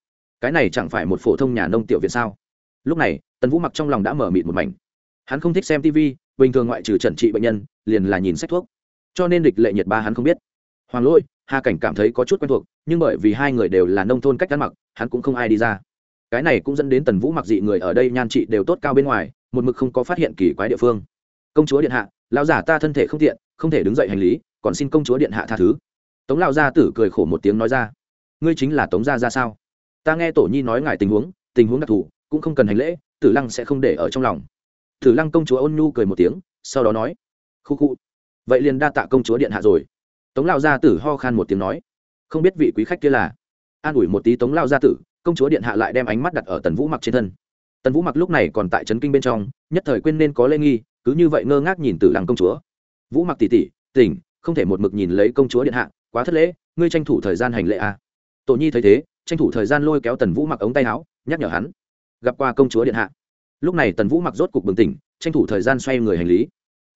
Cái này chẳng phải một phổ thông nhà nông tiểu viện sao? Lúc này, tần vũ mặc trong lòng đã mở mịt một mảnh. Hắn không thích xem tv bình thường ngoại trừ trần trị bệnh nhân, liền là nhìn sách thuốc. Cho nên địch lệ nhiệt ba hắn không biết. Hoàng lôi hà cảnh cảm thấy có chút quen thuộc, nhưng bởi vì hai người đều là nông thôn cách ăn mặc, hắn cũng không ai đi ra. Cái này cũng dẫn đến tần vũ mặc dị người ở đây nhan trị đều tốt cao bên ngoài, một mực không có phát hiện kỳ quái địa phương. Công chúa điện hạ, lão giả ta thân thể không tiện, không thể đứng dậy hành lý, còn xin công chúa điện hạ tha thứ. Tống lão gia tử cười khổ một tiếng nói ra. Ngươi chính là tống gia ra sao? Ta nghe tổ nhi nói ngài tình huống tình huống đặc thù, cũng không cần hành lễ, tử lăng sẽ không để ở trong lòng. Tử lăng công chúa ôn nhu cười một tiếng, sau đó nói. Khu khu. Vậy liền đa tạ công chúa điện hạ rồi tống lao gia tử ho khan một tiếng nói, không biết vị quý khách kia là? An ủi một tí tống lao gia tử, công chúa điện hạ lại đem ánh mắt đặt ở tần vũ mặc trên thân. Tần vũ mặc lúc này còn tại trấn kinh bên trong, nhất thời quên nên có lê nghi, cứ như vậy ngơ ngác nhìn tử làng công chúa. Vũ mặc tỉ tỉ tỉnh, không thể một mực nhìn lấy công chúa điện hạ, quá thất lễ, ngươi tranh thủ thời gian hành lễ à. tổ nhi thấy thế, tranh thủ thời gian lôi kéo tần vũ mặc ống tay áo, nhắc nhở hắn, gặp qua công chúa điện hạ. Lúc này tần vũ mặc rốt cục bừng tỉnh, tranh thủ thời gian xoay người hành lý.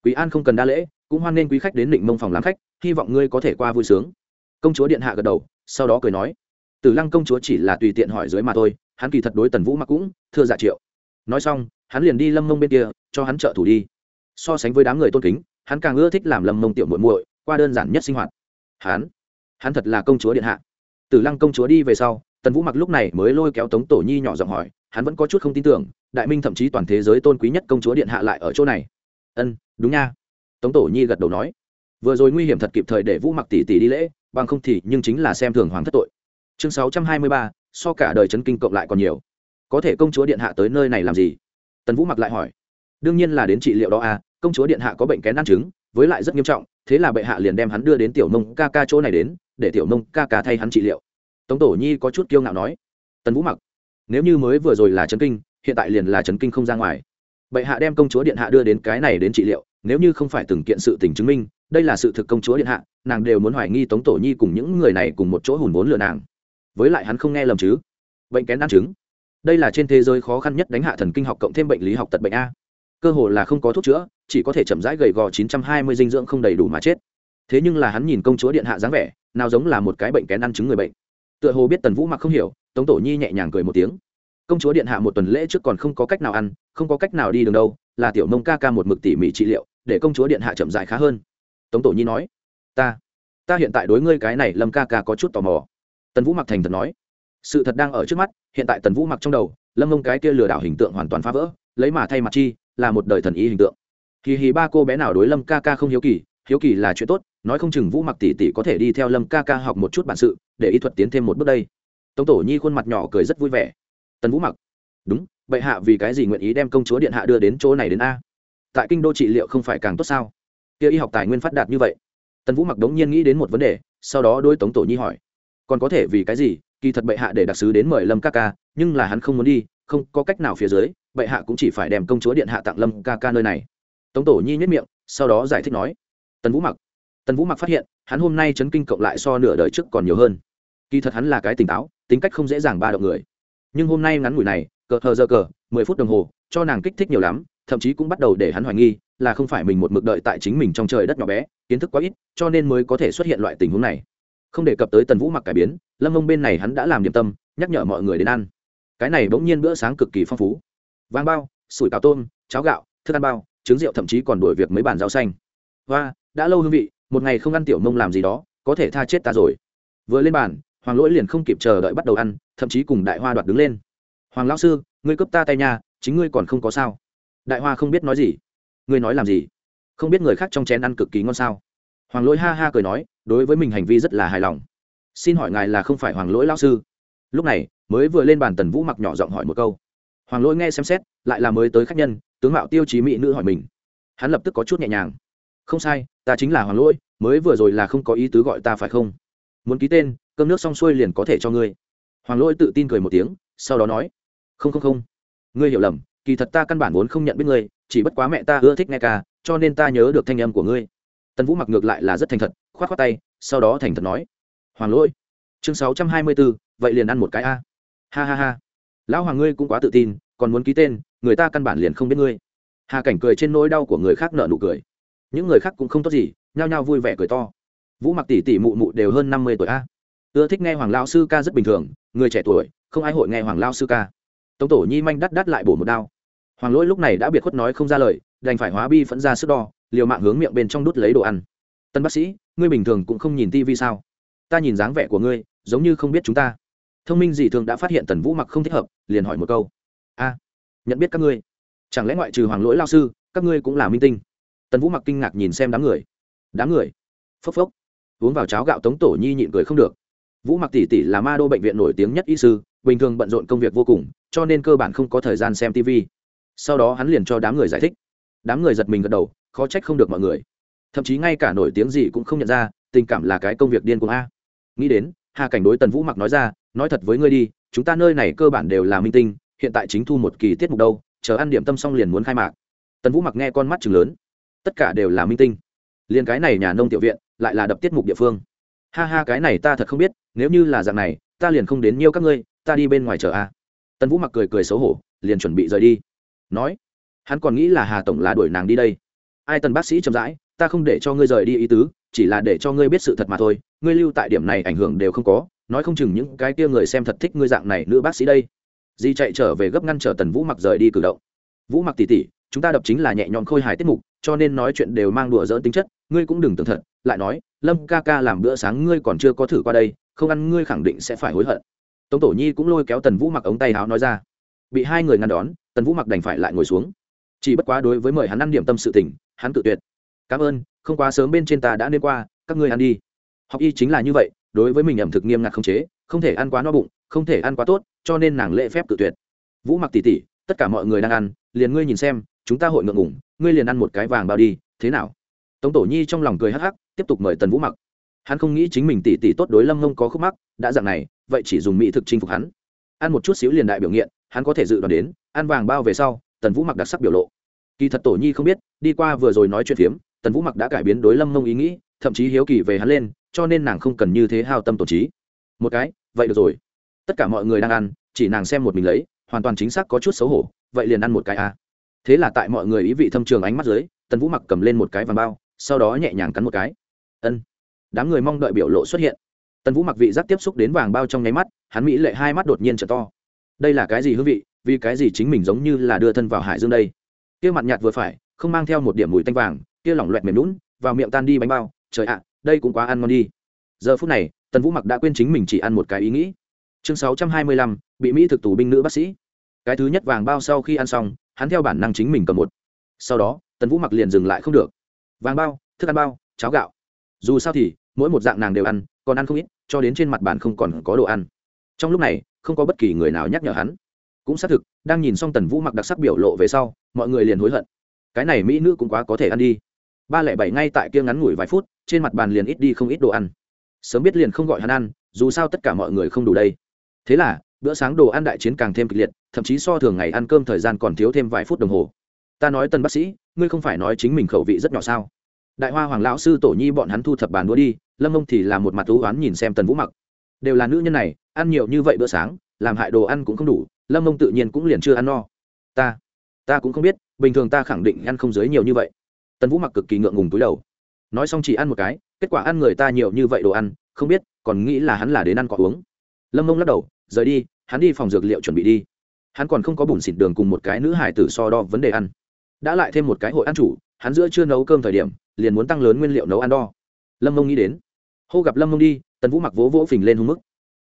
Quý an không cần đa lễ cũng hoan nghênh quý khách đến định mông phòng làm khách, hy vọng ngươi có thể qua vui sướng. Công chúa điện hạ gật đầu, sau đó cười nói, tử lăng công chúa chỉ là tùy tiện hỏi dưới mà thôi, hắn kỳ thật đối tần vũ mặc cũng thưa dạ triệu. Nói xong, hắn liền đi lâm mông bên kia, cho hắn trợ thủ đi. So sánh với đám người tôn kính, hắn càng ưa thích làm lâm mông tiểu muội muội, qua đơn giản nhất sinh hoạt. Hắn hắn thật là công chúa điện hạ. Tử lăng công chúa đi về sau, tần vũ mặc lúc này mới lôi kéo tống tổ nhi nhỏ giọng hỏi, hắn vẫn có chút không tin tưởng, đại minh thậm chí toàn thế giới tôn quý nhất công chúa điện hạ lại ở chỗ này. Ân, đúng nha tống tổ nhi gật đầu nói, vừa rồi nguy hiểm thật kịp thời để vũ mặc tỷ tỷ đi lễ, bằng không thì nhưng chính là xem thường hoàng thất tội. Chương sáu trăm hai mươi ba, so cả đời chấn kinh cộng lại còn nhiều. Có thể công chúa điện hạ tới nơi này làm gì? Tần vũ mặc lại hỏi, đương nhiên là đến trị liệu đó à công chúa điện hạ có bệnh kén ăn trứng, với lại rất nghiêm trọng, thế là bệ hạ liền đem hắn đưa đến tiểu mông ca ca chỗ này đến, để tiểu mông ca ca thay hắn trị liệu. Tống tổ nhi có chút kiêu ngạo nói, tần vũ mặc, nếu như mới vừa rồi là chấn kinh, hiện tại liền là chấn kinh không ra ngoài. Bệ hạ đem công chúa điện hạ đưa đến cái này đến trị liệu nếu như không phải từng kiện sự tình chứng minh, đây là sự thực công chúa điện hạ, nàng đều muốn hoài nghi tống tổ nhi cùng những người này cùng một chỗ hùn vốn lừa nàng. Với lại hắn không nghe lầm chứ? Bệnh kén ăn chứng đây là trên thế giới khó khăn nhất đánh hạ thần kinh học cộng thêm bệnh lý học tật bệnh a. Cơ hồ là không có thuốc chữa, chỉ có thể chậm rãi gầy gò 920 dinh dưỡng không đầy đủ mà chết. Thế nhưng là hắn nhìn công chúa điện hạ dáng vẻ, nào giống là một cái bệnh kén ăn chứng người bệnh. Tựa hồ biết tần vũ mặc không hiểu, tống tổ nhi nhẹ nhàng cười một tiếng. Công chúa điện hạ một tuần lễ trước còn không có cách nào ăn, không có cách nào đi đường đâu, là tiểu nông ca ca một mực tỉ mỉ trị liệu để công chúa điện hạ chậm dại khá hơn. Tống tổ nhi nói, ta ta hiện tại đối ngươi cái này lâm ca ca có chút tò mò. Tần vũ mặc thành thật nói, sự thật đang ở trước mắt, hiện tại tần vũ mặc trong đầu, lâm ông cái kia lừa đảo hình tượng hoàn toàn phá vỡ, lấy mà thay mặt chi, là một đời thần ý hình tượng. Kỳ hì ba cô bé nào đối lâm ca ca không hiếu kỳ hiếu kỳ là chuyện tốt, nói không chừng vũ mặc tỷ tỷ có thể đi theo lâm ca ca học một chút bản sự, để y thuật tiến thêm một bước đây. Tống tổ nhi khuôn mặt nhỏ cười rất vui vẻ. Tần vũ mặc, đúng, bệ hạ vì cái gì nguyện ý đem công chúa điện hạ đưa đến chỗ này đến a? Tại kinh đô trị liệu không phải càng tốt sao? Kia y học tài nguyên phát đạt như vậy. Tần vũ mặc đống nhiên nghĩ đến một vấn đề, sau đó đôi tống tổ nhi hỏi, còn có thể vì cái gì? Kỳ thật bệ hạ để đặc sứ đến mời lâm ca ca, nhưng là hắn không muốn đi, không có cách nào phía dưới, bệ hạ cũng chỉ phải đem công chúa điện hạ tặng lâm ca ca nơi này. Tống tổ nhi nhất miệng, sau đó giải thích nói, tần vũ mặc, tần vũ mặc phát hiện, hắn hôm nay chấn kinh cộng lại so nửa đời trước còn nhiều hơn. Kỳ thật hắn là cái tỉnh táo, tính cách không dễ dàng ba động người. Nhưng hôm nay ngắn ngủi này, cờ thờ giờ cờ, mười phút đồng hồ, cho nàng kích thích nhiều lắm thậm chí cũng bắt đầu để hắn hoài nghi, là không phải mình một mực đợi tại chính mình trong trời đất nhỏ bé, kiến thức quá ít, cho nên mới có thể xuất hiện loại tình huống này. Không đề cập tới tần vũ mặc cải biến, lâm ông bên này hắn đã làm điểm tâm, nhắc nhở mọi người đến ăn. Cái này bỗng nhiên bữa sáng cực kỳ phong phú. Vang bao, sủi cào tôm, cháo gạo, thức ăn bao, trứng rượu thậm chí còn đổi việc mấy bàn rau xanh. Và đã lâu hương vị, một ngày không ăn tiểu mông làm gì đó, có thể tha chết ta rồi. Vừa lên bàn, hoàng lỗi liền không kịp chờ đợi bắt đầu ăn, thậm chí cùng đại hoa đoạt đứng lên. Hoàng lão sư, ngươi cướp ta tay nhà chính ngươi còn không có sao đại hoa không biết nói gì. Ngươi nói làm gì? Không biết người khác trong chén ăn cực kỳ ngon sao? Hoàng lỗi ha ha cười nói, đối với mình hành vi rất là hài lòng. Xin hỏi ngài là không phải hoàng lỗi lão sư? Lúc này, mới vừa lên bàn tần vũ mặc nhỏ giọng hỏi một câu. Hoàng lỗi nghe xem xét, lại là mới tới khách nhân, tướng mạo tiêu chí mỹ nữ hỏi mình. Hắn lập tức có chút nhẹ nhàng. Không sai, ta chính là hoàng lỗi, mới vừa rồi là không có ý tứ gọi ta phải không? Muốn ký tên, cơm nước xong xuôi liền có thể cho ngươi. Hoàng lỗi tự tin cười một tiếng, sau đó nói, không không không. Ngươi hiểu lầm kỳ thật ta căn bản vốn không nhận biết ngươi, chỉ bất quá mẹ ta ưa thích nghe ca, cho nên ta nhớ được thanh âm của ngươi. Tần vũ mặc ngược lại là rất thành thật k h o á t k h o á t tay, sau đó thành thật nói, hoàng lỗi. Chương sáu trăm hai mươi bốn vậy liền ăn một cái a. Ha ha ha. Lão hoàng ngươi cũng quá tự tin, còn muốn ký tên, người ta căn bản liền không biết ngươi. Hà cảnh cười trên nỗi đau của người khác nợ nụ cười. Những người khác cũng không tốt gì, nhao nhao vui vẻ cười to. Vũ mặc tỷ tỷ mụ mụ đều hơn năm mươi tuổi a. Ưa thích nghe hoàng lao sư ca rất bình thường, người trẻ tuổi, không ai hội nghe hoàng lao sư ca tống tổ nhi manh đắt đắt lại bổ một đao. Hoàng lỗi lúc này đã biệt khuất nói không ra lời, đành phải hóa bi phẫn ra sức đo, liều mạng hướng miệng bên trong đút lấy đồ ăn. Tân bác sĩ, ngươi bình thường cũng không nhìn tivi sao? Ta nhìn dáng vẻ của ngươi, giống như không biết chúng ta. Thông minh dị thường đã phát hiện tần vũ mặc không thích hợp, liền hỏi một câu. A, nhận biết các ngươi? Chẳng lẽ ngoại trừ hoàng lỗi lao sư, các ngươi cũng là minh tinh? Tần vũ mặc kinh ngạc nhìn xem đám người. Đám người? Phốc phốc. Uống vào cháo gạo tống tổ nhi nhịn cười không được. Vũ mặc tỷ tỷ là ma đô bệnh viện nổi tiếng nhất y sư bình thường bận rộn công việc vô cùng, cho nên cơ bản không có thời gian xem tv sau đó hắn liền cho đám người giải thích. Đám người giật mình gật đầu, khó trách không được mọi người. Thậm chí ngay cả nổi tiếng gì cũng không nhận ra, tình cảm là cái công việc điên cuồng a. Nghĩ đến, hà cảnh đối tần vũ mặc nói ra, nói thật với ngươi đi, chúng ta nơi này cơ bản đều là minh tinh, hiện tại chính thu một kỳ tiết mục đâu, chờ ăn điểm tâm xong liền muốn khai mạc. Tần vũ mặc nghe con mắt chừng lớn. Tất cả đều là minh tinh. Liền cái này nhà nông tiểu viện, lại là đập tiết mục địa phương. Ha ha, cái này ta thật không biết, nếu như là dạng này, ta liền không đến nhiêu các ngươi ta đi bên ngoài chờ a. À. Tần vũ mặc cười cười xấu hổ, liền chuẩn bị rời đi. Nói, hắn còn nghĩ là hà tổng là đuổi nàng đi đây. Ai tần bác sĩ chậm rãi, ta không để cho ngươi rời đi ý tứ, chỉ là để cho ngươi biết sự thật mà thôi. Ngươi lưu tại điểm này ảnh hưởng đều không có, nói không chừng những cái kia người xem thật thích ngươi dạng này nữ bác sĩ đây. Di chạy trở về gấp ngăn trở tần vũ mặc rời đi cử động. Vũ mặc tỉ tỉ, chúng ta đập chính là nhẹ nhõm khôi hài tiết mục, cho nên nói chuyện đều mang đùa dỡn tính chất, ngươi cũng đừng tưởng thật, lại nói, lâm ca ca làm bữa sáng ngươi còn chưa có thử qua đây, không ăn ngươi khẳng định sẽ phải hối hận tống tổ nhi cũng lôi kéo tần vũ mặc ống tay áo nói ra. Bị hai người ngăn đón, tần vũ mặc đành phải lại ngồi xuống. Chỉ bất quá đối với mời hắn ăn điểm tâm sự tỉnh hắn tự tuyệt. Cảm ơn, không quá sớm bên trên ta đã nên qua, các ngươi ăn đi. Học y chính là như vậy, đối với mình ẩm thực nghiêm ngặt không chế, không thể ăn quá no bụng, không thể ăn quá tốt, cho nên nàng lễ phép tự tuyệt. Vũ mặc tỉ tỉ tất cả mọi người đang ăn, liền ngươi nhìn xem, chúng ta hội ngượng ngủng ngươi liền ăn một cái vàng bao đi, thế nào? Tống tổ nhi trong lòng cười hắc hắc, tiếp tục mời tần vũ mặc. Hắn không nghĩ chính mình tỉ tỉ tốt đối lâm ngông có khúc mắc, đã dạng này vậy chỉ dùng mỹ thực chinh phục hắn. Ăn một chút xíu liền đại biểu nghiện, hắn có thể dự đoán đến, ăn vàng bao về sau, tần vũ mặc đặc sắc biểu lộ. Kỳ thật tổ nhi không biết, đi qua vừa rồi nói chuyện phiếm, tần vũ mặc đã cải biến đối lâm mông ý nghĩ, thậm chí hiếu kỳ về hắn lên, cho nên nàng không cần như thế hao tâm tổ trí. Một cái, vậy được rồi. Tất cả mọi người đang ăn, chỉ nàng xem một mình lấy, hoàn toàn chính xác có chút xấu hổ, vậy liền ăn một cái à. thế là tại mọi người ý vị thâm trường ánh mắt dưới, tần vũ mặc cầm lên một cái vàng bao, sau đó nhẹ nhàng cắn một cái. Ân. Đám người mong đợi biểu lộ xuất hiện tần vũ mặc vị giác tiếp xúc đến vàng bao trong nháy mắt, hắn mỹ lệ hai mắt đột nhiên trở to. Đây là cái gì hương vị, vì cái gì chính mình giống như là đưa thân vào hải dương đây? Kia mặt nhạt vừa phải, không mang theo một điểm mùi tanh vàng, kia lỏng loẹt mềm lún vào miệng tan đi bánh bao, trời ạ, đây cũng quá ăn ngon đi. Giờ phút này, tần vũ mặc đã quên chính mình chỉ ăn một cái ý nghĩ. Chương sáu trăm hai mươi lăm, bị mỹ thực tù binh nữ bác sĩ. Cái thứ nhất vàng bao sau khi ăn xong, hắn theo bản năng chính mình cầm một. Sau đó, tần vũ mặc liền dừng lại không được. Vàng bao, thức ăn bao, cháo gạo. Dù sao thì, mỗi một dạng nàng đều ăn còn ăn không ít, cho đến trên mặt bàn không còn có đồ ăn. Trong lúc này, không có bất kỳ người nào nhắc nhở hắn. Cũng xác thực, đang nhìn xong tần vũ mặc đặc sắc biểu lộ về sau, mọi người liền hối hận. Cái này mỹ nữ cũng quá có thể ăn đi. Ba lẻ bảy ngay tại kia ngắn ngủi vài phút, trên mặt bàn liền ít đi không ít đồ ăn. Sớm biết liền không gọi hắn ăn, dù sao tất cả mọi người không đủ đây. Thế là, bữa sáng đồ ăn đại chiến càng thêm kịch liệt, thậm chí so thường ngày ăn cơm thời gian còn thiếu thêm vài phút đồng hồ. Ta nói tần bác sĩ, ngươi không phải nói chính mình khẩu vị rất nhỏ sao? Đại hoa hoàng lão sư tổ nhi bọn hắn thu thập bàn đũa đi, lâm ông thì là một mặt thú oán nhìn xem tần vũ mặc. Đều là nữ nhân này, ăn nhiều như vậy bữa sáng, làm hại đồ ăn cũng không đủ, lâm ông tự nhiên cũng liền chưa ăn no. Ta ta cũng không biết, bình thường ta khẳng định ăn không dưới nhiều như vậy. Tần vũ mặc cực kỳ ngượng ngùng túi đầu. Nói xong chỉ ăn một cái, kết quả ăn người ta nhiều như vậy đồ ăn, không biết còn nghĩ là hắn là đến ăn có uống. Lâm mông lắc đầu, rời đi, hắn đi phòng dược liệu chuẩn bị đi. Hắn còn không có bùn xịt đường cùng một cái nữ hải tử so đo vấn đề ăn. Đã lại thêm một cái hội ăn chủ hắn giữa chưa nấu cơm thời điểm, liền muốn tăng lớn nguyên liệu nấu ăn đo. Lâm mông nghĩ đến. Hô gặp lâm mông đi, tần vũ mặc vỗ vỗ phình lên hung mức.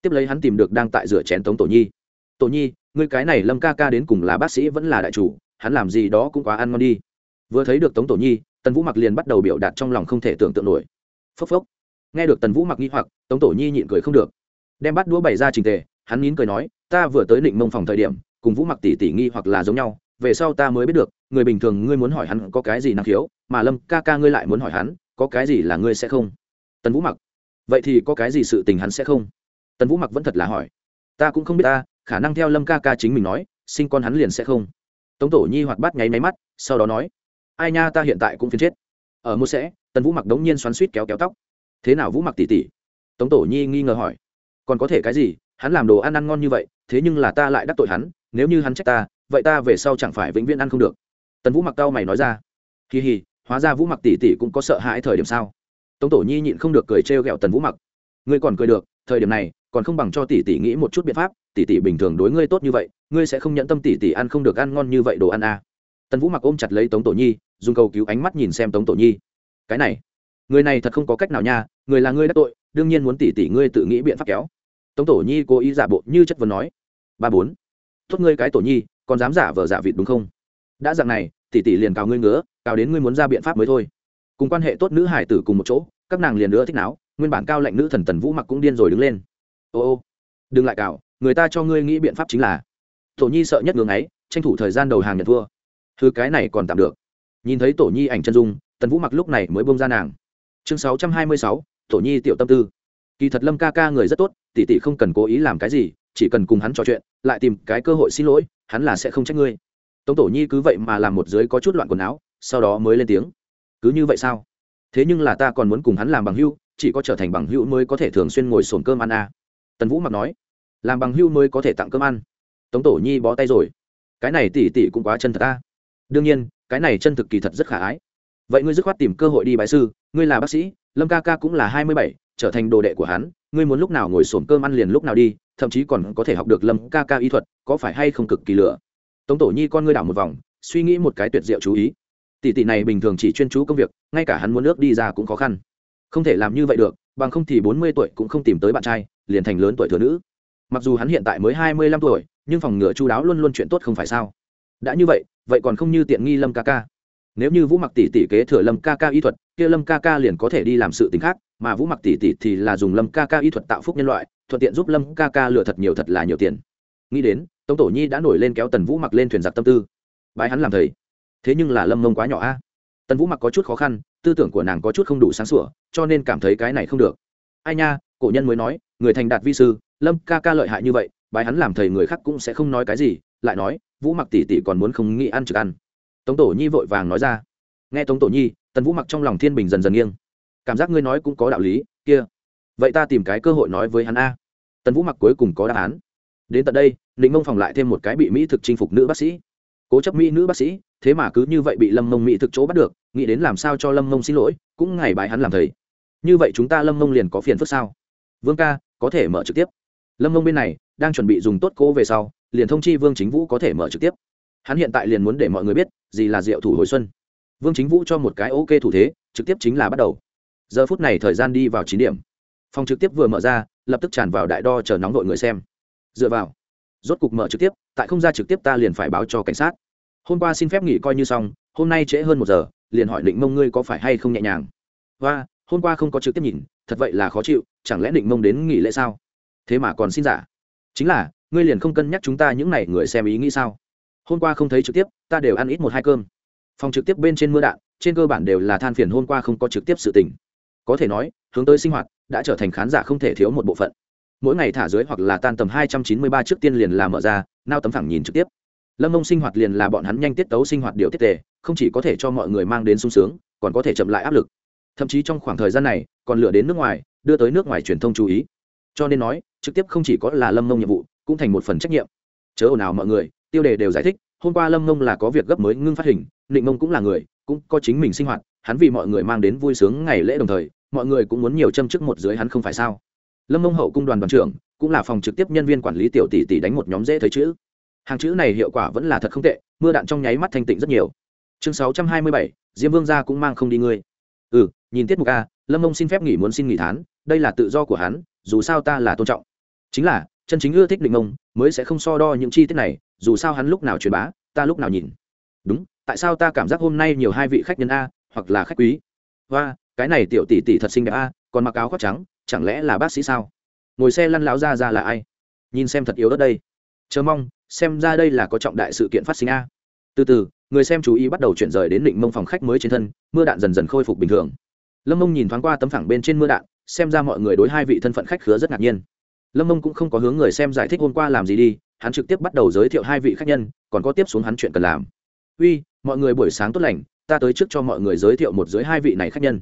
Tiếp lấy hắn tìm được đang tại rửa chén tống tổ nhi. Tổ nhi, ngươi cái này lâm ca ca đến cùng là bác sĩ vẫn là đại chủ, hắn làm gì đó cũng quá ăn ngon đi. Vừa thấy được tống tổ nhi, tần vũ mặc liền bắt đầu biểu đạt trong lòng không thể tưởng tượng nổi. Phốc phốc. Nghe được tần vũ mặc nghi hoặc, tống tổ nhi nhịn cười không được. Đem bắt đũa bày ra trình tề, hắn nín cười nói, ta vừa tới định mông phòng thời điểm, cùng vũ mặc tỷ tỷ nghi hoặc là giống nhau về sau ta mới biết được, người bình thường ngươi muốn hỏi hắn có cái gì năng khiếu, mà lâm ca ca ngươi lại muốn hỏi hắn, có cái gì là ngươi sẽ không? Tần vũ mặc. Vậy thì có cái gì sự tình hắn sẽ không? Tần vũ mặc vẫn thật là hỏi. Ta cũng không biết ta, khả năng theo lâm ca ca chính mình nói, sinh con hắn liền sẽ không. Tống tổ nhi hoạt bát nháy máy mắt, sau đó nói. Ai nha, ta hiện tại cũng phiền chết. Ở một sẽ, tần vũ mặc đống nhiên xoắn suýt kéo kéo tóc. Thế nào vũ mặc tỉ tỉ tống tổ nhi nghi ngờ hỏi. Còn có thể cái gì? Hắn làm đồ ăn ăn ngon như vậy, thế nhưng là ta lại đắc tội hắn nếu như hắn trách ta, vậy ta về sau chẳng phải vĩnh viễn ăn không được. Tần vũ mặc cao mày nói ra. Kỳ hì, hóa ra vũ mặc tỷ tỷ cũng có sợ hãi thời điểm sao? Tống tổ nhi nhịn không được cười trêu ghẹo tần vũ mặc. Ngươi còn cười được, thời điểm này, còn không bằng cho tỷ tỷ nghĩ một chút biện pháp, tỷ tỷ bình thường đối ngươi tốt như vậy, ngươi sẽ không nhận tâm tỷ tỷ ăn không được ăn ngon như vậy đồ ăn à. tần vũ mặc ôm chặt lấy tống tổ nhi, dùng cầu cứu ánh mắt nhìn xem tống tổ nhi. Cái này, người này thật không có cách nào nha, người là ngươi đã tội, đương nhiên muốn tỷ tỷ ngươi tự nghĩ biện pháp kéo. Tống tổ nhi cố ý giả bộ như chất vấn nói. Ba bốn tốt ngươi cái tổ nhi, còn dám giả vờ giả vịt đúng không? Đã dạng này, tỷ tỷ liền cào ngươi ngứa, cào đến ngươi muốn ra biện pháp mới thôi. Cùng quan hệ tốt nữ hải tử cùng một chỗ, các nàng liền nữa thích não nguyên bản cao lệnh nữ thần tần vũ mặc cũng điên rồi đứng lên. Ô ô, đừng lại cào, người ta cho ngươi nghĩ biện pháp chính là. Tổ nhi sợ nhất ngưỡng ấy tranh thủ thời gian đầu hàng nhận thua. Thứ cái này còn tạm được. Nhìn thấy tổ nhi ảnh chân dung, tần vũ mặc lúc này mới bông ra nàng. Chương sáu trăm hai mươi sáu, tổ nhi tiểu tâm tư. Kỳ thật lâm ca ca người rất tốt, tỷ tỷ không cần cố ý làm cái gì chỉ cần cùng hắn trò chuyện, lại tìm cái cơ hội xin lỗi, hắn là sẽ không trách ngươi. Tống tổ nhi cứ vậy mà làm một dưới có chút loạn quần áo, sau đó mới lên tiếng. Cứ như vậy sao? Thế nhưng là ta còn muốn cùng hắn làm bằng hưu chỉ có trở thành bằng hưu mới có thể thường xuyên ngồi sồn cơm ăn à. tần vũ mặc nói, làm bằng hưu mới có thể tặng cơm ăn. Tống tổ nhi bó tay rồi. Cái này tỉ tỉ cũng quá chân thật ta. Đương nhiên, cái này chân thực kỳ thật rất khả ái. Vậy ngươi dứt khoát tìm cơ hội đi bài sư, ngươi là bác sĩ, lâm ca ca cũng là hai mươi bảy, trở thành đồ đệ của hắn, ngươi muốn lúc nào ngồi sồn cơm ăn liền lúc nào đi thậm chí còn có thể học được lâm ca ca y thuật, có phải hay không cực kỳ lửa? Tống tổ nhi con ngươi đảo một vòng, suy nghĩ một cái tuyệt diệu chú ý. Tỷ tỷ này bình thường chỉ chuyên chú công việc, ngay cả hắn muốn nước đi ra cũng khó khăn. Không thể làm như vậy được, bằng không thì bốn mươi tuổi cũng không tìm tới bạn trai, liền thành lớn tuổi thừa nữ. Mặc dù hắn hiện tại mới hai mươi lăm tuổi, nhưng phòng ngừa chú đáo luôn luôn chuyện tốt không phải sao? Đã như vậy vậy còn không như tiện nghi lâm ca ca. Nếu như vũ mặc tỷ tỷ kế thừa lâm ca ca y thuật, kia lâm ca ca liền có thể đi làm sự t ì n h khác mà vũ mặc tỷ tỷ thì là dùng lâm ca ca y thuật tạo phúc nhân loại, thuận tiện giúp lâm ca ca lừa thật nhiều thật là nhiều tiền. Nghĩ đến, tống tổ nhi đã nổi lên kéo tần vũ mặc lên thuyền giặc tâm tư. Bái hắn làm thầy. Thế nhưng là lâm mông quá nhỏ a. Tần vũ mặc có chút khó khăn, tư tưởng của nàng có chút không đủ sáng sủa, cho nên cảm thấy cái này không được. Ai nha, cổ nhân mới nói, người thành đạt vi sư, lâm ca ca lợi hại như vậy, bái hắn làm thầy người khác cũng sẽ không nói cái gì, lại nói, vũ mặc tỷ tỷ còn muốn không nghĩ ăn trực ăn. Tống tổ nhi vội vàng nói ra. Nghe tống tổ nhi, tần vũ mặc trong lòng thiên bình dần dần nghiêng cảm giác ngươi nói cũng có đạo lý, kia. Vậy ta tìm cái cơ hội nói với hắn a. Tần vũ mặc cuối cùng có đáp án. Đến tận đây ninh mông phòng lại thêm một cái bị mỹ thực chinh phục nữ bác sĩ. Cố chấp mỹ nữ bác sĩ, thế mà cứ như vậy bị lâm mông mỹ thực chỗ bắt được, nghĩ đến làm sao cho lâm mông xin lỗi, cũng ngày bài hắn làm thầy. Như vậy chúng ta lâm mông liền có phiền phức sao? Vương ca, có thể mở trực tiếp. Lâm mông bên này, đang chuẩn bị dùng tốt cố về sau, liền thông chi vương chính vũ có thể mở trực tiếp. Hắn hiện tại liền muốn để mọi người biết, gì là diệu thủ hồi xuân. Vương chính vũ cho một cái ok thủ thế, trực tiếp chính là bắt đầu giờ phút này thời gian đi vào chín điểm. Phòng trực tiếp vừa mở ra, lập tức tràn vào đại đo chờ nóng đội người xem. Dựa vào, rốt cục mở trực tiếp, tại không ra trực tiếp ta liền phải báo cho cảnh sát. Hôm qua xin phép nghỉ coi như xong, hôm nay trễ hơn một giờ, liền hỏi định mông ngươi có phải hay không nhẹ nhàng? Và, hôm qua không có trực tiếp nhìn, thật vậy là khó chịu, chẳng lẽ định mông đến nghỉ lễ sao? Thế mà còn xin giả. Chính là, ngươi liền không cân nhắc chúng ta những n à y người xem ý nghĩ sao? Hôm qua không thấy trực tiếp, ta đều ăn ít một hai cơm. Phòng trực tiếp bên trên mưa đạn, trên cơ bản đều là than phiền hôm qua không có trực tiếp sự tình có thể nói, hướng tới sinh hoạt, đã trở thành khán giả không thể thiếu một bộ phận. Mỗi ngày thả dưới hoặc là tan tầm hai trăm chín mươi ba trước tiên liền là mở ra, nao tấm phẳng nhìn trực tiếp. Lâm mông sinh hoạt liền là bọn hắn nhanh tiết tấu sinh hoạt điều tiết tề, không chỉ có thể cho mọi người mang đến sung sướng, còn có thể chậm lại áp lực. Thậm chí trong khoảng thời gian này, còn lựa đến nước ngoài, đưa tới nước ngoài truyền thông chú ý. Cho nên nói, trực tiếp không chỉ có là lâm mông nhiệm vụ, cũng thành một phần trách nhiệm. Chớ ồn ào mọi người, tiêu đề đều giải thích, hôm qua lâm mông là có việc gấp mới ngưng phát hình định mông cũng là người, cũng có chính mình sinh hoạt hắn vì mọi người mang đến vui sướng ngày lễ đồng thời, mọi người cũng muốn nhiều châm chức một dưới hắn không phải sao? Lâm mông hậu cung đoàn đoàn trưởng, cũng là phòng trực tiếp nhân viên quản lý tiểu tỷ tỷ đánh một nhóm dễ thấy chữ. Hàng chữ này hiệu quả vẫn là thật không tệ, mưa đạn trong nháy mắt thanh tịnh rất nhiều. Chương sáu trăm hai mươi bảy, diêm vương gia cũng mang không đi ngươi. Ừ nhìn tiết mục a, lâm mông xin phép nghỉ muốn xin nghỉ thán, đây là tự do của hắn, dù sao ta là tôn trọng. Chính là, chân chính ưa thích định mông, mới sẽ không so đo những chi tiết này, dù sao hắn lúc nào truyền bá, ta lúc nào nhìn. Đúng, tại sao ta cảm giác hôm nay nhiều hai vị khách nhân a hoặc là khách quý. Và cái này tiểu tỷ tỷ thật xinh đẹp a, còn mặc áo khoác trắng, chẳng lẽ là bác sĩ sao? Ngồi xe lăn láo ra ra là ai? Nhìn xem thật yếu đất đây. Chờ mong, xem ra đây là có trọng đại sự kiện phát sinh a. Từ từ, người xem chú ý bắt đầu chuyển rời đến định mông phòng khách mới trên thân, mưa đạn dần dần khôi phục bình thường. Lâm mông nhìn thoáng qua tấm phẳng bên trên mưa đạn, xem ra mọi người đối hai vị thân phận khách khứa rất ngạc nhiên. Lâm mông cũng không có hướng người xem giải thích hôm qua làm gì đi, hắn trực tiếp bắt đầu giới thiệu hai vị khách nhân, còn có tiếp xuống hắn chuyện cần làm. Uy, mọi người buổi sáng tốt lành ta tới trước cho mọi người giới thiệu một dưới hai vị này khách nhân.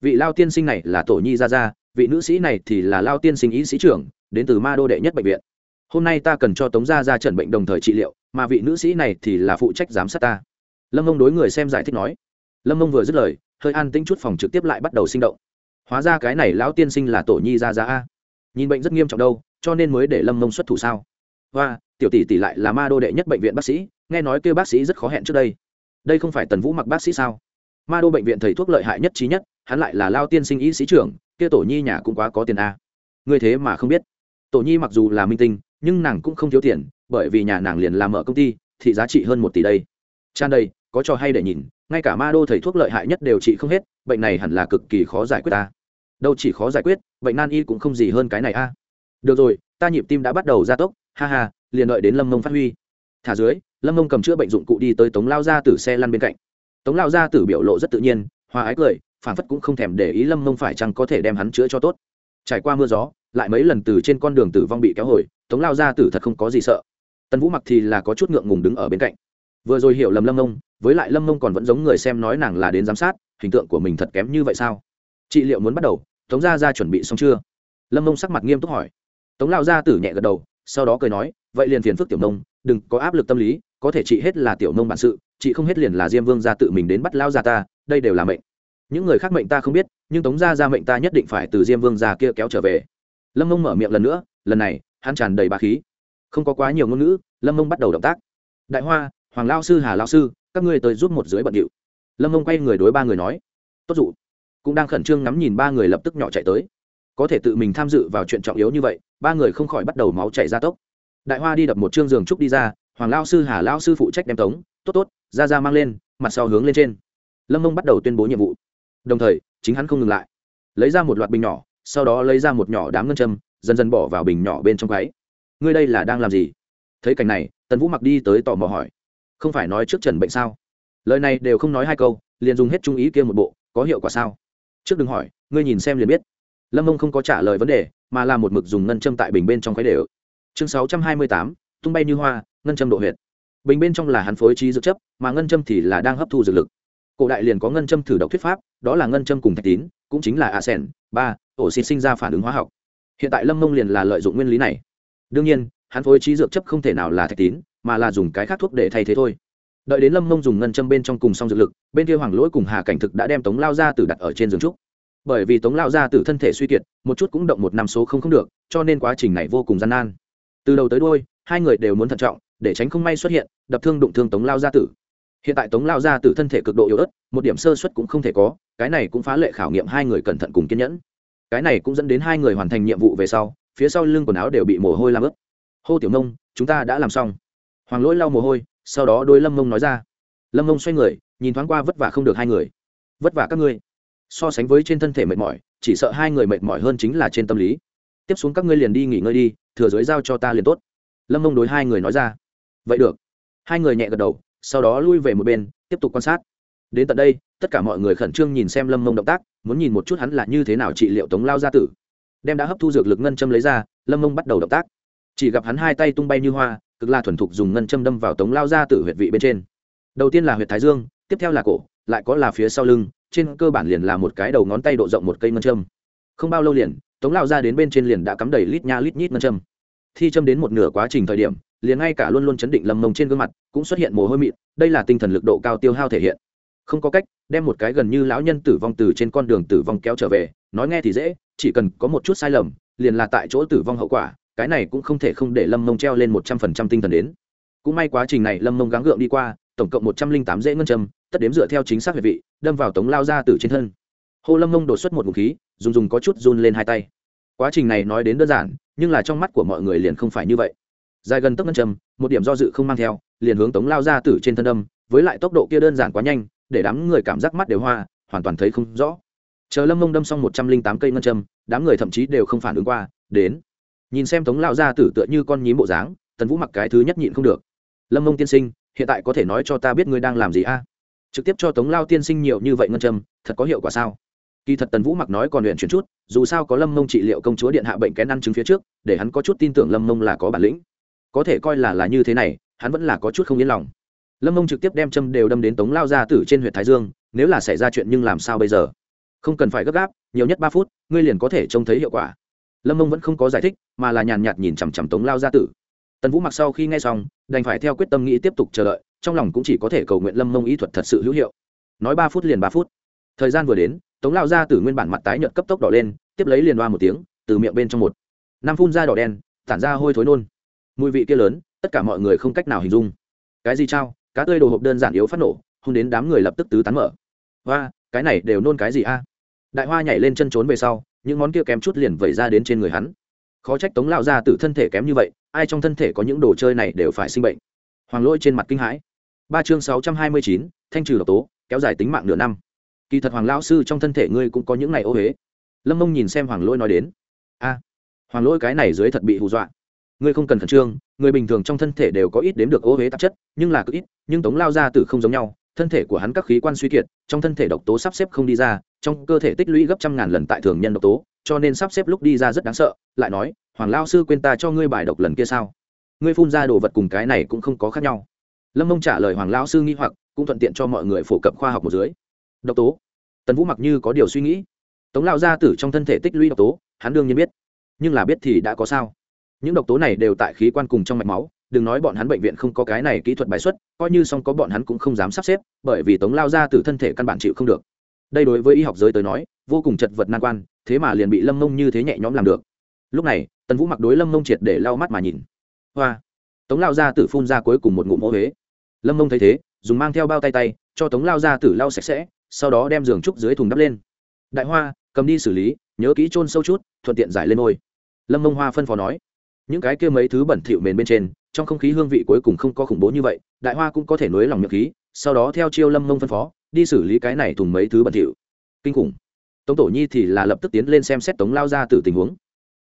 Vị lao tiên sinh này là tổ nhi gia gia, vị nữ sĩ này thì là lao tiên sinh ý sĩ trưởng, đến từ ma đô đệ nhất bệnh viện. Hôm nay ta cần cho tống gia ra trần bệnh đồng thời trị liệu, mà vị nữ sĩ này thì là phụ trách giám sát ta. Lâm ông đối người xem giải thích nói. Lâm ông vừa dứt lời, hơi an tĩnh chút phòng trực tiếp lại bắt đầu sinh động. Hóa ra cái này lão tiên sinh là tổ nhi ra ra a. Nhìn bệnh rất nghiêm trọng đâu, cho nên mới để lâm mông xuất thủ sao? Và tiểu tỷ tỷ lại là ma đô đệ nhất bệnh viện bác sĩ, nghe nói kêu bác sĩ rất khó hẹn trước đây đây không phải tần vũ mặc bác sĩ sao? Ma đô bệnh viện thầy thuốc lợi hại nhất trí nhất, hắn lại là lao tiên sinh y sĩ trưởng, kia tổ nhi nhà cũng quá có tiền a. Ngươi thế mà không biết. Tổ nhi mặc dù là minh tinh, nhưng nàng cũng không thiếu tiền, bởi vì nhà nàng liền làm ở công ty thị giá trị hơn một tỷ đây. Tràn đây, có trò hay để nhìn, ngay cả ma đô thầy thuốc lợi hại nhất đều trị không hết, bệnh này hẳn là cực kỳ khó giải quyết ta đâu chỉ khó giải quyết, bệnh nan y cũng không gì hơn cái này a. Được rồi, ta nhịp tim đã bắt đầu gia tốc, ha ha, liền đợi đến lâm mông phát huy. Thả dưới lâm mông cầm chữa bệnh dụng cụ đi tới tống lao ra từ xe lăn bên cạnh tống lao ra từ biểu lộ rất tự nhiên hòa ái cười phản phất cũng không thèm để ý lâm mông phải chăng có thể đem hắn chữa cho tốt trải qua mưa gió lại mấy lần từ trên con đường tử vong bị kéo hồi tống lao ra tử thật không có gì sợ tần vũ mặc thì là có chút ngượng ngùng đứng ở bên cạnh vừa rồi hiểu lầm lâm mông với lại lâm mông còn vẫn giống người xem nói nàng là đến giám sát hình tượng của mình thật kém như vậy sao trị liệu muốn bắt đầu tống gia ra chuẩn bị xong chưa lâm mông sắc mặt nghiêm túc hỏi tống lao gia tử nhẹ gật đầu sau đó cười nói vậy liền phiền phức tiểu nông đừng có áp lực tâm lý có thể chị hết là tiểu nông bản sự, chị không hết liền là diêm vương gia tự mình đến bắt lao ra ta, đây đều là mệnh. Những người khác mệnh ta không biết, nhưng tống gia ra mệnh ta nhất định phải từ diêm vương gia kia kéo trở về. Lâm mông mở miệng lần nữa, lần này, hắn tràn đầy bà khí. Không có quá nhiều ngôn ngữ, lâm mông bắt đầu động tác. Đại hoa, hoàng lao sư hà lao sư, các ngươi tới giúp một dưới bận điệu. Lâm mông quay người đối ba người nói. Tốt dụ. Cũng đang khẩn trương ngắm nhìn ba người lập tức nhỏ chạy tới. Có thể tự mình tham dự vào chuyện trọng yếu như vậy, ba người không khỏi bắt đầu máu chảy ra tốc. Đại hoa đi đập một chương giường trúc đi ra hoàng lao sư hà lao sư phụ trách đem tống, tốt tốt, ra ra mang lên, mặt sau hướng lên trên. Lâm mông bắt đầu tuyên bố nhiệm vụ. Đồng thời, chính hắn không ngừng lại. Lấy ra một loạt bình nhỏ, sau đó lấy ra một nhỏ đám ngân châm, dần dần bỏ vào bình nhỏ bên trong váy ngươi đây là đang làm gì? Thấy cảnh này, tần vũ mặc đi tới tò mò hỏi. Không phải nói trước trần bệnh sao? Lời này đều không nói hai câu, liền dùng hết trung ý kia một bộ, có hiệu quả sao? Trước đừng hỏi, ngươi nhìn xem liền biết. Lâm mông không có trả lời vấn đề, mà là một mực dùng ngân châm tại bình bên trong khuấy đều. Chương sáu trăm hai mươi tám, tung bay như hoa ngân châm độ huyệt. Bình bên trong là hắn phối trí dược chấp, mà ngân châm thì là đang hấp thu dược lực. Cổ đại liền có ngân châm thử độc thuyết pháp, đó là ngân châm cùng thạch tín, cũng chính là a sen ba, ổ xịt sinh ra phản ứng hóa học. Hiện tại lâm mông liền là lợi dụng nguyên lý này. Đương nhiên, hắn phối trí dược chấp không thể nào là thạch tín, mà là dùng cái khác thuốc để thay thế thôi. Đợi đến lâm mông dùng ngân châm bên trong cùng xong dược lực, bên kia hoàng lỗi cùng hà cảnh thực đã đem tống lao ra tử đặt ở trên giường trúc. Bởi vì tống lao ra tử thân thể suy kiệt, một chút cũng động một năm số không không được, cho nên quá trình này vô cùng gian nan. Từ đầu tới đôi hai người đều muốn thận trọng để tránh không may xuất hiện, đập thương đụng thương tống lao gia tử. Hiện tại tống lao gia tử thân thể cực độ yếu ớt, một điểm sơ xuất cũng không thể có, cái này cũng phá lệ khảo nghiệm hai người cẩn thận cùng kiên nhẫn. Cái này cũng dẫn đến hai người hoàn thành nhiệm vụ về sau, phía sau lưng quần áo đều bị mồ hôi làm ướt. Hô tiểu nông, chúng ta đã làm xong. Hoàng lỗi lau mồ hôi, sau đó đôi lâm mông nói ra. Lâm mông xoay người, nhìn thoáng qua vất vả không được hai người. Vất vả các ngươi. So sánh với trên thân thể mệt mỏi, chỉ sợ hai người mệt mỏi hơn chính là trên tâm lý. Tiếp xuống các ngươi liền đi nghỉ ngơi đi, thừa dưới giao cho ta liền tốt. Lâm mông đối hai người nói ra vậy được. Hai người nhẹ gật đầu, sau đó lui về một bên, tiếp tục quan sát. Đến tận đây, tất cả mọi người khẩn trương nhìn xem lâm mông động tác, muốn nhìn một chút hắn là như thế nào trị liệu tống lao gia tử. Đem đã hấp thu dược lực ngân châm lấy ra, lâm mông bắt đầu động tác. Chỉ gặp hắn hai tay tung bay như hoa, cực là thuần thục dùng ngân châm đâm vào tống lao gia tử huyệt vị bên trên. Đầu tiên là huyệt thái dương, tiếp theo là cổ, lại có là phía sau lưng, trên cơ bản liền là một cái đầu ngón tay độ rộng một cây ngân châm. Không bao lâu liền, tống lao ra đến bên trên liền đã cắm đầy lít nha lít nhít ngân châm thi châm đến một nửa quá trình thời điểm, liền ngay cả luôn luôn chấn định lâm mông trên gương mặt, cũng xuất hiện mồ hôi mịn, đây là tinh thần lực độ cao tiêu hao thể hiện. Không có cách, đem một cái gần như lão nhân tử vong từ trên con đường tử vong kéo trở về, nói nghe thì dễ, chỉ cần có một chút sai lầm, liền là tại chỗ tử vong hậu quả, cái này cũng không thể không để lâm mông treo lên một trăm phần trăm tinh thần đến. Cũng may quá trình này lâm mông gắng gượng đi qua, tổng cộng một trăm linh tám dễ ngân châm, tất đếm dựa theo chính xác huyệt vị, đâm vào tống lao ra từ trên thân. Hô lâm mông đột xuất một ngụm khí, dùng dùng có chút run lên hai tay. Quá trình này nói đến đơn giản nhưng là trong mắt của mọi người liền không phải như vậy. Dài gần tốc ngân châm, một điểm do dự không mang theo, liền hướng tống lao ra từ trên thân đâm, với lại tốc độ kia đơn giản quá nhanh, để đám người cảm giác mắt đều hoa, hoàn toàn thấy không rõ. Chờ lâm mông đâm xong một trăm linh tám cây ngân châm, đám người thậm chí đều không phản ứng qua, đến. Nhìn xem tống lao ra tử tựa như con nhím bộ dáng, tần vũ mặc cái thứ nhất nhịn không được. Lâm mông tiên sinh, hiện tại có thể nói cho ta biết ngươi đang làm gì a? Trực tiếp cho tống lao tiên sinh nhiều như vậy ngân châm, thật có hiệu quả sao? Kỳ thật tần vũ mặc nói còn luyện chuyển chút, dù sao có lâm mông trị liệu công chúa điện hạ bệnh kén ăn chứng phía trước, để hắn có chút tin tưởng lâm mông là có bản lĩnh. Có thể coi là là như thế này, hắn vẫn là có chút không yên lòng. Lâm mông trực tiếp đem châm đều đâm đến tống lao ra tử trên huyện thái dương, nếu là xảy ra chuyện nhưng làm sao bây giờ? Không cần phải gấp gáp, nhiều nhất ba phút, ngươi liền có thể trông thấy hiệu quả. Lâm mông vẫn không có giải thích, mà là nhàn nhạt nhìn chằm chằm tống lao gia tử. Tần vũ mặc sau khi nghe xong, đành phải theo quyết tâm nghĩ tiếp tục chờ đợi, trong lòng cũng chỉ có thể cầu nguyện lâm mông ý thuật thật sự hữu hiệu. Nói ba phút liền ba phút thời gian vừa đến, tống lao gia tử nguyên bản mặt tái nhợt cấp tốc đỏ lên, tiếp lấy liền đoa một tiếng, từ miệng bên trong một năm phun ra đỏ đen, tản ra hôi thối nôn. Mùi vị kia lớn, tất cả mọi người không cách nào hình dung. Cái gì trao cá tươi đồ hộp đơn giản yếu phát nổ hôn đến đám người lập tức tứ tán mở. Hoa cái này đều nôn cái gì a? Đại hoa nhảy lên chân trốn về sau, những món kia kém chút liền vẩy ra đến trên người hắn. Khó trách tống lao ra từ thân thể kém như vậy, ai trong thân thể có những đồ chơi này đều phải sinh bệnh. Hoàng lỗi trên mặt kinh hãi. Ba chương sáu trăm hai mươi chín, thanh trừ độc tố, kéo dài tính mạng nửa năm kỳ thật hoàng lao sư trong thân thể ngươi cũng có những ngày ô huế lâm mông nhìn xem hoàng lỗi nói đến. A, hoàng lỗi cái này dưới thật bị hù dọa. Ngươi không cần khẩn trương, người bình thường trong thân thể đều có ít đếm được ô huế tạp chất, nhưng là cực ít, nhưng tống lao ra từ không giống nhau, thân thể của hắn các khí quan suy kiệt, trong thân thể độc tố sắp xếp không đi ra, trong cơ thể tích lũy gấp trăm ngàn lần tại thường nhân độc tố, cho nên sắp xếp lúc đi ra rất đáng sợ, lại nói, hoàng lao sư quên ta cho ngươi bài độc lần kia sao? Ngươi phun ra đồ vật cùng cái này cũng không có khác nhau. Lâm mông trả lời hoàng lao sư nghi hoặc, cũng thuận tiện cho mọi người phổ cập khoa học một dưới độc tố. Tần vũ mặc như có điều suy nghĩ. Tống lao gia tử trong thân thể tích lũy độc tố, hắn đương nhiên biết. Nhưng là biết thì đã có sao? Những độc tố này đều tại khí quan cùng trong mạch máu, đừng nói bọn hắn bệnh viện không có cái này kỹ thuật bài xuất, coi như xong có bọn hắn cũng không dám sắp xếp, bởi vì tống lao Gia Tử thân thể căn bản chịu không được. Đây đối với y học giới tới nói, vô cùng chật vật nan quan, thế mà liền bị lâm mông như thế nhẹ nhõm làm được. Lúc này, tần vũ mặc đối lâm mông triệt để lau mắt mà nhìn. Hoa! Tống lao Gia tử phun ra cuối cùng một ngụm ô huế. Lâm mông thấy thế, dùng mang theo bao tay tay, cho tống lao Gia tử lau sạch sẽ sau đó đem giường trúc dưới thùng đắp lên. Đại hoa, cầm đi xử lý, nhớ kỹ trôn sâu chút, thuận tiện giải lên ngôi. Lâm mông hoa phân phó nói, những cái kia mấy thứ bẩn thỉu mền bên trên, trong không khí hương vị cuối cùng không có khủng bố như vậy, đại hoa cũng có thể nối lòng miệng khí, sau đó theo chiêu lâm mông phân phó, đi xử lý cái này thùng mấy thứ bẩn thỉu. Kinh khủng. Tống tổ nhi thì là lập tức tiến lên xem xét tống lao ra từ tình huống.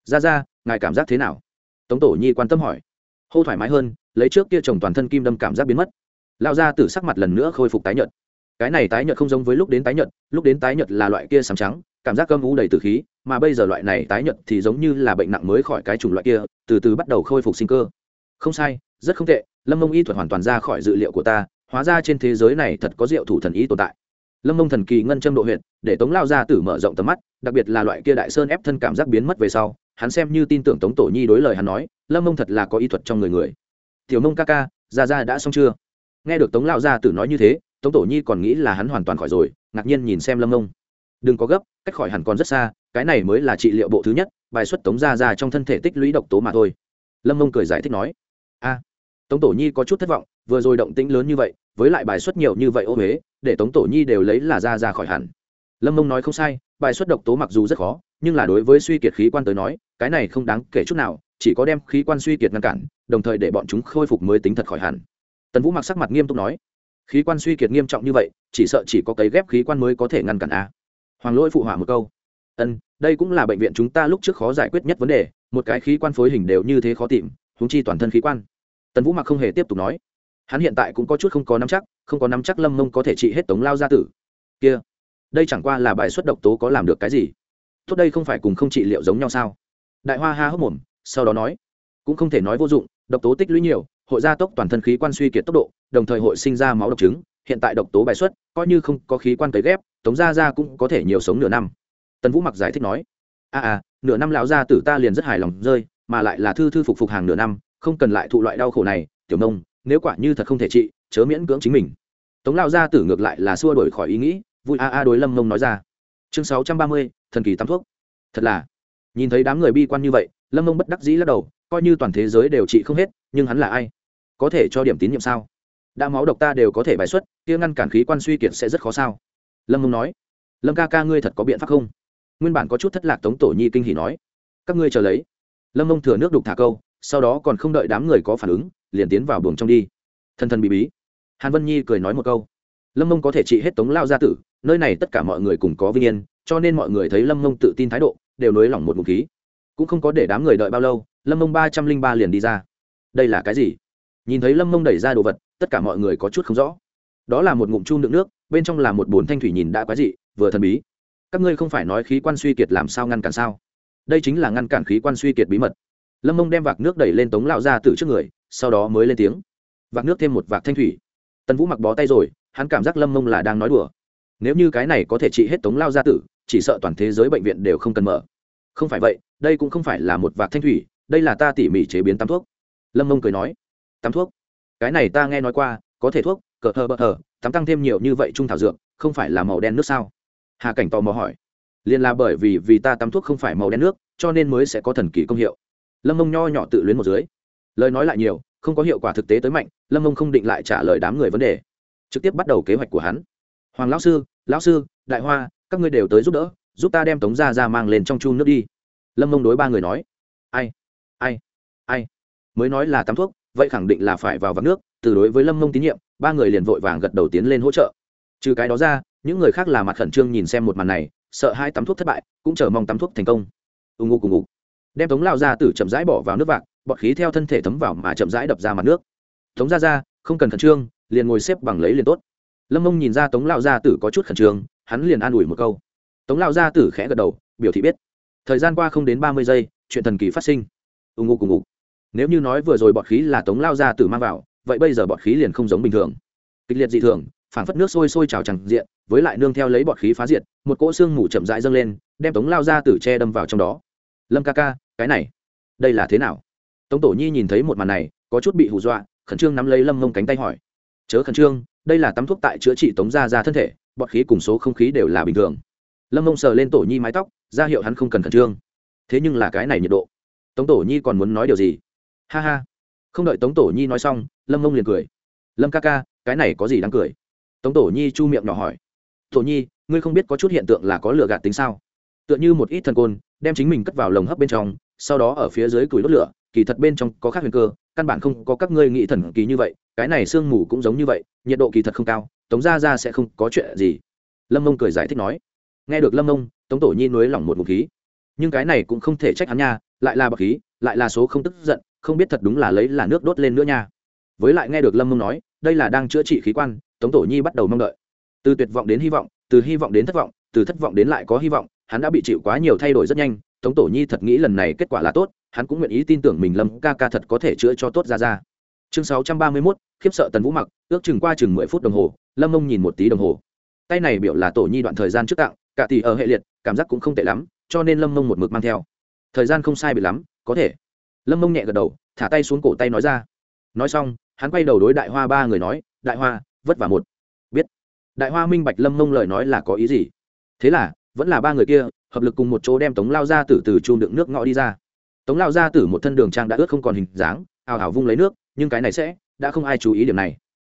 Ra ra ngài cảm giác thế nào? Tống tổ nhi quan tâm hỏi. Hô thoải mái hơn, lấy trước kia chồng toàn thân kim đâm cảm giác biến mất. Lao ra từ sắc mặt lần nữa khôi phục tái nhợt cái này tái nhợt không giống với lúc đến tái nhợt, lúc đến tái nhợt là loại kia sàm trắng, cảm giác cơm u đầy từ khí, mà bây giờ loại này tái nhợt thì giống như là bệnh nặng mới khỏi cái chủng loại kia, từ từ bắt đầu khôi phục sinh cơ. Không sai, rất không tệ, lâm mông y thuật hoàn toàn ra khỏi dự liệu của ta, hóa ra trên thế giới này thật có diệu thủ thần ý tồn tại. Lâm mông thần kỳ ngân châm độ huyện để tống lao ra tử mở rộng tầm mắt, đặc biệt là loại kia đại sơn ép thân cảm giác biến mất về sau, hắn xem như tin tưởng tống tổ nhi đối lời hắn nói, lâm mông thật là có y thuật trong người người. Tiểu mông ca ca ra ra đã xong chưa? Nghe được tống lao gia tử nói như thế tống tổ nhi còn nghĩ là hắn hoàn toàn khỏi rồi, ngạc nhiên nhìn xem lâm mông đừng có gấp, cách khỏi hẳn còn rất xa, cái này mới là trị liệu bộ thứ nhất, bài xuất tống ra ra trong thân thể tích lũy độc tố mà thôi. Lâm mông cười giải thích nói. A, tống tổ nhi có chút thất vọng, vừa rồi động tĩnh lớn như vậy, với lại bài xuất nhiều như vậy ô huế để tống tổ nhi đều lấy là ra ra khỏi hẳn. Lâm mông nói không sai, bài xuất độc tố mặc dù rất khó, nhưng là đối với suy kiệt khí quan tới nói, cái này không đáng kể chút nào, chỉ có đem khí quan suy kiệt ngăn cản, đồng thời để bọn chúng khôi phục mới tính thật khỏi hẳn. Tần vũ mặc sắc mặt nghiêm túc nói khí quan suy kiệt nghiêm trọng như vậy, chỉ sợ chỉ có cấy ghép khí quan mới có thể ngăn cản a. Hoàng lỗi phụ họa một câu. Ân, đây cũng là bệnh viện chúng ta lúc trước khó giải quyết nhất vấn đề, một cái khí quan phối hình đều như thế khó tìm húng chi toàn thân khí quan. Tần vũ mặc không hề tiếp tục nói. Hắn hiện tại cũng có chút không có nắm chắc, không có nắm chắc lâm mông có thể trị hết tống lao gia tử. Kia, đây chẳng qua là bài xuất độc tố có làm được cái gì? Tốt đây không phải cùng không trị liệu giống nhau sao? Đại hoa ha hốc mồm, sau đó nói. Cũng không thể nói vô dụng, độc tố tích lũy nhiều hội gia tốc toàn thân khí quan suy kiệt tốc độ đồng thời hội sinh ra máu độc trứng hiện tại độc tố bài xuất coi như không có khí quan cấy ghép tống gia gia cũng có thể nhiều sống nửa năm. Tần vũ mặc giải thích nói a à, à nửa năm lão gia tử ta liền rất hài lòng rơi mà lại là thư thư phục phục hàng nửa năm không cần lại thụ loại đau khổ này tiểu nông nếu quả như thật không thể trị chớ miễn cưỡng chính mình. Tống lao gia tử ngược lại là xua đổi khỏi ý nghĩ vui a a đối lâm mông nói ra. Chương sáu trăm ba mươi thần kỳ tắm thuốc. Thật là nhìn thấy đám người bi quan như vậy lâm mông bất đắc dĩ lắc đầu coi như toàn thế giới đều trị không hết nhưng hắn là ai? Có thể cho điểm tín nhiệm sao? Đã máu độc ta đều có thể bài xuất, kia ngăn cản khí quan suy kiệt sẽ rất khó sao? Lâm mông nói. Lâm ca ca ngươi thật có biện pháp không? Nguyên bản có chút thất lạc tống tổ nhi kinh hỉ nói. Các ngươi chờ lấy. Lâm mông thừa nước đục thả câu, sau đó còn không đợi đám người có phản ứng, liền tiến vào buồng trong đi. Thân thân bị bí. Hàn vân nhi cười nói một câu. Lâm mông có thể trị hết tống lao gia tử, nơi này tất cả mọi người cùng có vinh yên, cho nên mọi người thấy lâm mông tự tin thái độ, đều nới lỏng một ngụ khí. Cũng không có để đám người đợi bao lâu, lâm mông ba trăm linh ba liền đi ra. Đây là cái gì? Nhìn thấy lâm mông đẩy ra đồ vật tất cả mọi người có chút không rõ đó là một ngụm chung đựng nước bên trong là một bồn thanh thủy nhìn đã quái dị vừa thần bí các ngươi không phải nói khí quan suy kiệt làm sao ngăn cản sao đây chính là ngăn cản khí quan suy kiệt bí mật lâm mông đem vạc nước đẩy lên tống lão ra từ trước người sau đó mới lên tiếng vạc nước thêm một vạc thanh thủy tần vũ mặc bó tay rồi hắn cảm giác lâm mông là đang nói đùa nếu như cái này có thể trị hết tống lao gia tử chỉ sợ toàn thế giới bệnh viện đều không cần mở không phải vậy đây cũng không phải là một vạc thanh thủy đây là ta tỉ mỉ chế biến tắm thuốc lâm mông cười nói tắm thuốc. Cái này ta nghe nói qua, có thể thuốc, cờ thờ bờ thờ, tắm tăng thêm nhiều như vậy trung thảo dược, không phải là màu đen nước sao? Hà cảnh tò mò hỏi. Liền là bởi vì vì ta tắm thuốc không phải màu đen nước, cho nên mới sẽ có thần kỳ công hiệu. Lâm mông nho nhỏ tự luyến một dưới. Lời nói lại nhiều, không có hiệu quả thực tế tới mạnh, lâm mông không định lại trả lời đám người vấn đề. Trực tiếp bắt đầu kế hoạch của hắn. Hoàng lão sư lão sư, đại hoa, các ngươi đều tới giúp đỡ, giúp ta đem tống ra ra mang lên trong chu nước đi. Lâm mông đối ba người nói. Ai ai ai. Mới nói là tắm thuốc vậy khẳng định là phải vào vắng nước, từ đối với lâm mông tín nhiệm, ba người liền vội vàng gật đầu tiến lên hỗ trợ. Trừ cái đó ra, những người khác là mặt khẩn trương nhìn xem một màn này, sợ hai tắm thuốc thất bại, cũng chờ mong tắm thuốc thành công. U ngụ cùng ngụ đem tống lao ra từ chậm rãi bỏ vào nước vạc, bọt khí theo thân thể thấm vào mà chậm rãi đập ra mặt nước. Tống ra ra không cần khẩn trương, liền ngồi xếp bằng lấy liền tốt. Lâm mông nhìn ra tống lao gia tử có chút khẩn trương, hắn liền an ủi một câu. Tống lao gia tử khẽ gật đầu, biểu thị biết. Thời gian qua không đến ba mươi giây, chuyện thần kỳ phát sinh. Ưng ngô cùng ngục nếu như nói vừa rồi bọt khí là tống lao ra từ mang vào, vậy bây giờ bọt khí liền không giống bình thường. Kịch liệt dị thường, phảng phất nước sôi sôi trào chẳng diện, với lại nương theo lấy bọt khí phá diệt, một cỗ xương mù chậm rãi dâng lên, đem tống lao ra từ che đâm vào trong đó. Lâm ca ca, cái này, đây là thế nào? Tống tổ nhi nhìn thấy một màn này, có chút bị hù dọa, khẩn trương nắm lấy lâm mông cánh tay hỏi. Chớ khẩn trương, đây là tắm thuốc tại chữa trị tống ra ra thân thể, bọt khí cùng số không khí đều là bình thường. Lâm mông sờ lên tổ nhi mái tóc, ra hiệu hắn không cần khẩn trương. Thế nhưng là cái này nhiệt độ. Tống tổ nhi còn muốn nói điều gì? Ha ha. Không đợi tống tổ nhi nói xong, lâm mông liền cười. Lâm ca ca, cái này có gì đáng cười? Tống tổ nhi chu miệng nhỏ hỏi. Tổ nhi, ngươi không biết có chút hiện tượng là có lửa gạt tính sao? Tựa như một ít thần côn, đem chính mình cất vào lồng hấp bên trong, sau đó ở phía dưới củi đốt lửa, kỳ thật bên trong có khác huyền cơ, căn bản không có các ngươi nghĩ thần kỳ như vậy, cái này sương mù cũng giống như vậy, nhiệt độ kỳ thật không cao, tống ra ra sẽ không có chuyện gì. Lâm mông cười giải thích nói. Nghe được lâm mông tống tổ nhi nuối lỏng một ngụ khí. Nhưng cái này cũng không thể trách hắn nha, lại là bậc khí, lại là số không tức giận không biết thật đúng là lấy là nước đốt lên nữa nha. Với lại nghe được lâm mông nói, đây là đang chữa trị khí quan, tống tổ nhi bắt đầu mong đợi. Từ tuyệt vọng đến hy vọng, từ hy vọng đến thất vọng, từ thất vọng đến lại có hy vọng, hắn đã bị chịu quá nhiều thay đổi rất nhanh, tống tổ nhi thật nghĩ lần này kết quả là tốt, hắn cũng nguyện ý tin tưởng mình lâm ca ca thật có thể chữa cho tốt ra ra. Chương sáu trăm ba mươi mốt, khiếp sợ tần vũ mặc, ước chừng qua chừng mười phút đồng hồ, lâm mông nhìn một tí đồng hồ. Tay này biểu là tổ nhi đoạn thời gian trước tặng, cả tỷ ở hệ liệt, cảm giác cũng không tệ lắm, cho nên lâm mông một mực mang theo. Thời gian không sai bị lắm, có thể lâm mông nhẹ gật đầu, thả tay xuống cổ tay nói ra. Nói xong, hắn quay đầu đối đại hoa ba người nói, đại hoa, vất vả một. Biết. Đại hoa minh bạch lâm mông lời nói là có ý gì. Thế là, vẫn là ba người kia, hợp lực cùng một chỗ đem tống lao ra tử từ chum đựng nước ngõ đi ra. Tống lao ra tử một thân đường trang đã ướt không còn hình dáng, ào ào vung lấy nước, nhưng cái này sẽ, đã không ai chú ý điểm này.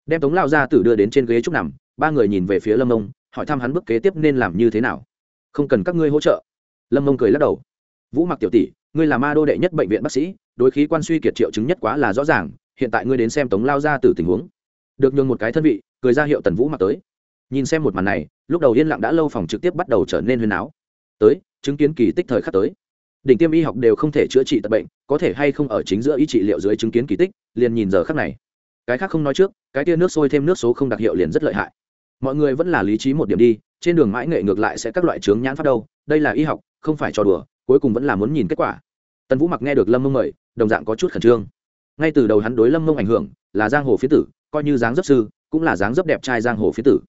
Đem tống lao ra tử đưa đến trên ghế trúc nằm, ba người nhìn về phía lâm mông, hỏi thăm hắn bước kế tiếp nên làm như thế nào. Không cần các ngươi hỗ trợ. Lâm mông cười lắc đầu. Vũ mặc tiểu tỷ ngươi là ma đô đệ nhất bệnh viện bác sĩ, đối khí quan suy kiệt triệu chứng nhất quá là rõ ràng, hiện tại ngươi đến xem tống lao ra từ tình huống. Được nhường một cái thân vị, cười ra hiệu tần vũ mặc tới. Nhìn xem một màn này, lúc đầu yên lặng đã lâu phòng trực tiếp bắt đầu trở nên huyên áo. Tới, chứng kiến kỳ tích thời khắc tới. Đỉnh tiêm y học đều không thể chữa trị tật bệnh, có thể hay không ở chính giữa y trị liệu dưới chứng kiến kỳ tích, liền nhìn giờ khắc này. Cái khác không nói trước, cái tia nước sôi thêm nước số không đặc hiệu liền rất lợi hại. Mọi người vẫn là lý trí một điểm đi, trên đường mãi nghệ ngược lại sẽ các loại trướng nhãn phát đâu, đây là y học, không phải trò đùa cuối cùng vẫn là muốn nhìn kết quả. Tần vũ mặc nghe được lâm mông mời, đồng dạng có chút khẩn trương. Ngay từ đầu hắn đối lâm mông ảnh hưởng là giang hồ phía tử, coi như dáng dấp sư, cũng là dáng dấp đẹp trai giang hồ phía tử.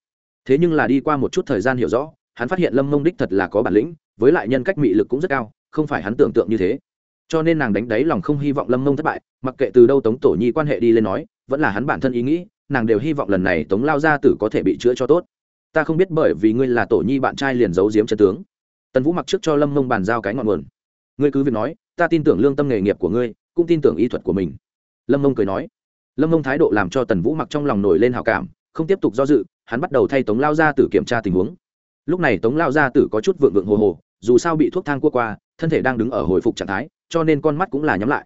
Thế nhưng là đi qua một chút thời gian hiểu rõ, hắn phát hiện lâm mông đích thật là có bản lĩnh, với lại nhân cách mị lực cũng rất cao, không phải hắn tưởng tượng như thế. Cho nên nàng đánh đáy lòng không hy vọng lâm mông thất bại, mặc kệ từ đâu tống tổ nhi quan hệ đi lên nói, vẫn là hắn bản thân ý nghĩ, nàng đều hy vọng lần này tống lao gia tử có thể bị chữa cho tốt. Ta không biết bởi vì ngươi là tổ nhi bạn trai liền giấu giếm chân tướng tần vũ mặc trước cho lâm mông bàn giao cái ngọn nguồn. Ngươi cứ việc nói, ta tin tưởng lương tâm nghề nghiệp của ngươi, cũng tin tưởng y thuật của mình. Lâm mông cười nói. Lâm mông thái độ làm cho tần vũ mặc trong lòng nổi lên hào cảm, không tiếp tục do dự, hắn bắt đầu thay tống lao gia tử kiểm tra tình huống. Lúc này tống lao gia tử có chút vượng vượng hồ hồ, dù sao bị thuốc thang cua qua, thân thể đang đứng ở hồi phục trạng thái, cho nên con mắt cũng là nhắm lại.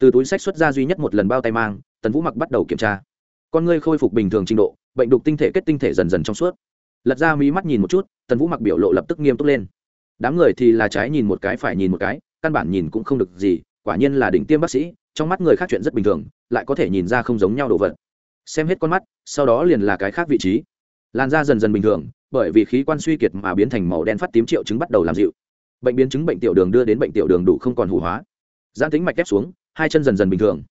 Từ túi sách xuất ra duy nhất một lần bao tay mang, tần vũ mặc bắt đầu kiểm tra. Con ngươi khôi phục bình thường trình độ, bệnh đục tinh thể kết tinh thể dần dần trong suốt. Lật ra mí mắt nhìn một chút, tần vũ mặc biểu lộ lập tức nghiêm túc lên đám người thì là trái nhìn một cái, phải nhìn một cái, căn bản nhìn cũng không được gì, quả nhiên là đỉnh tiêm bác sĩ, trong mắt người khác chuyện rất bình thường, lại có thể nhìn ra không giống nhau đồ vật. Xem hết con mắt, sau đó liền là cái khác vị trí. Làn da dần dần bình thường, bởi vì khí quan suy kiệt mà biến thành màu đen phát tím triệu chứng bắt đầu làm dịu. Bệnh biến chứng bệnh tiểu đường đưa đến bệnh tiểu đường đủ không còn hủ hóa. Giãn tính mạch ép xuống, hai chân dần dần bình thường.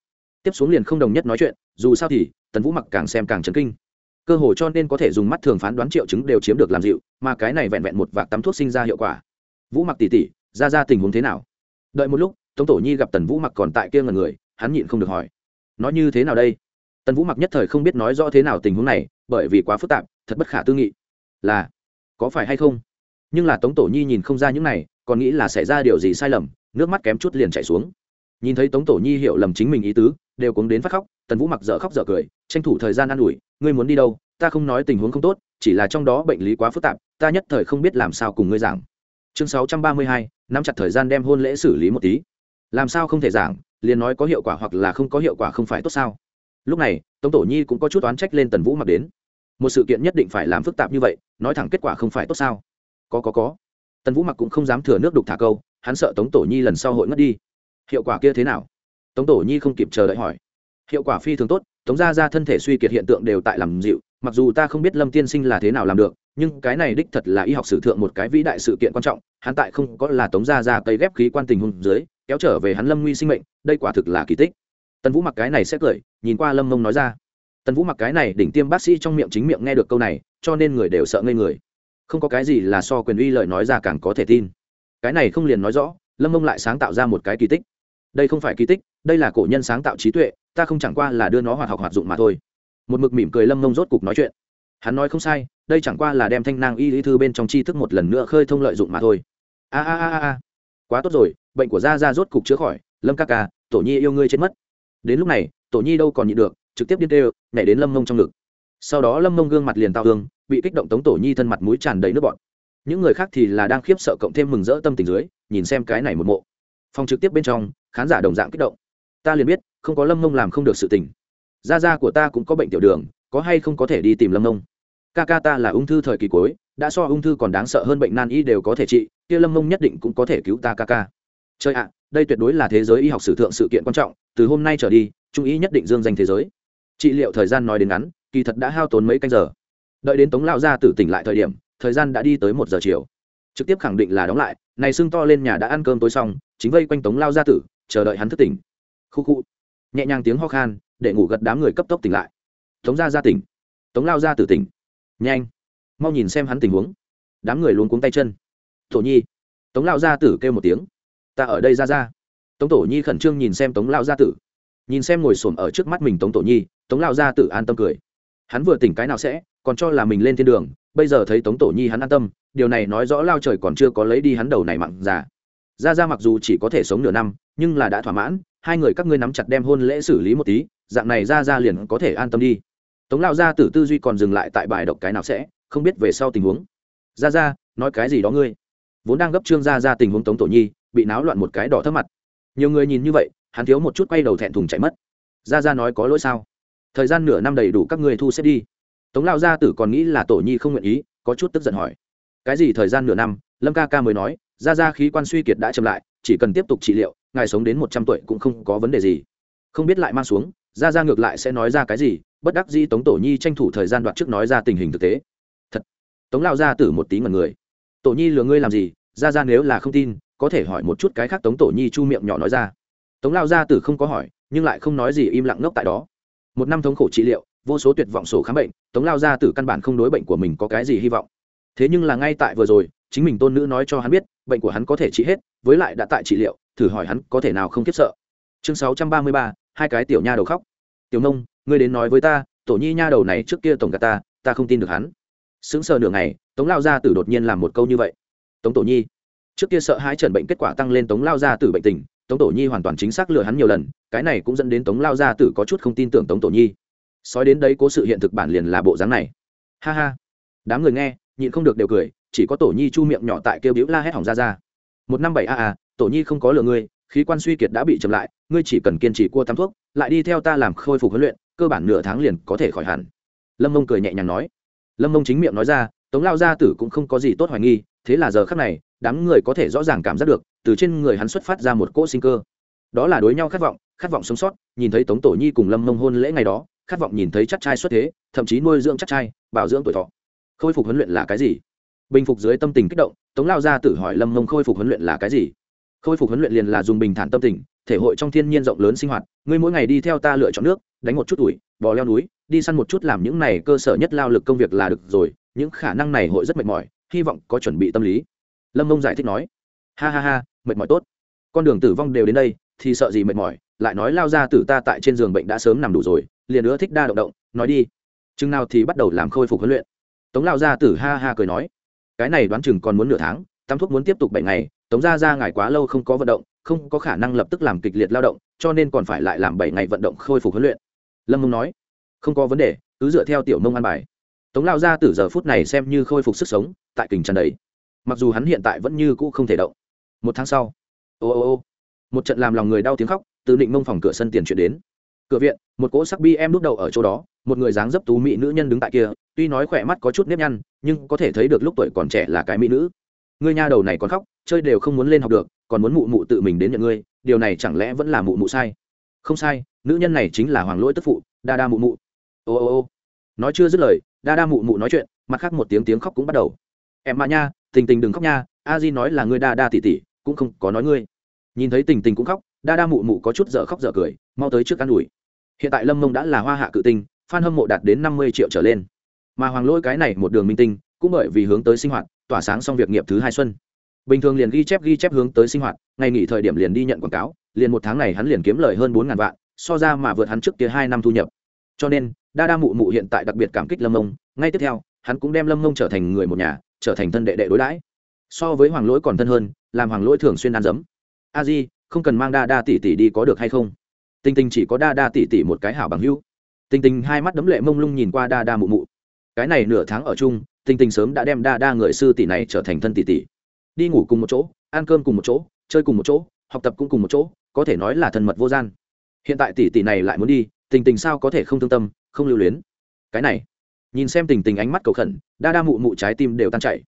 Tiếp xuống liền không đồng nhất nói chuyện, dù sao thì, tần vũ mặc càng xem càng chấn kinh. Cơ hồ cho nên có thể dùng mắt thường phán đoán triệu chứng đều chiếm được làm dịu, mà cái này vẹn vẹn một vạc tắm thuốc sinh ra hiệu quả vũ mặc tỉ tỉ, ra ra tình huống thế nào? Đợi một lúc, tống tổ nhi gặp tần vũ mặc còn tại kia ngần người, hắn nhịn không được hỏi. Nói như thế nào đây? Tần vũ mặc nhất thời không biết nói rõ thế nào tình huống này, bởi vì quá phức tạp, thật bất khả tư nghị. Là, có phải hay không? Nhưng là tống tổ nhi nhìn không ra những này, còn nghĩ là xảy ra điều gì sai lầm, nước mắt kém chút liền chảy xuống. Nhìn thấy tống tổ nhi hiểu lầm chính mình ý tứ, đều cũng đến phát khóc, tần vũ mặc dở khóc dở cười, tranh thủ thời gian an ủi, ngươi muốn đi đâu? Ta không nói tình huống không tốt, chỉ là trong đó bệnh lý quá phức tạp, ta nhất thời không biết làm sao cùng ngươi giảng chương sáu trăm ba mươi hai, nắm chặt thời gian đem hôn lễ xử lý một tí. Làm sao không thể giảng, liền nói có hiệu quả hoặc là không có hiệu quả không phải tốt sao? Lúc này, tống tổ nhi cũng có chút oán trách lên tần vũ mặc đến. Một sự kiện nhất định phải làm phức tạp như vậy, nói thẳng kết quả không phải tốt sao? Có có có. Tần vũ mặc cũng không dám thừa nước đục thả câu, hắn sợ tống tổ nhi lần sau hội ngất đi. Hiệu quả kia thế nào? Tống tổ nhi không kịp chờ đợi hỏi. Hiệu quả phi thường tốt, tống ra ra thân thể suy kiệt hiện tượng đều tại làm dịu, mặc dù ta không biết lâm tiên sinh là thế nào làm được nhưng cái này đích thật là y học sử thượng một cái vĩ đại sự kiện quan trọng, hắn tại không có là tống ra ra cây ghép khí quan tình hôn dưới, kéo trở về hắn lâm nguy sinh mệnh, đây quả thực là kỳ tích. Tần vũ mặc cái này sẽ cười, nhìn qua lâm mông nói ra. Tần vũ mặc cái này đỉnh tiêm bác sĩ trong miệng chính miệng nghe được câu này, cho nên người đều sợ ngây người. Không có cái gì là so quyền uy lời nói ra càng có thể tin. Cái này không liền nói rõ, lâm mông lại sáng tạo ra một cái kỳ tích. Đây không phải kỳ tích, đây là cổ nhân sáng tạo trí tuệ, ta không chẳng qua là đưa nó hoạt học hoạt dụng mà thôi. Một mực mỉm cười lâm mông rốt cục nói chuyện. Hắn nói không sai đây chẳng qua là đem thanh nang y lý thư bên trong tri thức một lần nữa khơi thông lợi dụng mà thôi. A a a a quá tốt rồi, bệnh của da da rốt cục chữa khỏi, lâm ca ca, tổ nhi yêu ngươi chết mất. Đến lúc này, tổ nhi đâu còn nhịn được, trực tiếp điên tê nhảy đến lâm mông trong ngực. Sau đó lâm mông gương mặt liền tao hương bị kích động tống tổ nhi thân mặt mũi tràn đầy nước bọn những người khác thì là đang khiếp sợ cộng thêm mừng rỡ tâm tình dưới, nhìn xem cái này một mộ. Phòng trực tiếp bên trong, khán giả đồng dạng kích động. Ta liền biết, không có lâm mông làm không được sự tình. Da da của ta cũng có bệnh tiểu đường, có hay không có thể đi tìm lâm mông? Ca ca ta là ung thư thời kỳ cuối, đã so ung thư còn đáng sợ hơn bệnh nan y đều có thể trị, kia lâm mông nhất định cũng có thể cứu ta ca ca. Chơi ạ, đây tuyệt đối là thế giới y học sử thượng sự kiện quan trọng, từ hôm nay trở đi, trung ý nhất định dương danh thế giới. Trị liệu thời gian nói đến ngắn, kỳ thật đã hao tốn mấy canh giờ. Đợi đến tống lao gia tử tỉnh lại thời điểm, thời gian đã đi tới một giờ chiều. Trực tiếp khẳng định là đóng lại, này sưng to lên nhà đã ăn cơm tối xong, chính vây quanh tống lao gia tử, chờ đợi hắn thức tỉnh. Khu khu. Nhẹ nhàng tiếng ho khan, để ngủ gật đám người cấp tốc tỉnh lại. Tống gia gia tỉnh. Tống lao gia tử tỉnh nhanh. Mau nhìn xem hắn tình huống. Đám người luôn cuống tay chân. Thổ nhi. Tống lao gia tử kêu một tiếng. Ta ở đây ra ra. Tống tổ nhi khẩn trương nhìn xem tống lao gia tử. Nhìn xem ngồi xổm ở trước mắt mình tống tổ nhi, tống lao gia tử an tâm cười. Hắn vừa tỉnh cái nào sẽ, còn cho là mình lên thiên đường, bây giờ thấy tống tổ nhi hắn an tâm, điều này nói rõ lao trời còn chưa có lấy đi hắn đầu này mặn già. Ra ra mặc dù chỉ có thể sống nửa năm, nhưng là đã thỏa mãn, hai người các ngươi nắm chặt đem hôn lễ xử lý một tí, dạng này ra ra liền có thể an tâm đi tống lao gia tử tư duy còn dừng lại tại bài độc cái nào sẽ, không biết về sau tình huống. Ra ra nói cái gì đó ngươi? Vốn đang gấp trương ra ra tình huống tống tổ nhi, bị náo loạn một cái đỏ thấp mặt. Nhiều người nhìn như vậy, hắn thiếu một chút quay đầu thẹn thùng chạy mất. Ra ra nói có lỗi sao? Thời gian nửa năm đầy đủ các ngươi thu xếp đi. Tống lao gia tử còn nghĩ là tổ nhi không nguyện ý, có chút tức giận hỏi. Cái gì thời gian nửa năm? Lâm ca ca mới nói ra ra khí quan suy kiệt đã chậm lại, chỉ cần tiếp tục trị liệu, ngài sống đến một trăm tuổi cũng không có vấn đề gì. Không biết lại mang xuống ra ra ngược lại sẽ nói ra cái gì bất đắc dĩ tống tổ nhi tranh thủ thời gian đoạn trước nói ra tình hình thực tế. Thật. Tống lao ra tử một tí ngần người. Tổ nhi lừa ngươi làm gì? Ra ra nếu là không tin, có thể hỏi một chút cái khác tống tổ nhi chu miệng nhỏ nói ra. Tống lao gia tử không có hỏi, nhưng lại không nói gì im lặng ngốc tại đó. Một năm thống khổ trị liệu, vô số tuyệt vọng sổ khám bệnh, tống lao gia tử căn bản không đối bệnh của mình có cái gì hy vọng. Thế nhưng là ngay tại vừa rồi, chính mình tôn nữ nói cho hắn biết, bệnh của hắn có thể trị hết, với lại đã tại trị liệu, thử hỏi hắn có thể nào không kiếp sợ. Chương sáu trăm ba mươi ba, hai cái tiểu nha đầu khóc. Tiểu nông ngươi đến nói với ta, tổ nhi nha đầu này trước kia tổng gà ta ta không tin được hắn. Sững sờ nửa ngày, tống lao gia tử đột nhiên làm một câu như vậy. Tống tổ nhi, trước kia sợ hãi trần bệnh kết quả tăng lên tống lao gia tử bệnh tình, tống tổ nhi hoàn toàn chính xác lừa hắn nhiều lần, cái này cũng dẫn đến tống lao gia tử có chút không tin tưởng tống tổ nhi. Sói đến đấy cố sự hiện thực bản liền là bộ dáng này. Ha ha. Đám người nghe, nhịn không được đều cười, chỉ có tổ nhi chu miệng nhỏ tại kêu biểu la hét hỏng ra ra. Một năm bảy a a, tổ nhi không có lừa ngươi, khí quan suy kiệt đã bị chậm lại, ngươi chỉ cần kiên trì cua tắm thuốc, lại đi theo ta làm khôi phục huấn luyện cơ bản nửa tháng liền có thể khỏi hẳn. Lâm mông cười nhẹ nhàng nói. Lâm mông chính miệng nói ra, tống lao gia tử cũng không có gì tốt hoài nghi, thế là giờ khắc này, đám người có thể rõ ràng cảm giác được, từ trên người hắn xuất phát ra một cỗ sinh cơ. Đó là đối nhau khát vọng khát vọng sống sót, nhìn thấy tống tổ nhi cùng lâm mông hôn lễ ngày đó, khát vọng nhìn thấy chắc trai xuất thế, thậm chí nuôi dưỡng chắc trai, bảo dưỡng tuổi thọ. Khôi phục huấn luyện là cái gì? Bình phục dưới tâm tình kích động, tống lao gia tử hỏi lâm mông khôi phục huấn luyện là cái gì? Khôi phục huấn luyện liền là dùng bình thản tâm tình thể hội trong thiên nhiên rộng lớn sinh hoạt, ngươi mỗi ngày đi theo ta lựa chọn nước, đánh một chút ủi bò leo núi, đi săn một chút làm những này cơ sở nhất lao lực công việc là được rồi, những khả năng này hội rất mệt mỏi, hy vọng có chuẩn bị tâm lý. Lâm mông giải thích nói. Ha ha ha, mệt mỏi tốt. Con đường tử vong đều đến đây, thì sợ gì mệt mỏi, lại nói lao ra tử ta tại trên giường bệnh đã sớm nằm đủ rồi, liền nữa thích đa động động, nói đi. Chừng nào thì bắt đầu làm khôi phục huấn luyện. Tống lao gia tử ha ha cười nói. Cái này đoán chừng còn muốn nửa tháng, tắm thuốc muốn tiếp tục bảy ngày, tống gia ra ngài quá lâu không có vận động không có khả năng lập tức làm kịch liệt lao động, cho nên còn phải lại làm bảy ngày vận động khôi phục huấn luyện. Lâm mông nói, không có vấn đề, cứ dựa theo tiểu mông an bài. Tống lao gia từ giờ phút này xem như khôi phục sức sống, tại kình trần đấy. Mặc dù hắn hiện tại vẫn như cũ không thể động. Một tháng sau, ô ô ô, một trận làm lòng người đau tiếng khóc, từ định mông phòng cửa sân tiền chuyển đến. Cửa viện, một cỗ sắc bi em đúc đầu ở chỗ đó, một người dáng dấp tú mỹ nữ nhân đứng tại kia, tuy nói khỏe mắt có chút nếp nhăn, nhưng có thể thấy được lúc tuổi còn trẻ là cái mỹ nữ ngươi nha đầu này còn khóc, chơi đều không muốn lên học được, còn muốn mụ mụ tự mình đến nhận ngươi, điều này chẳng lẽ vẫn là mụ mụ sai? Không sai, nữ nhân này chính là hoàng lỗi tức phụ, đa đa mụ mụ. Ô ô ô. Nói chưa dứt lời, đa đa mụ mụ nói chuyện, mặt khác một tiếng tiếng khóc cũng bắt đầu. Em mà nha, tình tình đừng khóc nha, a di nói là ngươi đa đa tỉ tỉ cũng không có nói ngươi. Nhìn thấy tình tình cũng khóc, đa đa mụ mụ có chút dở khóc dở cười, mau tới trước ă n ủi. Hiện tại lâm mông đã là hoa hạ cự tinh f a n hâm mộ đạt đến năm mươi triệu trở lên. Mà hoàng lỗi cái này một đường minh tinh, cũng bởi vì hướng tới sinh hoạt tỏa sáng xong việc nghiệp thứ hai xuân. Bình thường liền ghi chép ghi chép hướng tới sinh hoạt, ngày nghỉ thời điểm liền đi nhận quảng cáo, liền một tháng này hắn liền kiếm lời hơn bốn ngàn vạn, so ra mà vượt hắn trước kia hai năm thu nhập. Cho nên, đa đa mụ mụ hiện tại đặc biệt cảm kích lâm mông ngay tiếp theo, hắn cũng đem lâm mông trở thành người một nhà, trở thành thân đệ đệ đối đãi. So với hoàng lỗi còn thân hơn, làm hoàng lỗi thường xuyên ăn dấm. A di, không cần mang đa đa tỷ tỷ đi có được hay không? Tinh tinh chỉ có đa đa tỷ tỷ một cái hảo bằng hữu. Tinh tinh hai mắt đấm lệ mông lung nhìn qua đa đa mụ mụ. Cái này nửa tháng ở chung Tình tình sớm đã đem đa đa người sư tỷ này trở thành thân tỷ tỷ. Đi ngủ cùng một chỗ, ăn cơm cùng một chỗ, chơi cùng một chỗ, học tập cũng cùng một chỗ, có thể nói là thân mật vô gian. Hiện tại tỷ tỷ này lại muốn đi, tình tình sao có thể không thương tâm, không lưu luyến? Cái này, nhìn xem tình tình ánh mắt cầu khẩn, đa đa mụ mụ trái tim đều tan chảy.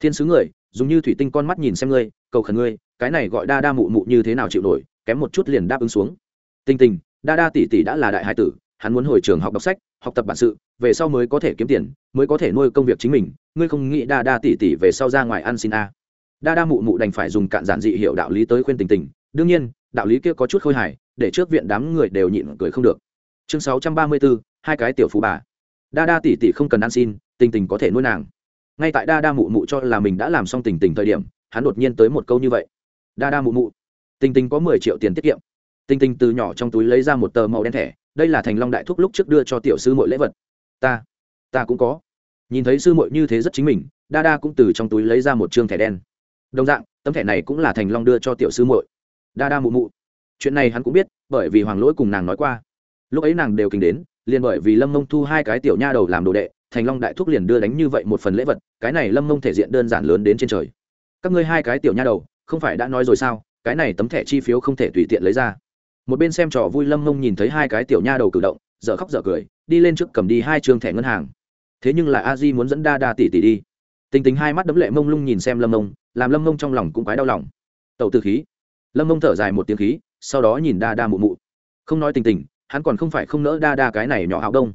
Thiên sứ người, dùng như thủy tinh con mắt nhìn xem ngươi, cầu khẩn ngươi, cái này gọi đa đa mụ mụ như thế nào chịu nổi, kém một chút liền đáp ứng xuống. Tình tình, đa đa tỷ tỷ đã là đại hải tử hắn muốn hồi trường học đọc sách, học tập bản sự, về sau mới có thể kiếm tiền, mới có thể nuôi công việc chính mình. Ngươi không nghĩ đa đa tỷ tỷ về sau ra ngoài ăn xin a? Đa đa mụ mụ đành phải dùng cạn giản dị hiệu đạo lý tới khuyên tình tình. Đương nhiên, đạo lý kia có chút khôi hài, để trước viện đám người đều nhịn cười không được. Chương sáu trăm ba mươi bốn hai cái tiểu phú bà. Đa đa tỷ tỷ không cần ăn xin, tình tình có thể nuôi nàng. Ngay tại đa đa mụ mụ cho là mình đã làm xong tình tình thời điểm, hắn đột nhiên tới một câu như vậy. Đa đa mụ mụ, tình tình có mười triệu tiền tiết kiệm. Tinh tinh từ nhỏ trong túi lấy ra một tờ màu đen thẻ, đây là thành long đại thúc lúc trước đưa cho tiểu sư mội lễ vật. Ta ta cũng có. Nhìn thấy sư mội như thế rất chính mình, đa đa cũng từ trong túi lấy ra một chương thẻ đen. Đồng dạng, tấm thẻ này cũng là thành long đưa cho tiểu sư muội. Đa đa mụ mụ. Chuyện này hắn cũng biết, bởi vì hoàng lỗi cùng nàng nói qua. Lúc ấy nàng đều kinh đến, liền bởi vì lâm mông thu hai cái tiểu nha đầu làm đồ đệ, thành long đại thúc liền đưa đánh như vậy một phần lễ vật, cái này lâm mông thể diện đơn giản lớn đến trên trời. Các ngươi hai cái tiểu nha đầu, không phải đã nói rồi sao, cái này tấm thẻ chi phiếu không thể tùy tiện lấy ra một bên xem trò vui lâm mông nhìn thấy hai cái tiểu nha đầu cử động, dở khóc dở cười, đi lên trước cầm đi hai trường thẻ ngân hàng. Thế nhưng là a di muốn dẫn đa đa tỷ tỷ đi. Tình tình hai mắt đấm lệ mông lung nhìn xem lâm mông, làm lâm mông trong lòng cũng quái đau lòng. Tẩu từ khí. Lâm mông thở dài một tiếng khí, sau đó nhìn đa đa mụ mụ. Không nói tình tình, hắn còn không phải không nỡ đa đa cái này nhỏ hạo đông.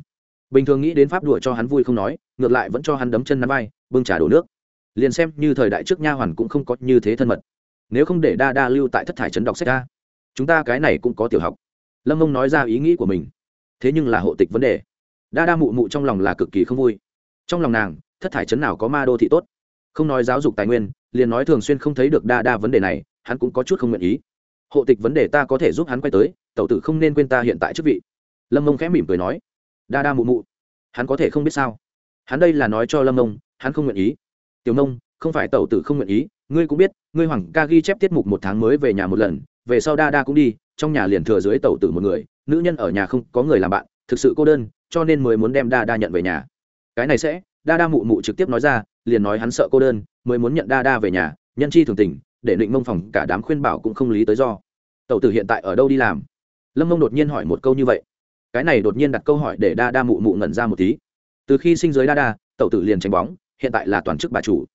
Bình thường nghĩ đến pháp đùa cho hắn vui không nói, ngược lại vẫn cho hắn đấm chân nắm vai, bưng trả đổ nước. Liền xem như thời đại trước nha hoàn cũng không có như thế thân mật. Nếu không để đa đa lưu tại thất thải trấn đọc sách ca chúng ta cái này cũng có tiểu học. Lâm mông nói ra ý nghĩ của mình. Thế nhưng là hộ tịch vấn đề. Đa đa mụ mụ trong lòng là cực kỳ không vui. Trong lòng nàng, thất thải chấn nào có ma đô thị tốt. Không nói giáo dục tài nguyên, liền nói thường xuyên không thấy được đa đa vấn đề này, hắn cũng có chút không nguyện ý. Hộ tịch vấn đề ta có thể giúp hắn quay tới, tẩu tử không nên quên ta hiện tại chức vị. Lâm mông khẽ mỉm cười nói. Đa đa mụ mụ, hắn có thể không biết sao? Hắn đây là nói cho lâm mông, hắn không nguyện ý. Tiểu mông, không phải tẩu tử không nguyện ý, ngươi cũng biết, ngươi hoàng ca ghi chép tiết mục một tháng mới về nhà một lần về sau đa đa cũng đi, trong nhà liền thừa dưới tẩu tử một người, nữ nhân ở nhà không có người làm bạn, thực sự cô đơn, cho nên mới muốn đem đa đa nhận về nhà. Cái này sẽ, đa đa mụ mụ trực tiếp nói ra, liền nói hắn sợ cô đơn, mới muốn nhận đa đa về nhà, nhân chi thường tình, để định mông phòng cả đám khuyên bảo cũng không lý tới do. Tẩu tử hiện tại ở đâu đi làm? Lâm mông đột nhiên hỏi một câu như vậy. Cái này đột nhiên đặt câu hỏi để đa đa mụ mụ ngẩn ra một tí. Từ khi sinh giới đa đa tẩu tử liền tránh bóng, hiện tại là toàn chức bà chủ.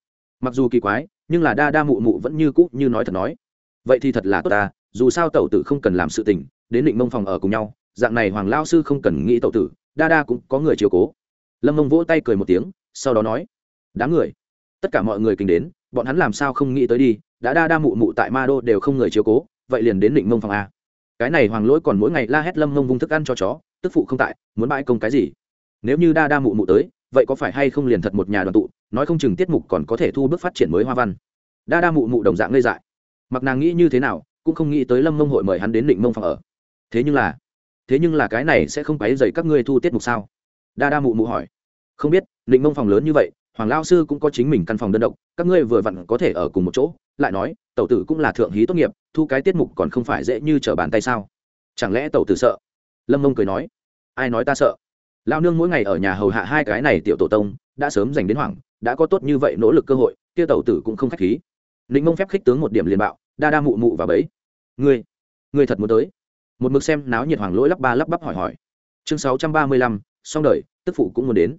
Mặc dù kỳ quái, nhưng là đa đa mụ mụ vẫn như cũ, như nói thật nói. Vậy thì thật là tốt ta dù sao tẩu tử không cần làm sự tình, đến định mông phòng ở cùng nhau, dạng này hoàng lao sư không cần nghĩ tẩu tử, đa đa cũng có người chiều cố. Lâm mông vỗ tay cười một tiếng, sau đó nói đám người. Tất cả mọi người kính đến, bọn hắn làm sao không nghĩ tới đi, đã đa đa mụ mụ tại ma đô đều không người chiếu cố, vậy liền đến định mông phòng a. Cái này hoàng lỗi còn mỗi ngày la hét lâm mông vung thức ăn cho chó, tức phụ không tại, muốn bãi công cái gì? Nếu như đa đa mụ mụ tới, vậy có phải hay không liền thật một nhà đoàn tụ, nói không chừng tiết mục còn có thể thu bước phát triển mới hoa văn. Đa đa mụ mụ đồng dạng ngây dại. Mặc nàng nghĩ như thế nào cũng không nghĩ tới lâm mông hội mời hắn đến định mông phòng ở. Thế nhưng là, thế nhưng là cái này sẽ không quấy dày các ngươi thu tiết mục sao? Đa đa mụ mụ hỏi. Không biết, định mông phòng lớn như vậy, hoàng lao sư cũng có chính mình căn phòng đơn độc, các ngươi vừa vặn có thể ở cùng một chỗ, lại nói, tẩu tử cũng là thượng hí tốt nghiệp, thu cái tiết mục còn không phải dễ như trở bàn tay sao? Chẳng lẽ tẩu tử sợ? Lâm mông cười nói. Ai nói ta sợ? Lao nương mỗi ngày ở nhà hầu hạ hai cái này tiểu tổ tông, đã sớm dành đến hoảng, đã có tốt như vậy nỗ lực cơ hội, kia tẩu tử cũng không k h á c h khí. Định mông phép khích tướng một điểm liền bạo đa đa mụ mụ và bấy. Ngươi ngươi thật muốn tới. Một mực xem náo nhiệt hoàng lỗi lắp ba lắp bắp hỏi hỏi. Chương sáu trăm ba mươi lăm, xong đời, tức phụ cũng muốn đến.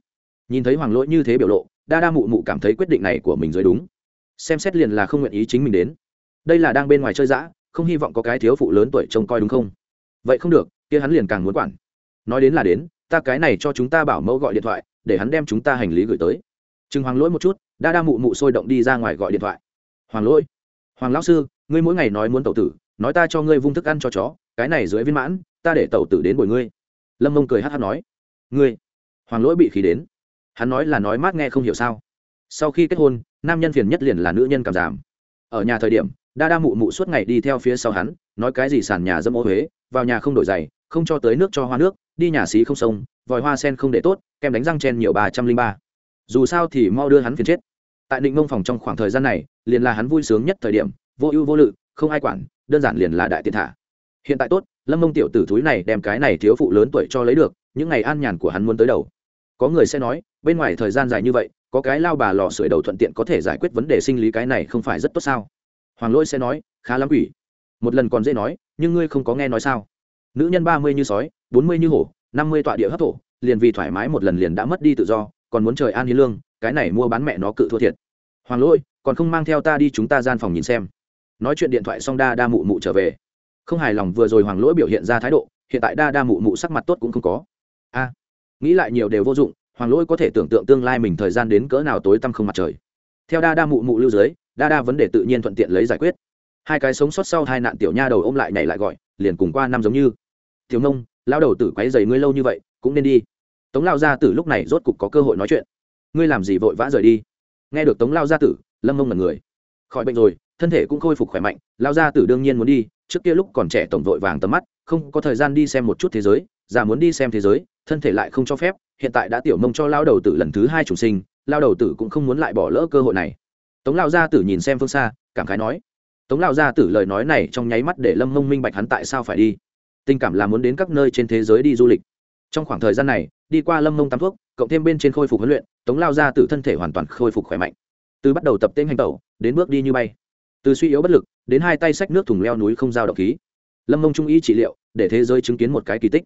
Nhìn thấy hoàng lỗi như thế biểu lộ, đa đa mụ mụ cảm thấy quyết định này của mình dưới đúng. Xem xét liền là không nguyện ý chính mình đến. Đây là đang bên ngoài chơi giã không hy vọng có cái thiếu phụ lớn tuổi trông coi đúng không? Vậy không được, kia hắn liền càng muốn quản. Nói đến là đến, ta cái này cho chúng ta bảo mẫu gọi điện thoại, để hắn đem chúng ta hành lý gửi tới. Chừng hoàng lỗi một chút, đa đa mụ mụ sôi động đi ra ngoài gọi điện thoại. Hoàng lỗi, hoàng lão sư ngươi mỗi ngày nói muốn tẩu tử, nói ta cho ngươi vung thức ăn cho chó, cái này dưới viên mãn, ta để tẩu tử đến bồi ngươi. Lâm mông cười hát hát nói. Ngươi? Hoàng lỗi bị khí đến. Hắn nói là nói mát nghe không hiểu sao. Sau khi kết hôn, nam nhân phiền nhất liền là nữ nhân cảm giảm. Ở nhà thời điểm, đa đa mụ mụ suốt ngày đi theo phía sau hắn, nói cái gì sàn nhà dâm ô huế, vào nhà không đổi giày, không cho tới nước cho hoa nước, đi nhà xí không sông, vòi hoa sen không để tốt, kem đánh răng chen nhiều ba trăm linh ba. Dù sao thì mau đưa hắn phiền chết. Tại định mông phòng trong khoảng thời gian này, liền là hắn vui sướng nhất thời điểm vô ưu vô lự, không ai quản, đơn giản liền là đại tiện thả. Hiện tại tốt, lâm mông tiểu tử thúi này đem cái này thiếu phụ lớn tuổi cho lấy được, những ngày an nhàn của hắn muốn tới đầu. Có người sẽ nói, bên ngoài thời gian dài như vậy, có cái lao bà lò sưởi đầu thuận tiện có thể giải quyết vấn đề sinh lý cái này không phải rất tốt sao? Hoàng lỗi sẽ nói, khá lắm quỷ. Một lần còn dễ nói, nhưng ngươi không có nghe nói sao? Nữ nhân ba mươi như sói, bốn mươi như hổ, năm mươi tọa địa hấp thổ, liền vì thoải mái một lần liền đã mất đi tự do, còn muốn trời an hiến lương, cái này mua bán mẹ nó cự thua thiệt. Hoàng lỗi, còn không mang theo ta đi chúng ta gian phòng nhìn xem nói chuyện điện thoại xong đa đa mụ mụ trở về. Không hài lòng vừa rồi hoàng lỗi biểu hiện ra thái độ, hiện tại đa đa mụ mụ sắc mặt tốt cũng không có. A, nghĩ lại nhiều đều vô dụng, hoàng lỗi có thể tưởng tượng tương lai mình thời gian đến cỡ nào tối tăm không mặt trời. Theo đa đa mụ mụ lưu dưới, đa đa vấn đề tự nhiên thuận tiện lấy giải quyết. Hai cái sống sót sau hai nạn tiểu nha đầu ôm lại nhảy lại gọi, liền cùng qua năm giống như. Tiểu nông lao đầu tử quáy dày ngươi lâu như vậy, cũng nên đi. Tống lao gia tử lúc này rốt cục có cơ hội nói chuyện. Ngươi làm gì vội vã rời đi? Nghe được tống lao gia tử, lâm mông là người. Khỏi bệnh rồi thân thể cũng khôi phục khỏe mạnh, lao gia tử đương nhiên muốn đi, trước kia lúc còn trẻ tổng vội vàng tầm mắt, không có thời gian đi xem một chút thế giới, già muốn đi xem thế giới, thân thể lại không cho phép, hiện tại đã tiểu mông cho lao đầu tử lần thứ hai chủ sinh, lao đầu tử cũng không muốn lại bỏ lỡ cơ hội này. Tống lao gia tử nhìn xem phương xa, cảm khái nói, tống lao gia tử lời nói này trong nháy mắt để lâm mông minh bạch hắn tại sao phải đi. Tình cảm là muốn đến các nơi trên thế giới đi du lịch. Trong khoảng thời gian này, đi qua lâm mông tắm thuốc, cộng thêm bên trên khôi phục huấn luyện, tống lao gia tử thân thể hoàn toàn khôi phục khỏe mạnh. Từ bắt đầu tập tên hành tẩu, đến bước đi như bay từ suy yếu bất lực, đến hai tay sách nước thùng leo núi không giao động khí. Lâm mông trung ý trị liệu, để thế giới chứng kiến một cái kỳ tích.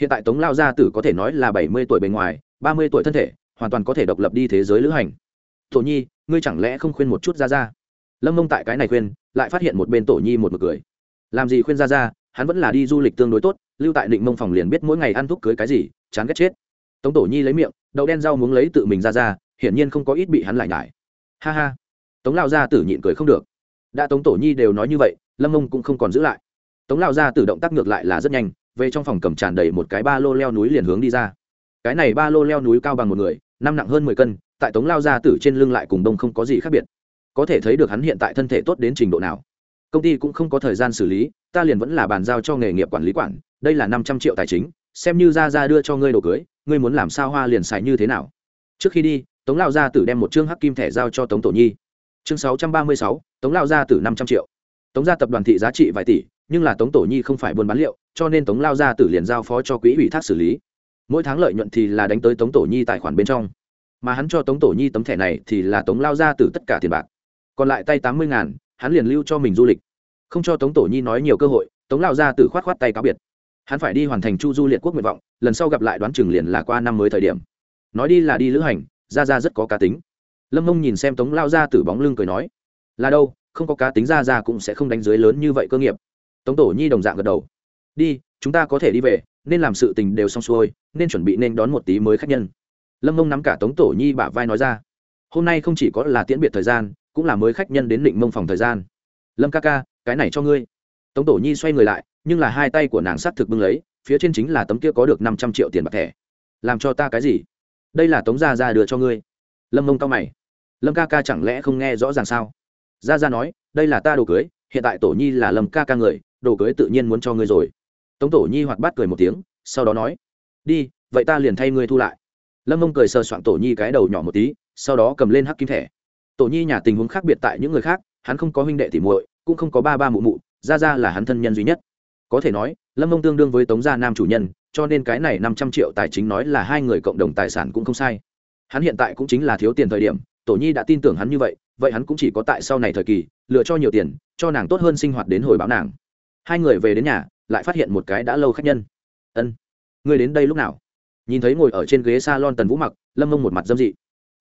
Hiện tại tống lao gia tử có thể nói là bảy mươi tuổi bề ngoài, ba mươi tuổi thân thể, hoàn toàn có thể độc lập đi thế giới lữ hành. Tổ nhi, ngươi chẳng lẽ không khuyên một chút ra ra lâm mông tại cái này khuyên, lại phát hiện một bên tổ nhi một mực cười. Làm gì khuyên ra ra hắn vẫn là đi du lịch tương đối tốt, lưu tại định mông phòng liền biết mỗi ngày ăn thuốc cưới cái gì, chán ghét chết. Tống tổ nhi lấy miệng, đậu đen rau muốn lấy tự mình ra ra hiển nhiên không có ít bị hắn lại nhải. Ha ha. Tống lao gia tử nhịn cười không được đã tống tổ nhi đều nói như vậy, lâm mông cũng không còn giữ lại. Tống lao gia tử động tác ngược lại là rất nhanh, về trong phòng cầm tràn đầy một cái ba lô leo núi liền hướng đi ra. Cái này ba lô leo núi cao bằng một người, năm nặng hơn mười cân, tại tống lao gia tử trên lưng lại cùng đông không có gì khác biệt. Có thể thấy được hắn hiện tại thân thể tốt đến trình độ nào. Công ty cũng không có thời gian xử lý, ta liền vẫn là bàn giao cho nghề nghiệp quản lý quản, đây là năm trăm triệu tài chính, xem như ra ra đưa cho ngươi đồ cưới, ngươi muốn làm sao hoa liền xài như thế nào. Trước khi đi, tống lao gia tử đem một chương hắc kim thẻ giao cho tống tổ nhi chương sáu trăm ba mươi sáu, tống lao gia tử năm trăm triệu. Tống gia tập đoàn thị giá trị vài tỷ, nhưng là tống tổ nhi không phải buôn bán liệu, cho nên tống lao gia tử liền giao phó cho quỹ ủy thác xử lý. Mỗi tháng lợi nhuận thì là đánh tới tống tổ nhi tài khoản bên trong. Mà hắn cho tống tổ nhi tấm thẻ này thì là tống lao gia tử tất cả tiền bạc. Còn lại tay tám mươi ngàn, hắn liền lưu cho mình du lịch. Không cho tống tổ nhi nói nhiều cơ hội, tống lao gia tử khoát khoát tay cáo biệt. Hắn phải đi hoàn thành chu du liệt quốc nguyện vọng, lần sau gặp lại đoán chừng liền là qua năm mới thời điểm. Nói đi là đi lữ hành, ra ra rất có cá tính lâm mông nhìn xem tống lao ra từ bóng lưng cười nói, là đâu, không có cá tính ra ra cũng sẽ không đánh dưới lớn như vậy cơ nghiệp. Tống tổ nhi đồng dạng gật đầu, đi, chúng ta có thể đi về, nên làm sự tình đều xong xuôi, nên chuẩn bị nên đón một tí mới khách nhân. Lâm mông nắm cả tống tổ nhi bả vai nói ra, hôm nay không chỉ có là tiễn biệt thời gian, cũng là mới khách nhân đến định mông phòng thời gian. Lâm ca ca, cái này cho ngươi. Tống tổ nhi xoay người lại, nhưng là hai tay của nàng s á t thực bưng lấy, phía trên chính là tấm kia có được năm trăm triệu tiền bạc thẻ. Làm cho ta cái gì? Đây là tống gia ra đưa cho ngươi. Lâm mông cao mày lâm ca ca chẳng lẽ không nghe rõ ràng sao? Gia gia nói, đây là ta đồ cưới, hiện tại tổ nhi là lâm ca ca người, đồ cưới tự nhiên muốn cho ngươi rồi. Tống tổ nhi hoạt bát cười một tiếng, sau đó nói, đi, vậy ta liền thay ngươi thu lại. Lâm mông cười sờ soạn tổ nhi cái đầu nhỏ một tí, sau đó cầm lên hắc kim thẻ. Tổ nhi nhà tình huống khác biệt tại những người khác, hắn không có huynh đệ tỉ muội, cũng không có ba ba mụ mụ ra ra là hắn thân nhân duy nhất. Có thể nói, lâm mông tương đương với tống gia nam chủ nhân, cho nên cái này năm trăm triệu tài chính nói là hai người cộng đồng tài sản cũng không sai. Hắn hiện tại cũng chính là thiếu tiền thời điểm tổ nhi đã tin tưởng hắn như vậy vậy hắn cũng chỉ có tại sau này thời kỳ, lựa cho nhiều tiền, cho nàng tốt hơn sinh hoạt đến hồi báo nàng. Hai người về đến nhà, lại phát hiện một cái đã lâu khách nhân. Ân người đến đây lúc nào? Nhìn thấy ngồi ở trên ghế s a lon tần vũ mặc, lâm mông một mặt dâm dị.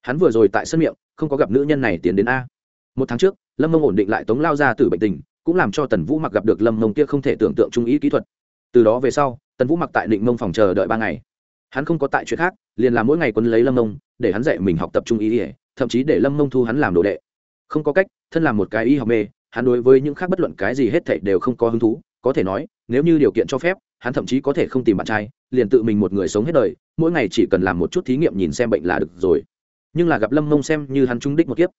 Hắn vừa rồi tại sân miệng, không có gặp nữ nhân này tiến đến a. Một tháng trước, lâm mông ổn định lại tống lao ra từ bệnh tình, cũng làm cho tần vũ mặc gặp được lâm mông kia không thể tưởng tượng trung ý kỹ thuật. Từ đó về sau, tần vũ mặc tại định mông phòng chờ đợi ba ngày. Hắn không có tại chuyện khác, liền làm mỗi ngày quân lấy lâm mông, để hắn dạy mình học tập trung ý ỉa thậm chí để lâm mông thu hắn làm đồ đệ. Không có cách, thân làm một cái y học mê hắn đối với những khác bất luận cái gì hết thảy đều không có hứng thú, có thể nói, nếu như điều kiện cho phép, hắn thậm chí có thể không tìm bạn trai, liền tự mình một người sống hết đời, mỗi ngày chỉ cần làm một chút thí nghiệm nhìn xem bệnh là được rồi. Nhưng là gặp lâm mông xem như hắn trung đích một kiếp.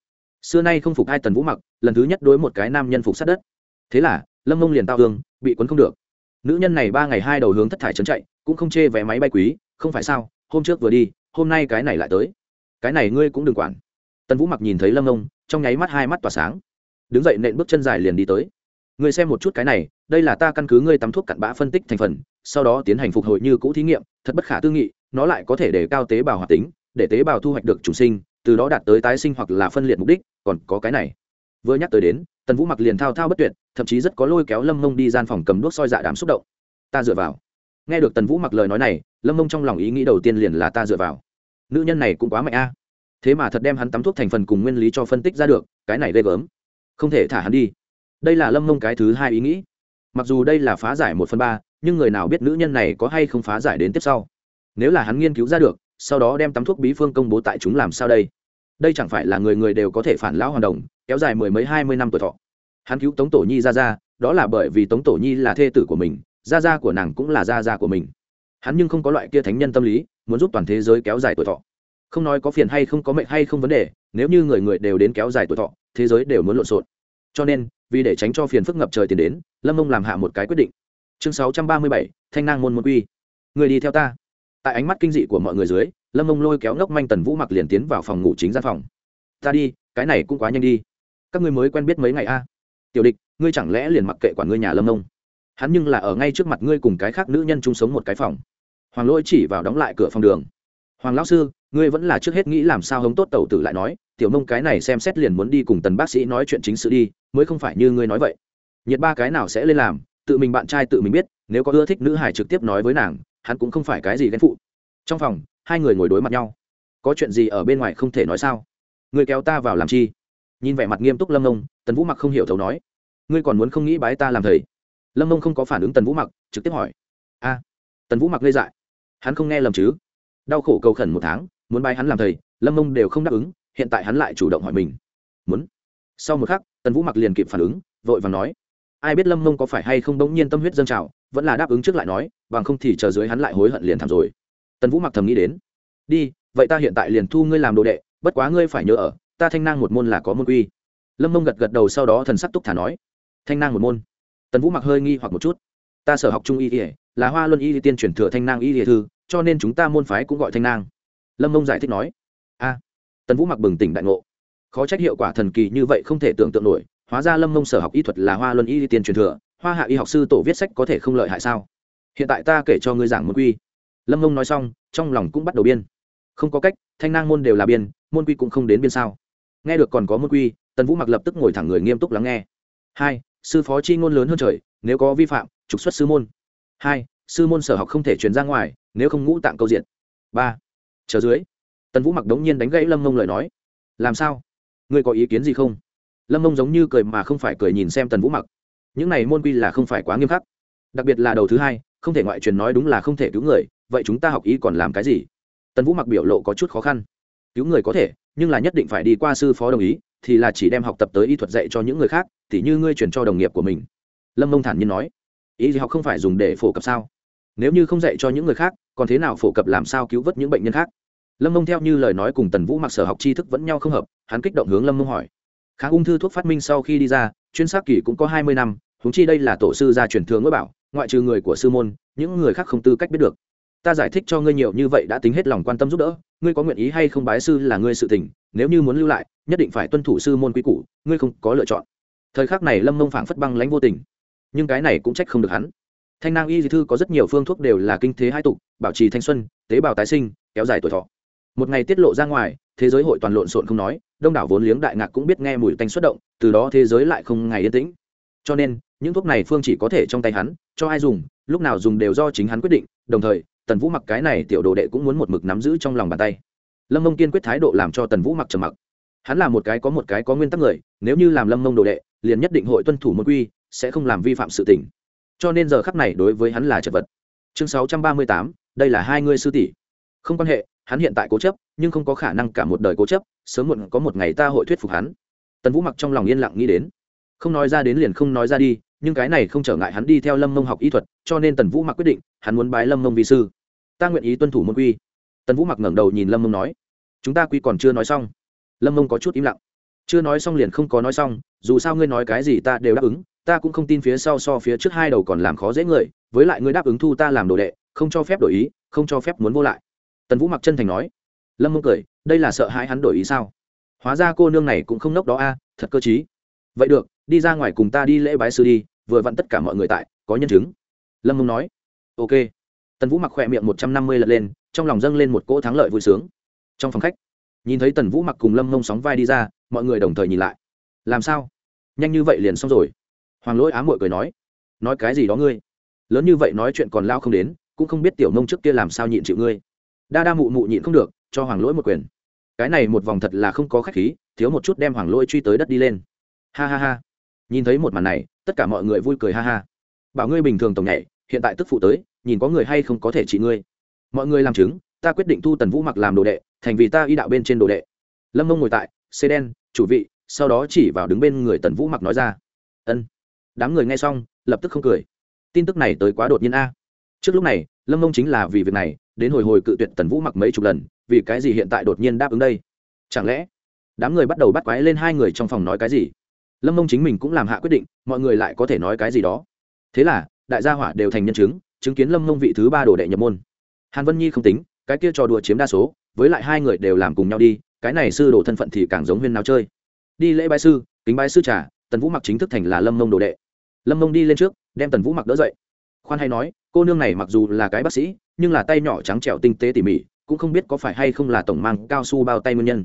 Xưa nay không phục hai tần vũ mặc, lần thứ nhất đối một cái nam nhân phục sát đất. Thế là, lâm mông liền tao hương bị quấn không được. Nữ nhân này ba ngày hai đầu hướng thất thải trấn chạy, cũng không chê vé máy bay quý, không phải sao, hôm trước vừa đi, hôm nay cái này lại tới. Cái này ngươi cũng đừng quản tần vũ mặc nhìn thấy lâm ông, trong nháy mắt hai mắt tỏa sáng. Đứng dậy nện bước chân dài liền đi tới. Ngươi xem một chút cái này, đây là ta căn cứ ngươi tắm thuốc cặn bã phân tích thành phần, sau đó tiến hành phục hồi như cũ thí nghiệm, thật bất khả tư nghị, nó lại có thể để cao tế bào hoạt tính, để tế bào thu hoạch được chủ sinh, từ đó đạt tới tái sinh hoặc là phân liệt mục đích, còn có cái này. Vừa nhắc tới đến, tần vũ mặc liền thao thao bất tuyệt, thậm chí rất có lôi kéo lâm mông đi gian phòng cầm đuốc soi dạ đám xúc động. Ta dựa vào. Nghe được tần vũ mặc lời nói này, lâm mông trong lòng ý nghĩ đầu tiên liền là ta dựa vào. Nữ nhân này cũng quá mạnh a thế mà thật đem hắn tắm thuốc thành phần cùng nguyên lý cho phân tích ra được, cái này ghê gớm. Không thể thả hắn đi. Đây là lâm mông cái thứ hai ý nghĩ. Mặc dù đây là phá giải một phần ba, nhưng người nào biết nữ nhân này có hay không phá giải đến tiếp sau? Nếu là hắn nghiên cứu ra được, sau đó đem tắm thuốc bí phương công bố tại chúng làm sao đây? Đây chẳng phải là người người đều có thể phản lão hoàn đồng, kéo dài mười mấy hai mươi năm tuổi thọ. Hắn cứu tống tổ nhi ra ra, đó là bởi vì tống tổ nhi là thê tử của mình gia gia của nàng cũng là gia gia của mình. Hắn nhưng không có loại kia thánh nhân tâm lý, muốn giúp toàn thế giới kéo dài tuổi thọ không nói có phiền hay không có mệnh hay không vấn đề, nếu như người người đều đến kéo dài tuổi thọ, thế giới đều muốn lộn xộn. Cho nên, vì để tránh cho phiền phức ngập trời tiền đến, lâm mông làm hạ một cái quyết định. Chương sáu trăm ba mươi bảy, thanh nang môn môn quy. Người đi theo ta. Tại ánh mắt kinh dị của mọi người dưới, lâm mông lôi kéo ngốc manh tần vũ mặc liền tiến vào phòng ngủ chính gian phòng. Ta đi, cái này cũng quá nhanh đi. Các ngươi mới quen biết mấy ngày a? Tiểu địch, ngươi chẳng lẽ liền mặc kệ quản ngươi nhà lâm mông? Hắn nhưng là ở ngay trước mặt ngươi cùng cái khác nữ nhân chung sống một cái phòng. Hoàng lỗi chỉ vào đóng lại cửa phòng đường. Hoàng lão sư ngươi vẫn là trước hết nghĩ làm sao hống tốt tẩu tử lại nói, tiểu mông cái này xem xét liền muốn đi cùng tần bác sĩ nói chuyện chính sự đi, mới không phải như ngươi nói vậy. Nhiệt ba cái nào sẽ lên làm, tự mình bạn trai tự mình biết, nếu có ưa thích nữ hải trực tiếp nói với nàng, hắn cũng không phải cái gì ghen phụ. Trong phòng, hai người ngồi đối mặt nhau. Có chuyện gì ở bên ngoài không thể nói sao? Ngươi kéo ta vào làm chi? Nhìn vẻ mặt nghiêm túc lâm ông tần vũ mặc không hiểu thấu nói. Ngươi còn muốn không nghĩ bái ta làm thầy? Lâm ông không có phản ứng tần vũ mặc, trực tiếp hỏi. A, tần vũ mặc ngây dại. Hắn không nghe lầm chứ? Đau khổ cầu khẩn một tháng muốn bay hắn làm thầy, lâm ông đều không đáp ứng, hiện tại hắn lại chủ động hỏi mình. Muốn. Sau một khắc, tần vũ mặc liền kịp phản ứng, vội và nói. Ai biết lâm mông có phải hay không bỗng nhiên tâm huyết dân trào, vẫn là đáp ứng trước lại nói, bằng không thì chờ dưới hắn lại hối hận liền thảm rồi. Tần vũ mặc thầm nghĩ đến. Đi, vậy ta hiện tại liền thu ngươi làm đồ đệ, bất quá ngươi phải nhớ ở, ta thanh nang một môn là có môn quy. Lâm mông gật gật đầu sau đó thần sắc túc thả nói. Thanh nang một môn. Tần vũ mặc hơi nghi hoặc một chút. Ta sở học trung y ỉa là hoa luân y tiên chuyển thừa thanh nang y ỉa thư, cho nên chúng ta môn phái cũng gọi thanh nang lâm mông giải thích nói a tần vũ mặc bừng tỉnh đại ngộ khó trách hiệu quả thần kỳ như vậy không thể tưởng tượng nổi hóa ra lâm mông sở học y thuật là hoa luân y tiên truyền thừa hoa hạ y học sư tổ viết sách có thể không lợi hại sao hiện tại ta kể cho ngươi giảng môn quy lâm mông nói xong trong lòng cũng bắt đầu biên không có cách thanh nang môn đều là biên môn quy cũng không đến biên sao nghe được còn có môn quy tần vũ mặc lập tức ngồi thẳng người nghiêm túc lắng nghe hai sư phó chi ngôn lớn hơn trời nếu có vi phạm trục xuất sư môn hai sư môn sở học không thể truyền ra ngoài nếu không ngũ tạng câu diện ba chờ dưới, tần vũ mặc đống nhiên đánh gãy lâm mông lời nói. Làm sao? Ngươi có ý kiến gì không? Lâm mông giống như cười mà không phải cười nhìn xem tần vũ mặc. Những này môn quy là không phải quá nghiêm khắc. Đặc biệt là đầu thứ hai, không thể ngoại truyền nói đúng là không thể cứu người, vậy chúng ta học ý còn làm cái gì? Tần vũ mặc biểu lộ có chút khó khăn. Cứu người có thể, nhưng là nhất định phải đi qua sư phó đồng ý, thì là chỉ đem học tập tới y thuật dạy cho những người khác thì như ngươi truyền cho đồng nghiệp của mình. Lâm mông thản nhiên nói. Ý gì học không phải dùng để phổ cập sao? Nếu như không dạy cho những người khác, còn thế nào phổ cập làm sao cứu vớt những bệnh nhân khác? Lâm mông theo như lời nói cùng tần vũ mặc sở học tri thức vẫn nhau không hợp, hắn kích động hướng lâm mông hỏi. Kháng ung thư thuốc phát minh sau khi đi ra, chuyên xác kỳ cũng có hai mươi năm húng chi đây là tổ sư gia truyền thường mới bảo, ngoại trừ người của sư môn, những người khác không tư cách biết được. Ta giải thích cho ngươi nhiều như vậy đã tính hết lòng quan tâm giúp đỡ, ngươi có nguyện ý hay không bái sư là ngươi sự tình, nếu như muốn lưu lại, nhất định phải tuân thủ sư môn quy củ, ngươi không có lựa chọn. Thời khắc này lâm mông phảng phất băng lãnh vô tình, nhưng cái này cũng trách không được hắn thanh nang y di thư có rất nhiều phương thuốc đều là kinh thế hai tục, bảo trì thanh xuân, tế bào tái sinh, kéo dài tuổi thọ. Một ngày tiết lộ ra ngoài, thế giới hội toàn lộn xộn không nói, đông đảo vốn liếng đại ngạc cũng biết nghe mùi tanh xuất động, từ đó thế giới lại không ngày yên tĩnh. Cho nên, những thuốc này phương chỉ có thể trong tay hắn, cho ai dùng, lúc nào dùng đều do chính hắn quyết định, đồng thời, tần vũ mặc cái này tiểu đồ đệ cũng muốn một mực nắm giữ trong lòng bàn tay. Lâm mông kiên quyết thái độ làm cho tần vũ mặc trầm mặc. Hắn là một cái có một cái có nguyên tắc người, nếu như làm lâm mông đồ đệ, liền nhất định hội tuân thủ môn quy, sẽ không làm vi phạm sự tỉnh cho nên giờ khắc này đối với hắn là chật vật. Chương sáu trăm ba mươi tám, đây là hai ngươi sư tỷ. Không quan hệ, hắn hiện tại cố chấp, nhưng không có khả năng cả một đời cố chấp, sớm muộn có một ngày ta hội thuyết phục hắn. Tần vũ mặc trong lòng yên lặng nghĩ đến. Không nói ra đến liền không nói ra đi, nhưng cái này không trở ngại hắn đi theo lâm mông học y thuật, cho nên tần vũ mặc quyết định, hắn muốn bái lâm mông vi sư. Ta nguyện ý tuân thủ môn quy. Tần vũ mặc ngẩng đầu nhìn lâm mông nói, chúng ta quy còn chưa nói xong. Lâm mông có chút im lặng. Chưa nói xong liền không có nói xong, dù sao ngươi nói cái gì ta đều đáp ứng ta cũng không tin phía sau so phía trước hai đầu còn làm khó dễ người, với lại ngươi đáp ứng thu ta làm đồ đệ, không cho phép đổi ý, không cho phép muốn vô lại. Tần vũ mặc chân thành nói. Lâm mông cười, đây là sợ hãi hắn đổi ý sao? Hóa ra cô nương này cũng không nốc đó a, thật cơ t vậy được, đi ra ngoài cùng ta đi lễ bái sư đi, vừa vặn tất cả mọi người tại, có nhân chứng. Lâm mông nói. Ok. Tần vũ mặc khỏe miệng một trăm năm mươi lật lên, trong lòng dâng lên một cỗ thắng lợi vui sướng. Trong phòng khách, nhìn thấy tần vũ mặc cùng lâm mông sóng vai đi ra, mọi người đồng thời nhìn lại. Làm sao? Nhanh như vậy liền xong rồi? Hoàng lỗi ám mội cười nói nói cái gì đó ngươi? Lớn như vậy nói chuyện còn lao không đến, cũng không biết tiểu mông trước kia làm sao nhịn chịu ngươi. Đa đa mụ mụ nhịn không được, cho hoàng lỗi một quyền. Cái này một vòng thật là không có khách khí, thiếu một chút đem hoàng lỗi truy tới đất đi lên. Ha ha ha. Nhìn thấy một màn này, tất cả mọi người vui cười ha ha. Bảo ngươi bình thường tổng nhảy, hiện tại tức phụ tới, nhìn có người hay không có thể trị ngươi. Mọi người làm chứng, ta quyết định thu tần vũ mặc làm đồ đệ, thành vì ta y đạo bên trên đồ đệ. Lâm mông ngồi tại xê đen, chủ vị, sau đó chỉ vào đứng bên người tần vũ mặc nói ra, ân đám người nghe xong, lập tức không cười. Tin tức này tới quá đột nhiên a. Trước lúc này, lâm mông chính là vì việc này, đến hồi hồi cự tuyệt tần vũ mặc mấy chục lần, vì cái gì hiện tại đột nhiên đáp ứng đây? Chẳng lẽ, đám người bắt đầu bắt quái lên hai người trong phòng nói cái gì? Lâm mông chính mình cũng làm hạ quyết định, mọi người lại có thể nói cái gì đó. Thế là, đại gia hỏa đều thành nhân chứng chứng kiến lâm mông vị thứ ba đồ đệ nhập môn. Hàn vân nhi không tính, cái kia trò đùa chiếm đa số, với lại hai người đều làm cùng nhau đi, cái này sư đồ thân phận thì càng giống huyên nào chơi. Đi lễ bái sư, kính bái sư trà, tần vũ mặc chính thức thành là lâm mông đồ đệ lâm mông đi lên trước đem tần vũ mặc đỡ dậy khoan hay nói cô nương này mặc dù là cái bác sĩ nhưng là tay nhỏ trắng trẻo tinh tế tỉ mỉ cũng không biết có phải hay không là tổng mang cao su bao tay nguyên nhân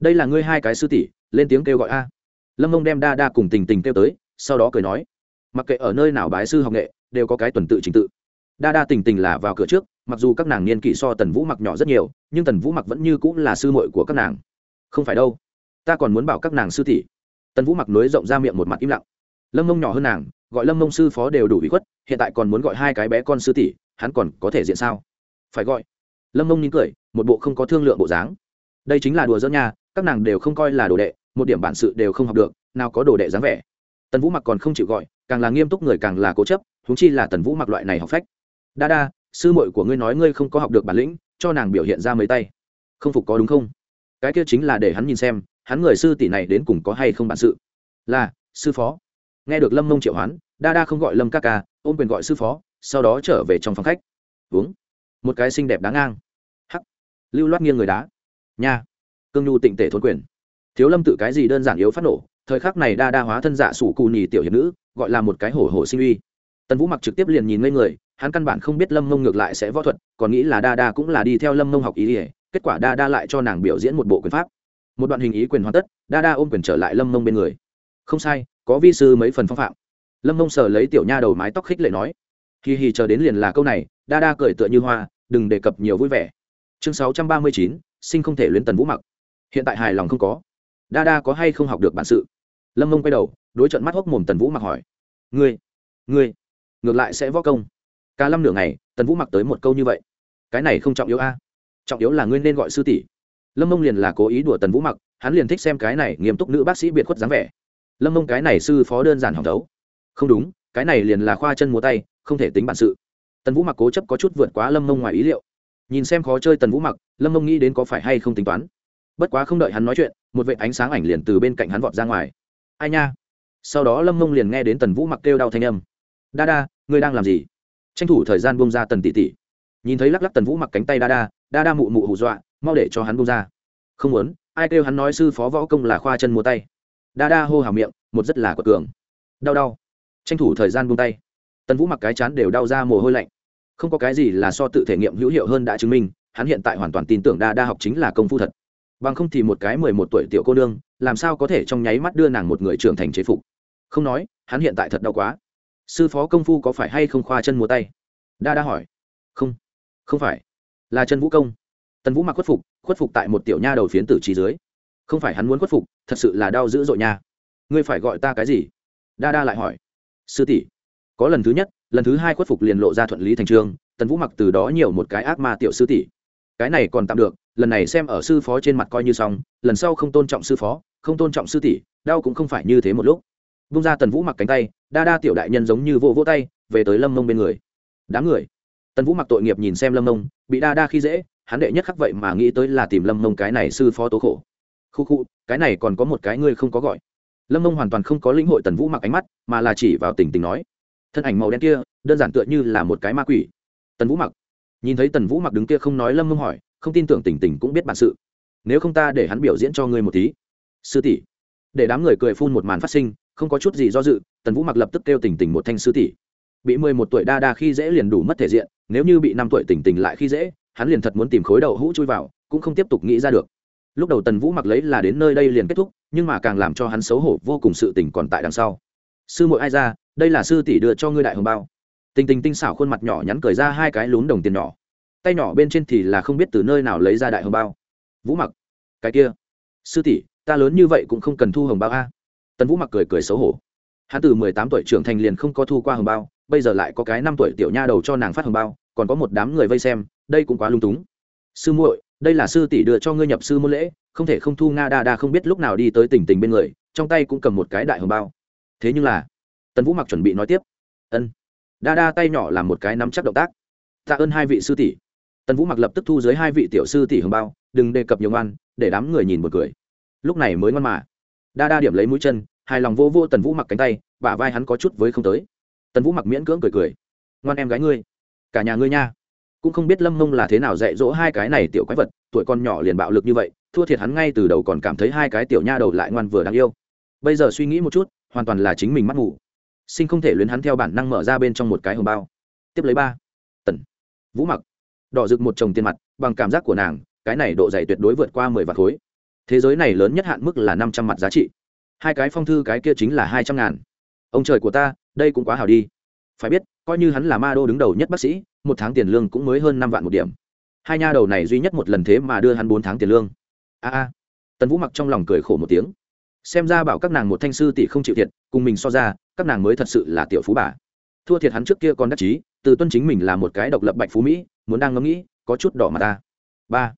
đây là ngươi hai cái sư tỷ lên tiếng kêu gọi a lâm mông đem đa đa cùng tình tình kêu tới sau đó cười nói mặc kệ ở nơi nào bái sư học nghệ đều có cái tuần tự trình tự đa đa tình tình là vào cửa trước mặc dù các nàng niên kỷ so tần vũ mặc nhỏ rất nhiều nhưng tần vũ mặc vẫn như cũng là sư muội của các nàng không phải đâu ta còn muốn bảo các nàng sư tỷ tần vũ mặc nối rộng ra miệng một mặt im lặng lâm mông nhỏ hơn nàng, gọi lâm mông sư phó đều đủ bị khuất, hiện tại còn muốn gọi hai cái bé con sư tỷ, hắn còn có thể diện sao? Phải gọi. Lâm mông nín cười, một bộ không có thương lượng bộ dáng. Đây chính là đùa dỡ nha, các nàng đều không coi là đồ đệ, một điểm bản sự đều không học được, nào có đồ đệ dáng vẻ. Tần vũ mặc còn không chịu gọi, càng là nghiêm túc người càng là cố chấp húng chi là tần vũ mặc loại này học phách. Đa đa, sư muội của ngươi nói ngươi không có học được bản lĩnh, cho nàng biểu hiện ra mấy tay. Không phục có đúng không? Cái kia chính là để hắn nhìn xem, hắn người sư tỷ này đến cùng có hay không bản sự. Là, sư phó nghe được lâm mông triệu hoán, đa đa không gọi lâm ca ca, ôm quyền gọi sư phó, sau đó trở về trong phòng khách. Uống. Một cái xinh đẹp đáng ngang. Hắc. Lưu loát nghiêng người đá. Nha. Cương nhu tịnh tể thôn quyền. Thiếu lâm tự cái gì đơn giản yếu phát nổ, thời khắc này đa đa hóa thân dạ sủ cù nhì tiểu hiệp nữ, gọi là một cái hổ hổ sinh uy. Tần vũ mặc trực tiếp liền nhìn ngây người, hắn căn bản không biết lâm mông ngược lại sẽ võ thuật, còn nghĩ là đa đa cũng là đi theo lâm mông học ý ỉa kết quả đa đa lại cho nàng biểu diễn một bộ quyền pháp. Một đoạn hình ý quyền hoàn tất, đa đa ôm quyền trở lại lâm mông bên người. Không sai có vi sư mấy phần phong phạm. Lâm mông sờ lấy tiểu nha đầu mái tóc khích lệ nói hì hì chờ đến liền là câu này, đa đa cười tựa như hoa, đừng đề cập nhiều vui vẻ. Chương sáu trăm ba mươi chín, sinh không thể luyến tần vũ mặc. Hiện tại hài lòng không có. Đa đa có hay không học được bản sự? Lâm mông quay đầu, đối trận mắt hốc mồm tần vũ mặc hỏi, ngươi ngươi, ngược lại sẽ võ công? Ca lăm nửa ngày, tần vũ mặc tới một câu như vậy. Cái này không trọng yếu a. Trọng yếu là ngươi nên gọi sư tỷ. Lâm mông liền là cố ý đùa tần vũ mặc, hắn liền thích xem cái này nghiêm túc nữ bác sĩ biệt khuất dáng vẻ lâm mông cái này sư phó đơn giản hỏng đấu không đúng, cái này liền là khoa chân múa tay, không thể tính bản sự. Tần vũ mặc cố chấp có chút vượt quá lâm mông ngoài ý liệu. Nhìn xem khó chơi tần vũ mặc, lâm mông nghĩ đến có phải hay không tính toán. Bất quá không đợi hắn nói chuyện, một vệ ánh sáng ảnh liền từ bên cạnh hắn vọt ra ngoài. Ai nha? Sau đó lâm mông liền nghe đến tần vũ mặc kêu đau thanh âm. Đa đa, ngươi đang làm gì? Tranh thủ thời gian bông ra tần tỷ tỷ. Nhìn thấy lắc lắc tần vũ mặc cánh tay đa đa đa đa mụ mụ hù dọa, mau để cho hắn bông ra. Không muốn, ai kêu hắn nói sư phó võ công là khoa chân mua tay đa đa hô hào miệng, một rất là quật cường. Đau đau. Tranh thủ thời gian buông tay. Tần vũ mặc cái chán đều đau ra mồ hôi lạnh. Không có cái gì là so tự thể nghiệm hữu hiệu hơn đã chứng minh, hắn hiện tại hoàn toàn tin tưởng đa đa học chính là công phu thật. Bằng không thì một cái mười một tuổi tiểu cô nương, làm sao có thể trong nháy mắt đưa nàng một người trưởng thành chế phục? Không nói, hắn hiện tại thật đau quá. Sư phó công phu có phải hay không khoa chân múa tay? Đa đa hỏi. Không. Không phải. Là chân vũ công. Tần vũ mặc khuất phục khuất phục tại một tiểu nha đầu phiến tử trí dưới không phải hắn muốn khuất phục, thật sự là đau dữ dội nha. Ngươi phải gọi ta cái gì? Đa đa lại hỏi. Sư tỷ, có lần thứ nhất, lần thứ hai khuất phục liền lộ ra thuận lý thành trương, tần vũ mặc từ đó nhiều một cái ác ma tiểu sư tỷ. Cái này còn tạm được, lần này xem ở sư phó trên mặt coi như xong, lần sau không tôn trọng sư phó, không tôn trọng sư tỷ, đau cũng không phải như thế một lúc. Bung ra tần vũ mặc cánh tay, đa đa tiểu đại nhân giống như vô vỗ tay, về tới lâm mông bên người. Đám người. Tần vũ mặc tội nghiệp nhìn xem lâm mông, bị đa đa khi dễ, hắn đệ nhất khắc vậy mà nghĩ tới là tìm lâm mông cái này sư phó tố khổ khu khu, cái này còn có một cái ngươi không có gọi. Lâm mông hoàn toàn không có lĩnh hội tần vũ mặc ánh mắt, mà là chỉ vào tình tình nói. Thân ảnh màu đen kia, đơn giản tựa như là một cái ma quỷ. Tần vũ mặc. Nhìn thấy tần vũ mặc đứng kia không nói, lâm mông hỏi, không tin tưởng tình tình cũng biết bản sự. Nếu không ta để hắn biểu diễn cho ngươi một tí. Sư tỷ. Để đám người cười phun một màn phát sinh, không có chút gì do dự, tần vũ mặc lập tức kêu tình tình một thanh sư tỷ. Bị mười một tuổi đa đa khi dễ liền đủ mất thể diện, nếu như bị năm tuổi tình tình lại khi dễ, hắn liền thật muốn tìm khối đầu hũ chui vào, cũng không tiếp tục nghĩ ra được lúc đầu tần vũ mặc lấy là đến nơi đây liền kết thúc, nhưng mà càng làm cho hắn xấu hổ, vô cùng sự tình còn tại đằng sau. Sư muội ai ra, đây là sư tỷ đưa cho ngươi đại hồng bao. Tình tình tinh xảo khuôn mặt nhỏ nhắn cười ra hai cái lún đồng tiền nhỏ. Tay nhỏ bên trên thì là không biết từ nơi nào lấy ra đại hồng bao. Vũ mặc, cái kia. Sư tỷ, ta lớn như vậy cũng không cần thu hồng bao a. Tần vũ mặc cười cười xấu hổ. Hắn từ mười tám tuổi trưởng thành liền không có thu qua hồng bao, bây giờ lại có cái năm tuổi tiểu nha đầu cho nàng phát hồng bao, còn có một đám người vây xem, đây cũng quá lung túng. Sư muội đây là sư tỷ đưa cho ngươi nhập sư môn lễ, không thể không thu nga đa đa không biết lúc nào đi tới tỉnh tình bên người, trong tay cũng cầm một cái đại hồng bao. Thế nhưng là, tần vũ mặc chuẩn bị nói tiếp. Ân. Đa đa tay nhỏ làm một cái nắm chắc động tác. Tạ ơn hai vị sư tỷ. Tần vũ mặc lập tức thu dưới hai vị tiểu sư tỷ hồng bao, đừng đề cập nhiều ngoan, để đám người nhìn một cười lúc này mới ngoan mà. Đa đa điểm lấy mũi chân, hài lòng vô vô tần vũ mặc cánh tay, bả vai hắn có chút với không tới. Tần vũ mặc miễn cưỡng cười cười. Ngoan em gái ngươi. Cả nhà ngươi nha cũng không biết lâm mông là thế nào dạy dỗ hai cái này tiểu quái vật, tuổi con nhỏ liền bạo lực như vậy, thua thiệt hắn ngay từ đầu còn cảm thấy hai cái tiểu nha đầu lại ngoan vừa đáng yêu. Bây giờ suy nghĩ một chút, hoàn toàn là chính mình mắt ngủ. Sinh không thể luyến hắn theo bản năng mở ra bên trong một cái hồng bao. Tiếp lấy ba. Tần. Vũ mặc. Đỏ rực một chồng tiền mặt, bằng cảm giác của nàng, cái này độ dày tuyệt đối vượt qua mười vạt khối. Thế giới này lớn nhất hạn mức là năm trăm mặt giá trị. Hai cái phong thư cái kia chính là hai trăm ngàn. Ông trời của ta, đây cũng quá hào đi. Phải biết, coi như hắn là ma đô đứng đầu nhất bác sĩ một tháng tiền lương cũng mới hơn năm vạn một điểm. Hai nha đầu này duy nhất một lần thế mà đưa hắn bốn tháng tiền lương. A a. Tần vũ mặc trong lòng cười khổ một tiếng. Xem ra bảo các nàng một thanh sư tỷ không chịu thiệt, cùng mình so ra, các nàng mới thật sự là tiểu phú bà. Thua thiệt hắn trước kia còn đắc chí, từ tuân chính mình là một cái độc lập bạch phú mỹ, muốn đang ngẫm nghĩ, có chút đỏ mà ta. Ba.